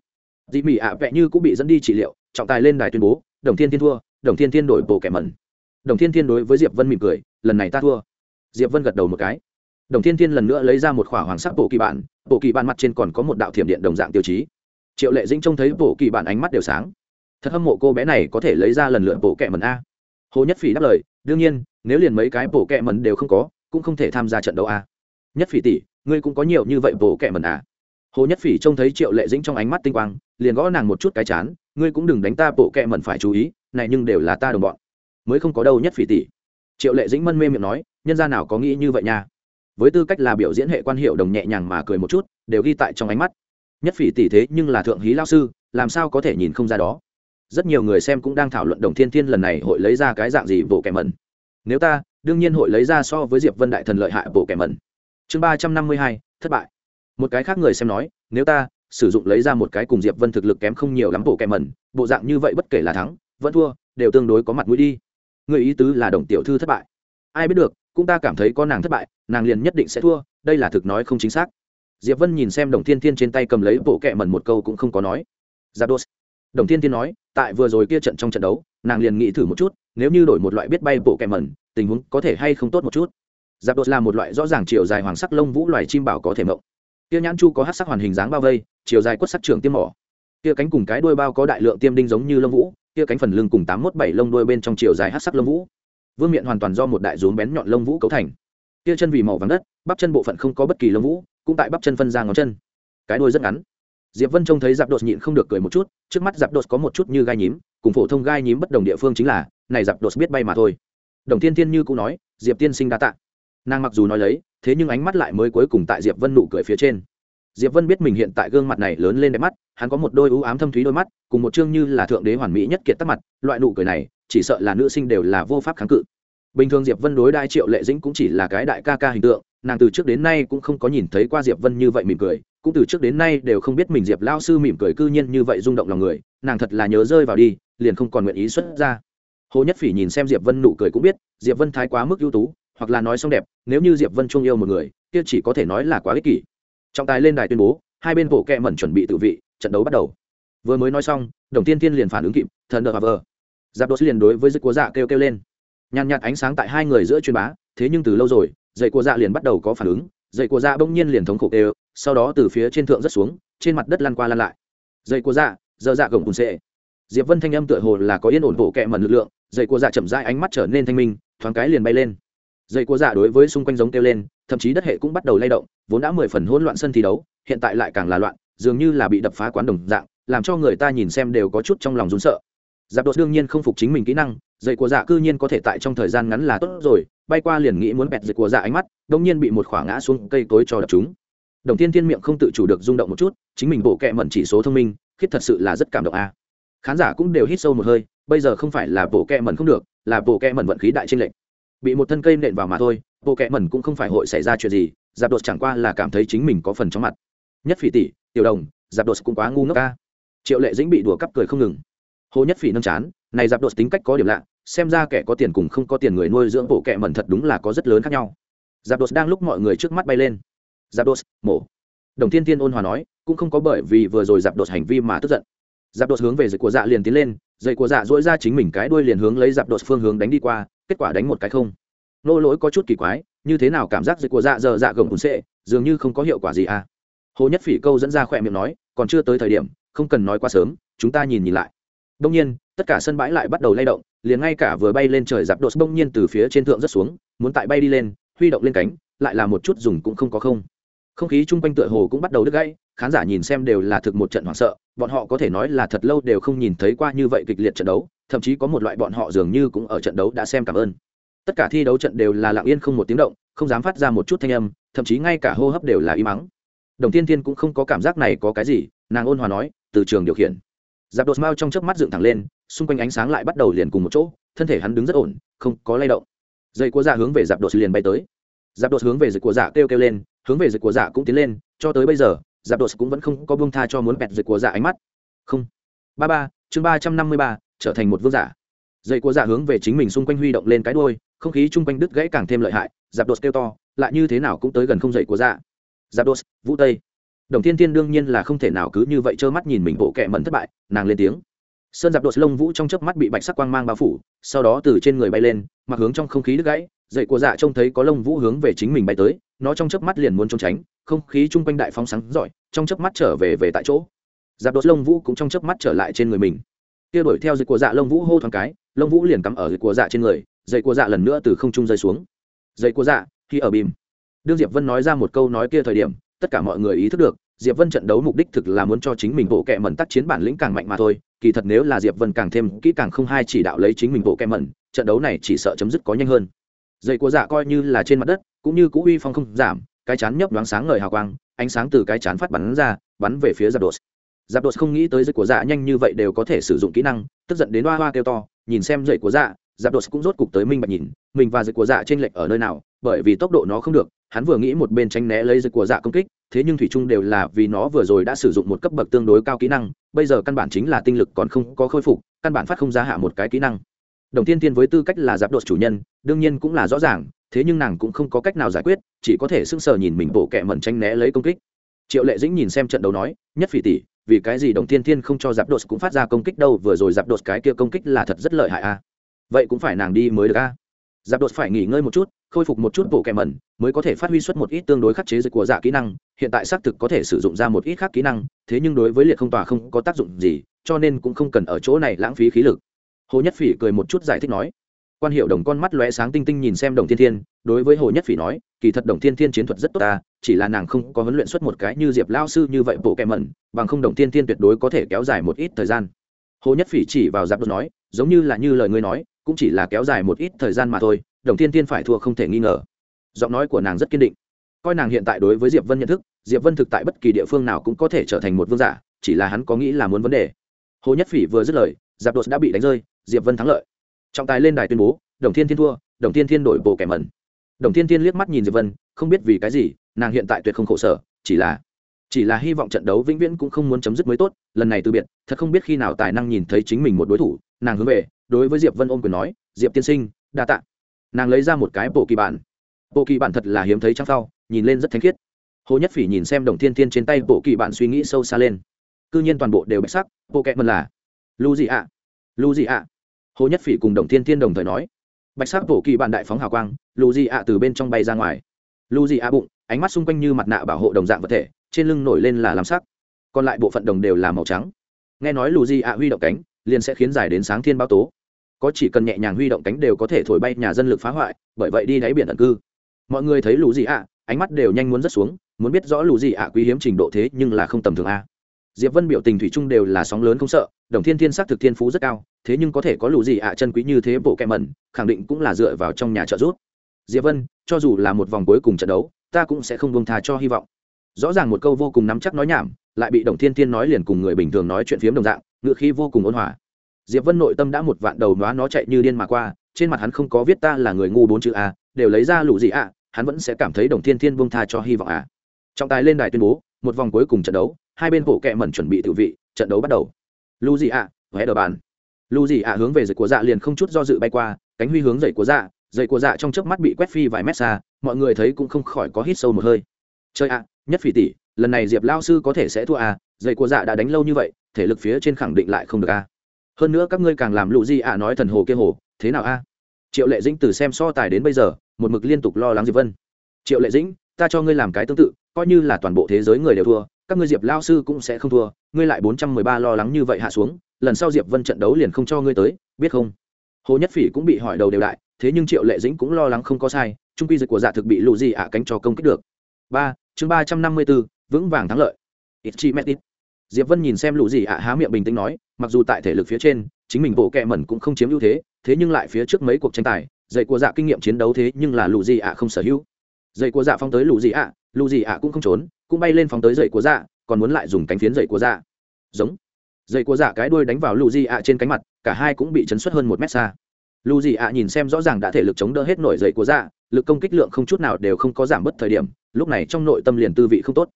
Dị mị ạ vẹ như cũng bị dẫn đi trị liệu, trọng tài lên đài tuyên bố, đồng thiên thiên thua đồng thiên thiên đổi bộ kẻ mẩn. Đồng thiên thiên đối với diệp vân mỉm cười, lần này ta thua. Diệp vân gật đầu một cái. Đồng thiên thiên lần nữa lấy ra một khỏa hoàng sắc bộ kỳ bản, bộ kỳ bản mặt trên còn có một đạo thiểm điện đồng dạng tiêu chí. Triệu lệ dĩnh trông thấy bộ kỳ bản ánh mắt đều sáng. Thật hâm mộ cô bé này có thể lấy ra lần lượt bộ kẹ mẩn a. Hồ nhất phỉ đáp lời, đương nhiên, nếu liền mấy cái bộ kẹ mẩn đều không có, cũng không thể tham gia trận đấu a. Nhất phỉ tỷ, ngươi cũng có nhiều như vậy bộ kẹ mẩn à? Hồ nhất phỉ trông thấy triệu lệ dĩnh trong ánh mắt tinh quang, liền gõ nàng một chút cái chán, ngươi cũng đừng đánh ta bộ kẹ mẩn phải chú ý này nhưng đều là ta đồng bọn. Mới không có đâu nhất phỉ tỷ triệu lệ dĩnh mân mê miệng nói, nhân gia nào có nghĩ như vậy nha? Với tư cách là biểu diễn hệ quan hiệu đồng nhẹ nhàng mà cười một chút, đều ghi tại trong ánh mắt. Nhất phỉ tỷ thế nhưng là thượng hí lao sư, làm sao có thể nhìn không ra đó? Rất nhiều người xem cũng đang thảo luận đồng thiên thiên lần này hội lấy ra cái dạng gì bộ kẻ mẩn. Nếu ta, đương nhiên hội lấy ra so với diệp vân đại thần lợi hại bộ kẻ mẩn. Chương ba trăm năm mươi hai, thất bại. Một cái khác người xem nói, nếu ta sử dụng lấy ra một cái cùng diệp vân thực lực kém không nhiều lắm bộ kẻ mẩn, bộ dạng như vậy bất kể là thắng vẫn thua, đều tương đối có mặt mũi đi. Người ý tứ là đồng tiểu thư thất bại. Ai biết được, cũng ta cảm thấy có nàng thất bại, nàng liền nhất định sẽ thua, đây là thực nói không chính xác. Diệp vân nhìn xem đồng thiên thiên trên tay cầm lấy bộ kẹ mẩn một câu cũng không có nói. Giáp đốt đồng thiên thiên nói, tại vừa rồi kia trận trong trận đấu, nàng liền nghĩ thử một chút, nếu như đổi một loại biết bay bộ kẹ mẩn, tình huống có thể hay không tốt một chút. Giáp đốt là một loại rõ ràng chiều dài hoàng sắc lông vũ loài chim bảo có thể mộng. Kia nhãn chu có hát sắc hoàn hình dáng bao vây, chiều dài quất sắc trường tiêm mỏ. Kia cánh cùng cái đuôi bao có đại lượng tiêm đinh giống như lông vũ kia cánh phần lưng cùng tám mốt bảy lông đuôi bên trong chiều dài hát sắc lông vũ. Vương miện hoàn toàn do một đại rốn bén nhọn lông vũ cấu thành. Kia chân vì màu vàng đất, bắp chân bộ phận không có bất kỳ lông vũ, cũng tại bắp chân phân ra ngón chân. Cái đuôi rất ngắn. Diệp vân trông thấy giáp đột nhịn không được cười một chút, trước mắt giáp đột có một chút như gai nhím, cùng phổ thông gai nhím bất đồng địa phương chính là, này giáp đột biết bay mà thôi. Đồng thiên thiên như cũng nói, diệp tiên sinh đa tạ. Nàng mặc dù nói lấy, thế nhưng ánh mắt lại mới cuối cùng tại diệp vân nụ cười phía trên diệp vân biết mình hiện tại gương mặt này lớn lên đẹp mắt, hắn có một đôi ưu ám thâm thúy đôi mắt, cùng một chương như là thượng đế hoàn mỹ nhất kiệt tắc mặt, loại nụ cười này, chỉ sợ là nữ sinh đều là vô pháp kháng cự. Bình thường diệp vân đối đai triệu lệ dĩnh cũng chỉ là cái đại ca ca hình tượng, nàng từ trước đến nay cũng không có nhìn thấy qua diệp vân như vậy mỉm cười, cũng từ trước đến nay đều không biết mình diệp lao sư mỉm cười cư nhiên như vậy rung động lòng người, nàng thật là nhớ rơi vào đi, liền không còn nguyện ý xuất ra. Hồ nhất phỉ nhìn xem diệp vân nụ cười cũng biết, diệp vân thái quá mức ưu tú, hoặc là nói xong đẹp, nếu như diệp vân trung yêu một người, kia chỉ có thể nói là quá ích kỷ trọng tài lên đài tuyên bố, hai bên bộ kẹ mẩn chuẩn bị tự vị, trận đấu bắt đầu. Vừa mới nói xong, đồng tiên tiên liền phản ứng kịp, thần đờ vờ giáp đốt liền đối với dây của dạ kêu kêu lên. Nhàn nhạt ánh sáng tại hai người giữa truyền bá, thế nhưng từ lâu rồi dây của dạ liền bắt đầu có phản ứng. Dây của dạ bỗng nhiên liền thống khổ kêu, sau đó từ phía trên thượng rất xuống, trên mặt đất lăn qua lăn lại. Dây của dạ dơ dạ gồng cùng sệ. Diệp vân thanh âm tựa hồ là có yên ổn bộ kẹ mẩn lực lượng dây của dạ chậm rãi ánh mắt trở nên thanh minh, thoáng cái liền bay lên. Dây của dạ đối với xung quanh giống kêu lên thậm chí đất hệ cũng bắt đầu lay động, vốn đã mười phần hỗn loạn sân thi đấu, hiện tại lại càng là loạn, dường như là bị đập phá quán đồng dạng, làm cho người ta nhìn xem đều có chút trong lòng run sợ. Giáp đột đương nhiên không phục chính mình kỹ năng dậy của dạ cư nhiên có thể tại trong thời gian ngắn là tốt rồi, bay qua liền nghĩ muốn bẹt dậy của dạ ánh mắt đông nhiên bị một khoảng ngã xuống cây tối cho đập chúng đồng tiên thiên miệng không tự chủ được rung động một chút, chính mình bộ kệ mẩn chỉ số thông minh khiết thật sự là rất cảm động a. Khán giả cũng đều hít sâu một hơi, bây giờ không phải là bộ kệ mẩn không được, là bộ kệ mẩn vận khí đại trên lệnh bị một thân cây nện vào mà thôi bộ kệ mẩn cũng không phải hội xảy ra chuyện gì, giáp đột chẳng qua là cảm thấy chính mình có phần chóng mặt. Nhất phỉ tỷ, tiểu đồng, giáp đột cũng quá ngu ngốc ca triệu lệ dĩnh bị đùa cắp cười không ngừng. Hồ nhất phỉ nâng chán, này giáp đột tính cách có điểm lạ, xem ra kẻ có tiền cùng không có tiền người nuôi dưỡng bộ kệ mẩn thật đúng là có rất lớn khác nhau. Giáp đột đang lúc mọi người trước mắt bay lên. Giáp đột, mổ. Đồng thiên tiên ôn hòa nói, cũng không có bởi vì vừa rồi giáp đột hành vi mà tức giận. Giáp đột hướng về dây của dạ liền tiến lên dây của dạ dỗi ra chính mình cái đuôi liền hướng lấy giáp đột phương hướng đánh đi qua, kết quả đánh một cái không nô lỗi có chút kỳ quái, như thế nào cảm giác dịch của dạ dờ dạ gồng cùn sệ dường như không có hiệu quả gì à? Hồ nhất phỉ câu dẫn ra khỏe miệng nói, còn chưa tới thời điểm, không cần nói quá sớm, chúng ta nhìn nhìn lại. Đông nhiên, tất cả sân bãi lại bắt đầu lay động, liền ngay cả vừa bay lên trời giặc đột bỗng nhiên từ phía trên thượng rất xuống, muốn tại bay đi lên, huy động lên cánh, lại là một chút dùng cũng không có không. Không khí chung quanh tựa hồ cũng bắt đầu đứt gãy, khán giả nhìn xem đều là thực một trận hoảng sợ, bọn họ có thể nói là thật lâu đều không nhìn thấy qua như vậy kịch liệt trận đấu, thậm chí có một loại bọn họ dường như cũng ở trận đấu đã xem cảm ơn tất cả thi đấu trận đều là lặng yên không một tiếng động, không dám phát ra một chút thanh âm, thậm chí ngay cả hô hấp đều là im mắng đồng tiên thiên cũng không có cảm giác này có cái gì, nàng ôn hòa nói, từ trường điều khiển. Giáp đột mao trong chớp mắt dựng thẳng lên, xung quanh ánh sáng lại bắt đầu liền cùng một chỗ, thân thể hắn đứng rất ổn, không có lay động. Dây của dạ hướng về giáp đột liền bay tới. Giáp đột hướng về dịch của dạ kêu kêu lên, hướng về dịch của dạ cũng tiến lên, cho tới bây giờ, giáp đột cũng vẫn không có buông tha cho muốn bẹt dịch của dạ ánh mắt. Không. Ba ba, chương ba trăm năm mươi ba, trở thành một vương giả dây của dạ hướng về chính mình xung quanh huy động lên cái đuôi, không khí chung quanh đứt gãy càng thêm lợi hại, giáp đột kêu to, lại như thế nào cũng tới gần không dậy của dạ. Giáp đột, vũ tây. Đồng thiên thiên đương nhiên là không thể nào cứ như vậy trơ mắt nhìn mình bộ kẹ mẩn thất bại, nàng lên tiếng. Sơn giáp đột lông vũ trong chớp mắt bị bạch sắc quang mang bao phủ, sau đó từ trên người bay lên, mặc hướng trong không khí đứt gãy, dậy của dạ trông thấy có lông vũ hướng về chính mình bay tới, nó trong chớp mắt liền muốn trốn tránh, không khí chung quanh đại phóng sáng giỏi trong chớp mắt trở về về tại chỗ. Giáp đột lông vũ cũng trong chớp mắt trở lại trên người mình kia đuổi theo dịch của dạ lông vũ hô thoáng cái, lông vũ liền cắm ở dịch của dạ trên người dậy của dạ lần nữa từ không trung rơi xuống. Dậy của dạ khi ở bìm. Đương diệp vân nói ra một câu nói kia thời điểm, tất cả mọi người ý thức được, diệp vân trận đấu mục đích thực là muốn cho chính mình bộ kệ mẩn tác chiến bản lĩnh càng mạnh mà thôi, kỳ thật nếu là diệp vân càng thêm kỹ càng không hai chỉ đạo lấy chính mình bộ kệ mẩn, trận đấu này chỉ sợ chấm dứt có nhanh hơn. Dây của dạ coi như là trên mặt đất, cũng như cũ uy phong không giảm, cái chán nhấp đoáng sáng ngời hào quang, ánh sáng từ cái chán phát bắn ra, bắn về phía giáp đột giáp đột không nghĩ tới dây của dạ nhanh như vậy đều có thể sử dụng kỹ năng, tức giận đến hoa hoa kêu to, nhìn xem dây của dạ giáp đột cũng rốt cục tới minh bạch nhìn, mình và dây của dạ trên lệch ở nơi nào, bởi vì tốc độ nó không được, hắn vừa nghĩ một bên tránh né lấy dây của dạ công kích, thế nhưng thủy chung đều là vì nó vừa rồi đã sử dụng một cấp bậc tương đối cao kỹ năng, bây giờ căn bản chính là tinh lực còn không có khôi phục, căn bản phát không ra hạ một cái kỹ năng. Đồng tiên tiên với tư cách là giáp đột chủ nhân, đương nhiên cũng là rõ ràng, thế nhưng nàng cũng không có cách nào giải quyết, chỉ có thể sững sờ nhìn mình bộ kẹ mẩn tranh né lấy công kích. Triệu lệ dĩnh nhìn xem trận đấu nói, nhất phỉ tỷ vì cái gì đồng thiên thiên không cho giáp đột cũng phát ra công kích đâu, vừa rồi giáp đột cái kia công kích là thật rất lợi hại a. Vậy cũng phải nàng đi mới được a. Giáp đột phải nghỉ ngơi một chút, khôi phục một chút bộ kẹ mẩn, mới có thể phát huy xuất một ít tương đối khắc chế dịch của dạ kỹ năng, hiện tại xác thực có thể sử dụng ra một ít khác kỹ năng, thế nhưng đối với liệt không tòa không có tác dụng gì, cho nên cũng không cần ở chỗ này lãng phí khí lực. Hồ nhất phỉ cười một chút giải thích nói quan hiệu đồng con mắt lóe sáng tinh tinh nhìn xem đồng thiên thiên, đối với hồ nhất phỉ nói, kỳ thật đồng thiên thiên chiến thuật rất tốt ta, chỉ là nàng không có huấn luyện xuất một cái như diệp lao sư như vậy bộ kẹ mẩn, bằng không đồng thiên thiên tuyệt đối có thể kéo dài một ít thời gian. Hồ nhất phỉ chỉ vào giáp đột nói, giống như là như lời ngươi nói, cũng chỉ là kéo dài một ít thời gian mà thôi, đồng thiên thiên phải thua không thể nghi ngờ. Giọng nói của nàng rất kiên định. Coi nàng hiện tại đối với diệp vân nhận thức, diệp vân thực tại bất kỳ địa phương nào cũng có thể trở thành một vương giả, chỉ là hắn có nghĩ là muốn vấn đề. Hồ nhất phỉ vừa dứt lời, giáp đột đã bị đánh rơi, diệp vân thắng lợi trọng tài lên đài tuyên bố, đồng thiên thiên thua, đồng thiên thiên đổi bộ kẻ mẩn. Đồng thiên thiên liếc mắt nhìn diệp vân, không biết vì cái gì, nàng hiện tại tuyệt không khổ sở, chỉ là chỉ là hy vọng trận đấu vĩnh viễn cũng không muốn chấm dứt mới tốt, lần này từ biệt, thật không biết khi nào tài năng nhìn thấy chính mình một đối thủ, nàng hướng về, đối với diệp vân ôm quyền nói, diệp tiên sinh, đa tạ. Nàng lấy ra một cái bộ kỳ bản. Bộ kỳ bản thật là hiếm thấy trăng sau nhìn lên rất thanh khiết. Hồ nhất phỉ nhìn xem đồng thiên thiên trên tay bộ kỳ bản suy nghĩ sâu xa lên. Cư nhiên toàn bộ đều bạch sắc, bộ kẹt mần là lu gì ạ. Lu gì ạ hồ nhất phỉ cùng đồng thiên thiên đồng thời nói, bạch sắc bộ kỳ bản đại phóng hào quang, lù di ạ từ bên trong bay ra ngoài. Lù di ạ bụng, ánh mắt xung quanh như mặt nạ bảo hộ đồng dạng vật thể, trên lưng nổi lên là làm sắc. Còn lại bộ phận đồng đều là màu trắng. Nghe nói lù di ạ huy động cánh, liền sẽ khiến dài đến sáng thiên bao tố. Có chỉ cần nhẹ nhàng huy động cánh đều có thể thổi bay nhà dân lực phá hoại, bởi vậy đi đáy biển tận cư. Mọi người thấy lù di ạ, ánh mắt đều nhanh muốn rất xuống, muốn biết rõ lù di ạ quý hiếm trình độ thế nhưng là không tầm thường a. Diệp vân biểu tình thủy chung đều là sóng lớn không sợ, đồng thiên thiên sắc thực thiên phú rất cao thế nhưng có thể có lù gì ạ, chân quý như thế bộ kẹ mẩn, khẳng định cũng là dựa vào trong nhà trợ giúp. Diệp vân, cho dù là một vòng cuối cùng trận đấu, ta cũng sẽ không buông tha cho hy vọng. Rõ ràng một câu vô cùng nắm chắc nói nhảm, lại bị đồng thiên thiên nói liền cùng người bình thường nói chuyện phiếm đồng dạng, ngựa khi vô cùng ôn hòa. Diệp vân nội tâm đã một vạn đầu nóa nó chạy như điên mà qua, trên mặt hắn không có viết ta là người ngu bốn chữ a, đều lấy ra lũ gì ạ, hắn vẫn sẽ cảm thấy đồng thiên thiên buông tha cho hy vọng à trọng tài lên đài tuyên bố, một vòng cuối cùng trận đấu, hai bên bộ kẹ mẩn chuẩn bị tự vị, trận đấu bắt đầu. Lũ gì ạ vẽ đờ bàn lù gì ạ hướng về dậy của dạ liền không chút do dự bay qua, cánh huy hướng dậy của dạ dậy của dạ trong chớp mắt bị quét phi vài mét xa, mọi người thấy cũng không khỏi có hít sâu một hơi. Chơi ạ, nhất phỉ tỷ, lần này diệp lao sư có thể sẽ thua à dậy của dạ đã đánh lâu như vậy, thể lực phía trên khẳng định lại không được à. Hơn nữa các ngươi càng làm lù gì ạ nói thần hồ kia hồ, thế nào a triệu lệ dĩnh từ xem so tài đến bây giờ, một mực liên tục lo lắng diệp vân. Triệu lệ dĩnh, ta cho ngươi làm cái tương tự, coi như là toàn bộ thế giới người đều thua, các ngươi diệp lao sư cũng sẽ không thua, ngươi lại bốn trăm mười ba lo lắng như vậy hạ xuống lần sau diệp vân trận đấu liền không cho ngươi tới, biết không? Hồ nhất phỉ cũng bị hỏi đầu đều đại, thế nhưng triệu lệ dĩnh cũng lo lắng không có sai, trung quy dịch của dạ thực bị lụ gì ạ cánh cho công kích được. Ba, chương ba trăm năm mươi bốn, vững vàng thắng lợi. Ít chi mét ít. Diệp vân nhìn xem lũ gì ạ há miệng bình tĩnh nói, mặc dù tại thể lực phía trên, chính mình bộ kẹ mẩn cũng không chiếm ưu thế thế nhưng lại phía trước mấy cuộc tranh tài, dạy của dạ kinh nghiệm chiến đấu thế nhưng là lũ gì ạ không sở hữu. Dạy của dạ phong tới lũ gì ạ, lũ gì ạ cũng không trốn, cũng bay lên phóng tới dạy của dạ còn muốn lại dùng cánh phiến dạy của dạ. Giống dây của dạ cái đuôi đánh vào lù gì ạ trên cánh mặt, cả hai cũng bị chấn xuất hơn một mét xa. Lù gì ạ nhìn xem rõ ràng đã thể lực chống đỡ hết nổi dậy của dạ lực công kích lượng không chút nào đều không có giảm bớt thời điểm, lúc này trong nội tâm liền tư vị không tốt.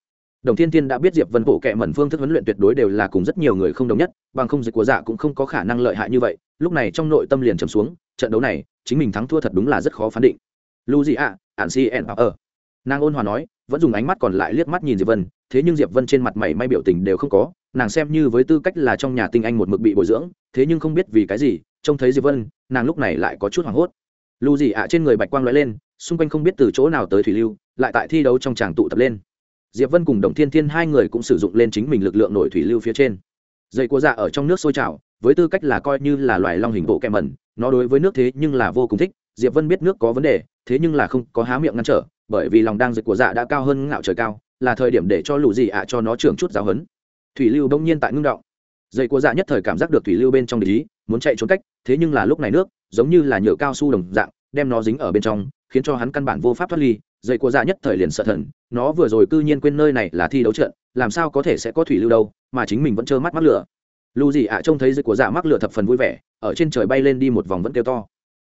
Đồng thiên thiên đã biết diệp vân bộ kệ mẩn phương thức huấn luyện tuyệt đối đều là cùng rất nhiều người không đồng nhất, bằng không dịch của dạ cũng không có khả năng lợi hại như vậy, lúc này trong nội tâm liền trầm xuống, trận đấu này, chính mình thắng thua thật đúng là rất khó phán định. Lu gì ạ ạn si en ở. Nàng ôn hòa nói, vẫn dùng ánh mắt còn lại liếc mắt nhìn diệp vân, thế nhưng diệp vân trên mặt mày may biểu tình đều không có nàng xem như với tư cách là trong nhà tinh anh một mực bị bồi dưỡng, thế nhưng không biết vì cái gì, trông thấy diệp vân, nàng lúc này lại có chút hoảng hốt. Lưu gì ạ trên người bạch quang lóe lên, xung quanh không biết từ chỗ nào tới thủy lưu, lại tại thi đấu trong tràng tụ tập lên. Diệp vân cùng đồng thiên thiên hai người cũng sử dụng lên chính mình lực lượng nổi thủy lưu phía trên. Dây của dạ ở trong nước sôi trào, với tư cách là coi như là loài long hình bộ kẹm mẩn, nó đối với nước thế nhưng là vô cùng thích, diệp vân biết nước có vấn đề, thế nhưng là không có há miệng ngăn trở, bởi vì lòng đang dịch của dạ đã cao hơn ngạo trời cao, là thời điểm để cho lù gì ạ cho nó trưởng chút giáo hấn thủy lưu đông nhiên tại ngưng động. Dây của dạ nhất thời cảm giác được thủy lưu bên trong để ý, muốn chạy trốn cách, thế nhưng là lúc này nước, giống như là nhựa cao su đồng dạng, đem nó dính ở bên trong, khiến cho hắn căn bản vô pháp thoát ly. Dây của dạ nhất thời liền sợ thần, nó vừa rồi cư nhiên quên nơi này là thi đấu trận, làm sao có thể sẽ có thủy lưu đâu, mà chính mình vẫn trơ mắt mắc lửa. Lưu gì ạ trông thấy dây của dạ mắc lửa thập phần vui vẻ, ở trên trời bay lên đi một vòng vẫn kêu to.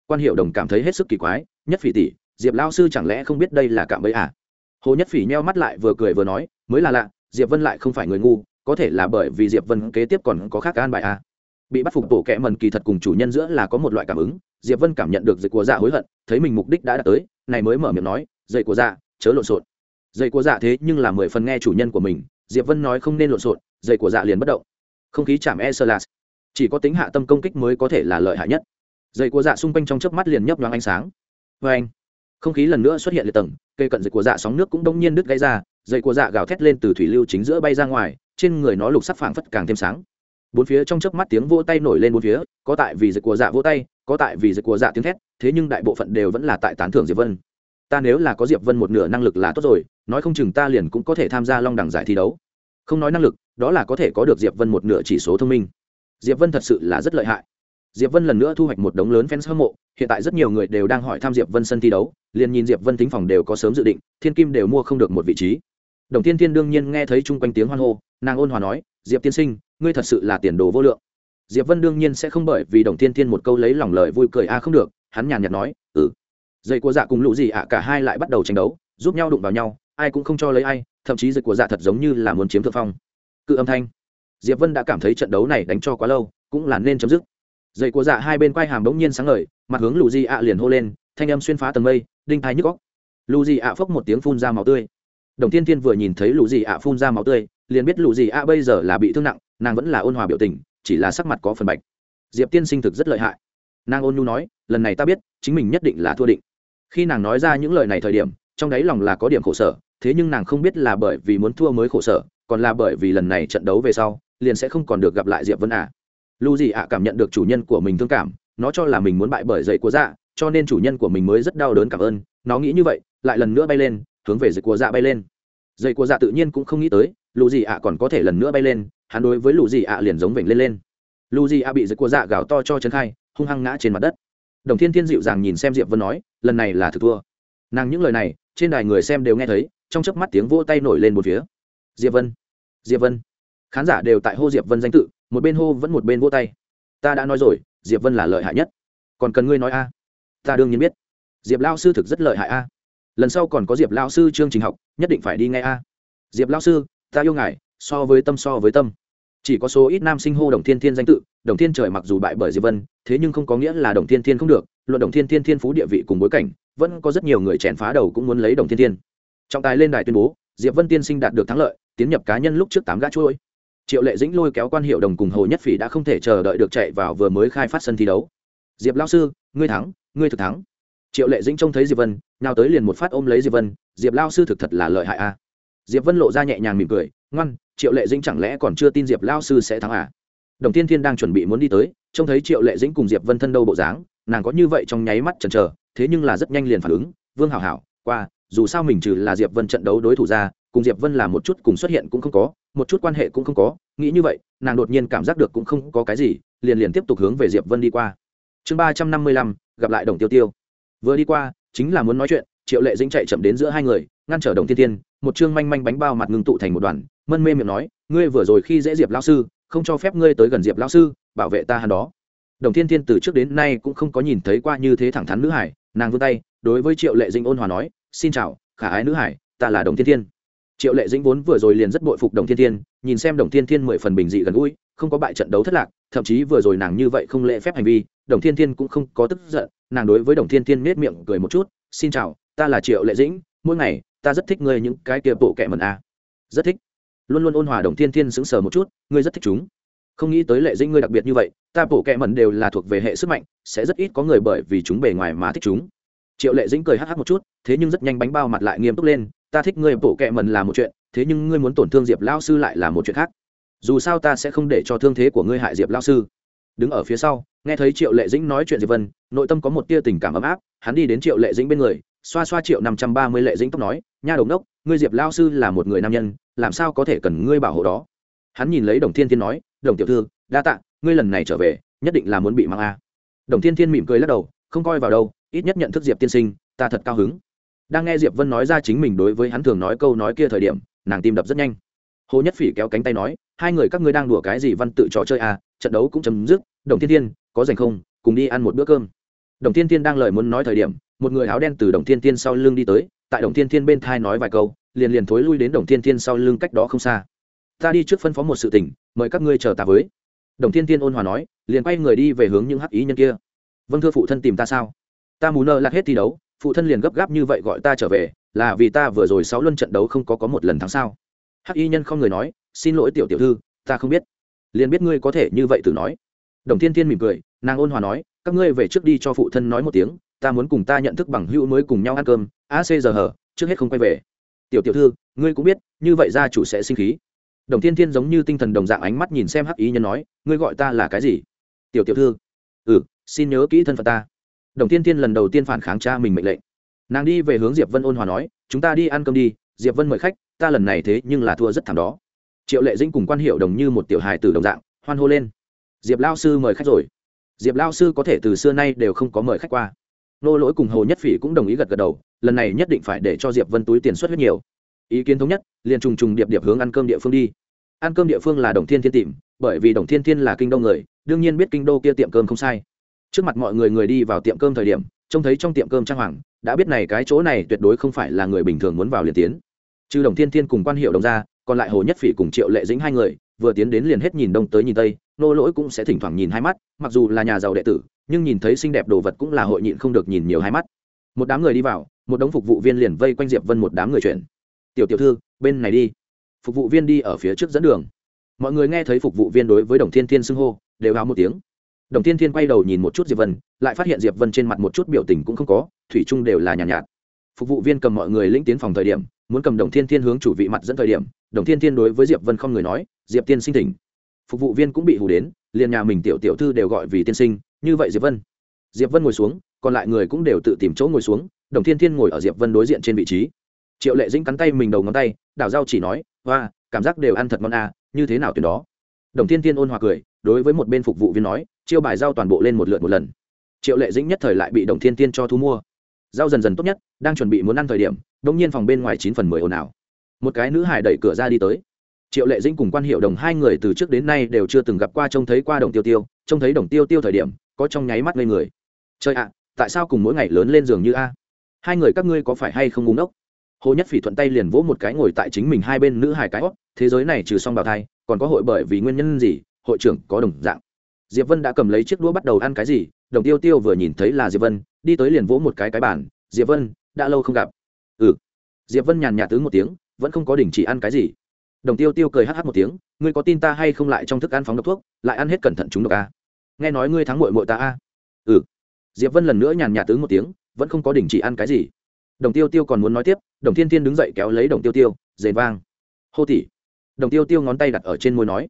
Quan hiệu đồng cảm thấy hết sức kỳ quái, nhất phỉ tỷ, diệp lao sư chẳng lẽ không biết đây là cạm bẫy à? Hồ nhất phỉ nheo mắt lại vừa cười vừa nói, mới là lạ, diệp vân lại không phải người ngu có thể là bởi vì diệp vân kế tiếp còn có khác an bài à. Bị bắt phục bộ kẹ mần kỳ thật cùng chủ nhân giữa là có một loại cảm ứng, diệp vân cảm nhận được dây của dạ hối hận, thấy mình mục đích đã đạt tới, này mới mở miệng nói, dây của dạ chớ lộn xộn. Dây của dạ thế nhưng là mười phần nghe chủ nhân của mình, diệp vân nói không nên lộn xộn, dây của dạ liền bất động. Không khí chạm e sơ lạt chỉ có tính hạ tâm công kích mới có thể là lợi hại nhất. Dây của dạ xung quanh trong chớp mắt liền nhấp nhoáng ánh sáng. Vê anh, không khí lần nữa xuất hiện liệt tầng, cây cận dây của dạ sóng nước cũng đông nhiên đứt gãy ra, dây của dạ gào thét lên từ thủy lưu chính giữa bay ra ngoài trên người nó lục sắc phảng phất càng thêm sáng. Bốn phía trong chớp mắt tiếng vỗ tay nổi lên bốn phía, có tại vì dịch của dạ vỗ tay, có tại vì dịch của dạ tiếng thét, thế nhưng đại bộ phận đều vẫn là tại tán thưởng diệp vân. Ta nếu là có diệp vân một nửa năng lực là tốt rồi, nói không chừng ta liền cũng có thể tham gia long đẳng giải thi đấu. Không nói năng lực, đó là có thể có được diệp vân một nửa chỉ số thông minh. Diệp vân thật sự là rất lợi hại. Diệp vân lần nữa thu hoạch một đống lớn fans hâm mộ, hiện tại rất nhiều người đều đang hỏi tham diệp vân sân thi đấu, liền nhìn diệp vân tính phòng đều có sớm dự định, thiên kim đều mua không được một vị trí. Đồng Thiên thiên đương nhiên nghe thấy chung quanh tiếng hoan hô nàng ôn hòa nói, diệp tiên sinh, ngươi thật sự là tiền đồ vô lượng. Diệp vân đương nhiên sẽ không bởi vì đồng tiên thiên một câu lấy lòng lời vui cười a không được. Hắn nhàn nhạt nói ừ. Dây của dạ cùng lũ gì ạ, cả hai lại bắt đầu tranh đấu, giúp nhau đụng vào nhau, ai cũng không cho lấy ai, thậm chí dây của dạ thật giống như là muốn chiếm thượng phong. Cự âm thanh. Diệp vân đã cảm thấy trận đấu này đánh cho quá lâu, cũng là nên chấm dứt. Dây của dạ hai bên quay hàm đống nhiên sáng ngời, mặt hướng lũ gì ạ liền hô lên, thanh âm xuyên phá tầng mây, đinh thái nhức góc lũ gì ạ phốc một tiếng phun ra máu tươi. Đồng thiên thiên vừa nhìn thấy lũ gì ạ phun ra máu tươi liền biết lũ gì à bây giờ là bị thương nặng, nàng vẫn là ôn hòa biểu tình, chỉ là sắc mặt có phần bạch. Diệp tiên sinh thực rất lợi hại. Nàng ôn nhu nói, lần này ta biết, chính mình nhất định là thua định. Khi nàng nói ra những lời này thời điểm, trong đáy lòng là có điểm khổ sở, thế nhưng nàng không biết là bởi vì muốn thua mới khổ sở, còn là bởi vì lần này trận đấu về sau, liền sẽ không còn được gặp lại diệp vân ạ. Lưu gì ạ cảm nhận được chủ nhân của mình thương cảm, nó cho là mình muốn bại bởi dậy của dạ cho nên chủ nhân của mình mới rất đau đớn cảm ơn, nó nghĩ như vậy, lại lần nữa bay lên, hướng về dậy của dạ bay lên. Dậy của dạ tự nhiên cũng không nghĩ tới lù gì ạ còn có thể lần nữa bay lên, hắn đối với lù gì ạ liền giống vểnh lên lên. Lù gì ạ bị dậy của dạ gào to cho chân khai, hung hăng ngã trên mặt đất. Đồng thiên thiên dịu dàng nhìn xem diệp vân nói, lần này là thực thua. Nàng những lời này, trên đài người xem đều nghe thấy, trong chớp mắt tiếng vỗ tay nổi lên một phía. Diệp vân diệp vân. Khán giả đều tại hô diệp vân danh tự, một bên hô vẫn một bên vỗ tay. Ta đã nói rồi, diệp vân là lợi hại nhất. Còn cần ngươi nói a? Ta đương nhiên biết. Diệp lao sư thực rất lợi hại a. Lần sau còn có diệp lao sư chương trình học, nhất định phải đi ngay a. Diệp lao sư ta yêu ngài, so với tâm so với tâm. Chỉ có số ít nam sinh hô đồng thiên thiên danh tự, đồng thiên trời mặc dù bại bởi diệp vân, thế nhưng không có nghĩa là đồng thiên thiên không được, luận đồng thiên thiên thiên phú địa vị cùng bối cảnh, vẫn có rất nhiều người chèn phá đầu cũng muốn lấy đồng thiên thiên. Trọng tài lên đài tuyên bố, diệp vân tiên sinh đạt được thắng lợi, tiến nhập cá nhân lúc trước tám gã chuỗi triệu lệ dĩnh lôi kéo quan hiệu đồng cùng hồ nhất phỉ đã không thể chờ đợi được chạy vào vừa mới khai phát sân thi đấu. Diệp lao sư, ngươi thắng, ngươi thực thắng. Triệu lệ dĩnh trông thấy diệp vân, nào tới liền một phát ôm lấy diệp vân, diệp lao sư thực thật là lợi hại a diệp vân lộ ra nhẹ nhàng mỉm cười, ngoan, triệu lệ dĩnh chẳng lẽ còn chưa tin diệp lao sư sẽ thắng à? Đồng tiên thiên đang chuẩn bị muốn đi tới, trông thấy triệu lệ dĩnh cùng diệp vân thân đâu bộ dáng, nàng có như vậy trong nháy mắt chần chờ, thế nhưng là rất nhanh liền phản ứng, vương hảo hảo, qua, dù sao mình trừ là diệp vân trận đấu đối thủ ra, cùng diệp vân là một chút cùng xuất hiện cũng không có, một chút quan hệ cũng không có. Nghĩ như vậy, nàng đột nhiên cảm giác được cũng không có cái gì, liền liền tiếp tục hướng về diệp vân đi qua. Chương ba trăm năm mươi lăm, gặp lại đồng tiêu tiêu. Vừa đi qua, chính là muốn nói chuyện, triệu lệ dĩnh chạy chậm đến giữa hai người ngăn trở đồng thiên tiên một chương manh manh bánh bao mặt ngưng tụ thành một đoàn, mân mê miệng nói, ngươi vừa rồi khi dễ diệp lao sư, không cho phép ngươi tới gần diệp lao sư, bảo vệ ta hắn đó. Đồng thiên thiên từ trước đến nay cũng không có nhìn thấy qua như thế thẳng thắn nữ hải, nàng vươn tay, đối với triệu lệ dĩnh ôn hòa nói, xin chào, khả ái nữ hải, ta là đồng thiên thiên. Triệu lệ dĩnh vốn vừa rồi liền rất bội phục đồng thiên thiên, nhìn xem đồng thiên thiên mười phần bình dị gần gũi, không có bại trận đấu thất lạc, thậm chí vừa rồi nàng như vậy không lễ phép hành vi, đồng thiên thiên cũng không có tức giận, nàng đối với đồng thiên thiên nết miệng cười một chút, xin chào, ta là triệu lệ dĩnh, mỗi ngày ta rất thích ngươi những cái kia bộ kệ mần a. Rất thích. Luôn luôn ôn hòa đồng thiên thiên sững sờ một chút, ngươi rất thích chúng. Không nghĩ tới lệ dĩnh ngươi đặc biệt như vậy, ta bộ kệ mần đều là thuộc về hệ sức mạnh, sẽ rất ít có người bởi vì chúng bề ngoài mà thích chúng. Triệu lệ dĩnh cười hắc hắc một chút, thế nhưng rất nhanh bánh bao mặt lại nghiêm túc lên, ta thích ngươi bộ kệ mần là một chuyện, thế nhưng ngươi muốn tổn thương diệp lao sư lại là một chuyện khác. Dù sao ta sẽ không để cho thương thế của ngươi hại diệp lao sư. Đứng ở phía sau, nghe thấy triệu lệ dĩnh nói chuyện diệp vân, nội tâm có một tia tình cảm ấm áp, hắn đi đến triệu lệ dĩnh bên người xoa xoa triệu năm trăm ba mươi lệ dĩnh tóc nói, nha đồng đốc ngươi diệp lao sư là một người nam nhân, làm sao có thể cần ngươi bảo hộ đó? Hắn nhìn lấy đồng thiên thiên nói, đồng tiểu thư, đa tạ, ngươi lần này trở về, nhất định là muốn bị mang a. Đồng thiên thiên mỉm cười lắc đầu, không coi vào đâu, ít nhất nhận thức diệp tiên sinh, ta thật cao hứng. Đang nghe diệp vân nói ra chính mình đối với hắn thường nói câu nói kia thời điểm, nàng tim đập rất nhanh. Hồ nhất phỉ kéo cánh tay nói, hai người các ngươi đang đùa cái gì văn tự trò chơi à trận đấu cũng chấm dứt, đồng thiên thiên, có dành không, cùng đi ăn một bữa cơm. Đồng thiên thiên đang lời muốn nói thời điểm một người áo đen từ đồng thiên thiên sau lưng đi tới, tại đồng thiên thiên bên thai nói vài câu, liền liền thối lui đến đồng thiên thiên sau lưng cách đó không xa. Ta đi trước phân phó một sự tình, mời các ngươi chờ ta với. Đồng thiên thiên ôn hòa nói, liền quay người đi về hướng những hắc ý nhân kia. Vâng thưa phụ thân tìm ta sao? Ta mù nợ lạc hết thi đấu, phụ thân liền gấp gáp như vậy gọi ta trở về, là vì ta vừa rồi sáu luân trận đấu không có có một lần thắng sao? Hắc y nhân không người nói, xin lỗi tiểu tiểu thư, ta không biết. Liền biết ngươi có thể như vậy tự nói. Đồng thiên thiên mỉm cười, nàng ôn hòa nói, các ngươi về trước đi cho phụ thân nói một tiếng ta muốn cùng ta nhận thức bằng hữu mới cùng nhau ăn cơm ac giờ hở trước hết không quay về. Tiểu tiểu thư, ngươi cũng biết, như vậy gia chủ sẽ sinh khí. Đồng thiên thiên giống như tinh thần đồng dạng ánh mắt nhìn xem hắc ý nhân nói, ngươi gọi ta là cái gì? Tiểu tiểu thư. Ừ xin nhớ kỹ thân phận ta. Đồng thiên thiên lần đầu tiên phản kháng cha mình mệnh lệnh. Nàng đi về hướng diệp vân ôn hòa nói, chúng ta đi ăn cơm đi, diệp vân mời khách, ta lần này thế nhưng là thua rất thảm đó. Triệu lệ dĩnh cùng quan hiệu đồng như một tiểu hài từ đồng dạng, hoan hô lên. Diệp lao sư mời khách rồi. Diệp lao sư có thể từ xưa nay đều không có mời khách qua nô lỗi cùng hồ nhất phỉ cũng đồng ý gật gật đầu, lần này nhất định phải để cho diệp vân túi tiền xuất huyết nhiều. Ý kiến thống nhất, liền trùng trùng điệp điệp hướng ăn cơm địa phương đi. Ăn cơm địa phương là đồng thiên thiên tìm, bởi vì đồng thiên thiên là kinh đô người, đương nhiên biết kinh đô kia tiệm cơm không sai. Trước mặt mọi người người đi vào tiệm cơm thời điểm, trông thấy trong tiệm cơm trang hoàng, đã biết này cái chỗ này tuyệt đối không phải là người bình thường muốn vào liền tiến. Trừ đồng thiên thiên cùng quan hiệu đồng ra, còn lại hồ nhất phỉ cùng triệu lệ dĩnh hai người, vừa tiến đến liền hết nhìn đông tới nhìn tây nô lỗi cũng sẽ thỉnh thoảng nhìn hai mắt mặc dù là nhà giàu đệ tử nhưng nhìn thấy xinh đẹp đồ vật cũng là hội nhịn không được nhìn nhiều hai mắt. Một đám người đi vào một đống phục vụ viên liền vây quanh diệp vân một đám người chuyển tiểu tiểu thư bên này đi. Phục vụ viên đi ở phía trước dẫn đường. Mọi người nghe thấy phục vụ viên đối với đồng thiên thiên xưng hô đều hào một tiếng. Đồng thiên thiên quay đầu nhìn một chút diệp vân lại phát hiện diệp vân trên mặt một chút biểu tình cũng không có thủy chung đều là nhàn nhạt, nhạt. Phục vụ viên cầm mọi người lĩnh tiến phòng thời điểm muốn cầm đồng thiên thiên hướng chủ vị mặt dẫn thời điểm đồng thiên thiên đối với diệp vân không người nói diệp tiên sinh thỉnh phục vụ viên cũng bị hù đến, liền nhà mình tiểu tiểu thư đều gọi vì tiên sinh, như vậy diệp vân. Diệp vân ngồi xuống, còn lại người cũng đều tự tìm chỗ ngồi xuống, đồng thiên thiên ngồi ở diệp vân đối diện trên vị trí. Triệu lệ dĩnh cắn tay mình đầu ngón tay đảo dao chỉ nói và cảm giác đều ăn thật ngon à như thế nào tuyển đó? Đồng thiên thiên ôn hòa cười, đối với một bên phục vụ viên nói, chiêu bài dao toàn bộ lên một lượt một lần. Triệu lệ dĩnh nhất thời lại bị đồng thiên thiên cho thu mua. Dao dần dần tốt nhất, đang chuẩn bị muốn ăn thời điểm đông nhiên phòng bên ngoài chín phần mười ồn ào. Một cái nữ hải đẩy cửa ra đi tới triệu lệ dĩnh cùng quan hiệu đồng hai người từ trước đến nay đều chưa từng gặp qua trông thấy qua đồng tiêu tiêu, trông thấy đồng tiêu tiêu thời điểm, có trong nháy mắt lên người. Chơi ạ, tại sao cùng mỗi ngày lớn lên giường như a? Hai người các ngươi có phải hay không ngúng ốc hồ nhất phỉ thuận tay liền vỗ một cái ngồi tại chính mình hai bên nữ hải cái hót, thế giới này trừ xong bào thai, còn có hội bởi vì nguyên nhân gì, hội trưởng có đồng dạng. Diệp vân đã cầm lấy chiếc đũa bắt đầu ăn cái gì, đồng tiêu tiêu vừa nhìn thấy là diệp vân, đi tới liền vỗ một cái cái bản diệp vân, đã lâu không gặp. Ừ. Diệp vân nhàn nhạt tướng một tiếng, vẫn không có đình chỉ ăn cái gì đồng tiêu tiêu cười hh một tiếng, ngươi có tin ta hay không lại trong thức ăn phóng độc thuốc, lại ăn hết cẩn thận chúng độc a nghe nói ngươi thắng mội mội ta a ừ. Diệp vân lần nữa nhàn nhạt tướng một tiếng, vẫn không có đình chỉ ăn cái gì. Đồng tiêu tiêu còn muốn nói tiếp, đồng thiên thiên đứng dậy kéo lấy đồng tiêu tiêu dề vang. Hô tỉ đồng tiêu tiêu ngón tay đặt ở trên môi nói,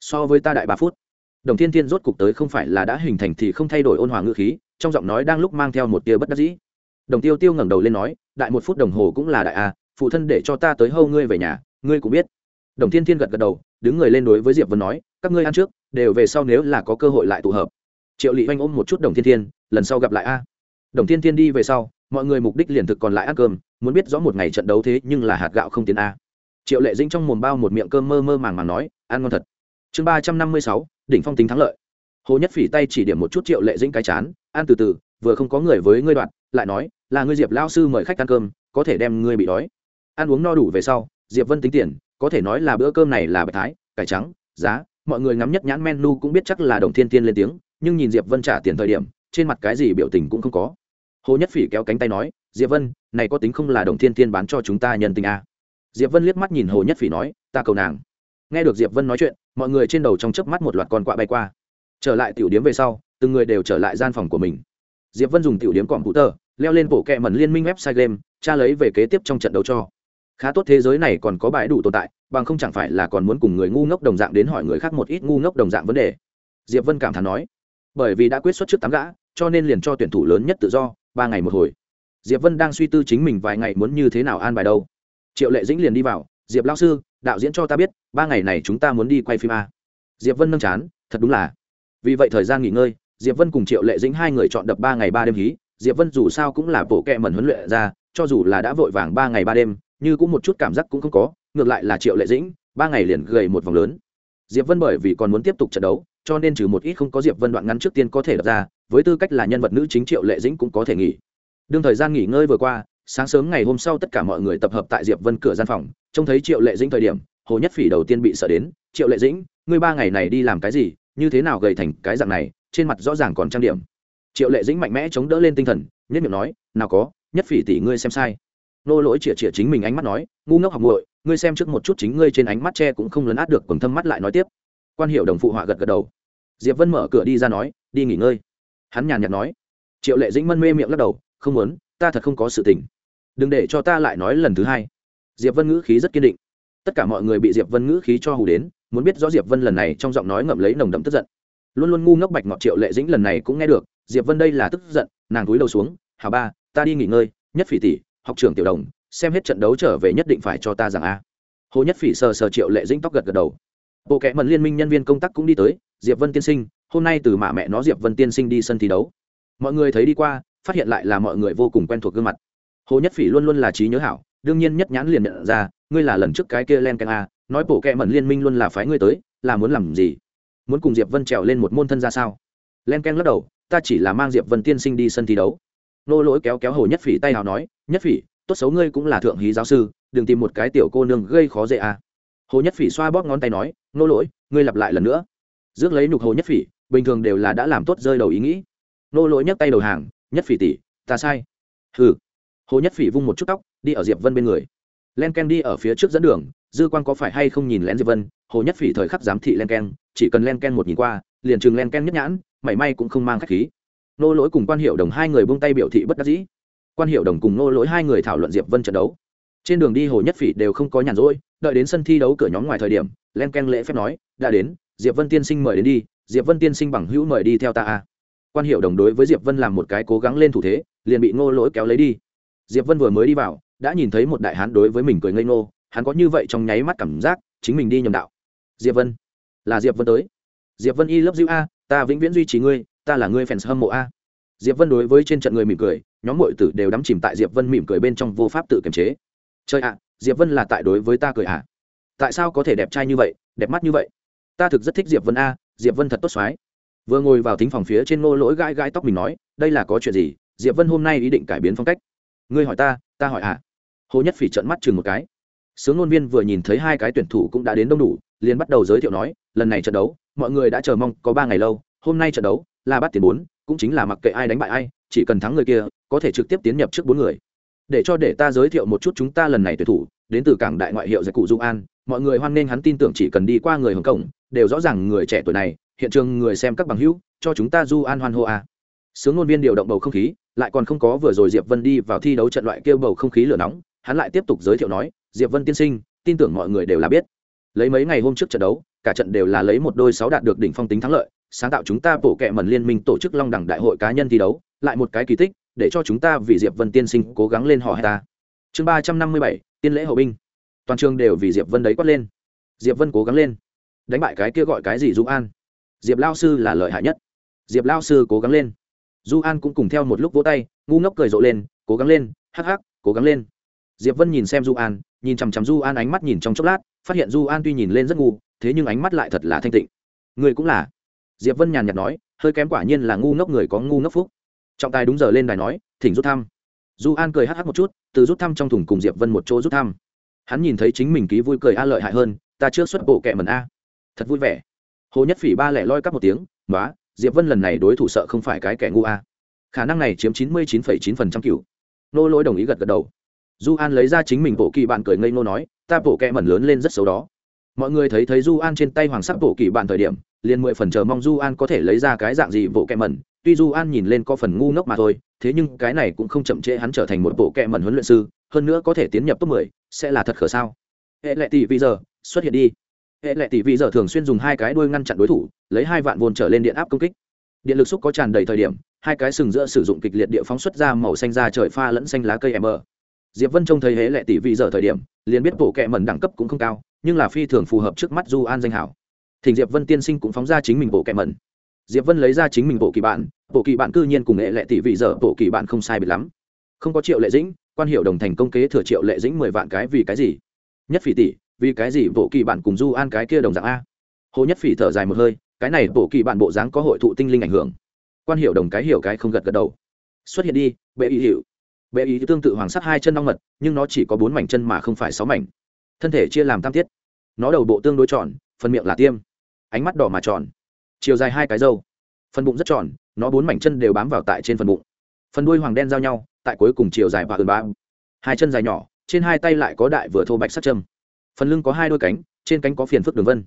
so với ta đại ba phút. Đồng thiên thiên rốt cục tới không phải là đã hình thành thì không thay đổi ôn hòa ngữ khí, trong giọng nói đang lúc mang theo một tia bất đắc dĩ. Đồng tiêu tiêu ngẩng đầu lên nói, đại một phút đồng hồ cũng là đại a phụ thân để cho ta tới hâu ngươi về nhà, ngươi cũng biết đồng thiên thiên gật gật đầu, đứng người lên đối với diệp vân nói, các ngươi ăn trước, đều về sau nếu là có cơ hội lại tụ hợp. Triệu lị oanh ôm một chút đồng thiên thiên, lần sau gặp lại a. Đồng thiên thiên đi về sau, mọi người mục đích liền thực còn lại ăn cơm, muốn biết rõ một ngày trận đấu thế nhưng là hạt gạo không tiến a. Triệu lệ dĩnh trong mồm bao một miệng cơm mơ mơ màng màng nói, ăn ngon thật. Chương ba trăm năm mươi sáu, đỉnh phong tính thắng lợi. Hồ nhất phỉ tay chỉ điểm một chút triệu lệ dĩnh cái chán, ăn từ từ, vừa không có người với ngươi đoạn, lại nói, là ngươi diệp lao sư mời khách ăn cơm, có thể đem ngươi bị đói. Ăn uống no đủ về sau, diệp vân tính tiền có thể nói là bữa cơm này là bạch thái, cải trắng, giá, mọi người ngắm nhất nhãn menu cũng biết chắc là đồng thiên tiên lên tiếng, nhưng nhìn diệp vân trả tiền thời điểm, trên mặt cái gì biểu tình cũng không có. Hồ nhất phỉ kéo cánh tay nói, diệp vân, này có tính không là đồng thiên tiên bán cho chúng ta nhân tình à. diệp vân liếc mắt nhìn hồ nhất phỉ nói, ta cầu nàng. Nghe được diệp vân nói chuyện, mọi người trên đầu trong chớp mắt một loạt con quạ bay qua. Trở lại tiểu điếm về sau, từng người đều trở lại gian phòng của mình. Diệp vân dùng tiểu điếm cỏm hữu tờ, leo lên bộ kẹ mẩn liên minh website game, tra lấy về kế tiếp trong trận đấu cho khá tốt thế giới này còn có bãi đủ tồn tại, bằng không chẳng phải là còn muốn cùng người ngu ngốc đồng dạng đến hỏi người khác một ít ngu ngốc đồng dạng vấn đề. Diệp vân cảm thán nói. Bởi vì đã quyết xuất trước tám gã, cho nên liền cho tuyển thủ lớn nhất tự do, ba ngày một hồi. Diệp vân đang suy tư chính mình vài ngày muốn như thế nào an bài đâu. Triệu lệ dĩnh liền đi vào, diệp lao sư, đạo diễn cho ta biết, ba ngày này chúng ta muốn đi quay phim a. Diệp vân nâng chán, thật đúng là. Vì vậy thời gian nghỉ ngơi, diệp vân cùng triệu lệ dĩnh hai người chọn đập ba ngày ba đêm hí. Diệp vân dù sao cũng là bộ kệ mẩn huấn luyện ra, cho dù là đã vội vàng ba ngày ba đêm như cũng một chút cảm giác cũng không có, ngược lại là triệu lệ dĩnh, ba ngày liền gầy một vòng lớn. Diệp vân bởi vì còn muốn tiếp tục trận đấu, cho nên trừ một ít không có diệp vân đoạn ngắn trước tiên có thể đặt ra, với tư cách là nhân vật nữ chính triệu lệ dĩnh cũng có thể nghỉ. Đương thời gian nghỉ ngơi vừa qua, sáng sớm ngày hôm sau tất cả mọi người tập hợp tại diệp vân cửa gian phòng, trông thấy triệu lệ dĩnh thời điểm, hồ nhất phỉ đầu tiên bị sợ đến, triệu lệ dĩnh, ngươi ba ngày này đi làm cái gì? Như thế nào gầy thành cái dạng này? Trên mặt rõ ràng còn trang điểm. Triệu lệ dĩnh mạnh mẽ chống đỡ lên tinh thần nhất miệng nói, nào có, nhất phỉ tỷ ngươi xem sai nô lỗi chĩa chĩa chính mình ánh mắt nói, ngu ngốc học muội, ngươi xem trước một chút chính ngươi trên ánh mắt che cũng không lấn át được quần thâm mắt lại nói tiếp. Quan hiệu đồng phụ họa gật gật đầu. Diệp vân mở cửa đi ra nói, đi nghỉ ngơi. Hắn nhàn nhạt nói. Triệu lệ dĩnh mân mê miệng lắc đầu, không muốn, ta thật không có sự tình. Đừng để cho ta lại nói lần thứ hai. Diệp vân ngữ khí rất kiên định. Tất cả mọi người bị diệp vân ngữ khí cho hù đến, muốn biết rõ diệp vân lần này trong giọng nói ngậm lấy nồng đậm tức giận. Luôn luôn ngu ngốc bạch ngọt triệu lệ dĩnh lần này cũng nghe được, diệp vân đây là tức giận, nàng túi đầu xuống, hà ba, ta đi nghỉ ngơi, nhất phỉ tỷ học trưởng tiểu đồng, xem hết trận đấu trở về nhất định phải cho ta rằng a. Hồ nhất phỉ sờ sờ triệu lệ dĩnh tóc gật gật đầu. Bộ kẽ mần liên minh nhân viên công tác cũng đi tới, diệp vân tiên sinh, hôm nay từ mạ mẹ nó diệp vân tiên sinh đi sân thi đấu. Mọi người thấy đi qua, phát hiện lại là mọi người vô cùng quen thuộc gương mặt. Hồ nhất phỉ luôn luôn là trí nhớ hảo, đương nhiên nhất nhãn liền nhận ra, ngươi là lần trước cái kia len canh a, nói bộ kẽ mần liên minh luôn là phái ngươi tới, là muốn làm gì? Muốn cùng diệp vân trèo lên một môn thân ra sao? Len ken lắc đầu, ta chỉ là mang diệp vân tiên sinh đi sân thi đấu nô lỗi kéo kéo hồ nhất phỉ tay nào nói, nhất phỉ, tốt xấu ngươi cũng là thượng hí giáo sư, đừng tìm một cái tiểu cô nương gây khó dễ à. hồ nhất phỉ xoa bóp ngón tay nói, nô lỗi, ngươi lặp lại lần nữa. Rước lấy nhục hồ nhất phỉ, bình thường đều là đã làm tốt rơi đầu ý nghĩ. Nô lỗi nhấc tay đầu hàng, nhất phỉ tỷ, ta sai. Hừ. Hồ nhất phỉ vung một chút tóc, đi ở diệp vân bên người. Len ken đi ở phía trước dẫn đường, dư quan có phải hay không nhìn lén diệp vân, hồ nhất phỉ thời khắc giám thị len ken chỉ cần len ken một nhìn qua, liền chừng len ken nhất nhãn, mảy may cũng không mang khách khí nô lỗi cùng quan hiệu đồng hai người buông tay biểu thị bất đắc dĩ. Quan hiệu đồng cùng nô lỗi hai người thảo luận diệp vân trận đấu. Trên đường đi hồ nhất phỉ đều không có nhàn rỗi, đợi đến sân thi đấu cửa nhóm ngoài thời điểm, len ken lễ phép nói, đã đến, diệp vân tiên sinh mời đến đi, diệp vân tiên sinh bằng hữu mời đi theo ta a quan hiệu đồng đối với diệp vân làm một cái cố gắng lên thủ thế, liền bị nô lỗi kéo lấy đi. Diệp vân vừa mới đi vào, đã nhìn thấy một đại hán đối với mình cười ngây ngô, hắn có như vậy trong nháy mắt cảm giác, chính mình đi nhầm đạo. Diệp vân, là diệp vân tới. Diệp vân y lớp dữ a, ta vĩnh viễn duy trì ngươi ta là ngươi fans hâm mộ a. Diệp vân đối với trên trận người mỉm cười, nhóm mọi tử đều đắm chìm tại diệp vân mỉm cười bên trong vô pháp tự kiềm chế. Chơi ạ, diệp vân là tại đối với ta cười ạ tại sao có thể đẹp trai như vậy, đẹp mắt như vậy? Ta thực rất thích diệp vân a, diệp vân thật tốt xoái. Vừa ngồi vào thính phòng phía trên nô lỗi gãi gãi tóc mình nói, đây là có chuyện gì? Diệp vân hôm nay ý định cải biến phong cách. Ngươi hỏi ta ta hỏi ạ hồ nhất phỉ trợn mắt chừng một cái. Sướng ngôn viên vừa nhìn thấy hai cái tuyển thủ cũng đã đến đông đủ, liền bắt đầu giới thiệu nói, lần này trận đấu, mọi người đã chờ mong có ba ngày lâu, hôm nay trận đấu là bắt tiền bốn, cũng chính là mặc kệ ai đánh bại ai, chỉ cần thắng người kia, có thể trực tiếp tiến nhập trước bốn người. Để cho để ta giới thiệu một chút chúng ta lần này tuyển thủ, đến từ cảng đại ngoại hiệu giải cụ dung an, mọi người hoan nghênh hắn tin tưởng chỉ cần đi qua người hồng cổng đều rõ ràng người trẻ tuổi này, hiện trường người xem các bằng hữu, cho chúng ta du an hoan hô a. Sướng ngôn viên điều động bầu không khí, lại còn không có vừa rồi diệp vân đi vào thi đấu trận loại kêu bầu không khí lửa nóng, hắn lại tiếp tục giới thiệu nói, diệp vân tiên sinh, tin tưởng mọi người đều là biết. Lấy mấy ngày hôm trước trận đấu, cả trận đều là lấy một đôi sáu đạt được đỉnh phong tính thắng lợi sáng tạo chúng ta bổ kệ mẩn liên minh tổ chức long đẳng đại hội cá nhân thi đấu, lại một cái kỳ tích, để cho chúng ta vì diệp vân tiên sinh cố gắng lên họ hay ta. Chương ba trăm năm mươi bảy, tiên lễ hậu binh. Toàn trường đều vì diệp vân đấy quát lên. Diệp vân cố gắng lên. Đánh bại cái kia gọi cái gì du an? Diệp lao sư là lợi hại nhất. Diệp lao sư cố gắng lên. Du an cũng cùng theo một lúc vỗ tay, ngu ngốc cười rộ lên, cố gắng lên, hắc hắc, cố gắng lên. Diệp vân nhìn xem du an, nhìn chằm chằm du an ánh mắt nhìn trong chốc lát, phát hiện du an tuy nhìn lên rất ngu, thế nhưng ánh mắt lại thật là thanh tịnh. Người cũng là diệp vân nhàn nhạt nói, hơi kém quả nhiên là ngu ngốc người có ngu ngốc phúc. Trọng tài đúng giờ lên đài nói, thỉnh rút thăm. Du an cười hắc hắc một chút, từ rút thăm trong thùng cùng diệp vân một chỗ rút thăm. Hắn nhìn thấy chính mình ký vui cười a lợi hại hơn, ta chưa xuất bộ kẹ mần a. Thật vui vẻ. Hồ nhất phỉ ba lẻ loi cắp một tiếng nói diệp vân lần này đối thủ sợ không phải cái kẻ ngu a. Khả năng này chiếm chín mươi chín phẩy chín phần trăm cựu nô lỗi đồng ý gật gật đầu. Du an lấy ra chính mình bộ kỳ bạn cười ngây ngô nói, ta bộ kẹ mần lớn lên rất xấu đó mọi người thấy thấy du an trên tay hoàng sắc bộ kỳ bạn thời điểm, liền mười phần chờ mong du an có thể lấy ra cái dạng gì bộ kẹ mẩn. Tuy du an nhìn lên có phần ngu ngốc mà thôi, thế nhưng cái này cũng không chậm trễ hắn trở thành một bộ kẹ mẩn huấn luyện sư, hơn nữa có thể tiến nhập top mười, sẽ là thật khở sao? Hệ lệ tỷ vì giờ, xuất hiện đi. Hệ lệ tỷ vì giờ thường xuyên dùng hai cái đuôi ngăn chặn đối thủ, lấy hai vạn vồn trở lên điện áp công kích. Điện lực xúc có tràn đầy thời điểm, hai cái sừng giữa sử dụng kịch liệt địa phóng xuất ra màu xanh ra trời pha lẫn xanh lá cây em mờ. Diệp vân trông thấy hễ lệ tỷ vị giờ thời điểm, liền biết bộ kệ mẩn đẳng cấp cũng không cao nhưng là phi thường phù hợp trước mắt du an danh hảo. Thỉnh diệp vân tiên sinh cũng phóng ra chính mình bộ kệ mẩn. Diệp vân lấy ra chính mình bộ kỳ bạn bộ kỳ bạn cư nhiên cùng nghệ lệ tỷ vị giờ bộ kỳ bạn không sai biệt lắm. Không có triệu lệ dĩnh, quan hiệu đồng thành công kế thừa triệu lệ dĩnh mười vạn cái vì cái gì? Nhất phỉ tỷ, vì cái gì bộ kỳ bạn cùng du an cái kia đồng dạng a? Hồ nhất phỉ thở dài một hơi, cái này bộ kỳ bạn bộ dáng có hội thụ tinh linh ảnh hưởng. Quan hiệu đồng cái hiểu cái không gật gật đầu. Xuất hiện đi, bệ ý hiệu. Bệ ý tương tự hoàng sắt hai chân ong mật, nhưng nó chỉ có bốn mảnh chân mà không phải sáu mảnh thân thể chia làm tam tiết. Nó đầu bộ tương đối tròn, phần miệng là tiêm. Ánh mắt đỏ mà tròn. Chiều dài hai cái râu. Phần bụng rất tròn, nó bốn mảnh chân đều bám vào tại trên phần bụng. Phần đuôi hoàng đen giao nhau, tại cuối cùng chiều dài và ườn ba hai chân dài nhỏ, trên hai tay lại có đại vừa thô bạch sắt châm. Phần lưng có hai đôi cánh, trên cánh có phiền phức đường vân.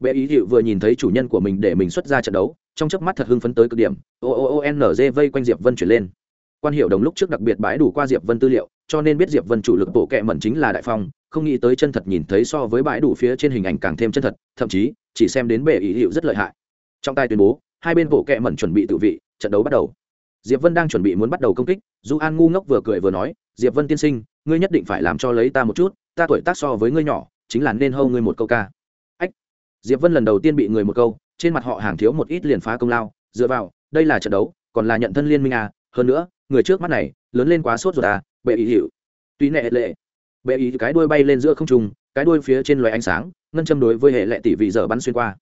Bệ ý hiệu vừa nhìn thấy chủ nhân của mình để mình xuất ra trận đấu, trong chớp mắt thật hưng phấn tới cực điểm. O o o n g vây quanh diệp vân chuyển lên quan hiệu đồng lúc trước đặc biệt bãi đủ qua diệp vân tư liệu, cho nên biết diệp vân chủ lực bộ kệ mẩn chính là đại phong, không nghĩ tới chân thật nhìn thấy so với bãi đủ phía trên hình ảnh càng thêm chân thật, thậm chí, chỉ xem đến bệ ý hiệu rất lợi hại. Trong tay tuyên bố, hai bên bộ kệ mẩn chuẩn bị tự vị, trận đấu bắt đầu. Diệp vân đang chuẩn bị muốn bắt đầu công kích, du an ngu ngốc vừa cười vừa nói, diệp vân tiên sinh, ngươi nhất định phải làm cho lấy ta một chút, ta tuổi tác so với ngươi nhỏ, chính là nên hâu ngươi một câu ca. Ách. Diệp vân lần đầu tiên bị người một câu, trên mặt họ hàng thiếu một ít liền phá công lao, dựa vào, đây là trận đấu, còn là nhận thân liên minh à hơn nữa người trước mắt này lớn lên quá sốt rồi à bệ ý hiệu tuy nệ lệ, bệ ý cái đuôi bay lên giữa không trung, cái đuôi phía trên loài ánh sáng, ngân châm đối với hệ lệ tỷ vị giờ bắn xuyên qua.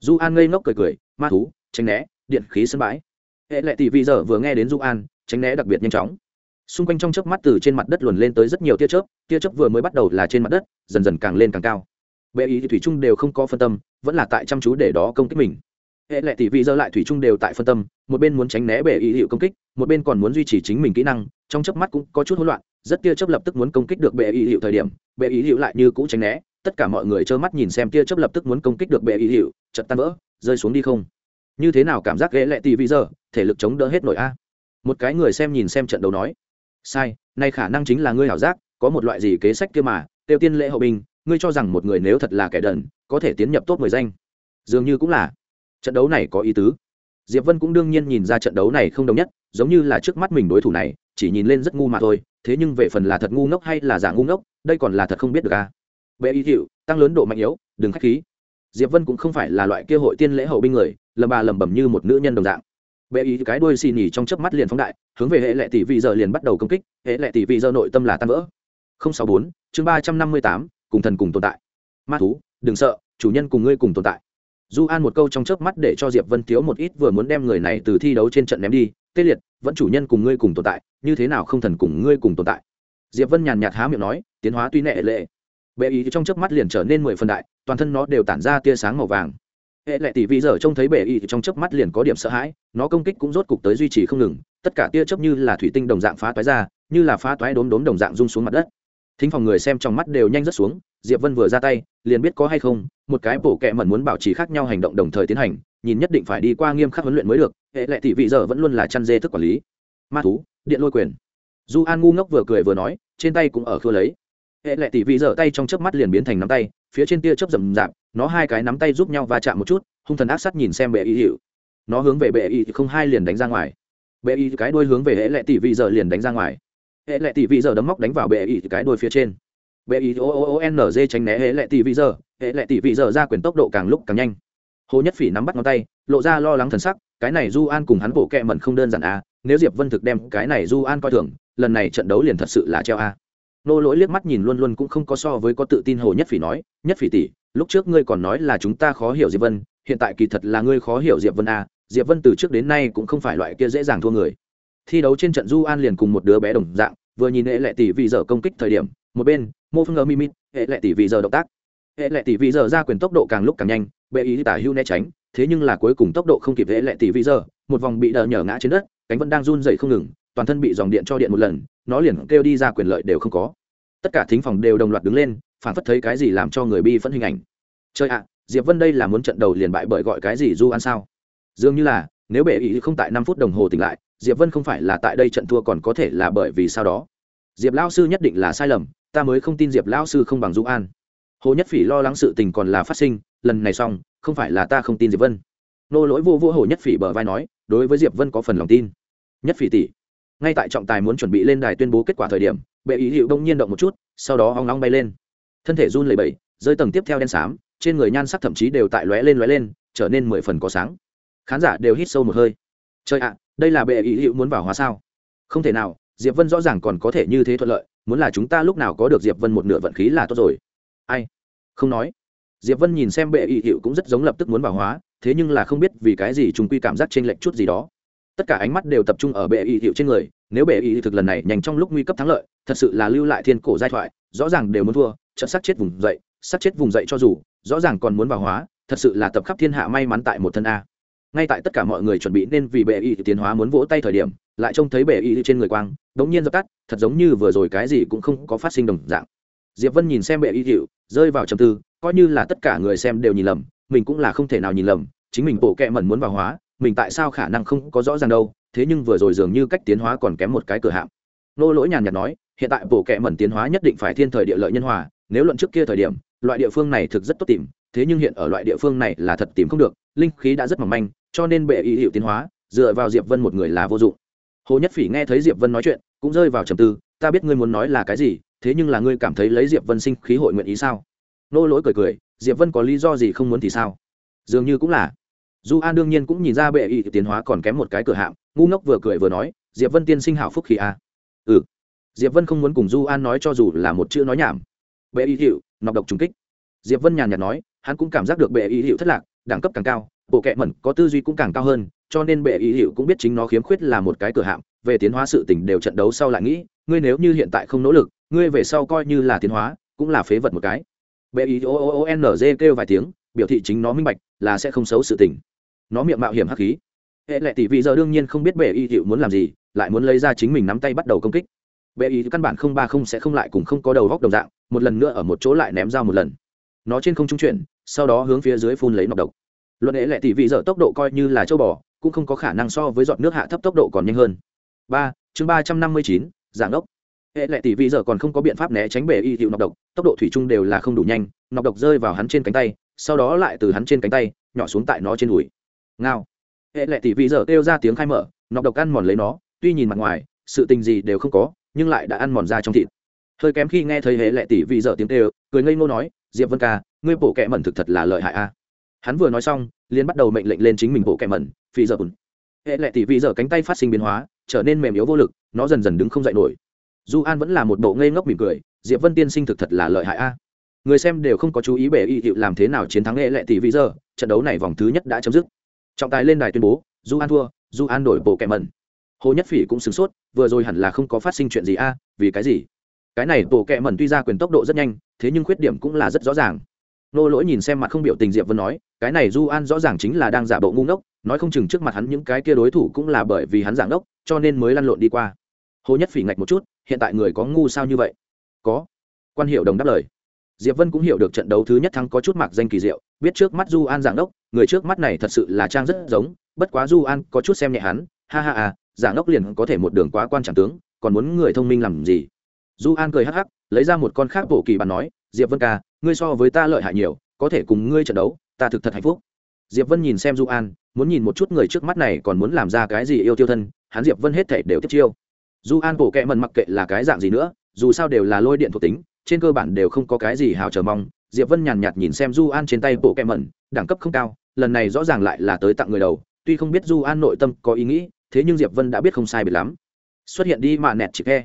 Du an ngây ngốc cười cười, ma thú, tránh né, điện khí sân bãi. Hệ lệ tỷ vị giờ vừa nghe đến du an, tránh né đặc biệt nhanh chóng. Xung quanh trong chớp mắt từ trên mặt đất luồn lên tới rất nhiều tia chớp tia chớp vừa mới bắt đầu là trên mặt đất, dần dần càng lên càng cao. Bệ ý thì thủy trung đều không có phân tâm, vẫn là tại chăm chú để đó công kích mình hệ lệ tỷ vị giờ lại thủy trung đều tại phân tâm, một bên muốn tránh né bệ ý hiệu công kích, một bên còn muốn duy trì chính mình kỹ năng, trong chớp mắt cũng có chút hỗn loạn, rất tia chớp lập tức muốn công kích được bệ ý hiệu thời điểm bệ ý hiệu lại như cũ tránh né, tất cả mọi người trơ mắt nhìn xem tia chớp lập tức muốn công kích được bệ ý hiệu chật tan vỡ, rơi xuống đi không. Như thế nào cảm giác ghế lệ tỷ vị giờ, thể lực chống đỡ hết nổi a? Một cái người xem nhìn xem trận đấu nói. Sai nay khả năng chính là ngươi hảo giác, có một loại gì kế sách kia mà, tiêu tiên lễ hậu binh ngươi cho rằng một người nếu thật là kẻ đần, có thể tiến nhập tốt mười danh. Dường như cũng là trận đấu này có ý tứ. Diệp vân cũng đương nhiên nhìn ra trận đấu này không đồng nhất, giống như là trước mắt mình đối thủ này, chỉ nhìn lên rất ngu mà thôi, thế nhưng về phần là thật ngu ngốc hay là giả ngu ngốc, đây còn là thật không biết được à. Bệ y hiệu tăng lớn độ mạnh yếu, đừng khách khí. Diệp vân cũng không phải là loại kia hội tiên lễ hậu binh người, lầm bà lầm bầm như một nữ nhân đồng dạng. Bệ y cái đuôi xì nhỉ trong chớp mắt liền phóng đại, hướng về hệ lệ tỷ vị giờ liền bắt đầu công kích, hệ lệ tỷ vị giờ nội tâm là tan vỡ. Không sáu bốn, chương ba trăm năm mươi tám, cùng thần cùng tồn tại. Ma thú, đừng sợ, chủ nhân cùng ngươi cùng tồn tại du an một câu trong chớp mắt để cho diệp vân thiếu một ít vừa muốn đem người này từ thi đấu trên trận ném đi. Tê liệt, vẫn chủ nhân cùng ngươi cùng tồn tại, như thế nào không thần cùng ngươi cùng tồn tại? Diệp vân nhàn nhạt há miệng nói, tiến hóa tuy nệ lệ. Bệ ý trong chớp mắt liền trở nên mười phần đại, toàn thân nó đều tản ra tia sáng màu vàng. Hệ lệ tỷ vị giờ trông thấy bệ ý trong chớp mắt liền có điểm sợ hãi, nó công kích cũng rốt cục tới duy trì không ngừng, tất cả tia chớp như là thủy tinh đồng dạng phá toái ra, như là phá toái đốm đốm đồng dạng rung xuống mặt đất thính phòng người xem trong mắt đều nhanh rất xuống, diệp vân vừa ra tay, liền biết có hay không, một cái bổ kẹ mẩn muốn bảo trì khác nhau hành động đồng thời tiến hành, nhìn nhất định phải đi qua nghiêm khắc huấn luyện mới được, hệ lệ tỷ vị giờ vẫn luôn là chăn dê thức quản lý. Ma thú, điện lôi quyền. Du an ngu ngốc vừa cười vừa nói, trên tay cũng ở khưa lấy. Hệ lệ tỷ vị giờ tay trong chớp mắt liền biến thành nắm tay, phía trên tia chớp rầm rạp, nó hai cái nắm tay giúp nhau va chạm một chút, hung thần ác sắt nhìn xem bệ y hiệu. Nó hướng về bệ y không hai liền đánh ra ngoài. Bệ y cái đuôi hướng về hệ lệ tỷ vị giờ liền đánh ra ngoài hệ lệ tỷ vị giờ đấm móc đánh vào bệ y cái đuôi phía trên. Bệ y o o n g tránh né hệ lệ tỷ vị giờ. Hệ lệ tỷ vị giờ ra quyền tốc độ càng lúc càng nhanh. Hồ nhất phỉ nắm bắt ngón tay, lộ ra lo lắng thần sắc, cái này du an cùng hắn bộ kẹ mẩn không đơn giản à nếu diệp vân thực đem cái này du an coi thường, lần này trận đấu liền thật sự là treo a nô lỗi liếc mắt nhìn luôn luôn cũng không có so với có tự tin hồ nhất phỉ nói, nhất phỉ tỷ, lúc trước ngươi còn nói là chúng ta khó hiểu diệp vân, hiện tại kỳ thật là ngươi khó hiểu diệp vân a diệp vân từ trước đến nay cũng không phải loại kia dễ dàng thua người thi đấu trên trận du an liền cùng một đứa bé đồng dạng, vừa nhìn hệ lệ tỷ vì giờ công kích thời điểm, một bên, mô phương ngờ mimit hệ lệ tỷ vì giờ động tác. Hệ lệ tỷ vì giờ ra quyền tốc độ càng lúc càng nhanh, bệ ý tả hưu né tránh, thế nhưng là cuối cùng tốc độ không kịp hệ lệ tỷ vì giờ, một vòng bị đờ nhở ngã trên đất, cánh vẫn đang run dậy không ngừng, toàn thân bị dòng điện cho điện một lần, nó liền kêu đi ra quyền lợi đều không có. Tất cả thính phòng đều đồng loạt đứng lên, phản phất thấy cái gì làm cho người bi phẫn hình ảnh. Chơi ạ, diệp vân đây là muốn trận đầu liền bại bởi gọi cái gì du an sao? Dường như là, nếu bệ ý không tại năm phút đồng hồ tỉnh lại diệp vân không phải là tại đây trận thua còn có thể là bởi vì sao đó. Diệp lao sư nhất định là sai lầm, ta mới không tin diệp lao sư không bằng du an. Hồ nhất phỉ lo lắng sự tình còn là phát sinh, lần này xong, không phải là ta không tin diệp vân. Nô lỗi vô vô hồ nhất phỉ bờ vai nói, đối với diệp vân có phần lòng tin. Nhất phỉ tỷ, ngay tại trọng tài muốn chuẩn bị lên đài tuyên bố kết quả thời điểm, bệ ý hiệu đông nhiên động một chút, sau đó hoang long bay lên. Thân thể run lẩy bẩy, rơi tầng tiếp theo đen xám, trên người nhan sắc thậm chí đều tại lóe lên lóe lên, trở nên mười phần có sáng. Khán giả đều hít sâu một hơi. Chơi ạ đây là bệ ý hữu muốn vào hóa sao? Không thể nào, diệp vân rõ ràng còn có thể như thế thuận lợi, muốn là chúng ta lúc nào có được diệp vân một nửa vận khí là tốt rồi. Ai? Không nói. Diệp vân nhìn xem bệ y hữu cũng rất giống lập tức muốn vào hóa, thế nhưng là không biết vì cái gì chúng quy cảm giác chênh lệch chút gì đó. Tất cả ánh mắt đều tập trung ở bệ y hữu trên người, nếu bệ y thực lần này nhanh trong lúc nguy cấp thắng lợi, thật sự là lưu lại thiên cổ giai thoại, rõ ràng đều muốn thua trận sát chết vùng dậy, sát chết vùng dậy cho dù, rõ ràng còn muốn vào hóa, thật sự là tập khắp thiên hạ may mắn tại một thân a ngay tại tất cả mọi người chuẩn bị nên vì bệ y tiến hóa muốn vỗ tay thời điểm, lại trông thấy bệ y trên người quang, đống nhiên dập tắt, thật giống như vừa rồi cái gì cũng không có phát sinh đồng dạng. Diệp vân nhìn xem bệ y hiệu rơi vào trầm tư, coi như là tất cả người xem đều nhìn lầm, mình cũng là không thể nào nhìn lầm, chính mình bộ kệ mẩn muốn vào hóa, mình tại sao khả năng không có rõ ràng đâu, thế nhưng vừa rồi dường như cách tiến hóa còn kém một cái cửa hạm nô lỗi nhàn nhạt nói, hiện tại bộ kệ mẩn tiến hóa nhất định phải thiên thời địa lợi nhân hòa, nếu luận trước kia thời điểm, loại địa phương này thực rất tốt tìm, thế nhưng hiện ở loại địa phương này là thật tìm không được, linh khí đã rất mỏng manh cho nên bệ ý hiệu tiến hóa, dựa vào diệp vân một người là vô dụng. Hồ nhất phỉ nghe thấy diệp vân nói chuyện, cũng rơi vào trầm tư, ta biết ngươi muốn nói là cái gì, thế nhưng là ngươi cảm thấy lấy diệp vân sinh khí hội nguyện ý sao? Nô lỗi cười cười, diệp vân có lý do gì không muốn thì sao? Dường như cũng là. Du an đương nhiên cũng nhìn ra bệ ý tiến hóa còn kém một cái cửa hạm ngu ngốc vừa cười vừa nói, diệp vân tiên sinh hảo phúc khí a. À. ừ. Diệp vân không muốn cùng du an nói cho dù là một chữ nói nhảm. Bệ ý hiệu nọc độc trùng kích. Diệp vân nhàn nhạt nói, hắn cũng cảm giác được bệ ý hiệu thất lạc, đẳng cấp càng cao bộ kệ mẩn có tư duy cũng càng cao hơn, cho nên bệ ý hiệu cũng biết chính nó khiếm khuyết là một cái cửa hạm, về tiến hóa sự tình đều trận đấu sau lại nghĩ, ngươi nếu như hiện tại không nỗ lực, ngươi về sau coi như là tiến hóa, cũng là phế vật một cái. Bệ ý o o o n g kêu vài tiếng, biểu thị chính nó minh bạch là sẽ không xấu sự tình. Nó miệng mạo hiểm hắc khí. Hệ lệ tỷ vị giờ đương nhiên không biết bệ y hiệu muốn làm gì, lại muốn lấy ra chính mình nắm tay bắt đầu công kích. Bệ y căn bản không ba không sẽ không lại cùng không có đầu góc đồng dạng, một lần nữa ở một chỗ lại ném ra một lần. Nó trên không trung chuyển, sau đó hướng phía dưới phun lấy nọc độc luận hệ lệ tỷ vị dở tốc độ coi như là châu bò, cũng không có khả năng so với giọt nước hạ thấp tốc độ còn nhanh hơn. Ba, chương ba trăm năm mươi chín, giảng ốc. Hệ lệ tỷ vị giờ còn không có biện pháp né tránh bể y hiệu nọc độc, tốc độ thủy chung đều là không đủ nhanh, nọc độc rơi vào hắn trên cánh tay, sau đó lại từ hắn trên cánh tay, nhỏ xuống tại nó trên đùi. Ngao. Hệ lệ tỷ vị giờ kêu ra tiếng khai mở, nọc độc ăn mòn lấy nó, tuy nhìn mặt ngoài, sự tình gì đều không có, nhưng lại đã ăn mòn ra trong thịt. Hơi kém khi nghe thấy hệ lệ tỷ vị giờ tiếng kêu, cười ngây ngô nói, diệp vân ca, ngươi bổ kẹ mẩn thực thật là lợi hại a hắn vừa nói xong, liền bắt đầu mệnh lệnh lên chính mình bộ kẻ mẩn phi giờ bùn. Hệ lệ tỷ vị giờ cánh tay phát sinh biến hóa, trở nên mềm yếu vô lực, nó dần dần đứng không dậy nổi. Du an vẫn là một bộ ngây ngốc mỉm cười, diệp vân tiên sinh thực thật là lợi hại a. À. Người xem đều không có chú ý bể y hiệu làm thế nào chiến thắng hệ lệ tỷ vị giờ, trận đấu này vòng thứ nhất đã chấm dứt. Trọng tài lên đài tuyên bố du an thua du an đổi bộ kẻ mẩn hồ nhất phỉ cũng sửng sốt, vừa rồi hẳn là không có phát sinh chuyện gì a à, vì cái gì? Cái này bộ kẻ mẩn tuy ra quyền tốc độ rất nhanh, thế nhưng khuyết điểm cũng là rất rõ ràng. Nô lỗi nhìn xem mặt không biểu tình diệp vân nói cái này du an rõ ràng chính là đang giả bộ ngu ngốc, nói không chừng trước mặt hắn những cái kia đối thủ cũng là bởi vì hắn giảng ngốc, cho nên mới lăn lộn đi qua. Hồ nhất phỉ ngạch một chút, hiện tại người có ngu sao như vậy? Có. Quan hiệu đồng đáp lời. Diệp vân cũng hiểu được trận đấu thứ nhất thắng có chút mặc danh kỳ diệu, biết trước mắt du an giảng đốc người trước mắt này thật sự là trang rất giống, bất quá du an có chút xem nhẹ hắn, ha ha à giảng đốc liền có thể một đường quá quan trọng tướng, còn muốn người thông minh làm gì? Du an cười hắc hắc, lấy ra một con khác bộ kỳ bàn nói, diệp vân ca, ngươi so với ta lợi hại nhiều, có thể cùng ngươi trận đấu ta thực thật hạnh phúc. Diệp vân nhìn xem du an, muốn nhìn một chút người trước mắt này còn muốn làm ra cái gì yêu tiêu thân, hắn diệp vân hết thể đều tiếp chiêu. Du an bộ kệ mần mặc kệ là cái dạng gì nữa, dù sao đều là lôi điện thuộc tính, trên cơ bản đều không có cái gì hào chờ mong. Diệp vân nhàn nhạt nhìn xem du an trên tay bộ kẹ mẩn, đẳng cấp không cao, lần này rõ ràng lại là tới tặng người đầu, tuy không biết du an nội tâm có ý nghĩ, thế nhưng diệp vân đã biết không sai biệt lắm. Xuất hiện đi mà nẹt chị he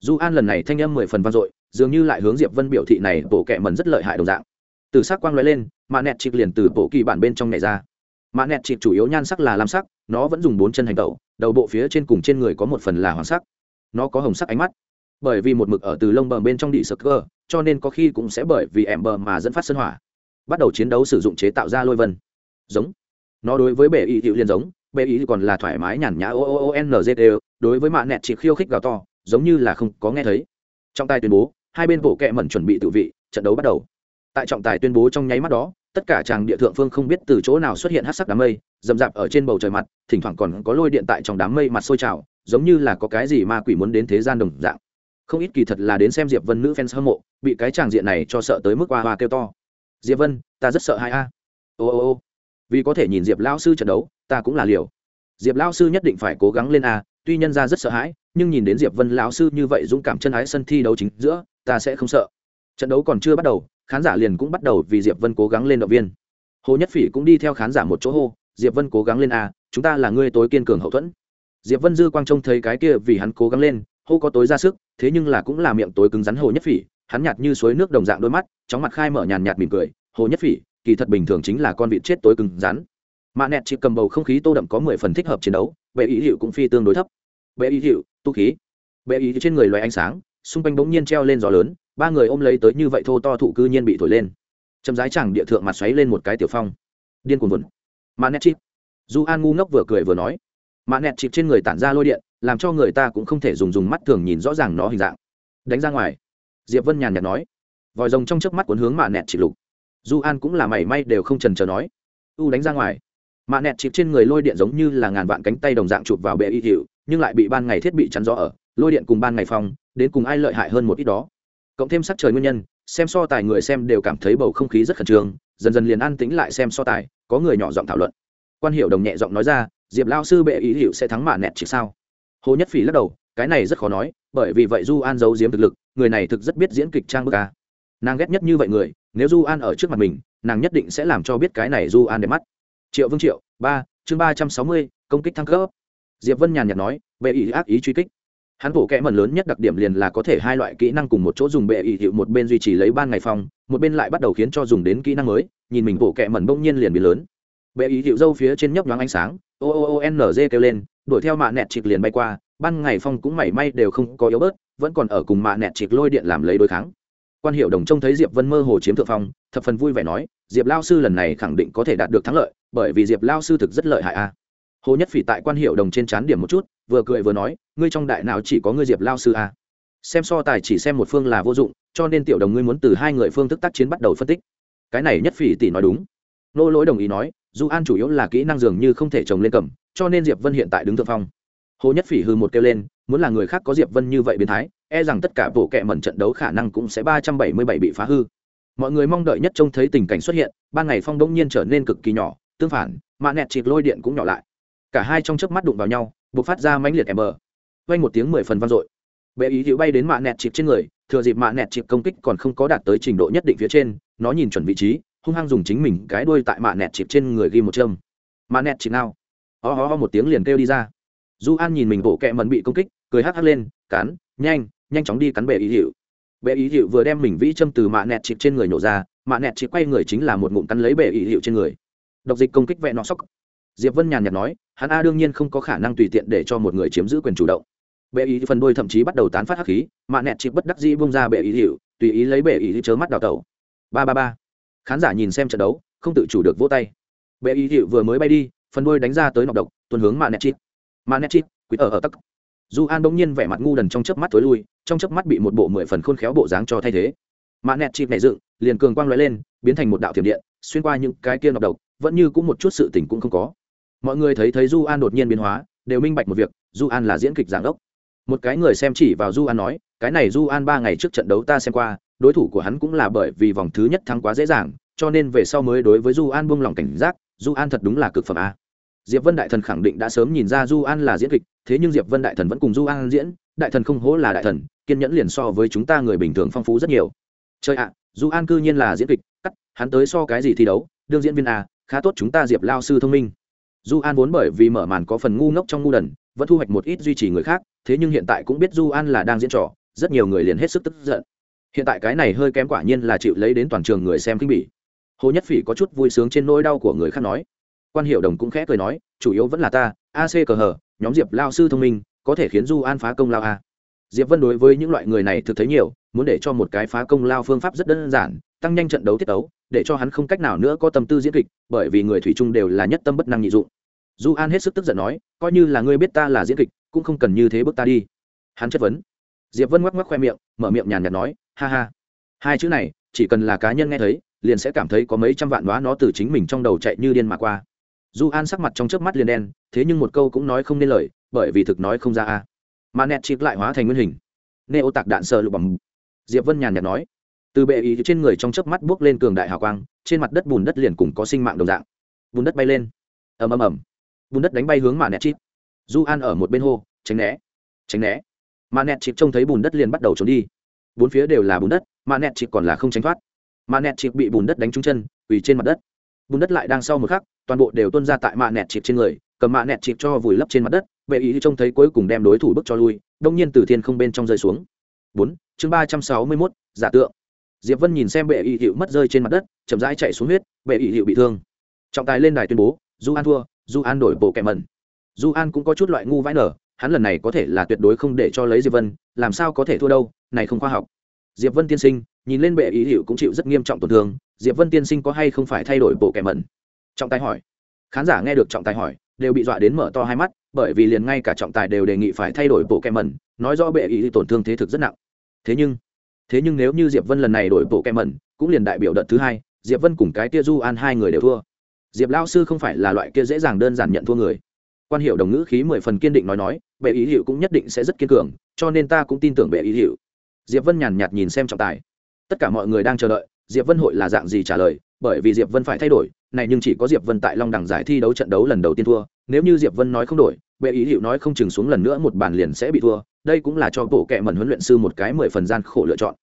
du an lần này thanh âm mười phần vang dội, dường như lại hướng diệp vân biểu thị này bộ kẹ mẩn rất lợi hại đồng dạng từ sắc quang lóe lên, mạ nẹt chịp liền từ bộ kỳ bản bên trong này ra. Mạ nẹt chịp chủ yếu nhan sắc là lam sắc, nó vẫn dùng bốn chân hành tẩu, đầu bộ phía trên cùng trên người có một phần là hoàng sắc. Nó có hồng sắc ánh mắt. Bởi vì một mực ở từ lông bờ bên trong đĩ sơ cơ, cho nên có khi cũng sẽ bởi vì ẻm bờ mà dẫn phát sân hỏa. Bắt đầu chiến đấu sử dụng chế tạo ra lôi vân. Giống. Nó đối với bệ y hữu liên giống bệ y còn là thoải mái nhàn nhã o o o n z e đối với mạ nẹt chỉ khiêu khích gào to, giống như là không có nghe thấy. Trong tay tuyên bố, hai bên bộ kệ mẩn chuẩn bị tự vị, trận đấu bắt đầu tại trọng tài tuyên bố trong nháy mắt đó, tất cả chàng địa thượng phương không biết từ chỗ nào xuất hiện hát sắc đám mây, rậm rạp ở trên bầu trời mặt, thỉnh thoảng còn có lôi điện tại trong đám mây mặt sôi trào, giống như là có cái gì ma quỷ muốn đến thế gian đồng dạng. Không ít kỳ thật là đến xem diệp vân nữ fans hâm mộ, bị cái tràng diện này cho sợ tới mức hoa hoa kêu to. Diệp vân, ta rất sợ hai a. Ô ô ô. Vì có thể nhìn diệp lao sư trận đấu, ta cũng là liều. Diệp lao sư nhất định phải cố gắng lên a, tuy nhân ra rất sợ hãi, nhưng nhìn đến diệp vân lão sư như vậy dũng cảm chân ái sân thi đấu chính giữa, ta sẽ không sợ. Trận đấu còn chưa bắt đầu khán giả liền cũng bắt đầu vì diệp vân cố gắng lên động viên. Hồ nhất phỉ cũng đi theo khán giả một chỗ hô, diệp vân cố gắng lên a chúng ta là người tối kiên cường hậu thuẫn. Diệp vân dư quang trông thấy cái kia vì hắn cố gắng lên, hô có tối ra sức, thế nhưng là cũng là miệng tối cứng rắn hồ nhất phỉ, hắn nhạt như suối nước đồng dạng đôi mắt chóng mặt khai mở nhàn nhạt mỉm cười, hồ nhất phỉ, kỳ thật bình thường chính là con vịt chết tối cứng rắn. Mạ nẹt chỉ cầm bầu không khí tô đậm có mười phần thích hợp chiến đấu, bệ ý hiệu cũng phi tương đối thấp. Bệ ý hiệu, tu khí. Bệ ý trên người loài ánh sáng, xung quanh bỗng nhiên treo lên gió lớn ba người ôm lấy tới như vậy thô to thụ cư nhiên bị thổi lên. Chậm rãi chẳng địa thượng mặt xoáy lên một cái tiểu phong. Điên cuồng vùn mà nẹt chip. Du an ngu ngốc vừa cười vừa nói. Mà nẹt chip trên người tản ra lôi điện, làm cho người ta cũng không thể dùng dùng mắt thường nhìn rõ ràng nó hình dạng. Đánh ra ngoài. Diệp vân nhàn nhạt nói. Vòi rồng trong trước mắt cuốn hướng mạ nẹt chip lục. Du an cũng là mảy may đều không trần chờ nói. U đánh ra ngoài. Mạ nẹt chip trên người lôi điện giống như là ngàn vạn cánh tay đồng dạng chụp vào bệ y hiệu, nhưng lại bị ban ngày thiết bị chắn gió ở. Lôi điện cùng ban ngày phong, đến cùng ai lợi hại hơn một ít đó? Cộng thêm sắc trời nguyên nhân, xem so tài người xem đều cảm thấy bầu không khí rất khẩn trương, dần dần liền an tĩnh lại xem so tài, có người nhỏ giọng thảo luận. Quan hiệu đồng nhẹ giọng nói ra, diệp lao sư bệ ý hiệu sẽ thắng mạ nẹt chỉ sao? Hồ nhất phỉ lắc đầu, cái này rất khó nói, bởi vì vậy du an giấu giếm thực lực, người này thực rất biết diễn kịch trang bức ca nàng ghét nhất như vậy người, nếu du an ở trước mặt mình, nàng nhất định sẽ làm cho biết cái này du an đẹp mắt. Triệu vương triệu, ba, chương ba trăm sáu mươi, công kích thăng cấp. Diệp vân nhàn nhạt nói, bệ ý ác ý truy kích hắn bộ kẽ mẩn lớn nhất đặc điểm liền là có thể hai loại kỹ năng cùng một chỗ dùng bệ ý hiệu một bên duy trì lấy ban ngày phong một bên lại bắt đầu khiến cho dùng đến kỹ năng mới, nhìn mình bộ kẽ mẩn bỗng nhiên liền bị lớn. Bệ ý hiệu dâu phía trên nhấp nhoáng ánh sáng ô ô ô n g kêu lên, đuổi theo mạ nẹt chịt liền bay qua, ban ngày phong cũng mảy may đều không có yếu bớt, vẫn còn ở cùng mạ nẹt chịt lôi điện làm lấy đối kháng. Quan hiệu đồng trông thấy diệp vân mơ hồ chiếm thượng phong, thập phần vui vẻ nói, diệp lao sư lần này khẳng định có thể đạt được thắng lợi, bởi vì diệp lao sư thực rất lợi hại a hồ nhất phỉ tại quan hiệu đồng trên chán điểm một chút, vừa cười vừa nói, ngươi trong đại nào chỉ có ngươi diệp lao sư à? xem so tài chỉ xem một phương là vô dụng, cho nên tiểu đồng ngươi muốn từ hai người phương thức tác chiến bắt đầu phân tích. Cái này nhất phỉ tỷ nói đúng. Nô lỗi đồng ý nói, dù an chủ yếu là kỹ năng dường như không thể trồng lên cầm, cho nên diệp vân hiện tại đứng thượng phong. Hồ nhất phỉ hư một kêu lên, muốn là người khác có diệp vân như vậy biến thái e rằng tất cả bộ kệ mẩn trận đấu khả năng cũng sẽ ba trăm bảy mươi bảy bị phá hư. Mọi người mong đợi nhất trông thấy tình cảnh xuất hiện, ban ngày phong đông nhiên trở nên cực kỳ nhỏ, tương phản mạ nẹt chịt lôi điện cũng nhỏ lại cả hai trong chớp mắt đụng vào nhau buộc phát ra mãnh liệt em bờ vang một tiếng mười phần vang dội. Bệ ý hữu bay đến mạ nẹt chịp trên người, thừa dịp mạ nẹt chịp công kích còn không có đạt tới trình độ nhất định phía trên, nó nhìn chuẩn vị trí, hung hăng dùng chính mình cái đuôi tại mạ nẹt chịp trên người ghi một châm. Mạ nẹt chịp nào? Ho ho ho một tiếng liền kêu đi ra. Du an nhìn mình bộ kẹ mần bị công kích, cười hắc hắc lên cắn nhanh nhanh chóng đi cắn bệ ý hữu bệ ý hữu vừa đem mình vĩ châm từ mạ nẹt chịp trên người nổ ra, mạ nẹt chịp quay người chính là một ngụm cắn lấy bệ ý hữu trên người. Độc dịch công kích vẹn nọ sóc diệp vân nhàn nhạt nói hắn a đương nhiên không có khả năng tùy tiện để cho một người chiếm giữ quyền chủ động. Bệ ý phần đôi thậm chí bắt đầu tán phát hắc khí, mà nẹt chịp bất đắc dĩ bung ra bệ ý hiệu, tùy ý lấy bệ ý chớ mắt đào tẩu. Ba ba ba. Khán giả nhìn xem trận đấu, không tự chủ được vỗ tay. Bệ ý hiệu vừa mới bay đi, phần đôi đánh ra tới nọc độc, tuần hướng mà nẹt chịp mà nẹt chịp quý ở ở tắc. Du an bỗng nhiên vẻ mặt ngu đần trong chớp mắt tối lui, trong chớp mắt bị một bộ mười phần khôn khéo bộ dáng cho thay thế. Mà nẹt chịp nảy dựng, liền cường quang lóe lên, biến thành một đạo thiểm điện, xuyên qua những cái kia nọc độc, vẫn như cũng một chút sự tỉnh cũng không có mọi người thấy thấy du an đột nhiên biến hóa, đều minh bạch một việc du an là diễn kịch giảng đốc. Một cái người xem chỉ vào du an nói, cái này du an ba ngày trước trận đấu ta xem qua, đối thủ của hắn cũng là bởi vì vòng thứ nhất thắng quá dễ dàng, cho nên về sau mới đối với du an buông lỏng cảnh giác du an thật đúng là cực phẩm a. Diệp vân đại thần khẳng định đã sớm nhìn ra du an là diễn kịch, thế nhưng diệp vân đại thần vẫn cùng du an diễn, đại thần không hố là đại thần, kiên nhẫn liền so với chúng ta người bình thường phong phú rất nhiều. Chơi ạ du an cư nhiên là diễn kịch, cắt, hắn tới so cái gì thi đấu, đương diễn viên a, khá tốt chúng ta diệp lao sư thông minh du an vốn bởi vì mở màn có phần ngu ngốc trong ngu đần, vẫn thu hoạch một ít duy trì người khác, thế nhưng hiện tại cũng biết du an là đang diễn trò, rất nhiều người liền hết sức tức giận. Hiện tại cái này hơi kém quả nhiên là chịu lấy đến toàn trường người xem kinh bỉ. Hồ nhất phỉ có chút vui sướng trên nỗi đau của người khác nói. Quan hiệu đồng cũng khẽ cười nói, chủ yếu vẫn là ta ac cờ hờ nhóm diệp lao sư thông minh, có thể khiến du an phá công lao a. Diệp vân đối với những loại người này thực thấy nhiều, muốn để cho một cái phá công lao phương pháp rất đơn giản tăng nhanh trận đấu tiết đấu để cho hắn không cách nào nữa có tâm tư diễn kịch, bởi vì người thủy chung đều là nhất tâm bất năng nhị dụng. Du an hết sức tức giận nói, coi như là ngươi biết ta là diễn kịch, cũng không cần như thế bước ta đi. Hắn chất vấn. Diệp vân ngoắc ngoắc khoe miệng, mở miệng nhàn nhạt nói, ha ha. Hai chữ này, chỉ cần là cá nhân nghe thấy, liền sẽ cảm thấy có mấy trăm vạn đoá nó từ chính mình trong đầu chạy như điên mà qua. Du an sắc mặt trong chớp mắt liền đen, thế nhưng một câu cũng nói không nên lời, bởi vì thực nói không ra a. Mà nẹt chịp lại hóa thành nguyên hình. Neo tạc đạn sờ lục bằng diệp vân nhàn nhạt nói từ bệ ý trên người trong chớp mắt buốc lên cường đại hào quang, trên mặt đất bùn đất liền cùng có sinh mạng đồng dạng. Bùn đất bay lên. Ầm ầm ầm. Bùn đất đánh bay hướng mà nẹt chip. Du an ở một bên hô, tránh né. Tránh né. Mà nẹt chip trông thấy bùn đất liền bắt đầu trốn đi. Bốn phía đều là bùn đất mà nẹt chip còn là không tránh thoát. Mà nẹt chip bị bùn đất đánh trúng chân, quỳ trên mặt đất. Bùn đất lại đang sau một khắc, toàn bộ đều tuôn ra tại mạ nẹt chịp trên người, cầm mạ nẹt chịp cho vùi lấp trên mặt đất, bệ ý trông thấy cuối cùng đem đối thủ bước cho lui, đông nhiên từ thiên không bên trong rơi xuống. Bốn, chương ba trăm sáu mươi mốt, giả tượng diệp vân nhìn xem bệ y hiệu mất rơi trên mặt đất, chậm rãi chạy xuống huyết, bệ y hiệu bị thương. Trọng tài lên đài tuyên bố du an thua du an đổi bộ kẹ mẩn. Du an cũng có chút loại ngu vãi nở, hắn lần này có thể là tuyệt đối không để cho lấy diệp vân, làm sao có thể thua đâu, này không khoa học. Diệp vân tiên sinh, nhìn lên bệ ý hiệu cũng chịu rất nghiêm trọng tổn thương, diệp vân tiên sinh có hay không phải thay đổi bộ kẻ mẩn? Trọng tài hỏi. Khán giả nghe được trọng tài hỏi, đều bị dọa đến mở to hai mắt, bởi vì liền ngay cả trọng tài đều đề nghị phải thay đổi bộ kẻ mẩn, nói rõ bệ ý tổn thương thế thực rất nặng. Thế nhưng thế nhưng nếu như diệp vân lần này đổi bộ kem mẩn, cũng liền đại biểu đợt thứ hai, diệp vân cùng cái kia du an hai người đều thua. Diệp lao sư không phải là loại kia dễ dàng đơn giản nhận thua người. Quan hiệu đồng ngữ khí mười phần kiên định nói nói, bệ ý hiệu cũng nhất định sẽ rất kiên cường, cho nên ta cũng tin tưởng bệ ý hiệu diệp vân nhàn nhạt nhìn xem trọng tài. Tất cả mọi người đang chờ đợi, diệp vân hội là dạng gì trả lời, bởi vì diệp vân phải thay đổi, này nhưng chỉ có diệp vân tại long đẳng giải thi đấu trận đấu lần đầu tiên thua, nếu như diệp vân nói không đổi, bệ ý hiệu nói không chừng xuống lần nữa một bàn liền sẽ bị thua đây cũng là cho bộ kệ mẩn huấn luyện sư một cái mười phần gian khổ lựa chọn.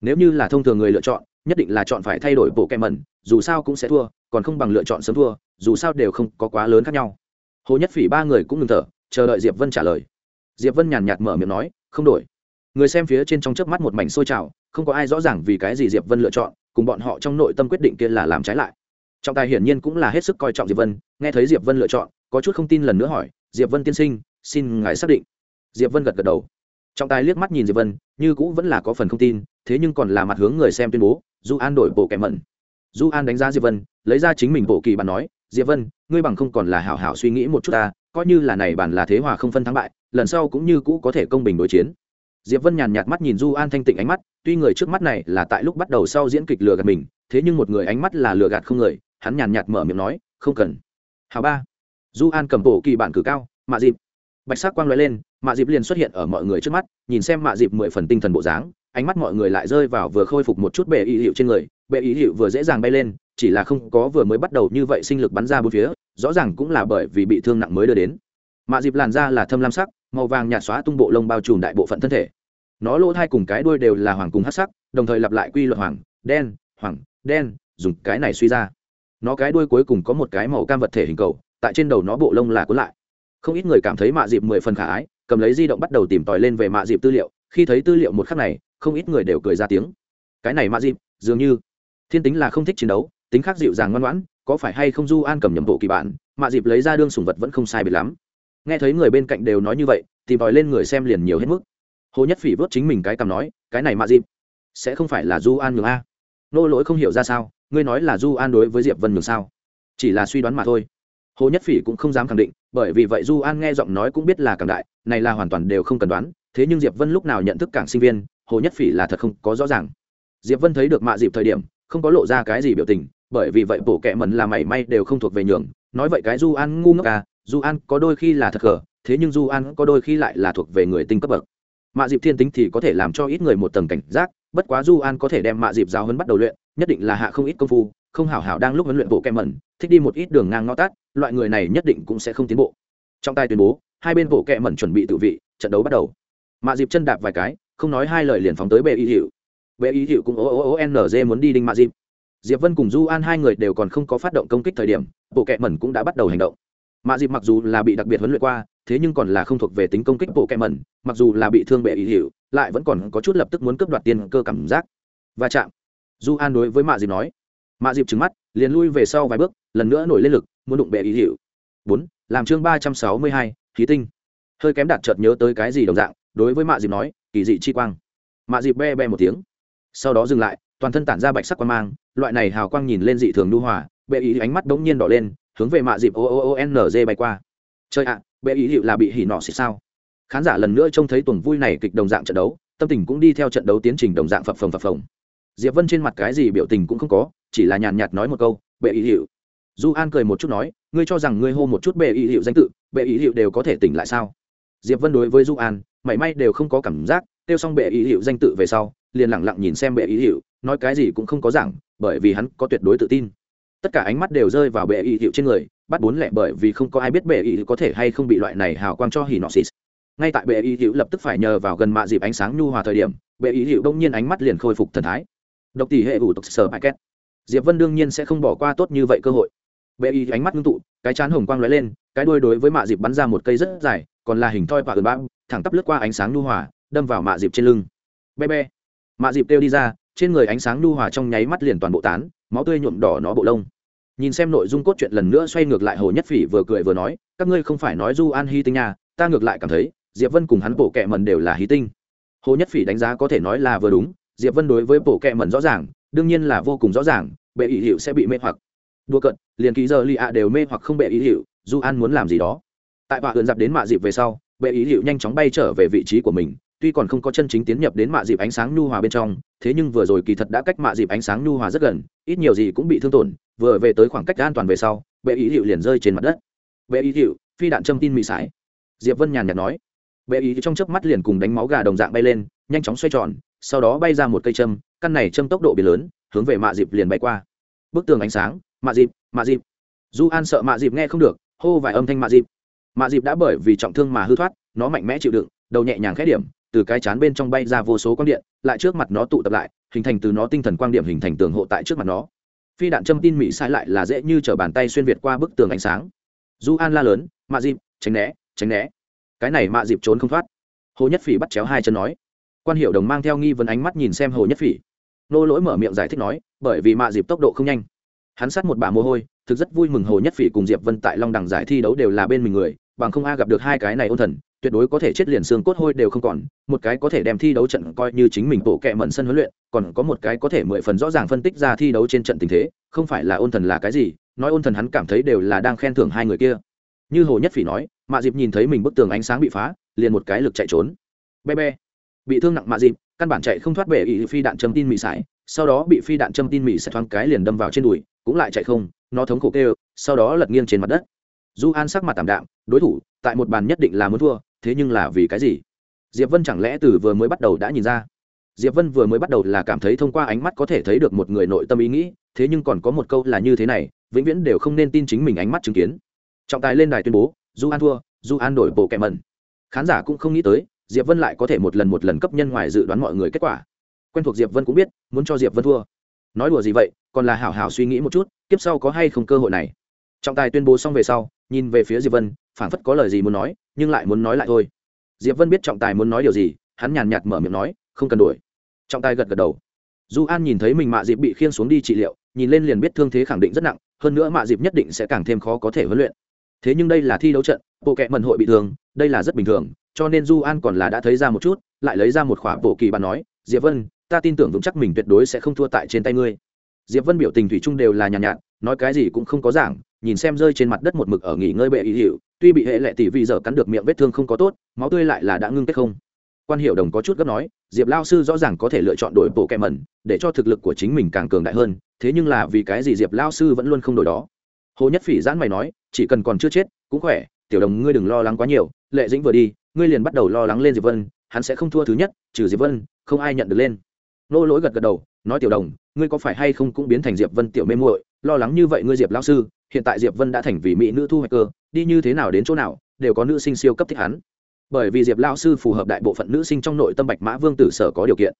Nếu như là thông thường người lựa chọn, nhất định là chọn phải thay đổi bộ kệ mẩn, dù sao cũng sẽ thua, còn không bằng lựa chọn sớm thua, dù sao đều không có quá lớn khác nhau. Hồ nhất phỉ ba người cũng ngừng thở, chờ đợi diệp vân trả lời. Diệp vân nhàn nhạt mở miệng nói, không đổi. Người xem phía trên trong chớp mắt một mảnh sôi trào, không có ai rõ ràng vì cái gì diệp vân lựa chọn, cùng bọn họ trong nội tâm quyết định kia là làm trái lại. Trọng tài hiển nhiên cũng là hết sức coi trọng diệp vân, nghe thấy diệp vân lựa chọn, có chút không tin lần nữa hỏi, diệp vân tiên sinh, xin ngài xác định diệp vân gật gật đầu. Trọng tài liếc mắt nhìn diệp vân, như cũ vẫn là có phần không tin, thế nhưng còn là mặt hướng người xem tuyên bố du an đổi bộ kẻ mẩn du an đánh giá diệp vân, lấy ra chính mình bộ kỳ bản nói, diệp vân, ngươi bằng không còn là hảo hảo suy nghĩ một chút ta, coi như là này bản là thế hòa không phân thắng bại, lần sau cũng như cũ có thể công bình đối chiến. Diệp vân nhàn nhạt mắt nhìn du an thanh tịnh ánh mắt, tuy người trước mắt này là tại lúc bắt đầu sau diễn kịch lừa gạt mình, thế nhưng một người ánh mắt là lừa gạt không người, hắn nhàn nhạt mở miệng nói, không cần. Hào ba. Du an cầm bộ kỳ bản cử cao, mạ dịp bạch sắc quang lóe lên, mạ dịp liền xuất hiện ở mọi người trước mắt, nhìn xem mạ dịp mười phần tinh thần bộ dáng, ánh mắt mọi người lại rơi vào vừa khôi phục một chút bệ ý hiệu trên người, bệ ý hiệu vừa dễ dàng bay lên, chỉ là không có vừa mới bắt đầu như vậy sinh lực bắn ra bốn phía, rõ ràng cũng là bởi vì bị thương nặng mới đưa đến. Mạ dịp làn da là thâm lam sắc, màu vàng nhạt xóa tung bộ lông bao trùm đại bộ phận thân thể. Nó lỗ thai cùng cái đuôi đều là hoàng cùng hát sắc, đồng thời lặp lại quy luật hoàng, đen hoàng, đen, dùng cái này suy ra. Nó cái đuôi cuối cùng có một cái màu cam vật thể hình cầu, tại trên đầu nó bộ lông là cuốn lại không ít người cảm thấy mạ dịp mười phần khả ái, cầm lấy di động bắt đầu tìm tòi lên về mạ dịp tư liệu. Khi thấy tư liệu một khắc này, không ít người đều cười ra tiếng. Cái này mạ dịp, dường như thiên tính là không thích chiến đấu, tính khác dịu dàng ngoan ngoãn, có phải hay không du an cầm nhầm bộ kỳ bản, mạ dịp lấy ra đương sùng vật vẫn không sai biệt lắm. Nghe thấy người bên cạnh đều nói như vậy tìm tòi lên người xem liền nhiều hết mức. Hồ nhất phỉ vớt chính mình cái cầm nói, cái này mạ dịp sẽ không phải là du an nhường a? Nô lỗi không hiểu ra sao, ngươi nói là du an đối với diệp vân nhường sao? Chỉ là suy đoán mà thôi. Hồ nhất phỉ cũng không dám khẳng định bởi vì vậy du an nghe giọng nói cũng biết là càng đại, này là hoàn toàn đều không cần đoán, thế nhưng diệp vân lúc nào nhận thức cảng sinh viên, hồ nhất phỉ là thật không có rõ ràng. Diệp vân thấy được mạ dịp thời điểm, không có lộ ra cái gì biểu tình, bởi vì vậy bổ kẹ mẩn là mảy may đều không thuộc về nhường, nói vậy cái du an ngu ngốc à du an có đôi khi là thật cờ thế nhưng du an có đôi khi lại là thuộc về người tinh cấp bậc. Mạ dịp thiên tính thì có thể làm cho ít người một tầng cảnh giác, bất quá du an có thể đem mạ dịp giáo hơn bắt đầu luyện, nhất định là hạ không ít công phu không hảo hảo đang lúc huấn luyện bộ kem mẩn, thích đi một ít đường ngang ngõ tát loại người này nhất định cũng sẽ không tiến bộ. Trong tay tuyên bố, hai bên bộ kẹ mẩn chuẩn bị tự vị, trận đấu bắt đầu. Mạ dịp chân đạp vài cái, không nói hai lời liền phóng tới bệ y hiệu. Bệ y hiệu cũng ố ố ố nz muốn đi đinh mạ dịp diệp vân cùng du an hai người đều còn không có phát động công kích thời điểm, bộ kẹ mẩn cũng đã bắt đầu hành động. Mạ dịp mặc dù là bị đặc biệt huấn luyện qua, thế nhưng còn là không thuộc về tính công kích bộ kẹ mẩn, mặc dù là bị thương bệ y hiệu, lại vẫn còn có chút lập tức muốn cướp đoạt tiền cơ cảm giác. Và chạm. Du an đối với mạ dịp nói mạ dịp trứng mắt, liền lui về sau vài bước, lần nữa nổi lên lực, muốn đụng bệ ý hiệu bốn, làm chương ba trăm sáu mươi hai, khí tinh. Hơi kém đạt chợt nhớ tới cái gì đồng dạng, đối với mạ dịp nói, kỳ dị chi quang. Mạ dịp be be một tiếng. Sau đó dừng lại, toàn thân tản ra bạch sắc quang mang, loại này hào quang nhìn lên dị thường nu hòa, bệ ý ánh mắt đ ố n g nhiên đỏ lên, hướng về mạ dịp o o o n g bay qua. Chơi ạ, bệ ý hiệu là bị hỉ nọ xịt sao? Khán giả lần nữa trông thấy tuần vui này kịch đồng dạng trận đấu, tâm tình cũng đi theo trận đấu tiến trình đồng dạng phập phồng phập phồng diệp vân trên mặt cái gì biểu tình cũng không có, chỉ là nhàn nhạt nói một câu, bệ ý hiệu. Du an cười một chút nói, ngươi cho rằng ngươi hô một chút bệ ý hiệu danh tự, bệ ý hiệu đều có thể tỉnh lại sao? Diệp vân đối với du an, mảy may đều không có cảm giác, kêu xong bệ ý hiệu danh tự về sau, liền lẳng lặng nhìn xem bệ ý hiệu, nói cái gì cũng không có giảng, bởi vì hắn có tuyệt đối tự tin. Tất cả ánh mắt đều rơi vào bệ ý hiệu trên người, bắt bốn lẻ bởi vì không có ai biết bệ ý có thể hay không bị loại này hào quang cho hỉ nọ xịt ngay tại bệ ý hiệu lập tức phải nhờ vào gần mạ dịp ánh sáng nhu hòa thời điểm, bệ ý hiệu đông nhiên ánh mắt liền khôi phục thần thái độc tỷ hệ ủ tộc sở bài két diệp vân đương nhiên sẽ không bỏ qua tốt như vậy cơ hội. Bệ y ánh mắt ngưng tụ, cái chán hồng quang lóe lên, cái đuôi đối với mạ dịp bắn ra một cây rất dài, còn là hình thoi và ừn bão thẳng tắp lướt qua ánh sáng nhu hòa, đâm vào mạ dịp trên lưng. Be be mạ dịp kêu đi ra, trên người ánh sáng nhu hòa trong nháy mắt liền toàn bộ tán, máu tươi nhuộm đỏ nó bộ lông. Nhìn xem nội dung cốt truyện lần nữa xoay ngược lại hồ nhất phỉ vừa cười vừa nói, các ngươi không phải nói du an hy tinh nha, ta ngược lại cảm thấy, diệp vân cùng hắn bộ kệ mần đều là hí tinh. Hồ nhất phỉ đánh giá có thể nói là vừa đúng diệp vân đối với bộ kệ mẩn rõ ràng, đương nhiên là vô cùng rõ ràng, bệ ý hiệu sẽ bị mê hoặc. Đua cận liền ký giờ lì ạ đều mê hoặc không bệ ý hiệu du an muốn làm gì đó. Tại bạ ươn dạp đến mạ dịp về sau, bệ ý hiệu nhanh chóng bay trở về vị trí của mình, tuy còn không có chân chính tiến nhập đến mạ dịp ánh sáng nhu hòa bên trong, thế nhưng vừa rồi kỳ thật đã cách mạ dịp ánh sáng nhu hòa rất gần, ít nhiều gì cũng bị thương tổn, vừa về tới khoảng cách an toàn về sau, bệ ý hiệu liền rơi trên mặt đất. Bệ ý hiệu, phi đạn châm tin mị sải. Diệp vân nhàn nhạt nói. Bệ ý trong chớp mắt liền cùng đánh máu gà đồng dạng bay lên, nhanh chóng xoay tròn sau đó bay ra một cây châm, căn này châm tốc độ bị lớn, hướng về mạ dịp liền bay qua. Bức tường ánh sáng, mạ dịp mạ dịp. Du an sợ mạ dịp nghe không được, hô vài âm thanh mạ dịp. Mạ dịp đã bởi vì trọng thương mà hư thoát, nó mạnh mẽ chịu đựng, đầu nhẹ nhàng khẽ điểm, từ cái chán bên trong bay ra vô số quang điện, lại trước mặt nó tụ tập lại, hình thành từ nó tinh thần quang điểm hình thành tường hộ tại trước mặt nó. Phi đạn châm tin mỹ sai lại là dễ như t bàn tay xuyên việt qua bức tường ánh sáng. Du an la lớn, mạ dịp, tránh né tránh né. Cái này mạ dịp trốn không thoát. Hồ nhất phỉ bắt chéo hai chân nói quan hiệu đồng mang theo nghi vấn ánh mắt nhìn xem hồ nhất phỉ. Nô lỗi mở miệng giải thích nói, bởi vì mạ dịp tốc độ không nhanh. Hắn sát một bà mồ hôi, thực rất vui mừng hồ nhất phỉ cùng diệp vân tại long đẳng giải thi đấu đều là bên mình người, bằng không a gặp được hai cái này ôn thần, tuyệt đối có thể chết liền xương cốt hôi đều không còn, một cái có thể đem thi đấu trận coi như chính mình bộ kệ mận sân huấn luyện, còn có một cái có thể mười phần rõ ràng phân tích ra thi đấu trên trận tình thế, không phải là ôn thần là cái gì, nói ôn thần hắn cảm thấy đều là đang khen thưởng hai người kia. Như hồ nhất phỉ nói, mạ dịp nhìn thấy mình bức tường ánh sáng bị phá, liền một cái lực chạy trốn. Be be bị thương nặng mạ dịp, căn bản chạy không thoát bể ỵ phi đạn châm tin mị sải, sau đó bị phi đạn châm tin mị sải thoáng cái liền đâm vào trên đùi, cũng lại chạy không, nó thống khổ kêu, sau đó lật nghiêng trên mặt đất. Du an sắc mặt tảm đạm, đối thủ, tại một bàn nhất định là muốn thua, thế nhưng là vì cái gì? Diệp vân chẳng lẽ từ vừa mới bắt đầu đã nhìn ra? Diệp vân vừa mới bắt đầu là cảm thấy thông qua ánh mắt có thể thấy được một người nội tâm ý nghĩ, thế nhưng còn có một câu là như thế này, vĩnh viễn đều không nên tin chính mình ánh mắt chứng kiến. Trọng tài lên đài tuyên bố du an thua du an đổi bộ kẹ mẩn. Khán giả cũng không nghĩ tới diệp vân lại có thể một lần một lần cấp nhân ngoài dự đoán mọi người kết quả. Quen thuộc diệp vân cũng biết, muốn cho diệp vân thua. Nói đùa gì vậy, còn là hảo hảo suy nghĩ một chút tiếp sau có hay không cơ hội này. Trọng tài tuyên bố xong về sau, nhìn về phía diệp vân, phảng phất có lời gì muốn nói, nhưng lại muốn nói lại thôi. Diệp vân biết trọng tài muốn nói điều gì, hắn nhàn nhạt mở miệng nói, không cần đuổi trọng tài gật gật đầu. Du an nhìn thấy mình mạ dịp bị khiên xuống đi trị liệu, nhìn lên liền biết thương thế khẳng định rất nặng, hơn nữa mạ dịp nhất định sẽ càng thêm khó có thể huấn luyện. Thế nhưng đây là thi đấu trận, bộ kệ mần hội bị thương, đây là rất bình thường cho nên du an còn là đã thấy ra một chút lại lấy ra một khỏa bộ kỳ bàn nói diệp vân ta tin tưởng vững chắc mình tuyệt đối sẽ không thua tại trên tay ngươi. Diệp vân biểu tình thủy chung đều là nhàn nhạt, nhạt nói cái gì cũng không có giảng nhìn xem rơi trên mặt đất một mực ở nghỉ ngơi bệ ý hiệu tuy bị hệ lệ tỷ vì giờ cắn được miệng vết thương không có tốt máu tươi lại là đã ngưng kết không. Quan hiệu đồng có chút gấp nói diệp lao sư rõ ràng có thể lựa chọn đổi bộ kẹ mẩn để cho thực lực của chính mình càng cường đại hơn thế nhưng là vì cái gì diệp lao sư vẫn luôn không đổi đó? Hồ nhất phỉ giãn mày nói chỉ cần còn chưa chết cũng khỏe tiểu đồng ngươi đừng lo lắng quá nhiều, lệ dĩnh vừa đi, ngươi liền bắt đầu lo lắng lên diệp vân, hắn sẽ không thua thứ nhất, trừ diệp vân, không ai nhận được lên. Nô lỗi gật gật đầu, nói tiểu đồng, ngươi có phải hay không cũng biến thành diệp vân tiểu mê muội, lo lắng như vậy ngươi diệp lao sư, hiện tại diệp vân đã thành vì mỹ nữ thu hoạch cơ, đi như thế nào đến chỗ nào, đều có nữ sinh siêu cấp thích hắn. Bởi vì diệp lao sư phù hợp đại bộ phận nữ sinh trong nội tâm bạch mã vương tử sở có điều kiện.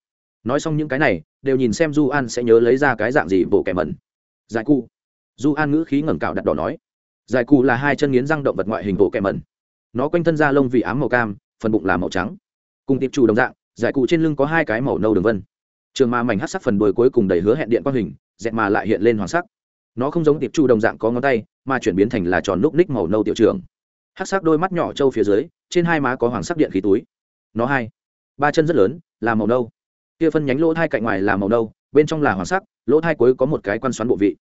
Nói xong những cái này, đều nhìn xem du an sẽ nhớ lấy ra cái dạng gì bộ kẻ mẩn. Giải cu. Du an ngữ khí ngẩng cạo đặt đỏ nói giải cụ là hai chân nghiến răng động vật ngoại hình bộ kẹ mẩn. Nó quanh thân da lông vì ám màu cam, phần bụng là màu trắng. Cùng tiệp chủ đồng dạng, giải cụ trên lưng có hai cái màu nâu đường vân. Trường ma mảnh hát sắc phần đuôi cuối cùng đầy hứa hẹn điện quang hình, dẹt mà lại hiện lên hoàng sắc. Nó không giống tiệp chủ đồng dạng có ngón tay, mà chuyển biến thành là tròn núc ních màu nâu tiểu trường. Hát sắc đôi mắt nhỏ trâu phía dưới, trên hai má có hoàng sắc điện khí túi. Nó hai, ba chân rất lớn, là màu nâu. Kia phân nhánh lỗ thai cạnh ngoài là màu nâu, bên trong là hoàng sắc, lỗ thai cuối có một cái quan xoắn bộ vị.